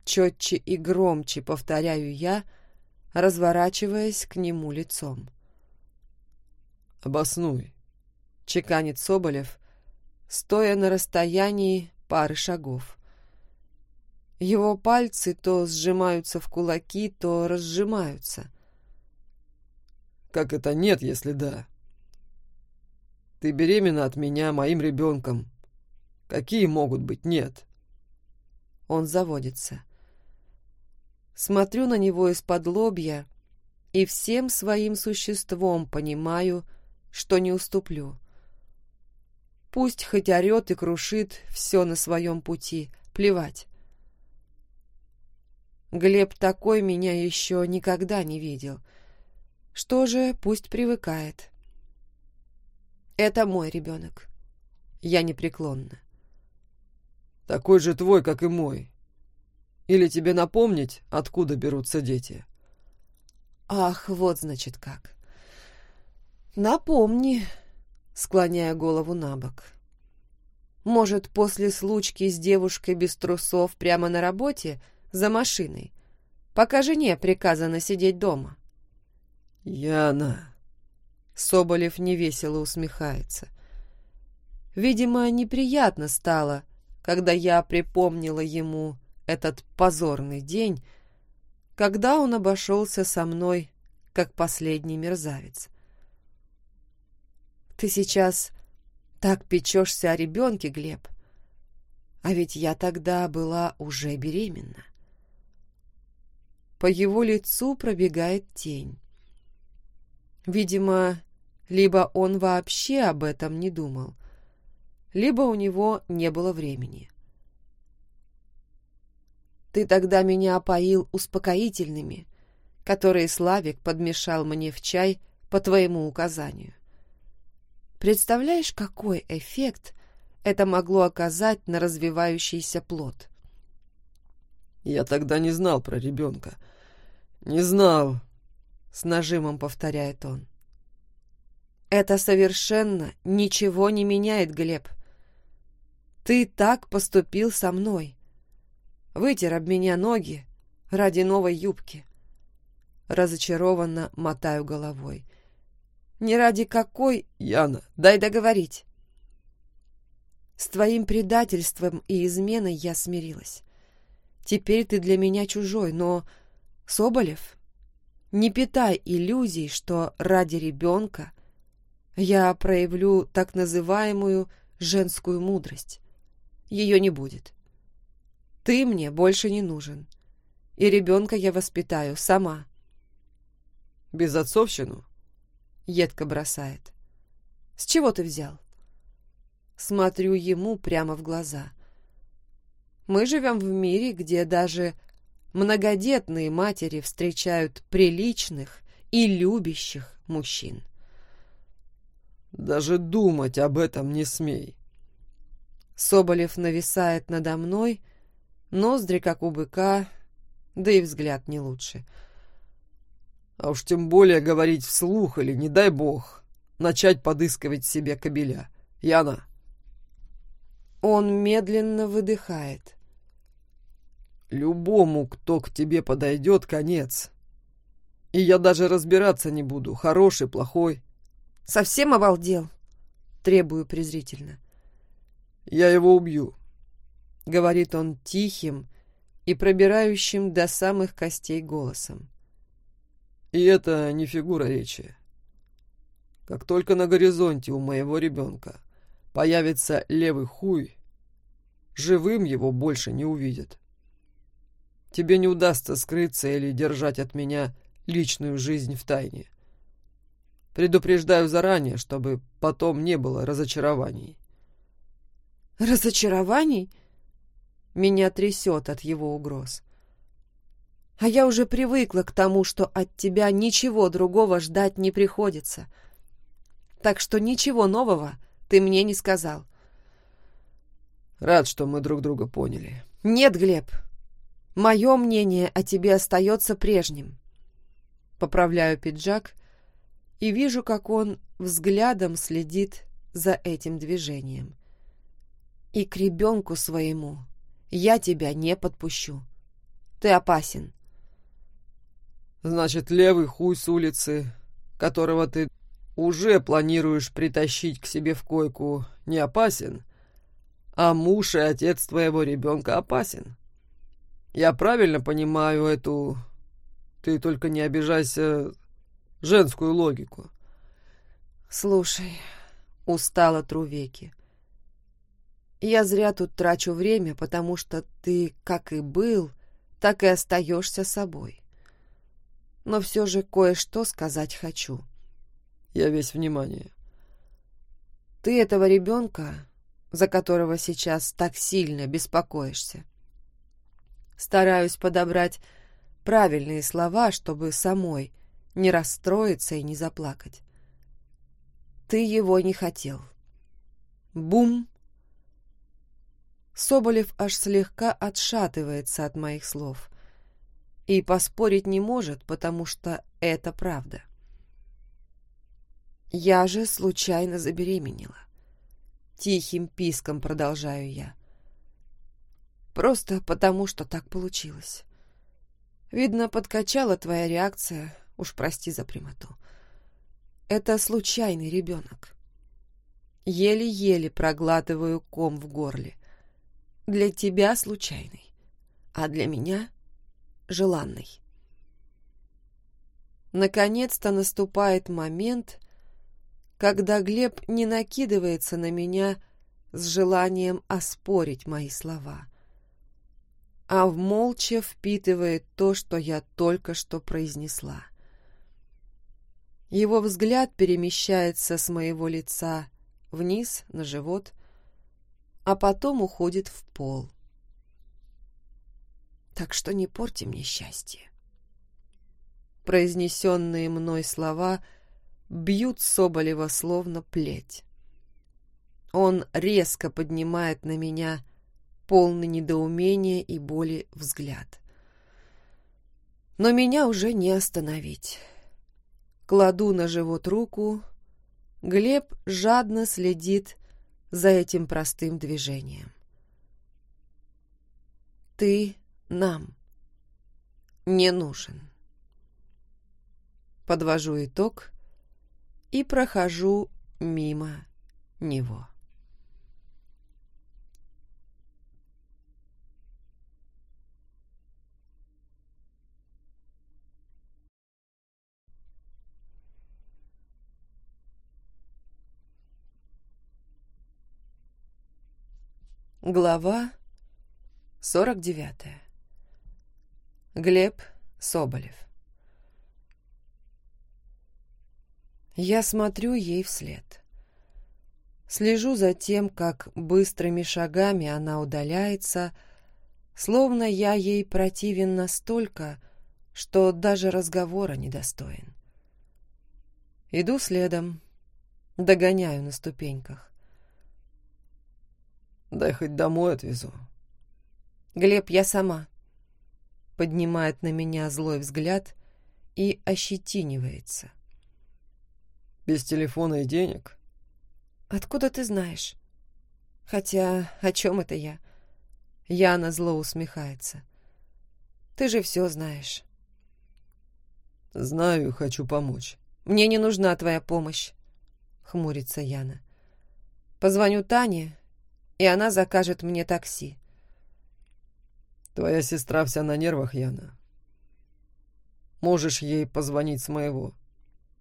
Четче и громче повторяю я, разворачиваясь к нему лицом. «Обоснуй», — чеканит Соболев, стоя на расстоянии пары шагов. Его пальцы то сжимаются в кулаки, то разжимаются. «Как это нет, если да?» «Ты беременна от меня, моим ребенком. Какие могут быть нет?» Он заводится. Смотрю на него из-под лобья и всем своим существом понимаю, что не уступлю. Пусть хоть орет и крушит все на своем пути, плевать. Глеб такой меня еще никогда не видел. Что же, пусть привыкает. Это мой ребенок. Я непреклонна. Такой же твой, как и мой. Или тебе напомнить, откуда берутся дети? Ах, вот значит как. Напомни, склоняя голову на бок. Может, после случки с девушкой без трусов прямо на работе, за машиной, пока жене приказано сидеть дома. Яна. Соболев невесело усмехается. Видимо, неприятно стало, когда я припомнила ему этот позорный день, когда он обошелся со мной, как последний мерзавец. Ты сейчас так печешься о ребенке, Глеб, а ведь я тогда была уже беременна. По его лицу пробегает тень. Видимо, либо он вообще об этом не думал, либо у него не было времени. Ты тогда меня опоил успокоительными, которые Славик подмешал мне в чай по твоему указанию. Представляешь, какой эффект это могло оказать на развивающийся плод? Я тогда не знал про ребенка. Не знал, — с нажимом повторяет он. Это совершенно ничего не меняет, Глеб. Ты так поступил со мной. Вытер об меня ноги ради новой юбки. Разочарованно мотаю головой. Не ради какой... Яна, дай договорить. С твоим предательством и изменой я смирилась. Теперь ты для меня чужой, но... Соболев, не питай иллюзий, что ради ребенка я проявлю так называемую женскую мудрость. Ее не будет. Ты мне больше не нужен. И ребенка я воспитаю сама. Безотцовщину? Едко бросает. С чего ты взял? Смотрю ему прямо в глаза. Мы живем в мире, где даже многодетные матери встречают приличных и любящих мужчин. Даже думать об этом не смей. Соболев нависает надо мной, ноздри, как у быка, да и взгляд не лучше. А уж тем более говорить вслух или, не дай бог, начать подыскивать себе кобеля. Яна. Он медленно выдыхает. Любому, кто к тебе подойдет, конец. И я даже разбираться не буду, хороший, плохой. Совсем обалдел? Требую презрительно. Я его убью говорит он тихим и пробирающим до самых костей голосом. И это не фигура речи. Как только на горизонте у моего ребенка появится левый хуй, живым его больше не увидят. Тебе не удастся скрыться или держать от меня личную жизнь в тайне. Предупреждаю заранее, чтобы потом не было разочарований. Разочарований? Меня трясет от его угроз. А я уже привыкла к тому, что от тебя ничего другого ждать не приходится. Так что ничего нового ты мне не сказал. Рад, что мы друг друга поняли. Нет, Глеб, мое мнение о тебе остается прежним. Поправляю пиджак и вижу, как он взглядом следит за этим движением. И к ребенку своему я тебя не подпущу. Ты опасен. Значит, левый хуй с улицы, которого ты уже планируешь притащить к себе в койку, не опасен, а муж и отец твоего ребенка опасен. Я правильно понимаю эту... Ты только не обижайся женскую логику. Слушай, устала Трувеки. Я зря тут трачу время, потому что ты, как и был, так и остаешься собой. Но все же кое-что сказать хочу. Я весь внимание. Ты этого ребенка, за которого сейчас так сильно беспокоишься. Стараюсь подобрать правильные слова, чтобы самой не расстроиться и не заплакать. Ты его не хотел. Бум! Соболев аж слегка отшатывается от моих слов. И поспорить не может, потому что это правда. Я же случайно забеременела. Тихим писком продолжаю я. Просто потому, что так получилось. Видно, подкачала твоя реакция, уж прости за прямоту. Это случайный ребенок. Еле-еле проглатываю ком в горле. Для тебя случайный, а для меня желанный. Наконец-то наступает момент, когда Глеб не накидывается на меня с желанием оспорить мои слова, а молча впитывает то, что я только что произнесла. Его взгляд перемещается с моего лица вниз на живот, а потом уходит в пол. Так что не порти мне счастье. Произнесенные мной слова бьют Соболева словно плеть. Он резко поднимает на меня полный недоумения и боли взгляд. Но меня уже не остановить. Кладу на живот руку. Глеб жадно следит за этим простым движением. Ты нам не нужен. Подвожу итог и прохожу мимо него. Глава 49. Глеб Соболев. Я смотрю ей вслед. Слежу за тем, как быстрыми шагами она удаляется, словно я ей противен настолько, что даже разговора недостоин. Иду следом, догоняю на ступеньках. Дай хоть домой отвезу. Глеб, я сама. Поднимает на меня злой взгляд и ощетинивается. Без телефона и денег? Откуда ты знаешь? Хотя, о чем это я? Яна зло усмехается. Ты же все знаешь. Знаю, хочу помочь. Мне не нужна твоя помощь, хмурится Яна. Позвоню Тане, и она закажет мне такси. Твоя сестра вся на нервах, Яна. Можешь ей позвонить с моего.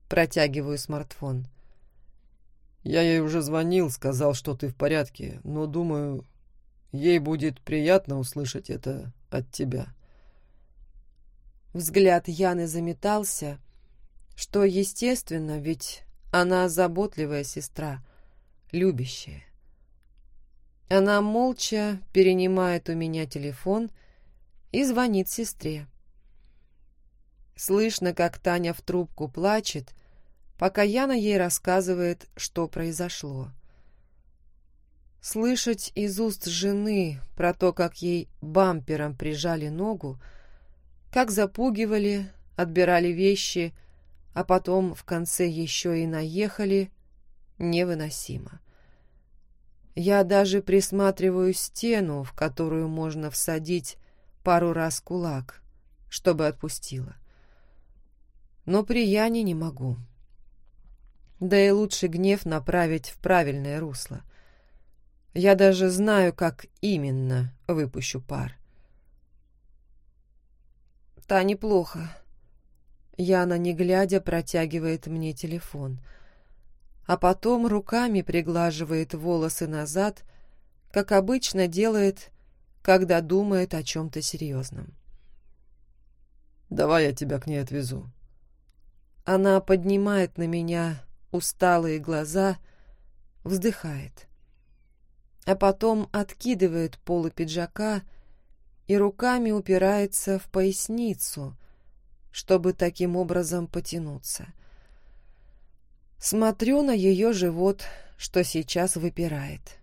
Протягиваю смартфон. Я ей уже звонил, сказал, что ты в порядке, но, думаю, ей будет приятно услышать это от тебя. Взгляд Яны заметался, что естественно, ведь она заботливая сестра, любящая. Она молча перенимает у меня телефон и звонит сестре. Слышно, как Таня в трубку плачет, пока Яна ей рассказывает, что произошло. Слышать из уст жены про то, как ей бампером прижали ногу, как запугивали, отбирали вещи, а потом в конце еще и наехали, невыносимо. Я даже присматриваю стену, в которую можно всадить пару раз кулак, чтобы отпустила. Но при Яне не могу. Да и лучше гнев направить в правильное русло. Я даже знаю, как именно выпущу пар. Та неплохо. Яна, не глядя, протягивает мне телефон, а потом руками приглаживает волосы назад, как обычно делает, когда думает о чем-то серьезном. «Давай я тебя к ней отвезу». Она поднимает на меня усталые глаза, вздыхает, а потом откидывает полы пиджака и руками упирается в поясницу, чтобы таким образом потянуться. Смотрю на ее живот, что сейчас выпирает.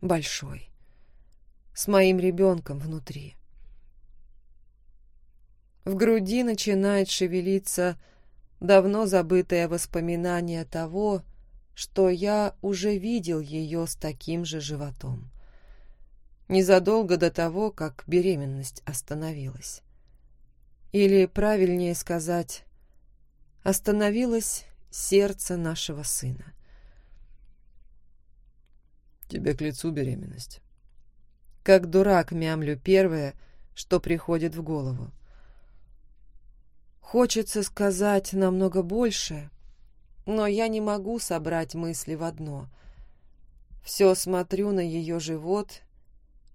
Большой. С моим ребенком внутри. В груди начинает шевелиться давно забытое воспоминание того, что я уже видел ее с таким же животом незадолго до того, как беременность остановилась. Или, правильнее сказать, остановилось сердце нашего сына. Тебе к лицу беременность. Как дурак мямлю первое, что приходит в голову. Хочется сказать намного больше, но я не могу собрать мысли в одно. Все смотрю на ее живот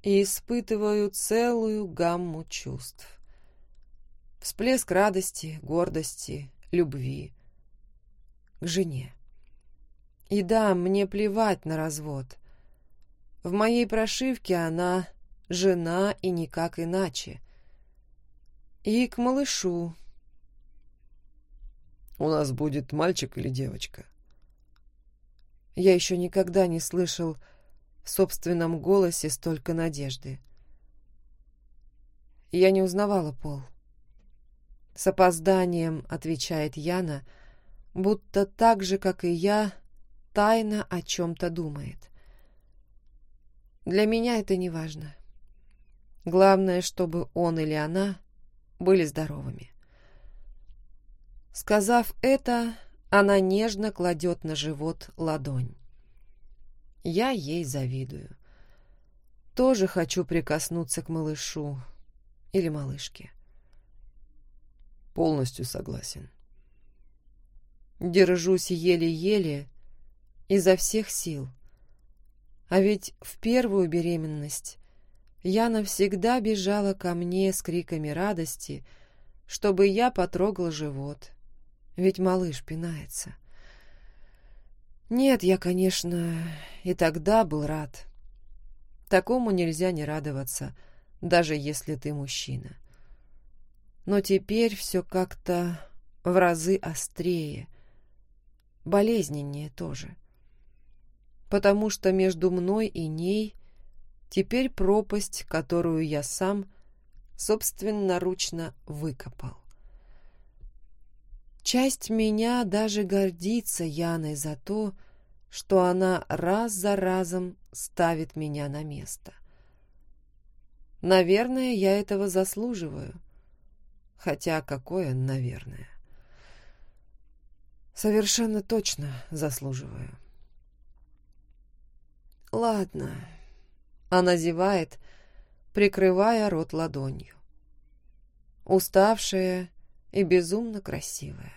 и испытываю целую гамму чувств. Всплеск радости, гордости, любви. К жене. И да, мне плевать на развод. В моей прошивке она жена и никак иначе. И к малышу. У нас будет мальчик или девочка? Я еще никогда не слышал в собственном голосе столько надежды. Я не узнавала Пол. С опозданием отвечает Яна, будто так же, как и я, тайно о чем-то думает. Для меня это не важно. Главное, чтобы он или она были здоровыми. Сказав это, она нежно кладет на живот ладонь. Я ей завидую. Тоже хочу прикоснуться к малышу или малышке. Полностью согласен. Держусь еле-еле изо всех сил. А ведь в первую беременность я навсегда бежала ко мне с криками радости, чтобы я потрогал живот, ведь малыш пинается. Нет, я, конечно, и тогда был рад. Такому нельзя не радоваться, даже если ты мужчина. Но теперь все как-то в разы острее, болезненнее тоже. Потому что между мной и ней теперь пропасть, которую я сам собственноручно выкопал. Часть меня даже гордится Яной за то, что она раз за разом ставит меня на место. Наверное, я этого заслуживаю. Хотя какое «наверное»? Совершенно точно заслуживаю. Ладно. Она зевает, прикрывая рот ладонью. Уставшая и безумно красивая.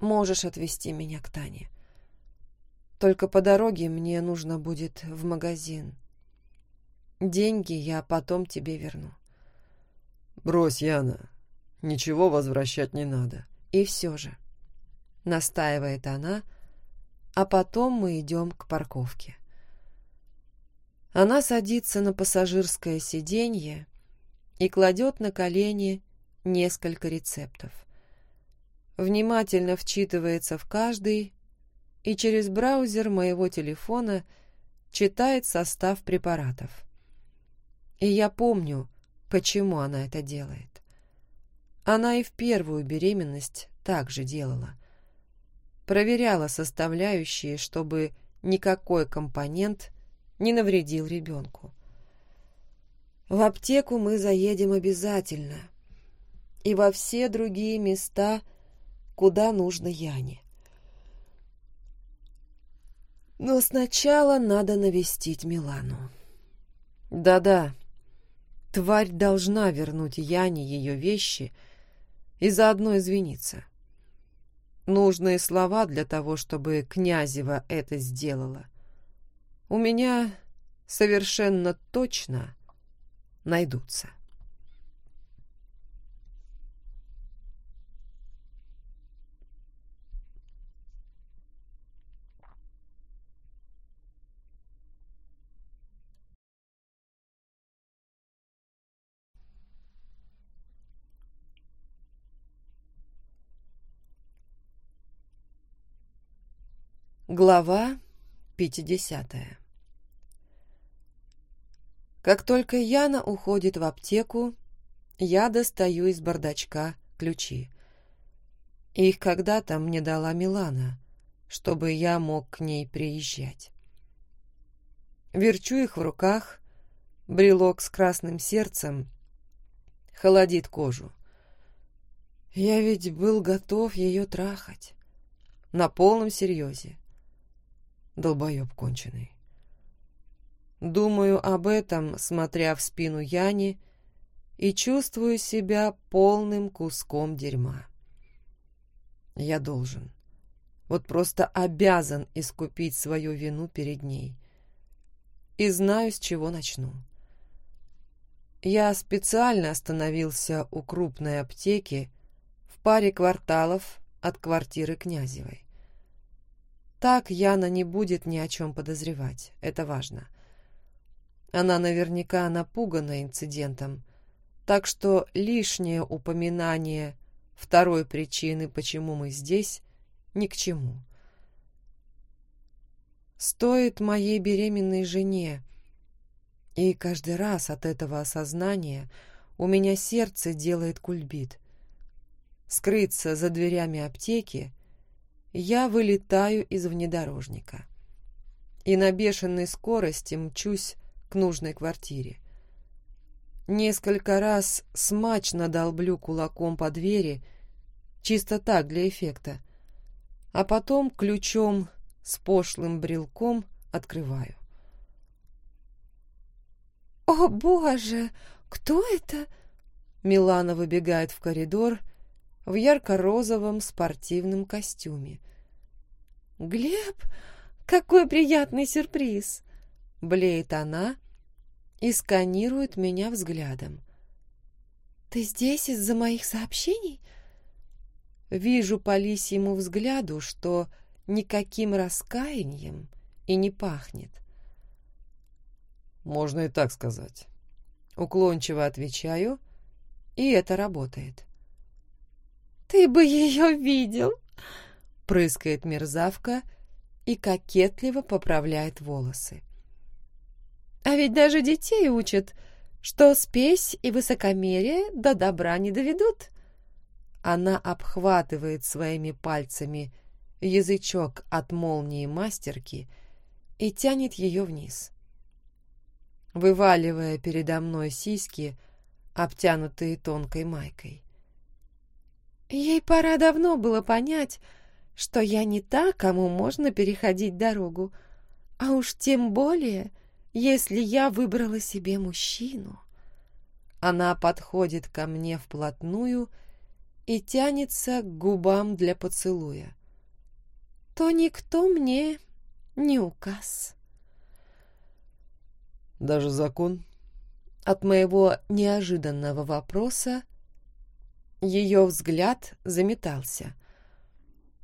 Можешь отвезти меня к Тане. Только по дороге мне нужно будет в магазин. Деньги я потом тебе верну. Брось, Яна. Ничего возвращать не надо. И все же. Настаивает она, а потом мы идем к парковке. Она садится на пассажирское сиденье и кладет на колени несколько рецептов. Внимательно вчитывается в каждый и через браузер моего телефона читает состав препаратов. И я помню, почему она это делает. Она и в первую беременность так же делала. Проверяла составляющие, чтобы никакой компонент не навредил ребенку. В аптеку мы заедем обязательно. И во все другие места, куда нужно Яне. Но сначала надо навестить Милану. Да-да, тварь должна вернуть Яне ее вещи и заодно извиниться. Нужные слова для того, чтобы Князева это сделала. У меня совершенно точно найдутся. Глава 50 Как только Яна уходит в аптеку, я достаю из бардачка ключи. Их когда-то мне дала Милана, чтобы я мог к ней приезжать. Верчу их в руках, брелок с красным сердцем холодит кожу. Я ведь был готов ее трахать. На полном серьезе долбоеб конченый. Думаю об этом, смотря в спину Яни, и чувствую себя полным куском дерьма. Я должен, вот просто обязан искупить свою вину перед ней. И знаю, с чего начну. Я специально остановился у крупной аптеки в паре кварталов от квартиры Князевой. Так Яна не будет ни о чем подозревать. Это важно. Она наверняка напугана инцидентом, так что лишнее упоминание второй причины, почему мы здесь, ни к чему. Стоит моей беременной жене, и каждый раз от этого осознания у меня сердце делает кульбит. Скрыться за дверями аптеки я вылетаю из внедорожника и на бешеной скорости мчусь к нужной квартире. Несколько раз смачно долблю кулаком по двери, чисто так, для эффекта, а потом ключом с пошлым брелком открываю. «О, боже! Кто это?» Милана выбегает в коридор в ярко-розовом спортивном костюме. «Глеб, какой приятный сюрприз!» Блеет она и сканирует меня взглядом. «Ты здесь из-за моих сообщений?» Вижу по лисьему взгляду, что никаким раскаянием и не пахнет. «Можно и так сказать». Уклончиво отвечаю, и это работает. «Ты бы ее видел!» Прыскает мерзавка и кокетливо поправляет волосы. «А ведь даже детей учат, что спесь и высокомерие до добра не доведут!» Она обхватывает своими пальцами язычок от молнии мастерки и тянет ее вниз. Вываливая передо мной сиськи, обтянутые тонкой майкой. Ей пора давно было понять, что я не та, кому можно переходить дорогу, а уж тем более, если я выбрала себе мужчину. Она подходит ко мне вплотную и тянется к губам для поцелуя. То никто мне не указ. Даже закон? От моего неожиданного вопроса ее взгляд заметался.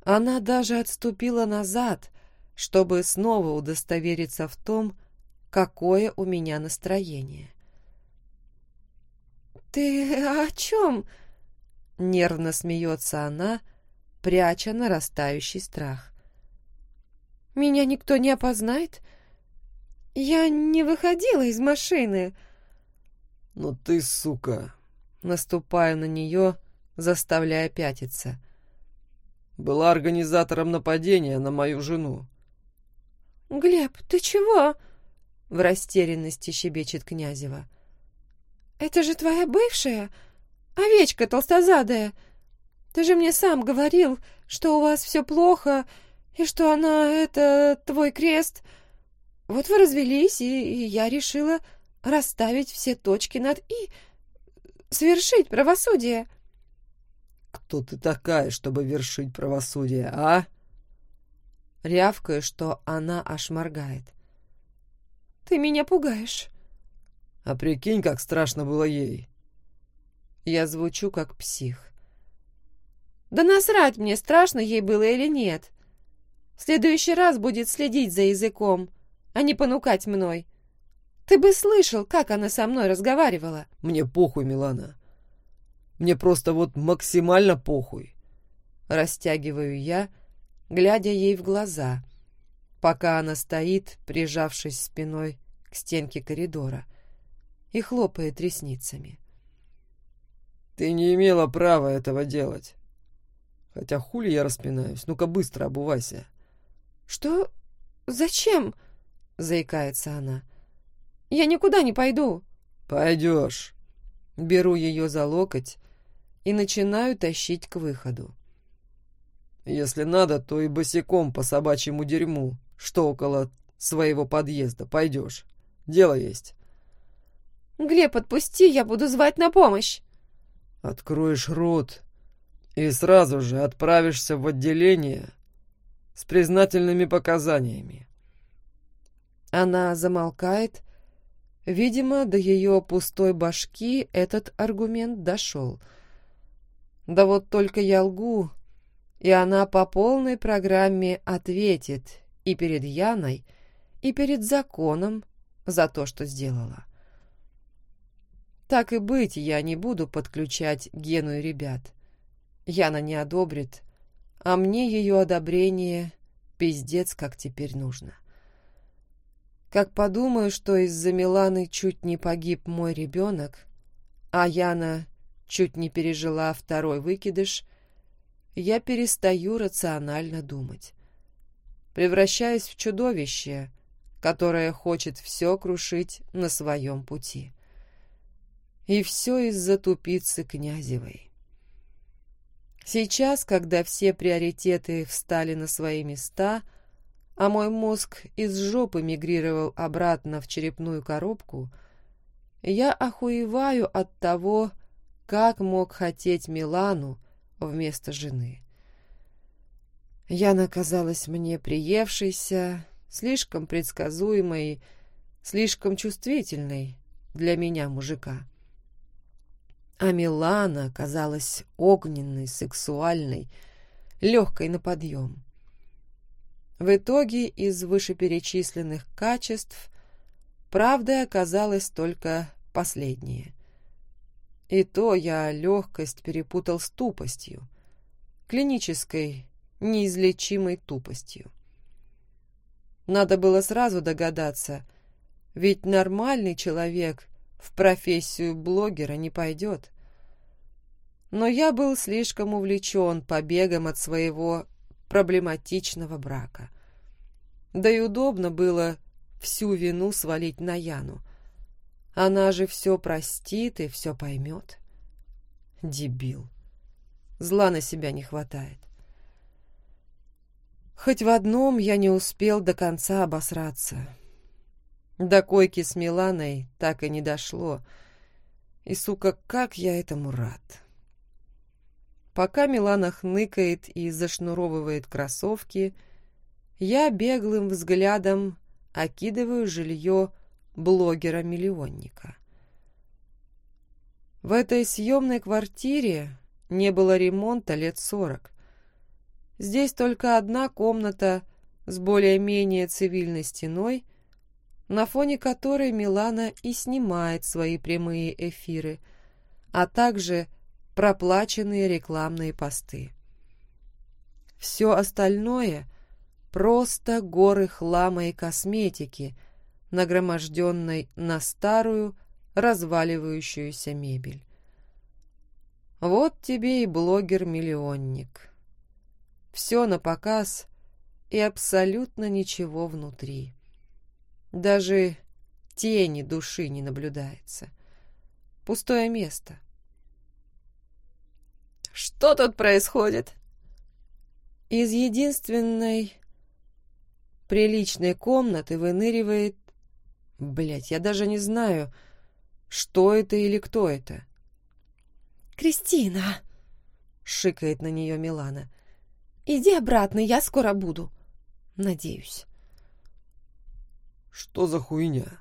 Она даже отступила назад, чтобы снова удостовериться в том, какое у меня настроение. «Ты о чем?» — нервно смеется она, пряча нарастающий страх. «Меня никто не опознает? Я не выходила из машины». «Ну ты, сука!» Наступаю на нее, заставляя пятиться. «Была организатором нападения на мою жену». «Глеб, ты чего?» — в растерянности щебечет Князева. «Это же твоя бывшая? Овечка толстозадая. Ты же мне сам говорил, что у вас все плохо, и что она — это твой крест. Вот вы развелись, и, и я решила расставить все точки над «и», свершить правосудие». «Кто ты такая, чтобы вершить правосудие, а?» Рявкаю, что она аж моргает. «Ты меня пугаешь». «А прикинь, как страшно было ей». Я звучу как псих. «Да насрать мне, страшно ей было или нет. В следующий раз будет следить за языком, а не понукать мной. Ты бы слышал, как она со мной разговаривала». «Мне похуй, Милана. Мне просто вот максимально похуй». Растягиваю я, — глядя ей в глаза, пока она стоит, прижавшись спиной к стенке коридора, и хлопает ресницами. «Ты не имела права этого делать. Хотя хули я распинаюсь? Ну-ка быстро обувайся». «Что? Зачем?» — заикается она. «Я никуда не пойду». «Пойдешь». Беру ее за локоть и начинаю тащить к выходу. Если надо, то и босиком по собачьему дерьму, что около своего подъезда, пойдешь. Дело есть. Глеб, отпусти, я буду звать на помощь. Откроешь рот и сразу же отправишься в отделение с признательными показаниями. Она замолкает. Видимо, до ее пустой башки этот аргумент дошел. Да вот только я лгу, и она по полной программе ответит и перед Яной, и перед законом за то, что сделала. Так и быть, я не буду подключать Гену и ребят. Яна не одобрит, а мне ее одобрение пиздец как теперь нужно. Как подумаю, что из-за Миланы чуть не погиб мой ребенок, а Яна чуть не пережила второй выкидыш, я перестаю рационально думать. Превращаюсь в чудовище, которое хочет все крушить на своем пути. И все из-за тупицы Князевой. Сейчас, когда все приоритеты встали на свои места, а мой мозг из жопы мигрировал обратно в черепную коробку, я охуеваю от того, как мог хотеть Милану, вместо жены. Яна казалась мне приевшейся, слишком предсказуемой, слишком чувствительной для меня, мужика. А Милана казалась огненной, сексуальной, легкой на подъем. В итоге из вышеперечисленных качеств правдой оказалось только последнее. И то я легкость перепутал с тупостью, клинической, неизлечимой тупостью. Надо было сразу догадаться, ведь нормальный человек в профессию блогера не пойдет. Но я был слишком увлечен побегом от своего проблематичного брака. Да и удобно было всю вину свалить на Яну — она же все простит и все поймет. Дебил. Зла на себя не хватает. Хоть в одном я не успел до конца обосраться. До койки с Миланой так и не дошло. И, сука, как я этому рад. Пока Милана хныкает и зашнуровывает кроссовки, я беглым взглядом окидываю жилье блогера-миллионника. В этой съемной квартире не было ремонта лет сорок. Здесь только одна комната с более-менее цивильной стеной, на фоне которой Милана и снимает свои прямые эфиры, а также проплаченные рекламные посты. Все остальное — просто горы хлама и косметики — нагроможденной на старую, разваливающуюся мебель. Вот тебе и блогер-миллионник. Все на показ и абсолютно ничего внутри. Даже тени души не наблюдается. Пустое место. «Что тут происходит?» Из единственной приличной комнаты выныривает... Блять, я даже не знаю, что это или кто это. «Кристина!» — шикает на нее Милана. «Иди обратно, я скоро буду. Надеюсь». «Что за хуйня?»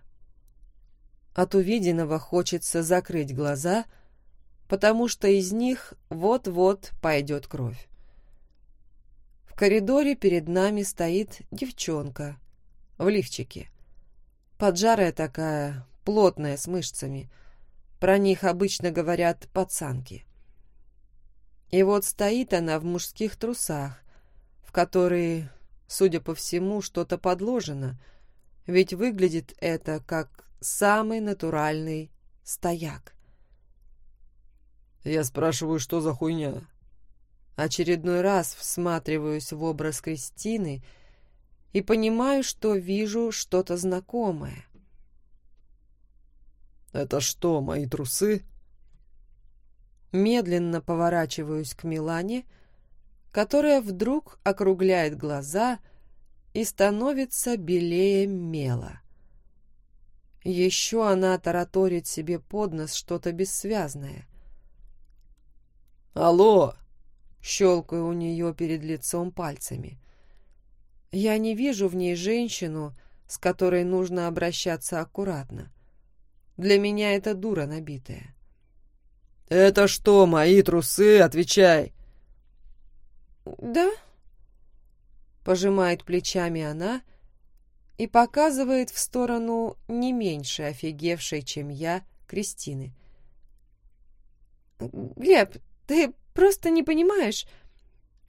От увиденного хочется закрыть глаза, потому что из них вот-вот пойдет кровь. В коридоре перед нами стоит девчонка в лифчике. Поджарая такая, плотная, с мышцами. Про них обычно говорят пацанки. И вот стоит она в мужских трусах, в которые, судя по всему, что-то подложено, ведь выглядит это как самый натуральный стояк. Я спрашиваю, что за хуйня? Очередной раз всматриваюсь в образ Кристины и понимаю, что вижу что-то знакомое. «Это что, мои трусы?» Медленно поворачиваюсь к Милане, которая вдруг округляет глаза и становится белее мела. Еще она тараторит себе под нос что-то бессвязное. «Алло!» — щелкаю у нее перед лицом пальцами. Я не вижу в ней женщину, с которой нужно обращаться аккуратно. Для меня это дура набитая. «Это что, мои трусы? Отвечай!» «Да?» Пожимает плечами она и показывает в сторону не меньше офигевшей, чем я, Кристины. «Глеб, ты просто не понимаешь.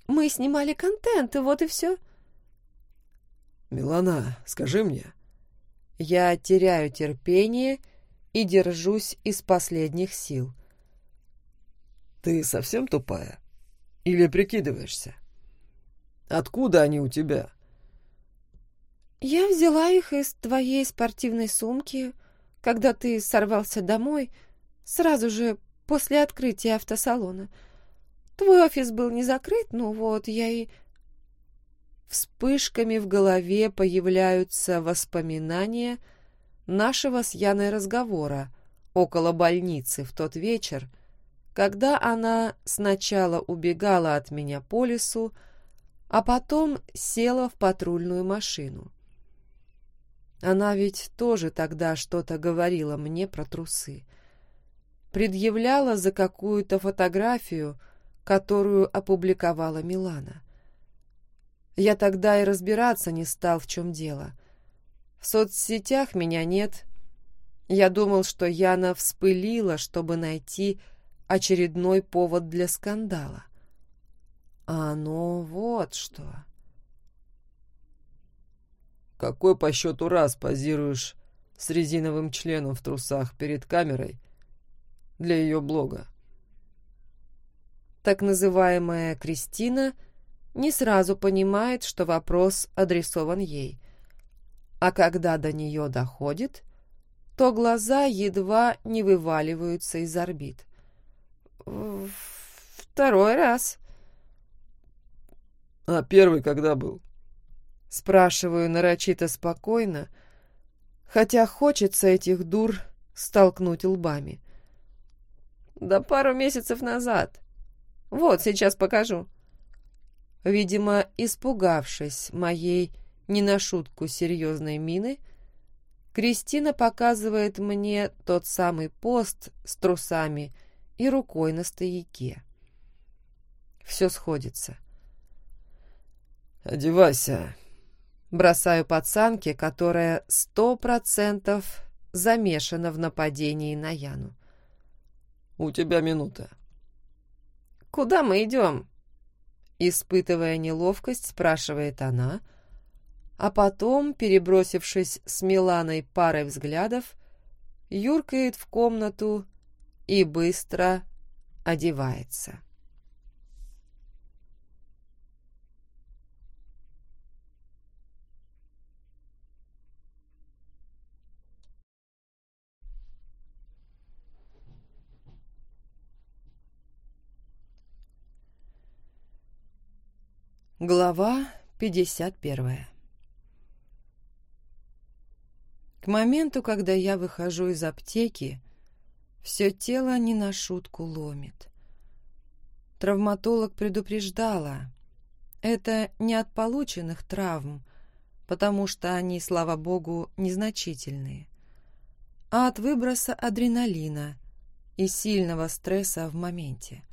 Мы снимали контент, и вот и все». «Милана, скажи мне». Я теряю терпение и держусь из последних сил. «Ты совсем тупая? Или прикидываешься? Откуда они у тебя?» «Я взяла их из твоей спортивной сумки, когда ты сорвался домой, сразу же после открытия автосалона. Твой офис был не закрыт, ну вот, я и...» Вспышками в голове появляются воспоминания нашего с Яной разговора около больницы в тот вечер, когда она сначала убегала от меня по лесу, а потом села в патрульную машину. Она ведь тоже тогда что-то говорила мне про трусы. Предъявляла за какую-то фотографию, которую опубликовала Милана. Я тогда и разбираться не стал, в чем дело. В соцсетях меня нет. Я думал, что Яна вспылила, чтобы найти очередной повод для скандала. А оно вот что. Какой по счету раз позируешь с резиновым членом в трусах перед камерой для ее блога? Так называемая Кристина не сразу понимает, что вопрос адресован ей. А когда до нее доходит, то глаза едва не вываливаются из орбит. «Второй раз». «А первый когда был?» Спрашиваю нарочито спокойно, хотя хочется этих дур столкнуть лбами. «Да пару месяцев назад. Вот, сейчас покажу». Видимо, испугавшись моей не на шутку серьезной мины, Кристина показывает мне тот самый пост с трусами и рукой на стояке. Все сходится. «Одевайся», Бросаю пацанке, которая сто процентов замешана в нападении на Яну. «У тебя минута». «Куда мы идем?» Испытывая неловкость, спрашивает она, а потом, перебросившись с Миланой парой взглядов, юркает в комнату и быстро одевается. Глава 51 К моменту, когда я выхожу из аптеки, все тело не на шутку ломит. Травматолог предупреждала. Это не от полученных травм, потому что они, слава богу, незначительные, а от выброса адреналина и сильного стресса в моменте.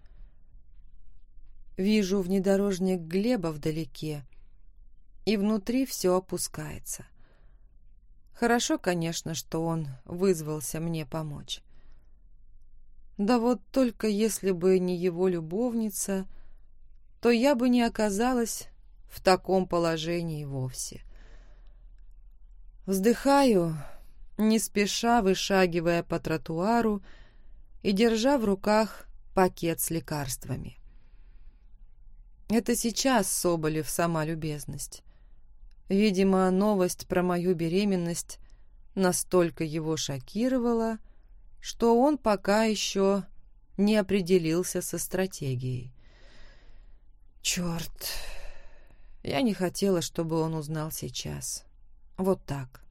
Вижу внедорожник Глеба вдалеке, и внутри все опускается. Хорошо, конечно, что он вызвался мне помочь. Да вот только если бы не его любовница, то я бы не оказалась в таком положении вовсе. Вздыхаю, не спеша вышагивая по тротуару и держа в руках пакет с лекарствами. Это сейчас Соболев сама любезность. Видимо, новость про мою беременность настолько его шокировала, что он пока еще не определился со стратегией. Черт, я не хотела, чтобы он узнал сейчас. Вот так,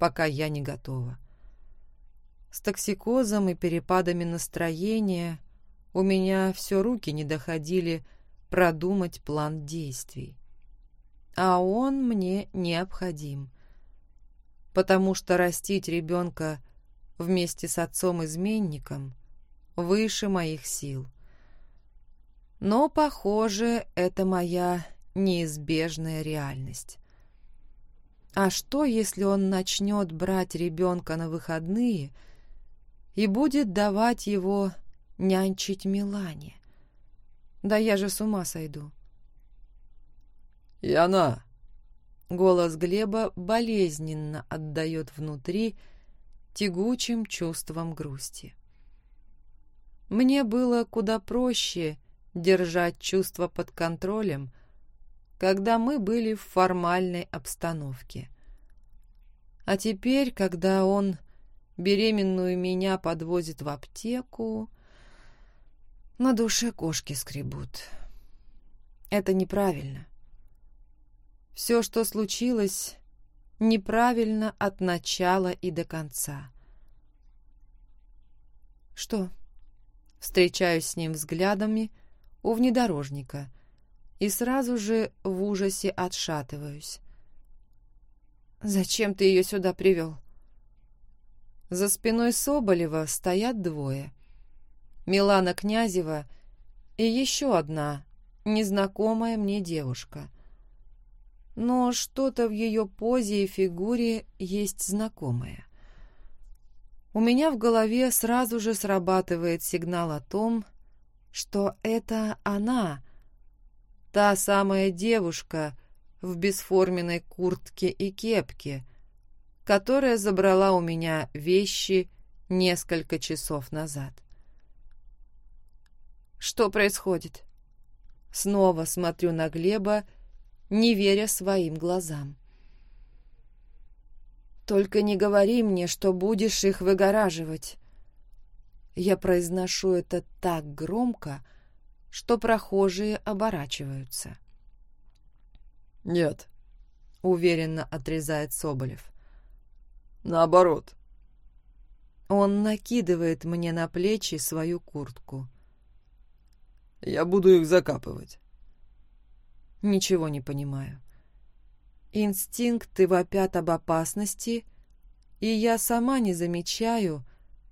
пока я не готова. С токсикозом и перепадами настроения у меня все руки не доходили продумать план действий. А он мне необходим, потому что растить ребенка вместе с отцом-изменником выше моих сил. Но, похоже, это моя неизбежная реальность. А что, если он начнет брать ребенка на выходные и будет давать его нянчить Милане? Да я же с ума сойду. И она. Голос Глеба болезненно отдает внутри тягучим чувством грусти. Мне было куда проще держать чувства под контролем, когда мы были в формальной обстановке. А теперь, когда он беременную меня подвозит в аптеку, на душе кошки скребут. Это неправильно. Все, что случилось, неправильно от начала и до конца. Что? Встречаюсь с ним взглядами у внедорожника и сразу же в ужасе отшатываюсь. «Зачем ты ее сюда привел?» За спиной Соболева стоят двое. Милана Князева и еще одна, незнакомая мне девушка. Но что-то в ее позе и фигуре есть знакомое. У меня в голове сразу же срабатывает сигнал о том, что это она, та самая девушка в бесформенной куртке и кепке, которая забрала у меня вещи несколько часов назад. Что происходит? Снова смотрю на Глеба, не веря своим глазам. Только не говори мне, что будешь их выгораживать. Я произношу это так громко, что прохожие оборачиваются. «Нет», — уверенно отрезает Соболев. «Наоборот». Он накидывает мне на плечи свою куртку. Я буду их закапывать. Ничего не понимаю. Инстинкты вопят об опасности, и я сама не замечаю,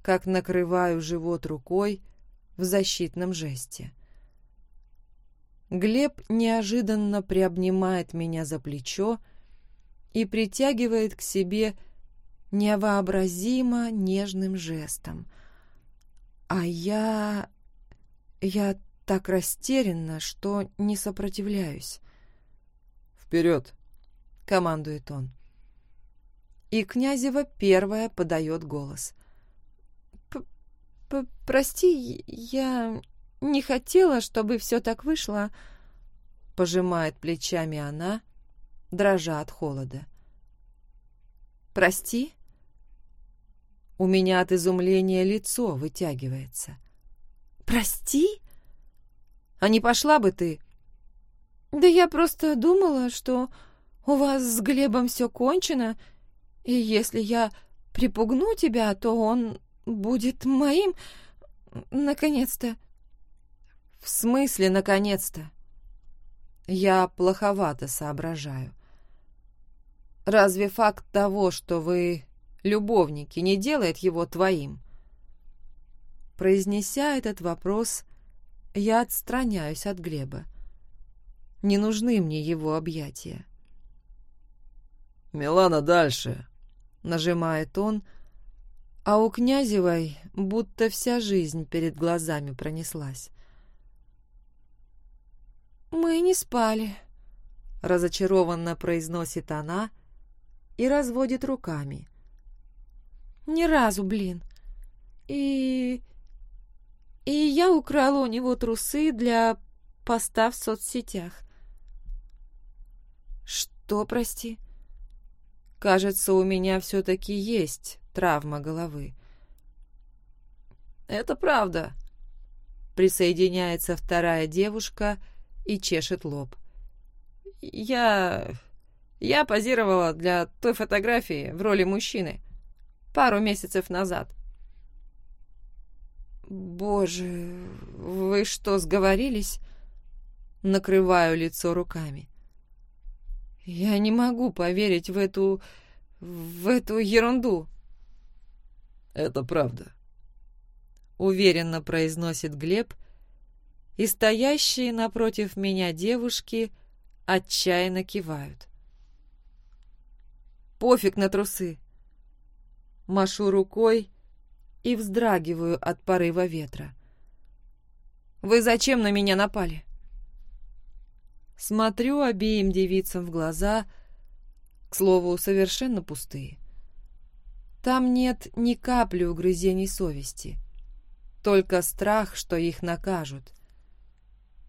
как накрываю живот рукой в защитном жесте. Глеб неожиданно приобнимает меня за плечо и притягивает к себе невообразимо нежным жестом. А я... я так растерянно, что не сопротивляюсь. «Вперед!» — командует он. И Князева первая подает голос. П «Прости, я не хотела, чтобы все так вышло», — пожимает плечами она, дрожа от холода. «Прости?» У меня от изумления лицо вытягивается. «Прости?» А не пошла бы ты?» Да я просто думала, что у вас с Глебом все кончено, и если я припугну тебя, то он будет моим... Наконец-то. В смысле, наконец-то? Я плоховато соображаю. Разве факт того, что вы любовники, не делает его твоим? Произнеся этот вопрос, я отстраняюсь от Глеба. Не нужны мне его объятия. «Милана, дальше!» — нажимает он, а у Князевой будто вся жизнь перед глазами пронеслась. «Мы не спали», — разочарованно произносит она и разводит руками. «Ни разу, блин. И... и я украла у него трусы для поста в соцсетях». «Что, прости?» «Кажется, у меня все-таки есть травма головы». «Это правда», — присоединяется вторая девушка — и чешет лоб. «Я... я позировала для той фотографии в роли мужчины пару месяцев назад». «Боже, вы что, сговорились?» Накрываю лицо руками. «Я не могу поверить в эту... в эту ерунду». «Это правда», — уверенно произносит Глеб, — и стоящие напротив меня девушки отчаянно кивают. Пофиг на трусы. Машу рукой и вздрагиваю от порыва ветра. «Вы зачем на меня напали?» Смотрю обеим девицам в глаза, к слову, совершенно пустые. Там нет ни капли угрызений совести, только страх, что их накажут,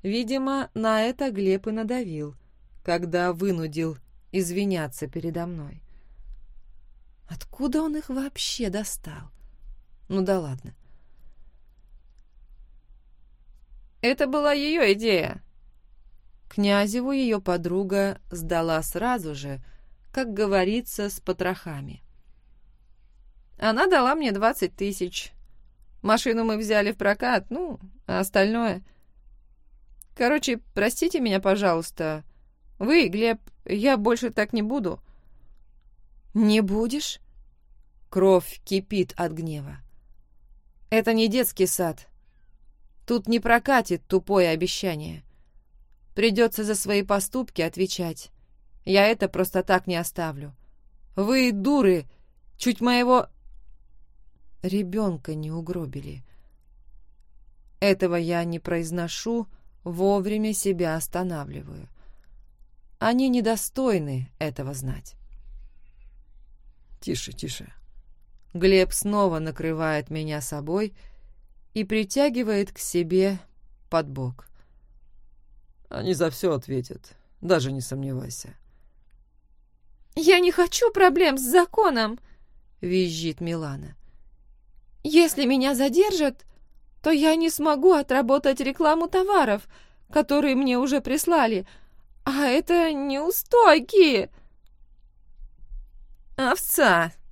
Видимо, на это Глеб и надавил, когда вынудил извиняться передо мной. Откуда он их вообще достал? Ну да ладно. Это была ее идея. Князеву ее подруга сдала сразу же, как говорится, с потрохами. Она дала мне двадцать тысяч. Машину мы взяли в прокат, ну, а остальное — Короче, простите меня, пожалуйста. Вы, Глеб, я больше так не буду. Не будешь? Кровь кипит от гнева. Это не детский сад. Тут не прокатит тупое обещание. Придется за свои поступки отвечать. Я это просто так не оставлю. Вы, дуры, чуть моего... Ребенка не угробили. Этого я не произношу, вовремя себя останавливаю. Они недостойны этого знать. Тише, тише. Глеб снова накрывает меня собой и притягивает к себе под бок. Они за все ответят, даже не сомневайся. «Я не хочу проблем с законом!» — визжит Милана. «Если меня задержат, то я не смогу отработать рекламу товаров, которые мне уже прислали, а это неустойки. «Овца!» —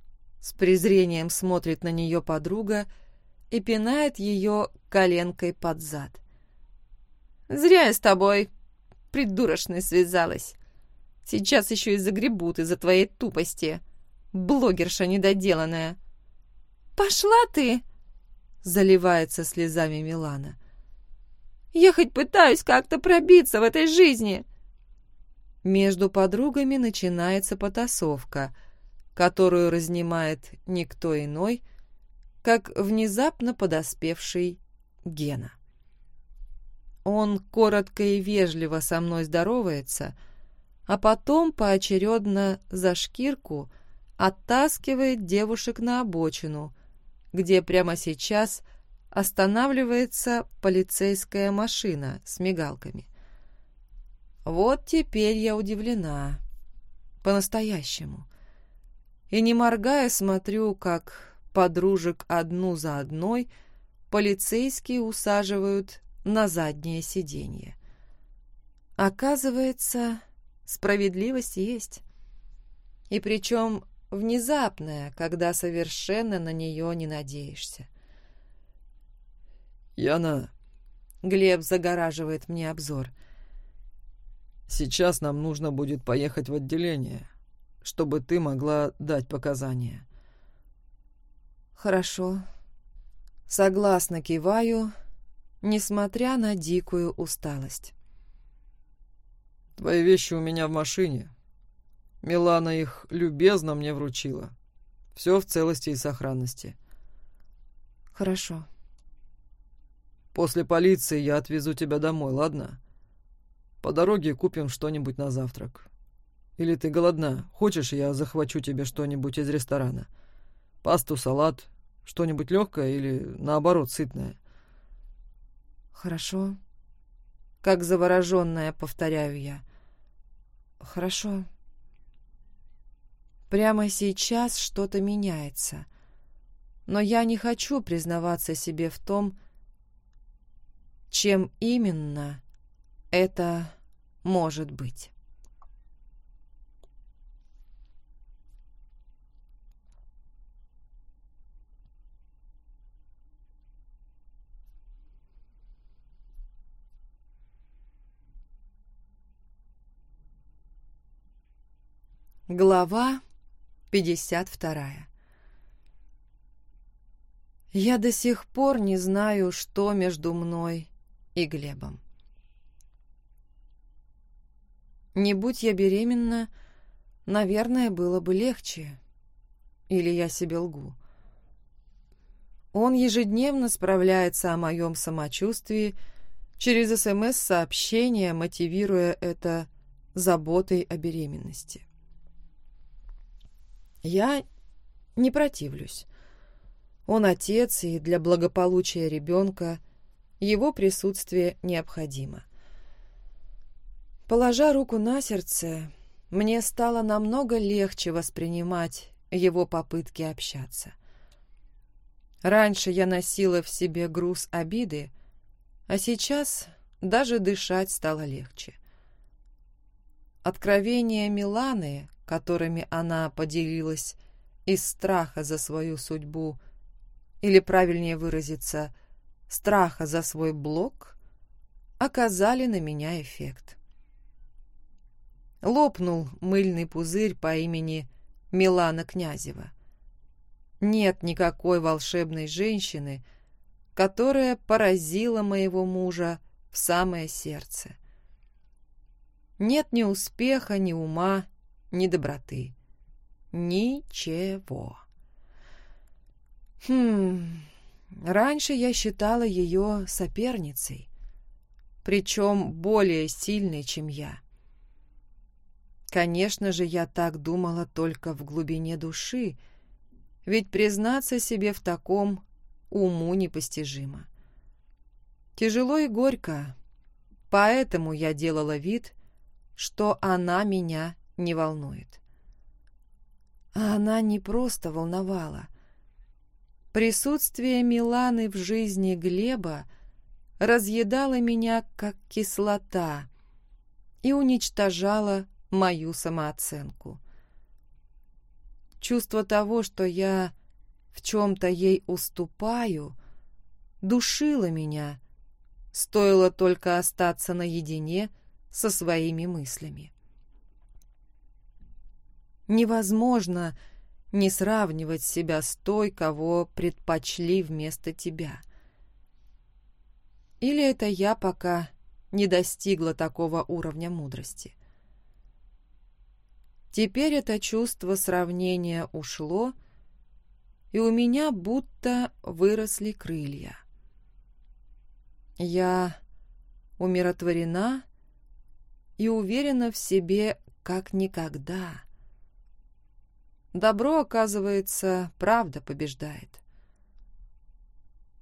с презрением смотрит на нее подруга и пинает ее коленкой под зад. «Зря я с тобой, придурочной, связалась. Сейчас еще и загребут из-за твоей тупости, блогерша недоделанная». «Пошла ты!» заливается слезами Милана. «Я хоть пытаюсь как-то пробиться в этой жизни!» Между подругами начинается потасовка, которую разнимает никто иной, как внезапно подоспевший Гена. Он коротко и вежливо со мной здоровается, а потом поочередно за шкирку оттаскивает девушек на обочину, где прямо сейчас останавливается полицейская машина с мигалками. Вот теперь я удивлена. По-настоящему. И не моргая смотрю, как подружек одну за одной полицейские усаживают на заднее сиденье. Оказывается, справедливость есть. И причем внезапная, когда совершенно на нее не надеешься. «Яна...» Глеб загораживает мне обзор. «Сейчас нам нужно будет поехать в отделение, чтобы ты могла дать показания». «Хорошо». Согласно киваю, несмотря на дикую усталость. «Твои вещи у меня в машине. Милана их любезно мне вручила. Все в целости и сохранности». «Хорошо». «После полиции я отвезу тебя домой, ладно? По дороге купим что-нибудь на завтрак. Или ты голодна? Хочешь, я захвачу тебе что-нибудь из ресторана? Пасту, салат, что-нибудь легкое или, наоборот, сытное?» «Хорошо». Как завороженная, повторяю я. «Хорошо». Прямо сейчас что-то меняется. Но я не хочу признаваться себе в том, чем именно это может быть. Глава 52 Я до сих пор не знаю, что между мной и Глебом. Не будь я беременна, наверное, было бы легче. Или я себе лгу. Он ежедневно справляется о моем самочувствии через СМС-сообщения, мотивируя это заботой о беременности. Я не противлюсь. Он отец, и для благополучия ребенка его присутствие необходимо. Положа руку на сердце, мне стало намного легче воспринимать его попытки общаться. Раньше я носила в себе груз обиды, а сейчас даже дышать стало легче. Откровения Миланы, которыми она поделилась из страха за свою судьбу, или, правильнее выразиться, страха за свой блок, оказали на меня эффект. Лопнул мыльный пузырь по имени Милана Князева. Нет никакой волшебной женщины, которая поразила моего мужа в самое сердце. Нет ни успеха, ни ума, ни доброты. Ничего. Хм, раньше я считала ее соперницей, причем более сильной, чем я. Конечно же, я так думала только в глубине души, ведь признаться себе в таком уму непостижимо. Тяжело и горько, поэтому я делала вид, что она меня не волнует. А она не просто волновала. Присутствие Миланы в жизни Глеба разъедало меня, как кислота, и уничтожало мою самооценку. Чувство того, что я в чем-то ей уступаю, душило меня, стоило только остаться наедине со своими мыслями. Невозможно не сравнивать себя с той, кого предпочли вместо тебя. Или это я пока не достигла такого уровня мудрости. Теперь это чувство сравнения ушло, и у меня будто выросли крылья. Я умиротворена и уверена в себе как никогда. Добро, оказывается, правда побеждает.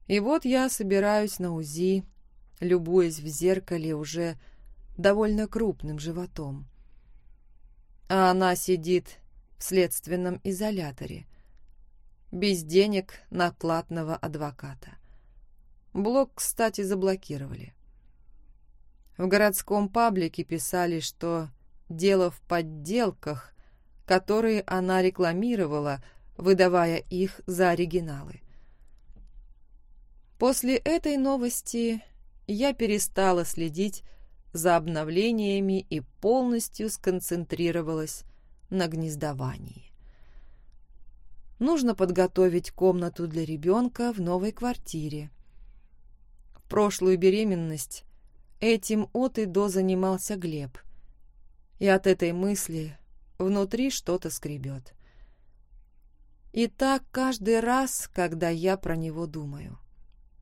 И вот я собираюсь на УЗИ, любуясь в зеркале уже довольно крупным животом. А она сидит в следственном изоляторе, без денег на платного адвоката. Блок, кстати, заблокировали. В городском паблике писали, что дело в подделках, которые она рекламировала, выдавая их за оригиналы. После этой новости я перестала следить за обновлениями и полностью сконцентрировалась на гнездовании. Нужно подготовить комнату для ребенка в новой квартире. В прошлую беременность этим от и до занимался Глеб. И от этой мысли внутри что-то скребет. И так каждый раз, когда я про него думаю,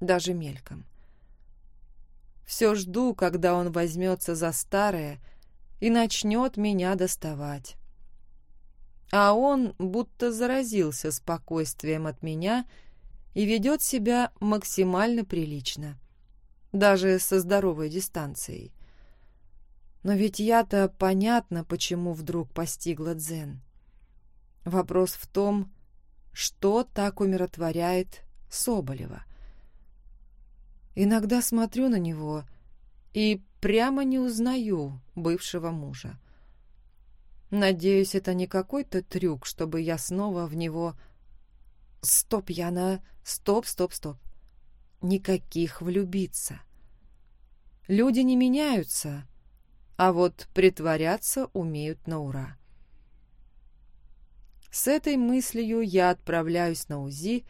даже мельком. Все жду, когда он возьмется за старое и начнет меня доставать. А он будто заразился спокойствием от меня и ведет себя максимально прилично, даже со здоровой дистанцией. Но ведь я-то понятно, почему вдруг постигла дзен. Вопрос в том, что так умиротворяет Соболева. Иногда смотрю на него и прямо не узнаю бывшего мужа. Надеюсь, это не какой-то трюк, чтобы я снова в него... Стоп, Яна, стоп, стоп, стоп. Никаких влюбиться. Люди не меняются, а вот притворяться умеют на ура. С этой мыслью я отправляюсь на УЗИ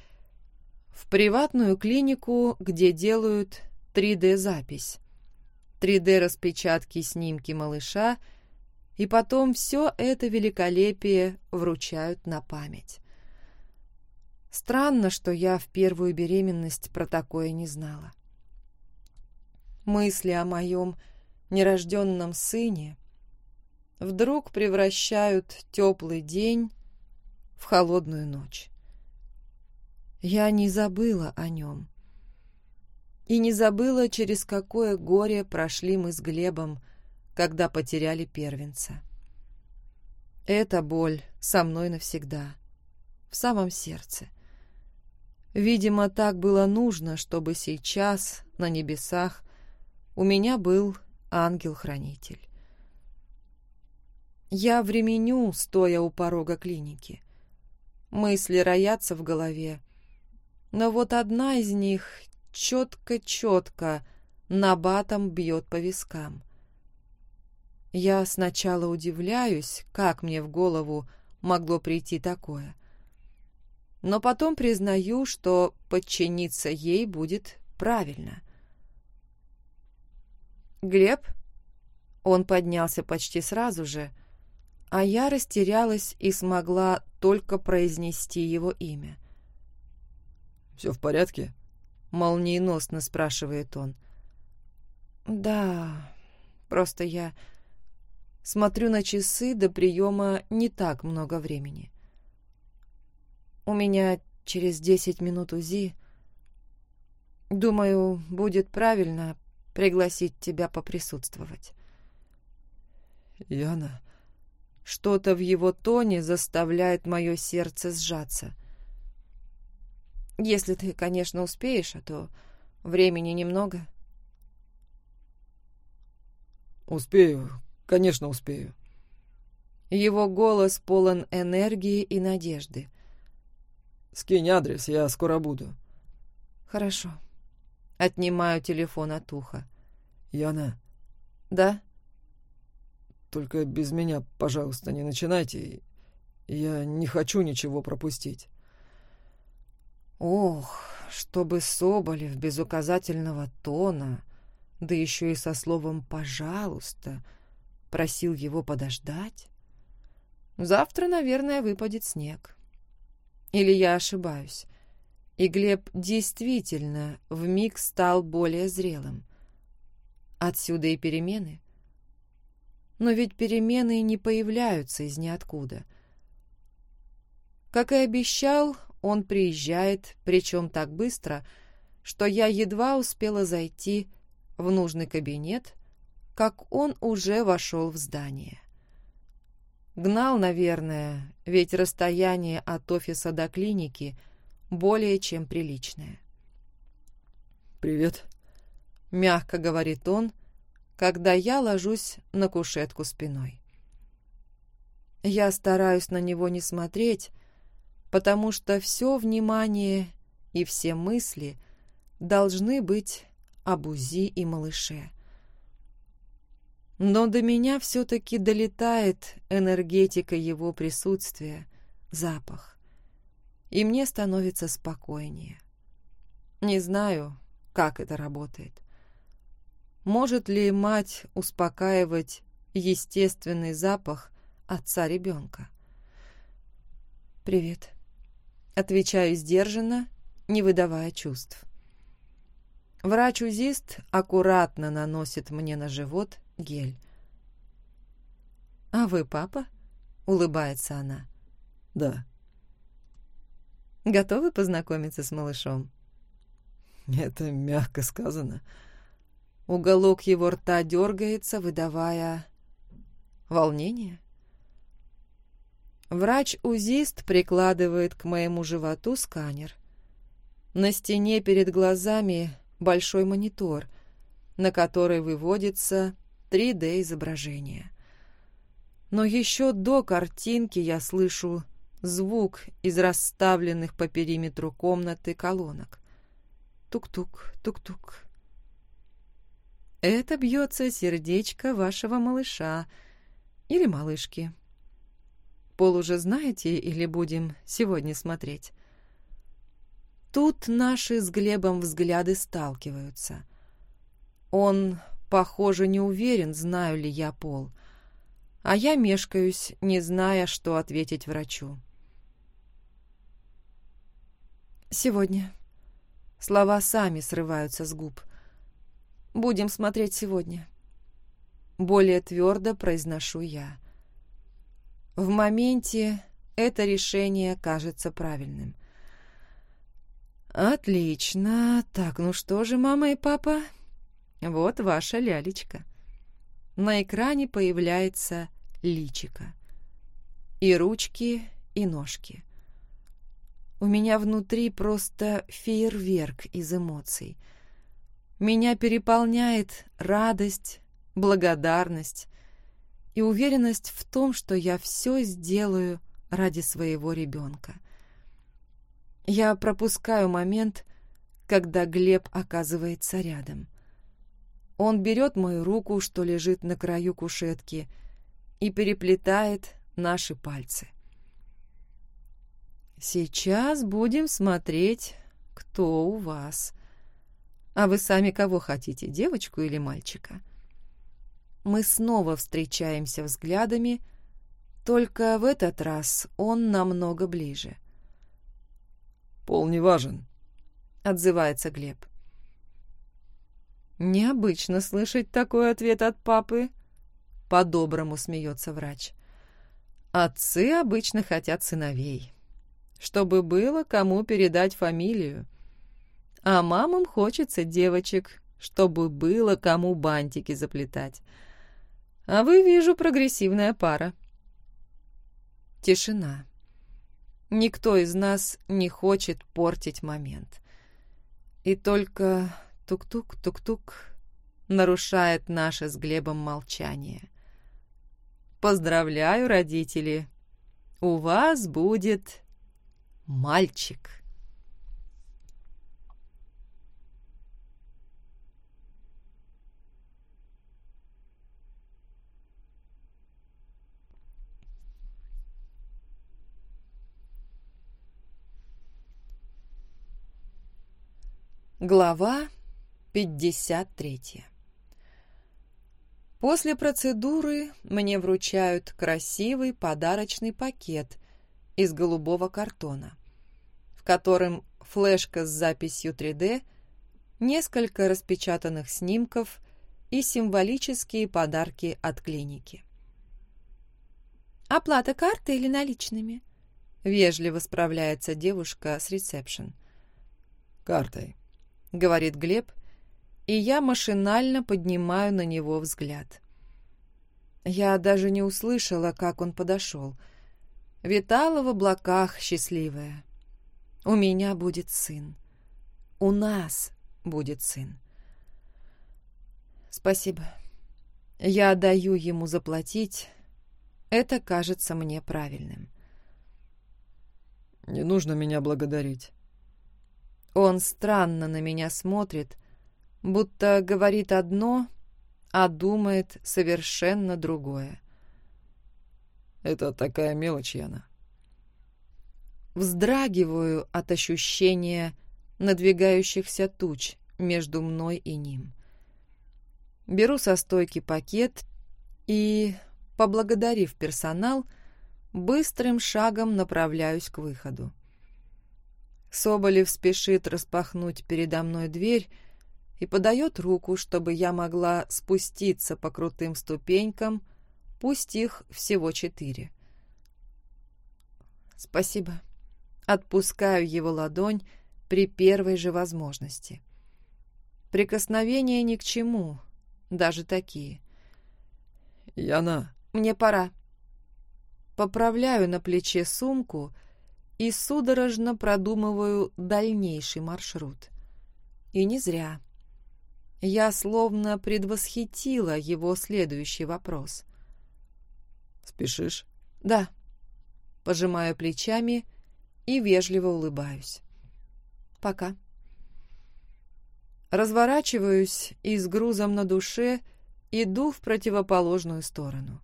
в приватную клинику, где делают 3D-запись, 3D-распечатки снимки малыша, и потом все это великолепие вручают на память. Странно, что я в первую беременность про такое не знала. Мысли о моем нерожденном сыне вдруг превращают теплый день в холодную ночь. Я не забыла о нем. И не забыла, через какое горе прошли мы с Глебом, когда потеряли первенца. Эта боль со мной навсегда, в самом сердце. Видимо, так было нужно, чтобы сейчас на небесах у меня был ангел-хранитель. Я временю, стоя у порога клиники. Мысли роятся в голове, но вот одна из них четко-четко набатом бьет по вискам. Я сначала удивляюсь, как мне в голову могло прийти такое. Но потом признаю, что подчиниться ей будет правильно. «Глеб?» Он поднялся почти сразу же, а я растерялась и смогла только произнести его имя. «Все в порядке?» — молниеносно спрашивает он. «Да, просто я смотрю на часы до приема не так много времени. У меня через десять минут УЗИ. Думаю, будет правильно пригласить тебя поприсутствовать. Яна... Что-то в его тоне заставляет мое сердце сжаться. Если ты, конечно, успеешь, а то времени немного. Успею, конечно, успею. Его голос полон энергии и надежды. Скинь адрес, я скоро буду. Хорошо. Отнимаю телефон от уха. Яна. Да? Только без меня, пожалуйста, не начинайте. Я не хочу ничего пропустить. Ох, чтобы Соболев без указательного тона, да еще и со словом «пожалуйста», просил его подождать. Завтра, наверное, выпадет снег. Или я ошибаюсь, и Глеб действительно вмиг стал более зрелым. Отсюда и перемены. Но ведь перемены не появляются из ниоткуда. Как и обещал, он приезжает, причем так быстро, что я едва успела зайти в нужный кабинет, как он уже вошел в здание. Гнал, наверное, ведь расстояние от офиса до клиники более чем приличное. «Привет», — мягко говорит он, когда я ложусь на кушетку спиной. Я стараюсь на него не смотреть, потому что все внимание и все мысли должны быть об УЗИ и малыше. Но до меня все-таки долетает энергетика его присутствия, запах. И мне становится спокойнее. Не знаю, как это работает. Может ли мать успокаивать естественный запах отца ребенка? «Привет», Отвечаю сдержанно, не выдавая чувств. Врач-узист аккуратно наносит мне на живот гель. «А вы папа?» — улыбается она. «Да». «Готовы познакомиться с малышом?» «Это мягко сказано». Уголок его рта дергается, выдавая волнение. Врач-узист прикладывает к моему животу сканер. На стене перед глазами большой монитор, на который выводится 3D-изображение. Но еще до картинки я слышу звук из расставленных по периметру комнаты колонок. Тук-тук, тук-тук. Это бьется сердечко вашего малыша или малышки. Пол уже знаете или будем сегодня смотреть? Тут наши с Глебом взгляды сталкиваются. Он, похоже, не уверен, знаю ли я Пол, а я мешкаюсь, не зная, что ответить врачу. «Сегодня». Слова сами срываются с губ. «Будем смотреть сегодня». Более твердо произношу я. В моменте это решение кажется правильным. «Отлично. Так, ну что же, мама и папа? Вот ваша лялечка». На экране появляется личика. И ручки, и ножки. У меня внутри просто фейерверк из эмоций. Меня переполняет радость, благодарность, и уверенность в том, что я все сделаю ради своего ребенка. Я пропускаю момент, когда Глеб оказывается рядом. Он берет мою руку, что лежит на краю кушетки, и переплетает наши пальцы. Сейчас будем смотреть, кто у вас. А вы сами кого хотите, девочку или мальчика? — мы снова встречаемся взглядами, только в этот раз он намного ближе. «Пол не важен», — отзывается Глеб. «Необычно слышать такой ответ от папы», — по-доброму смеется врач. «Отцы обычно хотят сыновей, чтобы было кому передать фамилию, а мамам хочется девочек, чтобы было кому бантики заплетать». А вы, вижу, прогрессивная пара. Тишина. Никто из нас не хочет портить момент. И только тук-тук, тук-тук нарушает наше с Глебом молчание. Поздравляю, родители! У вас будет мальчик. Глава 53 После процедуры мне вручают красивый подарочный пакет из голубого картона, в котором флешка с записью 3D, несколько распечатанных снимков и символические подарки от клиники. «Оплата картой или наличными?» — вежливо справляется девушка с ресепшн. «Картой», — говорит Глеб, и я машинально поднимаю на него взгляд. Я даже не услышала, как он подошел. Витала в облаках счастливая. У меня будет сын. У нас будет сын. Спасибо. Я даю ему заплатить. Это кажется мне правильным. Не нужно меня благодарить. Он странно на меня смотрит, будто говорит одно, а думает совершенно другое. Это такая мелочь, Яна. Вздрагиваю от ощущения надвигающихся туч между мной и ним. Беру со стойки пакет и, поблагодарив персонал, быстрым шагом направляюсь к выходу. Соболев спешит распахнуть передо мной дверь и подает руку, чтобы я могла спуститься по крутым ступенькам, пусть их всего четыре. Спасибо. Отпускаю его ладонь при первой же возможности. Прикосновения ни к чему, даже такие. Яна. Мне пора. Поправляю на плече сумку и судорожно продумываю дальнейший маршрут. И не зря. Я словно предвосхитила его следующий вопрос. «Спешишь?» «Да». Пожимаю плечами и вежливо улыбаюсь. «Пока». Разворачиваюсь и с грузом на душе иду в противоположную сторону.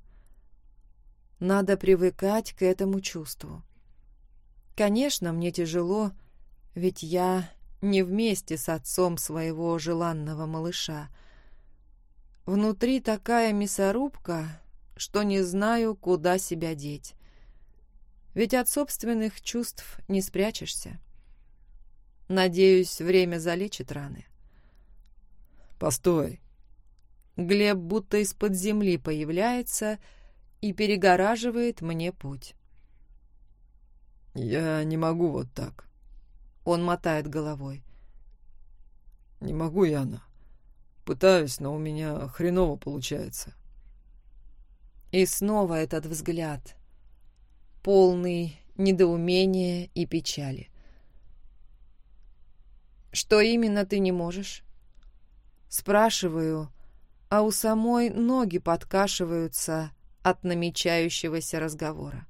Надо привыкать к этому чувству. Конечно, мне тяжело, ведь я не вместе с отцом своего желанного малыша. Внутри такая мясорубка, что не знаю, куда себя деть. Ведь от собственных чувств не спрячешься. Надеюсь, время залечит раны. «Постой!» Глеб будто из-под земли появляется и перегораживает мне путь. «Я не могу вот так». Он мотает головой. «Не могу, Яна. Пытаюсь, но у меня хреново получается». И снова этот взгляд, полный недоумения и печали. «Что именно ты не можешь?» Спрашиваю, а у самой ноги подкашиваются от намечающегося разговора.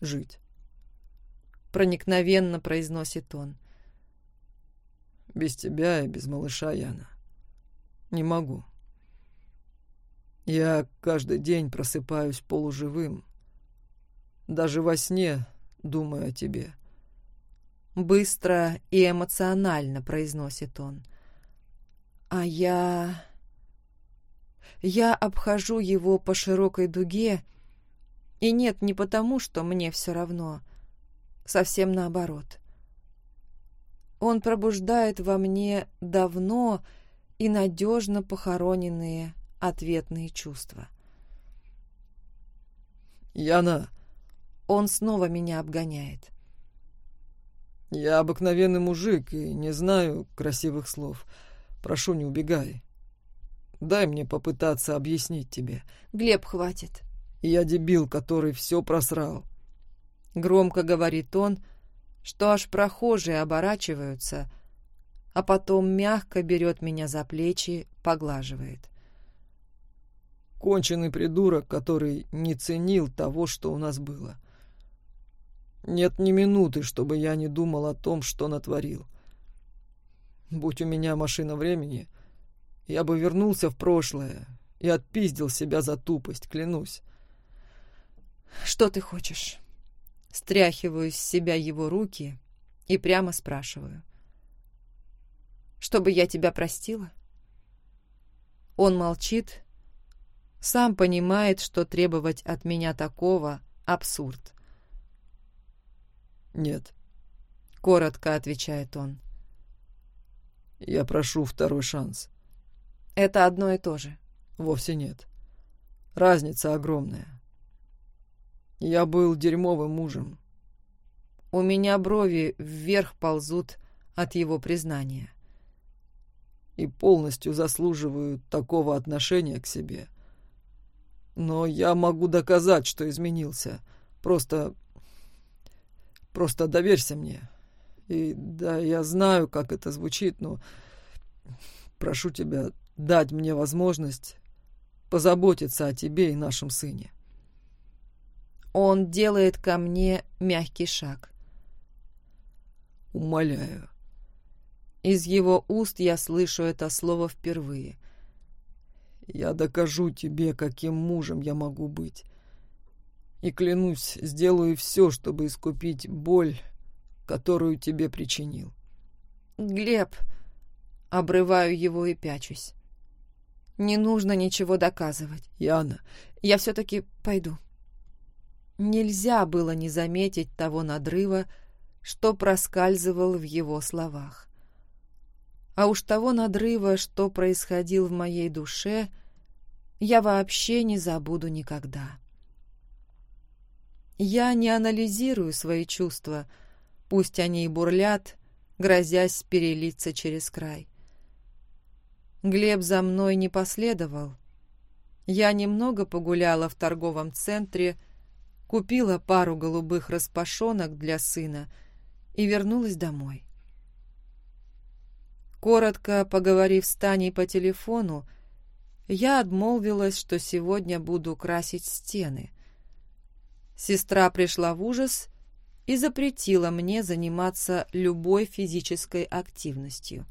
«Жить», — проникновенно произносит он. «Без тебя и без малыша, Яна. Не могу. Я каждый день просыпаюсь полуживым. Даже во сне думаю о тебе». Быстро и эмоционально произносит он. А я... Я обхожу его по широкой дуге, и нет, не потому, что мне все равно. Совсем наоборот. Он пробуждает во мне давно и надежно похороненные ответные чувства. «Яна!» Он снова меня обгоняет. Я обыкновенный мужик и не знаю красивых слов. Прошу, не убегай. Дай мне попытаться объяснить тебе. Глеб, хватит. Я дебил, который все просрал. Громко говорит он, что аж прохожие оборачиваются, а потом мягко берет меня за плечи, поглаживает. Конченый придурок, который не ценил того, что у нас было. — нет ни минуты, чтобы я не думал о том, что натворил. Будь у меня машина времени, я бы вернулся в прошлое и отпиздил себя за тупость, клянусь. «Что ты хочешь?» Стряхиваю с себя его руки и прямо спрашиваю. «Чтобы я тебя простила?» Он молчит, сам понимает, что требовать от меня такого — абсурд. «Нет», — коротко отвечает он. «Я прошу второй шанс». «Это одно и то же». «Вовсе нет. Разница огромная. Я был дерьмовым мужем». У меня брови вверх ползут от его признания. И полностью заслуживаю такого отношения к себе. Но я могу доказать, что изменился. Просто Просто доверься мне. И да, я знаю, как это звучит, но прошу тебя, дать мне возможность позаботиться о тебе и нашем сыне. Он делает ко мне мягкий шаг. Умоляю. Из его уст я слышу это слово впервые. Я докажу тебе, каким мужем я могу быть. И клянусь, сделаю все, чтобы искупить боль, которую тебе причинил. Глеб, обрываю его и пячусь. Не нужно ничего доказывать. Яна, я все-таки пойду. Нельзя было не заметить того надрыва, что проскальзывал в его словах. А уж того надрыва, что происходил в моей душе, я вообще не забуду никогда. Я не анализирую свои чувства, пусть они и бурлят, грозясь перелиться через край. Глеб за мной не последовал. Я немного погуляла в торговом центре, купила пару голубых распашонок для сына и вернулась домой. Коротко поговорив с Таней по телефону, я отмолвилась, что сегодня буду красить стены. Сестра пришла в ужас и запретила мне заниматься любой физической активностью.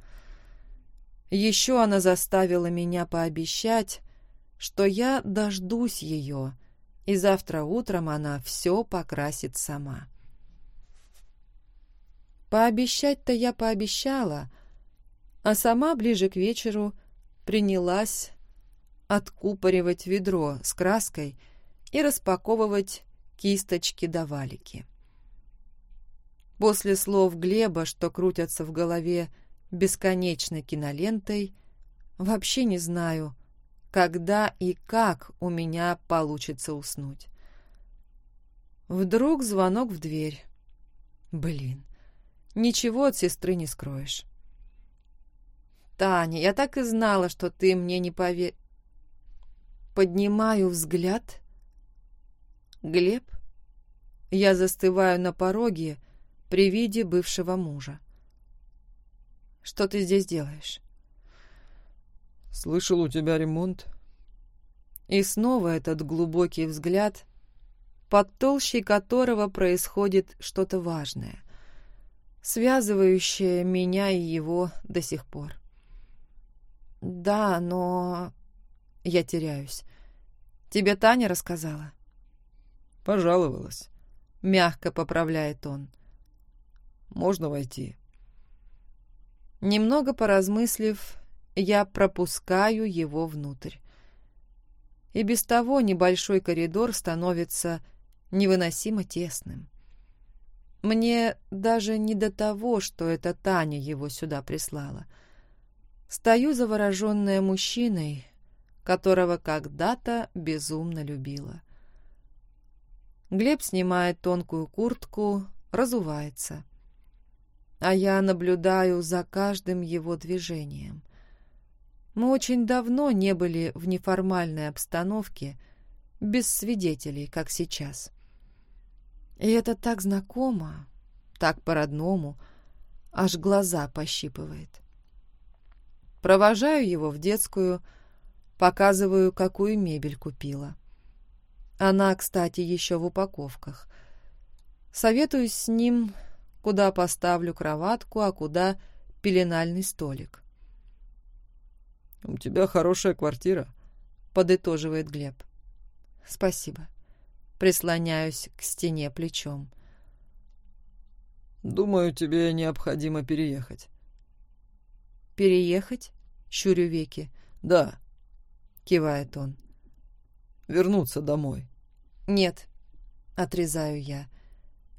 Еще она заставила меня пообещать, что я дождусь ее, и завтра утром она все покрасит сама. Пообещать-то я пообещала, а сама ближе к вечеру принялась откупоривать ведро с краской и распаковывать кисточки до валики. После слов Глеба, что крутятся в голове бесконечной кинолентой, вообще не знаю, когда и как у меня получится уснуть. Вдруг звонок в дверь. Блин, Ничего от сестры не скроешь. «Таня, я так и знала, что ты мне не пове...» Поднимаю взгляд. Глеб. Я застываю на пороге при виде бывшего мужа. «Что ты здесь делаешь?» «Слышал, у тебя ремонт?» И снова этот глубокий взгляд, под толщей которого происходит что-то важное связывающее меня и его до сих пор. «Да, но...» Я теряюсь. «Тебе Таня рассказала?» «Пожаловалась», — мягко поправляет он. «Можно войти?» Немного поразмыслив, я пропускаю его внутрь. И без того небольшой коридор становится невыносимо тесным. Мне даже не до того, что это Таня его сюда прислала. Стою завороженная мужчиной, которого когда-то безумно любила. Глеб снимает тонкую куртку, разувается. А я наблюдаю за каждым его движением. Мы очень давно не были в неформальной обстановке, без свидетелей, как сейчас. И это так знакомо, так по-родному, аж глаза пощипывает. Провожаю его в детскую, показываю, какую мебель купила. Она, кстати, еще в упаковках. Советуюсь с ним, куда поставлю кроватку, а куда пеленальный столик. «У тебя хорошая квартира», — подытоживает Глеб. «Спасибо» прислоняюсь к стене плечом. «Думаю, тебе необходимо переехать». «Переехать?» — щурю веки. «Да», — кивает он. «Вернуться домой». «Нет», — отрезаю я,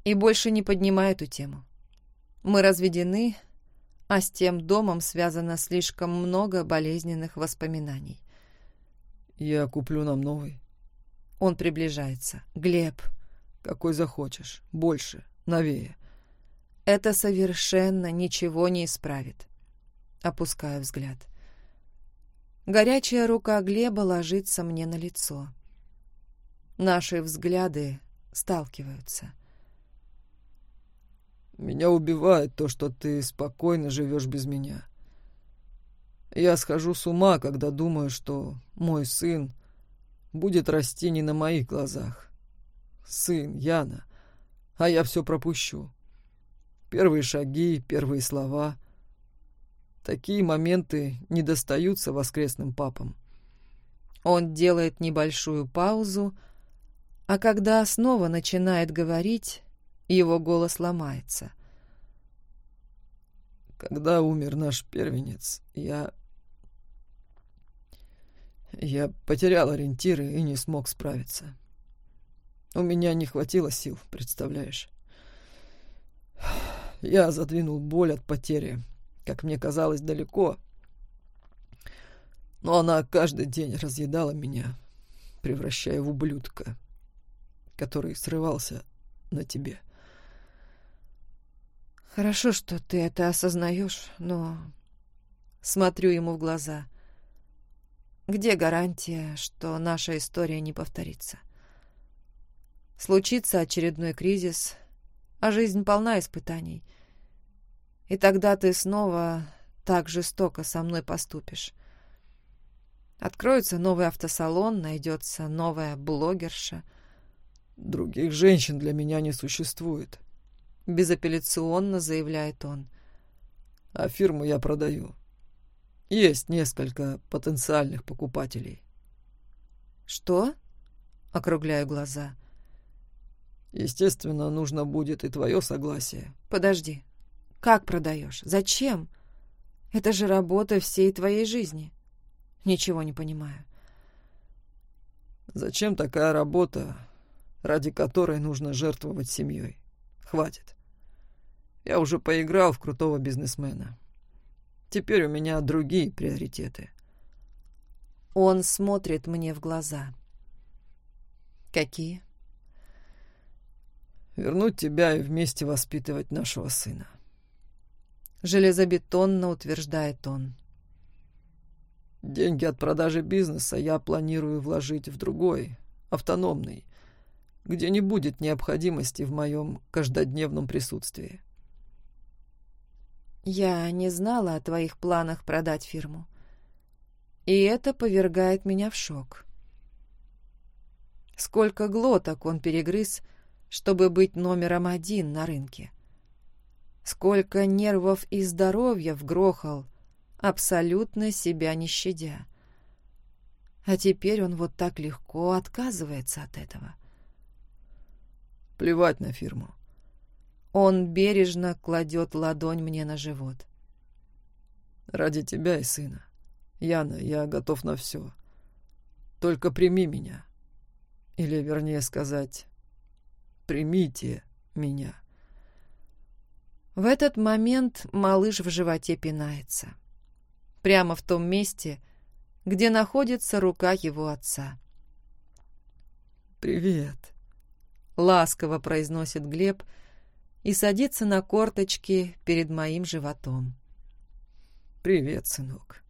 и больше не поднимаю эту тему. Мы разведены, а с тем домом связано слишком много болезненных воспоминаний. «Я куплю нам новый». Он приближается. «Глеб». «Какой захочешь. Больше. Новее». «Это совершенно ничего не исправит». Опускаю взгляд. Горячая рука Глеба ложится мне на лицо. Наши взгляды сталкиваются. «Меня убивает то, что ты спокойно живешь без меня». Я схожу с ума, когда думаю, что мой сын будет расти не на моих глазах. Сын Яна, а я все пропущу. Первые шаги, первые слова. Такие моменты не достаются воскресным папам. Он делает небольшую паузу, а когда снова начинает говорить, его голос ломается. Когда умер наш первенец, я... Я потерял ориентиры и не смог справиться. У меня не хватило сил, представляешь? Я задвинул боль от потери, как мне казалось, далеко. Но она каждый день разъедала меня, превращая в ублюдка, который срывался на тебе. Хорошо, что ты это осознаешь, но... Смотрю ему в глаза. Где гарантия, что наша история не повторится? Случится очередной кризис, а жизнь полна испытаний. И тогда ты снова так жестоко со мной поступишь. Откроется новый автосалон, найдется новая блогерша. Других женщин для меня не существует. Безапелляционно заявляет он. А фирму я продаю. Есть несколько потенциальных покупателей. Что? Округляю глаза. — Естественно, нужно будет и твое согласие. Подожди. Как продаешь? Зачем? Это же работа всей твоей жизни. Ничего не понимаю. Зачем такая работа, ради которой нужно жертвовать семьей? Хватит. Я уже поиграл в крутого бизнесмена. Теперь у меня другие приоритеты. Он смотрит мне в глаза. Какие? вернуть тебя и вместе воспитывать нашего сына. Железобетонно утверждает он. Деньги от продажи бизнеса я планирую вложить в другой, автономный, где не будет необходимости в моем каждодневном присутствии. Я не знала о твоих планах продать фирму. И это повергает меня в шок. Сколько глоток он перегрыз, чтобы быть номером один на рынке. Сколько нервов и здоровья вгрохал, абсолютно себя не щадя. А теперь он вот так легко отказывается от этого. Плевать на фирму. Он бережно кладет ладонь мне на живот. Ради тебя и сына. Яна, я готов на все. Только прими меня. Или, вернее сказать, примите меня. В этот момент малыш в животе пинается. Прямо в том месте, где находится рука его отца. «Привет», — ласково произносит Глеб и садится на корточки перед моим животом. «Привет, сынок.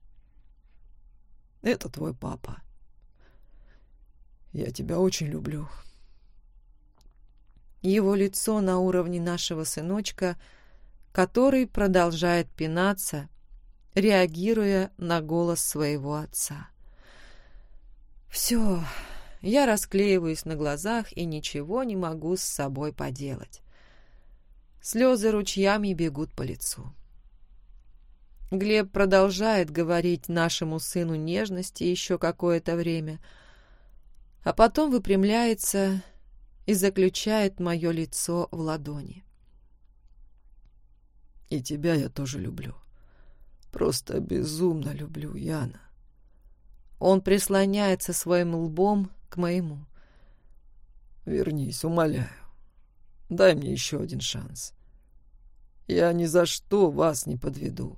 Это твой папа. Я тебя очень люблю». Его лицо на уровне нашего сыночка, который продолжает пинаться, реагируя на голос своего отца. Все, я расклеиваюсь на глазах и ничего не могу с собой поделать. Слезы ручьями бегут по лицу. Глеб продолжает говорить нашему сыну нежности еще какое-то время, а потом выпрямляется и заключает мое лицо в ладони. «И тебя я тоже люблю. Просто безумно люблю, Яна». Он прислоняется своим лбом к моему. «Вернись, умоляю. Дай мне еще один шанс. Я ни за что вас не подведу».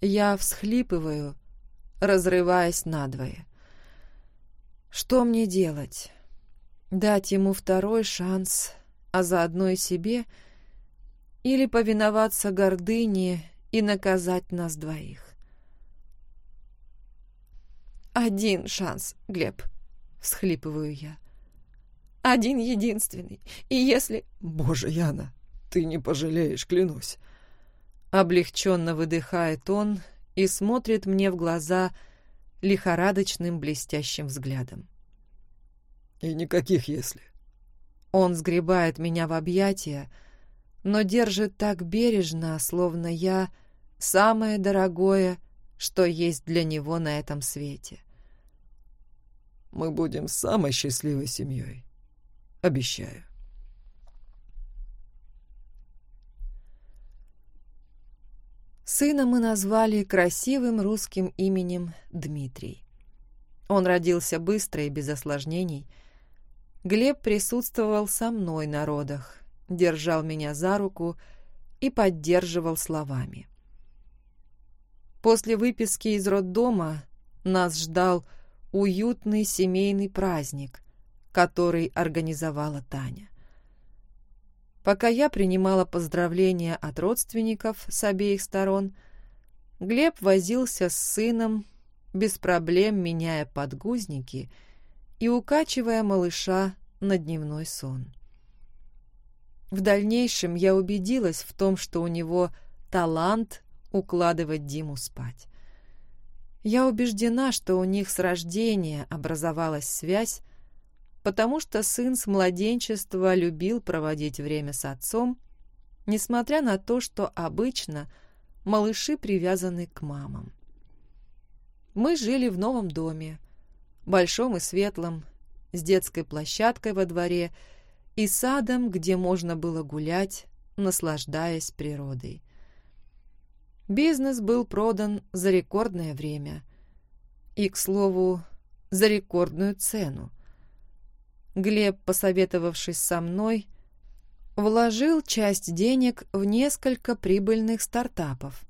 Я всхлипываю, разрываясь надвое. Что мне делать? Дать ему второй шанс, а заодно и себе, или повиноваться гордыне и наказать нас двоих. «Один шанс, Глеб», — всхлипываю я. «Один единственный. И если...» «Боже, Яна, ты не пожалеешь, клянусь». Облегченно выдыхает он и смотрит мне в глаза лихорадочным блестящим взглядом. «И никаких «если». Он сгребает меня в объятия, но держит так бережно, словно я самое дорогое, что есть для него на этом свете. Мы будем самой счастливой семьей. Обещаю. Сына мы назвали красивым русским именем Дмитрий. Он родился быстро и без осложнений. Глеб присутствовал со мной на родах, держал меня за руку и поддерживал словами. После выписки из роддома нас ждал уютный семейный праздник, который организовала Таня. Пока я принимала поздравления от родственников с обеих сторон, Глеб возился с сыном, без проблем меняя подгузники и укачивая малыша на дневной сон. В дальнейшем я убедилась в том, что у него талант укладывать Диму спать. Я убеждена, что у них с рождения образовалась связь, потому что сын с младенчества любил проводить время с отцом, несмотря на то, что обычно малыши привязаны к мамам. Мы жили в новом доме, большом и светлом, с детской площадкой во дворе и садом, где можно было гулять, наслаждаясь природой. Бизнес был продан за рекордное время и, к слову, за рекордную цену. Глеб, посоветовавшись со мной, вложил часть денег в несколько прибыльных стартапов.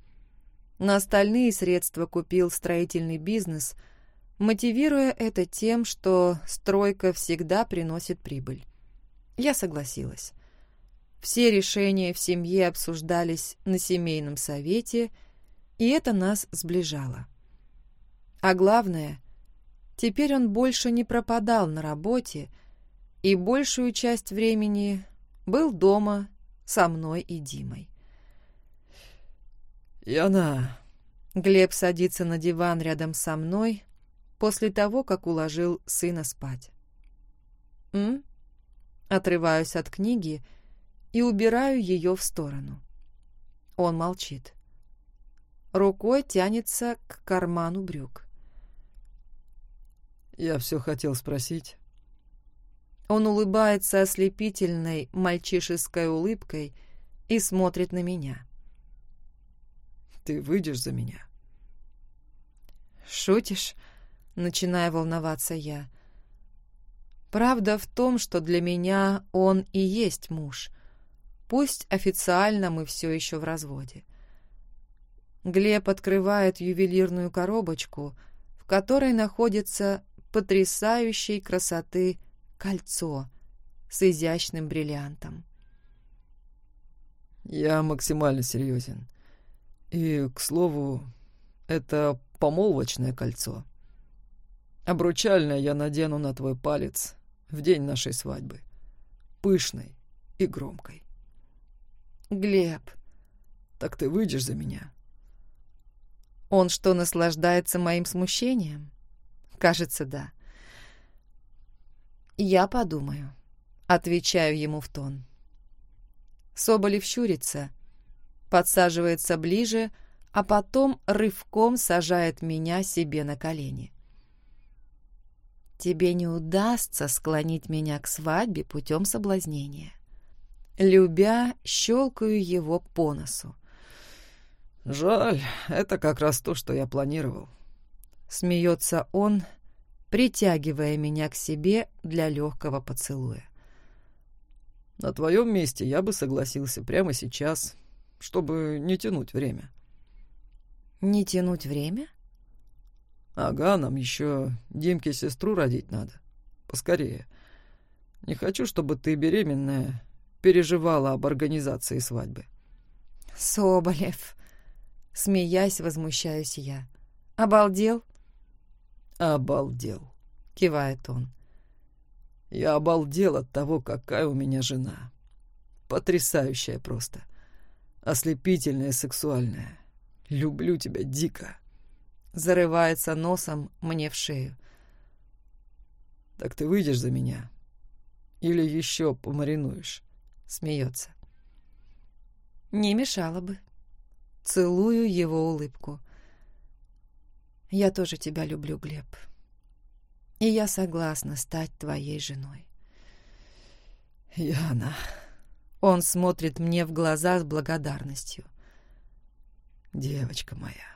На остальные средства купил строительный бизнес, мотивируя это тем, что стройка всегда приносит прибыль. Я согласилась. Все решения в семье обсуждались на семейном совете, и это нас сближало. А главное, теперь он больше не пропадал на работе, и большую часть времени был дома со мной и Димой. «Яна...» Глеб садится на диван рядом со мной после того, как уложил сына спать. «М?» Отрываюсь от книги и убираю ее в сторону. Он молчит. Рукой тянется к карману брюк. «Я все хотел спросить». Он улыбается ослепительной мальчишеской улыбкой и смотрит на меня. «Ты выйдешь за меня?» «Шутишь?» — начинаю волноваться я. «Правда в том, что для меня он и есть муж. Пусть официально мы все еще в разводе». Глеб открывает ювелирную коробочку, в которой находится потрясающей красоты кольцо с изящным бриллиантом. «Я максимально серьезен. И, к слову, это помолвочное кольцо. Обручальное я надену на твой палец в день нашей свадьбы. Пышной и громкой. Глеб. Так ты выйдешь за меня? Он что, наслаждается моим смущением? Кажется, да. «Я подумаю», — отвечаю ему в тон. Соболев щурится, подсаживается ближе, а потом рывком сажает меня себе на колени. «Тебе не удастся склонить меня к свадьбе путем соблазнения». Любя, щелкаю его по носу. «Жаль, это как раз то, что я планировал». Смеется он, притягивая меня к себе для легкого поцелуя. «На твоем месте я бы согласился прямо сейчас, чтобы не тянуть время». «Не тянуть время?» «Ага, нам еще Димке сестру родить надо. Поскорее. Не хочу, чтобы ты, беременная, переживала об организации свадьбы». «Соболев!» Смеясь, возмущаюсь я. «Обалдел?» «Обалдел», — кивает он. «Я обалдел от того, какая у меня жена. Потрясающая просто. Ослепительная, сексуальная. люблю тебя дико. Зарывается носом мне в шею. Так ты выйдешь за меня? Или еще помаринуешь? Смеется. Не мешало бы. Целую его улыбку. Я тоже тебя люблю, Глеб. И я согласна стать твоей женой. Яна. Он смотрит мне в глаза с благодарностью. Девочка моя.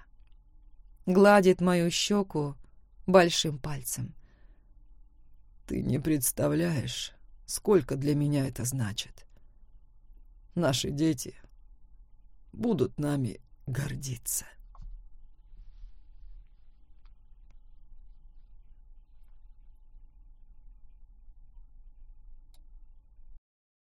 Гладит мою щеку большим пальцем. Ты не представляешь, сколько для меня это значит. Наши дети будут нами гордиться.